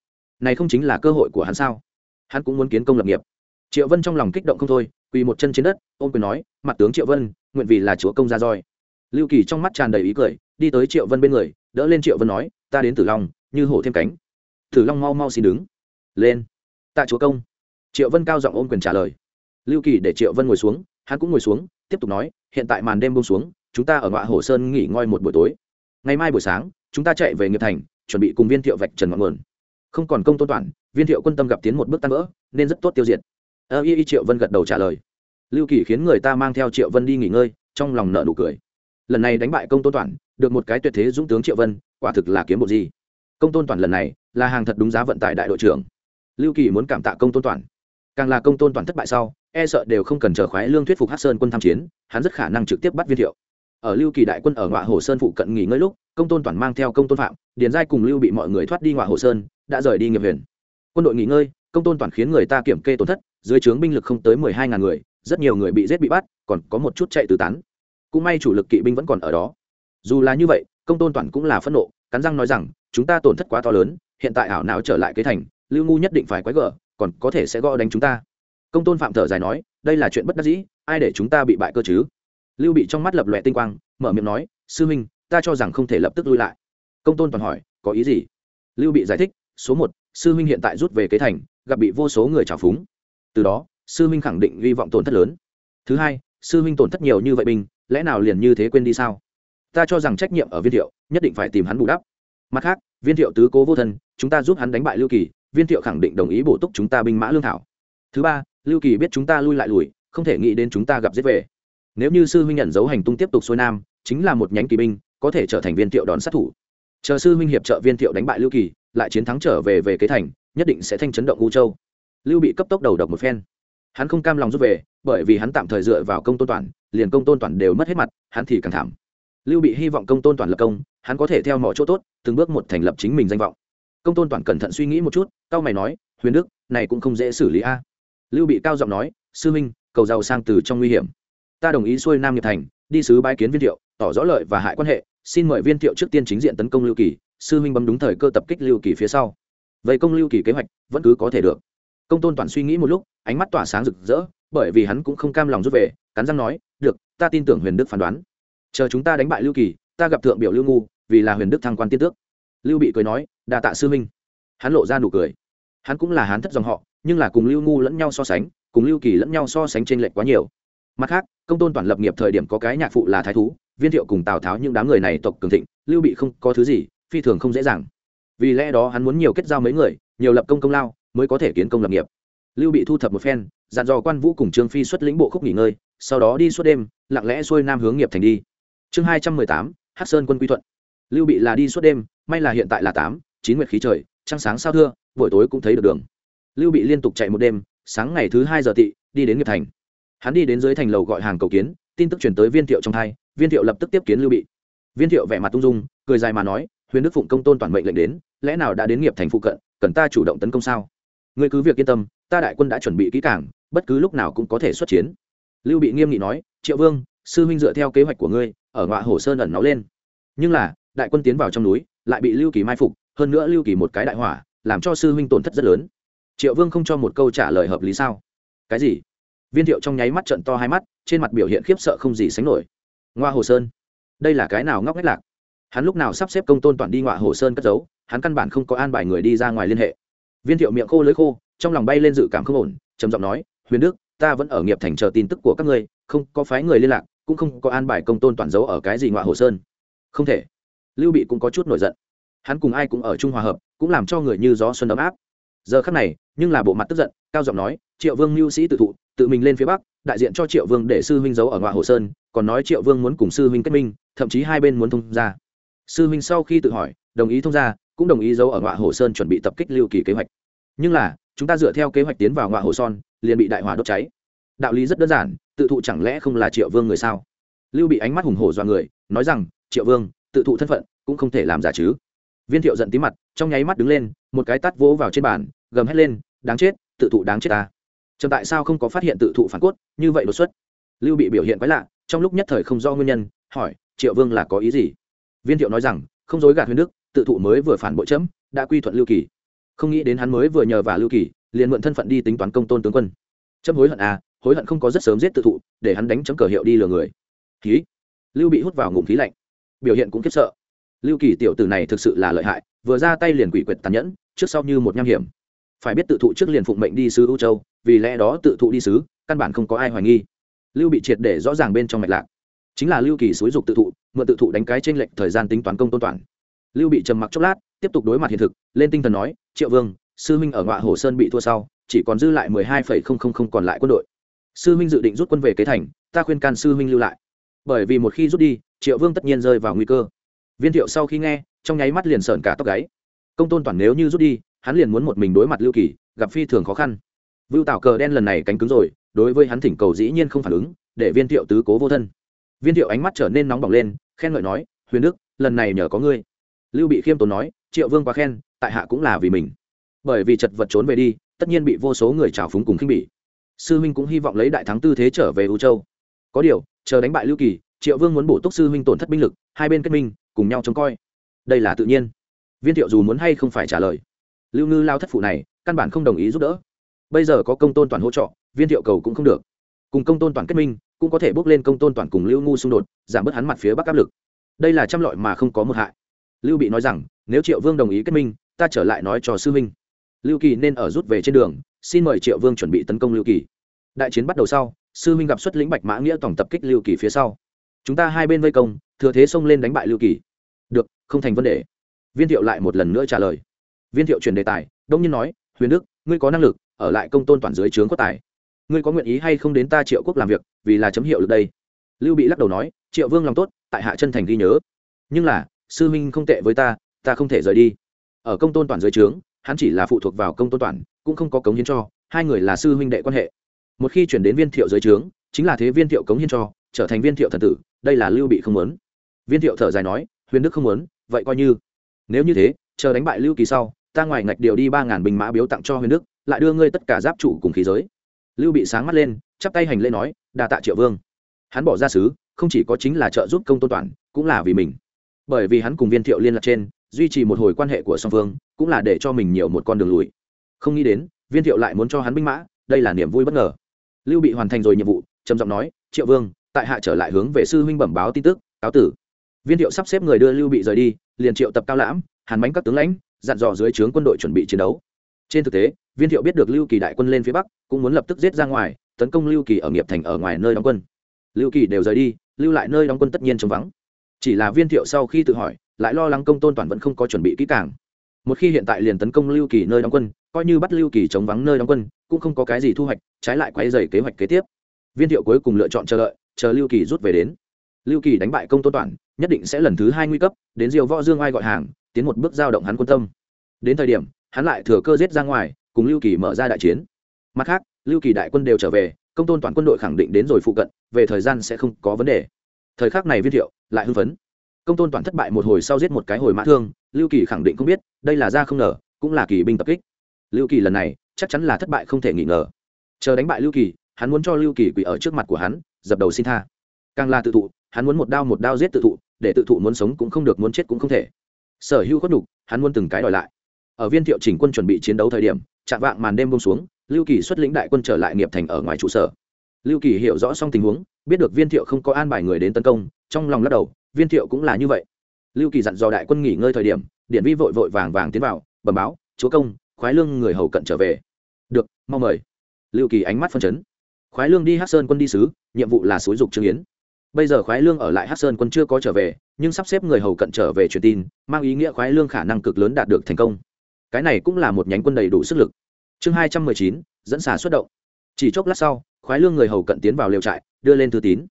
Speaker 1: Này không chính là cơ hội của hắn sao? Hắn cũng muốn kiến công lập nghiệp. Triệu vân trong lòng kích động không thôi, quỳ một chân trên đất, ôm quyền nói, mặt tướng triệu vân, nguyện vì là chúa công gia roi. Lưu kỳ trong mắt tràn đầy ý cười đi tới triệu vân bên người, đỡ lên triệu vân nói, ta đến tử long, như hổ thêm cánh. Tử long mau mau xin đứng. Lên, tạ chúa công. Triệu vân cao giọng ôm quyền trả lời. Lưu kỳ để triệu vân ngồi xuống, hắn cũng ngồi xuống, tiếp tục nói, hiện tại màn đêm bông xuống, chúng ta ở ngọa hồ sơn nghỉ ngơi một buổi tối. Ngày mai buổi sáng, chúng ta chạy về nghiệp thành, chuẩn bị cùng viên thiệu vạch trần ngọn nguồn. Không còn công tôn toàn viên thiệu quân tâm gặp tiến một bước tăng vỡ, nên rất tốt tiêu diệt. Ơ, y y, triệu vân gật đầu trả lời. Lưu kỳ khiến người ta mang theo triệu vân đi nghỉ ngơi, trong lòng nợ nụ cười. Lần này đánh bại công tôn toàn được một cái tuyệt thế dũng tướng triệu vân, quả thực là kiếm bộ gì. Công tôn toàn lần này là hàng thật đúng giá vận tải đại đội trưởng. Lưu kỳ muốn cảm tạ công tôn toàn. Càng là công tôn toàn thất bại sau e sợ đều không cần chờ khoái lương thuyết phục hát sơn quân tham chiến, hắn rất khả năng trực tiếp bắt viên thiệu. Ở lưu kỳ đại quân ở ngoại hồ sơn phụ cận nghỉ ngơi lúc, công tôn toàn mang theo công tôn phạm, điền giai cùng lưu bị mọi người thoát đi ngoại hồ sơn, đã rời đi nghiệp huyền. Quân đội nghỉ ngơi, công tôn toàn khiến người ta kiểm kê tổn thất, dưới trướng binh lực không tới mười hai ngàn người, rất nhiều người bị giết bị bắt, còn có một chút chạy tứ tán. Cũng may chủ lực kỵ binh vẫn còn ở đó dù là như vậy, công tôn toàn cũng là phẫn nộ, cắn răng nói rằng, chúng ta tổn thất quá to lớn, hiện tại ảo não trở lại kế thành, lưu ngu nhất định phải quái gở, còn có thể sẽ gõ đánh chúng ta. Công tôn phạm thở dài nói, đây là chuyện bất đắc dĩ, ai để chúng ta bị bại cơ chứ? Lưu bị trong mắt lập lòe tinh quang, mở miệng nói, sư minh ta cho rằng không thể lập tức lui lại. Công tôn toàn hỏi, có ý gì? Lưu bị giải thích, số một, sư minh hiện tại rút về kế thành, gặp bị vô số người trào phúng. Từ đó, sư minh khẳng định hy vọng tổn thất lớn. Thứ hai, sư minh tổn thất nhiều như vậy binh lẽ nào liền như thế quên đi sao? Ta cho rằng trách nhiệm ở viên thiệu, nhất định phải tìm hắn bù đắp. Mặt khác, viên thiệu tứ cố vô thân, chúng ta giúp hắn đánh bại lưu kỳ, viên thiệu khẳng định đồng ý bổ túc chúng ta binh mã lương thảo. Thứ ba, lưu kỳ biết chúng ta lui lại lùi, không thể nghĩ đến chúng ta gặp giết về. Nếu như sư huynh nhận dấu hành tung tiếp tục xuôi nam, chính là một nhánh kỳ binh, có thể trở thành viên thiệu đón sát thủ. Chờ sư huynh hiệp trợ viên thiệu đánh bại lưu kỳ, lại chiến thắng trở về về kế thành, nhất định sẽ thanh chấn động u châu. Lưu bị cấp tốc đầu độc một phen. Hắn không cam lòng rút về, bởi vì hắn tạm thời dựa vào công tôn toàn, liền công tôn toàn đều mất hết mặt, hắn thì càng thảm lưu bị hy vọng công tôn toàn lập công, hắn có thể theo mọi chỗ tốt, từng bước một thành lập chính mình danh vọng. Công tôn toàn cẩn thận suy nghĩ một chút, cao mày nói, huyền đức, này cũng không dễ xử lý a. Lưu bị cao giọng nói, sư minh, cầu giàu sang từ trong nguy hiểm. Ta đồng ý xuôi nam nghiệp thành, đi sứ bái kiến viên thiệu, tỏ rõ lợi và hại quan hệ, xin mời viên thiệu trước tiên chính diện tấn công lưu kỳ, sư minh bấm đúng thời cơ tập kích lưu kỳ phía sau. Vậy công lưu kỳ kế hoạch vẫn cứ có thể được. Công tôn toàn suy nghĩ một lúc, ánh mắt tỏa sáng rực rỡ, bởi vì hắn cũng không cam lòng rút về, cắn răng nói, được, ta tin tưởng huyền đức phán đoán chờ chúng ta đánh bại lưu kỳ, ta gặp thượng biểu lưu ngu, vì là huyền đức thăng quan tiên tước. Lưu bị cười nói đà tạ sư minh hắn lộ ra nụ cười. Hắn cũng là hán thất dòng họ, nhưng là cùng lưu ngu lẫn nhau so sánh, cùng lưu kỳ lẫn nhau so sánh t r ê n lệch quá nhiều. Mặt khác, công tôn toàn lập nghiệp thời điểm có cái nhạc phụ là thái thú, viên thiệu cùng tào tháo những đám người này tộc cường thịnh, lưu bị không có thứ gì, phi thường không dễ dàng. Vì lẽ đó hắn muốn nhiều kết giao mấy người, nhiều lập công công lao, mới có thể kiến công lập nghiệp. Lưu bị thu thập một phen, dặn dò quan vũ cùng trương phi xuất lĩnh bộ khúc nghỉ ngơi, sau đó đi suốt đêm, lặng lẽ xuôi nam hướng nghiệp thành đi chương hai trăm mười tám hát sơn quân quy thuận. Lưu bị là đi suốt đêm, may là hiện tại là tám, chín nguyệt khí trời, trăng sáng sao thưa, buổi tối cũng thấy được đường. Lưu bị liên tục chạy một đêm, sáng ngày thứ hai giờ tị, đi đến nghiệp thành. Hắn đi đến dưới thành lầu gọi hàng cầu kiến, tin tức chuyển tới viên thiệu trong thai, viên thiệu lập tức tiếp kiến lưu bị. Viên thiệu vẻ mặt tung dung, cười dài mà nói, huyền đức phụng công tôn toàn mệnh lệnh đến, lẽ nào đã đến nghiệp thành phụ cận, cần ta chủ động tấn công sao? Ngươi cứ việc yên tâm, ta đại quân đã chuẩn bị kỹ cảng bất cứ lúc nào cũng có thể xuất chiến. Lưu bị nghiêm nghị nói, triệu vương, sư huynh dựa theo kế hoạch của ngươi ở ngọa hồ sơn ẩn náu lên. Nhưng là, đại quân tiến vào trong núi, lại bị lưu kỳ mai phục, hơn nữa lưu kỳ một cái đại hỏa, làm cho sư huynh tổn thất rất lớn. Triệu vương không cho một câu trả lời hợp lý sao? Cái gì? Viên thiệu trong nháy mắt trận to hai mắt, trên mặt biểu hiện khiếp sợ không gì sánh nổi. Ngoa hồ sơn? Đây là cái nào ngóc ngách lạc? Hắn lúc nào sắp xếp công tôn toàn đi ngoại hồ sơn cất giấu, hắn căn bản không có an bài người đi ra ngoài liên hệ. Viên thiệu miệng khô lưới khô, trong lòng bay lên dự cảm không ổn, trầm giọng nói, huyền đức, ta vẫn ở nghiệp thành chờ tin tức của các ngươi, không có phái người liên lạc cũng không có an bài công tôn toàn giấu ở cái gì ngoại hồ sơn. Không thể. Lưu bị cũng có chút nổi giận. Hắn cùng ai cũng ở trung hòa hợp, cũng làm cho người như gió xuân ấm áp. Giờ khắc này, nhưng là bộ mặt tức giận, cao giọng nói, triệu vương mưu sĩ tự thụ, tự mình lên phía bắc, đại diện cho triệu vương để sư huynh giấu ở ngoại hồ sơn, còn nói triệu vương muốn cùng sư huynh kết minh, thậm chí hai bên muốn thông ra sư huynh sau khi tự hỏi, đồng ý thông ra cũng đồng ý giấu ở ngoại hồ sơn chuẩn bị tập kích lưu kỳ kế hoạch. Nhưng là, chúng ta dựa theo kế hoạch tiến vào ngoại hồ son liền bị đại hỏa đốt cháy đạo lý rất đơn giản, tự thụ chẳng lẽ không là triệu vương người sao? Lưu bị ánh mắt hùng hổ do người, nói rằng, triệu vương, tự thụ thân phận cũng không thể làm giả chứ. Viên thiệu giận tí mặt, trong nháy mắt đứng lên, một cái tắt vỗ vào trên bàn, gầm hét lên, đáng chết, tự thụ đáng chết ta. Chậm tại sao không có phát hiện tự thụ phản cốt, như vậy đột xuất? Lưu bị biểu hiện quái lạ, trong lúc nhất thời không do nguyên nhân, hỏi, triệu vương là có ý gì? Viên thiệu nói rằng, không dối gạt huyền đức, tự thụ mới vừa phản bội chấm, đã quy thuận lưu kỳ. Không nghĩ đến hắn mới vừa nhờ và lưu kỳ, liền mượn thân phận đi tính toán công tôn tướng quân. Chấm hối hận à hối hận không có rất sớm giết tự thụ, để hắn đánh chấm cờ hiệu đi lừa người. Khí. Lưu bị hút vào ngụm khí lạnh. Biểu hiện cũng khiếp sợ. Lưu kỳ tiểu tử này thực sự là lợi hại, vừa ra tay liền quỷ quyệt tàn nhẫn, trước sau như một nham hiểm. Phải biết tự thụ trước liền phụng mệnh đi sứ ưu châu, vì lẽ đó tự thụ đi sứ, căn bản không có ai hoài nghi. Lưu bị triệt để rõ ràng bên trong mạch lạc. Chính là lưu kỳ xúi dục tự thụ, mượn tự thụ đánh cái trên lệnh thời gian tính toán công tôn toàn. Lưu bị trầm mặc chốc lát, tiếp tục đối mặt hiện thực, lên tinh thần nói, triệu vương, sư minh ở ngọa hồ sơn bị thua sau, chỉ còn dư lại mười hai phẩy không không không còn lại quân đội sư minh dự định rút quân về kế thành, ta khuyên can sư minh lưu lại. Bởi vì một khi rút đi, triệu vương tất nhiên rơi vào nguy cơ. Viên thiệu sau khi nghe, trong nháy mắt liền sởn cả tóc gáy. Công tôn toàn nếu như rút đi, hắn liền muốn một mình đối mặt lưu kỳ, gặp phi thường khó khăn. Vưu tạo cờ đen lần này cánh cứng rồi, đối với hắn thỉnh cầu dĩ nhiên không phản ứng, để viên thiệu tứ cố vô thân. Viên thiệu ánh mắt trở nên nóng bỏng lên, khen ngợi nói, huyền đức, lần này nhờ có ngươi. Lưu bị khiêm tốn nói, triệu vương quá khen, tại hạ cũng là vì mình. Bởi vì chật vật trốn về đi, tất nhiên bị vô số người trào phúng cùng khinh bỉ sư huynh cũng hy vọng lấy đại thắng tư thế trở về u châu. Có điều, chờ đánh bại lưu kỳ, triệu vương muốn bổ túc sư huynh tổn thất binh lực, hai bên kết minh, cùng nhau trông coi. Đây là tự nhiên. Viên thiệu dù muốn hay không phải trả lời. Lưu ngư lao thất phụ này, căn bản không đồng ý giúp đỡ. Bây giờ có công tôn toàn hỗ trợ, viên thiệu cầu cũng không được. Cùng công tôn toàn kết minh, cũng có thể bước lên công tôn toàn cùng lưu ngu xung đột, giảm bớt hắn mặt phía bắc áp lực. Đây là trăm loại mà không có một hại. Lưu bị nói rằng, nếu triệu vương đồng ý kết minh, ta trở lại nói cho sư minh lưu kỳ nên ở rút về trên đường xin mời triệu vương chuẩn bị tấn công lưu kỳ. Đại chiến bắt đầu sau, sư minh gặp xuất lĩnh bạch mã nghĩa tổng tập kích lưu kỳ phía sau. Chúng ta hai bên vây công, thừa thế xông lên đánh bại lưu kỳ. Được, không thành vấn đề. Viên thiệu lại một lần nữa trả lời. Viên thiệu chuyển đề tài, đông nhiên nói, huyền đức, ngươi có năng lực, ở lại công tôn toàn dưới trướng có tài. Ngươi có nguyện ý hay không đến ta triệu quốc làm việc, vì là chấm hiệu được đây? Lưu bị lắc đầu nói, triệu vương lòng tốt, tại hạ chân thành ghi nhớ. Nhưng là, sư minh không tệ với ta ta không thể rời đi. Ở công tôn toàn dưới trướng hắn chỉ là phụ thuộc vào công tôn toàn, cũng không có cống hiến cho, hai người là sư huynh đệ quan hệ. Một khi chuyển đến viên thiệu dưới trướng, chính là thế viên thiệu cống hiến cho, trở thành viên thiệu thần tử, đây là lưu bị không muốn. Viên thiệu thở dài nói, huyền đức không muốn, vậy coi như. Nếu như thế, chờ đánh bại lưu kỳ sau, ta ngoài ngạch điều đi ba ngàn binh mã biếu tặng cho huyền đức, lại đưa ngươi tất cả giáp trụ cùng khí giới. Lưu bị sáng mắt lên, chắp tay hành lễ nói, đa tạ triệu vương. Hắn bỏ ra sứ, không chỉ có chính là trợ giúp công tôn toàn, cũng là vì mình. Bởi vì hắn cùng viên thiệu liên lạc trên duy trì một hồi quan hệ của song phương, cũng là để cho mình nhiều một con đường lùi. Không nghĩ đến, viên thiệu lại muốn cho hắn binh mã, đây là niềm vui bất ngờ. Lưu bị hoàn thành rồi nhiệm vụ, trầm giọng nói, triệu vương, tại hạ trở lại hướng về sư huynh bẩm báo tin tức, cáo tử. Viên thiệu sắp xếp người đưa lưu bị rời đi, liền triệu tập cao lãm, hàn bánh các tướng lãnh, dặn dò dưới trướng quân đội chuẩn bị chiến đấu. Trên thực tế, viên thiệu biết được lưu kỳ đại quân lên phía bắc, cũng muốn lập tức giết ra ngoài, tấn công lưu kỳ ở nghiệp thành ở ngoài nơi đóng quân. Lưu kỳ đều rời đi, lưu lại nơi đóng quân tất nhiên trống vắng. Chỉ là viên thiệu sau khi tự hỏi lại lo lắng công tôn toàn vẫn không có chuẩn bị kỹ càng. Một khi hiện tại liền tấn công lưu kỳ nơi đóng quân, coi như bắt lưu kỳ chống vắng nơi đóng quân, cũng không có cái gì thu hoạch, trái lại quay dày kế hoạch kế tiếp. Viên thiệu cuối cùng lựa chọn chờ đợi, chờ lưu kỳ rút về đến. Lưu kỳ đánh bại công tôn toàn, nhất định sẽ lần thứ hai nguy cấp, đến diều võ dương ai gọi hàng, tiến một bước giao động hắn quân tâm. Đến thời điểm, hắn lại thừa cơ giết ra ngoài, cùng lưu kỳ mở ra đại chiến. Mặt khác, lưu kỳ đại quân đều trở về, công tôn toàn quân đội khẳng định đến rồi phụ cận, về thời gian sẽ không có vấn đề. Thời khắc này viên thiệu lại hưng phấn công tôn toàn thất bại một hồi sau giết một cái hồi mã thương, lưu kỳ khẳng định không biết, đây là ra không ngờ, cũng là kỳ binh tập kích. Lưu kỳ lần này, chắc chắn là thất bại không thể nghi ngờ. Chờ đánh bại lưu kỳ, hắn muốn cho lưu kỳ quỳ ở trước mặt của hắn, dập đầu xin tha. Càng là tự thụ, hắn muốn một đao một đao giết tự thụ, để tự thụ muốn sống cũng không được, muốn chết cũng không thể. Sở hữu khuất đục hắn muốn từng cái đòi lại. Ở viên thiệu chỉnh quân chuẩn bị chiến đấu thời điểm, chạm vạng màn đêm bông xuống, lưu kỳ xuất lĩnh đại quân trở lại nghiệp thành ở ngoài trụ sở. Lưu kỳ hiểu rõ xong tình huống, biết được viên thiệu không có an bài người đến tấn công, trong lòng lắc đầu viên thiệu cũng là như vậy. Lưu kỳ dặn dò đại quân nghỉ ngơi thời điểm, điện vi vội vội vàng vàng tiến vào, bẩm báo, chúa công, khoái lương người hầu cận trở về. Được, mau mời. Lưu kỳ ánh mắt phân chấn. Khoái lương đi hát sơn quân đi sứ, nhiệm vụ là xúi dục trương yến. Bây giờ khoái lương ở lại hát sơn quân chưa có trở về, nhưng sắp xếp người hầu cận trở về truyền tin, mang ý nghĩa khoái lương khả năng cực lớn đạt được thành công. Cái này cũng là một nhánh quân đầy đủ sức lực. Chương hai trăm mười chín, dẫn xả xuất động. Chỉ chốc lát sau, khoái lương người hầu cận tiến vào liều trại, đưa lên thư tín.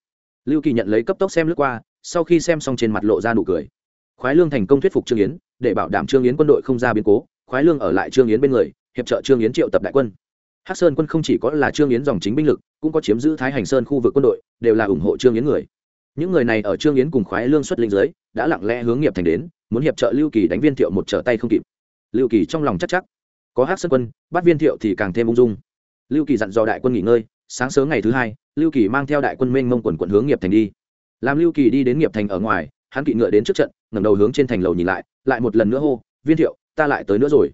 Speaker 1: Lưu kỳ nhận lấy cấp tốc xem lướt qua sau khi xem xong trên mặt lộ ra nụ cười. Khoái lương thành công thuyết phục trương yến, để bảo đảm trương yến quân đội không ra biến cố, khoái lương ở lại trương yến bên người, hiệp trợ trương yến triệu tập đại quân. Hắc sơn quân không chỉ có là trương yến dòng chính binh lực, cũng có chiếm giữ thái hành sơn khu vực quân đội, đều là ủng hộ trương yến người. Những người này ở trương yến cùng khoái lương xuất linh giới đã lặng lẽ hướng nghiệp thành đến, muốn hiệp trợ lưu kỳ đánh viên thiệu một trở tay không kịp. Lưu kỳ trong lòng chắc chắc. Có hắc sơn quân, bắt viên thiệu thì càng thêm ung dung. Lưu kỳ dặn dò đại quân nghỉ ngơi, sáng sớm ngày thứ hai, lưu kỳ mang theo đại quân mênh mông quần quận hướng nghiệp thành đi làm lưu kỳ đi đến nghiệp thành ở ngoài, hắn kỵ ngựa đến trước trận, ngẩng đầu hướng trên thành lầu nhìn lại lại một lần nữa hô, viên thiệu, ta lại tới nữa rồi.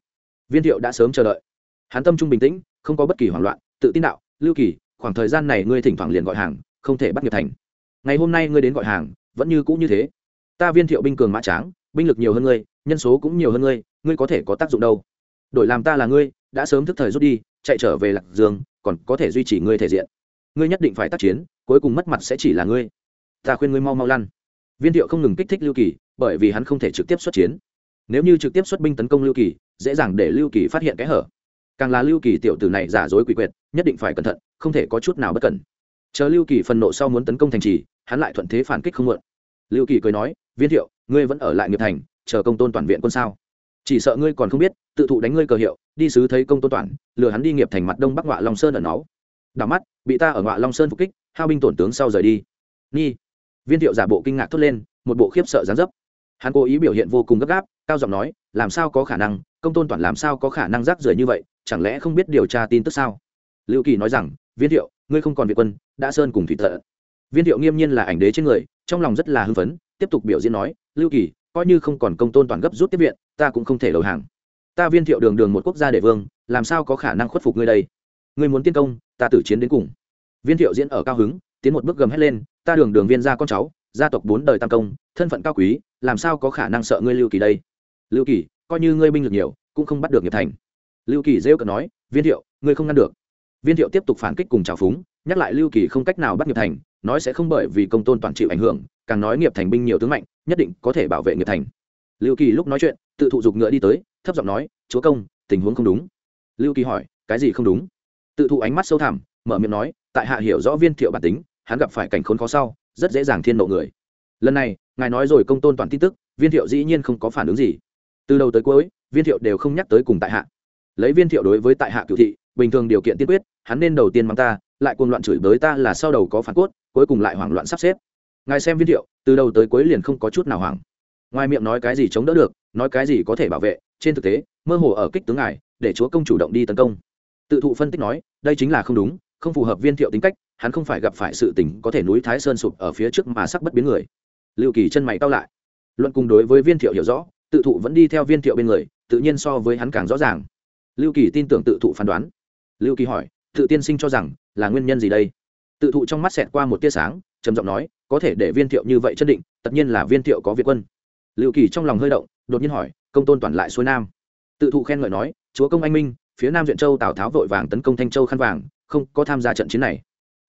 Speaker 1: Viên thiệu đã sớm chờ đợi. Hắn tâm trung bình tĩnh, không có bất kỳ hoảng loạn, tự tin đạo, lưu kỳ, khoảng thời gian này ngươi thỉnh thoảng liền gọi hàng, không thể bắt nghiệp thành. Ngày hôm nay ngươi đến gọi hàng, vẫn như cũ như thế. Ta viên thiệu binh cường mã tráng, binh lực nhiều hơn ngươi, nhân số cũng nhiều hơn ngươi ngươi có thể có tác dụng đâu. Đổi làm ta là ngươi, đã sớm thức thời rút đi, chạy trở về lạc dương, còn có thể duy trì ngươi thể diện. Ngươi nhất định phải tác chiến, cuối cùng mất mặt sẽ chỉ là ngươi ta khuyên ngươi mau mau lăn. Viên thiệu không ngừng kích thích lưu kỳ, bởi vì hắn không thể trực tiếp xuất chiến. Nếu như trực tiếp xuất binh tấn công lưu kỳ, dễ dàng để lưu kỳ phát hiện cái hở. Càng là lưu kỳ tiểu tử này giả dối quỷ quyệt, nhất định phải cẩn thận, không thể có chút nào bất cẩn. Chờ lưu kỳ phần nộ sau muốn tấn công thành trì, hắn lại thuận thế phản kích không mượn lưu kỳ cười nói, viên thiệu, ngươi vẫn ở lại nghiệp thành, chờ công tôn toàn viện quân sao? Chỉ sợ ngươi còn không biết, tự thụ đánh ngươi cờ hiệu, đi sứ thấy công tôn toàn, lừa hắn đi nghiệp thành mặt đông bắc ngoại long sơn ở nó đảo mắt, bị ta ở ngoại long sơn phục kích, hao binh tổn tướng sau rời đi. Nhi viên thiệu giả bộ kinh ngạc thốt lên, một bộ khiếp sợ gián dấp. Hắn cố ý biểu hiện vô cùng gấp gáp, cao giọng nói, làm sao có khả năng? Công tôn toàn làm sao có khả năng rác rưởi như vậy? Chẳng lẽ không biết điều tra tin tức sao? Lưu kỳ nói rằng, viên thiệu, ngươi không còn việt quân, đã sơn cùng thủy thợ. Viên thiệu nghiêm nhiên là ảnh đế trên người, trong lòng rất là hưng phấn, tiếp tục biểu diễn nói, lưu kỳ, coi như không còn công tôn toàn gấp rút tiếp viện, ta cũng không thể đầu hàng. Ta viên thiệu đường đường một quốc gia đệ vương, làm sao có khả năng khuất phục ngươi đây? Ngươi muốn tiên công, ta tử chiến đến cùng. Viên thiệu diễn ở cao hứng tiến một bước gầm hét lên, ta đường đường viên gia con cháu, gia tộc bốn đời tam công, thân phận cao quý, làm sao có khả năng sợ ngươi lưu kỳ đây? Lưu kỳ, coi như ngươi binh lực nhiều, cũng không bắt được nghiệp thành. Lưu kỳ rêu cợt nói, viên thiệu, ngươi không ngăn được. Viên thiệu tiếp tục phản kích cùng trào phúng, nhắc lại lưu kỳ không cách nào bắt nghiệp thành, nói sẽ không bởi vì công tôn toàn chịu ảnh hưởng, càng nói nghiệp thành binh nhiều tướng mạnh, nhất định có thể bảo vệ nghiệp thành. Lưu kỳ lúc nói chuyện, tự thụ dục ngựa đi tới, thấp giọng nói, chúa công, tình huống không đúng. Lưu kỳ hỏi, cái gì không đúng? Tự thụ ánh mắt sâu thẳm, mở miệng nói, tại hạ hiểu rõ viên thiệu bản tính hắn gặp phải cảnh khốn khó sau, rất dễ dàng thiên nộ người. Lần này, ngài nói rồi công tôn toàn tin tức, viên thiệu dĩ nhiên không có phản ứng gì. Từ đầu tới cuối, viên thiệu đều không nhắc tới cùng tại hạ. Lấy viên thiệu đối với tại hạ cựu thị, bình thường điều kiện tiên quyết, hắn nên đầu tiên mắng ta, lại cuồng loạn chửi bới ta là sau đầu có phản cốt, cuối cùng lại hoảng loạn sắp xếp. Ngài xem viên thiệu, từ đầu tới cuối liền không có chút nào hoảng. Ngoài miệng nói cái gì chống đỡ được, nói cái gì có thể bảo vệ, trên thực tế, mơ hồ ở kích tướng ngài, để chúa công chủ động đi tấn công. Tự thụ phân tích nói, đây chính là không đúng, không phù hợp viên thiệu tính cách hắn không phải gặp phải sự tình có thể núi thái sơn sụp ở phía trước mà sắc bất biến người. Lưu kỳ chân mày cao lại. Luận cùng đối với viên thiệu hiểu rõ, tự thụ vẫn đi theo viên thiệu bên người, tự nhiên so với hắn càng rõ ràng. Lưu kỳ tin tưởng tự thụ phán đoán. Lưu kỳ hỏi, tự tiên sinh cho rằng là nguyên nhân gì đây? Tự thụ trong mắt xẹt qua một tia sáng, trầm giọng nói, có thể để viên thiệu như vậy chân định, tất nhiên là viên thiệu có việt quân. Lưu kỳ trong lòng hơi động, đột nhiên hỏi, công tôn toàn lại xuôi nam? Tự thụ khen ngợi nói, chúa công anh minh, phía nam duyện châu tào tháo vội vàng tấn công thanh châu khăn vàng, không có tham gia trận chiến này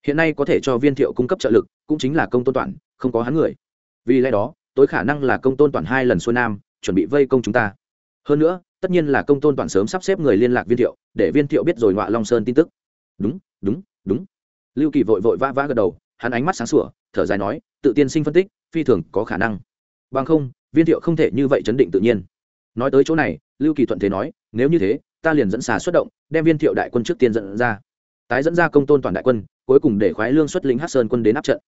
Speaker 1: hiện nay có thể cho viên thiệu cung cấp trợ lực, cũng chính là công tôn toàn, không có hắn người. Vì lẽ đó, tối khả năng là công tôn toàn hai lần xuôi nam, chuẩn bị vây công chúng ta. Hơn nữa, tất nhiên là công tôn toàn sớm sắp xếp người liên lạc viên thiệu, để viên thiệu biết rồi ngoạ long sơn tin tức. Đúng đúng đúng. Lưu kỳ vội vội vã vã gật đầu, hắn ánh mắt sáng sủa, thở dài nói, tự tiên sinh phân tích, phi thường có khả năng. Bằng không, viên thiệu không thể như vậy chấn định tự nhiên. Nói tới chỗ này, lưu kỳ thuận thế nói, nếu như thế, ta liền dẫn xà xuất động, đem viên thiệu đại quân trước tiên dẫn ra tái dẫn ra công tôn toàn đại quân, cuối cùng để khoái lương xuất lính hát sơn quân đến áp trận.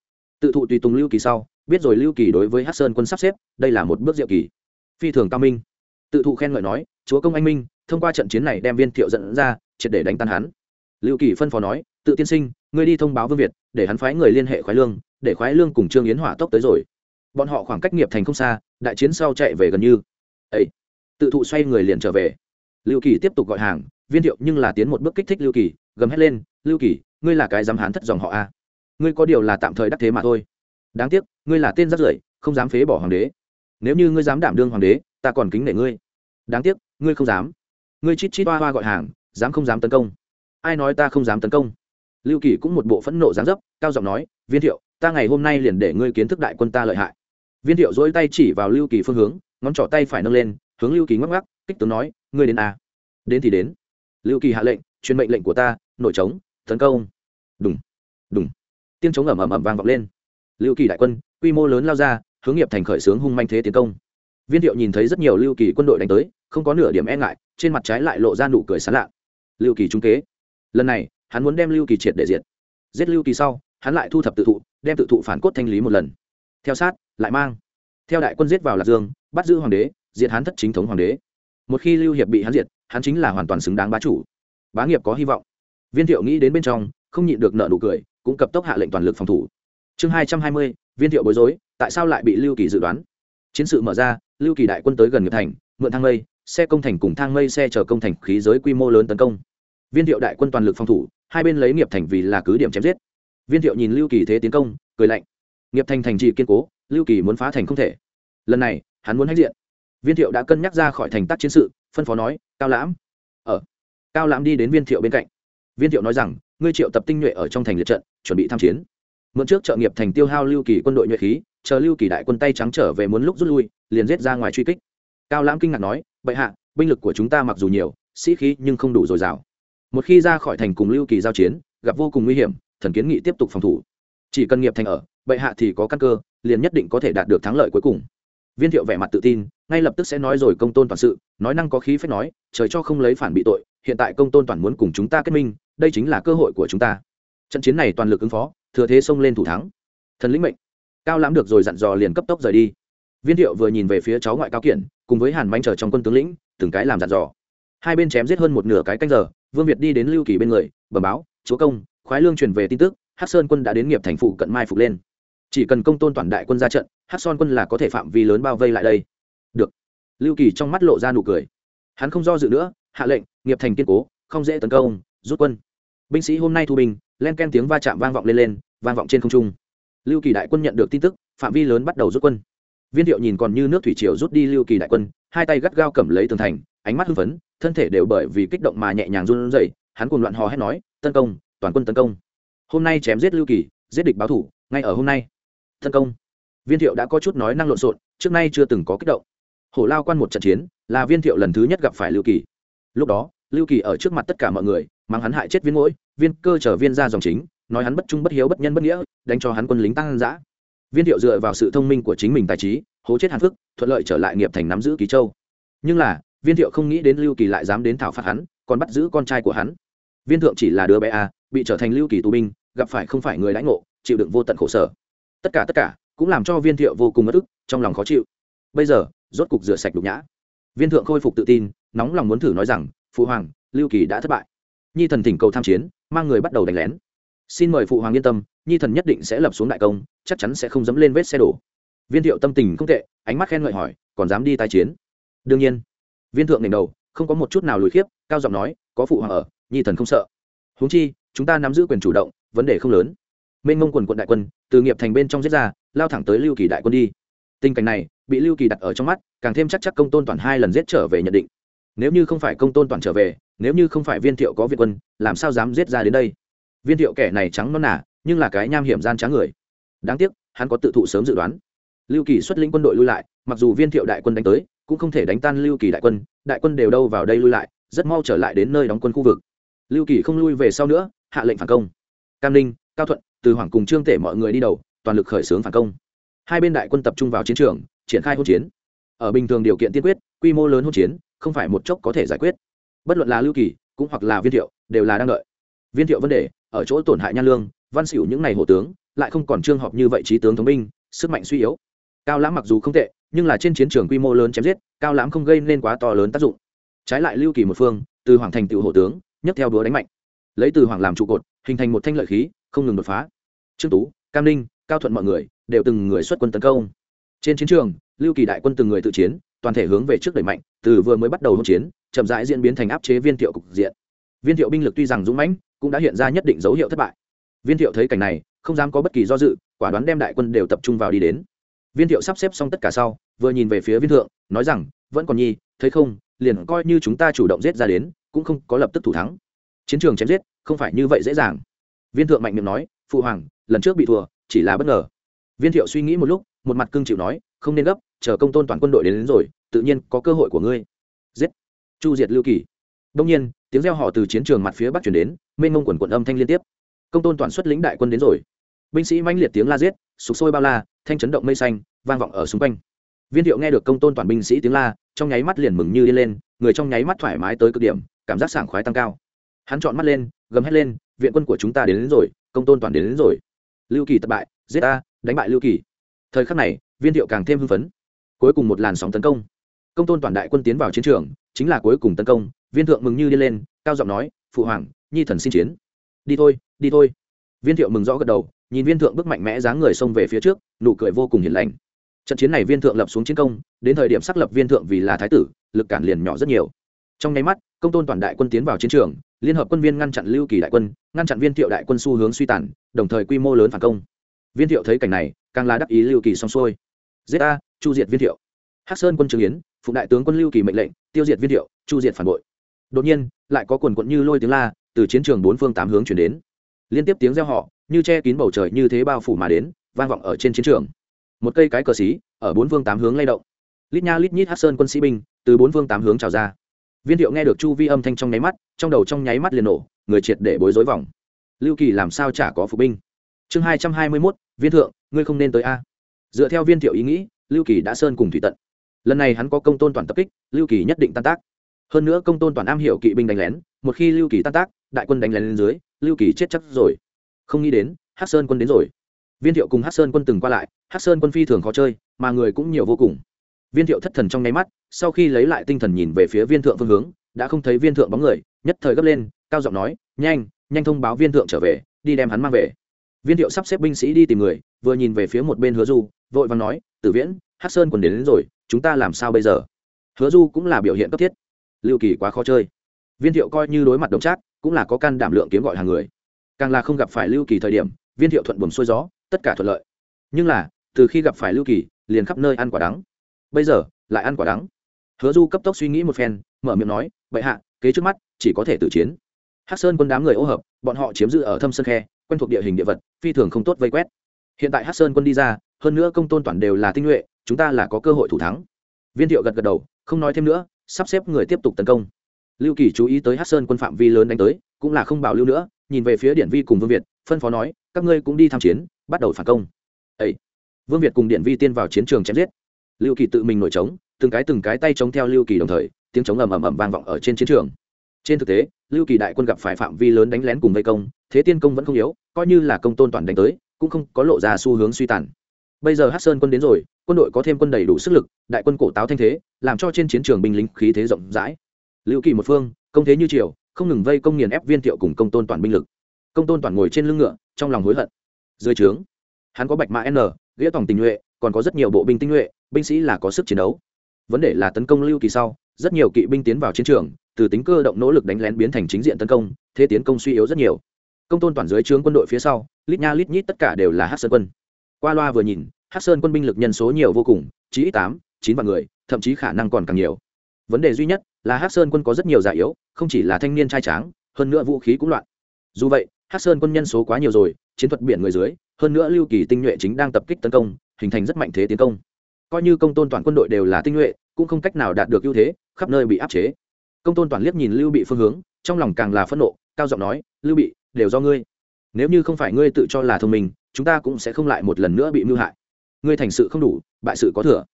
Speaker 1: Tự thụ tùy tùng lưu kỳ sau, biết rồi lưu kỳ đối với hát sơn quân sắp xếp, đây là một bước diệu kỳ. Phi thường cao minh. Tự thụ khen ngợi nói, chúa công anh minh, thông qua trận chiến này đem viên thiệu dẫn ra, triệt để đánh tan hắn. Lưu kỳ phân phó nói, tự tiên sinh, ngươi đi thông báo vương việt, để hắn phái người liên hệ khoái lương, để khoái lương cùng trương yến hỏa tốc tới rồi. Bọn họ khoảng cách nghiệp thành không xa, đại chiến sau chạy về gần như. Ấy tự thụ xoay người liền trở về. Lưu kỳ tiếp tục gọi hàng viên thiệu nhưng là tiến một bước kích thích lưu kỳ, gầm hét lên, lưu kỳ, ngươi là cái dám hán thất dòng họ a. Ngươi có điều là tạm thời đắc thế mà thôi. Đáng tiếc, ngươi là tên rắt rưởi, không dám phế bỏ hoàng đế. Nếu như ngươi dám đảm đương hoàng đế, ta còn kính nể ngươi. Đáng tiếc, ngươi không dám. Ngươi chít chít hoa hoa gọi hàng, dám không dám tấn công. Ai nói ta không dám tấn công? Lưu kỳ cũng một bộ phẫn nộ dáng dấp, cao giọng nói, viên thiệu, ta ngày hôm nay liền để ngươi kiến thức đại quân ta lợi hại. Viên thiệu dỗi tay chỉ vào lưu kỳ phương hướng, ngón trỏ tay phải nâng lên, hướng lưu kỳ ngắc ngắc kích tướng nói, ngươi đến à. đến thì đến lưu kỳ hạ lệnh, truyền mệnh lệnh của ta nội trống, tấn công. Đúng đúng tiếng trống ẩm ẩm ẩm vang vọng lên. Lưu kỳ đại quân, quy mô lớn lao ra, hướng nghiệp thành khởi xướng hung manh thế tiến công. Viên thiệu nhìn thấy rất nhiều lưu kỳ quân đội đánh tới, không có nửa điểm e ngại, trên mặt trái lại lộ ra nụ cười sán lạ. Lưu kỳ trung kế. Lần này, hắn muốn đem lưu kỳ triệt để diệt. Giết lưu kỳ sau, hắn lại thu thập tự thụ, đem tự thụ phản cốt thanh lý một lần. Theo sát, lại mang. Theo đại quân giết vào lạc dương, bắt giữ hoàng đế, diệt hắn thất chính thống hoàng đế. Một khi lưu hiệp bị hắn diệt hắn chính là hoàn toàn xứng đáng bá chủ. Bá nghiệp có hy vọng. Viên thiệu nghĩ đến bên trong, không nhịn được nợ nụ cười, cũng cấp tốc hạ lệnh toàn lực phòng thủ. Chương hai trăm hai mươi, viên thiệu bối rối, tại sao lại bị lưu kỳ dự đoán? Chiến sự mở ra, lưu kỳ đại quân tới gần nghiệp thành, mượn thang mây, xe công thành cùng thang mây xe chở công thành khí giới quy mô lớn tấn công. Viên thiệu đại quân toàn lực phòng thủ, hai bên lấy nghiệp thành vì là cứ điểm chém giết. Viên thiệu nhìn lưu kỳ thế tiến công, cười lạnh. Nghiệp thành thành trì kiên cố, lưu kỳ muốn phá thành không thể. Lần này, hắn muốn hãnh diện. Viên thiệu đã cân nhắc ra khỏi thành tác chiến sự phân phó nói, cao lãm. Ở cao lãm đi đến viên thiệu bên cạnh. Viên thiệu nói rằng, ngươi triệu tập tinh nhuệ ở trong thành liệt trận, chuẩn bị tham chiến. Mượn trước trợ nghiệp thành tiêu hao lưu kỳ quân đội nhuệ khí, chờ lưu kỳ đại quân tay trắng trở về muốn lúc rút lui, liền giết ra ngoài truy kích. Cao lãm kinh ngạc nói, bệ hạ, binh lực của chúng ta mặc dù nhiều, sĩ khí nhưng không đủ dồi dào. Một khi ra khỏi thành cùng lưu kỳ giao chiến, gặp vô cùng nguy hiểm, thần kiến nghị tiếp tục phòng thủ. Chỉ cần nghiệp thành ở, bệ hạ thì có căn cơ, liền nhất định có thể đạt được thắng lợi cuối cùng viên thiệu vẻ mặt tự tin, ngay lập tức sẽ nói rồi công tôn toàn sự, nói năng có khí phép nói, trời cho không lấy phản bị tội, hiện tại công tôn toàn muốn cùng chúng ta kết minh, đây chính là cơ hội của chúng ta. Trận chiến này toàn lực ứng phó, thừa thế xông lên thủ thắng. Thần lĩnh mệnh. Cao lãm được rồi dặn dò liền cấp tốc rời đi. Viên thiệu vừa nhìn về phía cháu ngoại cao kiển, cùng với hàn manh chờ trong quân tướng lĩnh, từng cái làm dặn dò. Hai bên chém giết hơn một nửa cái canh giờ, vương việt đi đến lưu kỳ bên người, bẩm báo, chúa công, khoái lương truyền về tin tức hát sơn quân đã đến nghiệp thành phụ cận mai phục lên chỉ cần công tôn toàn đại quân ra trận hát son quân là có thể phạm vi lớn bao vây lại đây. Được. Lưu kỳ trong mắt lộ ra nụ cười. Hắn không do dự nữa, hạ lệnh, nghiệp thành kiên cố, không dễ tấn công, rút quân. Binh sĩ hôm nay thu binh, len ken tiếng va chạm vang vọng lên lên, vang vọng trên không trung. Lưu kỳ đại quân nhận được tin tức, phạm vi lớn bắt đầu rút quân. Viên thiệu nhìn còn như nước thủy triều rút đi lưu kỳ đại quân, hai tay gắt gao cầm lấy tường thành, ánh mắt hưng phấn, thân thể đều bởi vì kích động mà nhẹ nhàng run rẩy, hắn cùng loạn hò hét nói, tấn công, toàn quân tấn công. Hôm nay chém giết lưu kỳ, giết địch báo thủ, ngay ở hôm nay tấn công. Viên thiệu đã có chút nói năng lộn xộn, trước nay chưa từng có kích động. Hổ lao quan một trận chiến, là viên thiệu lần thứ nhất gặp phải lưu kỳ. Lúc đó, lưu kỳ ở trước mặt tất cả mọi người, mang hắn hại chết viên mũi viên cơ trở viên ra dòng chính, nói hắn bất trung bất hiếu bất nhân bất nghĩa, đánh cho hắn quân lính tăng giã viên thiệu dựa vào sự thông minh của chính mình tài trí, hố chết hàn phức thuận lợi trở lại nghiệp thành nắm giữ Kỳ châu. Nhưng là, viên thiệu không nghĩ đến lưu kỳ lại dám đến thảo phạt hắn, còn bắt giữ con trai của hắn. Viên thượng chỉ là đứa bé a, bị trở thành lưu kỳ tù binh, gặp phải không phải người lãnh ngộ, chịu đựng vô tận khổ sở tất cả tất cả, cũng làm cho viên thiệu vô cùng ất ức, trong lòng khó chịu. Bây giờ, rốt cục rửa sạch đục nhã. Viên thượng khôi phục tự tin, nóng lòng muốn thử nói rằng, phụ hoàng, lưu kỳ đã thất bại. Nhi thần thỉnh cầu tham chiến, mang người bắt đầu đánh lén. Xin mời phụ hoàng yên tâm, nhi thần nhất định sẽ lập xuống đại công, chắc chắn sẽ không dẫm lên vết xe đổ. Viên thiệu tâm tình không tệ, ánh mắt khen ngợi hỏi, còn dám đi tai chiến? Đương nhiên. Viên thượng ngẩng đầu, không có một chút nào lùi khiếp, cao giọng nói, có phụ hoàng ở, nhi thần không sợ. Huống chi, chúng ta nắm giữ quyền chủ động, vấn đề không lớn mênh mông quần quận đại quân, từ nghiệp thành bên trong giết ra, lao thẳng tới lưu kỳ đại quân đi. Tình cảnh này, bị lưu kỳ đặt ở trong mắt, càng thêm chắc chắc công tôn toàn hai lần giết trở về nhận định. Nếu như không phải công tôn toàn trở về, nếu như không phải viên thiệu có việt quân, làm sao dám giết ra đến đây? Viên thiệu kẻ này trắng non nả nhưng là cái nham hiểm gian trá người. Đáng tiếc, hắn có tự thụ sớm dự đoán. Lưu kỳ xuất lĩnh quân đội lui lại, mặc dù viên thiệu đại quân đánh tới, cũng không thể đánh tan lưu kỳ đại quân đại quân đều đâu vào đây lui lại, rất mau trở lại đến nơi đóng quân khu vực. Lưu kỳ không lui về sau nữa, hạ lệnh phản công. Cam ninh, cao thuận từ hoàng cùng trương tể mọi người đi đầu, toàn lực khởi xướng phản công. Hai bên đại quân tập trung vào chiến trường, triển khai hỗn chiến. Ở bình thường điều kiện tiên quyết, quy mô lớn hỗn chiến, không phải một chốc có thể giải quyết. Bất luận là lưu kỳ, cũng hoặc là viên thiệu, đều là đang đợi. Viên thiệu vấn đề, ở chỗ tổn hại nhan lương, văn xỉu những ngày hộ tướng, lại không còn trương họp như vậy trí tướng thống binh, sức mạnh suy yếu. Cao lãm mặc dù không tệ, nhưng là trên chiến trường quy mô lớn chém giết, cao lãm không gây nên quá to lớn tác dụng. Trái lại lưu kỳ một phương, từ hoàng thành tựu hộ tướng, nhấc theo đúa đánh mạnh. Lấy từ hoàng làm trụ cột, hình thành một thanh lợi khí không ngừng đột phá. Trương tú, cam ninh, cao thuận mọi người đều từng người xuất quân tấn công. Trên chiến trường, lưu kỳ đại quân từng người tự chiến, toàn thể hướng về trước đẩy mạnh, từ vừa mới bắt đầu hỗn chiến, chậm rãi diễn biến thành áp chế viên thiệu cục diện. Viên thiệu binh lực tuy rằng dũng mãnh, cũng đã hiện ra nhất định dấu hiệu thất bại. Viên thiệu thấy cảnh này, không dám có bất kỳ do dự, quả đoán đem đại quân đều tập trung vào đi đến. Viên thiệu sắp xếp xong tất cả sau, vừa nhìn về phía viên thượng, nói rằng, vẫn còn nhi, thấy không, liền coi như chúng ta chủ động giết ra đến, cũng không có lập tức thủ thắng. Chiến trường chém giết, không phải như vậy dễ dàng viên thượng mạnh miệng nói phụ hoàng lần trước bị thua chỉ là bất ngờ. Viên thiệu suy nghĩ một lúc một mặt cưng chịu nói không nên gấp chờ công tôn toàn quân đội đến, đến rồi tự nhiên có cơ hội của ngươi. Giết. Chu diệt lưu kỳ. Đông nhiên tiếng reo họ từ chiến trường mặt phía bắc chuyển đến mênh mông quần quận âm thanh liên tiếp. Công tôn toàn xuất lĩnh đại quân đến rồi. Binh sĩ mãnh liệt tiếng la giết sục sôi bao la thanh chấn động mây xanh vang vọng ở xung quanh. Viên thiệu nghe được công tôn toàn binh sĩ tiếng la trong nháy mắt liền mừng như đi lên người trong nháy mắt thoải mái tới cực điểm cảm giác sảng khoái tăng cao. Hắn chọn mắt lên gầm hét lên viện quân của chúng ta đến, đến rồi công tôn toàn đến, đến rồi. Lưu kỳ thất bại giết ta đánh bại lưu kỳ. Thời khắc này viên thiệu càng thêm hưng phấn. Cuối cùng một làn sóng tấn công. Công tôn toàn đại quân tiến vào chiến trường chính là cuối cùng tấn công. Viên thượng mừng như đi lên cao giọng nói phụ hoàng nhi thần xin chiến. Đi thôi đi thôi. Viên thiệu mừng rõ gật đầu nhìn viên thượng bước mạnh mẽ dáng người xông về phía trước nụ cười vô cùng hiền lành. Trận chiến này viên thượng lập xuống chiến công đến thời điểm xác lập viên thượng vì là thái tử lực cản liền nhỏ rất nhiều. Trong nháy mắt công tôn toàn đại quân tiến vào chiến trường liên hợp quân viên ngăn chặn lưu kỳ đại quân, ngăn chặn viên thiệu đại quân xu hướng suy tàn, đồng thời quy mô lớn phản công. Viên thiệu thấy cảnh này, càng là đắc ý lưu kỳ xong xuôi. Giết a, chu diệt viên thiệu. Hắc sơn quân trường yến phụ đại tướng quân lưu kỳ mệnh lệnh, tiêu diệt viên thiệu, chu diệt phản bội. Đột nhiên, lại có quần quận như lôi tiếng la, từ chiến trường bốn phương tám hướng chuyển đến. Liên tiếp tiếng reo họ như che kín bầu trời như thế bao phủ mà đến, vang vọng ở trên chiến trường. Một cây cái cờ xí, ở bốn phương tám hướng lay động. Lít nha lít nhít hát sơn quân sĩ binh, từ bốn phương tám hướng trào ra viên thiệu nghe được chu vi âm thanh trong nháy mắt, trong đầu trong nháy mắt liền nổ, người triệt để bối rối vòng. Lưu kỳ làm sao chả có phục binh? Chương hai trăm hai mươi mốt, viên thượng, ngươi không nên tới a. Dựa theo viên thiệu ý nghĩ, lưu kỳ đã sơn cùng thủy tận. Lần này hắn có công tôn toàn tập kích, lưu kỳ nhất định tan tác. Hơn nữa công tôn toàn am hiểu kỵ binh đánh lén, một khi lưu kỳ tan tác, đại quân đánh lén lên dưới, lưu kỳ chết chắc rồi. Không nghĩ đến hát sơn quân đến rồi. Viên thiệu cùng hát sơn quân từng qua lại hát sơn quân phi thường khó chơi, mà người cũng nhiều vô cùng viên thiệu thất thần trong nháy mắt sau khi lấy lại tinh thần nhìn về phía viên thượng phương hướng đã không thấy viên thượng bóng người nhất thời gấp lên cao giọng nói nhanh nhanh thông báo viên thượng trở về đi đem hắn mang về. Viên thiệu sắp xếp binh sĩ đi tìm người vừa nhìn về phía một bên hứa du vội vàng nói tử viễn hát sơn còn đến, đến rồi chúng ta làm sao bây giờ? Hứa du cũng là biểu hiện cấp thiết. Lưu kỳ quá khó chơi. Viên thiệu coi như đối mặt đồng trác cũng là có can đảm lượng kiếm gọi hàng người. Càng là không gặp phải lưu kỳ thời điểm viên thiệu thuận buồm xuôi gió tất cả thuận lợi. Nhưng là từ khi gặp phải lưu kỳ liền khắp nơi ăn quả đắng bây giờ lại ăn quả đắng. Hứa du cấp tốc suy nghĩ một phen, mở miệng nói vậy hạ, kế trước mắt chỉ có thể tử chiến. Hắc sơn quân đám người ô hợp, bọn họ chiếm giữ ở thâm sơn khe, quen thuộc địa hình địa vật, phi thường không tốt vây quét. Hiện tại hắc sơn quân đi ra, hơn nữa công tôn toàn đều là tinh nhuệ, chúng ta là có cơ hội thủ thắng. Viên thiệu gật gật đầu, không nói thêm nữa, sắp xếp người tiếp tục tấn công. Lưu kỳ chú ý tới hắc sơn quân phạm vi lớn đánh tới, cũng là không bảo lưu nữa, nhìn về phía điện vi cùng vương việt, phân phó nói, các ngươi cũng đi tham chiến, bắt đầu phản công. Ấy vương việt cùng điện vi tiên vào chiến trường chém giết lưu kỳ tự mình nổi trống, từng cái từng cái tay chống theo lưu kỳ đồng thời, tiếng chống ầm ầm ầm vang vọng ở trên chiến trường. Trên thực tế, lưu kỳ đại quân gặp phải phạm vi lớn đánh lén cùng vây công, thế tiên công vẫn không yếu, coi như là công tôn toàn đánh tới, cũng không có lộ ra xu hướng suy tàn. Bây giờ hát sơn quân đến rồi, quân đội có thêm quân đầy đủ sức lực, đại quân cổ táo thanh thế, làm cho trên chiến trường binh lính khí thế rộng rãi. Lưu kỳ một phương, công thế như triều, không ngừng vây công nghiền ép viên thiệu cùng công tôn toàn binh lực. Công tôn toàn ngồi trên lưng ngựa, trong lòng hối hận. Dưới trướng, hắn có bạch mã n, nghĩa tổng tình nhuệ, còn có rất nhiều bộ binh tinh nhuệ binh sĩ là có sức chiến đấu. Vấn đề là tấn công lưu kỳ sau, rất nhiều kỵ binh tiến vào chiến trường, từ tính cơ động nỗ lực đánh lén biến thành chính diện tấn công, thế tiến công suy yếu rất nhiều. Công tôn toàn dưới trướng quân đội phía sau, lít nha lít nhít tất cả đều là hát sơn quân. Qua loa vừa nhìn hát sơn quân binh lực nhân số nhiều vô cùng chỉ ít tám, chín vạn người, thậm chí khả năng còn càng nhiều. Vấn đề duy nhất là hát sơn quân có rất nhiều già yếu, không chỉ là thanh niên trai tráng, hơn nữa vũ khí cũng loạn. Dù vậy hát sơn quân nhân số quá nhiều rồi, chiến thuật biển người dưới, hơn nữa lưu kỳ tinh nhuệ chính đang tập kích tấn công, hình thành rất mạnh thế tiến công coi như công tôn toàn quân đội đều là tinh nhuệ, cũng không cách nào đạt được ưu thế, khắp nơi bị áp chế. Công tôn toàn liếc nhìn lưu bị phương hướng, trong lòng càng là phẫn nộ, cao giọng nói, lưu bị, đều do ngươi. Nếu như không phải ngươi tự cho là thông minh, chúng ta cũng sẽ không lại một lần nữa bị mưu hại. Ngươi thành sự không đủ, bại sự có thừa.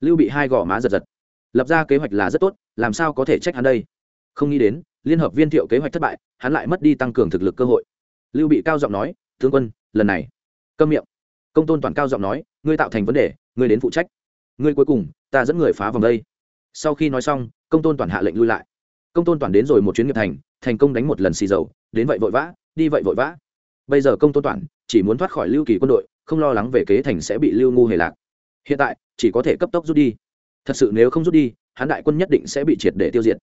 Speaker 1: Lưu bị hai gò má giật giật. Lập ra kế hoạch là rất tốt, làm sao có thể trách hắn đây? Không nghĩ đến, liên hợp viên thiệu kế hoạch thất bại, hắn lại mất đi tăng cường thực lực cơ hội. Lưu bị cao giọng nói, tướng quân, lần này. Câm miệng. Công tôn toàn cao giọng nói, ngươi tạo thành vấn đề, ngươi đến phụ trách ngươi cuối cùng, ta dẫn người phá vòng đây. Sau khi nói xong, công tôn toàn hạ lệnh lui lại. Công tôn toàn đến rồi một chuyến nghiệp thành thành công đánh một lần xì dầu, đến vậy vội vã, đi vậy vội vã. Bây giờ công tôn Toàn chỉ muốn thoát khỏi lưu kỳ quân đội, không lo lắng về kế thành sẽ bị lưu ngu hề lạc. Hiện tại, chỉ có thể cấp tốc rút đi. Thật sự nếu không rút đi, hán đại quân nhất định sẽ bị triệt để tiêu diệt.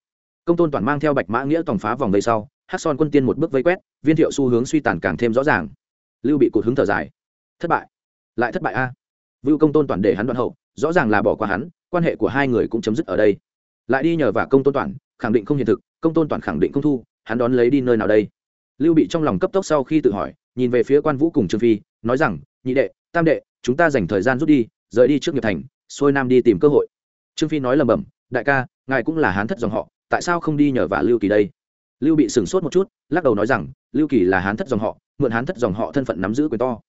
Speaker 1: Công tôn toàn mang theo bạch mã nghĩa tòng phá vòng vây sau hát son quân tiên một bước vây quét, viên thiệu xu hướng suy tàn càng thêm rõ ràng. Lưu bị cụt hứng thở dài. Thất bại. Lại thất bại a. À. vưu công tôn toàn để hắn đoạn hậu rõ ràng là bỏ qua hắn, quan hệ của hai người cũng chấm dứt ở đây. Lại đi nhờ vả công tôn toàn, khẳng định không hiện thực, công tôn toàn khẳng định không thu, hắn đón lấy đi nơi nào đây? Lưu bị trong lòng cấp tốc sau khi tự hỏi, nhìn về phía quan vũ cùng trương phi, nói rằng, nhị đệ, tam đệ, chúng ta dành thời gian rút đi, rời đi trước nghiệp thành, xuôi nam đi tìm cơ hội. Trương phi nói lầm bầm đại ca, ngài cũng là hán thất dòng họ, tại sao không đi nhờ vả lưu kỳ đây? Lưu bị sửng sốt một chút, lắc đầu nói rằng, lưu kỳ là hán thất dòng họ, mượn hán thất dòng họ thân phận nắm giữ quyền to.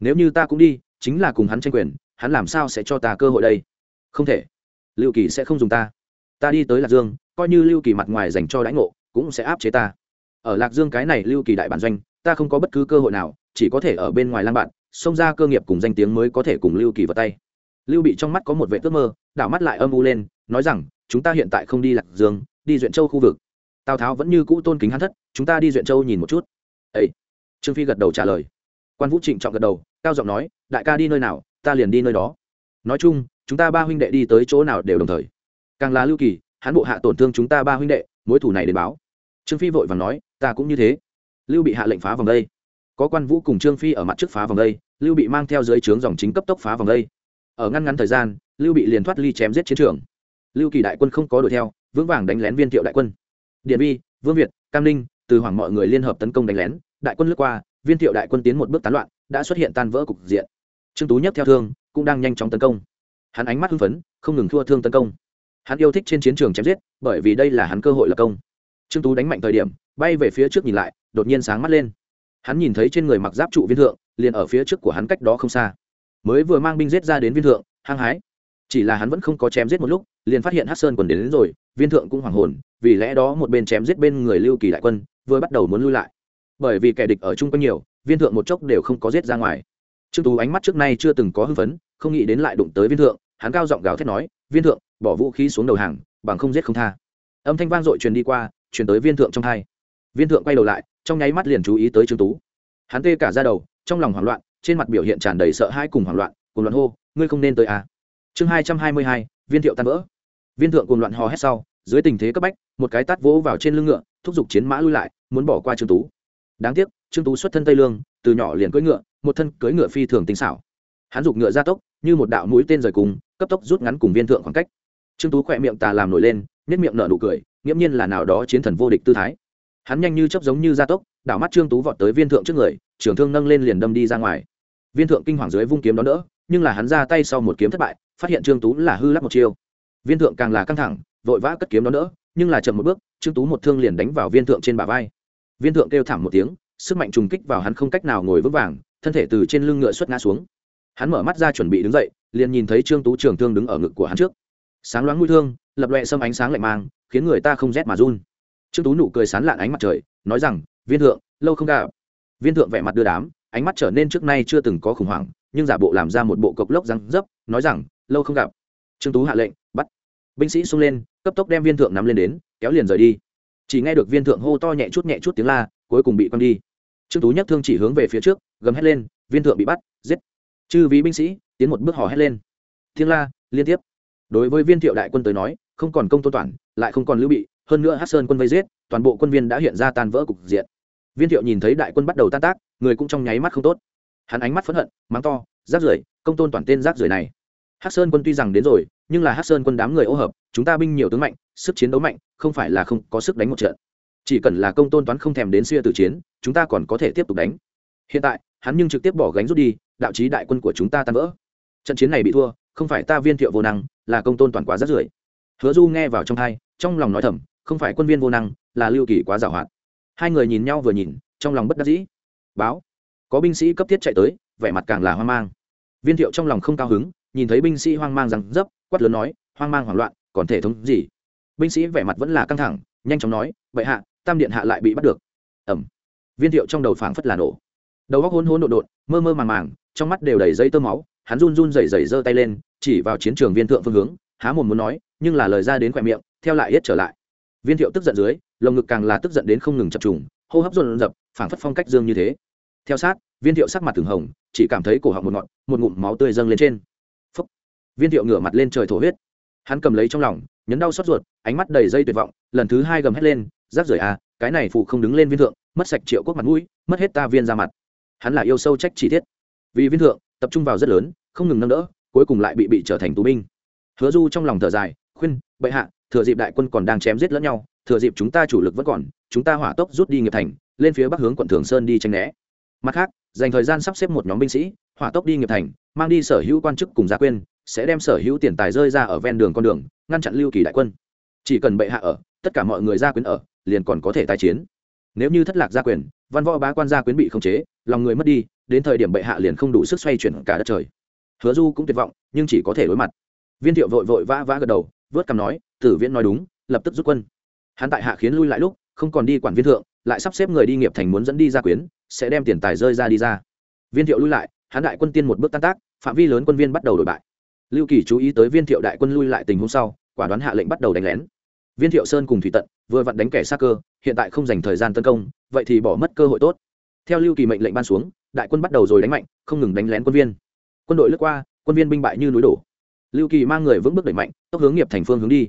Speaker 1: Nếu như ta cũng đi, chính là cùng hắn tranh quyền hắn làm sao sẽ cho ta cơ hội đây? Không thể. Lưu kỳ sẽ không dùng ta. Ta đi tới lạc dương, coi như lưu kỳ mặt ngoài dành cho đãi ngộ, cũng sẽ áp chế ta. Ở lạc dương cái này lưu kỳ đại bản doanh, ta không có bất cứ cơ hội nào, chỉ có thể ở bên ngoài lang bạn, xông ra cơ nghiệp cùng danh tiếng mới có thể cùng lưu kỳ vào tay. Lưu bị trong mắt có một vệ ước mơ, đảo mắt lại âm u lên, nói rằng, chúng ta hiện tại không đi lạc dương, đi duyện châu khu vực. Tào tháo vẫn như cũ tôn kính hắn thất, chúng ta đi duyện châu nhìn một chút. Ấy trương phi gật đầu trả lời. Quan vũ trịnh trọng gật đầu, cao giọng nói, đại ca đi nơi nào ta liền đi nơi đó. Nói chung, chúng ta ba huynh đệ đi tới chỗ nào đều đồng thời. Càng là lưu kỳ, hắn bộ hạ tổn thương chúng ta ba huynh đệ, mối thủ này đến báo. Trương phi vội và nói, ta cũng như thế. Lưu bị hạ lệnh phá vòng đây. Có quan vũ cùng trương phi ở mặt trước phá vòng đây, lưu bị mang theo dưới trướng dòng chính cấp tốc phá vòng đây. Ở ngăn ngắn thời gian, lưu bị liền thoát ly chém giết chiến trường. Lưu kỳ đại quân không có đuổi theo, vững vàng đánh lén viên thiệu đại quân. Điện bi, vương việt, cam ninh, từ hoàng mọi người liên hợp tấn công đánh lén, đại quân lướt qua, viên thiệu đại quân tiến một bước tán loạn, đã xuất hiện tan vỡ cục diện trương tú nhấc theo thương cũng đang nhanh chóng tấn công. Hắn ánh mắt hưng phấn không ngừng thua thương tấn công. Hắn yêu thích trên chiến trường chém giết bởi vì đây là hắn cơ hội lập công. Trương tú đánh mạnh thời điểm bay về phía trước nhìn lại đột nhiên sáng mắt lên. Hắn nhìn thấy trên người mặc giáp trụ viên thượng liền ở phía trước của hắn cách đó không xa. Mới vừa mang binh giết ra đến viên thượng hăng hái. Chỉ là hắn vẫn không có chém giết một lúc liền phát hiện hát sơn còn đến, đến rồi viên thượng cũng hoảng hồn vì lẽ đó một bên chém giết bên người lưu kỳ đại quân vừa bắt đầu muốn lui lại. Bởi vì kẻ địch ở chung quanh nhiều viên thượng một chốc đều không có giết ra ngoài trương tú ánh mắt trước nay chưa từng có hưng phấn, không nghĩ đến lại đụng tới viên thượng, hắn cao giọng gào thét nói, viên thượng, bỏ vũ khí xuống đầu hàng, bằng không giết không tha. Âm thanh vang dội truyền đi qua, truyền tới viên thượng trong hai. Viên thượng quay đầu lại, trong nháy mắt liền chú ý tới trương tú. Hắn tê cả ra đầu, trong lòng hoảng loạn, trên mặt biểu hiện tràn đầy sợ hãi cùng hoảng loạn, cùng loạn hô, ngươi không nên tới à. chương hai trăm hai mươi hai, viên thiệu tan vỡ. Viên thượng cùng loạn hò hét sau, dưới tình thế cấp bách, một cái tát vỗ vào trên lưng ngựa, thúc giục chiến mã lui lại, muốn bỏ qua trương tú đáng tiếc, trương tú xuất thân tây lương, từ nhỏ liền cưỡi ngựa, một thân cưỡi ngựa phi thường tinh xảo. Hắn giục ngựa ra tốc, như một đạo mũi tên rời cùng, cấp tốc rút ngắn cùng viên thượng khoảng cách. Trương tú khỏe miệng tà làm nổi lên nhất miệng nở nụ cười, nghiễm nhiên là nào đó chiến thần vô địch tư thái. Hắn nhanh như chấp giống như gia tốc, đảo mắt trương tú vọt tới viên thượng trước người trưởng thương nâng lên liền đâm đi ra ngoài. Viên thượng kinh hoàng dưới vung kiếm đón đỡ, nhưng là hắn ra tay sau một kiếm thất bại, phát hiện trương tú là hư lắc một chiêu. Viên thượng càng là căng thẳng, vội vã cất kiếm đón đỡ, nhưng là chậm một bước, trương tú một thương liền đánh vào viên thượng trên bả vai viên thượng kêu thảm một tiếng, sức mạnh trùng kích vào hắn không cách nào ngồi vững vàng, thân thể từ trên lưng ngựa xuất ngã xuống. Hắn mở mắt ra chuẩn bị đứng dậy, liền nhìn thấy trương tú trường thương đứng ở ngực của hắn trước. Sáng loáng mũi thương, lập loẹ xâm ánh sáng lạnh mang, khiến người ta không rét mà run. Trương tú nụ cười sán lạn ánh mặt trời, nói rằng, viên thượng, lâu không gặp. Viên thượng vẻ mặt đưa đám, ánh mắt trở nên trước nay chưa từng có khủng hoảng, nhưng giả bộ làm ra một bộ cộc lốc răng dấp, nói rằng, lâu không gặp. Trương tú hạ lệnh, bắt. Binh sĩ xông lên, cấp tốc đem viên thượng nắm lên đến, kéo liền rời đi chỉ nghe được viên thượng hô to nhẹ chút nhẹ chút tiếng la, cuối cùng bị quăng đi. Trương tú nhắc thương chỉ hướng về phía trước, gầm hét lên, viên thượng bị bắt, giết! Chư ví binh sĩ, tiến một bước hò hét lên. Thiên la, liên tiếp. Đối với viên thiệu đại quân tới nói, không còn công tôn toàn, lại không còn lưu bị, hơn nữa hát sơn quân vây giết, toàn bộ quân viên đã hiện ra tan vỡ cục diện. Viên thiệu nhìn thấy đại quân bắt đầu tan tác, người cũng trong nháy mắt không tốt. Hắn ánh mắt phẫn hận, mắng to rác rưởi công tôn toàn tên rác rưởi này. Hát sơn quân tuy rằng đến rồi nhưng là hát sơn quân đám người ô hợp, chúng ta binh nhiều tướng mạnh, sức chiến đấu mạnh, không phải là không có sức đánh một trận. Chỉ cần là công tôn toán không thèm đến xuya tử chiến, chúng ta còn có thể tiếp tục đánh. Hiện tại, hắn nhưng trực tiếp bỏ gánh rút đi, đạo trí đại quân của chúng ta tan vỡ. Trận chiến này bị thua, không phải ta viên thiệu vô năng, là công tôn toàn quá rất rưởi hứa du nghe vào trong hai, trong lòng nói thầm, không phải quân viên vô năng, là lưu kỳ quá giàu hoạt hai người nhìn nhau vừa nhìn, trong lòng bất đắc dĩ. Báo, có binh sĩ cấp thiết chạy tới, vẻ mặt càng là hoang mang. Viên thiệu trong lòng không cao hứng, nhìn thấy binh sĩ hoang mang rằng dấp quát lớn nói, hoang mang hoảng loạn, còn thể thống gì? Binh sĩ vẻ mặt vẫn là căng thẳng, nhanh chóng nói vậy hạ, tam điện hạ lại bị bắt được. Ẩm viên thiệu trong đầu phảng phất là nổ. Đầu góc hôn hôn đột đột mơ mơ màng màng, trong mắt đều đầy dây tơ máu, hắn run run rẩy rẩy giơ tay lên, chỉ vào chiến trường viên thượng phương hướng, há mồm muốn nói, nhưng là lời ra đến khỏe miệng, theo lại hết trở lại. Viên thiệu tức giận dưới, lồng ngực càng là tức giận đến không ngừng chập trùng, hô hấp run rập phảng phất phong cách dương như thế. Theo sát, viên thiệu sắc mặt từng hồng, chỉ cảm thấy cổ họng một ngọn, một ngụm máu tươi dâng lên trên viên thiệu ngửa mặt lên trời thổ huyết. Hắn cầm lấy trong lòng, nhấn đau xót ruột, ánh mắt đầy dây tuyệt vọng, lần thứ hai gầm hét lên, rác rưởi à cái này phụ không đứng lên viên thượng, mất sạch triệu quốc mặt mũi, mất hết ta viên ra mặt. Hắn là yêu sâu trách chỉ tiết vì viên thượng, tập trung vào rất lớn, không ngừng nâng đỡ, cuối cùng lại bị bị trở thành tù binh. Hứa du trong lòng thở dài, khuyên, bệ hạ, thừa dịp đại quân còn đang chém giết lẫn nhau, thừa dịp chúng ta chủ lực vẫn còn, chúng ta hỏa tốc rút đi nghiệp thành, lên phía bắc hướng quận thường sơn đi tranh né. Mặt khác, dành thời gian sắp xếp một nhóm binh sĩ, hỏa tốc đi nghiệp thành, mang đi sở hữu quan chức cùng gia quyên sẽ đem sở hữu tiền tài rơi ra ở ven đường con đường, ngăn chặn lưu kỳ đại quân. Chỉ cần bệ hạ ở, tất cả mọi người gia quyến ở, liền còn có thể tái chiến. Nếu như thất lạc gia quyền, văn võ bá quan gia quyến bị khống chế, lòng người mất đi, đến thời điểm bệ hạ liền không đủ sức xoay chuyển cả đất trời. Hứa du cũng tuyệt vọng, nhưng chỉ có thể đối mặt. Viên thiệu vội vội vã vã gật đầu, vớt cằm nói, tử viễn nói đúng, lập tức rút quân. Hắn tại hạ khiến lui lại lúc, không còn đi quản viên thượng, lại sắp xếp người đi nghiệp thành muốn dẫn đi gia quyến, sẽ đem tiền tài rơi ra đi ra. Viên thiệu lui lại, hắn đại quân tiên một bước tan tác, phạm vi lớn quân viên bắt đầu đổi bại lưu kỳ chú ý tới viên thiệu đại quân lui lại tình huống sau, quả đoán hạ lệnh bắt đầu đánh lén. Viên thiệu sơn cùng thủy tận, vừa vặn đánh kẻ xa cơ, hiện tại không dành thời gian tấn công, vậy thì bỏ mất cơ hội tốt. Theo lưu kỳ mệnh lệnh ban xuống, đại quân bắt đầu rồi đánh mạnh, không ngừng đánh lén quân viên. Quân đội lướt qua, quân viên binh bại như núi đổ. Lưu kỳ mang người vững bước đẩy mạnh, tốc hướng nghiệp thành phương hướng đi.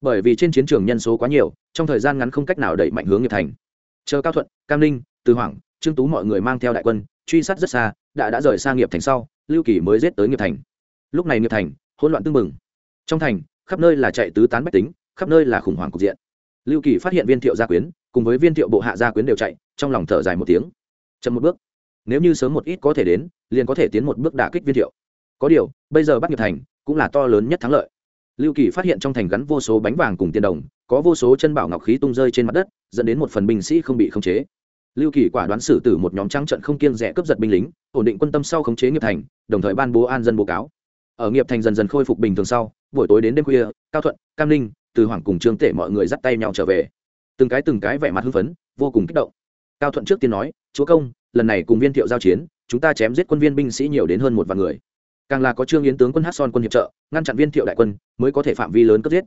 Speaker 1: Bởi vì trên chiến trường nhân số quá nhiều, trong thời gian ngắn không cách nào đẩy mạnh hướng nghiệp thành. Chờ cao thuận, cam ninh, từ hoàng trương tú mọi người mang theo đại quân, truy sát rất xa, đã đã rời xa nghiệp thành sau, lưu kỳ mới giết tới nghiệp thành lúc này nghiệp thành, hỗn loạn tưng bừng. Trong thành, khắp nơi là chạy tứ tán bách tính, khắp nơi là khủng hoảng cục diện. Lưu kỳ phát hiện viên thiệu gia quyến, cùng với viên thiệu bộ hạ gia quyến đều chạy, trong lòng thở dài một tiếng. Chậm một bước. Nếu như sớm một ít có thể đến, liền có thể tiến một bước đả kích viên thiệu. Có điều, bây giờ bắt nghiệp thành, cũng là to lớn nhất thắng lợi. Lưu kỳ phát hiện trong thành gắn vô số bánh vàng cùng tiền đồng, có vô số chân bảo ngọc khí tung rơi trên mặt đất, dẫn đến một phần binh sĩ không bị khống chế. Lưu kỳ quả đoán xử tử một nhóm trắng trận không kiên rẻ cướp giật binh lính, ổn định quân tâm sau khống chế nghiệp thành, đồng thời ban bố an dân báo cáo ở nghiệp thành dần dần khôi phục bình thường sau, buổi tối đến đêm khuya, cao thuận, cam ninh, từ hoàng cùng trương tể mọi người dắt tay nhau trở về. Từng cái từng cái vẻ mặt hưng phấn, vô cùng kích động. Cao thuận trước tiên nói, chúa công, lần này cùng viên thiệu giao chiến, chúng ta chém giết quân viên binh sĩ nhiều đến hơn một vạn người. Càng là có trương yến tướng quân hát son quân hiệp trợ, ngăn chặn viên thiệu đại quân, mới có thể phạm vi lớn cất giết.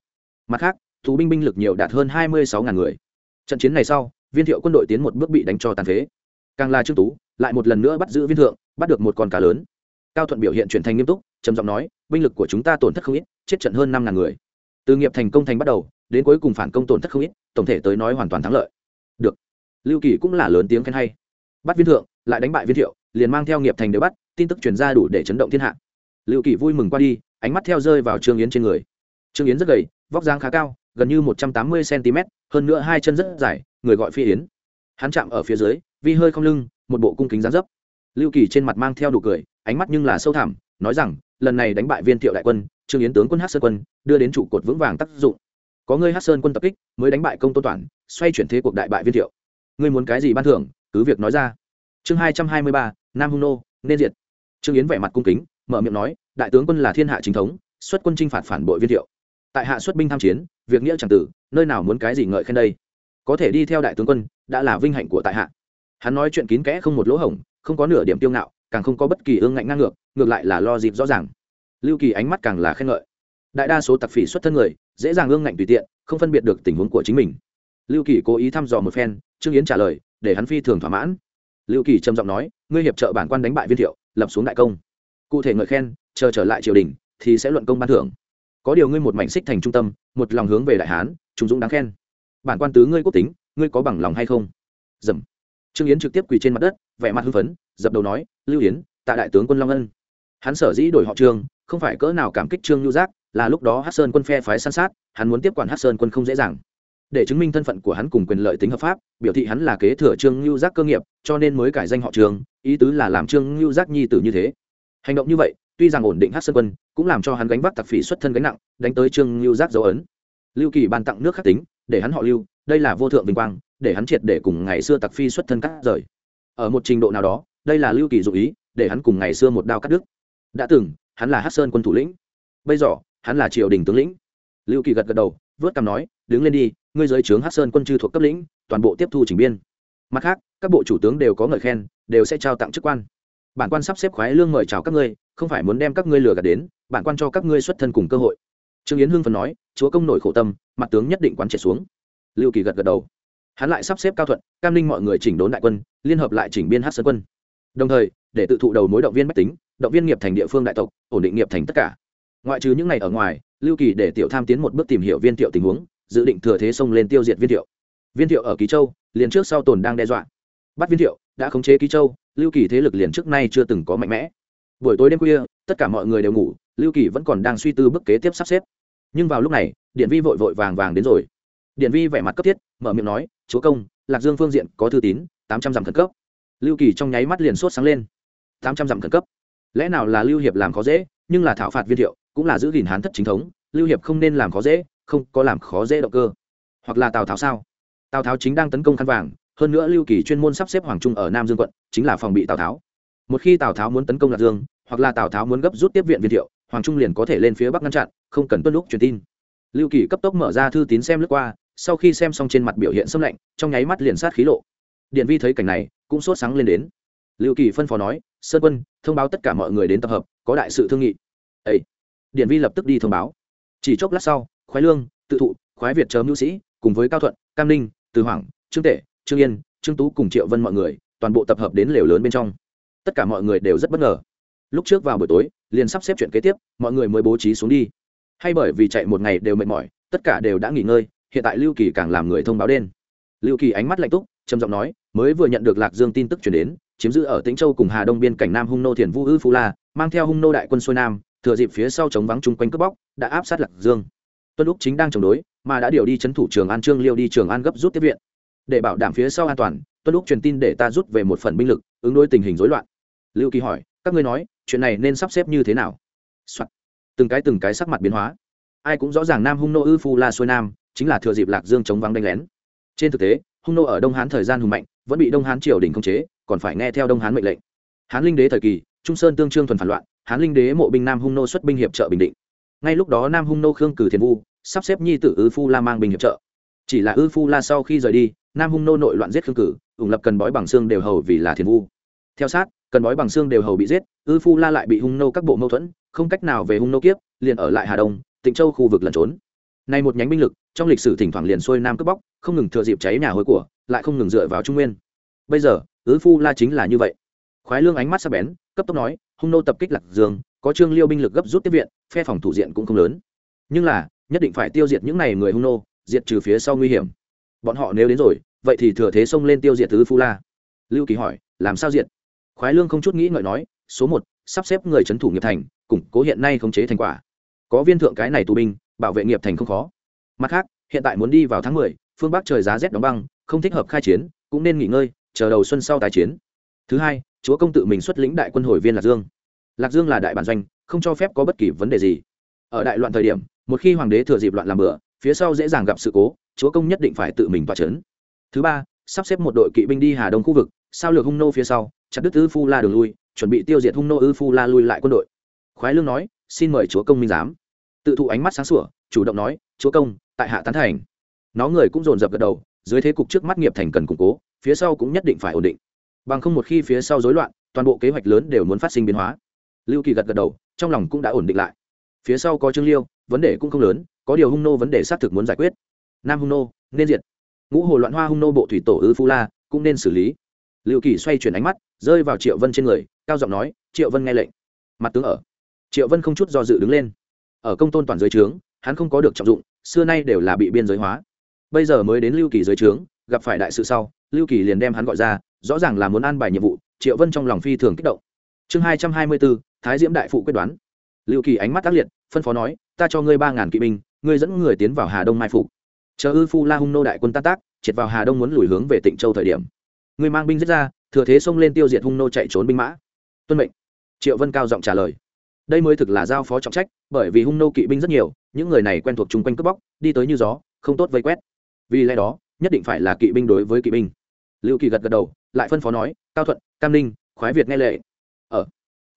Speaker 1: Mặt khác thú binh binh lực nhiều đạt hơn hai mươi sáu ngàn người. Trận chiến này sau, viên thiệu quân đội tiến một bước bị đánh cho tàn phế. Càng là trương tú, lại một lần nữa bắt giữ viên thượng, bắt được một con cá lớn. Cao thuận biểu hiện chuyển thành nghiêm túc trầm giọng nói, binh lực của chúng ta tổn thất không ít, chết trận hơn năm ngàn người. Từ nghiệp thành công thành bắt đầu, đến cuối cùng phản công tổn thất không ít, tổng thể tới nói hoàn toàn thắng lợi. Được. Lưu kỳ cũng là lớn tiếng khen hay. Bắt viên thượng, lại đánh bại viên thiệu, liền mang theo nghiệp thành đều bắt, tin tức truyền ra đủ để chấn động thiên hạ. Lưu kỳ vui mừng qua đi, ánh mắt theo rơi vào trương yến trên người. Trương yến rất gầy, vóc dáng khá cao, gần như một trăm tám mươi cm hơn nữa hai chân rất dài, người gọi phi yến. Hắn chạm ở phía dưới, vi hơi không lưng, một bộ cung kính dáng dấp. Lưu kỳ trên mặt mang theo đủ cười, ánh mắt nhưng là sâu thẳm, nói rằng lần này đánh bại viên thiệu đại quân, trương yến tướng quân hát sơn quân, đưa đến trụ cột vững vàng tác dụng. Có ngươi hát sơn quân tập kích, mới đánh bại công tôn toản xoay chuyển thế cuộc đại bại viên thiệu. Ngươi muốn cái gì ban thưởng, cứ việc nói ra. Chương hai trăm hai mươi ba, nam hung nô, nên diệt. Trương yến vẻ mặt cung kính, mở miệng nói, đại tướng quân là thiên hạ chính thống, xuất quân chinh phạt phản bội viên thiệu. Tại hạ xuất binh tham chiến, việc nghĩa chẳng tử, nơi nào muốn cái gì ngợi khen đây? Có thể đi theo đại tướng quân, đã là vinh hạnh của tại hạ. Hắn nói chuyện kín kẽ không một lỗ hổng, không có nửa điểm tiêu ngạo càng không có bất kỳ ương ngạnh ngang ngược ngược lại là lo dịp rõ ràng. Lưu kỳ ánh mắt càng là khen ngợi. Đại đa số tặc phỉ xuất thân người, dễ dàng ương ngạnh tùy tiện, không phân biệt được tình huống của chính mình. Lưu kỳ cố ý thăm dò một phen, trương yến trả lời, để hắn phi thường thỏa mãn. Lưu kỳ trầm giọng nói, ngươi hiệp trợ bản quan đánh bại viên thiệu, lập xuống đại công. Cụ thể ngợi khen, chờ trở lại triều đình, thì sẽ luận công ban thưởng. Có điều ngươi một mảnh xích thành trung tâm, một lòng hướng về đại hán trung dũng đáng khen. Bản quan tứ ngươi quốc tính, ngươi có bằng lòng hay không? Dầm trương yến trực tiếp quỳ trên mặt đất vẻ mặt hưng phấn dập đầu nói lưu yến tại đại tướng quân long ân. Hắn sở dĩ đổi họ trương không phải cỡ nào cảm kích trương lưu giác là lúc đó hát sơn quân phe phái san sát hắn muốn tiếp quản hát sơn quân không dễ dàng. Để chứng minh thân phận của hắn cùng quyền lợi tính hợp pháp biểu thị hắn là kế thừa trương lưu giác cơ nghiệp cho nên mới cải danh họ trường, ý tứ là làm trương lưu giác nhi tử như thế. Hành động như vậy tuy rằng ổn định hát sơn quân cũng làm cho hắn gánh vác tặc phỉ xuất thân gánh nặng đánh tới trương lưu giác dấu ấn. Lưu kỳ ban tặng nước khắc tính để hắn họ lưu đây là vô thượng vinh quang để hắn triệt để cùng ngày xưa tặc phi xuất thân cắt rời. Ở một trình độ nào đó, đây là lưu kỳ dụ ý, để hắn cùng ngày xưa một đao cắt đứt. Đã từng, hắn là hát sơn quân thủ lĩnh. Bây giờ, hắn là triều đình tướng lĩnh. Lưu kỳ gật gật đầu, vớt cằm nói, đứng lên đi, ngươi giới trướng hát sơn quân chư thuộc cấp lĩnh, toàn bộ tiếp thu trình biên. Mặt khác, các bộ chủ tướng đều có ngợi khen, đều sẽ trao tặng chức quan. Bản quan sắp xếp khoái lương mời chào các ngươi, không phải muốn đem các ngươi lừa gạt đến, bản quan cho các ngươi xuất thân cùng cơ hội. Trương yến hưng phần nói, chúa công nổi khổ tâm, mặt tướng nhất định quán triệt xuống. Lưu kỳ gật gật đầu hắn lại sắp xếp cao thuận, cam ninh mọi người chỉnh đốn đại quân, liên hợp lại chỉnh biên hát sơn quân. Đồng thời, để tự thụ đầu mối động viên bách tính, động viên nghiệp thành địa phương đại tộc, ổn định nghiệp thành tất cả. Ngoại trừ những ngày ở ngoài, lưu kỳ để tiểu tham tiến một bước tìm hiểu viên thiệu tình huống, dự định thừa thế xông lên tiêu diệt viên thiệu. Viên thiệu ở ký châu, liền trước sau tồn đang đe dọa. Bắt viên thiệu, đã khống chế ký châu, lưu kỳ thế lực liền trước nay chưa từng có mạnh mẽ. Buổi tối đêm khuya, tất cả mọi người đều ngủ, lưu kỳ vẫn còn đang suy tư bước kế tiếp sắp xếp. Nhưng vào lúc này, điện vi vội vội vàng vàng đến rồi điện vi vẻ mặt cấp thiết, mở miệng nói, chúa công, lạc dương phương diện có thư tín, tám trăm dặm khẩn cấp. Lưu kỳ trong nháy mắt liền sốt sáng lên. Tám trăm dặm khẩn cấp? Lẽ nào là lưu hiệp làm khó dễ, nhưng là thảo phạt viên thiệu, cũng là giữ gìn hán thất chính thống, lưu hiệp không nên làm khó dễ, không có làm khó dễ động cơ. Hoặc là tào tháo sao? Tào tháo chính đang tấn công khăn vàng, hơn nữa lưu kỳ chuyên môn sắp xếp hoàng trung ở nam dương quận, chính là phòng bị tào tháo. Một khi tào tháo muốn tấn công lạc dương, hoặc là tào tháo muốn gấp rút tiếp viện viên thiệu, hoàng trung liền có thể lên phía bắc ngăn chặn, không cần tuân lúc truyền tin. Lưu kỳ cấp tốc mở ra thư tín xem lướt qua sau khi xem xong trên mặt biểu hiện xâm lạnh, trong nháy mắt liền sát khí lộ. Điện vi thấy cảnh này, cũng sốt sáng lên đến. Lưu kỳ phân phó nói, sơn quân, thông báo tất cả mọi người đến tập hợp, có đại sự thương nghị. Ấy điện vi lập tức đi thông báo. Chỉ chốc lát sau, khoái lương, tự thụ, khoái việt chớm hữu sĩ, cùng với cao thuận, cam ninh, từ hoàng trương tể, trương yên, trương tú cùng triệu vân mọi người, toàn bộ tập hợp đến lều lớn bên trong. Tất cả mọi người đều rất bất ngờ. Lúc trước vào buổi tối, liền sắp xếp chuyện kế tiếp, mọi người mới bố trí xuống đi. Hay bởi vì chạy một ngày đều mệt mỏi, tất cả đều đã nghỉ ngơi hiện tại lưu kỳ càng làm người thông báo đen. Lưu kỳ ánh mắt lạnh túc, trầm giọng nói, mới vừa nhận được lạc dương tin tức chuyển đến, chiếm giữ ở tĩnh châu cùng hà đông biên cảnh nam hung nô thiền vu ư phu la, mang theo hung nô đại quân xuôi nam, thừa dịp phía sau chống vắng chung quanh cướp bóc, đã áp sát lạc dương. Tuân lúc chính đang chống đối, mà đã điều đi chấn thủ trường an trương liêu đi trường an gấp rút tiếp viện. Để bảo đảm phía sau an toàn, tuân lúc truyền tin để ta rút về một phần binh lực, ứng đối tình hình rối loạn. Lưu kỳ hỏi, các ngươi nói, chuyện này nên sắp xếp như thế nào、Soạn. từng cái từng cái sắc mặt biến hóa. Ai cũng rõ ràng nam hung nô ư phu la xuôi nam chính là thừa dịp lạc dương chống vắng đánh lén. Trên thực tế, hung nô ở đông hán thời gian hùng mạnh, vẫn bị đông hán triều đình khống chế, còn phải nghe theo đông hán mệnh lệnh. Hán linh đế thời kỳ, trung sơn tương trương thuần phản loạn, hán linh đế mộ binh nam hung nô xuất binh hiệp trợ bình định. Ngay lúc đó nam hung nô khương cử thiền vu, sắp xếp nhi tử ư phu la mang binh hiệp trợ. Chỉ là ư phu la sau khi rời đi, nam hung nô nội loạn giết khương cử, ủng lập cần bói bằng xương đều hầu vì là thiền vu. Theo sát, cần bói bằng xương đều hầu bị giết, ư phu la lại bị hung nô các bộ mâu thuẫn, không cách nào về hung nô kiếp, liền ở lại hà đông, tịnh châu khu vực lẩn trốn nay một nhánh binh lực, trong lịch sử thỉnh thoảng liền xuôi nam cướp bóc, không ngừng thừa dịp cháy nhà hối của, lại không ngừng dựa vào trung nguyên. Bây giờ, ứ phu la chính là như vậy. Khoái lương ánh mắt sắc bén, cấp tốc nói, hung nô tập kích lạc dương, có trương liêu binh lực gấp rút tiếp viện, phe phòng thủ diện cũng không lớn. Nhưng là, nhất định phải tiêu diệt những này người hung nô, diệt trừ phía sau nguy hiểm. Bọn họ nếu đến rồi, vậy thì thừa thế xông lên tiêu diệt tứ phu la. Lưu kỳ hỏi, làm sao diệt? Khoái lương không chút nghĩ ngợi nói, số một, sắp xếp người chấn thủ nghiệp thành, củng cố hiện nay khống chế thành quả. Có viên thượng cái này tù binh bảo vệ nghiệp thành không khó. Mặt khác, hiện tại muốn đi vào tháng mười, phương bắc trời giá rét đóng băng, không thích hợp khai chiến, cũng nên nghỉ ngơi, chờ đầu xuân sau tái chiến. Thứ hai, chúa công tự mình xuất lĩnh đại quân hồi viên lạc dương. Lạc dương là đại bản doanh, không cho phép có bất kỳ vấn đề gì. Ở đại loạn thời điểm, một khi hoàng đế thừa dịp loạn làm bừa, phía sau dễ dàng gặp sự cố, chúa công nhất định phải tự mình tỏa chấn. thứ ba, sắp xếp một đội kỵ binh đi hà đông khu vực, sao lược hung nô phía sau, chặt đứt ư phu la đường lui, chuẩn bị tiêu diệt hung nô ư phu la lui lại quân đội. Khoái lương nói, xin mời chúa công minh giám tự thụ ánh mắt sáng sủa, chủ động nói, chúa công, tại hạ tán thành. Nó người cũng dồn dập gật đầu, dưới thế cục trước mắt nghiệp thành cần củng cố, phía sau cũng nhất định phải ổn định. Bằng không một khi phía sau rối loạn, toàn bộ kế hoạch lớn đều muốn phát sinh biến hóa. Lưu kỳ gật gật đầu, trong lòng cũng đã ổn định lại. Phía sau có trương liêu, vấn đề cũng không lớn, có điều hung nô vấn đề xác thực muốn giải quyết. Nam hung nô, nên diệt. Ngũ hồ loạn hoa hung nô bộ thủy tổ ư phu la, cũng nên xử lý. Liệu kỳ xoay chuyển ánh mắt, rơi vào triệu vân trên người, cao giọng nói, triệu vân nghe lệnh. Mặt tướng ở. Triệu vân không chút do dự đứng lên ở công tôn toàn giới trướng, hắn không có được trọng dụng, xưa nay đều là bị biên giới hóa. Bây giờ mới đến lưu kỳ giới trướng, gặp phải đại sự sau, lưu kỳ liền đem hắn gọi ra, rõ ràng là muốn an bài nhiệm vụ, triệu vân trong lòng phi thường kích động. Chương hai trăm hai mươi bốn thái diễm đại phụ quyết đoán. Lưu kỳ ánh mắt tác liệt, phân phó nói, ta cho ngươi ba ngàn kỵ binh, ngươi dẫn người tiến vào hà đông mai phục. Chờ ư phu la hung nô đại quân tan tác, triệt vào hà đông muốn lùi hướng về tịnh châu thời điểm. Người mang binh giết ra, thừa thế xông lên tiêu diệt hung nô chạy trốn binh mã. Tuân mệnh. Triệu vân cao giọng trả lời đây mới thực là giao phó trọng trách, bởi vì hung nô kỵ binh rất nhiều, những người này quen thuộc chung quanh cướp bóc, đi tới như gió, không tốt vây quét. Vì lẽ đó, nhất định phải là kỵ binh đối với kỵ binh. Lưu kỳ gật gật đầu, lại phân phó nói, cao thuận, cam ninh, khoái việt nghe lệ. Ở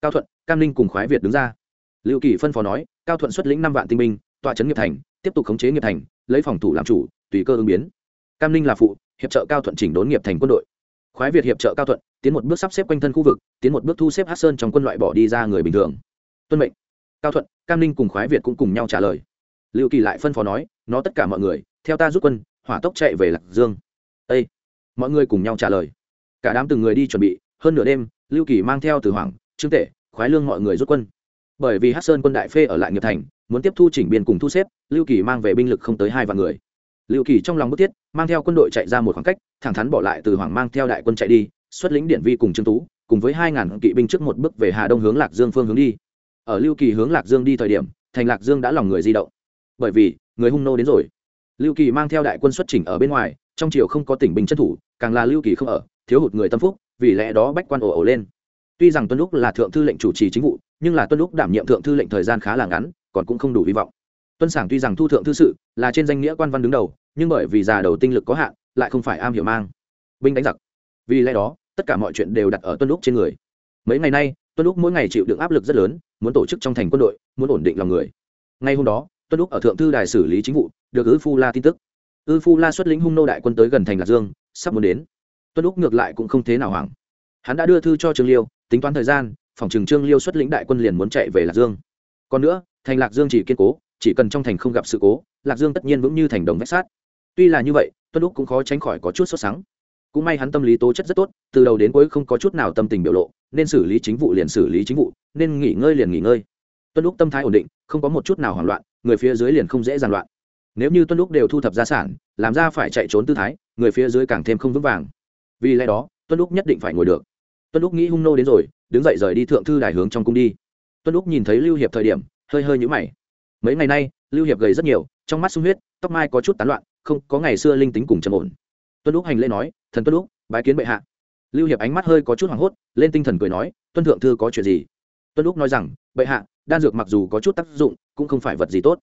Speaker 1: cao thuận, cam ninh cùng khoái việt đứng ra. Lưu kỳ phân phó nói, cao thuận xuất lĩnh năm vạn tinh binh, tọa trấn nghiệp thành, tiếp tục khống chế nghiệp thành, lấy phòng thủ làm chủ, tùy cơ ứng biến. Cam ninh là phụ, hiệp trợ cao thuận chỉnh đốn nghiệp thành quân đội. Khoái việt hiệp trợ cao thuận, tiến một bước sắp xếp quanh thân khu vực, tiến một bước thu xếp hát sơn trong quân loại bỏ đi ra người bình thường tuân mệnh. Cao thuận, cam ninh cùng khoái việt cũng cùng nhau trả lời. Liệu kỳ lại phân phó nói, nó tất cả mọi người, theo ta rút quân, hỏa tốc chạy về lạc dương. Â mọi người cùng nhau trả lời. Cả đám từng người đi chuẩn bị, hơn nửa đêm, lưu kỳ mang theo từ hoàng trương tể, khoái lương mọi người rút quân. Bởi vì hát sơn quân đại phê ở lại nghiệp thành, muốn tiếp thu chỉnh biên cùng thu xếp, lưu kỳ mang về binh lực không tới hai vạn người. Lưu kỳ trong lòng bức thiết, mang theo quân đội chạy ra một khoảng cách, thẳng thắn bỏ lại từ hoàng mang theo đại quân chạy đi, xuất lĩnh điện vi cùng trương tú, cùng với hai ngàn kỵ binh trước một bước về hà đông hướng lạc dương phương hướng đi ở lưu kỳ hướng lạc dương đi thời điểm, thành lạc dương đã lòng người di động. Bởi vì, người hung nô đến rồi. Lưu kỳ mang theo đại quân xuất chỉnh ở bên ngoài, trong triều không có tỉnh binh chân thủ, càng là lưu kỳ không ở, thiếu hụt người tâm phúc, vì lẽ đó bách quan ổ ổ lên. Tuy rằng tuân lúc là thượng thư lệnh chủ trì chính vụ, nhưng là tuân lúc đảm nhiệm thượng thư lệnh thời gian khá là ngắn, còn cũng không đủ hy vọng. Tuân sảng tuy rằng thu thượng thư sự, là trên danh nghĩa quan văn đứng đầu, nhưng bởi vì già đầu tinh lực có hạn, lại không phải am hiểu mang. Binh đánh giặc. Vì lẽ đó, tất cả mọi chuyện đều đặt ở tuân lúc trên người. Mấy ngày nay tuân lúc mỗi ngày chịu đựng áp lực rất lớn, muốn tổ chức trong thành quân đội, muốn ổn định lòng người. Ngay hôm đó, tuân lúc ở thượng thư đài xử lý chính vụ, được ư phu la tin tức. Ư phu la xuất lĩnh hung nô đại quân tới gần thành lạc dương, sắp muốn đến. Tuân lúc ngược lại cũng không thế nào hoảng. Hắn đã đưa thư cho trương liêu, tính toán thời gian, phòng trừng trương liêu xuất lĩnh đại quân liền muốn chạy về lạc dương. Còn nữa, thành lạc dương chỉ kiên cố, chỉ cần trong thành không gặp sự cố, lạc dương tất nhiên vững như thành đồng vách sát tuy là như vậy, tuân lúc cũng khó tránh khỏi có chút sốt sắng cũng may hắn tâm lý tố chất rất tốt, từ đầu đến cuối không có chút nào tâm tình biểu lộ, nên xử lý chính vụ liền xử lý chính vụ, nên nghỉ ngơi liền nghỉ ngơi. Tuân lúc tâm thái ổn định, không có một chút nào hoảng loạn, người phía dưới liền không dễ dàng loạn. Nếu như tuân lúc đều thu thập gia sản, làm ra phải chạy trốn tư thái, người phía dưới càng thêm không vững vàng. Vì lẽ đó, tuân lúc nhất định phải ngồi được. Tuân lúc nghĩ hung nô đến rồi, đứng dậy rời đi thượng thư đài hướng trong cung đi. Tuân lúc nhìn thấy lưu hiệp thời điểm, hơi hơi nhũ mày. Mấy ngày nay, lưu hiệp gầy rất nhiều, trong mắt sung huyết, tóc mai có chút tán loạn, không có ngày xưa linh tính cùng trầm ổn. Tuân lúc hành lễ nói thần tuân lúc, bái kiến bệ hạ. Lưu hiệp ánh mắt hơi có chút hoảng hốt, lên tinh thần cười nói, tuân thượng thư có chuyện gì? Tuân lúc nói rằng, bệ hạ, đan dược mặc dù có chút tác dụng, cũng không phải vật gì tốt.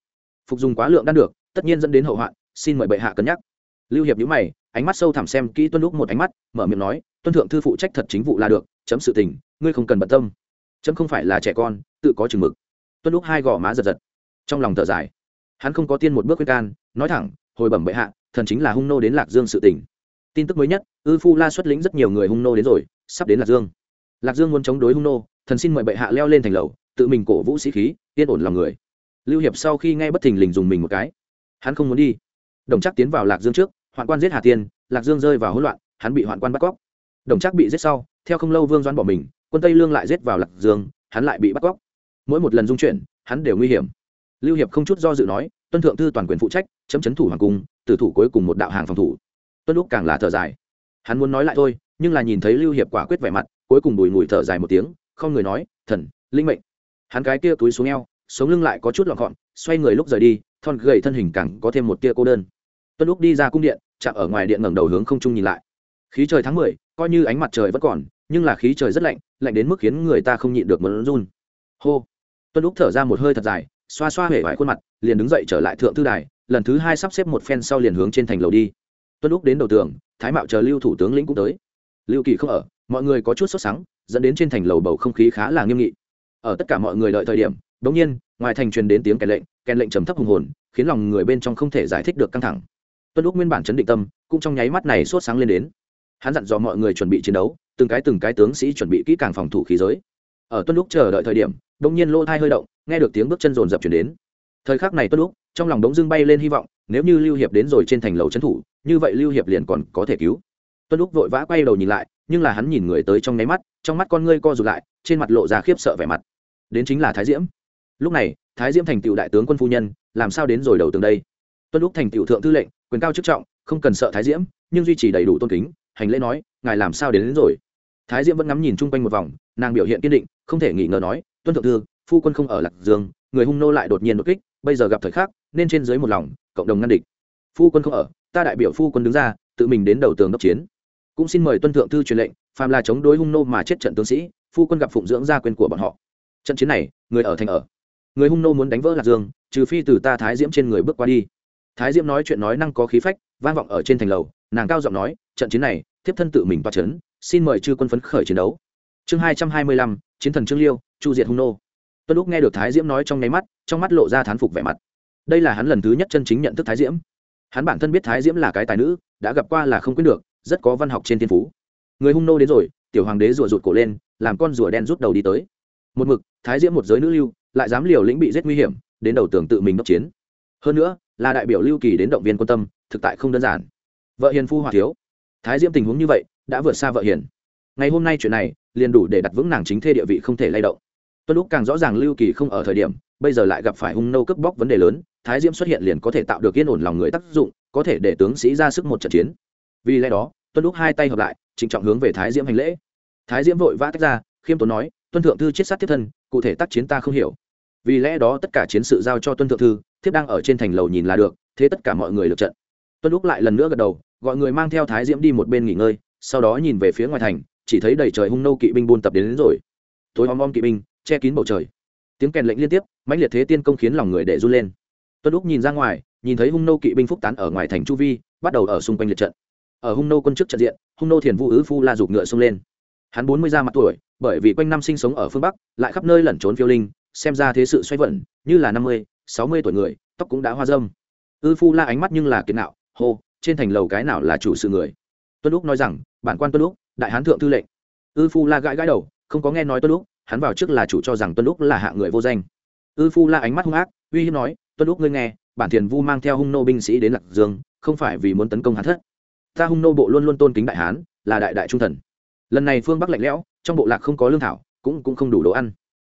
Speaker 1: Phục dùng quá lượng đan được, tất nhiên dẫn đến hậu hoạn, xin mời bệ hạ cân nhắc. Lưu hiệp nhíu mày, ánh mắt sâu thẳm xem kỹ tuân lúc một ánh mắt, mở miệng nói, tuân thượng thư phụ trách thật chính vụ là được, chấm sự tình, ngươi không cần bận tâm. Chấm không phải là trẻ con, tự có chừng mực. Tuân lúc hai gò má giật giật, trong lòng thở dài. Hắn không có tiên một bước quyết can, nói thẳng, hồi bẩm bệ hạ, thần chính là hung nô đến lạc dương sự tình tin tức mới nhất, ư phu la xuất lĩnh rất nhiều người hung nô đến rồi, sắp đến lạc dương. Lạc dương muốn chống đối hung nô, thần xin mời bệ hạ leo lên thành lầu, tự mình cổ vũ sĩ khí, yên ổn lòng người. Lưu hiệp sau khi nghe bất thình lình dùng mình một cái, hắn không muốn đi. Đồng chắc tiến vào lạc dương trước, hoạn quan giết hà tiên, lạc dương rơi vào hỗn loạn, hắn bị hoạn quan bắt cóc. Đồng chắc bị giết sau, theo không lâu vương doan bỏ mình, quân tây lương lại giết vào lạc dương, hắn lại bị bắt cóc. Mỗi một lần dung chuyển, hắn đều nguy hiểm. Lưu hiệp không chút do dự nói, tuân thượng thư toàn quyền phụ trách, chấm chấn thủ hoàng cung, tử thủ cuối cùng một đạo hàng phòng thủ tuân lúc càng là thở dài. Hắn muốn nói lại thôi, nhưng là nhìn thấy lưu hiệp quả quyết vẻ mặt, cuối cùng bùi ngùi thở dài một tiếng, không người nói, thần, linh mệnh. Hắn cái kia túi xuống eo, sống lưng lại có chút lọn gọn, xoay người lúc rời đi, thon gầy thân hình càng có thêm một tia cô đơn. Tuân lúc đi ra cung điện, chạm ở ngoài điện ngẩng đầu hướng không trung nhìn lại. Khí trời tháng mười, coi như ánh mặt trời vẫn còn, nhưng là khí trời rất lạnh lạnh đến mức khiến người ta không nhịn được muốn run. Hô. Tuân lúc thở ra một hơi thật dài, xoa xoa hể vải khuôn mặt, liền đứng dậy trở lại thượng thư đài, lần thứ hai sắp xếp một phen sau liền hướng trên thành lầu đi tuân lúc đến đầu tường, thái mạo chờ lưu thủ tướng lĩnh cũng tới. Lưu kỳ không ở, mọi người có chút sốt sắng, dẫn đến trên thành lầu bầu không khí khá là nghiêm nghị. Ở tất cả mọi người đợi thời điểm đ ỗ n g nhiên, ngoài thành truyền đến tiếng kèn lệnh kèn lệnh trầm thấp hùng hồn, khiến lòng người bên trong không thể giải thích được căng thẳng. Tuân lúc nguyên bản chấn định tâm, cũng trong nháy mắt này sốt sáng lên đến. Hắn dặn dò mọi người chuẩn bị chiến đấu, từng cái từng cái tướng sĩ chuẩn bị kỹ càng phòng thủ khí giới. Ở tuân lúc chờ đợi thời điểm đ ỗ n g nhiên lỗ thai hơi động, nghe được tiếng bước chân rồn rập chuyển đến. Thời khắc này tuân lúc, trong lòng đống dưng bay lên hy vọng, nếu như lưu hiệp đến rồi trên thành lầu trấn thủ như vậy lưu hiệp liền còn có thể cứu. Tuân lúc vội vã quay đầu nhìn lại nhưng là hắn nhìn người tới trong nháy mắt trong mắt con ngươi co rụt lại trên mặt lộ ra khiếp sợ vẻ mặt. Đến chính là thái diễm. Lúc này thái diễm thành tựu đại tướng quân phu nhân làm sao đến rồi đầu tường đây? Tuân lúc thành tựu thượng thư lệnh quyền cao chức trọng không cần sợ thái diễm nhưng duy trì đầy đủ tôn kính hành lễ nói ngài làm sao đến, đến rồi? Thái diễm vẫn ngắm nhìn chung quanh một vòng nàng biểu hiện kiên định không thể nghỉ ngờ nói tuân thượng thư phu quân không ở lạc dương người hung nô lại đột nhiên đột kích bây giờ gặp thời khắc nên trên dưới một lòng cộng đồng ngăn địch. Phu quân không ở ta đại biểu phu quân đứng ra, tự mình đến đầu tường đốc chiến. Cũng xin mời tuân thượng thư truyền lệnh, phàm là chống đối hung nô mà chết trận tướng sĩ, phu quân gặp phụng dưỡng gia quyền của bọn họ. Trận chiến này, người ở thành ở. Người hung nô muốn đánh vỡ lạc dương, trừ phi từ ta thái diễm trên người bước qua đi. Thái diễm nói chuyện nói năng có khí phách, vang vọng ở trên thành lầu, nàng cao giọng nói, trận chiến này, thiếp thân tự mình toa trấn xin mời chư quân phấn khởi chiến đấu. Chương hai trăm hai mươi lăm, chiến thần trương liêu, chu diệt hung nô. Tuân lúc nghe được thái diễm nói trong nháy mắt, trong mắt lộ ra thán phục vẻ mặt. Đây là hắn lần thứ nhất chân chính nhận thức thái diễm hắn bản thân biết thái diễm là cái tài nữ, đã gặp qua là không quyết được, rất có văn học trên thiên phú. Người hung nô đến rồi, tiểu hoàng đế rùa rụt cổ lên, làm con rùa đen rút đầu đi tới. Một mực, thái diễm một giới nữ lưu, lại dám liều lĩnh bị giết nguy hiểm, đến đầu tưởng tự mình đốc chiến. Hơn nữa, là đại biểu lưu kỳ đến động viên quan tâm, thực tại không đơn giản. Vợ hiền phu hòa thiếu. Thái diễm tình huống như vậy, đã vượt xa vợ hiền. Ngày hôm nay chuyện này, liền đủ để đặt vững nàng chính thê địa vị không thể lay động. Tuân lúc càng rõ ràng lưu kỳ không ở thời điểm, bây giờ lại gặp phải hung nô cướp bóc vấn đề lớn thái diễm xuất hiện liền có thể tạo được yên ổn lòng người tác dụng có thể để tướng sĩ ra sức một trận chiến. Vì lẽ đó tuân lúc hai tay hợp lại trịnh trọng hướng về thái diễm hành lễ. Thái diễm vội vã tách ra khiêm tốn nói tuân thượng thư chết sát tiếp thân cụ thể tác chiến ta không hiểu. Vì lẽ đó tất cả chiến sự giao cho tuân thượng thư thiếp đang ở trên thành lầu nhìn là được thế tất cả mọi người lượt trận. Tuân lúc lại lần nữa gật đầu gọi người mang theo thái diễm đi một bên nghỉ ngơi sau đó nhìn về phía ngoài thành chỉ thấy đầy trời hung nô kỵ binh buôn tập đến, đến rồi. Tối om om kỵ binh che kín bầu trời. Tiếng kèn lệnh liên tiếp mãnh liệt thế tiên công khiến lòng người để run lên tuân lúc nhìn ra ngoài nhìn thấy hung nô kỵ binh phúc tán ở ngoài thành chu vi bắt đầu ở xung quanh liệt trận. Ở hung nô quân chức trận diện hung nô thiền vũ ứ phu la giục ngựa xông lên. Hắn bốn mươi ra mặt tuổi bởi vì quanh năm sinh sống ở phương bắc lại khắp nơi lẩn trốn phiêu linh xem ra thế sự xoay vẩn, như là năm mươi sáu mươi tuổi người tóc cũng đã hoa dâm. Ư phu la ánh mắt nhưng là kiệt nạo hô trên thành lầu cái nào là chủ sự người? Tuân lúc nói rằng bản quan tuân lúc đại hán thượng tư lệnh. Ư phu la gãi gãi đầu không có nghe nói tuân lúc hắn vào trước là chủ cho rằng tuân lúc là hạ người vô danh. Ư phu la ánh mắt hung ác uy hiếp nói tuân lúc ngươi nghe, bản thiền vu mang theo hung nô binh sĩ đến lạc dương, không phải vì muốn tấn công hán thất. Ta hung nô bộ luôn luôn tôn kính đại hán, là đại đại trung thần. Lần này phương bắc lạnh lẽo, trong bộ lạc không có lương thảo, cũng cũng không đủ đồ ăn.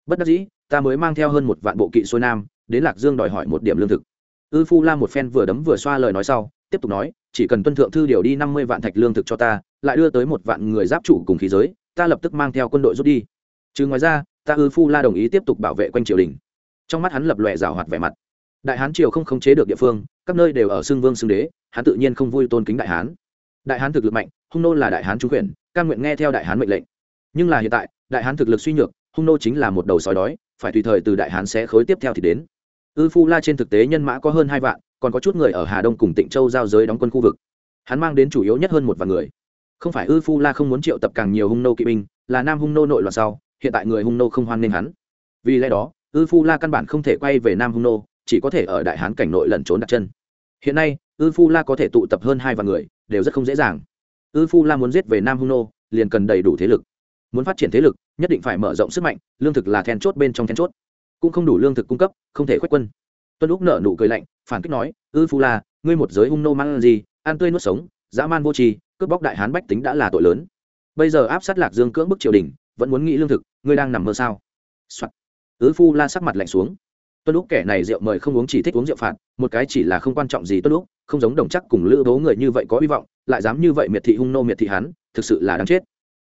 Speaker 1: Bất đắc dĩ, ta mới mang theo hơn một vạn bộ kỵ xuôi nam, đến lạc dương đòi hỏi một điểm lương thực. Ư phu la một phen vừa đấm vừa xoa lời nói sau, tiếp tục nói, chỉ cần tuân thượng thư điều đi năm mươi vạn thạch lương thực cho ta, lại đưa tới một vạn người giáp chủ cùng khí giới, ta lập tức mang theo quân đội rút đi. Chứ ngoài ra, ta ư phu la đồng ý tiếp tục bảo vệ quanh triều đình. Trong mắt hắn lập lòe rào hoạt vẻ mặt đại hán triều không khống chế được địa phương, các nơi đều ở xưng vương xưng đế, hắn tự nhiên không vui tôn kính đại hán. Đại hán thực lực mạnh, hung nô là đại hán trung quyền căn nguyện nghe theo đại hán mệnh lệnh. Nhưng là hiện tại, đại hán thực lực suy nhược, hung nô chính là một đầu sói đói, phải tùy thời từ đại hán sẽ khối tiếp theo thì đến. Ư phu la trên thực tế nhân mã có hơn hai vạn, còn có chút người ở hà đông cùng tịnh châu giao giới đóng quân khu vực. Hắn mang đến chủ yếu nhất hơn một vạn người. Không phải ư phu la không muốn triệu tập càng nhiều hung nô kỵ binh, là nam hung nô nội loạn sau, hiện tại người hung nô không hoan nghênh hắn. Vì lẽ đó, ư phu la căn bản không thể quay về nam hung nô chỉ có thể ở đại hán cảnh nội lẩn trốn đặt chân. Hiện nay, ư phu la có thể tụ tập hơn hai vạn người, đều rất không dễ dàng. Ư phu la muốn giết về nam hung nô, liền cần đầy đủ thế lực. Muốn phát triển thế lực, nhất định phải mở rộng sức mạnh, lương thực là then chốt bên trong then chốt. Cũng không đủ lương thực cung cấp, không thể khuếch quân. Tuân lúc nợ nụ cười lạnh, phản kích nói, ư phu la, ngươi một giới hung nô mang gì, ăn tươi nuốt sống, dã man vô tri, cướp bóc đại hán bách tính đã là tội lớn. Bây giờ áp sát lạc dương cưỡng bức triều đình, vẫn muốn nghĩ lương thực, ngươi đang nằm mơ sao? Ư phu la sắc mặt lạnh xuống tuân lúc kẻ này rượu mời không uống chỉ thích uống rượu phạt, một cái chỉ là không quan trọng gì tuân lúc không giống đồng chắc cùng lữ bố người như vậy có hy vọng, lại dám như vậy miệt thị hung nô miệt thị hắn, thực sự là đáng chết.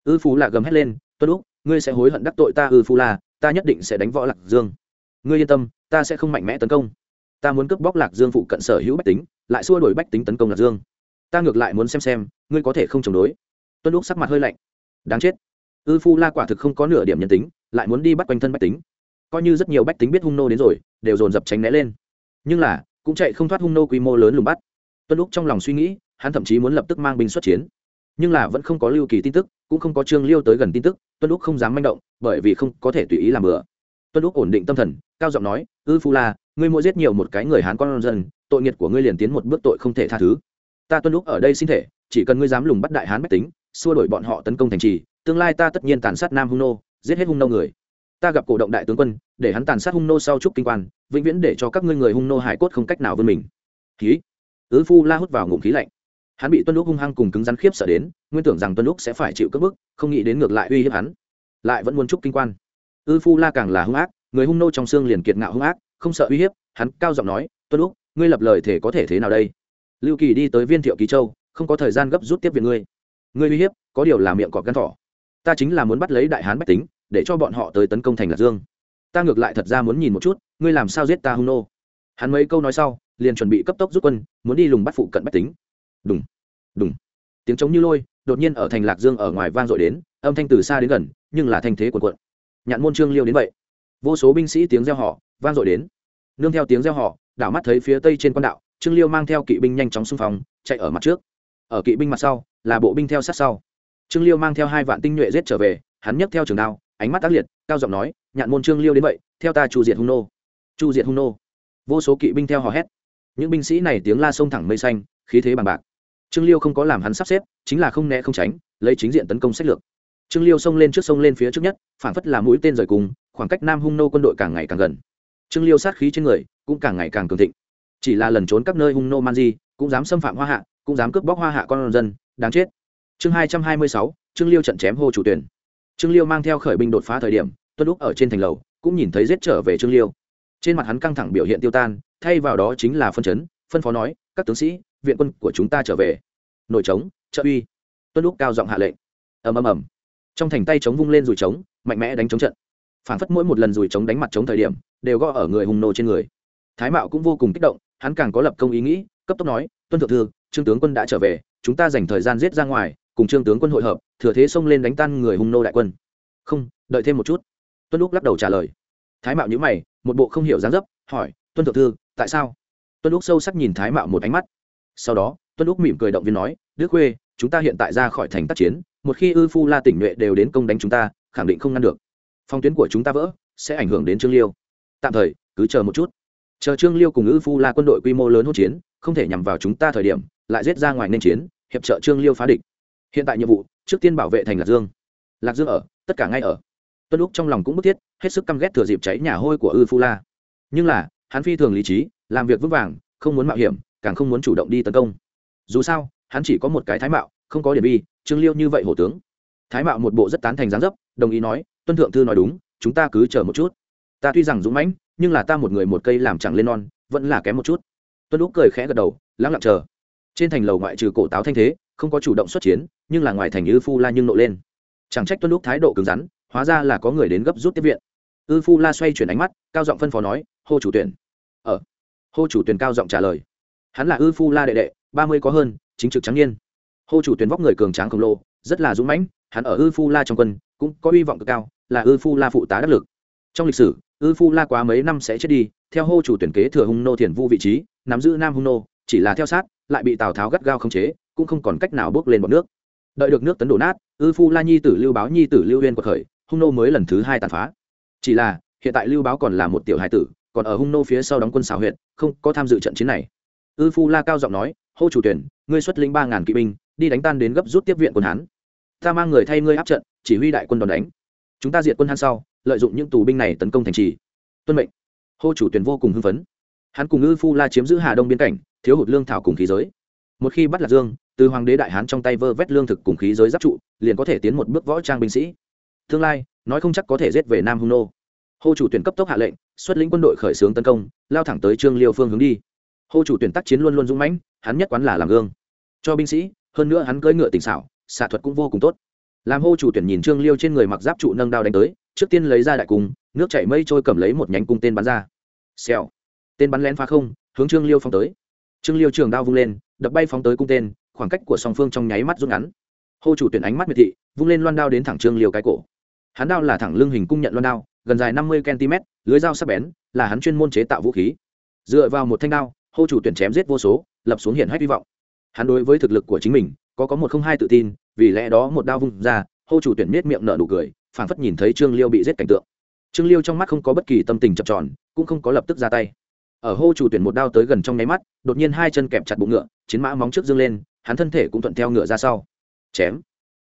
Speaker 1: Ư phú là gầm hét lên, tuân lúc ngươi sẽ hối hận đắc tội ta ư phú là ta nhất định sẽ đánh võ lạc dương. Ngươi yên tâm, ta sẽ không mạnh mẽ tấn công. Ta muốn cướp bóc lạc dương phụ cận sở hữu bách tính, lại xua đổi bách tính tấn công lạc dương. Ta ngược lại muốn xem xem, ngươi có thể không chống đối. Tuân lúc sắc mặt hơi lạnh. Đáng chết. Ư phu la quả thực không có nửa điểm nhân tính, lại muốn đi bắt quanh thân bách tính coi như rất nhiều bách tính biết hung nô đến rồi, đều dồn dập tránh né lên. Nhưng là, cũng chạy không thoát hung nô quy mô lớn lùng bắt. Tuân lúc trong lòng suy nghĩ, hắn thậm chí muốn lập tức mang binh xuất chiến. Nhưng là vẫn không có lưu kỳ tin tức, cũng không có trương liêu tới gần tin tức, tuân lúc không dám manh động, bởi vì không có thể tùy ý làm bừa. Tuân lúc ổn định tâm thần, cao giọng nói, ư phu la, ngươi mua giết nhiều một cái người hán con dân, tội nghiệt của ngươi liền tiến một bước tội không thể tha thứ. Ta tuân lúc ở đây xin thể, chỉ cần ngươi dám lùng bắt đại hán bách tính, xua đổi bọn họ tấn công thành trì, tương lai ta tất nhiên tàn sát nam hung nô, giết hết hung nô người ta gặp cổ động đại tướng quân, để hắn tàn sát hung nô sau trúc kinh quan, vĩnh viễn để cho các ngươi người hung nô hải cốt không cách nào vươn mình. Khí ứ phu la hút vào ngụm khí lạnh. Hắn bị tuân lúc hung hăng cùng cứng rắn khiếp sợ đến, nguyên tưởng rằng tuân lúc sẽ phải chịu cất bức, không nghĩ đến ngược lại uy hiếp hắn. Lại vẫn muốn trúc kinh quan. Ư phu la càng là hung ác, người hung nô trong xương liền kiệt ngạo hung ác, không sợ uy hiếp, hắn cao giọng nói, tuân lúc ngươi lập lời thể có thể thế nào đây? Lưu kỳ đi tới viên thiệu kỳ châu, không có thời gian gấp rút tiếp viện ngươi. Ngươi uy hiếp, có điều là miệng cọp gắn thỏ. Ta chính là muốn bắt lấy đại hán bách tính để cho bọn họ tới tấn công thành lạc dương. Ta ngược lại thật ra muốn nhìn một chút, ngươi làm sao giết ta hung nô? Hắn mấy câu nói sau, liền chuẩn bị cấp tốc rút quân, muốn đi lùng bắt phụ cận bách tính. Đúng đúng tiếng trống như lôi, đột nhiên ở thành lạc dương ở ngoài vang dội đến, âm thanh từ xa đến gần, nhưng là thanh thế quần quận nhạn môn trương liêu đến vậy. Vô số binh sĩ tiếng reo họ vang dội đến. Nương theo tiếng reo họ đảo mắt thấy phía tây trên quan đạo, trương liêu mang theo kỵ binh nhanh chóng xung phong, chạy ở mặt trước. Ở kỵ binh mặt sau, là bộ binh theo sát sau. Trương liêu mang theo hai vạn tinh nhuệ giết trở về, hắn nhấc theo trường đao ánh mắt tác liệt, cao giọng nói, nhạn môn trương liêu đến vậy, theo ta chu diệt hung nô. Chu diệt hung nô. Vô số kỵ binh theo hò hét. Những binh sĩ này tiếng la sông thẳng mây xanh, khí thế bằng bạc. Trương liêu không có làm hắn sắp xếp, chính là không né không tránh, lấy chính diện tấn công sách lược. Trương liêu xông lên trước sông lên phía trước nhất, phản phất là mũi tên rời cùng, khoảng cách nam hung nô quân đội càng ngày càng gần. Trương liêu sát khí trên người cũng càng ngày càng cường thịnh. Chỉ là lần trốn các nơi hung nô man di, cũng dám xâm phạm hoa hạ, cũng dám cướp bóc hoa hạ con dân, đáng chết. Chương hai trăm hai mươi sáu, trương liêu trận chém hô chủ tuyển trương liêu mang theo khởi binh đột phá thời điểm, tuân lúc ở trên thành lầu, cũng nhìn thấy giết trở về trương liêu. Trên mặt hắn căng thẳng biểu hiện tiêu tan, thay vào đó chính là phân chấn, phân phó nói, các tướng sĩ, viện quân của chúng ta trở về. Nổi trống, trợ uy. Tuân lúc cao giọng hạ lệnh. Ầm ầm ầm. Trong thành tay chống vung lên rùi trống, mạnh mẽ đánh chống trận. Phản phất mỗi một lần rùi trống đánh mặt chống thời điểm, đều gõ ở người hùng nô trên người. Thái mạo cũng vô cùng kích động, hắn càng có lập công ý nghĩ, cấp tốc nói, tuân thượng thư, trương tướng quân đã trở về, chúng ta dành thời gian giết ra ngoài cùng trương tướng quân hội hợp, thừa thế xông lên đánh tan người hung nô đại quân. Không, đợi thêm một chút. Tuân lúc lắc đầu trả lời. Thái mạo nhữ mày, một bộ không hiểu dáng dấp, hỏi, tuân thượng thư, tại sao? Tuân lúc sâu sắc nhìn thái mạo một ánh mắt. Sau đó, tuân lúc mỉm cười động viên nói, đức khuê, chúng ta hiện tại ra khỏi thành tác chiến, một khi ư phu la tỉnh nhuệ đều đến công đánh chúng ta, khẳng định không ngăn được. Phong tuyến của chúng ta vỡ, sẽ ảnh hưởng đến trương liêu. Tạm thời, cứ chờ một chút. Chờ trương liêu cùng ư phu la quân đội quy mô lớn hỗn chiến, không thể nhằm vào chúng ta thời điểm, lại giết ra ngoài nên chiến, hiệp trợ trương liêu phá địch hiện tại nhiệm vụ, trước tiên bảo vệ thành lạc dương. Lạc dương ở, tất cả ngay ở. Tuân lúc trong lòng cũng bức thiết, hết sức căm ghét thừa dịp cháy nhà hôi của ư phu la. Nhưng là, hắn phi thường lý trí, làm việc vững vàng, không muốn mạo hiểm, càng không muốn chủ động đi tấn công. Dù sao, hắn chỉ có một cái thái mạo, không có điển vi trương liêu như vậy hổ tướng. Thái mạo một bộ rất tán thành gián dấp, đồng ý nói, tuân thượng thư nói đúng, chúng ta cứ chờ một chút. Ta tuy rằng dũng mãnh, nhưng là ta một người một cây làm chẳng lên non, vẫn là kém một chút. Tuân lúc cười khẽ gật đầu lắng lặng chờ. Trên thành lầu ngoại trừ cổ táo thanh thế, không có chủ động xuất chiến nhưng là ngoài thành ư phu la nhưng nộ lên. Chẳng trách tuân lúc thái độ cứng rắn, hóa ra là có người đến gấp rút tiếp viện. Ư phu la xoay chuyển ánh mắt, cao giọng phân phó nói, hô chủ tuyển. Ở ờ. hô chủ tuyển cao giọng trả lời. Hắn là ư phu la đệ đệ, ba mươi có hơn, chính trực trắng nhiên hô chủ tuyển vóc người cường tráng khổng lồ, rất là dũng mãnh, hắn ở ư phu la trong quân, cũng có hy vọng cực cao, là ư phu la phụ tá đắc lực. Trong lịch sử, ư phu la quá mấy năm sẽ chết đi, theo hô chủ tuyển kế thừa hung nô thiền vu vị trí, nắm giữ nam hung nô, chỉ là theo sát, lại bị tào tháo gắt gao khống chế, cũng không còn cách nào bước lên bọn nước đợi được nước tấn đổ nát, ư phu la nhi tử lưu báo nhi tử lưu huyên quật khởi, hung nô mới lần thứ hai tàn phá. Chỉ là, hiện tại lưu báo còn là một tiểu hai tử, còn ở hung nô phía sau đóng quân xào huyện không có tham dự trận chiến này. Ư phu la cao giọng nói, hô chủ tuyển, ngươi xuất lĩnh ba ngàn kỵ binh, đi đánh tan đến gấp rút tiếp viện quân hán. Ta mang người thay ngươi áp trận, chỉ huy đại quân đòn đánh. Chúng ta diệt quân hán sau, lợi dụng những tù binh này tấn công thành trì. Tuân mệnh. Hô chủ tuyển vô cùng hưng phấn. Hắn cùng ư phu la chiếm giữ hà đông biên cảnh, thiếu hụt lương thảo cùng khí giới một khi bắt lạc dương, từ hoàng đế đại hán trong tay vơ vét lương thực cùng khí giới giáp trụ, liền có thể tiến một bước võ trang binh sĩ. Tương lai, nói không chắc có thể giết về nam hung nô. Hô chủ tuyển cấp tốc hạ lệnh, xuất lĩnh quân đội khởi xướng tấn công, lao thẳng tới trương liêu phương hướng đi. Hô chủ tuyển tác chiến luôn luôn dũng mãnh, hắn nhất quán là làm gương. Cho binh sĩ, hơn nữa hắn cưỡi ngựa tỉnh xảo, xạ thuật cũng vô cùng tốt. Làm hô chủ tuyển nhìn trương liêu trên người mặc giáp trụ nâng đao đánh tới, trước tiên lấy ra đại cung, nước chảy mây trôi cầm lấy một nhánh cung tên bắn ra. Xèo. Tên bắn lén phá không, hướng trương liêu phóng tới. Trương liêu trường đao vung lên đập bay phóng tới cung tên, khoảng cách của song phương trong nháy mắt rút ngắn. Hô chủ tuyển ánh mắt miệt thị, vung lên loan đao đến thẳng trương liêu cái cổ. Hắn đao là thẳng lưng hình cung nhận loan đao, gần dài năm mươi cm lưới dao sắc bén, là hắn chuyên môn chế tạo vũ khí. Dựa vào một thanh đao, hô chủ tuyển chém giết vô số, lập xuống hiển hách hy vọng. Hắn đối với thực lực của chính mình, có có một không hai tự tin, vì lẽ đó một đao vung ra, hô chủ tuyển miết miệng nở nụ cười, phảng phất nhìn thấy trương liêu bị giết cảnh tượng. Trương liêu trong mắt không có bất kỳ tâm tình chập tròn, cũng không có lập tức ra tay ở hô chủ tuyển một đao tới gần trong nháy mắt, đột nhiên hai chân kẹp chặt bụng ngựa, chiến mã móng trước dương lên, hắn thân thể cũng thuận theo ngựa ra sau. Chém.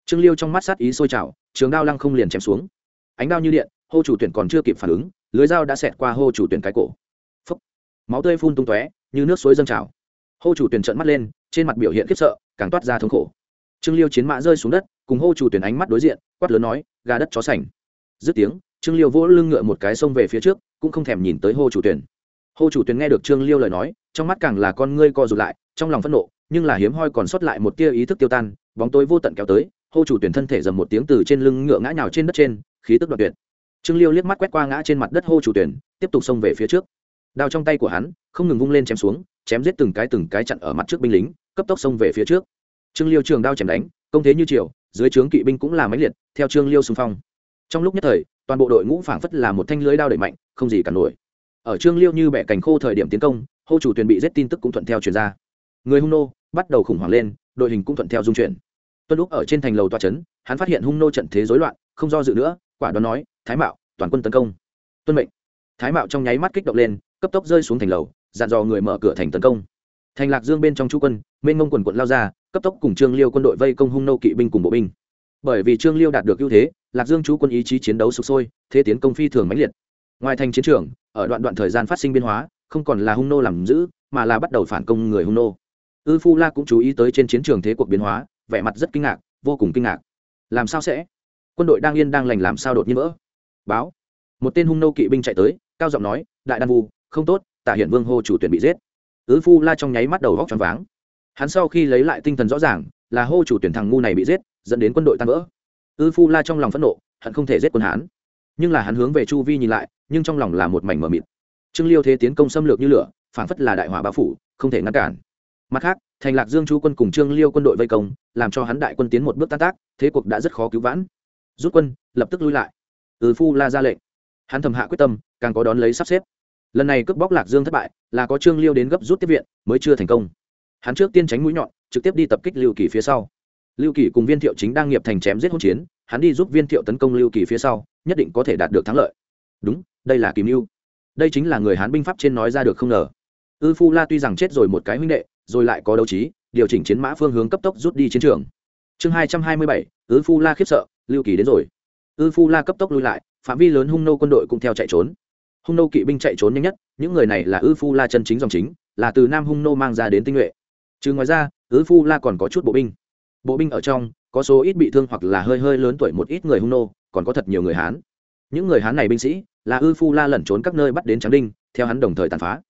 Speaker 1: Trương liêu trong mắt sát ý sôi trào, trường đao lăng không liền chém xuống. Ánh đao như điện, hô chủ tuyển còn chưa kịp phản ứng, lưới dao đã xẹt qua hô chủ tuyển cái cổ. Phúc. máu tươi phun tung tóe, như nước suối dâng trào. Hô chủ tuyển trợn mắt lên, trên mặt biểu hiện khiếp sợ, càng toát ra thống khổ. Trương liêu chiến mã rơi xuống đất, cùng hô chủ tuyển ánh mắt đối diện, quát lớn nói, gà đất chó sành. Dứt tiếng, trương liêu vỗ lưng ngựa một cái xông về phía trước, cũng không thèm nhìn tới hô chủ tuyển hô chủ tuyền nghe được trương liêu lời nói trong mắt càng là con ngươi co rụt lại trong lòng phẫn nộ nhưng là hiếm hoi còn sót lại một tia ý thức tiêu tan bóng tối vô tận kéo tới hô chủ tuyền thân thể dầm một tiếng từ trên lưng ngựa ngã nhào trên đất trên khí tức đoạt tuyệt. Trương liêu liếc mắt quét qua ngã trên mặt đất hô chủ tuyền, tiếp tục xông về phía trước. Đao trong tay của hắn không ngừng vung lên chém xuống chém giết từng cái từng cái chặn ở mặt trước binh lính cấp tốc xông về phía trước. Trương liêu trường đao chém đánh công thế như triều dưới trướng kỵ binh cũng là máy liệt theo trương liêu xung phong. Trong lúc nhất thời toàn bộ đội ngũ phảng phất là một thanh lưới đao đẩy mạnh không gì cả nổi ở trương liêu như bẻ cành khô thời điểm tiến công, hô chủ tuyển bị giết tin tức cũng thuận theo truyền ra. Người hung nô bắt đầu khủng hoảng lên, đội hình cũng thuận theo dung chuyển. Tuân lúc ở trên thành lầu toa trấn hắn phát hiện hung nô trận thế rối loạn, không do dự nữa, quả đoán nói, thái mạo, toàn quân tấn công. Tuân mệnh. Thái mạo trong nháy mắt kích động lên, cấp tốc rơi xuống thành lầu, dặn dò người mở cửa thành tấn công. Thành lạc dương bên trong chú quân, mênh mông quần quận lao ra, cấp tốc cùng trương liêu quân đội vây công hung nô kỵ binh cùng bộ binh. Bởi vì trương liêu đạt được ưu thế, lạc dương chú quân ý chí chiến đấu sụp sôi, thế tiến công phi thường mãnh liệt ngoài thành chiến trường, ở đoạn đoạn thời gian phát sinh biến hóa, không còn là hung nô làm giữ mà là bắt đầu phản công người hung nô. Ư phu la cũng chú ý tới trên chiến trường thế cuộc biến hóa, vẻ mặt rất kinh ngạc, vô cùng kinh ngạc. Làm sao sẽ? Quân đội đang yên đang lành làm sao đột nhiên vỡ? Báo. Một tên hung nô kỵ binh chạy tới, cao giọng nói, đại đan vu, không tốt tạ hiển vương hô chủ tuyển bị giết. Ứ phu la trong nháy mắt đầu góc t r váng. Hắn sau khi lấy lại tinh thần rõ ràng, là hô chủ tuyển thằng ngu này bị giết, dẫn đến quân đội tan vỡ. Ư phu la trong lòng phẫn nộ, hận không thể giết quân hán nhưng là hắn hướng về chu vi nhìn lại, nhưng trong lòng là một mảnh mờ mịt. Trương liêu thế tiến công xâm lược như lửa phản phất là đại hỏa bao phủ, không thể ngăn cản. Mặt khác, thành lạc dương chu quân cùng trương liêu quân đội vây công, làm cho hắn đại quân tiến một bước tan tác, thế cuộc đã rất khó cứu vãn. Rút quân, lập tức lui lại. Từ phu la ra lệnh. Hắn thầm hạ quyết tâm, càng có đón lấy sắp xếp. Lần này cướp bóc lạc dương thất bại, là có trương liêu đến gấp rút tiếp viện, mới chưa thành công. Hắn trước tiên tránh mũi nhọn, trực tiếp đi tập kích lưu kỳ phía sau. Lưu kỳ cùng viên thiệu chính đang nghiệp thành chém giết hỗn chiến, hắn đi giúp viên thiệu tấn công lưu kỳ phía sau nhất định có thể đạt được thắng lợi. Đúng, đây là kìm mưu đây chính là người hán binh pháp trên nói ra được không ngờ. Ư phu la tuy rằng chết rồi một cái huynh đệ, rồi lại có đấu trí, điều chỉnh chiến mã phương hướng cấp tốc rút đi chiến trường. Chương hai trăm hai mươi bảy, ư phu la khiếp sợ, lưu kỳ đến rồi. Ư phu la cấp tốc lui lại, phạm vi lớn hung nô quân đội cũng theo chạy trốn. Hung nô kỵ binh chạy trốn nhanh nhất, những người này là ư phu la chân chính dòng chính, là từ nam hung nô mang ra đến tinh nhuệ. Chứ ngoài ra, ư phu la còn có chút bộ binh. Bộ binh ở trong, có số ít bị thương hoặc là hơi hơi lớn tuổi một ít người hung nô còn có thật nhiều người hán. Những người hán này binh sĩ là ư phu la lẩn trốn các nơi bắt đến tráng đinh, theo hắn đồng thời tàn phá.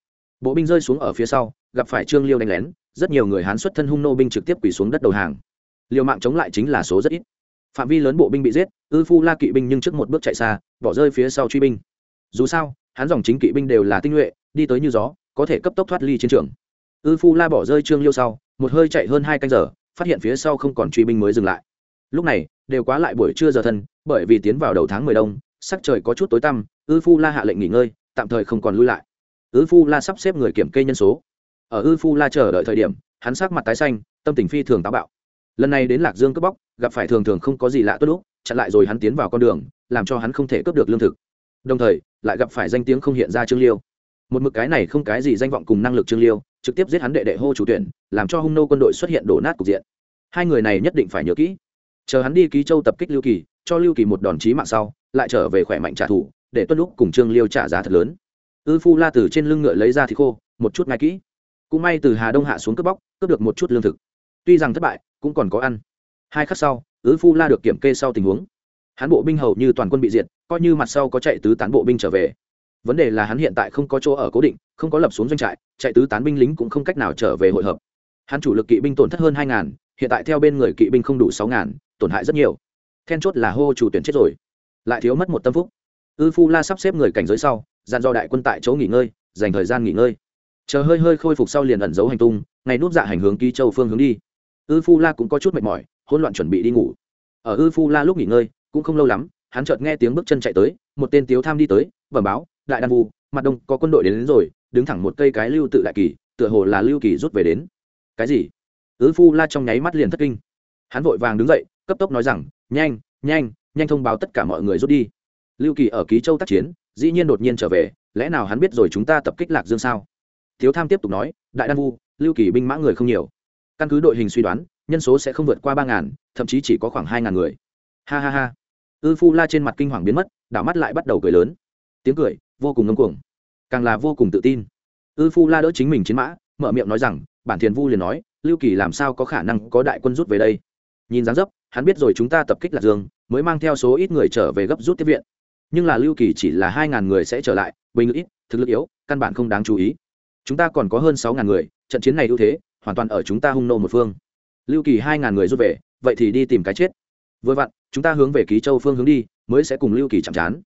Speaker 1: Bộ binh rơi xuống ở phía sau, gặp phải trương liêu đánh lén, rất nhiều người hán xuất thân hung nô binh trực tiếp quỳ xuống đất đầu hàng. Liều mạng chống lại chính là số rất ít. Phạm vi lớn bộ binh bị giết, ư phu la kỵ binh nhưng trước một bước chạy xa, bỏ rơi phía sau truy binh. Dù sao, hắn dòng chính kỵ binh đều là tinh nhuệ, đi tới như gió, có thể cấp tốc thoát ly chiến trường. Ư phu la bỏ rơi trương liêu sau, một hơi chạy hơn hai canh giờ, phát hiện phía sau không còn truy binh mới dừng lại lúc này, đều quá lại buổi trưa giờ thân, bởi vì tiến vào đầu tháng mười đông, sắc trời có chút tối tăm, ư phu la hạ lệnh nghỉ ngơi, tạm thời không còn lui lại. Ư phu la sắp xếp người kiểm kê nhân số. Ở ư phu la chờ đợi thời điểm, hắn sắc mặt tái xanh, tâm tình phi thường táo bạo. Lần này đến lạc dương cướp bóc, gặp phải thường thường không có gì lạ tốt lúc, chặn lại rồi hắn tiến vào con đường, làm cho hắn không thể cướp được lương thực. Đồng thời, lại gặp phải danh tiếng không hiện ra trương liêu. Một mực cái này không cái gì danh vọng cùng năng lực trương liêu, trực tiếp giết hắn đệ đệ hô chủ tuyển, làm cho hung nô quân đội xuất hiện đổ nát cục diện. Hai người này nhất định phải nhớ kỹ chờ hắn đi ký châu tập kích lưu kỳ, cho lưu kỳ một đòn chí mạng sau, lại trở về khỏe mạnh trả thù, để tuân lúc cùng trương liêu trả giá thật lớn. Ư phu la từ trên lưng ngựa lấy ra thì khô, một chút ngay kỹ. Cũng may từ hà đông hạ xuống cướp bóc, cướp được một chút lương thực. Tuy rằng thất bại, cũng còn có ăn. Hai khắc sau, ư phu la được kiểm kê sau tình huống. Hắn bộ binh hầu như toàn quân bị diệt, coi như mặt sau có chạy tứ tán bộ binh trở về. Vấn đề là hắn hiện tại không có chỗ ở cố định, không có lập xuống doanh trại, chạy tứ tán binh lính cũng không cách nào trở về hội hợp. Hắn chủ lực kỵ binh tổn thất hơn hai ngàn, hiện tại theo bên người kỵ binh không đủ sáu ngàn tổn hại rất nhiều. Then chốt là hô chủ tuyển chết rồi. Lại thiếu mất một tâm phúc. Ư phu la sắp xếp người cảnh giới sau dàn do đại quân tại chỗ nghỉ ngơi dành thời gian nghỉ ngơi. Chờ hơi hơi khôi phục sau liền ẩn giấu hành tung ngày nút dạ hành hướng ký châu phương hướng đi. Ư phu la cũng có chút mệt mỏi hỗn loạn chuẩn bị đi ngủ. Ở ư phu la lúc nghỉ ngơi cũng không lâu lắm hắn chợt nghe tiếng bước chân chạy tới một tên tiếu tham đi tới bẩm báo đại đan vu mặt đông có quân đội đến, đến rồi đứng thẳng một cây cái lưu tự đại kỳ tựa hồ là lưu kỳ rút về đến. Cái gì? Ư phu la trong nháy mắt liền thất kinh. Hắn vội vàng đứng dậy cấp tốc nói rằng, nhanh nhanh nhanh thông báo tất cả mọi người rút đi. Lưu kỳ ở ký châu tác chiến, dĩ nhiên đột nhiên trở về, lẽ nào hắn biết rồi chúng ta tập kích lạc dương sao? Thiếu tham tiếp tục nói, đại đan vu, lưu kỳ binh mã người không nhiều. Căn cứ đội hình suy đoán, nhân số sẽ không vượt qua ba ngàn, thậm chí chỉ có khoảng hai ngàn người. Ha ha ha. Ư phu la trên mặt kinh hoàng biến mất, đảo mắt lại bắt đầu cười lớn. Tiếng cười, vô cùng ngâm cuồng. Càng là vô cùng tự tin. Ư phu la đỡ chính mình chiến mã, mở miệng nói rằng, bản thiền vu liền nói, lưu kỳ làm sao có khả năng có đại quân rút về đây? Nhìn dáng dấp, hắn biết rồi chúng ta tập kích lạc dương, mới mang theo số ít người trở về gấp rút tiếp viện. Nhưng là lưu kỳ chỉ là hai ngàn người sẽ trở lại, bình lực ít, thực lực yếu, căn bản không đáng chú ý. Chúng ta còn có hơn sáu ngàn người, trận chiến này ưu thế, hoàn toàn ở chúng ta hung nô một phương. Lưu kỳ hai ngàn người rút về, vậy thì đi tìm cái chết. Vừa vặn, chúng ta hướng về ký châu phương hướng đi, mới sẽ cùng lưu kỳ chạm chán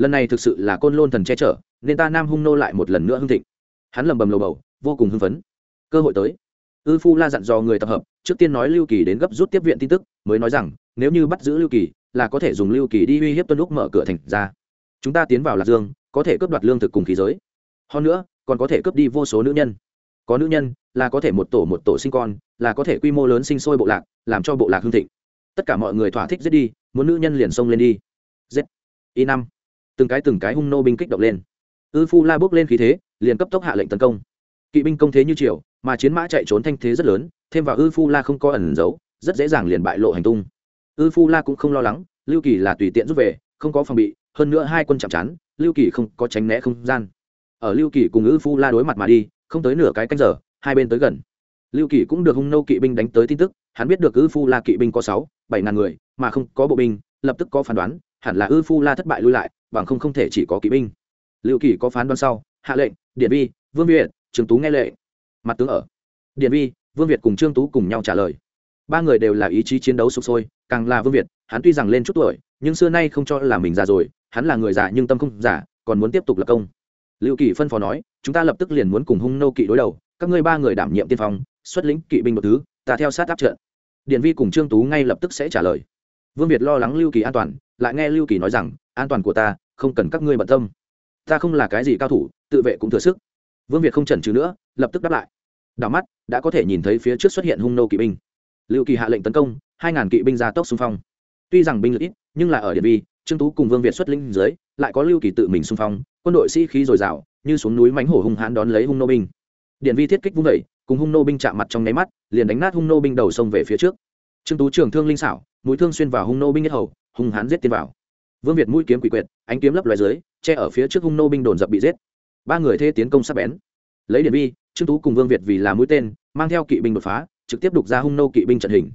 Speaker 1: lần này thực sự là côn lôn thần che chở, nên ta nam hung nô lại một lần nữa hưng thịnh. Hắn lầm bầm lầu bầu, vô cùng hưng phấn. Cơ hội tới. Ư phu la dặn dò người tập hợp trước tiên nói lưu kỳ đến gấp rút tiếp viện tin tức, mới nói rằng, nếu như bắt giữ lưu kỳ, là có thể dùng lưu kỳ đi uy hiếp tuân lúc mở cửa thành ra. Chúng ta tiến vào lạc dương, có thể cướp đoạt lương thực cùng khí giới. Hơn nữa, còn có thể cướp đi vô số nữ nhân. Có nữ nhân, là có thể một tổ một tổ sinh con, là có thể quy mô lớn sinh sôi bộ lạc, làm cho bộ lạc hương thịnh. Tất cả mọi người thỏa thích giết đi, muốn nữ nhân liền xông lên đi. Giết. Y năm. Từng cái từng cái hung nô binh kích động lên. Ư phu la bước lên khí thế, liền cấp tốc hạ lệnh tấn công. Kỵ binh công thế như triều mà chiến mã chạy trốn thanh thế rất lớn, thêm vào ư phu la không có ẩn giấu, rất dễ dàng liền bại lộ hành tung. Ư phu la cũng không lo lắng, lưu kỳ là tùy tiện rút về, không có phòng bị, hơn nữa hai quân chạm chắn lưu kỳ không có tránh né không gian. Ở lưu kỳ cùng ư phu la đối mặt mà đi, không tới nửa cái canh giờ, hai bên tới gần. Lưu kỳ cũng được hung nô kỵ binh đánh tới tin tức, hắn biết được ư phu la kỵ binh có sáu, bảy ngàn người, mà không có bộ binh, lập tức có phán đoán, hẳn là ư phu la thất bại lui lại, bằng không không thể chỉ có kỵ binh. Lưu kỳ có phán đoán sau, hạ lệnh, điện vi vương việt, Trường tú nghe lệ mặt tướng ở. Điện vi, vương việt cùng trương tú cùng nhau trả lời. Ba người đều là ý chí chiến đấu sục sôi, càng là vương việt, hắn tuy rằng lên chút tuổi, nhưng xưa nay không cho là mình già rồi, hắn là người già nhưng tâm không giả còn muốn tiếp tục lập công. Lưu kỳ phân phó nói, chúng ta lập tức liền muốn cùng hung nô kỵ đối đầu, các ngươi ba người đảm nhiệm tiên phong, xuất lĩnh kỵ binh một thứ, ta theo sát áp trận. Điện vi cùng trương tú ngay lập tức sẽ trả lời. Vương việt lo lắng lưu kỳ an toàn, lại nghe lưu kỳ nói rằng, an toàn của ta, không cần các ngươi bận tâm. Ta không là cái gì cao thủ, tự vệ cũng thừa sức vương việt không chần chừ nữa, lập tức đáp lại. Đảo mắt, đã có thể nhìn thấy phía trước xuất hiện hung nô kỵ binh. Lưu kỳ hạ lệnh tấn công, hai ngàn kỵ binh ra tốc xung phong. Tuy rằng binh lực ít, nhưng là ở điện vi, trương tú cùng vương việt xuất linh dưới, lại có lưu kỳ tự mình xung phong, quân đội sĩ、si、khí dồi dào, như xuống núi mánh hổ hung hãn đón lấy hung nô binh. Điện vi thiết kích vung vẩy cùng hung nô binh chạm mặt trong nháy mắt, liền đánh nát hung nô binh đầu sông về phía trước. Trương tú trường thương linh xảo, mũi thương xuyên vào hung nô binh nhất hầu, hung hãn giết tiến vào. Vương việt mũi kiếm quỷ quyệt, ánh kiếm lấp loài dưới, che ở phía trước hung nô binh đồn dập bị giết ba người thê tiến công sắp bén. Lấy điện vi, trương tú cùng vương việt vì là mũi tên, mang theo kỵ binh đột phá, trực tiếp đục ra hung nô kỵ binh trận hình.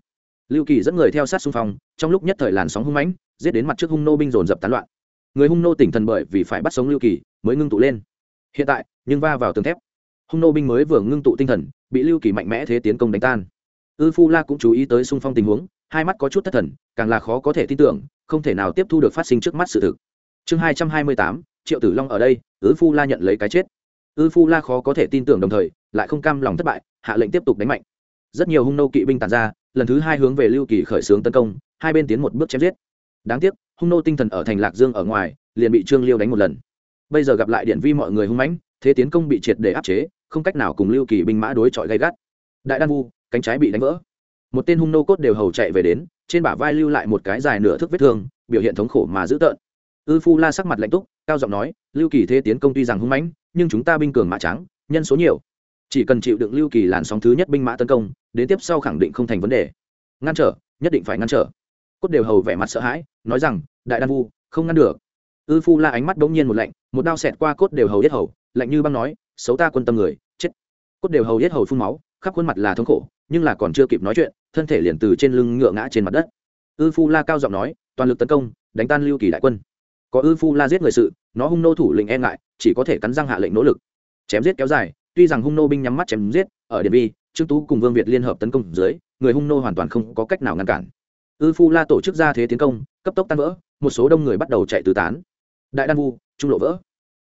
Speaker 1: Lưu kỳ dẫn người theo sát xung phong, trong lúc nhất thời làn sóng hung mãnh, giết đến mặt trước hung nô binh dồn dập tán loạn. Người hung nô tỉnh thần bởi vì phải bắt sống lưu kỳ, mới ngưng tụ lên. Hiện tại, nhưng va vào tường thép. Hung nô binh mới vừa ngưng tụ tinh thần, bị lưu kỳ mạnh mẽ thế tiến công đánh tan. Ư phu la cũng chú ý tới xung phong tình huống, hai mắt có chút thất thần, càng là khó có thể tin tưởng, không thể nào tiếp thu được phát sinh trước mắt sự thực. Chương hai trăm hai mươi tám triệu tử long ở đây, ứ phu la nhận lấy cái chết. Ư phu la khó có thể tin tưởng đồng thời, lại không cam lòng thất bại, hạ lệnh tiếp tục đánh mạnh. Rất nhiều hung nô kỵ binh tàn ra, lần thứ hai hướng về lưu kỳ khởi xướng tấn công, hai bên tiến một bước chém giết. Đáng tiếc, hung nô tinh thần ở thành lạc dương ở ngoài, liền bị trương liêu đánh một lần. Bây giờ gặp lại điện vi mọi người hung mãnh, thế tiến công bị triệt để áp chế, không cách nào cùng lưu kỳ binh mã đối chọi gay gắt. Đại đan vu, cánh trái bị đánh vỡ. Một tên hung nô cốt đều hầu chạy về đến, trên bả vai lưu lại một cái dài nửa thước vết thương, biểu hiện thống khổ mà dữ tợn ư phu la sắc mặt lạnh túc, cao giọng nói, lưu kỳ thế tiến công tuy rằng hung mãnh, nhưng chúng ta binh cường mã trắng nhân số nhiều. Chỉ cần chịu đựng lưu kỳ làn sóng thứ nhất binh mã tấn công, đến tiếp sau khẳng định không thành vấn đề. Ngăn trở, nhất định phải ngăn trở. Cốt đều hầu vẻ mặt sợ hãi, nói rằng, đại đan vu, không ngăn được. Ư phu la ánh mắt bỗng nhiên một lạnh, một đao xẹt qua cốt đều hầu yết hầu, lạnh như băng nói, xấu ta quân tâm người, chết. Cốt đều hầu yết hầu phun máu, khắp khuôn mặt là thống khổ, nhưng là còn chưa kịp nói chuyện, thân thể liền từ trên lưng ngựa ngã trên mặt đất. Ư phu la cao giọng nói, toàn lực tấn công, đánh tan lưu kỳ đại quân có ư phu la giết người sự, nó hung nô thủ lĩnh e ngại, chỉ có thể cắn răng hạ lệnh nỗ lực. Chém giết kéo dài, tuy rằng hung nô binh nhắm mắt chém giết, ở điện vi, trương tú cùng vương việt liên hợp tấn công dưới, người hung nô hoàn toàn không có cách nào ngăn cản. Ư phu la tổ chức ra thế tiến công, cấp tốc tan vỡ, một số đông người bắt đầu chạy tứ tán. Đại đan vu, trung lộ vỡ.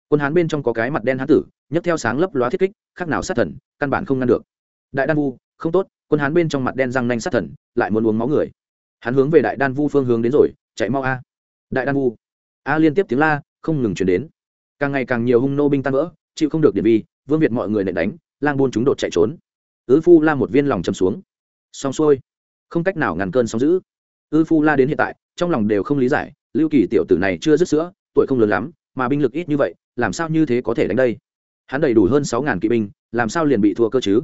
Speaker 1: Quân hán bên trong có cái mặt đen hán tử, nhấc theo sáng lấp loá thiết kích khác nào sát thần, căn bản không ngăn được. Đại đan vu, không tốt, quân hán bên trong mặt đen răng nanh sát thần, lại muốn uống máu người. Hắn hướng về đại đan vu phương hướng đến rồi, chạy mau a. Đại đan vu a à, liên tiếp tiếng la, không ngừng chuyển đến. Càng ngày càng nhiều hung nô binh tan vỡ, chịu không được điện vi, vương việt mọi người nện đánh, lang buôn chúng đột chạy trốn. Ứ phu la một viên lòng chầm xuống. Xong xuôi. Không cách nào ngăn cơn sóng giữ ư phu la đến hiện tại, trong lòng đều không lý giải, lưu kỳ tiểu tử này chưa dứt sữa, tuổi không lớn lắm, mà binh lực ít như vậy, làm sao như thế có thể đánh đây? Hắn đầy đủ hơn sáu ngàn kỵ binh, làm sao liền bị thua cơ chứ?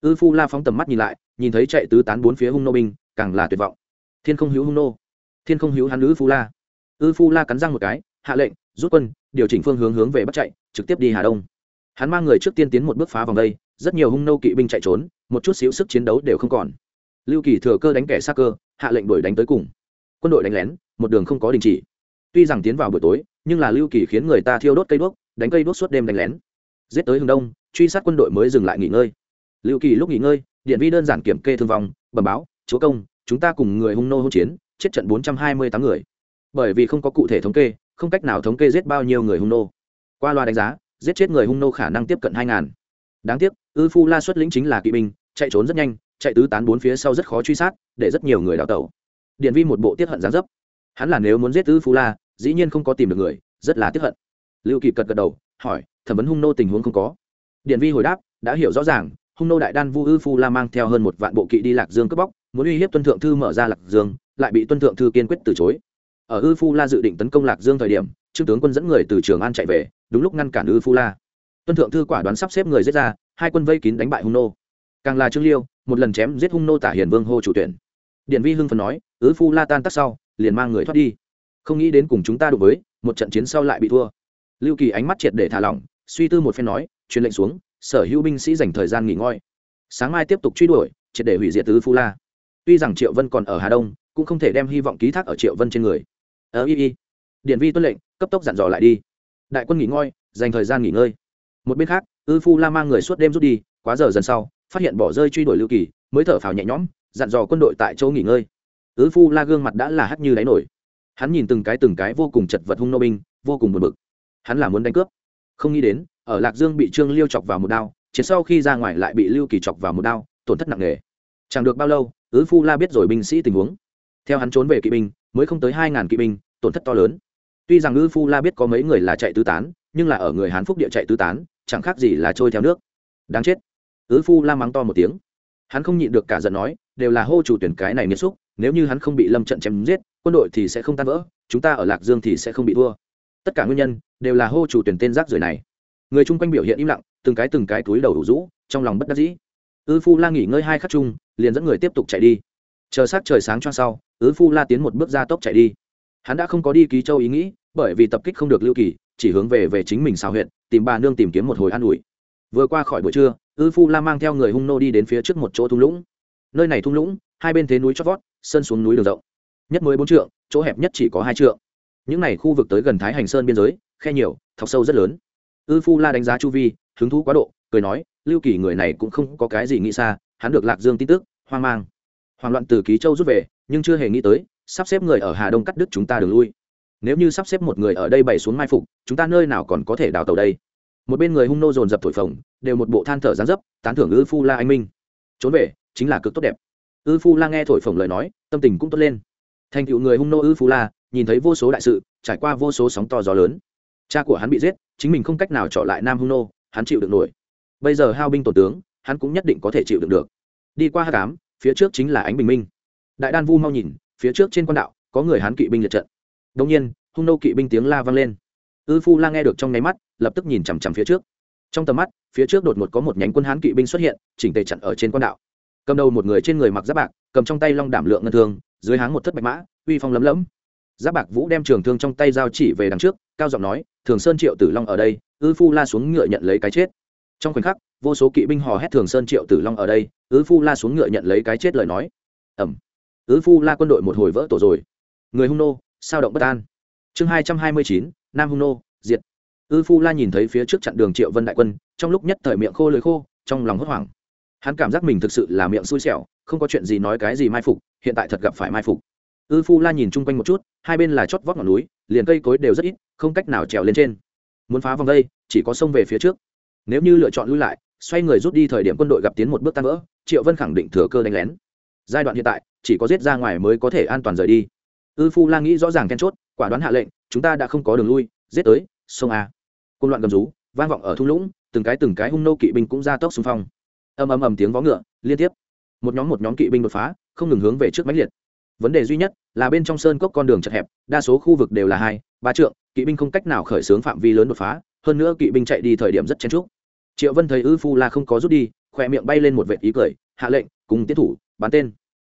Speaker 1: Ư phu la phóng tầm mắt nhìn lại, nhìn thấy chạy tứ tán bốn phía hung nô binh, càng là tuyệt vọng. Thiên không hữu hung nô. Thiên không hữu hắn ư phu la ư phu la cắn răng một cái, hạ lệnh, rút quân, điều chỉnh phương hướng hướng về bắt chạy, trực tiếp đi hà đông. Hắn mang người trước tiên tiến một bước phá vòng đây, rất nhiều hung nô kỵ binh chạy trốn, một chút xíu sức chiến đấu đều không còn. Lưu kỳ thừa cơ đánh kẻ xa cơ, hạ lệnh đuổi đánh tới cùng. Quân đội đánh lén, một đường không có đình chỉ. Tuy rằng tiến vào buổi tối, nhưng là lưu kỳ khiến người ta thiêu đốt cây đuốc, đánh cây đuốc suốt đêm đánh lén. Giết tới hướng đông, truy sát quân đội mới dừng lại nghỉ ngơi. Lưu kỳ lúc nghỉ ngơi, điện vi đơn giản kiểm kê thương vong, bẩm báo, chúa công, chúng ta cùng người hung nô hỗn chiến, chết trận bốn trăm hai mươi tám người bởi vì không có cụ thể thống kê, không cách nào thống kê giết bao nhiêu người hung nô. Qua loa đánh giá, giết chết người hung nô khả năng tiếp cận hai ngàn. Đáng tiếc, ư phu la xuất lĩnh chính là kỵ binh, chạy trốn rất nhanh, chạy tứ tán bốn phía sau rất khó truy sát, để rất nhiều người đào tẩu. Điện vi một bộ tiết hận gián dấp. Hắn là nếu muốn giết ư phu la, dĩ nhiên không có tìm được người, rất là tiếp hận. Lưu kỳ cật gật đầu, hỏi, thẩm vấn hung nô tình huống không có. Điện vi hồi đáp, đã hiểu rõ ràng, hung nô đại đan vu ư phu la mang theo hơn một vạn bộ kỵ đi lạc dương cướp bóc, muốn uy hiếp tuân thượng thư mở ra lạc dương, lại bị tuân thượng thư kiên quyết từ chối ở ư phu la dự định tấn công lạc dương thời điểm, trương tướng quân dẫn người từ trường an chạy về, đúng lúc ngăn cản ư phu la. Tuân thượng thư quả đoán sắp xếp người giết ra, hai quân vây kín đánh bại hung nô. Càng là trương liêu, một lần chém giết hung nô tả hiền vương hô chủ tuyển. Điện vi hưng phần nói, ư phu la tan tắc sau, liền mang người thoát đi. Không nghĩ đến cùng chúng ta đối với, một trận chiến sau lại bị thua. Lưu kỳ ánh mắt triệt để thả lỏng, suy tư một phen nói, truyền lệnh xuống, sở hữu binh sĩ dành thời gian nghỉ ngơi. Sáng mai tiếp tục truy đuổi, triệt để hủy diệt tứ phu la. Tuy rằng triệu vân còn ở hà đông, cũng không thể đem hy vọng ký thác ở triệu vân trên người ờ y y. Điện vi tuân lệnh, cấp tốc dặn dò lại đi. Đại quân nghỉ ngơi, dành thời gian nghỉ ngơi. Một bên khác, ư phu la mang người suốt đêm rút đi, quá giờ dần sau, phát hiện bỏ rơi truy đuổi lưu kỳ, mới thở phào nhẹ nhõm, dặn dò quân đội tại chỗ nghỉ ngơi. Ư phu la gương mặt đã là hắt như đáy nổi. Hắn nhìn từng cái từng cái vô cùng chật vật hung nô binh, vô cùng buồn bực. Hắn là muốn đánh cướp. Không nghĩ đến, ở lạc dương bị trương liêu chọc vào một đao chiến sau khi ra ngoài lại bị lưu kỳ chọc vào một đao, tổn thất nặng nề. Chẳng được bao lâu ứ phu la biết rồi binh sĩ tình huống. Theo hắn trốn về kỵ binh mới không tới hai ngàn kỵ binh, tổn thất to lớn. Tuy rằng ngư phu la biết có mấy người là chạy tứ tán, nhưng là ở người hán phúc địa chạy tứ tán, chẳng khác gì là trôi theo nước. Đáng chết. Ứ phu la mắng to một tiếng. Hắn không nhịn được cả giận nói, đều là hô chủ tuyển cái này nghiêm xúc, nếu như hắn không bị lâm trận chém giết, quân đội thì sẽ không tan vỡ, chúng ta ở lạc dương thì sẽ không bị thua. Tất cả nguyên nhân, đều là hô chủ tuyển tên rác rưởi này. Người chung quanh biểu hiện im lặng, từng cái từng cái túi đầu đủ rũ, trong lòng bất đắc dĩ. Ư phu la nghỉ ngơi hai khắc chung, liền dẫn người tiếp tục chạy đi chờ sát trời sáng cho sau, ứ phu la tiến một bước ra tốc chạy đi. Hắn đã không có đi ký châu ý nghĩ, bởi vì tập kích không được lưu kỳ, chỉ hướng về về chính mình sao huyện tìm bà nương tìm kiếm một hồi an ủi. Vừa qua khỏi buổi trưa, ứ phu la mang theo người hung nô đi đến phía trước một chỗ thung lũng. Nơi này thung lũng, hai bên thế núi chót vót, sơn xuống núi đường rộng. Nhất mới bốn trượng, chỗ hẹp nhất chỉ có hai trượng. Những này khu vực tới gần thái hành sơn biên giới, khe nhiều, thọc sâu rất lớn. Ư phu la đánh giá chu vi, hứng thú quá độ, cười nói, lưu kỳ người này cũng không có cái gì nghĩ xa, hắn được lạc dương tin tức, hoang mang hoang loạn từ ký châu rút về, nhưng chưa hề nghĩ tới, sắp xếp người ở hà đông cắt đứt chúng ta đường lui. Nếu như sắp xếp một người ở đây bày xuống mai phục, chúng ta nơi nào còn có thể đào tàu đây? Một bên người hung nô dồn dập thổi phồng, đều một bộ than thở gián dấp, tán thưởng ư phu la anh minh. Trốn về, chính là cực tốt đẹp. Ư phu la nghe thổi phồng lời nói, tâm tình cũng tốt lên. Thành cựu người hung nô ư phu la, nhìn thấy vô số đại sự, trải qua vô số sóng to gió lớn. Cha của hắn bị giết, chính mình không cách nào trọ lại nam hung nô, hắn chịu được nổi. Bây giờ hao binh tổ tướng, hắn cũng nhất định có thể chịu được được. Đi qua hát cám phía trước chính là ánh bình minh. Đại đan vu mau nhìn, phía trước trên quan đạo, có người hán kỵ binh liệt trận. Đông nhiên, hung nô kỵ binh tiếng la vang lên. Ư phu la nghe được trong nháy mắt, lập tức nhìn chằm chằm phía trước. Trong tầm mắt, phía trước đột ngột có một nhánh quân hán kỵ binh xuất hiện, chỉnh tề chặn ở trên quan đạo. Cầm đầu một người trên người mặc giáp bạc, cầm trong tay long đảm lượng ngân thương, dưới háng một thất bạch mã, uy phong lấm lấm. Giáp bạc vũ đem trường thương trong tay giao chỉ về đằng trước, cao giọng nói, thường sơn triệu tử long ở đây, ư phu la xuống ngựa nhận lấy cái chết trong khoảnh khắc, vô số kỵ binh hò hét thường sơn triệu tử long ở đây ư phu la xuống ngựa nhận lấy cái chết lời nói. Ẩm. Ư phu la quân đội một hồi vỡ tổ rồi. Người hung nô, sao động bất an? Chương hai trăm hai mươi chín, nam hung nô, diệt. Ư phu la nhìn thấy phía trước chặn đường triệu vân đại quân, trong lúc nhất thời miệng khô lưỡi khô, trong lòng hốt hoảng. Hắn cảm giác mình thực sự là miệng xui xẻo, không có chuyện gì nói cái gì mai phục, hiện tại thật gặp phải mai phục. Ư phu la nhìn chung quanh một chút, hai bên là chót vót ngọn núi, liền cây cối đều rất ít, không cách nào trèo lên trên. Muốn phá vòng đây, chỉ có sông về phía trước nếu như lựa chọn lui lại, xoay người rút đi thời điểm quân đội gặp tiến một bước tan vỡ, triệu vân khẳng định thừa cơ đánh lén. Giai đoạn hiện tại, chỉ có giết ra ngoài mới có thể an toàn rời đi. Ư phu la nghĩ rõ ràng then chốt, quả đoán hạ lệnh, chúng ta đã không có đường lui, giết tới, sông a. Côn loạn gầm rú, vang vọng ở thung lũng, từng cái từng cái hung nô kỵ binh cũng ra tốc xung phong. Ầm ầm ầm tiếng vó ngựa, liên tiếp. Một nhóm một nhóm kỵ binh đột phá, không ngừng hướng về trước mãnh liệt. Vấn đề duy nhất là bên trong sơn cốc con đường chật hẹp, đa số khu vực đều là hai, ba trượng, kỵ binh không cách nào khởi xướng phạm vi lớn đột phá hơn nữa kỵ binh chạy đi thời điểm rất chen trúc triệu vân thấy ư phu la không có rút đi, khỏe miệng bay lên một vệ ý cười, hạ lệnh cùng tiến thủ, bắn tên.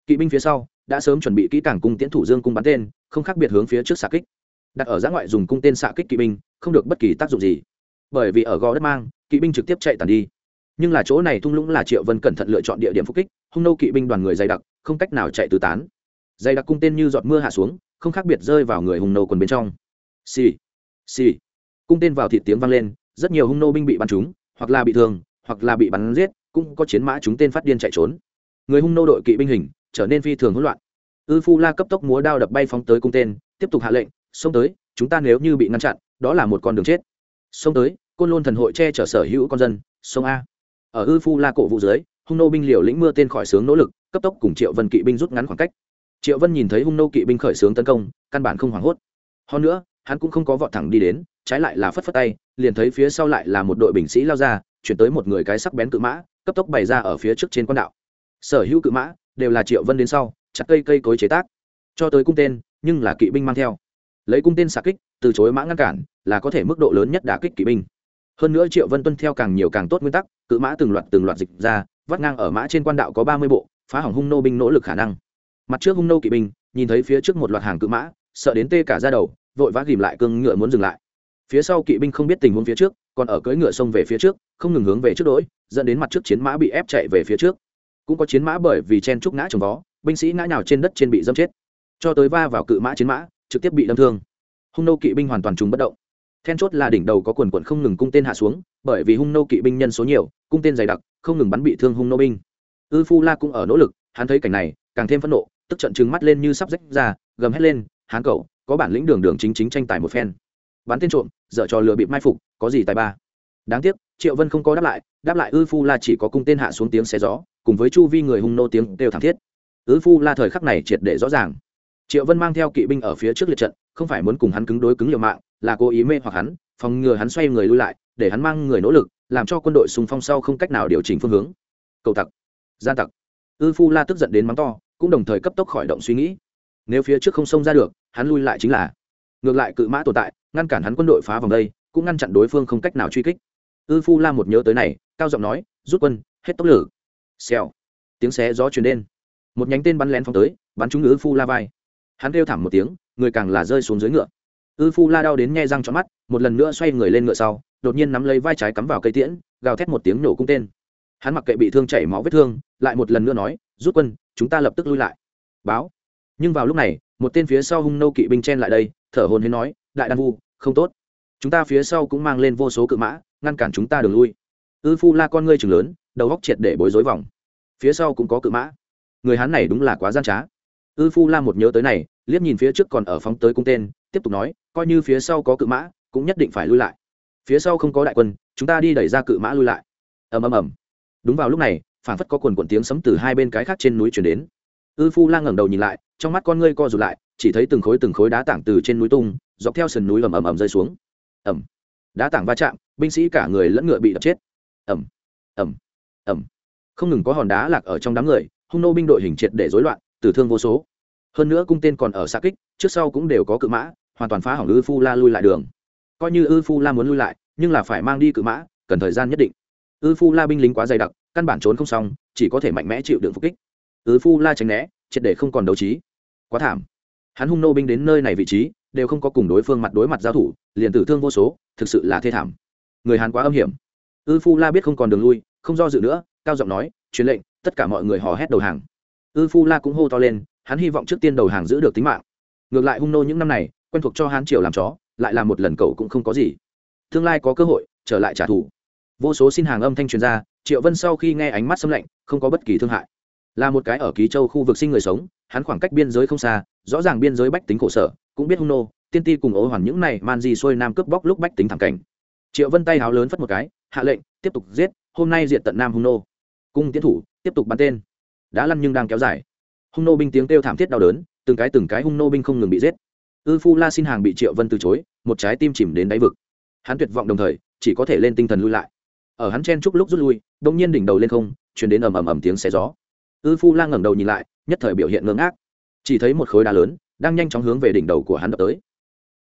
Speaker 1: Kỵ binh phía sau đã sớm chuẩn bị kỹ càng cung tiến thủ dương cung bắn tên, không khác biệt hướng phía trước xạ kích. Đặt ở giã ngoại dùng cung tên xạ kích kỵ binh, không được bất kỳ tác dụng gì. Bởi vì ở gò đất mang, kỵ binh trực tiếp chạy tàn đi. Nhưng là chỗ này thung lũng là triệu vân cẩn thận lựa chọn địa điểm phục kích, hung nô kỵ binh đoàn người dày đặc, không cách nào chạy tứ tán. Dày đặc cung tên như giọt mưa hạ xuống, không khác biệt rơi vào người hung nô quần bên trong. Xì xì cung tên vào thịt tiếng vang lên, rất nhiều hung nô binh bị bắn trúng, hoặc là bị thương, hoặc là bị bắn giết, cũng có chiến mã chúng tên phát điên chạy trốn. Người hung nô đội kỵ binh hình trở nên phi thường hỗn loạn. Ư phu la cấp tốc múa đao đập bay phóng tới cung tên, tiếp tục hạ lệnh, xông tới, chúng ta nếu như bị ngăn chặn, đó là một con đường chết. Xông tới, côn lôn thần hội che chở sở hữu con dân sông a. Ở ư phu la cổ vũ dưới, hung nô binh liều lĩnh mưa tên khỏi sướng nỗ lực, cấp tốc cùng triệu vân kỵ binh rút ngắn khoảng cách. Triệu vân nhìn thấy hung nô kỵ binh khởi xướng tấn công, căn bản không hoảng hốt. Hơn nữa, hắn cũng không có vọt thẳng đi đến trái lại là phất phất tay, liền thấy phía sau lại là một đội binh sĩ lao ra, chuyển tới một người cái sắc bén cự mã, cấp tốc bày ra ở phía trước trên quan đạo. Sở hữu cự mã đều là triệu vân đến sau, chặt cây cây cối chế tác, cho tới cung tên, nhưng là kỵ binh mang theo. Lấy cung tên xạ kích, từ chối mã ngăn cản, là có thể mức độ lớn nhất đả kích kỵ binh. Hơn nữa triệu vân tuân theo càng nhiều càng tốt nguyên tắc, cự mã từng loạt từng loạt dịch ra, vắt ngang ở mã trên quan đạo có ba mươi bộ, phá hỏng hung nô binh nỗ lực khả năng. Mặt trước hung nô kỵ binh, nhìn thấy phía trước một loạt hàng cự mã, sợ đến tê cả ra đầu, vội vã ghìm lại cương ngựa muốn dừng lại phía sau kỵ binh không biết tình huống phía trước, còn ở cưỡi ngựa sông về phía trước, không ngừng hướng về trước đỗi dẫn đến mặt trước chiến mã bị ép chạy về phía trước. Cũng có chiến mã bởi vì chen trúc ngã trồng vó, binh sĩ ngã nhào trên đất trên bị dâm chết. Cho tới va vào cự mã chiến mã, trực tiếp bị đâm thương. Hung nô kỵ binh hoàn toàn trùng bất động. Then chốt là đỉnh đầu có quần quận không ngừng cung tên hạ xuống, bởi vì hung nô kỵ binh nhân số nhiều, cung tên dày đặc, không ngừng bắn bị thương hung nô binh. Ư phu la cũng ở nỗ lực, hắn thấy cảnh này, càng thêm phẫn nộ, tức trận trừng mắt lên như sắp rách ra, gầm hét lên, hán cậu, có bản lĩnh đường đường chính chính tranh tài một phen bắn tên trộm, dở trò lừa bịp mai phục, có gì tài ba? Đáng tiếc, triệu vân không có đáp lại đáp lại ư phu la chỉ có cung tên hạ xuống tiếng xe gió, cùng với chu vi người hung nô tiếng đều thảm thiết. Ư phu la thời khắc này triệt để rõ ràng. Triệu vân mang theo kỵ binh ở phía trước liệt trận, không phải muốn cùng hắn cứng đối cứng liều mạng, là cố ý mê hoặc hắn, phòng ngừa hắn xoay người lui lại, để hắn mang người nỗ lực, làm cho quân đội sùng phong sau không cách nào điều chỉnh phương hướng. Cầu tặc, gian tặc. Ư phu la tức giận đến mắng to, cũng đồng thời cấp tốc khỏi động suy nghĩ. Nếu phía trước không xông ra được, hắn lui lại chính là ngược lại cự mã tồn tại, ngăn cản hắn quân đội phá vòng đây, cũng ngăn chặn đối phương không cách nào truy kích. Ư phu la một nhớ tới này, cao giọng nói, rút quân, hết tốc lử. Xèo. Tiếng xé gió truyền đến một nhánh tên bắn lén phóng tới, bắn trúng ư phu la vai. Hắn kêu thảm một tiếng, người càng là rơi xuống dưới ngựa. Ư phu la đau đến nghe răng cho mắt, một lần nữa xoay người lên ngựa sau, đột nhiên nắm lấy vai trái cắm vào cây tiễn, gào thét một tiếng nổ cung tên. Hắn mặc kệ bị thương chảy máu vết thương, lại một lần nữa nói, rút quân, chúng ta lập tức lui lại. Báo. Nhưng vào lúc này, một tên phía sau hung nô kỵ binh chen lại đây thở hồn hến nói, đại đan vu, không tốt. Chúng ta phía sau cũng mang lên vô số cự mã, ngăn cản chúng ta đường lui. Ư phu la con ngươi chừng lớn, đầu góc triệt để bối rối vòng. Phía sau cũng có cự mã. Người hắn này đúng là quá gian trá. Ư phu la một nhớ tới này, liếc nhìn phía trước còn ở phóng tới cung tên, tiếp tục nói, coi như phía sau có cự mã, cũng nhất định phải lui lại. Phía sau không có đại quân, chúng ta đi đẩy ra cự mã lui lại. Ầm ầm ầm. Đúng vào lúc này phản phất có quần quần tiếng sấm từ hai bên cái khác trên núi chuyển đến. Ư phu la ngẩng đầu nhìn lại trong mắt con ngươi co rụt lại, chỉ thấy từng khối từng khối đá tảng từ trên núi tung, dọc theo sườn núi ầm ầm ầm rơi xuống. Ầm. Đá tảng va chạm, binh sĩ cả người lẫn ngựa bị đập chết. Ầm. Ầm. Ầm. Không ngừng có hòn đá lạc ở trong đám người, hung nô binh đội hình triệt để rối loạn, tử thương vô số. Hơn nữa cung tên còn ở xa kích, trước sau cũng đều có cự mã, hoàn toàn phá hỏng ư phu la lui lại đường. Coi như ư phu la muốn lui lại, nhưng là phải mang đi cự mã, cần thời gian nhất định. Ư phu la binh lính quá dày đặc, căn bản trốn không xong, chỉ có thể mạnh mẽ chịu đựng phục kích. Ư phu la tránh né, triệt để không còn đấu trí quá thảm. Hắn hung nô binh đến nơi này vị trí, đều không có cùng đối phương mặt đối mặt giao thủ, liền tử thương vô số, thực sự là thê thảm. Người hàn quá âm hiểm. Ư phu la biết không còn đường lui, không do dự nữa, cao giọng nói, truyền lệnh, tất cả mọi người hò hét đầu hàng. Ư phu la cũng hô to lên, hắn hy vọng trước tiên đầu hàng giữ được tính mạng. Ngược lại hung nô những năm này, quen thuộc cho hán triều làm chó, lại làm một lần cậu cũng không có gì. Tương lai có cơ hội, trở lại trả thù. Vô số xin hàng âm thanh truyền ra, triệu vân sau khi nghe ánh mắt xâm lạnh, không có bất kỳ thương hại là một cái ở ký châu khu vực sinh người sống, hắn khoảng cách biên giới không xa, rõ ràng biên giới bách tính khổ sở, cũng biết hung nô, tiên ti cùng ố hoàn những này man di xuôi nam cướp bóc lúc bách tính thảm cảnh. Triệu vân tay háo lớn phất một cái, hạ lệnh, tiếp tục giết, hôm nay diện tận nam hung nô. Cung tiến thủ, tiếp tục bắn tên. Đã lăn nhưng đang kéo dài. Hung nô binh tiếng kêu thảm thiết đau đớn, từng cái từng cái hung nô binh không ngừng bị giết. Ư phu la xin hàng bị triệu vân từ chối, một trái tim chìm đến đáy vực. Hắn tuyệt vọng đồng thời, chỉ có thể lên tinh thần lui lại. Ở hắn chen chúc lúc rút lui đông nhiên đỉnh đầu lên không chuyển đến ầm ầm ầm tiếng xé gió ư phu Lang ngẩng đầu nhìn lại, nhất thời biểu hiện ngưỡng ác chỉ thấy một khối đá lớn, đang nhanh chóng hướng về đỉnh đầu của hắn đập tới.